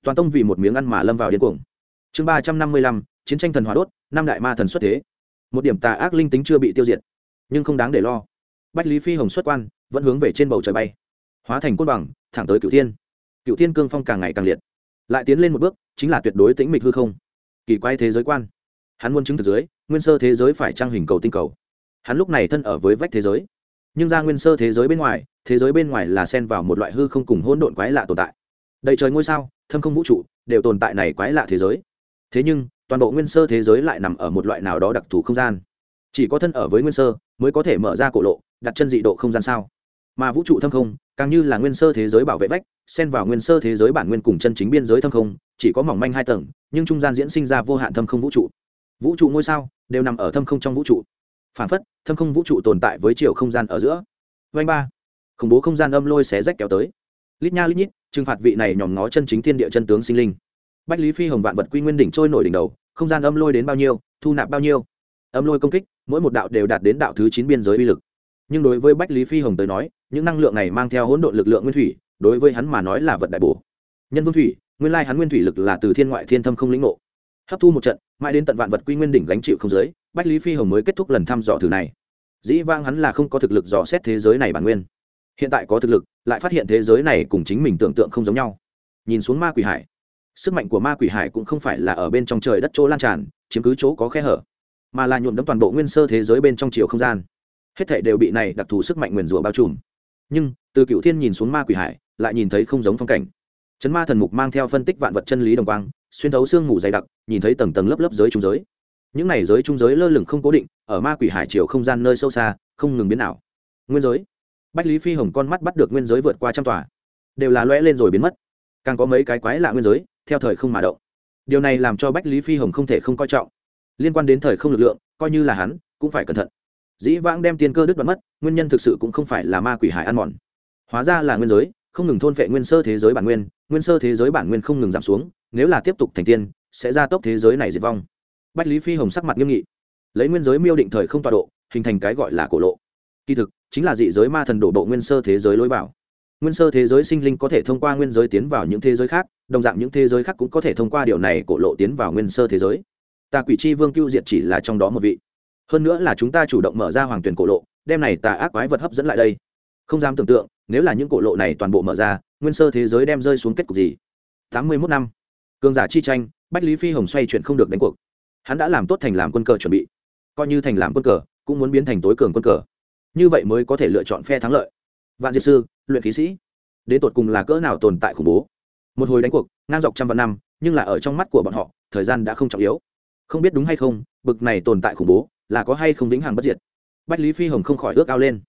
Toàn tông vì một miếng ăn mà lâm vào điên cuồng. Chương ba trăm năm mươi lăm, chiến tranh thần hóa đốt, năm đại ma thần xuất thế. Một điểm tà ác linh tính chưa bị tiêu diệt, nhưng không đáng để lo. Bách lý phi hồng xuất quan, vẫn hướng về trên bầu trời bay. Hóa thành côn bằng, thẳng tới cựu thiên. Cựu thiên cương phong càng ngày càng liệt. Lại tiến lên một bước, chính là tuyệt đối tĩnh mịch hư không. Kỳ quay thế giới quan. Hắn muốn chứng thực dưới, nguyên sơ thế giới phải trang hình cầu tinh cầu hắn lúc này thân ở với vách thế giới. Nhưng ra nguyên sơ thế giới bên ngoài, thế giới bên ngoài là xen vào một loại hư không cùng hỗn độn quái lạ tồn tại. Đầy trời ngôi sao, thâm không vũ trụ, đều tồn tại này quái lạ thế giới. Thế nhưng, toàn bộ nguyên sơ thế giới lại nằm ở một loại nào đó đặc thù không gian. Chỉ có thân ở với nguyên sơ, mới có thể mở ra cổ lộ, đặt chân dị độ không gian sao? Mà vũ trụ thâm không, càng như là nguyên sơ thế giới bảo vệ vách, xen vào nguyên sơ thế giới bản nguyên cùng chân chính biên giới thâm không, chỉ có mỏng manh hai tầng, nhưng trung gian diễn sinh ra vô hạn thâm không vũ trụ. Vũ trụ ngôi sao, đều nằm ở thâm không trong vũ trụ phản phất, thâm không vũ trụ tồn tại với chiều không gian ở giữa. Vanh ba. Khủng bố không gian âm lôi xé rách kéo tới. Lít nha lít nhít, trừng phạt vị này nhòm ngó chân chính thiên địa chân tướng sinh linh. Bách lý phi hồng vạn vật quy nguyên đỉnh trôi nổi đỉnh đầu, không gian âm lôi đến bao nhiêu, thu nạp bao nhiêu. Âm lôi công kích, mỗi một đạo đều đạt đến đạo thứ chín biên giới uy lực. Nhưng đối với bách lý phi hồng tới nói, những năng lượng này mang theo hỗn độn lực lượng nguyên thủy, đối với hắn mà nói là vật đại bổ. Nhân vương thủy, nguyên lai hắn nguyên thủy lực là từ thiên ngoại thiên thâm không lĩnh ngộ. Hấp thu một trận mãi đến tận vạn vật quy nguyên đỉnh gánh chịu không giới, bách lý phi hồng mới kết thúc lần thăm dò thử này. Dĩ vang hắn là không có thực lực dò xét thế giới này bản nguyên. Hiện tại có thực lực, lại phát hiện thế giới này cùng chính mình tưởng tượng không giống nhau. Nhìn xuống ma quỷ hải, sức mạnh của ma quỷ hải cũng không phải là ở bên trong trời đất chỗ lan tràn, chiếm cứ chỗ có khe hở, mà là nhuộm đấm toàn bộ nguyên sơ thế giới bên trong chiều không gian. Hết thể đều bị này đặc thù sức mạnh nguyền rủa bao trùm. Nhưng, từ cựu thiên nhìn xuống ma quỷ hải, lại nhìn thấy không giống phong cảnh. Chấn ma thần mục mang theo phân tích vạn vật chân lý đồng quang xuyên thấu xương ngủ dày đặc, nhìn thấy tầng tầng lớp lớp giới trung giới. Những này giới trung giới lơ lửng không cố định, ở ma quỷ hải chiều không gian nơi sâu xa, không ngừng biến ảo. Nguyên giới. Bách lý phi hồng con mắt bắt được nguyên giới vượt qua trăm tòa. Đều là loe lên rồi biến mất. Càng có mấy cái quái lạ nguyên giới, theo thời không mà động. Điều này làm cho bách lý phi hồng không thể không coi trọng. Liên quan đến thời không lực lượng, coi như là hắn, cũng phải cẩn thận. Dĩ vãng đem tiền cơ đứt đoạn mất, nguyên nhân thực sự cũng không phải là ma quỷ hải ăn mòn. Hóa ra là nguyên giới, không ngừng thôn vệ nguyên sơ thế giới bản nguyên nguyên sơ thế giới bản nguyên không ngừng giảm xuống nếu là tiếp tục thành tiên, sẽ ra tốc thế giới này diệt vong. Bách lý phi hồng sắc mặt nghiêm nghị. Lấy nguyên giới miêu định thời không tọa độ, hình thành cái gọi là cổ lộ. Kỳ thực, chính là dị giới ma thần đổ bộ nguyên sơ thế giới lối vào. Nguyên sơ thế giới sinh linh có thể thông qua nguyên giới tiến vào những thế giới khác, đồng dạng những thế giới khác cũng có thể thông qua điều này cổ lộ tiến vào nguyên sơ thế giới. Tà quỷ c h i vương cưu diệt chỉ là trong đó một vị. Hơn nữa là chúng ta chủ động mở ra hoàng tuyển cổ lộ, đem này tà ác quái vật hấp dẫn lại đây. Không dám tưởng tượng, nếu là những cổ lộ này toàn bộ mở ra, nguyên sơ thế giới đem rơi xuống kết cục gì? Tám mươi mốt năm cường giả chi tranh, bách lý phi hồng xoay chuyện không được đánh cuộc. Hắn đã làm tốt thành làm quân cờ chuẩn bị. Coi như thành làm quân cờ, cũng muốn biến thành tối cường quân cờ. Như vậy mới có thể lựa chọn phe thắng lợi. Vạn diệt sư, luyện khí sĩ. Đến tột cùng là cỡ nào tồn tại khủng bố? Một hồi đánh cuộc, ngang dọc trăm vạn năm, nhưng là ở trong mắt của bọn họ, thời gian đã không trọng yếu. Không biết đúng hay không, bực này tồn tại khủng bố, là có hay không vĩnh hằng bất diệt? Bách lý phi hồng không khỏi ước ao lên.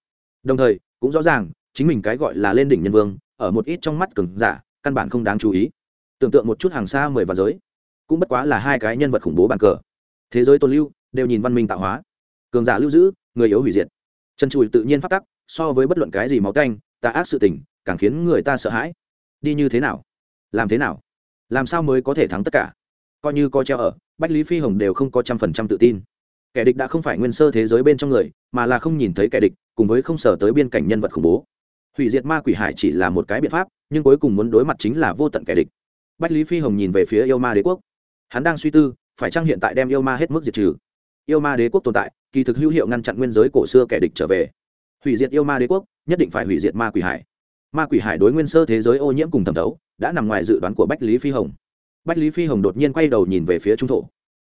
Đồng thời, cũng rõ ràng, chính mình cái gọi là lên đỉnh nhân vương, ở một ít trong mắt cường giả, căn bản không đáng chú ý tưởng tượng một chút hàng xa mười vạn giới. Cũng bất quá là hai cái nhân vật khủng bố bàn cờ. Thế giới tôn lưu, đều nhìn văn minh tạo hóa. Cường giả lưu giữ, người yếu hủy diệt. Chân chùi tự nhiên phát tắc, so với bất luận cái gì máu canh tà ác sự tình, càng khiến người ta sợ hãi. Đi như thế nào? Làm thế nào? Làm sao mới có thể thắng tất cả? Coi như coi treo ở, bách lý phi hồng đều không có trăm phần trăm tự tin. Kẻ địch đã không phải nguyên sơ thế giới bên trong người, mà là không nhìn thấy kẻ địch, cùng với không sở tới biên cảnh nhân vật khủng bố. Hủy diệt ma quỷ hải chỉ là một cái biện pháp, nhưng cuối cùng muốn đối mặt chính là vô tận kẻ địch bách lý phi hồng nhìn về phía yêu ma đế quốc. Hắn đang suy tư, phải chăng hiện tại đem yêu ma hết mức diệt trừ? Yêu ma đế quốc tồn tại, kỳ thực hữu hiệu ngăn chặn nguyên giới cổ xưa kẻ địch trở về. Hủy diệt yêu ma đế quốc, nhất định phải hủy diệt ma quỷ hải. Ma quỷ hải đối nguyên sơ thế giới ô nhiễm cùng thẩm thấu, đã nằm ngoài dự đoán của bách lý phi hồng. Bách lý phi hồng đột nhiên quay đầu nhìn về phía trung thổ.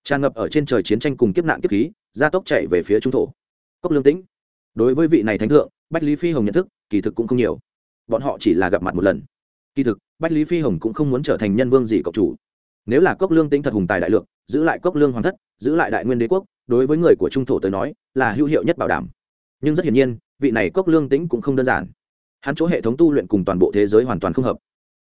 Tràn ngập ở trên trời chiến tranh cùng kiếp nạn kiếp khí, gia tốc chạy về phía trung thổ. Cốc lương tĩnh. Đối với vị này thánh thượng, bách lý phi hồng nhận thức, kỳ thực cũng không nhiều. Bọn họ chỉ là gặp mặt một lần. Kỳ thực bách lý phi hồng cũng không muốn trở thành nhân vương gì cộng chủ. Nếu là cốc lương tĩnh thật hùng tài đại lượng, giữ lại cốc lương hoàng thất, giữ lại đại nguyên đế quốc, đối với người của trung thổ tới nói, là hữu hiệu nhất bảo đảm. Nhưng rất hiển nhiên, vị này cốc lương tĩnh cũng không đơn giản. Hắn chỗ hệ thống tu luyện cùng toàn bộ thế giới hoàn toàn không hợp.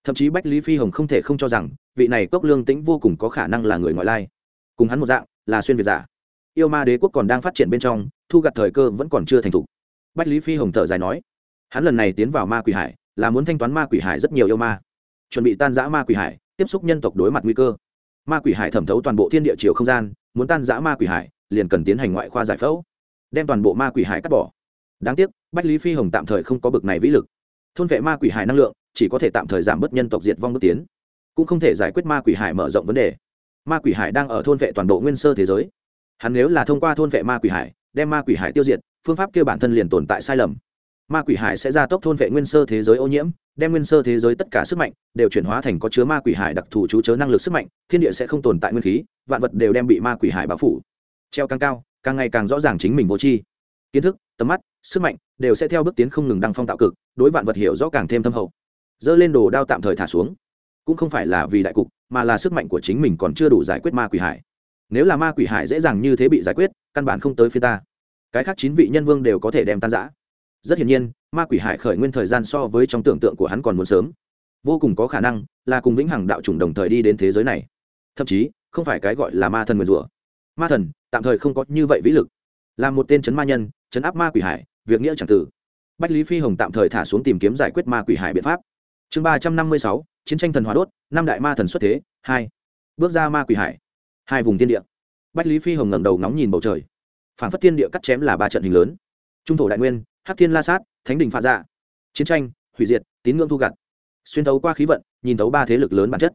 Thậm chí bách lý phi hồng không thể không cho rằng, vị này cốc lương tĩnh vô cùng có khả năng là người ngoại lai. Cùng hắn một dạng, là xuyên việt giả. Yêu ma đế quốc còn đang phát triển bên trong, thu gặt thời cơ vẫn còn chưa thành thục. Bách lý phi hồng thở dài nói, hắn lần này tiến vào ma quỷ hải, là muốn thanh toán ma quỷ hải rất nhiều yêu ma chuẩn bị tan giã ma quỷ hải, tiếp xúc nhân tộc đối mặt nguy cơ. Ma quỷ hải thẩm thấu toàn bộ thiên địa chiều không gian, muốn tan giã ma quỷ hải, liền cần tiến hành ngoại khoa giải phẫu, đem toàn bộ ma quỷ hải cắt bỏ. Đáng tiếc, bách lý phi hồng tạm thời không có bực này vĩ lực. Thôn vệ ma quỷ hải năng lượng, chỉ có thể tạm thời giảm bớt nhân tộc diệt vong bước tiến, cũng không thể giải quyết ma quỷ hải mở rộng vấn đề. Ma quỷ hải đang ở thôn vệ toàn bộ nguyên sơ thế giới. Hắn nếu là thông qua thôn vệ ma quỷ hải, đem ma quỷ hải tiêu diệt, phương pháp kia bản thân liền tồn tại sai lầm ma quỷ hải sẽ ra tốc thôn vệ nguyên sơ thế giới ô nhiễm, đem nguyên sơ thế giới tất cả sức mạnh đều chuyển hóa thành có chứa ma quỷ hải đặc thù chú chớ năng lực sức mạnh, thiên địa sẽ không tồn tại nguyên khí, vạn vật đều đem bị ma quỷ hải bao phủ. Treo càng cao, càng ngày càng rõ ràng chính mình vô tri. Kiến thức, tầm mắt, sức mạnh đều sẽ theo bước tiến không ngừng đăng phong tạo cực, đối vạn vật hiểu rõ càng thêm thâm hậu. Dơ lên đồ đao tạm thời thả xuống. Cũng không phải là vì đại cục, mà là sức mạnh của chính mình còn chưa đủ giải quyết ma quỷ hải. Nếu là ma quỷ hải dễ dàng như thế bị giải quyết, căn bản không tới phía ta. Cái khác chín vị nhân vương đều có thể đem tan giã rất hiển nhiên, ma quỷ hải khởi nguyên thời gian so với trong tưởng tượng của hắn còn muốn sớm. Vô cùng có khả năng là cùng vĩnh hằng đạo chủng đồng thời đi đến thế giới này. Thậm chí, không phải cái gọi là ma thần nguyền rủa. Ma thần, tạm thời không có như vậy vĩ lực. Là một tên chấn ma nhân, chấn áp ma quỷ hải, việc nghĩa chẳng tử bách lý phi hồng tạm thời thả xuống tìm kiếm giải quyết ma quỷ hải biện pháp. Chương ba trăm năm mươi sáu, chiến tranh thần hóa đốt, năm đại ma thần xuất thế, hai. Bước ra ma quỷ hải. Hai vùng tiên địa. Bách lý phi hồng ngẩng đầu ngóng nhìn bầu trời. Phản phất tiên địa cắt chém là ba trận hình lớn. Trung thổ đại nguyên hắc thiên la sát, thánh đình pha dạ chiến tranh, hủy diệt, tín ngưỡng thu gặt. Xuyên thấu qua khí vận, nhìn thấu ba thế lực lớn bản chất.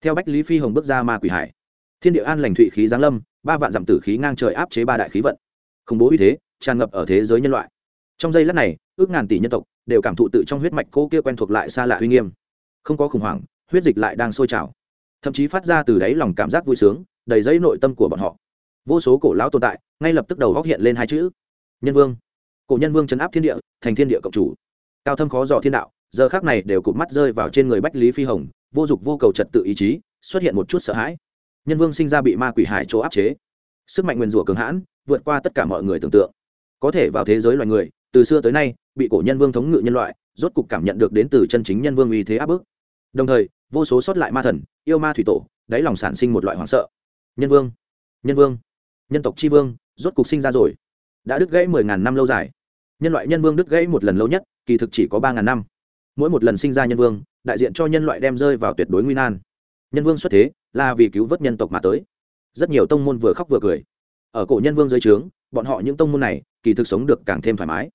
Theo bách lý phi hồng bước ra ma quỷ hải, thiên địa an lành thụy khí giáng lâm, ba vạn dặm tử khí ngang trời áp chế ba đại khí vận. Khủng bố uy thế, tràn ngập ở thế giới nhân loại. Trong giây lát này, ước ngàn tỷ nhân tộc đều cảm thụ tự trong huyết mạch cô kia quen thuộc lại xa lạ uy nghiêm. Không có khủng hoảng, huyết dịch lại đang sôi trào. Thậm chí phát ra từ đáy lòng cảm giác vui sướng, đầy dây nội tâm của bọn họ. Vô số cổ lão tồn tại, ngay lập tức đầu góc hiện lên hai chữ nhân vương cổ nhân vương chấn áp thiên địa, thành thiên địa cộng chủ. Cao thâm khó dò thiên đạo, giờ khác này đều cụp mắt rơi vào trên người bách lý phi hồng, vô dục vô cầu trật tự ý chí, xuất hiện một chút sợ hãi. Nhân vương sinh ra bị ma quỷ hải chỗ áp chế. Sức mạnh nguyền rủa cường hãn, vượt qua tất cả mọi người tưởng tượng. Có thể vào thế giới loài người, từ xưa tới nay, bị cổ nhân vương thống ngự nhân loại, rốt cục cảm nhận được đến từ chân chính nhân vương uy thế áp bức. Đồng thời, vô số sót lại ma thần, yêu ma thủy tổ, đáy lòng sản sinh một loại hoảng sợ. Nhân vương nhân vương, nhân tộc tri vương, rốt cục sinh ra rồi đã đứt gãy mười ngàn năm lâu dài. Nhân loại nhân vương đứt gãy một lần lâu nhất, kỳ thực chỉ có ba ngàn năm. Mỗi một lần sinh ra nhân vương, đại diện cho nhân loại đem rơi vào tuyệt đối nguy nan. Nhân vương xuất thế, là vì cứu vớt nhân tộc mà tới. Rất nhiều tông môn vừa khóc vừa cười. Ở cổ nhân vương dưới trướng, bọn họ những tông môn này, kỳ thực sống được càng thêm thoải mái.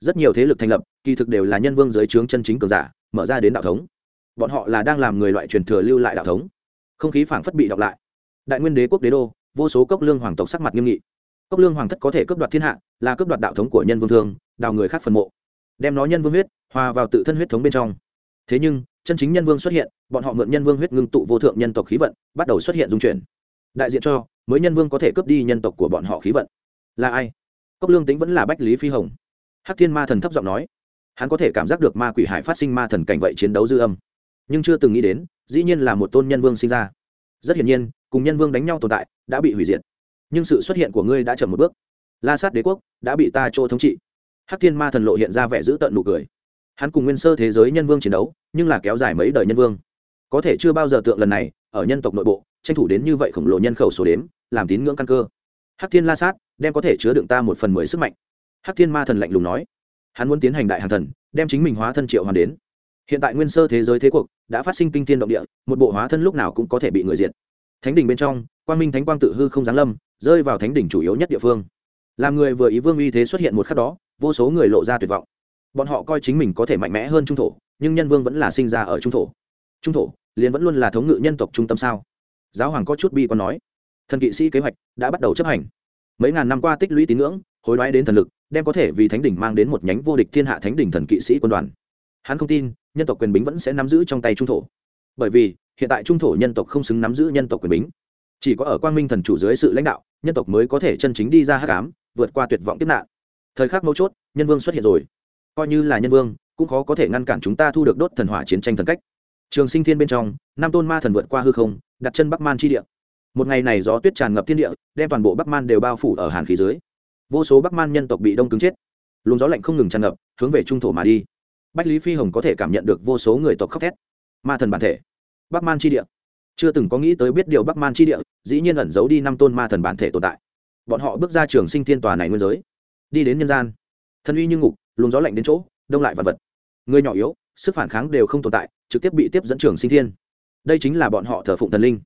Rất nhiều thế lực thành lập, kỳ thực đều là nhân vương dưới trướng chân chính cường giả, mở ra đến đạo thống. Bọn họ là đang làm người loại truyền thừa lưu lại đạo thống. Không khí phảng phất bị đọc lại. Đại nguyên đế quốc đế đô, vô số cốc lương hoàng tộc sắc mặt nghiêm nghị cốc lương hoàng thất có thể cướp đoạt thiên hạ, là cướp đoạt đạo thống của nhân vương thương, đào người khác phần mộ. Đem nó nhân vương huyết, hòa vào tự thân huyết thống bên trong. Thế nhưng, chân chính nhân vương xuất hiện, bọn họ mượn nhân vương huyết ngưng tụ vô thượng nhân tộc khí vận, bắt đầu xuất hiện dung chuyển. Đại diện cho, mới nhân vương có thể cướp đi nhân tộc của bọn họ khí vận. Là ai? Cốc lương tính vẫn là bách lý phi hồng. Hắc thiên ma thần thấp giọng nói. Hắn có thể cảm giác được ma quỷ hải phát sinh ma thần cảnh vậy chiến đấu dư âm. Nhưng chưa từng nghĩ đến, dĩ nhiên là một tôn nhân vương sinh ra. Rất hiển nhiên, cùng nhân vương đánh nhau tồn tại, đã bị hủy diệt nhưng sự xuất hiện của ngươi đã chậm một bước. La sát đế quốc đã bị ta chỗ thống trị. Hắc thiên ma thần lộ hiện ra vẻ giữ tận nụ cười. Hắn cùng nguyên sơ thế giới nhân vương chiến đấu, nhưng là kéo dài mấy đời nhân vương. Có thể chưa bao giờ tượng lần này, ở nhân tộc nội bộ, tranh thủ đến như vậy khổng lồ nhân khẩu số đếm, làm tín ngưỡng căn cơ. Hắc thiên la sát, đem có thể chứa đựng ta một phần mười sức mạnh. Hắc thiên ma thần lạnh lùng nói. Hắn muốn tiến hành đại hàng thần, đem chính mình hóa thân triệu hoàn đến. Hiện tại nguyên sơ thế giới thế cuộc đã phát sinh kinh thiên động địa, một bộ hóa thân lúc nào cũng có thể bị người diệt. Thánh đình bên trong, quang minh thánh quang tự hư không giáng lâm rơi vào thánh đỉnh chủ yếu nhất địa phương. Làm người vừa ý vương uy thế xuất hiện một khắc đó, vô số người lộ ra tuyệt vọng. Bọn họ coi chính mình có thể mạnh mẽ hơn trung thổ, nhưng nhân vương vẫn là sinh ra ở trung thổ. Trung thổ, liền vẫn luôn là thống ngự nhân tộc trung tâm sao? Giáo hoàng có chút bi còn nói. Thần kỵ sĩ kế hoạch đã bắt đầu chấp hành. Mấy ngàn năm qua tích lũy tín ngưỡng, hối đoái đến thần lực, đem có thể vì thánh đỉnh mang đến một nhánh vô địch thiên hạ thánh đỉnh thần kỵ sĩ quân đoàn. Hắn không tin, nhân tộc quyền bính vẫn sẽ nắm giữ trong tay trung thổ. Bởi vì, hiện tại trung thổ nhân tộc không xứng nắm giữ nhân tộc quyền bính. Chỉ có ở quang minh thần chủ dưới sự lãnh đạo nhân tộc mới có thể chân chính đi ra hắc ám, vượt qua tuyệt vọng kiếp nạn. Thời khắc mấu chốt, nhân vương xuất hiện rồi. Coi như là nhân vương, cũng khó có thể ngăn cản chúng ta thu được đốt thần hỏa chiến tranh thần cách. Trường sinh thiên bên trong, năm tôn ma thần vượt qua hư không, đặt chân bắc man chi địa. Một ngày này gió tuyết tràn ngập thiên địa, đem toàn bộ bắc man đều bao phủ ở hàn khí dưới. Vô số bắc man nhân tộc bị đông cứng chết. Luồng gió lạnh không ngừng tràn ngập, hướng về trung thổ mà đi. Bách lý phi hồng có thể cảm nhận được vô số người tộc khóc thét. Ma thần bản thể. Bắc man chi địa chưa từng có nghĩ tới biết điều bắc man chi địa, dĩ nhiên ẩn giấu đi năm tôn ma thần bản thể tồn tại. Bọn họ bước ra trường sinh thiên tòa này nguyên giới. Đi đến nhân gian. Thân uy như ngục, luồng gió lạnh đến chỗ, đông lại vật vật. Người nhỏ yếu, sức phản kháng đều không tồn tại, trực tiếp bị tiếp dẫn trường sinh thiên. Đây chính là bọn họ thờ phụng thần linh.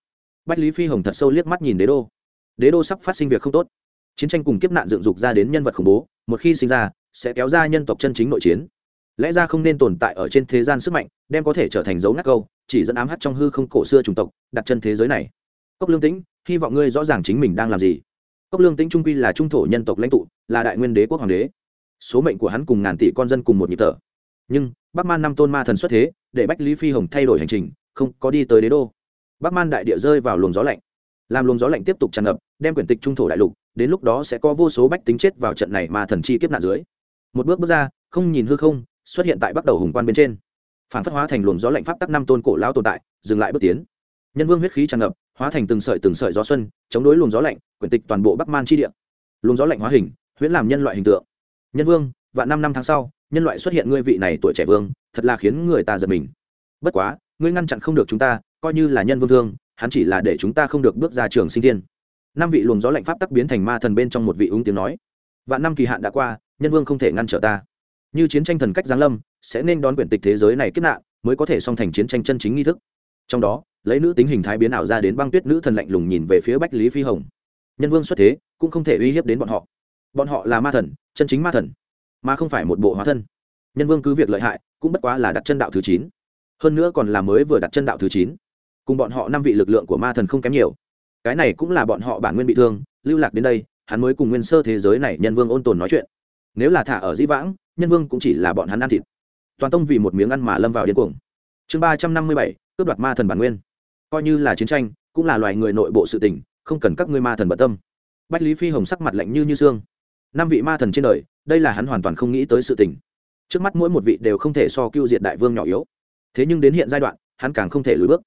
Bách lý phi hồng thật sâu liếc mắt nhìn đế đô. Đế đô sắp phát sinh việc không tốt. Chiến tranh cùng kiếp nạn dựng dục ra đến nhân vật khủng bố, một khi sinh ra, sẽ kéo ra nhân tộc chân chính nội chiến lẽ ra không nên tồn tại ở trên thế gian sức mạnh, đem có thể trở thành dấu ngắt câu, chỉ dẫn ám hắt trong hư không cổ xưa chủng tộc, đặt chân thế giới này. Cốc lương tĩnh, hy vọng ngươi rõ ràng chính mình đang làm gì. Cốc lương tĩnh trung quy là trung thổ nhân tộc lãnh tụ, là đại nguyên đế quốc hoàng đế. Số mệnh của hắn cùng ngàn tỷ con dân cùng một nhịp thở. Nhưng, bắc man năm tôn ma thần xuất thế, để bách lý phi hồng thay đổi hành trình, không có đi tới đế đô. Bắc man đại địa rơi vào luồng gió lạnh. Làm luồng gió lạnh tiếp tục tràn ngập, đem quyển tịch trung thổ đại lục, đến lúc đó sẽ có vô số bách tính chết vào trận này mà thần chi kiếp nạn dưới. Một bước bước ra, không nhìn hư không xuất hiện tại bắt đầu hùng quan bên trên. Phản phất hóa thành luồng gió lạnh pháp tắc năm tôn cổ lao tồn tại, dừng lại bước tiến. Nhân vương huyết khí tràn ngập, hóa thành từng sợi từng sợi gió xuân, chống đối luồng gió lạnh, quyển tịch toàn bộ bắc man chi địa. Luồng gió lạnh hóa hình, huyễn làm nhân loại hình tượng. Nhân vương và năm năm tháng sau, nhân loại xuất hiện ngươi vị này tuổi trẻ vương, thật là khiến người ta giật mình. Bất quá, ngươi ngăn chặn không được chúng ta, coi như là nhân vương thương, hắn chỉ là để chúng ta không được bước ra trường sinh thiên. Năm vị luồng gió lạnh pháp tắc biến thành ma thần bên trong một vị ứng tiếng nói. Vạn năm kỳ hạn đã qua, nhân vương không thể ngăn trở ta như chiến tranh thần cách giáng lâm, sẽ nên đón quyển tịch thế giới này kết nạn, mới có thể song thành chiến tranh chân chính nghi thức. Trong đó, lấy nữ tính hình thái biến ảo ra đến băng tuyết nữ thần lạnh lùng nhìn về phía bách lý phi hồng. Nhân vương xuất thế, cũng không thể uy hiếp đến bọn họ. Bọn họ là ma thần, chân chính ma thần, mà không phải một bộ hóa thân. Nhân vương cứ việc lợi hại, cũng bất quá là đặt chân đạo thứ chín. Hơn nữa còn là mới vừa đặt chân đạo thứ chín. Cùng bọn họ năm vị lực lượng của ma thần không kém nhiều. Cái này cũng là bọn họ bản nguyên bị thương, lưu lạc đến đây, hắn mới cùng nguyên sơ thế giới này nhân vương ôn tồn nói chuyện. Nếu là thả ở dĩ vãng nhân vương cũng chỉ là bọn hắn ăn thịt. Toàn tông vì một miếng ăn mà lâm vào điên cuồng. Chương ba trăm năm mươi bảy, cướp đoạt ma thần bản nguyên. Coi như là chiến tranh, cũng là loài người nội bộ sự tình, không cần các ngươi ma thần bận tâm. Bách lý phi hồng sắc mặt lạnh như như xương. Năm vị ma thần trên đời, đây là hắn hoàn toàn không nghĩ tới sự tình. Trước mắt mỗi một vị đều không thể so cưu diệt đại vương nhỏ yếu. Thế nhưng đến hiện giai đoạn, hắn càng không thể lùi bước.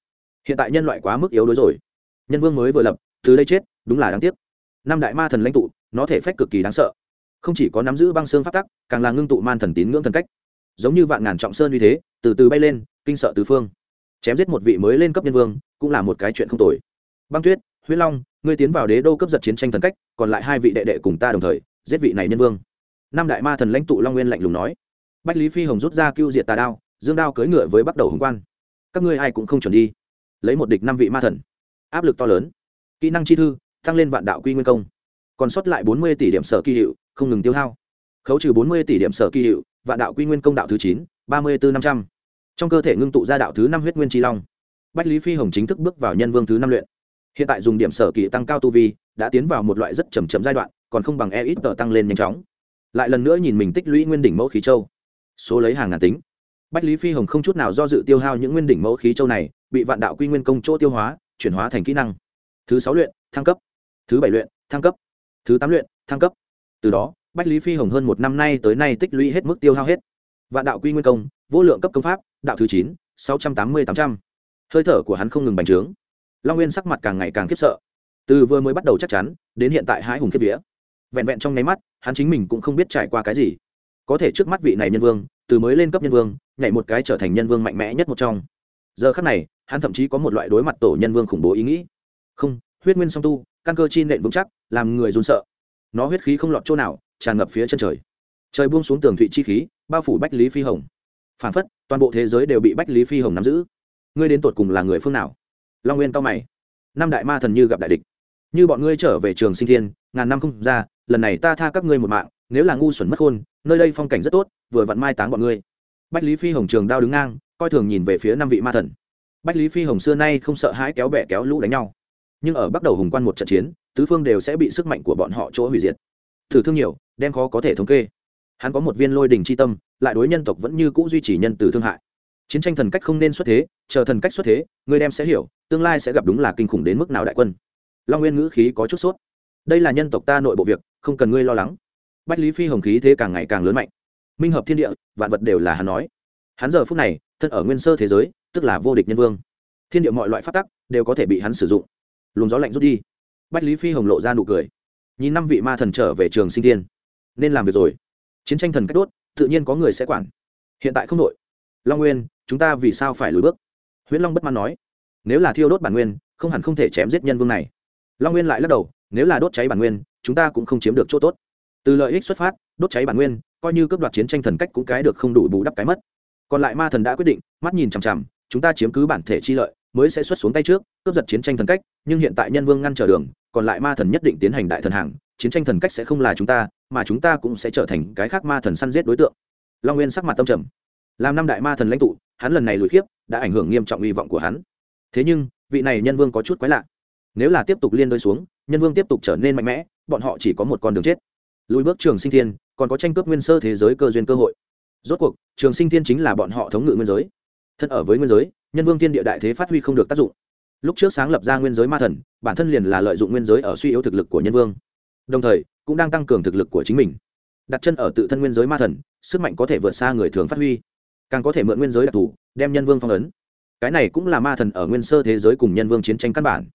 Hiện tại nhân loại quá mức yếu đuối rồi. Nhân vương mới vừa lập, từ đây chết, đúng là đáng tiếc. Năm đại ma thần lãnh tụ, nó thể phách cực kỳ đáng sợ không chỉ có nắm giữ băng xương phát tắc, càng là ngưng tụ man thần tín ngưỡng thần cách. Giống như vạn ngàn trọng sơn như thế, từ từ bay lên, kinh sợ tứ phương. Chém giết một vị mới lên cấp nhân vương, cũng là một cái chuyện không tồi. Băng tuyết, huyết long, ngươi tiến vào đế đô cấp giật chiến tranh thần cách, còn lại hai vị đệ đệ cùng ta đồng thời, giết vị này nhân vương. Năm đại ma thần lãnh tụ long nguyên lạnh lùng nói. Bách lý phi hồng rút ra cưu diệt tà đao, dương đao cưỡi ngựa với bắt đầu hồng quan. Các ngươi ai cũng không chuẩn đi. Lấy một địch năm vị ma thần. Áp lực to lớn. Kỹ năng chi thư, tăng lên vạn đạo quy nguyên công. Còn sót lại bốn mươi tỷ điểm sở kỳ hiệu không ngừng tiêu hao. Khấu trừ bốn mươi tỷ điểm sở kỳ hiệu, vạn đạo quy nguyên công đạo thứ chín, ba mươi bốn năm trăm. Trong cơ thể ngưng tụ ra đạo thứ năm huyết nguyên tri long. Bách lý phi hồng chính thức bước vào nhân vương thứ năm luyện. Hiện tại dùng điểm sở kỳ tăng cao tu vi, đã tiến vào một loại rất chầm chậm giai đoạn, còn không bằng e ít tờ tăng lên nhanh chóng. Lại lần nữa nhìn mình tích lũy nguyên đỉnh mẫu khí châu. Số lấy hàng ngàn tính. Bách lý phi hồng không chút nào do dự tiêu hao những nguyên đỉnh mẫu khí châu này, bị vạn đạo quy nguyên công chỗ tiêu hóa, chuyển hóa thành kỹ năng. Thứ sáu luyện, thăng cấp. Thứ bảy luyện, thăng cấp. Thứ tám luyện, thăng cấp từ đó, bách lý phi hồng hơn một năm nay tới nay tích lũy hết mức tiêu hao hết. Vạn đạo quy nguyên công, vô lượng cấp công pháp, đạo thứ chín, sáu trăm tám mươi tám trăm. Hơi thở của hắn không ngừng bành trướng. Long nguyên sắc mặt càng ngày càng khiếp sợ. Từ vừa mới bắt đầu chắc chắn, đến hiện tại hãi hùng kiếp vía. Vẹn vẹn trong nháy mắt, hắn chính mình cũng không biết trải qua cái gì. Có thể trước mắt vị này nhân vương, từ mới lên cấp nhân vương, nhảy một cái trở thành nhân vương mạnh mẽ nhất một trong. Giờ khắc này, hắn thậm chí có một loại đối mặt tổ nhân vương khủng bố ý nghĩ. Không, huyết nguyên song tu, căn cơ chi nện vững chắc, làm người run sợ nó huyết khí không lọt chỗ nào, tràn ngập phía chân trời. Trời buông xuống tường thụy chi khí, bao phủ bách lý phi hồng. Phản phất, toàn bộ thế giới đều bị bách lý phi hồng nắm giữ. Ngươi đến tột cùng là người phương nào? Long nguyên cao mày. Năm đại ma thần như gặp đại địch. Như bọn ngươi trở về trường sinh thiên, ngàn năm không ra, lần này ta tha các ngươi một mạng, nếu là ngu xuẩn mất khôn nơi đây phong cảnh rất tốt, vừa vặn mai táng bọn ngươi. Bách lý phi hồng trường đao đứng ngang, coi thường nhìn về phía năm vị ma thần. Bách lý phi hồng xưa nay không sợ hãi kéo bẹ kéo lũ đánh nhau. Nhưng ở bắt đầu hùng quan một trận chiến tứ phương đều sẽ bị sức mạnh của bọn họ chỗ hủy diệt. Thử thương nhiều, đem khó có thể thống kê. Hắn có một viên lôi đình c h i tâm, lại đối nhân tộc vẫn như c ũ duy trì nhân từ thương hại. Chiến tranh thần cách không nên xuất thế, chờ thần cách xuất thế người đem sẽ hiểu, tương lai sẽ gặp đúng là kinh khủng đến mức nào đại quân. Long nguyên ngữ khí có chút sốt. Đây là nhân tộc ta nội bộ việc, không cần ngươi lo lắng. Bách lý phi hồng khí thế càng ngày càng lớn mạnh. Minh hợp thiên địa, vạn vật đều là hắn nói. Hắn giờ phút này, thân ở nguyên sơ thế giới, tức là vô địch nhân vương. Thiên địa mọi loại phát tắc, đều có thể bị hắn sử dụng. Luồng gió lạnh rút đi bách lý phi hồng lộ ra nụ cười. Nhìn năm vị ma thần trở về trường sinh thiên. Nên làm việc rồi. Chiến tranh thần cách đốt, tự nhiên có người sẽ quản. Hiện tại không đội long nguyên, chúng ta vì sao phải lùi bước? Huyễn long bất mãn nói. Nếu là thiêu đốt bản nguyên, không hẳn không thể chém giết nhân vương này. Long nguyên lại lắc đầu. Nếu là đốt cháy bản nguyên, chúng ta cũng không chiếm được chỗ tốt. Từ lợi ích xuất phát, đốt cháy bản nguyên, coi như cướp đoạt chiến tranh thần cách cũng cái được không đủ bù đắp cái mất. Còn lại ma thần đã quyết định, mắt nhìn chằm chằm, chúng ta chiếm cứ bản thể chi lợi, mới sẽ xuất xuống tay trước, cướp giật chiến tranh thần cách, nhưng hiện tại nhân vương ngăn trở đường còn lại ma thần nhất định tiến hành đại thần hàng, chiến tranh thần cách sẽ không là chúng ta, mà chúng ta cũng sẽ trở thành cái khác ma thần săn giết đối tượng. Long nguyên sắc mặt tâm trầm. Làm năm đại ma thần lãnh tụ, hắn lần này lùi khiếp, đã ảnh hưởng nghiêm trọng hy vọng của hắn. Thế nhưng, vị này nhân vương có chút quái lạ. Nếu là tiếp tục liên đôi xuống, nhân vương tiếp tục trở nên mạnh mẽ, bọn họ chỉ có một con đường chết. Lùi bước trường sinh thiên, còn có tranh cướp nguyên sơ thế giới cơ duyên cơ hội. Rốt cuộc, trường sinh thiên chính là bọn họ thống ngự nguyên giới. Thân ở với nguyên giới, nhân vương thiên địa đại thế phát huy không được tác dụng lúc trước sáng lập ra nguyên giới ma thần, bản thân liền là lợi dụng nguyên giới ở suy yếu thực lực của nhân vương. Đồng thời, cũng đang tăng cường thực lực của chính mình. Đặt chân ở tự thân nguyên giới ma thần, sức mạnh có thể vượt xa người thường phát huy. Càng có thể mượn nguyên giới đặc thù, đem nhân vương phong ấn. Cái này cũng là ma thần ở nguyên sơ thế giới cùng nhân vương chiến tranh căn bản.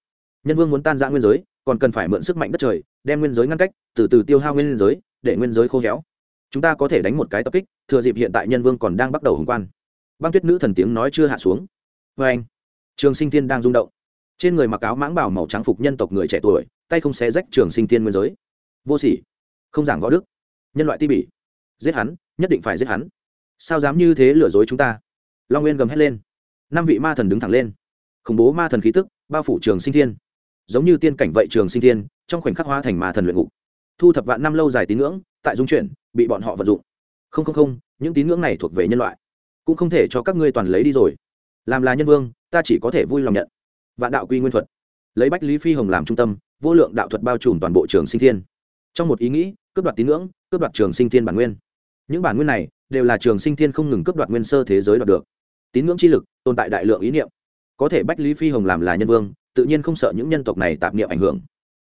Nhân vương muốn tan ra nguyên giới, còn cần phải mượn sức mạnh đất trời, đem nguyên giới ngăn cách, từ từ tiêu hao nguyên giới, để nguyên giới khô héo. Chúng ta có thể đánh một cái tập kích, thừa dịp hiện tại nhân vương còn đang bắt đầu hồng quan. Băng tuyết nữ thần tiếng nói chưa hạ xuống. Vê anh trường sinh thiên đang rung động trên người mặc áo mãng bảo màu trắng phục nhân tộc người trẻ tuổi, tay không xé rách trường sinh tiên nguyên giới. Vô sỉ. Không giảng võ đức. Nhân loại ti bỉ. Giết hắn, nhất định phải giết hắn. Sao dám như thế lừa dối chúng ta? Long nguyên gầm hét lên. Năm vị ma thần đứng thẳng lên. Khủng bố ma thần khí tức, bao phủ trường sinh thiên. Giống như tiên cảnh vậy trường sinh thiên, trong khoảnh khắc hóa thành ma thần luyện ngục. Thu thập vạn năm lâu dài tín ngưỡng, tại dung chuyển, bị bọn họ vận dụng. Không không không, những tín ngưỡng này thuộc về nhân loại. Cũng không thể cho các ngươi toàn lấy đi rồi. Làm là nhân vương, ta chỉ có thể vui lòng nhận vạn đạo quy nguyên thuật. Lấy bách lý phi hồng làm trung tâm, vô lượng đạo thuật bao trùm toàn bộ trường sinh thiên. Trong một ý nghĩ, cướp đoạt tín ngưỡng, cướp đoạt trường sinh thiên bản nguyên. Những bản nguyên này đều là trường sinh thiên không ngừng cướp đoạt nguyên sơ thế giới đoạt được. Tín ngưỡng chi lực, tồn tại đại lượng ý niệm. Có thể bách lý phi hồng làm là nhân vương, tự nhiên không sợ những nhân tộc này tạp niệm ảnh hưởng.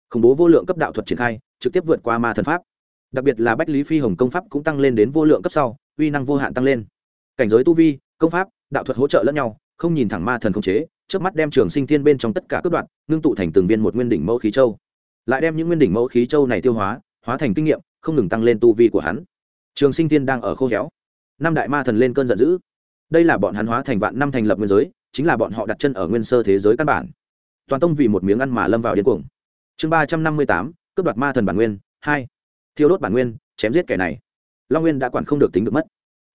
Khủng bố vô lượng cấp đạo thuật triển khai, trực tiếp vượt qua ma thần pháp. Đặc biệt là bách lý phi hồng công pháp cũng tăng lên đến vô lượng cấp sau, uy năng vô hạn tăng lên. Cảnh giới tu vi, công pháp, đạo thuật hỗ trợ lẫn nhau không nhìn thẳng ma thần không chế trước mắt đem trường sinh thiên bên trong tất cả cướp đoạn ngưng tụ thành từng viên một nguyên đỉnh mẫu khí châu. Lại đem những nguyên đỉnh mẫu khí châu này tiêu hóa hóa thành kinh nghiệm, không ngừng tăng lên tu vi của hắn. Trường sinh thiên đang ở khô héo. Năm đại ma thần lên cơn giận dữ. Đây là bọn hắn hóa thành vạn năm thành lập nguyên giới, chính là bọn họ đặt chân ở nguyên sơ thế giới căn bản. Toàn tông vì một miếng ăn mà lâm vào điên cuồng. Chương ba trăm năm mươi tám, cướp đoạt ma thần bản nguyên, hai. Thiêu đốt bản nguyên, chém giết kẻ này. Long nguyên đã quản không được tính được mất.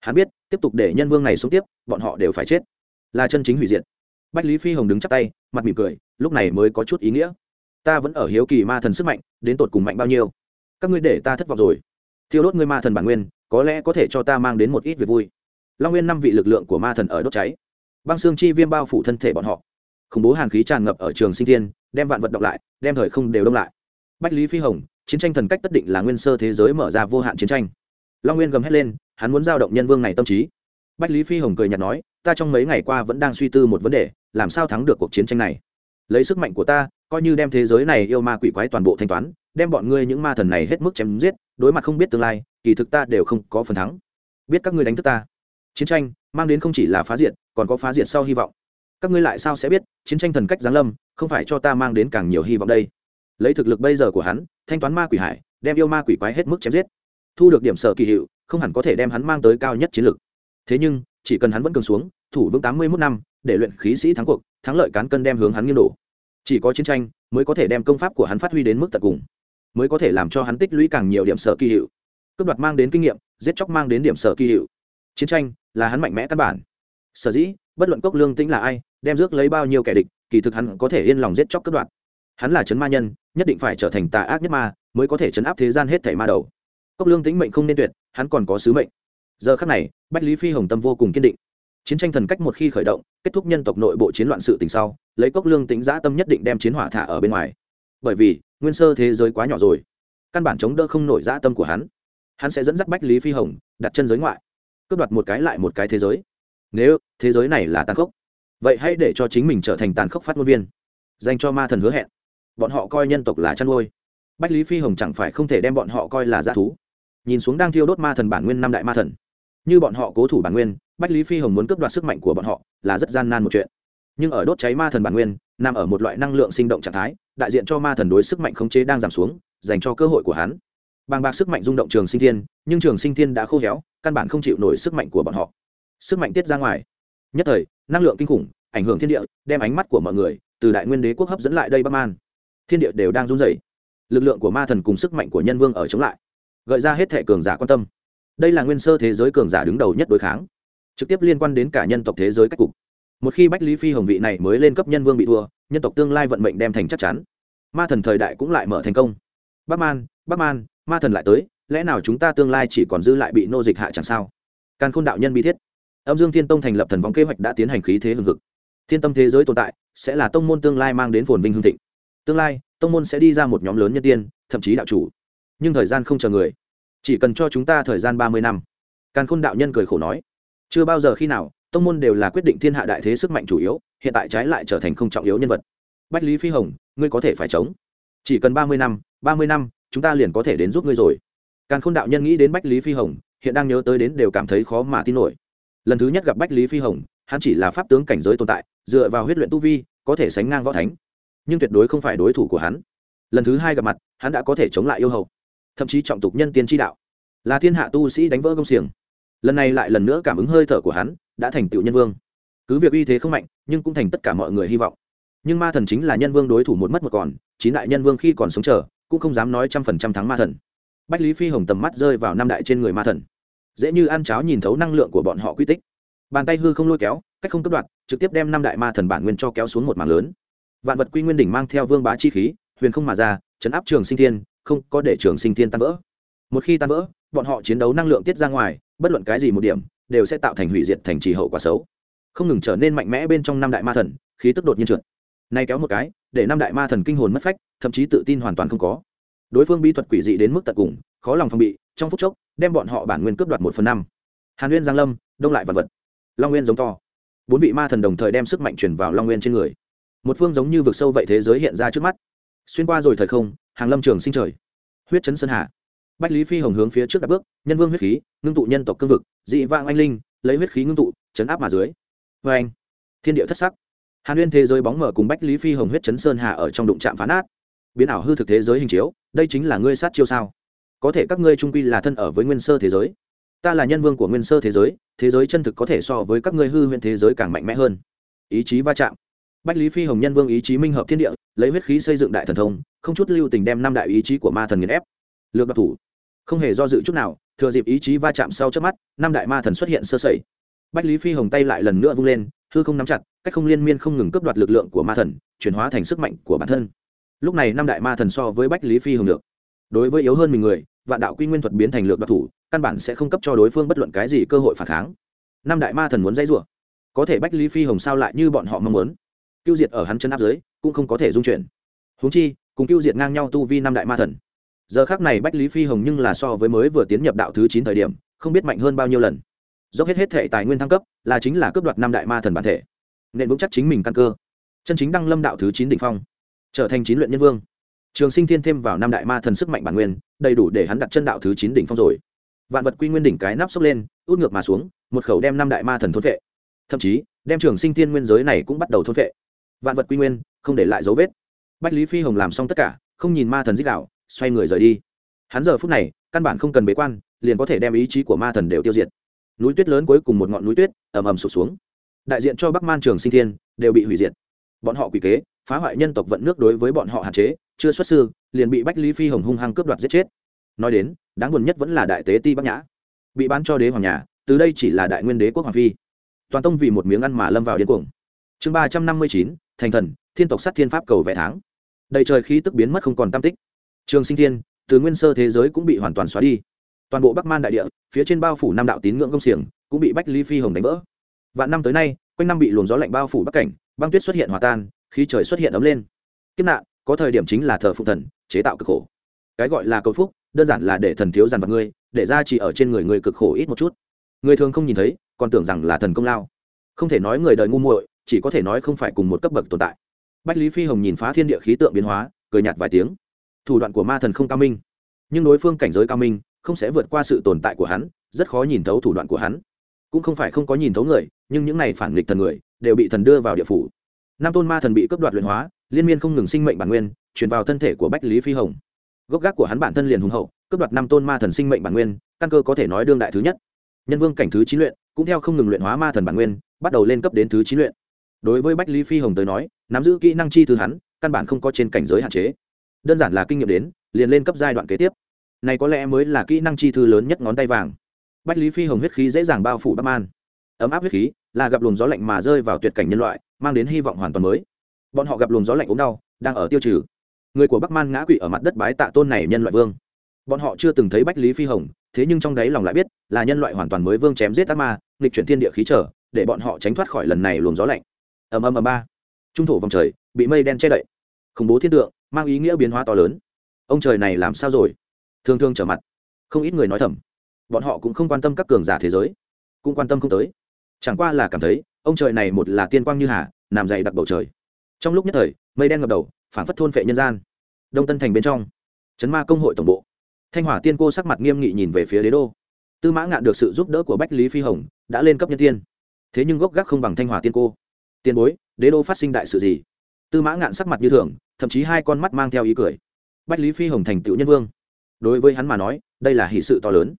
Hắn biết, tiếp tục để nhân vương này xuống tiếp, bọn họ đều phải chết là chân chính hủy diệt. Bách lý phi hồng đứng chắp tay, mặt mỉm cười, lúc này mới có chút ý nghĩa. Ta vẫn ở hiếu kỳ ma thần sức mạnh, đến tột cùng mạnh bao nhiêu? Các ngươi để ta thất vọng rồi. Thiêu đốt ngươi ma thần bản nguyên, có lẽ có thể cho ta mang đến một ít việc vui. Long nguyên năm vị lực lượng của ma thần ở đốt cháy. Băng xương chi viêm bao phủ thân thể bọn họ. Khủng bố hàn khí tràn ngập ở trường sinh thiên, đem vạn vật động lại, đem thời không đều đông lại. Bách lý phi hồng, chiến tranh thần cách tất định là nguyên sơ thế giới mở ra vô hạn chiến tranh. Long nguyên gầm hét lên, hắn muốn giao động nhân vương này tâm trí bách lý phi hồng cười nhạt nói, ta trong mấy ngày qua vẫn đang suy tư một vấn đề, làm sao thắng được cuộc chiến tranh này? Lấy sức mạnh của ta, coi như đem thế giới này yêu ma quỷ quái toàn bộ thanh toán, đem bọn ngươi những ma thần này hết mức chém giết, đối mặt không biết tương lai, kỳ thực ta đều không có phần thắng. Biết các ngươi đánh thức ta. Chiến tranh mang đến không chỉ là phá diệt, còn có phá diệt sau hy vọng. Các ngươi lại sao sẽ biết, chiến tranh thần cách giáng lâm, không phải cho ta mang đến càng nhiều hy vọng đây? Lấy thực lực bây giờ của hắn, thanh toán ma quỷ hải, đem yêu ma quỷ quái hết mức chém giết. Thu được điểm sở kỳ hiệu, không hẳn có thể đem hắn mang tới cao nhất chiến lực thế nhưng, chỉ cần hắn vẫn cường xuống, thủ vững tám mươi mốt năm, để luyện khí sĩ thắng cuộc, thắng lợi cán cân đem hướng hắn nghiêng đổ. Chỉ có chiến tranh mới có thể đem công pháp của hắn phát huy đến mức tận cùng, mới có thể làm cho hắn tích lũy càng nhiều điểm sở kỳ hiệu. Cướp đoạt mang đến kinh nghiệm, giết chóc mang đến điểm sở kỳ hiệu. Chiến tranh là hắn mạnh mẽ căn bản. Sở dĩ, bất luận cốc lương tĩnh là ai, đem rước lấy bao nhiêu kẻ địch, kỳ thực hắn có thể yên lòng giết chóc cướp đoạt. Hắn là chấn ma nhân, nhất định phải trở thành tà ác nhất ma, mới có thể chấn áp thế gian hết thảy ma đầu. Cốc lương tĩnh mệnh không nên tuyệt, hắn còn có sứ mệnh. Giờ khắc này bách lý phi hồng tâm vô cùng kiên định. Chiến tranh thần cách một khi khởi động, kết thúc nhân tộc nội bộ chiến loạn sự tình sau, lấy cốc lương tính giã tâm nhất định đem chiến hỏa thả ở bên ngoài. Bởi vì, nguyên sơ thế giới quá nhỏ rồi. Căn bản chống đỡ không nổi giã tâm của hắn. Hắn sẽ dẫn dắt bách lý phi hồng, đặt chân giới ngoại. Cướp đoạt một cái lại một cái thế giới. Nếu, thế giới này là tàn khốc, vậy hãy để cho chính mình trở thành tàn khốc phát ngôn viên. Dành cho ma thần hứa hẹn. Bọn họ coi nhân tộc là chăn nuôi. Bách lý phi hồng chẳng phải không thể đem bọn họ coi là g thú. Nhìn xuống đang thiêu đốt ma thần bản nguyên năm đại ma thần như bọn họ cố thủ bản nguyên, bách lý phi hồng muốn cướp đoạt sức mạnh của bọn họ là rất gian nan một chuyện. Nhưng ở đốt cháy ma thần bản nguyên, nằm ở một loại năng lượng sinh động trạng thái, đại diện cho ma thần đối sức mạnh khống chế đang giảm xuống, dành cho cơ hội của hắn. Bàng bạc sức mạnh rung động trường sinh thiên, nhưng trường sinh thiên đã khô héo, căn bản không chịu nổi sức mạnh của bọn họ. Sức mạnh tiết ra ngoài. Nhất thời, năng lượng kinh khủng, ảnh hưởng thiên địa, đem ánh mắt của mọi người từ đại nguyên đế quốc hấp dẫn lại đây bắc man. Thiên địa đều đang run rẩy. Lực lượng của ma thần cùng sức mạnh của nhân vương ở chống lại. Gợi ra hết thể cường giả quan tâm đây là nguyên sơ thế giới cường giả đứng đầu nhất đối kháng, trực tiếp liên quan đến cả nhân tộc thế giới cách cục. Một khi bách lý phi hồng vị này mới lên cấp nhân vương bị thua, nhân tộc tương lai vận mệnh đem thành chắc chắn. Ma thần thời đại cũng lại mở thành công. Bắc man bắc man, ma thần lại tới, lẽ nào chúng ta tương lai chỉ còn dư lại bị nô dịch hạ chẳng sao? Càn khôn đạo nhân bi thiết. Âm dương thiên tông thành lập thần vong kế hoạch đã tiến hành khí thế hưng hực. Thiên tâm thế giới tồn tại, sẽ là tông môn tương lai mang đến phồn vinh hương thịnh. Tương lai, tông môn sẽ đi ra một nhóm lớn nhân tiên, thậm chí đạo chủ. Nhưng thời gian không chờ người chỉ cần cho chúng ta thời gian ba mươi năm. Càn khôn đạo nhân cười khổ nói, chưa bao giờ khi nào, tông môn đều là quyết định thiên hạ đại thế sức mạnh chủ yếu, hiện tại trái lại trở thành không trọng yếu nhân vật. Bách lý phi hồng, ngươi có thể phải chống. Chỉ cần ba mươi năm, ba mươi năm, chúng ta liền có thể đến giúp ngươi rồi. Càn khôn đạo nhân nghĩ đến bách lý phi hồng, hiện đang nhớ tới đến đều cảm thấy khó mà tin nổi. Lần thứ nhất gặp bách lý phi hồng, hắn chỉ là pháp tướng cảnh giới tồn tại, dựa vào huyết luyện tu vi, có thể sánh ngang võ thánh. Nhưng tuyệt đối không phải đối thủ của hắn. Lần thứ hai gặp mặt, hắn đã có thể chống lại yêu hậu thậm chí trọng tục nhân tiên tri đạo. Là thiên hạ tu sĩ đánh vỡ công xiềng. Lần này lại lần nữa cảm ứng hơi thở của hắn, đã thành tựu nhân vương. Cứ việc uy thế không mạnh, nhưng cũng thành tất cả mọi người hy vọng. Nhưng ma thần chính là nhân vương đối thủ một mất một còn, chín đại nhân vương khi còn sống chờ, cũng không dám nói trăm phần trăm thắng ma thần. Bách lý phi hồng tầm mắt rơi vào năm đại trên người ma thần. Dễ như ăn cháo nhìn thấu năng lượng của bọn họ quy tích. Bàn tay hư không lôi kéo, cách không cấp đoạt, trực tiếp đem năm đại ma thần bản nguyên cho kéo xuống một mảng lớn. Vạn vật quy nguyên đỉnh mang theo vương bá chi khí, huyền không mà ra, chấn áp trường sinh thiên không có để trường sinh thiên tan vỡ. Một khi tan vỡ, bọn họ chiến đấu năng lượng tiết ra ngoài, bất luận cái gì một điểm, đều sẽ tạo thành hủy diệt thành trì hậu quả xấu. Không ngừng trở nên mạnh mẽ bên trong năm đại ma thần, khí tức đột nhiên trượt. Nay kéo một cái, để năm đại ma thần kinh hồn mất phách, thậm chí tự tin hoàn toàn không có. Đối phương bí thuật quỷ dị đến mức tận cùng, khó lòng phòng bị, trong phút chốc, đem bọn họ bản nguyên cướp đoạt một phần năm. Hàn nguyên giang lâm, đông lại vật vật. Long nguyên giống to. Bốn vị ma thần đồng thời đem sức mạnh truyền vào long nguyên trên người. Một phương giống như vực sâu vậy thế giới hiện ra trước mắt. Xuyên qua rồi thời không hàng lâm trường sinh trời. Huyết chấn sơn hà. Bách lý phi hồng hướng phía trước đặt bước, nhân vương huyết khí, ngưng tụ nhân tộc cương vực, dị vang anh linh, lấy huyết khí ngưng tụ, chấn áp mà dưới. Vê anh, thiên địa thất sắc. Hàn nguyên thế giới bóng mở cùng bách lý phi hồng huyết chấn sơn hà ở trong đụng trạm phá nát. Biến ảo hư thực thế giới hình chiếu, đây chính là ngươi sát chiêu sao? Có thể các ngươi trung quy là thân ở với nguyên sơ thế giới. Ta là nhân vương của nguyên sơ thế giới thế giới chân thực có thể so với các ngươi hư huyện thế giới càng mạnh mẽ hơn. Ý chí va chạm bách lý phi hồng nhân vương ý chí minh hợp thiên địa, lấy huyết khí xây dựng đại thần thông, không chút lưu tình đem năm đại ý chí của ma thần nghiền ép. Lược đặc thủ. Không hề do dự chút nào, thừa dịp ý chí va chạm sau trước mắt, năm đại ma thần xuất hiện sơ sẩy. Bách lý phi hồng tay lại lần nữa vung lên, hư không nắm chặt, cách không liên miên không ngừng cướp đoạt lực lượng của ma thần, chuyển hóa thành sức mạnh của bản thân. Lúc này năm đại ma thần so với bách lý phi hồng được. Đối với yếu hơn mình người, vạn đạo quy nguyên thuật biến thành lược đặc thủ, căn bản sẽ không cấp cho đối phương bất luận cái gì cơ hội phản kháng. Năm đại ma thần muốn dây rủa. Có thể bách lý phi hồng sao lại như bọn họ mong muốn? Tiêu diệt ở hắn chân áp dưới cũng không có thể dung chuyển. Húng chi, cùng tiêu diệt ngang nhau tu vi năm đại ma thần. Giờ khác này bách lý phi hồng nhưng là so với mới vừa tiến nhập đạo thứ chín thời điểm, không biết mạnh hơn bao nhiêu lần. Dốc hết hết thể tài nguyên thăng cấp, là chính là cướp đoạt năm đại ma thần bản thể. Nên vững chắc chính mình căn cơ. Chân chính đăng lâm đạo thứ chín đ ỉ n h phong. Trở thành chín luyện nhân vương. Trường sinh thiên thêm vào năm đại ma thần sức mạnh bản nguyên, đầy đủ để hắn đặt chân đạo thứ chín đỉnh phong rồi. Vạn vật quy nguyên đỉnh cái nắp sốc lên, út ngược mà xuống, một khẩu đem năm đại ma thần thôn vệ thậm chí, đem trường sinh thiên nguyên giới này cũng bắt đầu thôn vệ vạn vật quy nguyên, không để lại dấu vết. Bách lý phi hồng làm xong tất cả, không nhìn ma thần dích đạo, xoay người rời đi. Hắn giờ phút này, căn bản không cần bế quan, liền có thể đem ý chí của ma thần đều tiêu diệt. Núi tuyết lớn cuối cùng một ngọn núi tuyết, ầm ầm sụp xuống. Đại diện cho bắc man trường sinh thiên, đều bị hủy diệt. Bọn họ quỷ kế, phá hoại nhân tộc vận nước đối với bọn họ hạn chế, chưa xuất sư, liền bị bách lý phi hồng hung hăng cướp đoạt giết chết. Nói đến, đáng buồn nhất vẫn là đại tế ti bắc nhã. Bị bán cho đế hoàng nhà, từ đây chỉ là đại nguyên đế quốc hoàng phi. Toàn tông vì một miếng ăn mà lâm vào điên cuồng. Chương ba trăm năm mươi chín thành thần, thiên tộc sát thiên pháp cầu vẽ tháng. Đầy trời khí tức biến mất không còn tam tích. Trường sinh thiên, từ nguyên sơ thế giới cũng bị hoàn toàn xóa đi. Toàn bộ bắc man đại địa, phía trên bao phủ năm đạo tín ngưỡng công xiềng, cũng bị bách ly phi hồng đánh vỡ. Vạn năm tới nay, quanh năm bị luồng gió lạnh bao phủ bắc cảnh, băng tuyết xuất hiện hòa tan, khí trời xuất hiện ấm lên. Kiếp nạn, có thời điểm chính là thờ phụ thần, chế tạo cực khổ. Cái gọi là cầu phúc, đơn giản là để thần thiếu dằn vật ngươi, để ra chỉ ở trên người người cực khổ ít một chút. Người thường không nhìn thấy, còn tưởng rằng là thần công lao. Không thể nói người đời ngu muội chỉ có thể nói không phải cùng một cấp bậc tồn tại. Bách lý phi hồng nhìn phá thiên địa khí tượng biến hóa, cười nhạt vài tiếng. Thủ đoạn của ma thần không cao minh, nhưng đối phương cảnh giới cao minh, không sẽ vượt qua sự tồn tại của hắn, rất khó nhìn thấu thủ đoạn của hắn. Cũng không phải không có nhìn thấu người, nhưng những này phản nghịch thần người, đều bị thần đưa vào địa phủ. Nam tôn ma thần bị cấp đoạt luyện hóa, liên miên không ngừng sinh mệnh bản nguyên, truyền vào thân thể của bách lý phi hồng. Gốc gác của hắn bản thân liền hùng hậu, cấp đoạt năm tôn ma thần sinh mệnh bản nguyên, căn cơ có thể nói đương đại thứ nhất. Nhân vương cảnh thứ chín luyện, cũng theo không ngừng luyện hóa ma thần bản nguyên, bắt đầu lên cấp đến thứ chín luyện đối với bách lý phi hồng tới nói, nắm giữ kỹ năng chi thứ hắn, căn bản không có trên cảnh giới hạn chế. Đơn giản là kinh nghiệm đến, liền lên cấp giai đoạn kế tiếp. Này có lẽ mới là kỹ năng chi thư lớn nhất ngón tay vàng. Bách lý phi hồng huyết khí dễ dàng bao phủ bắc man. Ấm áp huyết khí là gặp luồng gió lạnh mà rơi vào tuyệt cảnh nhân loại, mang đến hy vọng hoàn toàn mới. Bọn họ gặp luồng gió lạnh ốm đau, đang ở tiêu trừ. Người của bắc man ngã quỵ ở mặt đất bái tạ tôn này nhân loại vương. Bọn họ chưa từng thấy bách lý phi hồng, thế nhưng trong đáy lòng lại biết là nhân loại hoàn toàn mới vương chém giết ác ma, nghịch chuyển thiên địa khí trở, để bọn họ tránh thoát khỏi lần này luồng gió lạnh ầm ầm ầm ba. Trung thổ vòng trời, bị mây đen che đậy. Khủng bố thiên tượng, mang ý nghĩa biến hóa to lớn. Ông trời này làm sao rồi? Thường thường trở mặt. Không ít người nói thầm. Bọn họ cũng không quan tâm các cường giả thế giới. Cũng quan tâm không tới. Chẳng qua là cảm thấy, ông trời này một là tiên quang như hà, nằm dày đặc bầu trời. Trong lúc nhất thời, mây đen ngập đầu phản phất thôn phệ nhân gian. Đông tân thành bên trong, chấn ma công hội tổng bộ. Thanh hỏa tiên cô sắc mặt nghiêm nghị nhìn về phía đế đô. Tư mã ngạn được sự giúp đỡ của bách lý phi hồng, đã lên cấp nhân tiên. Thế nhưng gốc gác không bằng thanh hỏa tiên cô tiền bối, đế đô phát sinh đại sự gì? Tư mã ngạn sắc mặt như thường, thậm chí hai con mắt mang theo ý cười. Bách lý phi hồng thành tựu nhân vương. Đối với hắn mà nói, đây là hỷ sự to lớn.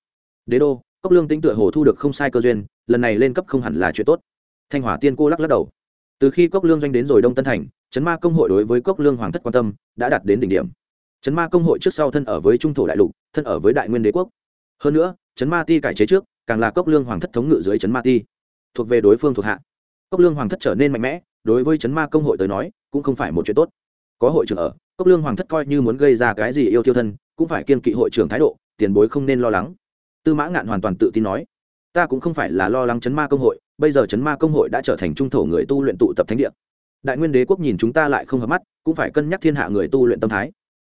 Đế đô, cốc lương tính tựa hồ thu được không sai cơ duyên, lần này lên cấp không hẳn là chuyện tốt. Thanh hỏa tiên cô lắc lắc đầu. Từ khi cốc lương doanh đến rồi đông tân thành, chấn ma công hội đối với cốc lương hoàng thất quan tâm, đã đạt đến đỉnh điểm. Chấn ma công hội trước sau thân ở với trung thổ đại lục, thân ở với đại nguyên đế quốc. Hơn nữa, chấn ma ti cải chế trước, càng là cốc lương hoàng thất thống ngự dưới chấn ma ti, thuộc về đối phương thuộc hạ cốc lương hoàng thất trở nên mạnh mẽ, đối với chấn ma công hội tới nói, cũng không phải một chuyện tốt. Có hội trưởng ở, cốc lương hoàng thất coi như muốn gây ra cái gì yêu tiêu thân, cũng phải kiên kỵ hội trưởng thái độ, tiền bối không nên lo lắng. Tư mã ngạn hoàn toàn tự tin nói, ta cũng không phải là lo lắng chấn ma công hội, bây giờ chấn ma công hội đã trở thành trung thổ người tu luyện tụ tập thánh địa. Đại nguyên đế quốc nhìn chúng ta lại không hợp mắt, cũng phải cân nhắc thiên hạ người tu luyện tâm thái.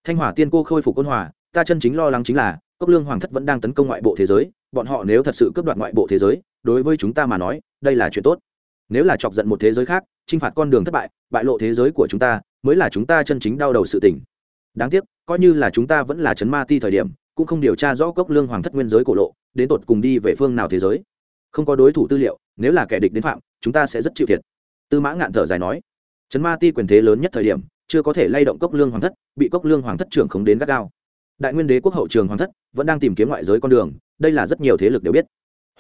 Thanh hỏa tiên cô khôi phục ôn hòa, ta chân chính lo lắng chính là, cốc lương hoàng thất vẫn đang tấn công ngoại bộ thế giới, bọn họ nếu thật sự cướp đoạt ngoại bộ thế giới, đối với chúng ta mà nói, đây là chuyện tốt nếu là chọc giận một thế giới khác, chinh phạt con đường thất bại bại lộ thế giới của chúng ta, mới là chúng ta chân chính đau đầu sự tình. đáng tiếc, coi như là chúng ta vẫn là chấn ma ti thời điểm, cũng không điều tra rõ cốc lương hoàng thất nguyên giới cổ lộ, đến tột cùng đi về phương nào thế giới. Không có đối thủ tư liệu, nếu là kẻ địch đến phạm, chúng ta sẽ rất chịu thiệt. Tư mã ngạn thở dài nói. Chấn ma ti quyền thế lớn nhất thời điểm, chưa có thể lay động cốc lương hoàng thất, bị cốc lương hoàng thất trưởng khống đến gắt gao. Đại nguyên đế quốc hậu trường hoàng thất vẫn đang tìm kiếm ngoại giới con đường, đây là rất nhiều thế lực đều biết.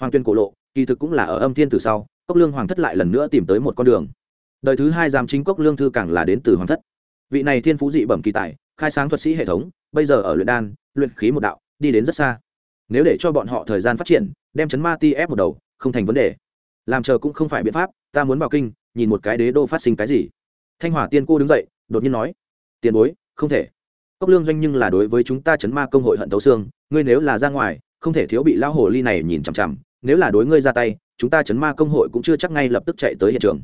Hoàng tuyên cổ lộ, kỳ thực cũng là ở âm thiên từ sau cốc lương hoàng thất lại lần nữa tìm tới một con đường. Đời thứ hai giám chính cốc lương thư càng là đến từ hoàng thất. Vị này thiên phú dị bẩm kỳ tài, khai sáng thuật sĩ hệ thống, bây giờ ở luyện đan, luyện khí một đạo, đi đến rất xa. Nếu để cho bọn họ thời gian phát triển, đem chấn ma ti ép một đầu, không thành vấn đề. Làm chờ cũng không phải biện pháp, ta muốn vào kinh, nhìn một cái đế đô phát sinh cái gì. Thanh hỏa tiên cô đứng dậy, đột nhiên nói, tiền bối, không thể. Cốc lương doanh nhưng là đối với chúng ta chấn ma công hội hận tấu xương, ngươi nếu là ra ngoài, không thể thiếu bị lão hồ ly này nhìn chằm chằm, nếu là đối ngươi ra tay chúng ta chấn ma công hội cũng chưa chắc ngay lập tức chạy tới hiện trường.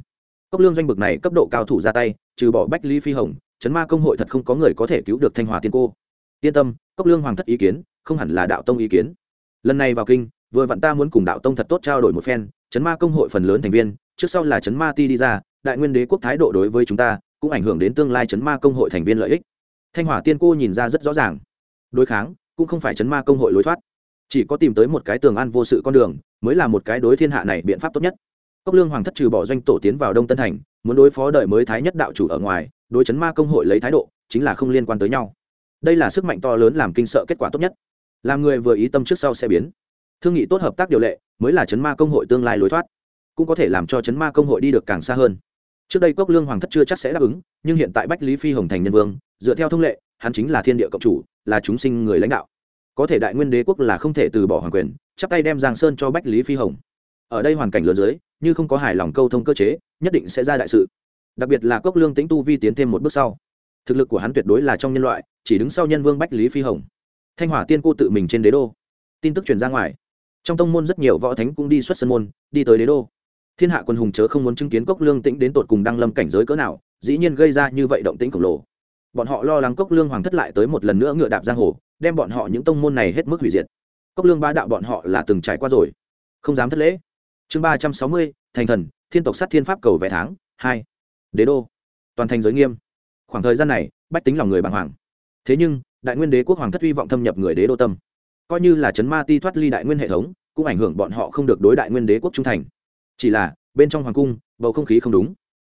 Cốc lương doanh bực này cấp độ cao thủ ra tay, trừ bỏ bách lý phi hồng, chấn ma công hội thật không có người có thể cứu được thanh hòa tiên cô. Yên tâm, cốc lương hoàng thất ý kiến, không hẳn là đạo tông ý kiến. Lần này vào kinh, vừa vặn ta muốn cùng đạo tông thật tốt trao đổi một phen, chấn ma công hội phần lớn thành viên, trước sau là chấn ma ti đi ra, đại nguyên đế quốc thái độ đối với chúng ta, cũng ảnh hưởng đến tương lai chấn ma công hội thành viên lợi ích. Thanh hỏa tiên cô nhìn ra rất rõ ràng. Đối kháng, cũng không phải chấn ma công hội lối thoát chỉ có tìm tới một cái tường an vô sự con đường, mới là một cái đối thiên hạ này biện pháp tốt nhất. Cốc lương hoàng thất trừ bỏ doanh tổ tiến vào đông tân thành, muốn đối phó đợi mới thái nhất đạo chủ ở ngoài, đối chấn ma công hội lấy thái độ, chính là không liên quan tới nhau. Đây là sức mạnh to lớn làm kinh sợ kết quả tốt nhất. Làm người vừa ý tâm trước sau sẽ biến. Thương nghị tốt hợp tác điều lệ, mới là chấn ma công hội tương lai lối thoát. Cũng có thể làm cho chấn ma công hội đi được càng xa hơn. Trước đây cốc lương hoàng thất chưa chắc sẽ đáp ứng, nhưng hiện tại bách lý phi hồng thành nhân vương, dựa theo thông lệ, hắn chính là thiên địa cộng chủ, là chúng sinh người lãnh đạo có thể đại nguyên đế quốc là không thể từ bỏ hoàng quyền, chắp tay đem giang sơn cho bách lý phi hồng. Ở đây hoàn cảnh lớn dưới, như không có hài lòng câu thông cơ chế, nhất định sẽ ra đại sự. Đặc biệt là cốc lương tính tu vi tiến thêm một bước sau. Thực lực của hắn tuyệt đối là trong nhân loại, chỉ đứng sau nhân vương bách lý phi hồng. Thanh hỏa tiên cô tự mình trên đế đô. Tin tức truyền ra ngoài. Trong tông môn rất nhiều võ thánh cũng đi xuất sân môn, đi tới đế đô. Thiên hạ quân hùng chớ không muốn chứng kiến cốc lương tĩnh đến tột cùng đăng lâm cảnh giới cỡ nào, dĩ nhiên gây ra như vậy động tĩnh khổng lồ bọn họ lo lắng cốc lương hoàng thất lại tới một lần nữa ngựa đạp giang hồ, đem bọn họ những tông môn này hết mức hủy diệt. Cốc lương ba đạo bọn họ là từng trải qua rồi. Không dám thất lễ. Chương ba trăm sáu mươi, thành thần, thiên tộc sát thiên pháp cầu vẽ tháng hai. Đế đô. Toàn thành giới nghiêm. Khoảng thời gian này, bách tính lòng người bàng hoàng. Thế nhưng, đại nguyên đế quốc hoàng thất hy vọng thâm nhập người đế đô tâm. Coi như là chấn ma ti thoát ly đại nguyên hệ thống, cũng ảnh hưởng bọn họ không được đối đại nguyên đế quốc trung thành. Chỉ là, bên trong hoàng cung, bầu không khí không đúng.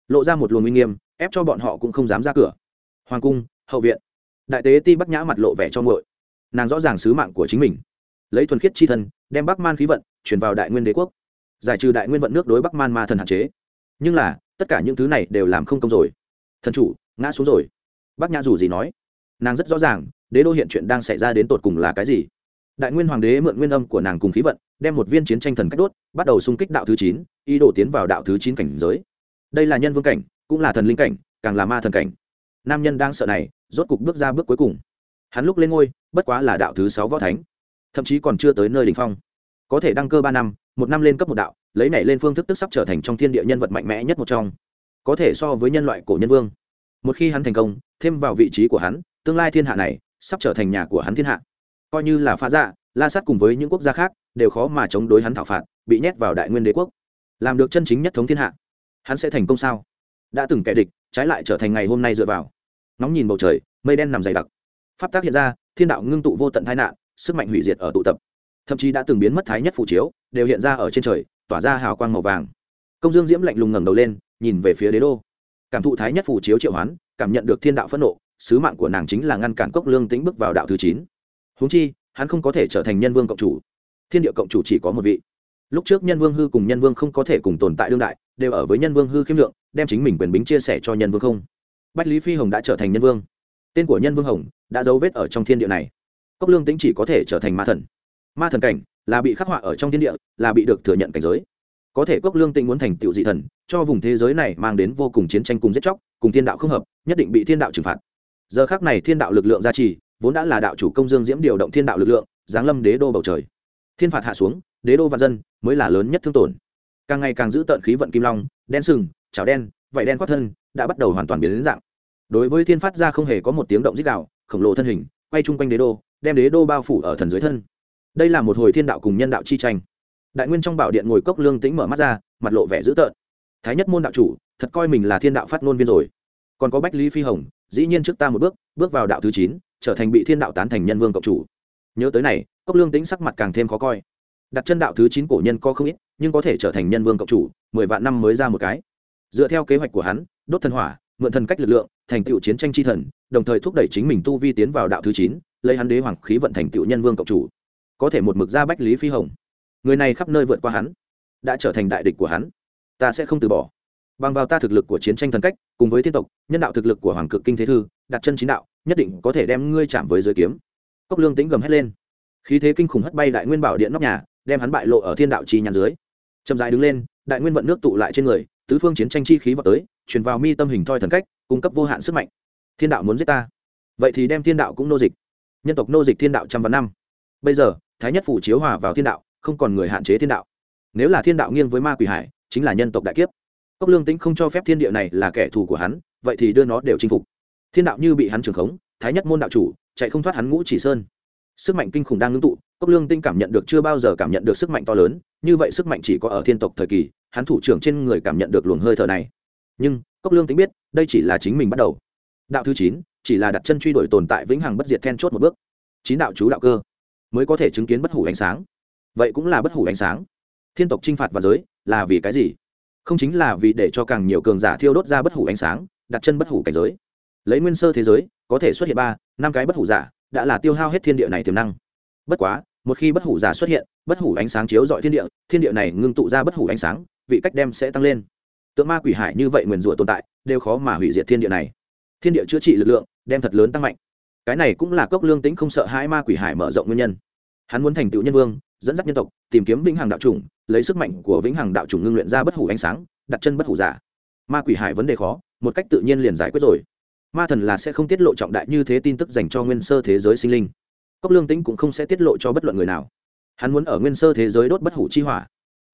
Lộ ra một luồng uy nghiêm, ép cho bọn họ cũng không dám ra cửa hoàng cung, hậu viện. Đại tế ti bắc nhã mặt lộ vẻ cho ngội nàng rõ ràng sứ mạng của chính mình. Lấy thuần khiết chi thân, đem bắc man khí vận chuyển vào đại nguyên đế quốc. Giải trừ đại nguyên vận nước đối bắc man ma thần hạn chế. Nhưng là, tất cả những thứ này đều làm không công rồi. Thần chủ, ngã xuống rồi. Bắc nhã dù gì nói, nàng rất rõ ràng, đế đô hiện chuyện đang xảy ra đến tột cùng là cái gì. Đại nguyên hoàng đế mượn nguyên âm của nàng cùng khí vận, đem một viên chiến tranh thần cách đốt, bắt đầu xung kích đạo thứ chín, ý đồ tiến vào đạo thứ chín cảnh giới. Đây là nhân vương cảnh, cũng là thần linh cảnh, càng là ma thần cảnh nam nhân đang sợ này, rốt cục bước ra bước cuối cùng. Hắn lúc lên ngôi, bất quá là đạo thứ sáu võ thánh, thậm chí còn chưa tới nơi đ ỉ n h phong. Có thể đăng cơ ba năm, một năm lên cấp một đạo, lấy này lên phương thức tức sắp trở thành trong thiên địa nhân vật mạnh mẽ nhất một trong. Có thể so với nhân loại cổ nhân vương. Một khi hắn thành công, thêm vào vị trí của hắn, tương lai thiên hạ này sắp trở thành nhà của hắn thiên hạ. Coi như là phá dạ la sát cùng với những quốc gia khác đều khó mà chống đối hắn thảo phạt, bị nhét vào đại nguyên đế quốc. Làm được chân chính nhất thống thiên hạ, hắn sẽ thành công sao? Đã từng kẻ địch, trái lại trở thành ngày hôm nay dựa vào. Nóng nhìn bầu trời, mây đen nằm dày đặc. Pháp tác hiện ra, thiên đạo ngưng tụ vô tận tai nạn, sức mạnh hủy diệt ở tụ tập. Thậm chí đã từng biến mất thái nhất phủ chiếu, đều hiện ra ở trên trời, tỏa ra hào quang màu vàng. Công dương diễm lạnh lùng ngẩng đầu lên, nhìn về phía đế đô. Cảm thụ thái nhất phủ chiếu triệu hoán, cảm nhận được thiên đạo phẫn nộ, sứ mạng của nàng chính là ngăn cản cốc lương tính bước vào đạo thứ chín. Huống chi, hắn không có thể trở thành nhân vương cộng chủ. Thiên địa cộng chủ chỉ có một vị. Lúc trước nhân vương hư cùng nhân vương không có thể cùng tồn tại đương đại, đều ở với nhân vương hư khiêm lượng đem chính mình quyền bính chia sẻ cho nhân vương không? Bách lý phi hồng đã trở thành nhân vương. Tên của nhân vương hồng đã dấu vết ở trong thiên địa này. Cốc lương tính chỉ có thể trở thành ma thần. Ma thần cảnh là bị khắc họa ở trong thiên địa, là bị được thừa nhận cảnh giới. Có thể cốc lương tĩnh muốn thành tựu dị thần, cho vùng thế giới này mang đến vô cùng chiến tranh cùng giết chóc, cùng thiên đạo không hợp, nhất định bị thiên đạo trừng phạt. Giờ khác này thiên đạo lực lượng gia trì, vốn đã là đạo chủ công dương diễm điều động thiên đạo lực lượng, giáng lâm đế đô bầu trời. Thiên phạt hạ xuống, đế đô vạn dân mới là lớn nhất thương tổn. Càng ngày càng giữ tận khí vận kim long, đen sừng chảo đen, vảy đen khoác thân, đã bắt đầu hoàn toàn biến đến dạng. Đối với thiên phát ra không hề có một tiếng động dích đạo khổng lồ thân hình, quay chung quanh đế đô, đem đế đô bao phủ ở thần dưới thân. Đây là một hồi thiên đạo cùng nhân đạo chi tranh. Đại nguyên trong bảo điện ngồi cốc lương tĩnh mở mắt ra, mặt lộ vẻ dữ tợn. Thái nhất môn đạo chủ, thật coi mình là thiên đạo phát ngôn viên rồi. Còn có bách lý phi hồng, dĩ nhiên trước ta một bước bước vào đạo thứ chín, trở thành bị thiên đạo tán thành nhân vương cộng chủ. Nhớ tới này, cốc lương tĩnh sắc mặt càng thêm khó coi. Đặt chân đạo thứ chín cổ nhân có không ít, nhưng có thể trở thành nhân vương cộng chủ, mười vạn năm mới ra một cái dựa theo kế hoạch của hắn, đốt thần hỏa, mượn thần cách lực lượng, thành tựu chiến tranh chi thần, đồng thời thúc đẩy chính mình tu vi tiến vào đạo thứ chín, lấy hắn đế hoàng khí vận thành tựu nhân vương cộng chủ. Có thể một mực ra bách lý phi hồng. Người này khắp nơi vượt qua hắn, đã trở thành đại địch của hắn. Ta sẽ không từ bỏ. Bằng vào ta thực lực của chiến tranh thần cách, cùng với thiên tộc, nhân đạo thực lực của hoàng cực kinh thế thư, đặt chân chín đạo, nhất định có thể đem ngươi chạm với giới kiếm. Cốc lương tính gầm hét lên. Khí thế kinh khủng hất bay đại nguyên bảo điện nóc nhà, đem hắn bại lộ ở thiên đạo chi nhàn dưới. Chậm dài đứng lên, đại nguyên vận nước tụ lại trên người tứ phương chiến tranh chi khí vào tới, truyền vào mi tâm hình thoi thần cách, cung cấp vô hạn sức mạnh. Thiên đạo muốn giết ta. Vậy thì đem thiên đạo cũng nô dịch. Nhân tộc nô dịch thiên đạo trăm vạn năm. Bây giờ, thái nhất phủ chiếu hòa vào thiên đạo, không còn người hạn chế thiên đạo. Nếu là thiên đạo nghiêng với ma quỷ hải, chính là nhân tộc đại kiếp. Cốc lương tính không cho phép thiên địa này là kẻ thù của hắn, vậy thì đưa nó đều chinh phục. Thiên đạo như bị hắn trường khống, thái nhất môn đạo chủ, chạy không thoát hắn ngũ chỉ sơn. Sức mạnh kinh khủng đang ngưng tụ, cốc lương tinh cảm nhận được chưa bao giờ cảm nhận được sức mạnh to lớn, như vậy sức mạnh chỉ có ở thiên tộc thời kỳ hắn thủ trưởng trên người cảm nhận được luồng hơi thở này. Nhưng, cốc lương tính biết, đây chỉ là chính mình bắt đầu. Đạo thứ chín, chỉ là đặt chân truy đuổi tồn tại vĩnh hằng bất diệt then chốt một bước. Chín đạo chú đạo cơ, mới có thể chứng kiến bất hủ ánh sáng. Vậy cũng là bất hủ ánh sáng. Thiên tộc t r i n h phạt và giới, là vì cái gì? Không chính là vì để cho càng nhiều cường giả thiêu đốt ra bất hủ ánh sáng, đặt chân bất hủ cảnh giới. Lấy nguyên sơ thế giới, có thể xuất hiện ba, năm cái bất hủ giả, đã là tiêu hao hết thiên địa này tiềm năng. Bất quá, một khi bất hủ giả xuất hiện, bất hủ ánh sáng chiếu dọi thiên địa thiên địa này ngưng tụ ra bất hủ ánh sáng vị cách đem sẽ tăng lên. Tượng ma quỷ hải như vậy nguyền rủa tồn tại, đều khó mà hủy diệt thiên địa này. Thiên địa chữa trị lực lượng, đem thật lớn tăng mạnh. Cái này cũng là cốc lương tính không sợ hai ma quỷ hải mở rộng nguyên nhân. Hắn muốn thành tựu nhân vương, dẫn dắt nhân tộc, tìm kiếm vĩnh hằng đạo chủng, lấy sức mạnh của vĩnh hằng đạo chủng ngưng luyện ra bất hủ ánh sáng, đặt chân bất hủ giả. Ma quỷ hải vấn đề khó, một cách tự nhiên liền giải quyết rồi. Ma thần là sẽ không tiết lộ trọng đại như thế tin tức dành cho nguyên sơ thế giới sinh linh. Cốc lương tính cũng không sẽ tiết lộ cho bất luận người nào. Hắn muốn ở nguyên sơ thế giới đốt bất hủ chi hỏa.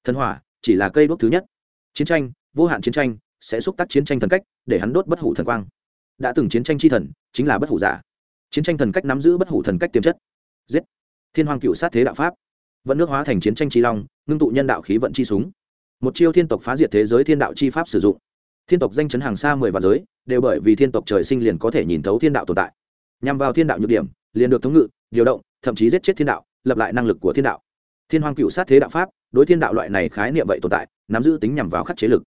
Thần hỏa chỉ là cây đốt thứ nhất. Chiến tranh, vô hạn chiến tranh, sẽ xúc tác chiến tranh thần cách, để hắn đốt bất hủ thần quang. Đã từng chiến tranh chi thần, chính là bất hủ giả. Chiến tranh thần cách nắm giữ bất hủ thần cách tiềm chất. Giết. Thiên hoàng cựu sát thế đạo pháp. Vận nước hóa thành chiến tranh chi long, ngưng tụ nhân đạo khí vận chi súng. Một chiêu thiên tộc phá diệt thế giới thiên đạo chi pháp sử dụng. Thiên tộc danh chấn hàng xa mười vạn giới, đều bởi vì thiên tộc trời sinh liền có thể nhìn thấu thiên đạo tồn tại. Nhằm vào thiên đạo nhược điểm, liền được thống ngự, điều động, thậm chí giết chết thiên đạo, lập lại năng lực của thiên đạo. Thiên hoàng cựu sát thế đạo pháp đối thiên đạo loại này khái niệm vậy tồn tại, nắm giữ tính nhằm vào khắc chế lực.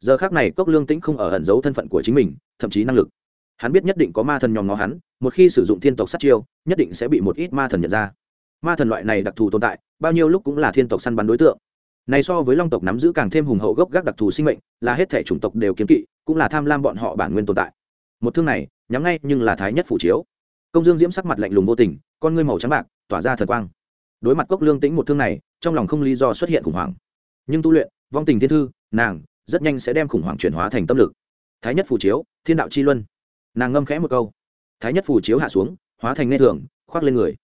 Giờ khác này cốc lương tĩnh không ở ẩn giấu thân phận của chính mình, thậm chí năng lực. Hắn biết nhất định có ma thần nhòm ngó hắn, một khi sử dụng thiên tộc sát chiêu, nhất định sẽ bị một ít ma thần nhận ra. Ma thần loại này đặc thù tồn tại, bao nhiêu lúc cũng là thiên tộc săn bắn đối tượng. Này so với long tộc nắm giữ càng thêm hùng hậu gốc gác đặc thù sinh mệnh, là hết thể chủng tộc đều kiếm kỵ, cũng là tham lam bọn họ bản nguyên tồn tại. Một thương này, nhắm ngay nhưng là thái nhất phủ chiếu. Công dương diễm sắc mặt lạnh lùng vô tình, con ngươi màu trắng bạc, tỏa ra thần quang đối mặt cốc lương tĩnh một thương này, trong lòng không lý do xuất hiện khủng hoảng. Nhưng tu luyện, vong tình thiên thư, nàng rất nhanh sẽ đem khủng hoảng chuyển hóa thành tâm lực. Thái nhất phủ chiếu, thiên đạo chi luân. Nàng ngâm khẽ một câu. Thái nhất phủ chiếu hạ xuống, hóa thành nghe thường, khoác lên người.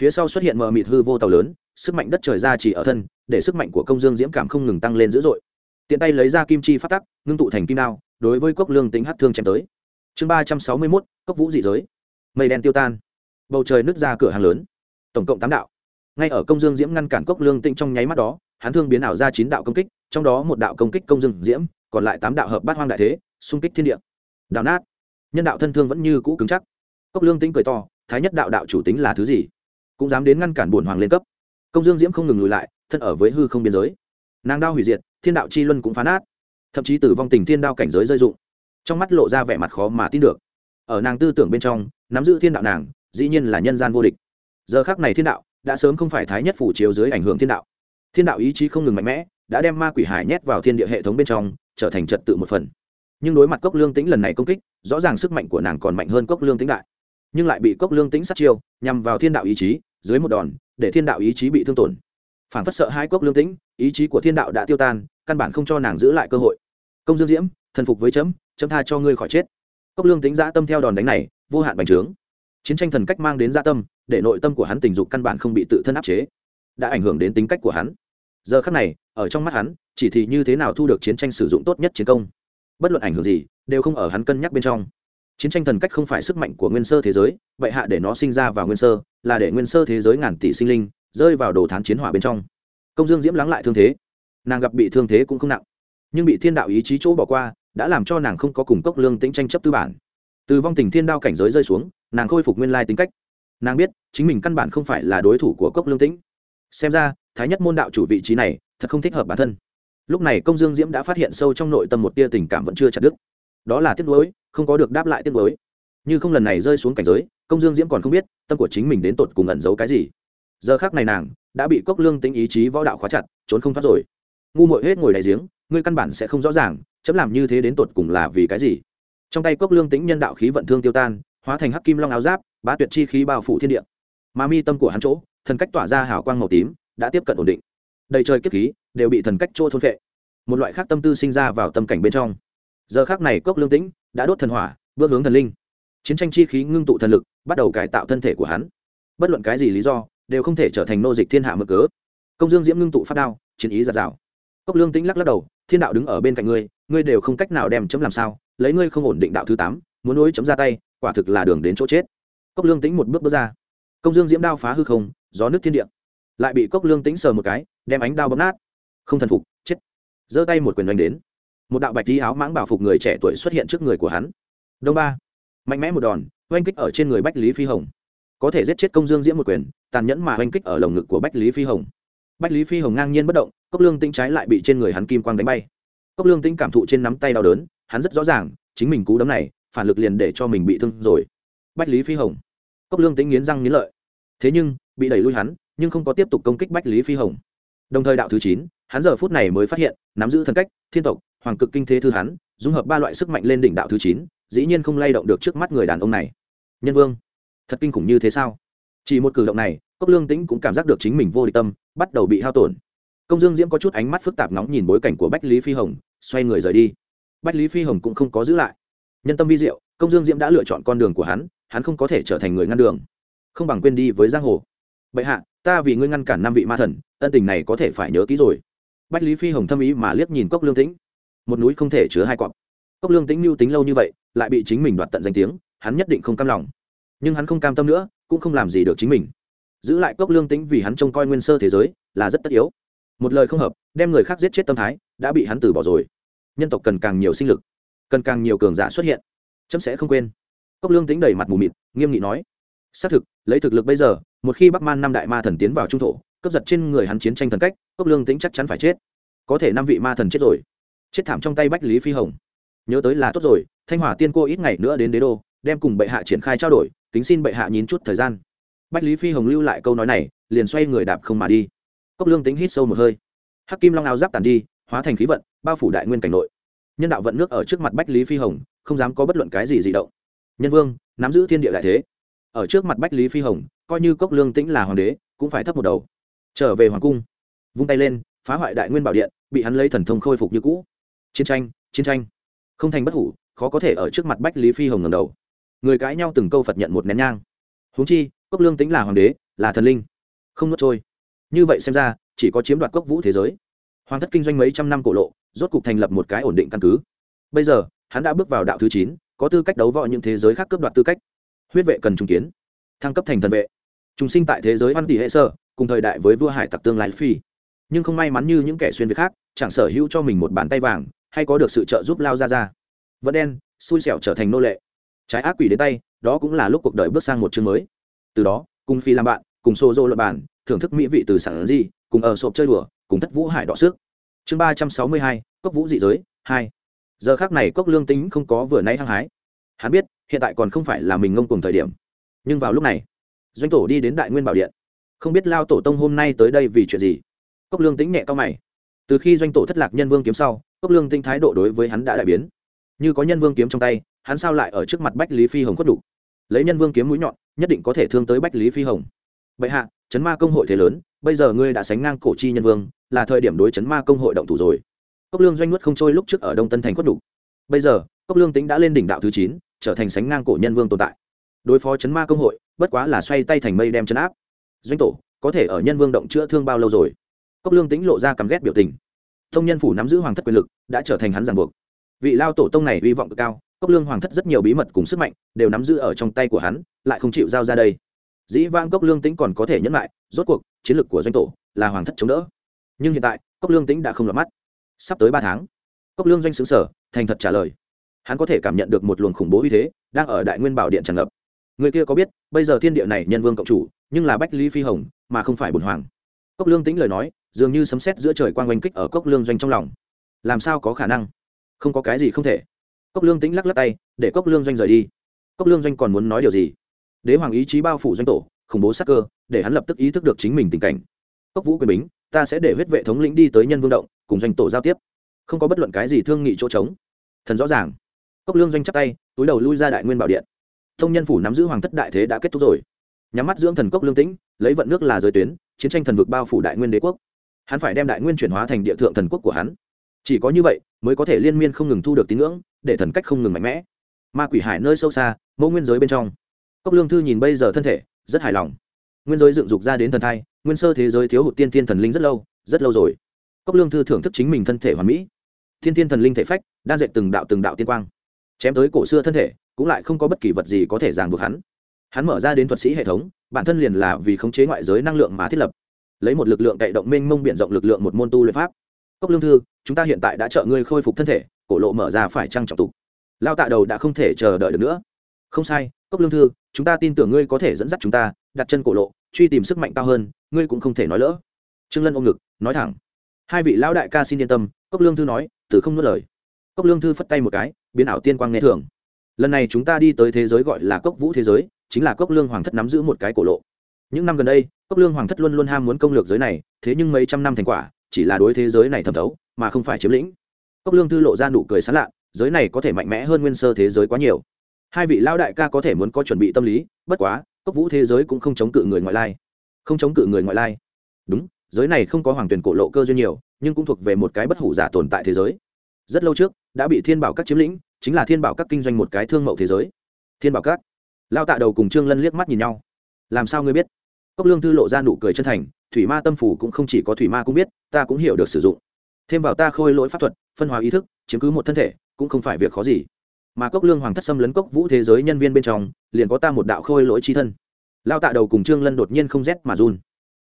Phía sau xuất hiện mờ mịt hư vô tàu lớn, sức mạnh đất trời ra chỉ ở thân, để sức mạnh của công dương diễm cảm không ngừng tăng lên dữ dội. Tiện tay lấy ra kim chi phát tắc, ngưng tụ thành kim đao, đối với cốc lương tính hát thương chém tới. Chương ba trăm sáu mươi mốt, cốc vũ dị giới. Mây đen tiêu tan. Bầu trời nứt ra cửa hàng lớn. Tổng cộng tám đạo ngay ở công dương diễm ngăn cản cốc lương tĩnh trong nháy mắt đó, hắn thương biến ảo ra chín đạo công kích, trong đó một đạo công kích công dương diễm, còn lại tám đạo hợp bát hoang đại thế, xung kích thiên địa. Đào nát. Nhân đạo thân thương vẫn như cũ cứng chắc. Cốc lương tĩnh cười to, thái nhất đạo đạo chủ tính là thứ gì? Cũng dám đến ngăn cản bổn hoàng lên cấp. Công dương diễm không ngừng lùi lại, thân ở với hư không biên giới. Nàng đao hủy diệt, thiên đạo chi luân cũng phá nát. Thậm chí tử vong tình thiên đao cảnh giới rơi dụng. Trong mắt lộ ra vẻ mặt khó mà tin được. Ở nàng tư tưởng bên trong, nắm giữ thiên đạo nàng, dĩ nhiên là nhân gian vô địch. Giờ khác này thiên đạo đã sớm không phải thái nhất phủ chiếu dưới ảnh hưởng thiên đạo. Thiên đạo ý chí không ngừng mạnh mẽ, đã đem ma quỷ hải nhét vào thiên địa hệ thống bên trong, trở thành trật tự một phần. Nhưng đối mặt cốc lương tĩnh lần này công kích, rõ ràng sức mạnh của nàng còn mạnh hơn cốc lương tĩnh đại. Nhưng lại bị cốc lương tĩnh sát chiêu, nhằm vào thiên đạo ý chí, dưới một đòn, để thiên đạo ý chí bị thương tổn. Phản phất sợ hai cốc lương tĩnh, ý chí của thiên đạo đã tiêu tan, căn bản không cho nàng giữ lại cơ hội. Công dương diễm, thần phục với chấm chấm tha cho ngươi khỏi chết. Cốc lương tĩnh dã tâm theo đòn đánh này, vô hạn bành trướng chiến tranh thần cách mang đến gia tâm, để nội tâm của hắn tình dục căn bản không bị tự thân áp chế. Đã ảnh hưởng đến tính cách của hắn. Giờ khắc này, ở trong mắt hắn, chỉ thì như thế nào thu được chiến tranh sử dụng tốt nhất chiến công? Bất luận ảnh hưởng gì, đều không ở hắn cân nhắc bên trong. Chiến tranh thần cách không phải sức mạnh của nguyên sơ thế giới, vậy hạ để nó sinh ra vào nguyên sơ, là để nguyên sơ thế giới ngàn tỷ sinh linh, rơi vào đồ thán chiến hỏa bên trong. Công dương diễm lắng lại thương thế. Nàng gặp bị thương thế cũng không nặng. Nhưng bị thiên đạo ý chí chỗ bỏ qua, đã làm cho nàng không có cùng cốc lương tính tranh chấp tư bản từ vong tình thiên đao cảnh giới rơi xuống, nàng khôi phục nguyên lai tính cách. Nàng biết, chính mình căn bản không phải là đối thủ của cốc lương tĩnh. Xem ra, thái nhất môn đạo chủ vị trí này, thật không thích hợp bản thân. Lúc này công dương diễm đã phát hiện sâu trong nội tâm một tia tình cảm vẫn chưa chặt đứt. Đó là tiếc nuối, không có được đáp lại tiếc nuối. Như không lần này rơi xuống cảnh giới, công dương diễm còn không biết, tâm của chính mình đến tột cùng ẩn giấu cái gì. Giờ khác này nàng, đã bị cốc lương tính ý chí võ đạo khóa chặt, trốn không thoát rồi. Ngu mội hết ngồi đại giếng, ngươi căn bản sẽ không rõ ràng, chấm làm như thế đến tột cùng là vì cái gì trong tay cốc lương tính nhân đạo khí vận thương tiêu tan, hóa thành hắc kim long áo giáp, bá tuyệt chi khí bao phủ thiên địa. Mà mi tâm của hắn chỗ, thần cách tỏa ra hào quang màu tím, đã tiếp cận ổn định. Đầy trời kiếp khí, đều bị thần cách trôi thôn phệ. Một loại khác tâm tư sinh ra vào tâm cảnh bên trong. Giờ khác này cốc lương tĩnh đã đốt thần hỏa, bước hướng thần linh. Chiến tranh chi khí ngưng tụ thần lực, bắt đầu cải tạo thân thể của hắn. Bất luận cái gì lý do, đều không thể trở thành nô dịch thiên hạ mực cớ. Công dương diễm ngưng tụ phát đao, chiến ý giạt rào. Cốc lương tĩnh lắc lắc đầu, thiên đạo đứng ở bên cạnh ngươi ngươi đều không cách nào đem chấm làm sao lấy ngươi không ổn định đạo thứ tám, muốn nối chấm ra tay, quả thực là đường đến chỗ chết. Cốc lương tĩnh một bước bước ra. Công dương diễm đao phá hư không, gió nước thiên địa. Lại bị cốc lương tĩnh sờ một cái, đem ánh đao bấm nát. Không thần phục, chết. Giơ tay một quyền đánh đến. Một đạo bạch đi áo mãng bảo phục người trẻ tuổi xuất hiện trước người của hắn. Đông ba. Mạnh mẽ một đòn, oanh kích ở trên người bách lý phi hồng. Có thể giết chết công dương diễm một quyền, tàn nhẫn mà oanh kích ở lồng ngực của bách lý phi hồng. Bách lý phi hồng ngang nhiên bất động, cốc lương tĩnh trái lại bị trên người hắn kim quang đánh bay. Cốc lương tĩnh cảm thụ trên nắm tay đau đớn hắn rất rõ ràng, chính mình cú đấm này, phản lực liền để cho mình bị thương rồi. Bách lý phi hồng. Cốc lương tĩnh nghiến răng nghiến lợi. Thế nhưng, bị đẩy lui hắn, nhưng không có tiếp tục công kích bách lý phi hồng. Đồng thời đạo thứ chín, hắn giờ phút này mới phát hiện, nắm giữ thân cách, thiên tộc, hoàng cực kinh thế thư hắn, dung hợp ba loại sức mạnh lên đỉnh đạo thứ chín, dĩ nhiên không lay động được trước mắt người đàn ông này. Nhân vương. Thật kinh khủng như thế sao? Chỉ một cử động này, cốc lương tĩnh cũng cảm giác được chính mình vô địch tâm, bắt đầu bị hao tổn. Công dương diễm có chút ánh mắt phức tạp nóng nhìn bối cảnh của bách lý phi hồng, xoay người rời đi bách lý phi hồng cũng không có giữ lại. Nhân tâm vi diệu, công dương diễm đã lựa chọn con đường của hắn hắn không có thể trở thành người ngăn đường. Không bằng quên đi với giang hồ. Bệ hạ, ta vì ngươi ngăn cản năm vị ma thần, ân tình này có thể phải nhớ kỹ rồi. Bách lý phi hồng thâm ý mà liếc nhìn cốc lương tĩnh. Một núi không thể chứa hai cọp. Cốc lương tĩnh mưu tính lâu như vậy, lại bị chính mình đoạt tận danh tiếng, hắn nhất định không cam lòng. Nhưng hắn không cam tâm nữa, cũng không làm gì được chính mình. Giữ lại cốc lương tĩnh vì hắn trông coi nguyên sơ thế giới, là rất tất yếu. Một lời không hợp, đem người khác giết chết tâm thái, đã bị hắn từ bỏ rồi nhân tộc cần càng nhiều sinh lực, cần càng nhiều cường giả xuất hiện. Chấm sẽ không quên. Cốc lương tính đầy mặt mù mịt, nghiêm nghị nói, xác thực, lấy thực lực bây giờ, một khi bắc man năm đại ma thần tiến vào trung thổ, cướp giật trên người hắn chiến tranh thần cách, cốc lương tính chắc chắn phải chết. Có thể năm vị ma thần chết rồi. Chết thảm trong tay bách lý phi hồng. Nhớ tới là tốt rồi, thanh hỏa tiên cô ít ngày nữa đến đế đô, đem cùng bệ hạ triển khai trao đổi tính xin bệ hạ nhín chút thời gian. Bách lý phi hồng lưu lại câu nói này, liền xoay người đạp không mà đi. Cốc lương tính hít sâu một hơi. Hắc kim long áo giáp tàn đi, hóa thành khí vận bao phủ đại nguyên cảnh nội. Nhân đạo vận nước ở trước mặt bách lý phi hồng, không dám có bất luận cái gì dị động. Nhân vương, nắm giữ thiên địa đại thế. Ở trước mặt bách lý phi hồng, coi như cốc lương tĩnh là hoàng đế, cũng phải thấp một đầu. Trở về hoàng cung, vung tay lên, phá hoại đại nguyên bảo điện, bị hắn lấy thần thông khôi phục như cũ. Chiến tranh chiến tranh. Không thành bất hủ, khó có thể ở trước mặt bách lý phi hồng ngầm đầu. Người cãi nhau từng câu phật nhận một nén nhang. Huống chi, cốc lương tính là hoàng đế, là thần linh. Không nuốt trôi. Như vậy xem ra, chỉ có chiếm đoạt cốc vũ thế giới hoàng thất kinh doanh mấy trăm năm cổ lộ, rốt cục thành lập một cái ổn định căn cứ. Bây giờ, hắn đã bước vào đạo thứ chín, có tư cách đấu võ những thế giới khác cướp đoạt tư cách. Huyết vệ cần trung kiến, thăng cấp thành thần vệ. Chúng sinh tại thế giới văn tỷ hệ sơ cùng thời đại với vua hải tặc tương lai phi. Nhưng không may mắn như những kẻ xuyên việt khác, chẳng sở hữu cho mình một bàn tay vàng, hay có được sự trợ giúp lao ra ra vẫn đen, xui xẻo trở thành nô lệ. Trái ác quỷ đến tay, đó cũng là lúc cuộc đời bước sang một chương mới. Từ đó, cùng phi làm bạn, cùng xô dô luận bản thưởng thức mỹ vị từ sản di cùng ở sộp chơi đùa cùng thất vũ hải đọ xước. Chương ba trăm sáu mươi hai, cốc vũ dị giới, hai. Giờ khác này cốc lương tính không có vừa nay hăng hái. Hắn biết, hiện tại còn không phải là mình ngông cùng thời điểm. Nhưng vào lúc này, doanh tổ đi đến đại nguyên bảo điện. Không biết lao tổ tông hôm nay tới đây vì chuyện gì. Cốc lương tính nhẹ cao mày. Từ khi doanh tổ thất lạc nhân vương kiếm sau, cốc lương tinh thái độ đối với hắn đã đại biến. Như có nhân vương kiếm trong tay, hắn sao lại ở trước mặt bách lý phi hồng khuất đủ? Lấy nhân vương kiếm mũi nhọn, nhất định có thể thương tới bách lý phi hồng. Bệ hạ, chấn ma công hội thế lớn bây giờ ngươi đã sánh ngang cổ chi nhân vương, là thời điểm đối chấn ma công hội động thủ rồi. Cốc lương doanh nuốt không trôi lúc trước ở đông tân thành khuất đủ. Bây giờ, cốc lương tính đã lên đỉnh đạo thứ chín, trở thành sánh ngang cổ nhân vương tồn tại. Đối phó chấn ma công hội, bất quá là xoay tay thành mây đem chấn áp. Doanh tổ, có thể ở nhân vương động chữa thương bao lâu rồi? Cốc lương tính lộ ra căm ghét biểu tình. Thông nhân phủ nắm giữ hoàng thất quyền lực, đã trở thành hắn ràng buộc. Vị lao tổ tông này hy vọng cực cao, cốc lương hoàng thất rất nhiều bí mật cùng sức mạnh, đều nắm giữ ở trong tay của hắn, lại không chịu giao ra đây dĩ vang cốc lương tính còn có thể nhẫn lại, rốt cuộc, chiến lược của doanh tổ là hoàng thất chống đỡ. Nhưng hiện tại, cốc lương tính đã không lọt mắt. Sắp tới ba tháng, cốc lương doanh xứng sở thành thật trả lời. Hắn có thể cảm nhận được một luồng khủng bố uy thế đang ở đại nguyên bảo điện tràn ngập. Người kia có biết, bây giờ thiên địa này nhân vương cộng chủ, nhưng là bách lý phi hồng, mà không phải bùn hoàng. Cốc lương tính lời nói, dường như sấm sét giữa trời quang oanh kích ở cốc lương doanh trong lòng. Làm sao có khả năng? Không có cái gì không thể. Cốc lương tính lắc lắc tay, để cốc lương doanh rời đi. Cốc lương doanh còn muốn nói điều gì? Đế hoàng ý chí bao phủ doanh tổ, khủng bố sắc cơ, để hắn lập tức ý thức được chính mình tình cảnh. Cốc vũ quyền bính, ta sẽ để huyết vệ thống lĩnh đi tới nhân vương động, cùng doanh tổ giao tiếp. Không có bất luận cái gì thương nghị chỗ trống. Thần rõ ràng. Cốc lương doanh chắc tay, túi đầu lui ra đại nguyên bảo điện. Thông nhân phủ nắm giữ hoàng thất đại thế đã kết thúc rồi. Nhắm mắt dưỡng thần cốc lương tĩnh, lấy vận nước là giới tuyến, chiến tranh thần vực bao phủ đại nguyên đế quốc. Hắn phải đem đại nguyên chuyển hóa thành địa thượng thần quốc của hắn. Chỉ có như vậy, mới có thể liên miên không ngừng thu được tín ngưỡng, để thần cách không ngừng mạnh mẽ. Ma quỷ hải nơi sâu xa, mẫu nguyên giới bên trong cốc lương thư nhìn bây giờ thân thể, rất hài lòng. Nguyên giới dựng dục ra đến thần thai, nguyên sơ thế giới thiếu hụt tiên tiên thần linh rất lâu rất lâu rồi. Cốc lương thư thưởng thức chính mình thân thể hoàn mỹ. Thiên tiên thần linh thể phách, đan dệt từng đạo từng đạo tiên quang. Chém tới cổ xưa thân thể, cũng lại không có bất kỳ vật gì có thể ràng buộc hắn. Hắn mở ra đến thuật sĩ hệ thống, bản thân liền là vì khống chế ngoại giới năng lượng mà thiết lập. Lấy một lực lượng cậy động mênh mông b i ể n rộng lực lượng một môn tu luyện pháp. Cốc lương thư, chúng ta hiện tại đã trợ ngươi khôi phục thân thể, cổ lộ mở ra phải trăng trọng tục lao tạ đầu đã không thể chờ đợi được nữa. Không sai, cốc lương thư chúng ta tin tưởng ngươi có thể dẫn dắt chúng ta, đặt chân cổ lộ, truy tìm sức mạnh cao hơn, ngươi cũng không thể nói lỡ. Trương lân ôm ngực, nói thẳng. Hai vị lão đại ca xin yên tâm, cốc lương thư nói từ không nuốt lời. Cốc lương thư phất tay một cái, biến ảo tiên quang nghe thường. Lần này chúng ta đi tới thế giới gọi là cốc vũ thế giới, chính là cốc lương hoàng thất nắm giữ một cái cổ lộ. Những năm gần đây, cốc lương hoàng thất luôn luôn ham muốn công lược giới này, thế nhưng mấy trăm năm thành quả, chỉ là đối thế giới này thẩm thấu, mà không phải chiếm lĩnh. Cốc lương thư lộ ra nụ cười sán lạ, giới này có thể mạnh mẽ hơn nguyên sơ thế giới quá nhiều hai vị lao đại ca có thể muốn có chuẩn bị tâm lý, bất quá, cốc vũ thế giới cũng không chống cự người ngoại lai. Không chống cự người ngoại lai. Đúng, giới này không có hoàng tuyển cổ lộ cơ duyên nhiều, nhưng cũng thuộc về một cái bất hủ giả tồn tại thế giới. Rất lâu trước, đã bị thiên bảo các chiếm lĩnh, chính là thiên bảo các kinh doanh một cái thương mậu thế giới. Thiên bảo các. Lao tạ đầu cùng trương lân liếc mắt nhìn nhau. Làm sao ngươi biết? Cốc lương thư lộ ra nụ cười chân thành, thủy ma tâm phủ cũng không chỉ có thủy ma cũng biết, ta cũng hiểu được sử dụng. Thêm vào ta khôi lỗi pháp thuật, phân hóa ý thức, chiếm cứ một thân thể, cũng không phải việc khó gì mà cốc lương hoàng thất xâm lấn cốc vũ thế giới nhân viên bên trong, liền có ta một đạo khôi lỗi chi thân. Lao tạ đầu cùng trương lân đột nhiên không rét mà run.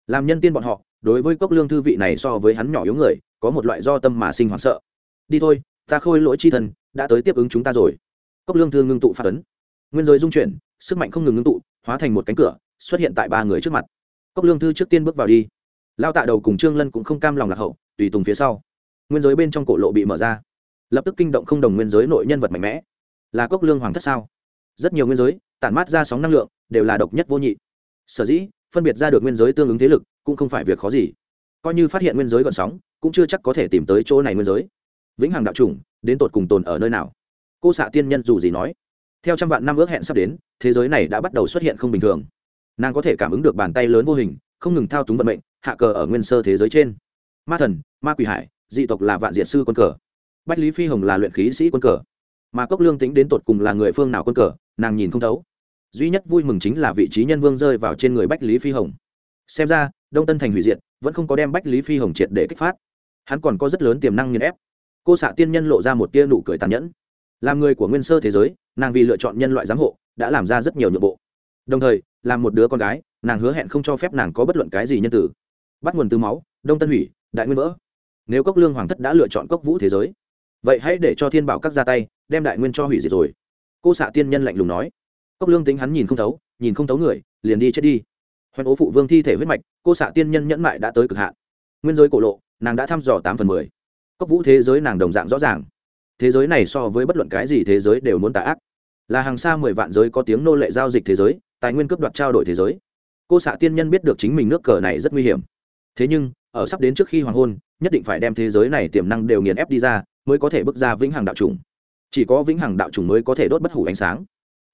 Làm nhân tiên bọn họ, đối với cốc lương thư vị này so với hắn nhỏ yếu người, có một loại do tâm mà sinh hoảng sợ. Đi thôi, ta khôi lỗi chi thần đã tới tiếp ứng chúng ta rồi. Cốc lương thư ngưng tụ phát ấn. Nguyên giới dung chuyển, sức mạnh không ngừng ngưng tụ, hóa thành một cánh cửa, xuất hiện tại ba người trước mặt. Cốc lương thư trước tiên bước vào đi. Lao tạ đầu cùng trương lân cũng không cam lòng lạc hậu, tùy tùng phía sau. Nguyên giới bên trong cổ lộ bị mở ra. Lập tức kinh động không đồng nguyên giới nội nhân vật mạnh mẽ là cốc lương hoàng thất sao? Rất nhiều nguyên giới, tản mát ra sóng năng lượng, đều là độc nhất vô nhị. Sở dĩ, phân biệt ra được nguyên giới tương ứng thế lực, cũng không phải việc khó gì. Coi như phát hiện nguyên giới gọn sóng, cũng chưa chắc có thể tìm tới chỗ này nguyên giới. Vĩnh hằng đạo chủng, đến tột cùng tồn ở nơi nào? Cô xạ tiên nhân dù gì nói, theo trăm vạn năm ước hẹn sắp đến, thế giới này đã bắt đầu xuất hiện không bình thường. Nàng có thể cảm ứng được bàn tay lớn vô hình, không ngừng thao túng vận mệnh, hạ cờ ở nguyên sơ thế giới trên. Ma thần, ma quỷ hải, dị tộc là vạn diệt sư quân cờ. Bách lý phi hồng là luyện khí sĩ quân cờ mà cốc lương tính đến tột cùng là người phương nào quân cờ, nàng nhìn không thấu. Duy nhất vui mừng chính là vị trí nhân vương rơi vào trên người bách lý phi hồng. Xem ra, đông tân thành hủy diệt, vẫn không có đem bách lý phi hồng triệt để kích phát. Hắn còn có rất lớn tiềm năng nghiền ép. Cô xạ tiên nhân lộ ra một tia nụ cười tàn nhẫn. Làm người của nguyên sơ thế giới, nàng vì lựa chọn nhân loại giám hộ, đã làm ra rất nhiều nhượng bộ. Đồng thời, làm một đứa con gái, nàng hứa hẹn không cho phép nàng có bất luận cái gì nhân tử. Bắt nguồn từ máu, đông tân hủy, đại nguyên vỡ. Nếu cốc lương hoàng thất đã lựa chọn cốc vũ thế giới vậy hãy để cho thiên bảo các ra tay, đem đại nguyên cho hủy diệt rồi. Cô xạ tiên nhân lạnh lùng nói. Cốc lương tính hắn nhìn không thấu, nhìn không thấu người, liền đi chết đi. Hoành ố phụ vương thi thể huyết mạch, cô xạ tiên nhân nhẫn mại đã tới cực hạn. Nguyên giới cổ lộ, nàng đã thăm dò tám phần mười. Cốc vũ thế giới nàng đồng dạng rõ ràng. Thế giới này so với bất luận cái gì thế giới đều muốn tà ác. Là hàng xa mười vạn giới có tiếng nô lệ giao dịch thế giới, tài nguyên cướp đoạt trao đổi thế giới. Cô xạ tiên nhân biết được chính mình nước cờ này rất nguy hiểm. Thế nhưng, ở sắp đến trước khi hoàng hôn, nhất định phải đem thế giới này tiềm năng đều nghiền ép đi ra mới có thể bước ra vĩnh hằng đạo trùng. Chỉ có vĩnh hằng đạo trùng mới có thể đốt bất hủ ánh sáng.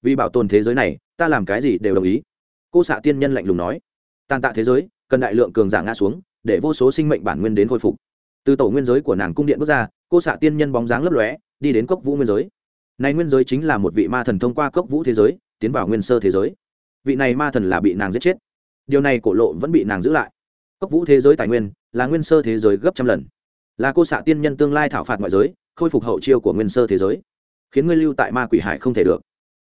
Vì bảo tồn thế giới này, ta làm cái gì đều đồng ý. Cô xạ tiên nhân lạnh lùng nói. Tàn tạ thế giới, cần đại lượng cường giả ngã xuống, để vô số sinh mệnh bản nguyên đến khôi phục. Từ tổ nguyên giới của nàng cung điện bước ra, cô xạ tiên nhân bóng dáng lấp lóe, đi đến cốc vũ nguyên giới. Này nguyên giới chính là một vị ma thần thông qua cốc vũ thế giới, tiến vào nguyên sơ thế giới. Vị này ma thần là bị nàng giết chết. Điều này cổ lộ vẫn bị nàng giữ lại. Cốc vũ thế giới tài nguyên là nguyên sơ thế giới gấp trăm lần là cô xạ tiên nhân tương lai thảo phạt ngoại giới, khôi phục hậu chiêu của nguyên sơ thế giới. Khiến ngươi lưu tại ma quỷ hải không thể được.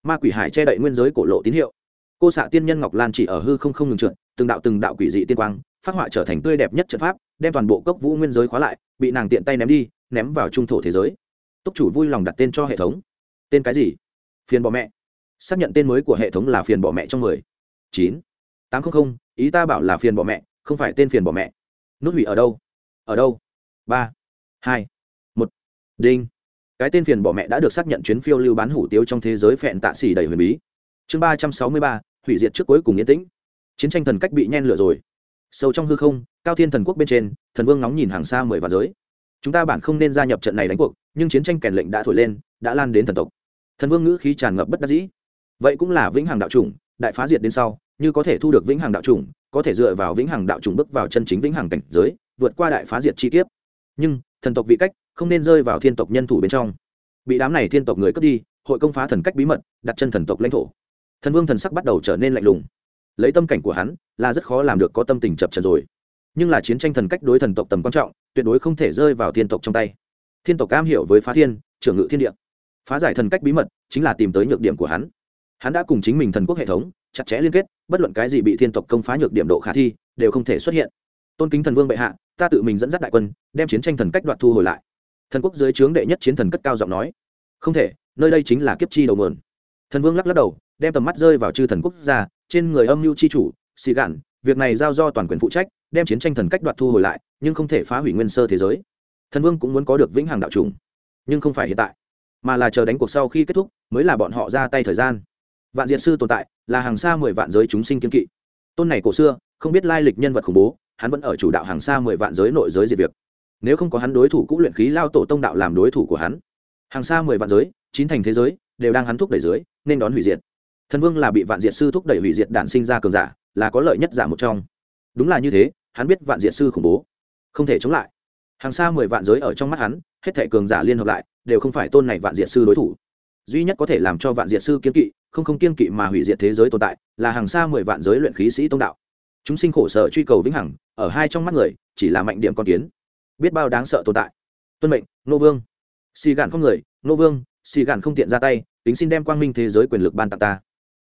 Ma quỷ hải che đậy nguyên giới cổ lộ tín hiệu. Cô xạ tiên nhân ngọc lan chỉ ở hư không không ngừng trượt, từng đạo từng đạo quỷ dị tiên quang, phát họa trở thành tươi đẹp nhất trận pháp, đem toàn bộ cốc vũ nguyên giới khóa lại, bị nàng tiện tay ném đi, ném vào trung thổ thế giới. Túc chủ vui lòng đặt tên cho hệ thống. Tên cái gì? Phiền bỏ mẹ. Xác nhận tên mới của hệ thống là phiền bỏ mẹ trong mười. Chín. Tám trăm linh ý ta bảo là phiền bỏ mẹ, không phải tên phiền bỏ mẹ. Nút hủy ở đâu? Ở đâu? Ba, hai, một. Đinh. Cái tên phiền bỏ mẹ đã được xác nhận chuyến phiêu lưu bán hủ tiếu trong thế giới phẹn tạ xỉ đầy huyền bí. Chương ba trăm sáu mươi ba, hủy diệt trước cuối cùng yên tĩnh. Chiến tranh thần cách bị nhen lửa rồi. Sâu trong hư không, cao thiên thần quốc bên trên, thần vương nóng nhìn hàng xa mười và giới. Chúng ta bản không nên gia nhập trận này đánh cuộc, nhưng chiến tranh kèn lệnh đã thổi lên, đã lan đến thần tộc. Thần vương ngữ khí tràn ngập bất đắc dĩ. Vậy cũng là vĩnh hằng đạo chủng, đại phá diệt đến sau, như có thể thu được vĩnh hằng đạo chủng, có thể dựa vào vĩnh hằng đạo chủng bước vào chân chính vĩnh hằng cảnh giới, vượt qua đại phá diệt chi kiếp nhưng thần tộc vị cách không nên rơi vào thiên tộc nhân thủ bên trong. Bị đám này thiên tộc người cướp đi, hội công phá thần cách bí mật, đặt chân thần tộc lãnh thổ. Thần vương thần sắc bắt đầu trở nên lạnh lùng. Lấy tâm cảnh của hắn, là rất khó làm được có tâm tình chập trần rồi. Nhưng là chiến tranh thần cách đối thần tộc tầm quan trọng, tuyệt đối không thể rơi vào thiên tộc trong tay. Thiên tộc cam hiểu với phá thiên, trưởng ngự thiên địa. Phá giải thần cách bí mật chính là tìm tới nhược điểm của hắn. Hắn đã cùng chính mình thần quốc hệ thống, chặt chẽ liên kết, bất luận cái gì bị thiên tộc công phá nhược điểm độ khả thi, đều không thể xuất hiện. Tôn kính thần vương bệ hạ ta tự mình dẫn dắt đại quân, đem chiến tranh thần cách đoạt thu hồi lại. Thần quốc dưới trướng đệ nhất chiến thần cất cao giọng nói. Không thể, nơi đây chính là kiếp chi đầu mườn thần vương lắc lắc đầu, đem tầm mắt rơi vào chư thần quốc gia, trên người âm mưu chi chủ, xì gạn, việc này giao do toàn quyền phụ trách, đem chiến tranh thần cách đoạt thu hồi lại, nhưng không thể phá hủy nguyên sơ thế giới. Thần vương cũng muốn có được vĩnh hằng đạo trùng, nhưng không phải hiện tại, mà là chờ đánh cuộc sau khi kết thúc, mới là bọn họ ra tay thời gian. Vạn diệt sư tồn tại, là hàng xa mười vạn giới chúng sinh kiên kỵ. Tôn này cổ xưa, không biết lai lịch nhân vật khủng bố hắn vẫn ở chủ đạo hàng xa mười vạn giới nội giới diệt việc. Nếu không có hắn đối thủ cũng luyện khí lao tổ tông đạo làm đối thủ của hắn. Hàng xa mười vạn giới, chín thành thế giới, đều đang hắn thúc đẩy dưới, nên đón hủy diệt. Thần vương là bị vạn diệt sư thúc đẩy hủy diệt đản sinh ra cường giả, là có lợi nhất giả một trong. Đúng là như thế, hắn biết vạn diệt sư khủng bố. Không thể chống lại. Hàng xa mười vạn giới ở trong mắt hắn, hết thảy cường giả liên hợp lại, đều không phải tôn này vạn diệt sư đối thủ. Duy nhất có thể làm cho vạn diệt sư kiên kỵ, không không kiên kỵ mà hủy diệt thế giới tồn tại, là hàng xa mười vạn giới luyện khí sĩ tông đạo. Chúng sinh khổ sở truy cầu vĩnh hằng ở hai trong mắt người, chỉ là mạnh điểm con kiến. Biết bao đáng sợ tồn tại. Tuân mệnh nô vương. Xì gạn không người nô vương, xì gạn không tiện ra tay, tính xin đem quang minh thế giới quyền lực ban tặng ta.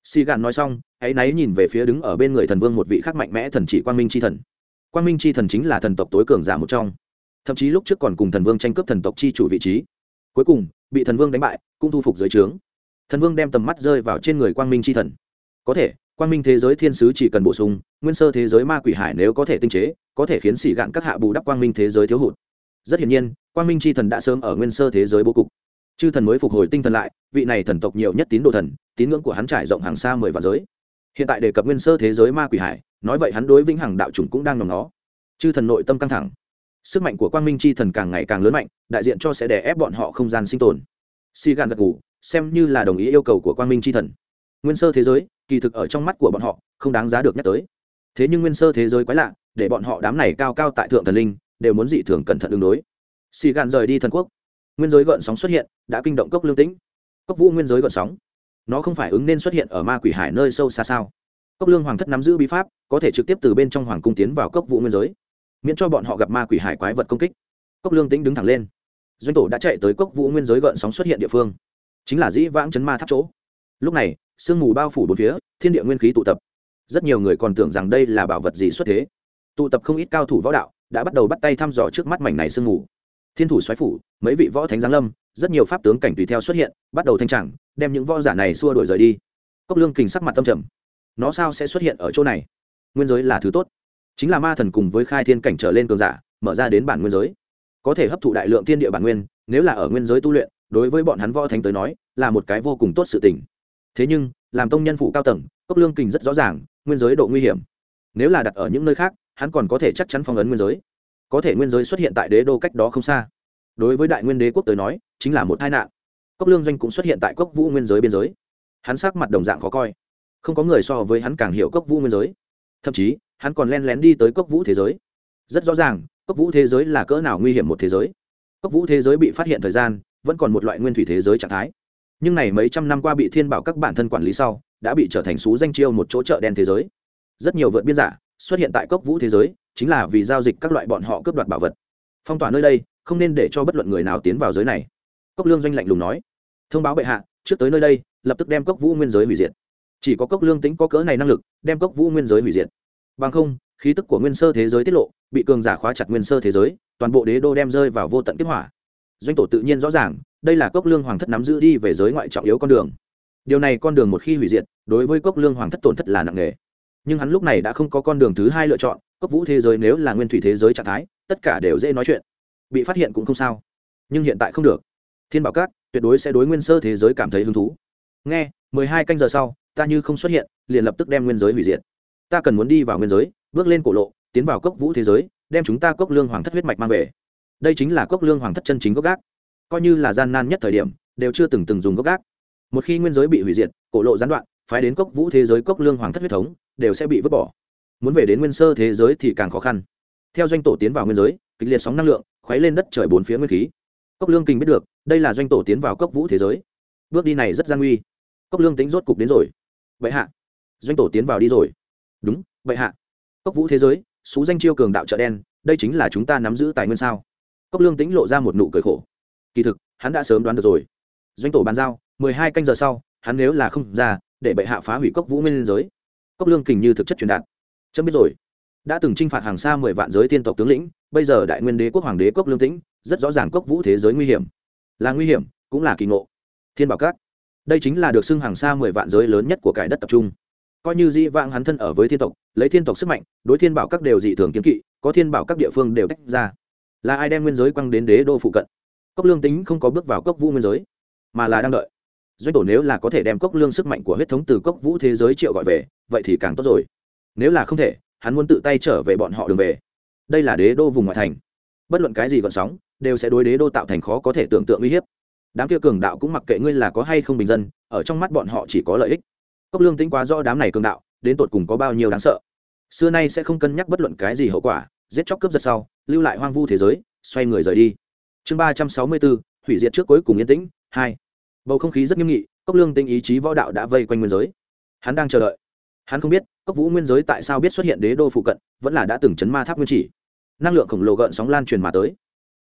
Xì gạn nói xong hãy náy nhìn về phía đứng ở bên người thần vương một vị khác mạnh mẽ thần chỉ quang minh c h i thần. Quang minh c h i thần chính là thần tộc tối cường giả một trong. Thậm chí lúc trước còn cùng thần vương tranh cướp thần tộc chi chủ vị trí. Cuối cùng, bị thần vương đánh bại, cũng thu phục dưới trướng. Thần vương đem tầm mắt rơi vào trên người quang minh c h i thần. Có thể quang minh thế giới thiên sứ chỉ cần bổ sung, nguyên sơ thế giới ma quỷ hải nếu có thể tinh chế, có thể khiến xỉ gạn các hạ bù đắp quang minh thế giới thiếu hụt. Rất hiển nhiên, quang minh c h i thần đã sớm ở nguyên sơ thế giới bố cục. Chư thần mới phục hồi tinh thần lại, vị này thần tộc nhiều nhất tín đồ thần, tín ngưỡng của hắn trải rộng hàng xa mười vạn giới. Hiện tại đề cập nguyên sơ thế giới ma quỷ hải, nói vậy hắn đối vĩnh hằng đạo chủng cũng đang nằm nó. Chư thần nội tâm căng thẳng. Sức mạnh của quang minh c h i thần càng ngày càng lớn mạnh, đại diện cho sẽ đè ép bọn họ không gian sinh tồn. Si gan gật ngủ xem như là đồng ý yêu cầu của quang minh c h i thần. Nguyên sơ thế giới kỳ thực ở trong mắt của bọn họ, không đáng giá được nhắc tới. Thế nhưng nguyên sơ thế giới quái lạ, để bọn họ đám này cao cao tại thượng thần linh, đều muốn dị thường cẩn thận ứng đối. Xì gạn rời đi thần quốc. Nguyên giới gợn sóng xuất hiện, đã kinh động cốc lương tĩnh. Cốc vũ nguyên giới gợn sóng. Nó không phải ứng nên xuất hiện ở ma quỷ hải nơi sâu xa sao? Cốc lương hoàng thất nắm giữ bí pháp, có thể trực tiếp từ bên trong hoàng cung tiến vào cốc vũ nguyên giới, miễn cho bọn họ gặp ma quỷ hải quái vật công kích. Cốc lương tĩnh đứng thẳng lên. Doanh tổ đã chạy tới cốc vũ nguyên giới gợn sóng xuất hiện địa phương, chính là dĩ vãng chấn ma tháp chỗ. Lúc này sương mù bao phủ bốn phía, thiên địa nguyên khí tụ tập. Rất nhiều người còn tưởng rằng đây là bảo vật gì xuất thế. Tụ tập không ít cao thủ võ đạo đã bắt đầu bắt tay thăm dò trước mắt mảnh này sương mù. Thiên thủ xoáy phủ, mấy vị võ thánh giáng lâm, rất nhiều pháp tướng cảnh tùy theo xuất hiện, bắt đầu thanh tràng, đem những võ giả này xua đuổi rời đi. Cốc lương kình sắc mặt tâm trầm. Nó sao sẽ xuất hiện ở chỗ này? Nguyên giới là thứ tốt. Chính là ma thần cùng với khai thiên cảnh trở lên cường giả, mở ra đến bản nguyên giới. Có thể hấp thụ đại lượng thiên địa bản nguyên, nếu là ở nguyên giới tu luyện, đối với bọn hắn võ thánh tới nói, là một cái vô cùng tốt sự tình thế nhưng, làm tông nhân phụ cao tầng, cốc lương kình rất rõ ràng, nguyên giới độ nguy hiểm. Nếu là đặt ở những nơi khác, hắn còn có thể chắc chắn phong ấn nguyên giới. Có thể nguyên giới xuất hiện tại đế đô cách đó không xa. Đối với đại nguyên đế quốc tới nói, chính là một tai nạn. Cốc lương doanh cũng xuất hiện tại cốc vũ nguyên giới biên giới. Hắn sắc mặt đồng dạng khó coi. Không có người so với hắn càng hiểu cốc vũ nguyên giới. Thậm chí, hắn còn len lén đi tới cốc vũ thế giới. Rất rõ ràng, cốc vũ thế giới là cỡ nào nguy hiểm một thế giới. Cốc vũ thế giới bị phát hiện thời gian, vẫn còn một loại nguyên thủy thế giới trạng thái nhưng này mấy trăm năm qua bị thiên bảo các bản thân quản lý sau, đã bị trở thành xú danh chiêu một chỗ chợ đen thế giới. Rất nhiều vượt biên giả xuất hiện tại cốc vũ thế giới, chính là vì giao dịch các loại bọn họ cướp đoạt bảo vật. Phong tỏa nơi đây, không nên để cho bất luận người nào tiến vào giới này. Cốc lương doanh lạnh lùng nói. Thông báo bệ hạ, trước tới nơi đây, lập tức đem cốc vũ nguyên giới hủy diệt. Chỉ có cốc lương tính có cỡ này năng lực, đem cốc vũ nguyên giới hủy diệt. Bằng không, khí tức của nguyên sơ thế giới tiết lộ, bị cường giả khóa chặt nguyên sơ thế giới, toàn bộ đế đô đem rơi vào vô tận kiếp hỏa. Doanh tổ tự nhiên rõ ràng đây là cốc lương hoàng thất nắm giữ đi về giới ngoại trọng yếu con đường. Điều này con đường một khi hủy diệt, đối với cốc lương hoàng thất tổn thất là nặng nề. Nhưng hắn lúc này đã không có con đường thứ hai lựa chọn, cốc vũ thế giới nếu là nguyên thủy thế giới trạng thái, tất cả đều dễ nói chuyện. Bị phát hiện cũng không sao. Nhưng hiện tại không được. Thiên bảo cát tuyệt đối sẽ đối nguyên sơ thế giới cảm thấy hứng thú. Nghe, mười hai canh giờ sau, ta như không xuất hiện, liền lập tức đem nguyên giới hủy diệt. Ta cần muốn đi vào nguyên giới, bước lên cổ lộ, tiến vào cốc vũ thế giới, đem chúng ta cốc lương hoàng thất huyết mạch mang về. Đây chính là cốc lương hoàng thất chân chính gốc gác coi như là gian nan nhất thời điểm, đều chưa từng từng dùng gốc gác. Một khi nguyên giới bị hủy diệt, cổ lộ gián đoạn, phái đến cốc vũ thế giới cốc lương hoàng thất huyết thống, đều sẽ bị vứt bỏ. Muốn về đến nguyên sơ thế giới thì càng khó khăn. Theo doanh tổ tiến vào nguyên giới, kịch liệt sóng năng lượng, khuấy lên đất trời bốn phía nguyên khí. Cốc lương kinh biết được, đây là doanh tổ tiến vào cốc vũ thế giới. Bước đi này rất gian nguy. Cốc lương tính rốt cục đến rồi. Vậy hạ. Doanh tổ tiến vào đi rồi. Đúng, vậy hạ. Cốc vũ thế giới, xú danh chiêu cường đạo chợ đen, đây chính là chúng ta nắm giữ tài nguyên sao? Cốc lương tính lộ ra một nụ cười khổ kỳ thực, hắn đã sớm đoán được rồi. Doanh tổ bàn giao, mười hai canh giờ sau, hắn nếu là không ra, để bệ hạ phá hủy cốc vũ nguyên giới. Cốc lương kình như thực chất truyền đạt. Chấm biết rồi. Đã từng t r i n h phạt hàng xa mười vạn giới tiên tộc tướng lĩnh, bây giờ đại nguyên đế quốc hoàng đế cốc lương tĩnh, rất rõ ràng cốc vũ thế giới nguy hiểm. Là nguy hiểm, cũng là kỳ ngộ. Thiên bảo cát đây chính là được xưng hàng xa mười vạn giới lớn nhất của cải đất tập trung. Coi như dĩ vãng hắn thân ở với thiên tộc, lấy thiên tộc sức mạnh, đối thiên bảo các đều dị thường kiếm kỵ, có thiên bảo các địa phương đều tách ra. Là ai đem nguyên giới quăng đến đế đô phụ cận? Cốc lương tính không có bước vào cốc vũ nguyên giới, mà là đang đợi. Doanh tổ nếu là có thể đem cốc lương sức mạnh của huyết thống từ cốc vũ thế giới triệu gọi về, vậy thì càng tốt rồi. Nếu là không thể, hắn muốn tự tay trở về bọn họ đường về. Đây là đế đô vùng ngoại thành. Bất luận cái gì gọn sóng, đều sẽ đối đế đô tạo thành khó có thể tưởng tượng uy hiếp. Đám kia cường đạo cũng mặc kệ ngươi là có hay không bình dân, ở trong mắt bọn họ chỉ có lợi ích. Cốc lương tính quá rõ đám này cường đạo, đến tột cùng có bao nhiêu đáng sợ. Xưa nay sẽ không cân nhắc bất luận cái gì hậu quả, giết chóc cướp giật sau, lưu lại hoang vu thế giới, xoay người rời đi chương ba trăm sáu mươi bốn hủy diệt trước cuối cùng yên tĩnh, hai. Bầu không khí rất nghiêm nghị, cốc lương tinh ý chí võ đạo đã vây quanh nguyên giới. Hắn đang chờ đợi. Hắn không biết, cốc vũ nguyên giới tại sao biết xuất hiện đế đô phụ cận, vẫn là đã từng chấn ma tháp nguyên chỉ. Năng lượng khổng lồ gợn sóng lan truyền mà tới.